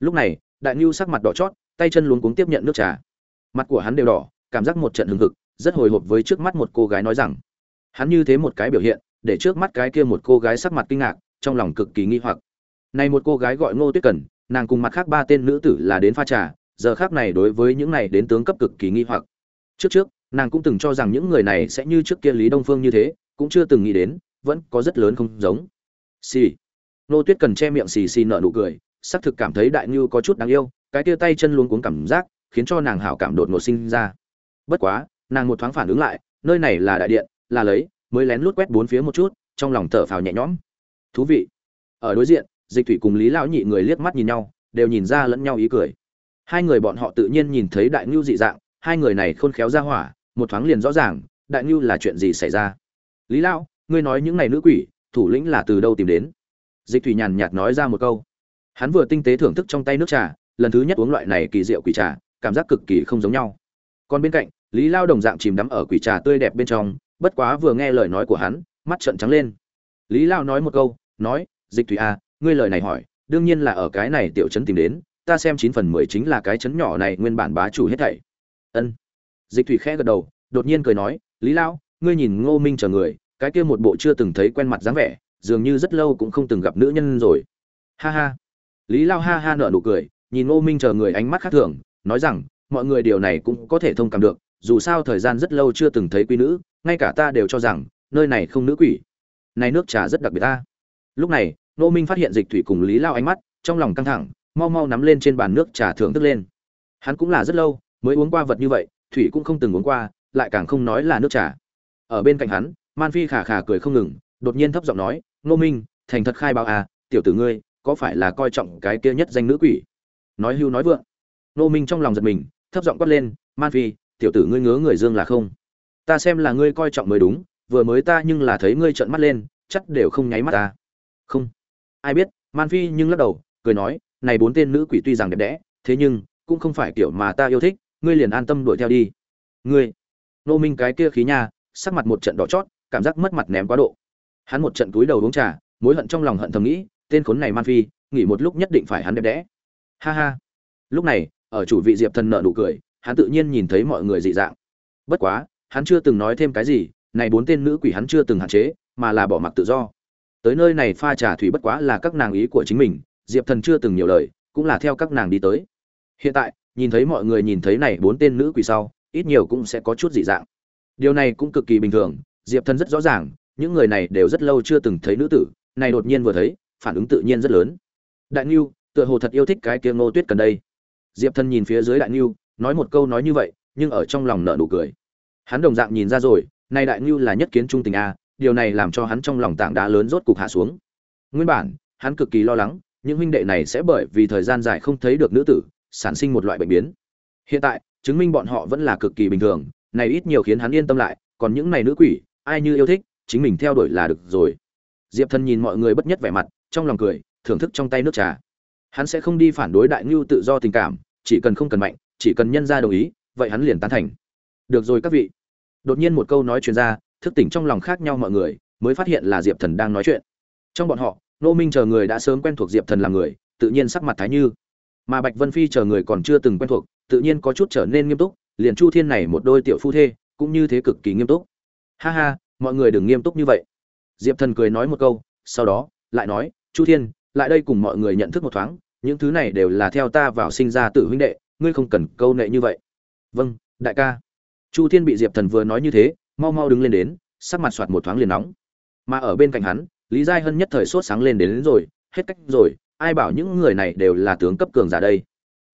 Lúc này, đại ngưu sắc mặt đỏ chót, tay chân luống cuống tiếp nhận nước trà. Mặt của hắn đều đỏ, cảm giác một trận hừng hực rất hồi hộp với trước mắt một cô gái nói rằng, hắn như thế một cái biểu hiện, để trước mắt cái kia một cô gái sắc mặt kinh ngạc, trong lòng cực kỳ nghi hoặc. Này một cô gái gọi ngô tuyết cần, nàng cùng mặt khác ba tên nữ tử là đến pha trà, giờ khác này đối với những này đến tướng cấp cực kỳ nghi hoặc. Trước trước, nàng cũng từng cho rằng những người này sẽ như trước kia lý đông phương như thế, cũng chưa từng nghĩ đến, vẫn có rất lớn không giống. Xì. Ngô tuyết cần che miệng xì xì nở nụ cười, xác thực cảm thấy đại ngưu có chút đáng yêu, cái tia tay chân luôn cuống cảm giác, khiến cho nàng hảo cảm đột ngột sinh ra. Bất quá nàng một thoáng phản ứng lại, nơi này là đại điện, là lấy, mới lén lút quét bốn phía một chút, trong lòng thở phào nhẹ nhõm. Thú vị. Ở đối diện, dịch thủy cùng lý lão nhị người liếc mắt nhìn nhau, đều nhìn ra lẫn nhau ý cười. Hai người bọn họ tự nhiên nhìn thấy đại ngưu dị dạng, hai người này khôn khéo ra hỏa, một thoáng liền rõ ràng, đại ngưu là chuyện gì xảy ra. Lý lão, ngươi nói những này nữ quỷ, thủ lĩnh là từ đâu tìm đến? Dịch thủy nhàn nhạt nói ra một câu. Hắn vừa tinh tế thưởng thức trong tay nước trà, lần thứ nhất uống loại này kỳ diệu quỷ trà, cảm giác cực kỳ không giống nhau. Còn bên cạnh lý lao đồng dạng chìm đắm ở quỷ trà tươi đẹp bên trong bất quá vừa nghe lời nói của hắn mắt trợn trắng lên. Lý lao nói một câu nói dịch thủy a à, ngươi lời này hỏi đương nhiên là ở cái này tiểu trấn tìm đến ta xem chín phần mười chính là cái trấn nhỏ này nguyên bản bá chủ hết thảy. Ân. Dịch thủy khẽ gật đầu đột nhiên cười nói lý lao ngươi nhìn ngô minh chờ người cái kia một bộ chưa từng thấy quen mặt dáng vẻ dường như rất lâu cũng không từng gặp nữ nhân rồi. Ha ha. Lý lao ha ha nở nụ cười nhìn ngô minh chờ người ánh mắt khác thường nói rằng mọi người điều này cũng có thể thông cảm được dù sao thời gian rất lâu chưa từng thấy quý nữ, ngay cả ta đều cho rằng, nơi này không nữ quỷ. Này nước trà rất đặc biệt ta. Lúc này nô minh phát hiện dịch thủy cùng lý lao ánh mắt, trong lòng căng thẳng, mau mau nắm lên trên bàn nước trà thưởng thức lên. Hắn cũng là rất lâu mới uống qua vật như vậy, thủy cũng không từng uống qua, lại càng không nói là nước trà. Ở bên cạnh hắn, man phi khà khà cười không ngừng, đột nhiên thấp giọng nói nô minh, thành thật khai báo à tiểu tử ngươi, có phải là coi trọng cái kia nhất danh nữ quỷ? Nói hưu nói vượng. Nô minh trong lòng giật mình, thấp giọng quát lên, man phi tiểu tử ngươi ngứa người dương là không. Ta xem là ngươi coi trọng mới đúng, vừa mới ta nhưng là thấy ngươi trợn mắt lên, chắc đều không nháy mắt ta. Không. Ai biết, man phi nhưng lắc đầu, cười nói, này bốn tên nữ quỷ tuy rằng đẹp đẽ, thế nhưng, cũng không phải kiểu mà ta yêu thích, ngươi liền an tâm đuổi theo đi. Ngươi. Nô minh cái kia khí nha, sắc mặt một trận đỏ chót, cảm giác mất mặt ném quá độ. Hắn một trận túi đầu uống trà, mối hận trong lòng hận thầm nghĩ, tên khốn này man phi, nghỉ một lúc nhất định phải hắn đẹp đẽ. Ha ha. Lúc này, ở chủ vị diệp thần nợ nụ cười hắn tự nhiên nhìn thấy mọi người dị dạng. Bất quá, hắn chưa từng nói thêm cái gì, này bốn tên nữ quỷ hắn chưa từng hạn chế, mà là bỏ mặc tự do. Tới nơi này pha trà thủy bất quá là các nàng ý của chính mình, diệp thần chưa từng nhiều lời, cũng là theo các nàng đi tới. Hiện tại, nhìn thấy mọi người nhìn thấy này bốn tên nữ quỷ sau, ít nhiều cũng sẽ có chút dị dạng. Điều này cũng cực kỳ bình thường, diệp thần rất rõ ràng, những người này đều rất lâu chưa từng thấy nữ tử, này đột nhiên vừa thấy, phản ứng tự nhiên rất lớn. Đại ngưu tựa hồ thật yêu thích cái kia ngô tuyết cần đây. Diệp thần nhìn phía dưới đại ngưu nói một câu nói như vậy, nhưng ở trong lòng nợ nụ cười. Hắn đồng dạng nhìn ra rồi, này đại ngưu là nhất kiến trung tình a, điều này làm cho hắn trong lòng tảng đá lớn rốt cục hạ xuống. Nguyên bản, hắn cực kỳ lo lắng, những huynh đệ này sẽ bởi vì thời gian dài không thấy được nữ tử, sản sinh một loại bệnh biến. Hiện tại, chứng minh bọn họ vẫn là cực kỳ bình thường, này ít nhiều khiến hắn yên tâm lại, còn những này nữ quỷ, ai như yêu thích, chính mình theo đuổi là được rồi. Diệp thần nhìn mọi người bất nhất vẻ mặt, trong lòng cười, thưởng thức trong tay nước trà. Hắn sẽ không đi phản đối đại ngưu tự do tình cảm, chỉ cần không cần mạnh chỉ cần nhân ra đồng ý, vậy hắn liền tán thành. Được rồi các vị. Đột nhiên một câu nói chuyện ra, thức tỉnh trong lòng khác nhau mọi người, mới phát hiện là diệp thần đang nói chuyện. Trong bọn họ, nô minh chờ người đã sớm quen thuộc diệp thần làm người, tự nhiên sắc mặt thái như. Mà bạch vân phi chờ người còn chưa từng quen thuộc, tự nhiên có chút trở nên nghiêm túc, liền chu thiên này một đôi tiểu phu thê, cũng như thế cực kỳ nghiêm túc. Ha ha, mọi người đừng nghiêm túc như vậy. Diệp thần cười nói một câu, sau đó, lại nói, chu thiên, lại đây cùng mọi người nhận thức một thoáng, những thứ này đều là theo ta vào sinh ra tử huynh đệ ngươi không cần câu nệ như vậy. Vâng đại ca. Chu thiên bị diệp thần vừa nói như thế mau mau đứng lên đến sắc mặt soạt một thoáng liền nóng. Mà ở bên cạnh hắn lý giai hân nhất thời sốt sáng lên đến, đến rồi hết cách rồi ai bảo những người này đều là tướng cấp cường giả đây?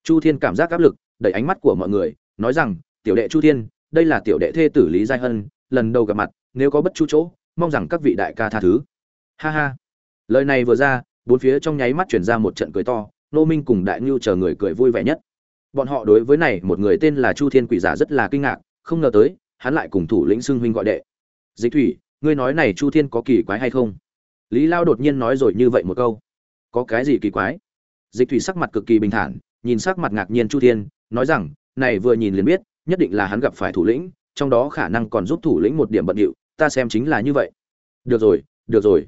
Chu thiên cảm giác áp lực đẩy ánh mắt của mọi người nói rằng tiểu đệ chu thiên đây là tiểu đệ thê tử lý giai hân lần đầu gặp mặt nếu có bất chu chỗ mong rằng các vị đại ca tha thứ. Ha ha. Lời này vừa ra bốn phía trong nháy mắt chuyển ra một trận cười to nô minh cùng đại ngưu chờ người cười vui vẻ nhất bọn họ đối với này một người tên là chu thiên quỷ giả rất là kinh ngạc, không ngờ tới, hắn lại cùng thủ lĩnh xưng huynh gọi đệ. Dịch thủy, ngươi nói này chu thiên có kỳ quái hay không? Lý lao đột nhiên nói rồi như vậy một câu. Có cái gì kỳ quái? Dịch thủy sắc mặt cực kỳ bình thản, nhìn sắc mặt ngạc nhiên chu thiên, nói rằng, này vừa nhìn liền biết, nhất định là hắn gặp phải thủ lĩnh, trong đó khả năng còn giúp thủ lĩnh một điểm bận điệu, ta xem chính là như vậy. Được rồi được rồi.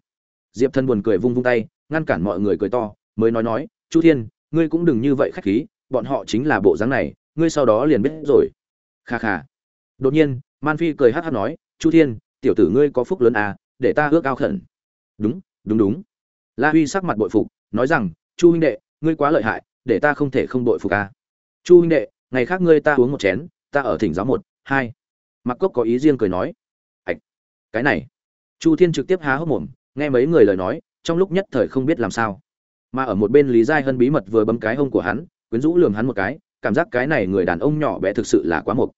Diệp thân buồn cười vung vung tay, ngăn cản mọi người cười to, mới nói nói, chu thiên, ngươi cũng đừng như vậy khách khí bọn họ chính là bộ dáng này, ngươi sau đó liền biết rồi. Kha kha. Đột nhiên, man phi cười hát hát nói, chu thiên, tiểu tử ngươi có phúc lớn à để ta ước ao khẩn. Đúng đúng đúng. La huy sắc mặt bội phục, nói rằng, chu huynh đệ, ngươi quá lợi hại, để ta không thể không bội phục à. chu huynh đệ, ngày khác ngươi ta uống một chén, ta ở thỉnh giáo một, hai. Mặc cốc có ý riêng cười nói. Ạch, cái này. Chu thiên trực tiếp há hốc mồm, nghe mấy người lời nói, trong lúc nhất thời không biết làm sao. Mà ở một bên lý giai hân bí mật vừa bấm cái hông của hắn quyến rũ lường hắn một cái, cảm giác cái này người đàn ông nhỏ bé thực sự là quá mục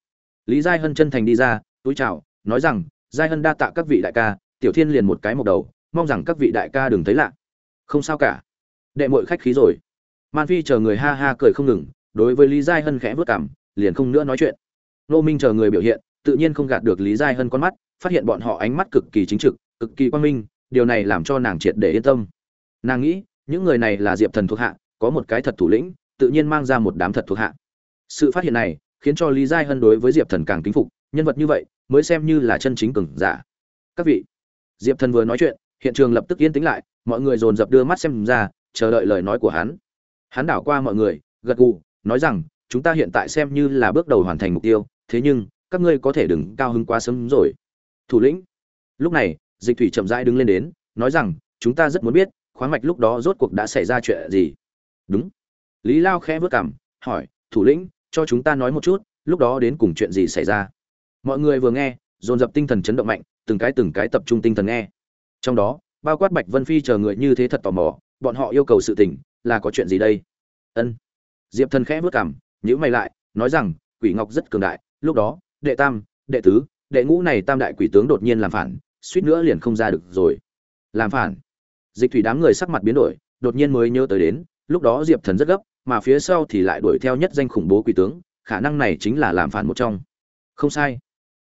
lý giai hân chân thành đi ra, túi chào, nói rằng, giai hân đa tạ các vị đại ca, tiểu thiên liền một cái mộc đầu, mong rằng các vị đại ca đừng thấy lạ. Không sao cả. Đệ mội khách khí rồi. Man phi chờ người ha ha cười không ngừng, đối với lý giai hân khẽ vớt cảm liền không nữa nói chuyện. Nô minh chờ người biểu hiện, tự nhiên không gạt được lý giai hân con mắt, phát hiện bọn họ ánh mắt cực kỳ chính trực, cực kỳ quan minh, điều này làm cho nàng triệt để yên tâm. Nàng nghĩ, những người này là diệp thần thuộc hạ, có một cái thật thủ lĩnh tự nhiên mang ra một đám thật thuộc hạ. Sự phát hiện này khiến cho lý giai hân đối với diệp thần càng kính phục, nhân vật như vậy mới xem như là chân chính cường giả. Các vị, diệp thần vừa nói chuyện, hiện trường lập tức yên tĩnh lại, mọi người dồn dập đưa mắt xem ra, chờ đợi lời nói của hắn. Hắn đảo qua mọi người, gật gù, nói rằng, chúng ta hiện tại xem như là bước đầu hoàn thành mục tiêu, thế nhưng, các ngươi có thể đừng cao hứng quá sớm rồi. Thủ lĩnh, lúc này, dịch thủy chậm rãi đứng lên đến, nói rằng, chúng ta rất muốn biết, khoáng mạch lúc đó rốt cuộc đã xảy ra chuyện gì? Đúng lý lao khẽ vớt cảm hỏi, thủ lĩnh, cho chúng ta nói một chút, lúc đó đến cùng chuyện gì xảy ra? Mọi người vừa nghe, dồn dập tinh thần chấn động mạnh, từng cái từng cái tập trung tinh thần nghe. Trong đó, bao quát bạch vân phi chờ người như thế thật tò mò, bọn họ yêu cầu sự tình, là có chuyện gì đây? Ân. Diệp thần khẽ vớt cảm nhữ mày lại, nói rằng, quỷ ngọc rất cường đại, lúc đó, đệ tam, đệ tứ, đệ ngũ này tam đại quỷ tướng đột nhiên làm phản, suýt nữa liền không ra được rồi. Làm phản. Dịch thủy đám người sắc mặt biến đổi, đột nhiên mới nhớ tới đến, lúc đó diệp thần rất gấp mà phía sau thì lại đuổi theo nhất danh khủng bố quỷ tướng, khả năng này chính là làm phản một trong. Không sai.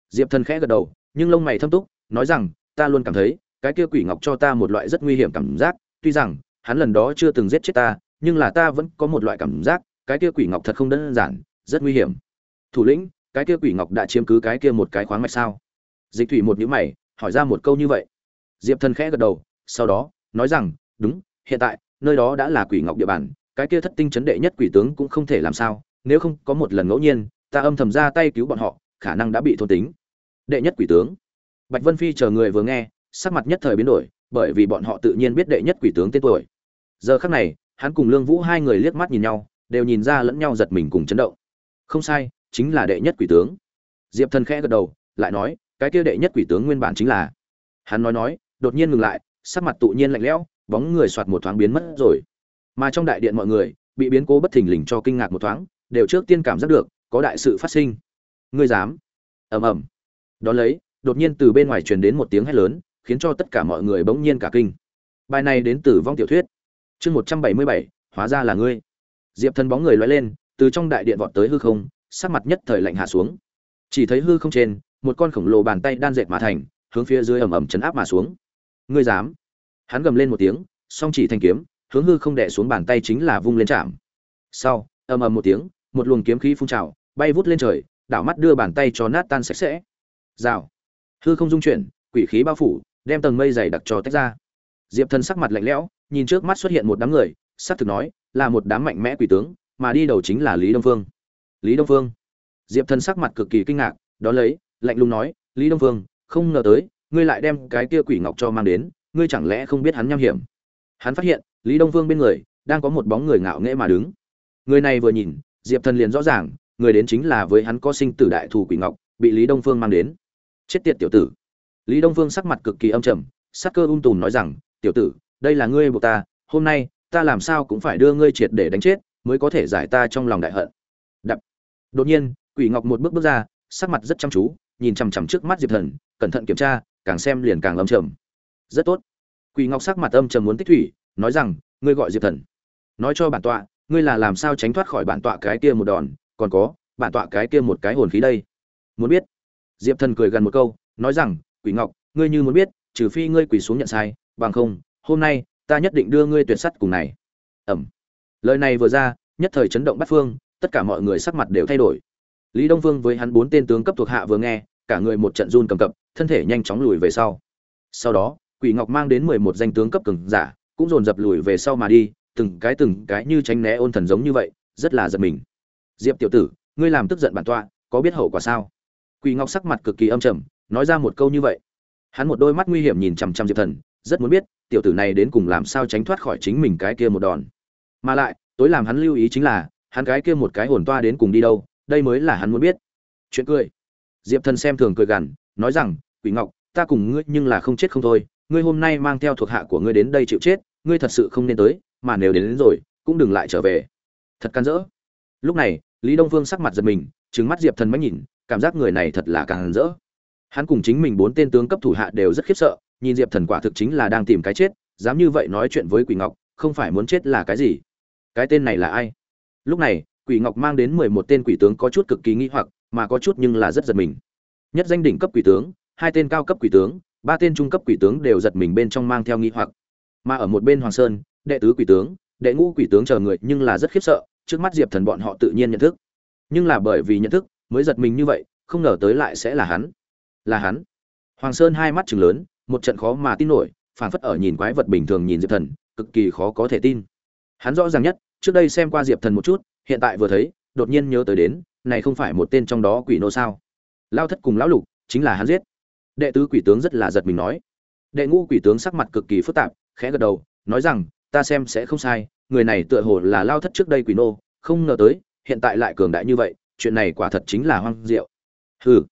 Diệp thần khẽ gật đầu, nhưng lông mày thâm túc, nói rằng, ta luôn cảm thấy, cái kia quỷ ngọc cho ta một loại rất nguy hiểm cảm giác, tuy rằng, hắn lần đó chưa từng giết chết ta, nhưng là ta vẫn có một loại cảm giác, cái kia quỷ ngọc thật không đơn giản, rất nguy hiểm. Thủ lĩnh, cái kia quỷ ngọc đã chiếm cứ cái kia một cái khoáng mạch sao? Dịch thủy một nhíu mày, hỏi ra một câu như vậy. Diệp thần khẽ gật đầu, sau đó, nói rằng, đúng, hiện tại, nơi đó đã là quỷ ngọc địa bàn cái kia thất tinh chấn đệ nhất quỷ tướng cũng không thể làm sao, nếu không có một lần ngẫu nhiên, ta âm thầm ra tay cứu bọn họ, khả năng đã bị thôn tính. Đệ nhất quỷ tướng. Bạch vân phi chờ người vừa nghe, sắc mặt nhất thời biến đổi, bởi vì bọn họ tự nhiên biết đệ nhất quỷ tướng tên tuổi. Giờ khắc này, hắn cùng lương vũ hai người liếc mắt nhìn nhau, đều nhìn ra lẫn nhau giật mình cùng chấn động. Không sai, chính là đệ nhất quỷ tướng. Diệp thần khẽ gật đầu, lại nói, cái kia đệ nhất quỷ tướng nguyên bản chính là. Hắn nói nói, đột nhiên ngừng lại, sắc mặt tự nhiên lạnh lẽo, bóng người soạt một thoáng biến mất rồi mà trong đại điện mọi người bị biến cố bất thình lình cho kinh ngạc một thoáng, đều trước tiên cảm giác được có đại sự phát sinh. Ngươi dám? Ầm ầm. Đón lấy, đột nhiên từ bên ngoài truyền đến một tiếng hét lớn, khiến cho tất cả mọi người bỗng nhiên cả kinh. Bài này đến từ vong tiểu thuyết. Chương một trăm bảy mươi bảy, hóa ra là ngươi. Diệp thần bóng người loay lên, từ trong đại điện vọt tới hư không, sắc mặt nhất thời lạnh hạ xuống. Chỉ thấy hư không trên, một con khổng lồ bàn tay đan dệt mà thành, hướng phía dưới ầm ầm chấn áp mà xuống. Ngươi dám? Hắn gầm lên một tiếng, song chỉ thanh kiếm hướng hư không đè xuống bàn tay chính là vung lên chạm. Sau, ầm ầm một tiếng, một luồng kiếm khí phun trào, bay vút lên trời, đảo mắt đưa bàn tay cho nát tan sạch sẽ. Rào. Hư không dung chuyển, quỷ khí bao phủ, đem tầng mây dày đặc cho tách ra. Diệp thần sắc mặt lạnh lẽo, nhìn trước mắt xuất hiện một đám người, sắc thực nói, là một đám mạnh mẽ quỷ tướng, mà đi đầu chính là lý đông phương. Lý đông phương. Diệp thần sắc mặt cực kỳ kinh ngạc, đó lấy, lạnh lùng nói, lý đông phương, không ngờ tới, ngươi lại đem cái kia quỷ ngọc cho mang đến, ngươi chẳng lẽ không biết hắn nham hiểm? Hắn phát hiện lý đông phương bên người, đang có một bóng người ngạo nghễ mà đứng. Người này vừa nhìn, diệp thần liền rõ ràng, người đến chính là với hắn có sinh tử đại thù quỷ ngọc, bị lý đông phương mang đến. Chết tiệt tiểu tử. Lý đông phương sắc mặt cực kỳ âm trầm, sắc cơ ung tùm nói rằng, tiểu tử, đây là ngươi buộc ta, hôm nay, ta làm sao cũng phải đưa ngươi triệt để đánh chết, mới có thể giải ta trong lòng đại hận. Đập. Đột nhiên, quỷ ngọc một bước bước ra, sắc mặt rất chăm chú, nhìn chằm chằm trước mắt diệp thần, cẩn thận kiểm tra, càng xem liền càng âm trầm. Rất tốt. Quỷ ngọc sắc mặt âm trầm muốn tích thủy nói rằng, ngươi gọi diệp thần. Nói cho bản tọa, ngươi là làm sao tránh thoát khỏi bản tọa cái kia một đòn, còn có, bản tọa cái kia một cái hồn khí đây. Muốn biết? Diệp thần cười gần một câu, nói rằng, quỷ ngọc, ngươi như muốn biết, trừ phi ngươi quỳ xuống nhận sai, bằng không, hôm nay, ta nhất định đưa ngươi tuyệt sắt cùng này. Ẩm. Lời này vừa ra, nhất thời chấn động bắt phương, tất cả mọi người sắc mặt đều thay đổi. Lý đông vương với hắn bốn tên tướng cấp thuộc hạ vừa nghe, cả người một trận run cầm cập, thân thể nhanh chóng lùi về sau. Sau đó, quỷ ngọc mang đến mười một danh tướng cấp cường giả cũng dồn dập lùi về sau mà đi, từng cái từng cái như tránh né ôn thần giống như vậy, rất là giật mình. Diệp tiểu tử, ngươi làm tức giận bản tọa, có biết hậu quả sao? Quỷ ngọc sắc mặt cực kỳ âm trầm, nói ra một câu như vậy. Hắn một đôi mắt nguy hiểm nhìn chằm chằm diệp thần, rất muốn biết, tiểu tử này đến cùng làm sao tránh thoát khỏi chính mình cái kia một đòn. Mà lại, tối làm hắn lưu ý chính là, hắn cái kia một cái hồn toa đến cùng đi đâu, đây mới là hắn muốn biết. Chuyện cười. Diệp thần xem thường cười gằn, nói rằng quỷ ngọc, ta cùng ngươi nhưng là không chết không thôi ngươi hôm nay mang theo thuộc hạ của ngươi đến đây chịu chết ngươi thật sự không nên tới mà nếu đến, đến rồi cũng đừng lại trở về. Thật can dỡ. Lúc này lý đông phương sắc mặt giật mình trứng mắt diệp thần mới nhìn cảm giác người này thật là càng rỡ hắn cùng chính mình bốn tên tướng cấp thủ hạ đều rất khiếp sợ nhìn diệp thần quả thực chính là đang tìm cái chết dám như vậy nói chuyện với quỷ ngọc không phải muốn chết là cái gì? Cái tên này là ai? Lúc này quỷ ngọc mang đến mười một tên quỷ tướng có chút cực kỳ nghi hoặc mà có chút nhưng là rất giật mình. Nhất danh đỉnh cấp quỷ tướng hai tên cao cấp quỷ tướng ba tên trung cấp quỷ tướng đều giật mình bên trong mang theo nghi hoặc. Mà ở một bên hoàng sơn, đệ tứ quỷ tướng, đệ ngũ quỷ tướng chờ người nhưng là rất khiếp sợ, trước mắt diệp thần bọn họ tự nhiên nhận thức. Nhưng là bởi vì nhận thức, mới giật mình như vậy, không ngờ tới lại sẽ là hắn. Là hắn. Hoàng sơn hai mắt chừng lớn, một trận khó mà tin nổi, phảng phất ở nhìn quái vật bình thường nhìn diệp thần, cực kỳ khó có thể tin. Hắn rõ ràng nhất, trước đây xem qua diệp thần một chút, hiện tại vừa thấy, đột nhiên nhớ tới đến, này không phải một tên trong đó quỷ nô sao. Lao thất cùng lão lục, chính là hắn giết đệ tứ quỷ tướng rất là giật mình nói. Đệ ngũ quỷ tướng sắc mặt cực kỳ phức tạp, khẽ gật đầu, nói rằng, ta xem sẽ không sai, người này tựa hồ là lao thất trước đây quỷ nô, không ngờ tới, hiện tại lại cường đại như vậy, chuyện này quả thật chính là hoang diệu. Hừ.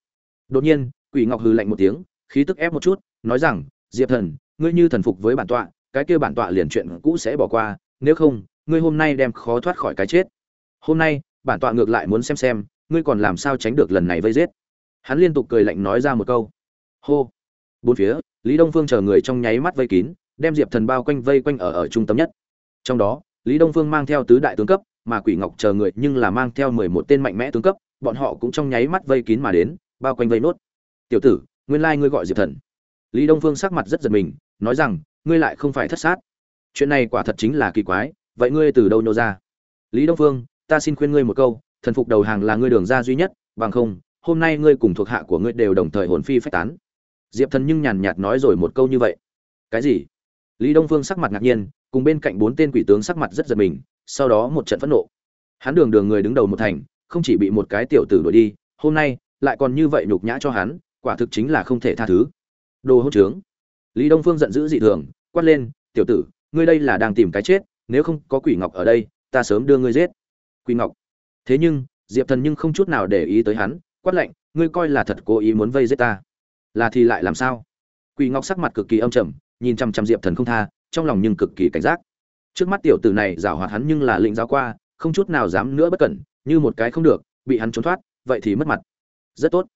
Đột nhiên, quỷ ngọc hừ lạnh một tiếng, khí tức ép một chút, nói rằng, diệp thần, ngươi như thần phục với bản tọa, cái kia bản tọa liền chuyện cũ sẽ bỏ qua, nếu không, ngươi hôm nay đem khó thoát khỏi cái chết. Hôm nay, bản tọa ngược lại muốn xem xem, ngươi còn làm sao tránh được lần này vây giết. Hắn liên tục cười lạnh nói ra một câu hô. Bốn phía, lý đông phương chờ người trong nháy mắt vây kín, đem diệp thần bao quanh vây quanh ở ở trung tâm nhất. Trong đó, lý đông phương mang theo tứ đại tướng cấp, mà quỷ ngọc chờ người nhưng là mang theo mười một tên mạnh mẽ tướng cấp, bọn họ cũng trong nháy mắt vây kín mà đến, bao quanh vây nốt. Tiểu tử, nguyên lai ngươi gọi diệp thần. Lý đông phương sắc mặt rất giật mình, nói rằng, ngươi lại không phải thất sát. Chuyện này quả thật chính là kỳ quái, vậy ngươi từ đâu nhô ra? Lý đông phương, ta xin khuyên ngươi một câu, thần phục đầu hàng là ngươi đường ra duy nhất, bằng không, hôm nay ngươi cùng thuộc hạ của ngươi đều đồng thời hồn phi phách tán diệp thần nhưng nhàn nhạt nói rồi một câu như vậy. Cái gì? Lý đông phương sắc mặt ngạc nhiên, cùng bên cạnh bốn tên quỷ tướng sắc mặt rất giật mình, sau đó một trận phẫn nộ. Hắn đường đường người đứng đầu một thành, không chỉ bị một cái tiểu tử đuổi đi, hôm nay lại còn như vậy nhục nhã cho hắn, quả thực chính là không thể tha thứ. Đồ hỗn trướng. Lý đông phương giận dữ dị thường, quát lên, tiểu tử, ngươi đây là đang tìm cái chết, nếu không có quỷ ngọc ở đây, ta sớm đưa ngươi giết. Quỷ ngọc. Thế nhưng, diệp thần nhưng không chút nào để ý tới hắn, quát lạnh, ngươi coi là thật cố ý muốn vây giết ta là thì lại làm sao? Quỷ ngọc sắc mặt cực kỳ âm trầm, nhìn chằm chằm diệp thần không tha, trong lòng nhưng cực kỳ cảnh giác. Trước mắt tiểu tử này giảo hoạt hắn nhưng là lĩnh giáo qua, không chút nào dám nữa bất cẩn, như một cái không được, bị hắn trốn thoát, vậy thì mất mặt. Rất tốt.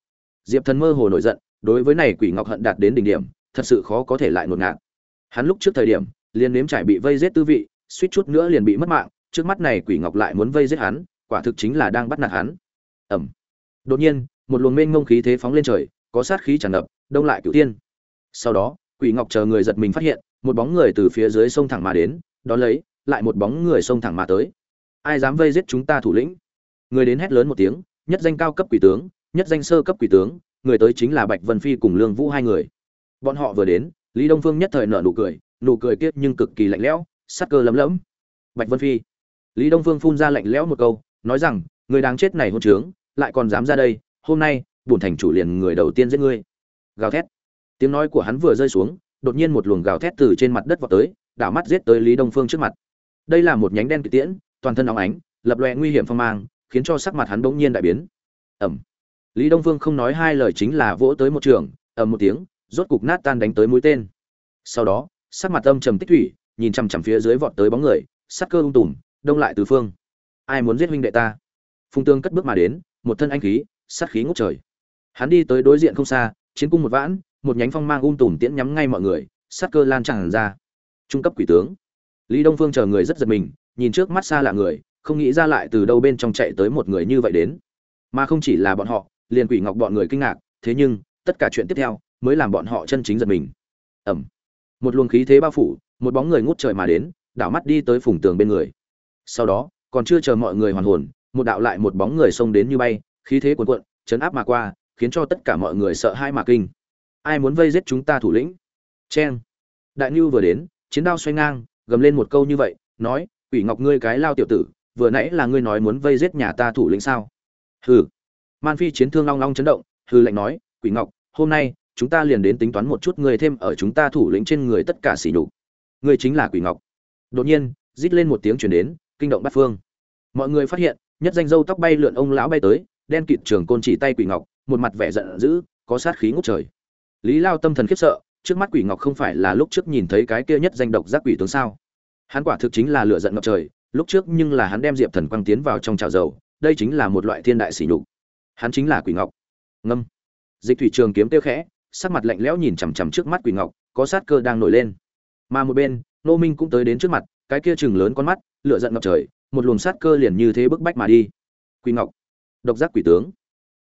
Diệp thần mơ hồ nổi giận, đối với này quỷ ngọc hận đạt đến đỉnh điểm, thật sự khó có thể lại ngột ngạt. Hắn lúc trước thời điểm, liền nếm trải bị vây giết tư vị, suýt chút nữa liền bị mất mạng, trước mắt này quỷ ngọc lại muốn vây giết hắn, quả thực chính là đang bắt nạt hắn. Ẩm đột nhiên, một luồng mênh mông khí thế phóng lên trời có sát khí tràn ngập, đông lại cửu tiên sau đó, quỷ ngọc chờ người giật mình phát hiện, một bóng người từ phía dưới sông thẳng mà đến đón lấy, lại một bóng người sông thẳng mà tới. Ai dám vây giết chúng ta thủ lĩnh? Người đến hét lớn một tiếng, nhất danh cao cấp quỷ tướng, nhất danh sơ cấp quỷ tướng, người tới chính là bạch vân phi cùng lương vũ hai người. Bọn họ vừa đến, lý đông phương nhất thời nở nụ cười nụ cười kiết nhưng cực kỳ lạnh lẽo, sắc cơ lấm lẫm. Bạch vân phi. Lý đông phương phun ra lạnh lẽo một câu, nói rằng, người đáng chết này hôn trướng, lại còn dám ra đây, hôm nay bổn thành chủ liền người đầu tiên giết ngươi. Gào thét. Tiếng nói của hắn vừa rơi xuống, đột nhiên một luồng gào thét từ trên mặt đất vọt tới, đảo mắt giết tới lý đông phương trước mặt. Đây là một nhánh đen kỳ tiễn, toàn thân óng ánh, lập loè nguy hiểm phong mang, khiến cho sắc mặt hắn bỗng nhiên đại biến. Ẩm lý đông phương không nói hai lời chính là vỗ tới một trường, ầm một tiếng, rốt cục nát tan đánh tới mũi tên. Sau đó, sắc mặt âm trầm tích thủy, nhìn chằm chằm phía dưới vọt tới bóng người, sắc cơ ung tùm, đông lại từ phương. Ai muốn giết huynh đệ ta? Phùng tương cất bước mà đến, một thân anh khí, sát khí ngút trời hắn đi tới đối diện không xa, chiến cung một vãn, một nhánh phong mang ung tùm tiễn nhắm ngay mọi người, sát cơ lan tràn ra. Trung cấp quỷ tướng. Lý đông phương chờ người rất giật mình, nhìn trước mắt xa lạ người, không nghĩ ra lại từ đâu bên trong chạy tới một người như vậy đến. Mà không chỉ là bọn họ, liền quỷ ngọc bọn người kinh ngạc, thế nhưng, tất cả chuyện tiếp theo, mới làm bọn họ chân chính giật mình. Ẩm. Một luồng khí thế bao phủ, một bóng người ngút trời mà đến, đảo mắt đi tới phùng tường bên người. Sau đó, còn chưa chờ mọi người hoàn hồn, một đạo lại một bóng người xông đến như bay, khí thế cuồn cuộn, chấn áp mà qua khiến cho tất cả mọi người sợ hai mà kinh. Ai muốn vây giết chúng ta thủ lĩnh? Cheng. Đại nhu vừa đến, chiến đao xoay ngang, gầm lên một câu như vậy, nói, quỷ ngọc ngươi cái lao tiểu tử, vừa nãy là ngươi nói muốn vây giết nhà ta thủ lĩnh sao? Hừ. Man phi chiến thương long long chấn động, hừ lạnh nói, quỷ ngọc, hôm nay, chúng ta liền đến tính toán một chút người thêm ở chúng ta thủ lĩnh trên người tất cả xỉ nhục. Ngươi chính là quỷ ngọc. Đột nhiên, rít lên một tiếng chuyển đến, kinh động bát phương. Mọi người phát hiện, nhất danh dâu tóc bay lượn ông lão bay tới, đen kịt trường côn chỉ tay quỷ ngọc một mặt vẻ giận dữ, có sát khí ngút trời. Lý lao tâm thần khiếp sợ, trước mắt quỷ ngọc không phải là lúc trước nhìn thấy cái kia nhất danh độc giác quỷ tướng sao? Hắn quả thực chính là lửa giận ngập trời, lúc trước nhưng là hắn đem diệp thần quang tiến vào trong trào dầu, đây chính là một loại thiên đại sỉ nhục. Hắn chính là quỷ ngọc. Ngâm. Dịch thủy trường kiếm tiêu khẽ, sắc mặt lạnh lẽo nhìn chằm chằm trước mắt quỷ ngọc, có sát cơ đang nổi lên. Mà một bên, nô minh cũng tới đến trước mặt, cái kia chừng lớn con mắt, lửa giận ngập trời, một luồng sát cơ liền như thế bức bách mà đi. Quỷ ngọc. Độc giác quỷ tướng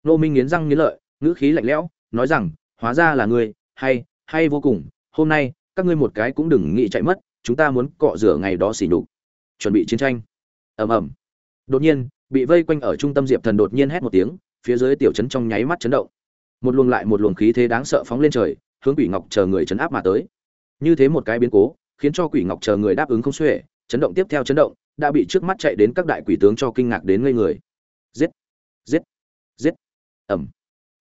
nô minh nghiến răng nghiến lợi, ngữ khí lạnh lẽo, nói rằng, hóa ra là ngươi, hay hay vô cùng, hôm nay, các ngươi một cái cũng đừng nghĩ chạy mất, chúng ta muốn cọ rửa ngày đó xỉ nhục. Chuẩn bị chiến tranh. Ầm ầm. Đột nhiên, bị vây quanh ở trung tâm diệp thần đột nhiên hét một tiếng, phía dưới tiểu trấn trong nháy mắt chấn động. Một luồng lại một luồng khí thế đáng sợ phóng lên trời, hướng quỷ ngọc chờ người chấn áp mà tới. Như thế một cái biến cố, khiến cho quỷ ngọc chờ người đáp ứng không xuể, chấn động tiếp theo chấn động, đã bị trước mắt chạy đến các đại quỷ tướng cho kinh ngạc đến ngây người. Giết! Giết! Giết! Ẩm.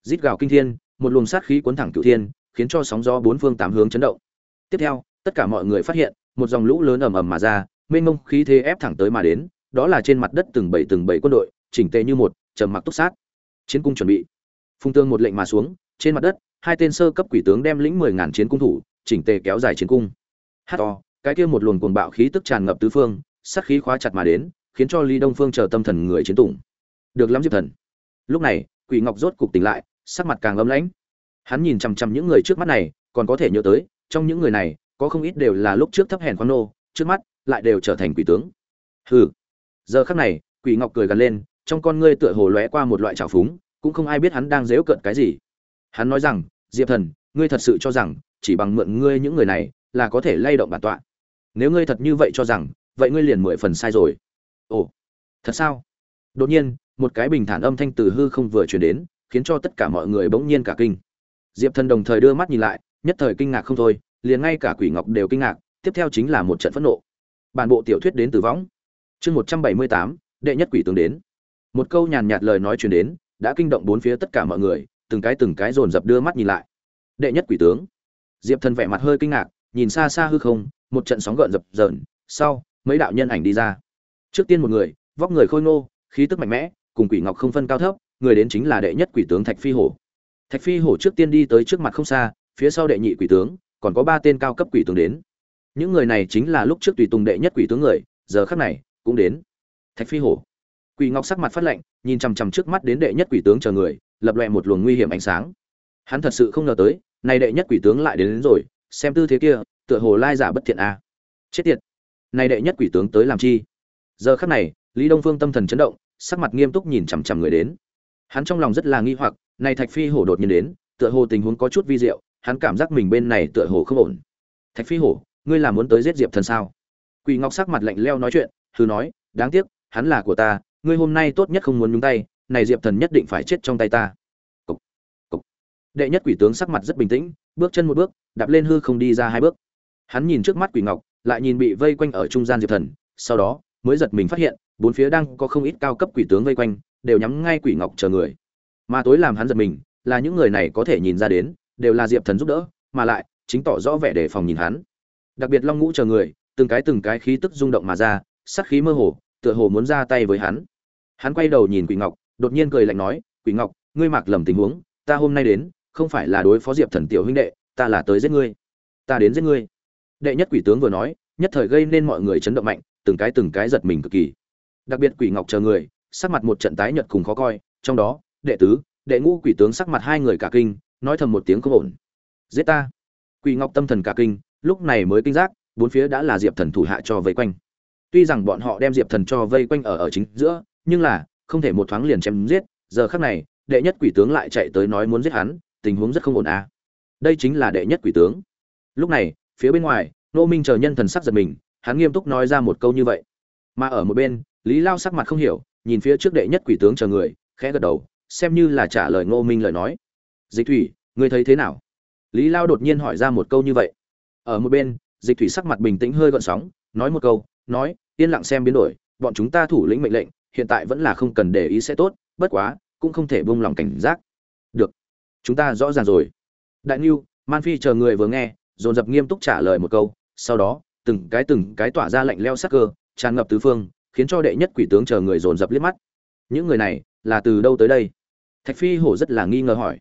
Rít gào kinh thiên, một luồng sát khí cuốn thẳng cửu thiên, khiến cho sóng gió bốn phương tám hướng chấn động. Tiếp theo, tất cả mọi người phát hiện, một dòng lũ lớn ầm ầm mà ra, mênh mông khí thế ép thẳng tới mà đến, đó là trên mặt đất từng bảy từng bảy quân đội, chỉnh tề như một, trầm mặc túc sát. Chiến cung chuẩn bị. Phung tương một lệnh mà xuống, trên mặt đất, hai tên sơ cấp quỷ tướng đem lĩnh mười ngàn chiến cung thủ, chỉnh tề kéo dài chiến cung. Hát to, cái kia một luồng cuồng bạo khí tức tràn ngập tứ phương, sát khí khóa chặt mà đến, khiến cho ly đông phương chờ tâm thần người chiến tủng được lắm diệp thần. Lúc này quỷ ngọc rốt cục tỉnh lại, sắc mặt càng ấm lãnh. Hắn nhìn chằm chằm những người trước mắt này, còn có thể nhớ tới, trong những người này, có không ít đều là lúc trước thấp hèn khoan nô, trước mắt, lại đều trở thành quỷ tướng. Hừ. Giờ khắc này, quỷ ngọc cười gần lên, trong con ngươi tựa hồ lóe qua một loại trào phúng, cũng không ai biết hắn đang dếu cợt cái gì. Hắn nói rằng, diệp thần, ngươi thật sự cho rằng, chỉ bằng mượn ngươi những người này, là có thể lay động bản tọa. Nếu ngươi thật như vậy cho rằng, vậy ngươi liền mười phần sai rồi. Ồ. Thật sao? Đột nhiên một cái bình thản âm thanh từ hư không vừa truyền đến, khiến cho tất cả mọi người bỗng nhiên cả kinh. Diệp thần đồng thời đưa mắt nhìn lại, nhất thời kinh ngạc không thôi, liền ngay cả quỷ ngọc đều kinh ngạc, tiếp theo chính là một trận phẫn nộ. Bản bộ tiểu thuyết đến từ võng. Chương một trăm bảy mươi tám, đệ nhất quỷ tướng đến. Một câu nhàn nhạt lời nói truyền đến, đã kinh động bốn phía tất cả mọi người, từng cái từng cái dồn dập đưa mắt nhìn lại. Đệ nhất quỷ tướng. Diệp thần vẻ mặt hơi kinh ngạc, nhìn xa xa hư không, một trận sóng gợn dập dờn, sau, mấy đạo nhân ảnh đi ra. Trước tiên một người, vóc người khôi ngô, khí tức mạnh mẽ cùng quỷ ngọc không phân cao thấp người đến chính là đệ nhất quỷ tướng thạch phi hổ. Thạch phi hổ trước tiên đi tới trước mặt không xa phía sau đệ nhị quỷ tướng còn có ba tên cao cấp quỷ tướng đến. Những người này chính là lúc trước tùy tùng đệ nhất quỷ tướng người giờ khắc này cũng đến. Thạch phi hổ. Quỷ ngọc sắc mặt phát lạnh nhìn chằm chằm trước mắt đến đệ nhất quỷ tướng chờ người lập loẹ một luồng nguy hiểm ánh sáng. Hắn thật sự không ngờ tới này đệ nhất quỷ tướng lại đến, đến rồi xem tư thế kia tựa hồ lai giả bất thiện a. À. chết tiệt. Này đệ nhất quỷ tướng tới làm chi? Giờ khắc này lý đông phương tâm thần chấn động sắc mặt nghiêm túc nhìn chằm chằm người đến. Hắn trong lòng rất là nghi hoặc này thạch phi hổ đột nhiên đến tựa hồ tình huống có chút vi diệu hắn cảm giác mình bên này tựa hồ không ổn. Thạch phi hổ ngươi là muốn tới giết diệp thần sao? Quỷ ngọc sắc mặt lạnh leo nói chuyện thử nói đáng tiếc hắn là của ta ngươi hôm nay tốt nhất không muốn nhúng tay này diệp thần nhất định phải chết trong tay ta. Cục, cục. đệ nhất quỷ tướng sắc mặt rất bình tĩnh bước chân một bước đạp lên hư không đi ra hai bước. Hắn nhìn trước mắt quỷ ngọc lại nhìn bị vây quanh ở trung gian diệp thần sau đó mới giật mình phát hiện bốn phía đang có không ít cao cấp quỷ tướng vây quanh, đều nhắm ngay quỷ ngọc chờ người. Mà tối làm hắn giật mình, là những người này có thể nhìn ra đến, đều là diệp thần giúp đỡ, mà lại, chính tỏ rõ vẻ đề phòng nhìn hắn. Đặc biệt long ngũ chờ người, từng cái từng cái khí tức rung động mà ra sắc khí mơ hồ, tựa hồ muốn ra tay với hắn. Hắn quay đầu nhìn quỷ ngọc, đột nhiên cười lạnh nói, quỷ ngọc, ngươi mặc lầm tình huống, ta hôm nay đến, không phải là đối phó diệp thần tiểu huynh đệ, ta là tới giết ngươi. Ta đến giết ngươi. Đệ nhất quỷ tướng vừa nói, nhất thời gây nên mọi người chấn động mạnh, từng cái từng cái giật mình cực kỳ đặc biệt quỷ ngọc chờ người, sắc mặt một trận tái nhợt cùng khó coi, trong đó, đệ tứ, đệ ngũ quỷ tướng sắc mặt hai người cả kinh, nói thầm một tiếng không ổn. Giết ta. Quỷ ngọc tâm thần cả kinh, lúc này mới kinh giác, bốn phía đã là diệp thần thủ hạ cho vây quanh. Tuy rằng bọn họ đem diệp thần cho vây quanh ở ở chính giữa, nhưng là, không thể một thoáng liền chém giết, giờ khắc này, đệ nhất quỷ tướng lại chạy tới nói muốn giết hắn, tình huống rất không ổn à. Đây chính là đệ nhất quỷ tướng. Lúc này, phía bên ngoài nô minh chờ nhân thần sắc giật mình, hắn nghiêm túc nói ra một câu như vậy. Mà ở một bên lý lao sắc mặt không hiểu, nhìn phía trước đệ nhất quỷ tướng chờ người, khẽ gật đầu, xem như là trả lời ngô minh lời nói. Dịch thủy, ngươi thấy thế nào? Lý lao đột nhiên hỏi ra một câu như vậy. Ở một bên, dịch thủy sắc mặt bình tĩnh hơi gợn sóng, nói một câu, nói, yên lặng xem biến đổi, bọn chúng ta thủ lĩnh mệnh lệnh, hiện tại vẫn là không cần để ý sẽ tốt, bất quá, cũng không thể buông lòng cảnh giác. Được, chúng ta rõ ràng rồi. Đại niu man phi chờ người vừa nghe, dồn dập nghiêm túc trả lời một câu, sau đó, từng cái từng cái tỏa ra lạnh leo sắc cơ, tràn ngập tứ phương khiến cho đệ nhất quỷ tướng chờ người dồn dập liếc mắt. Những người này là từ đâu tới đây? Thạch phi hổ rất là nghi ngờ hỏi.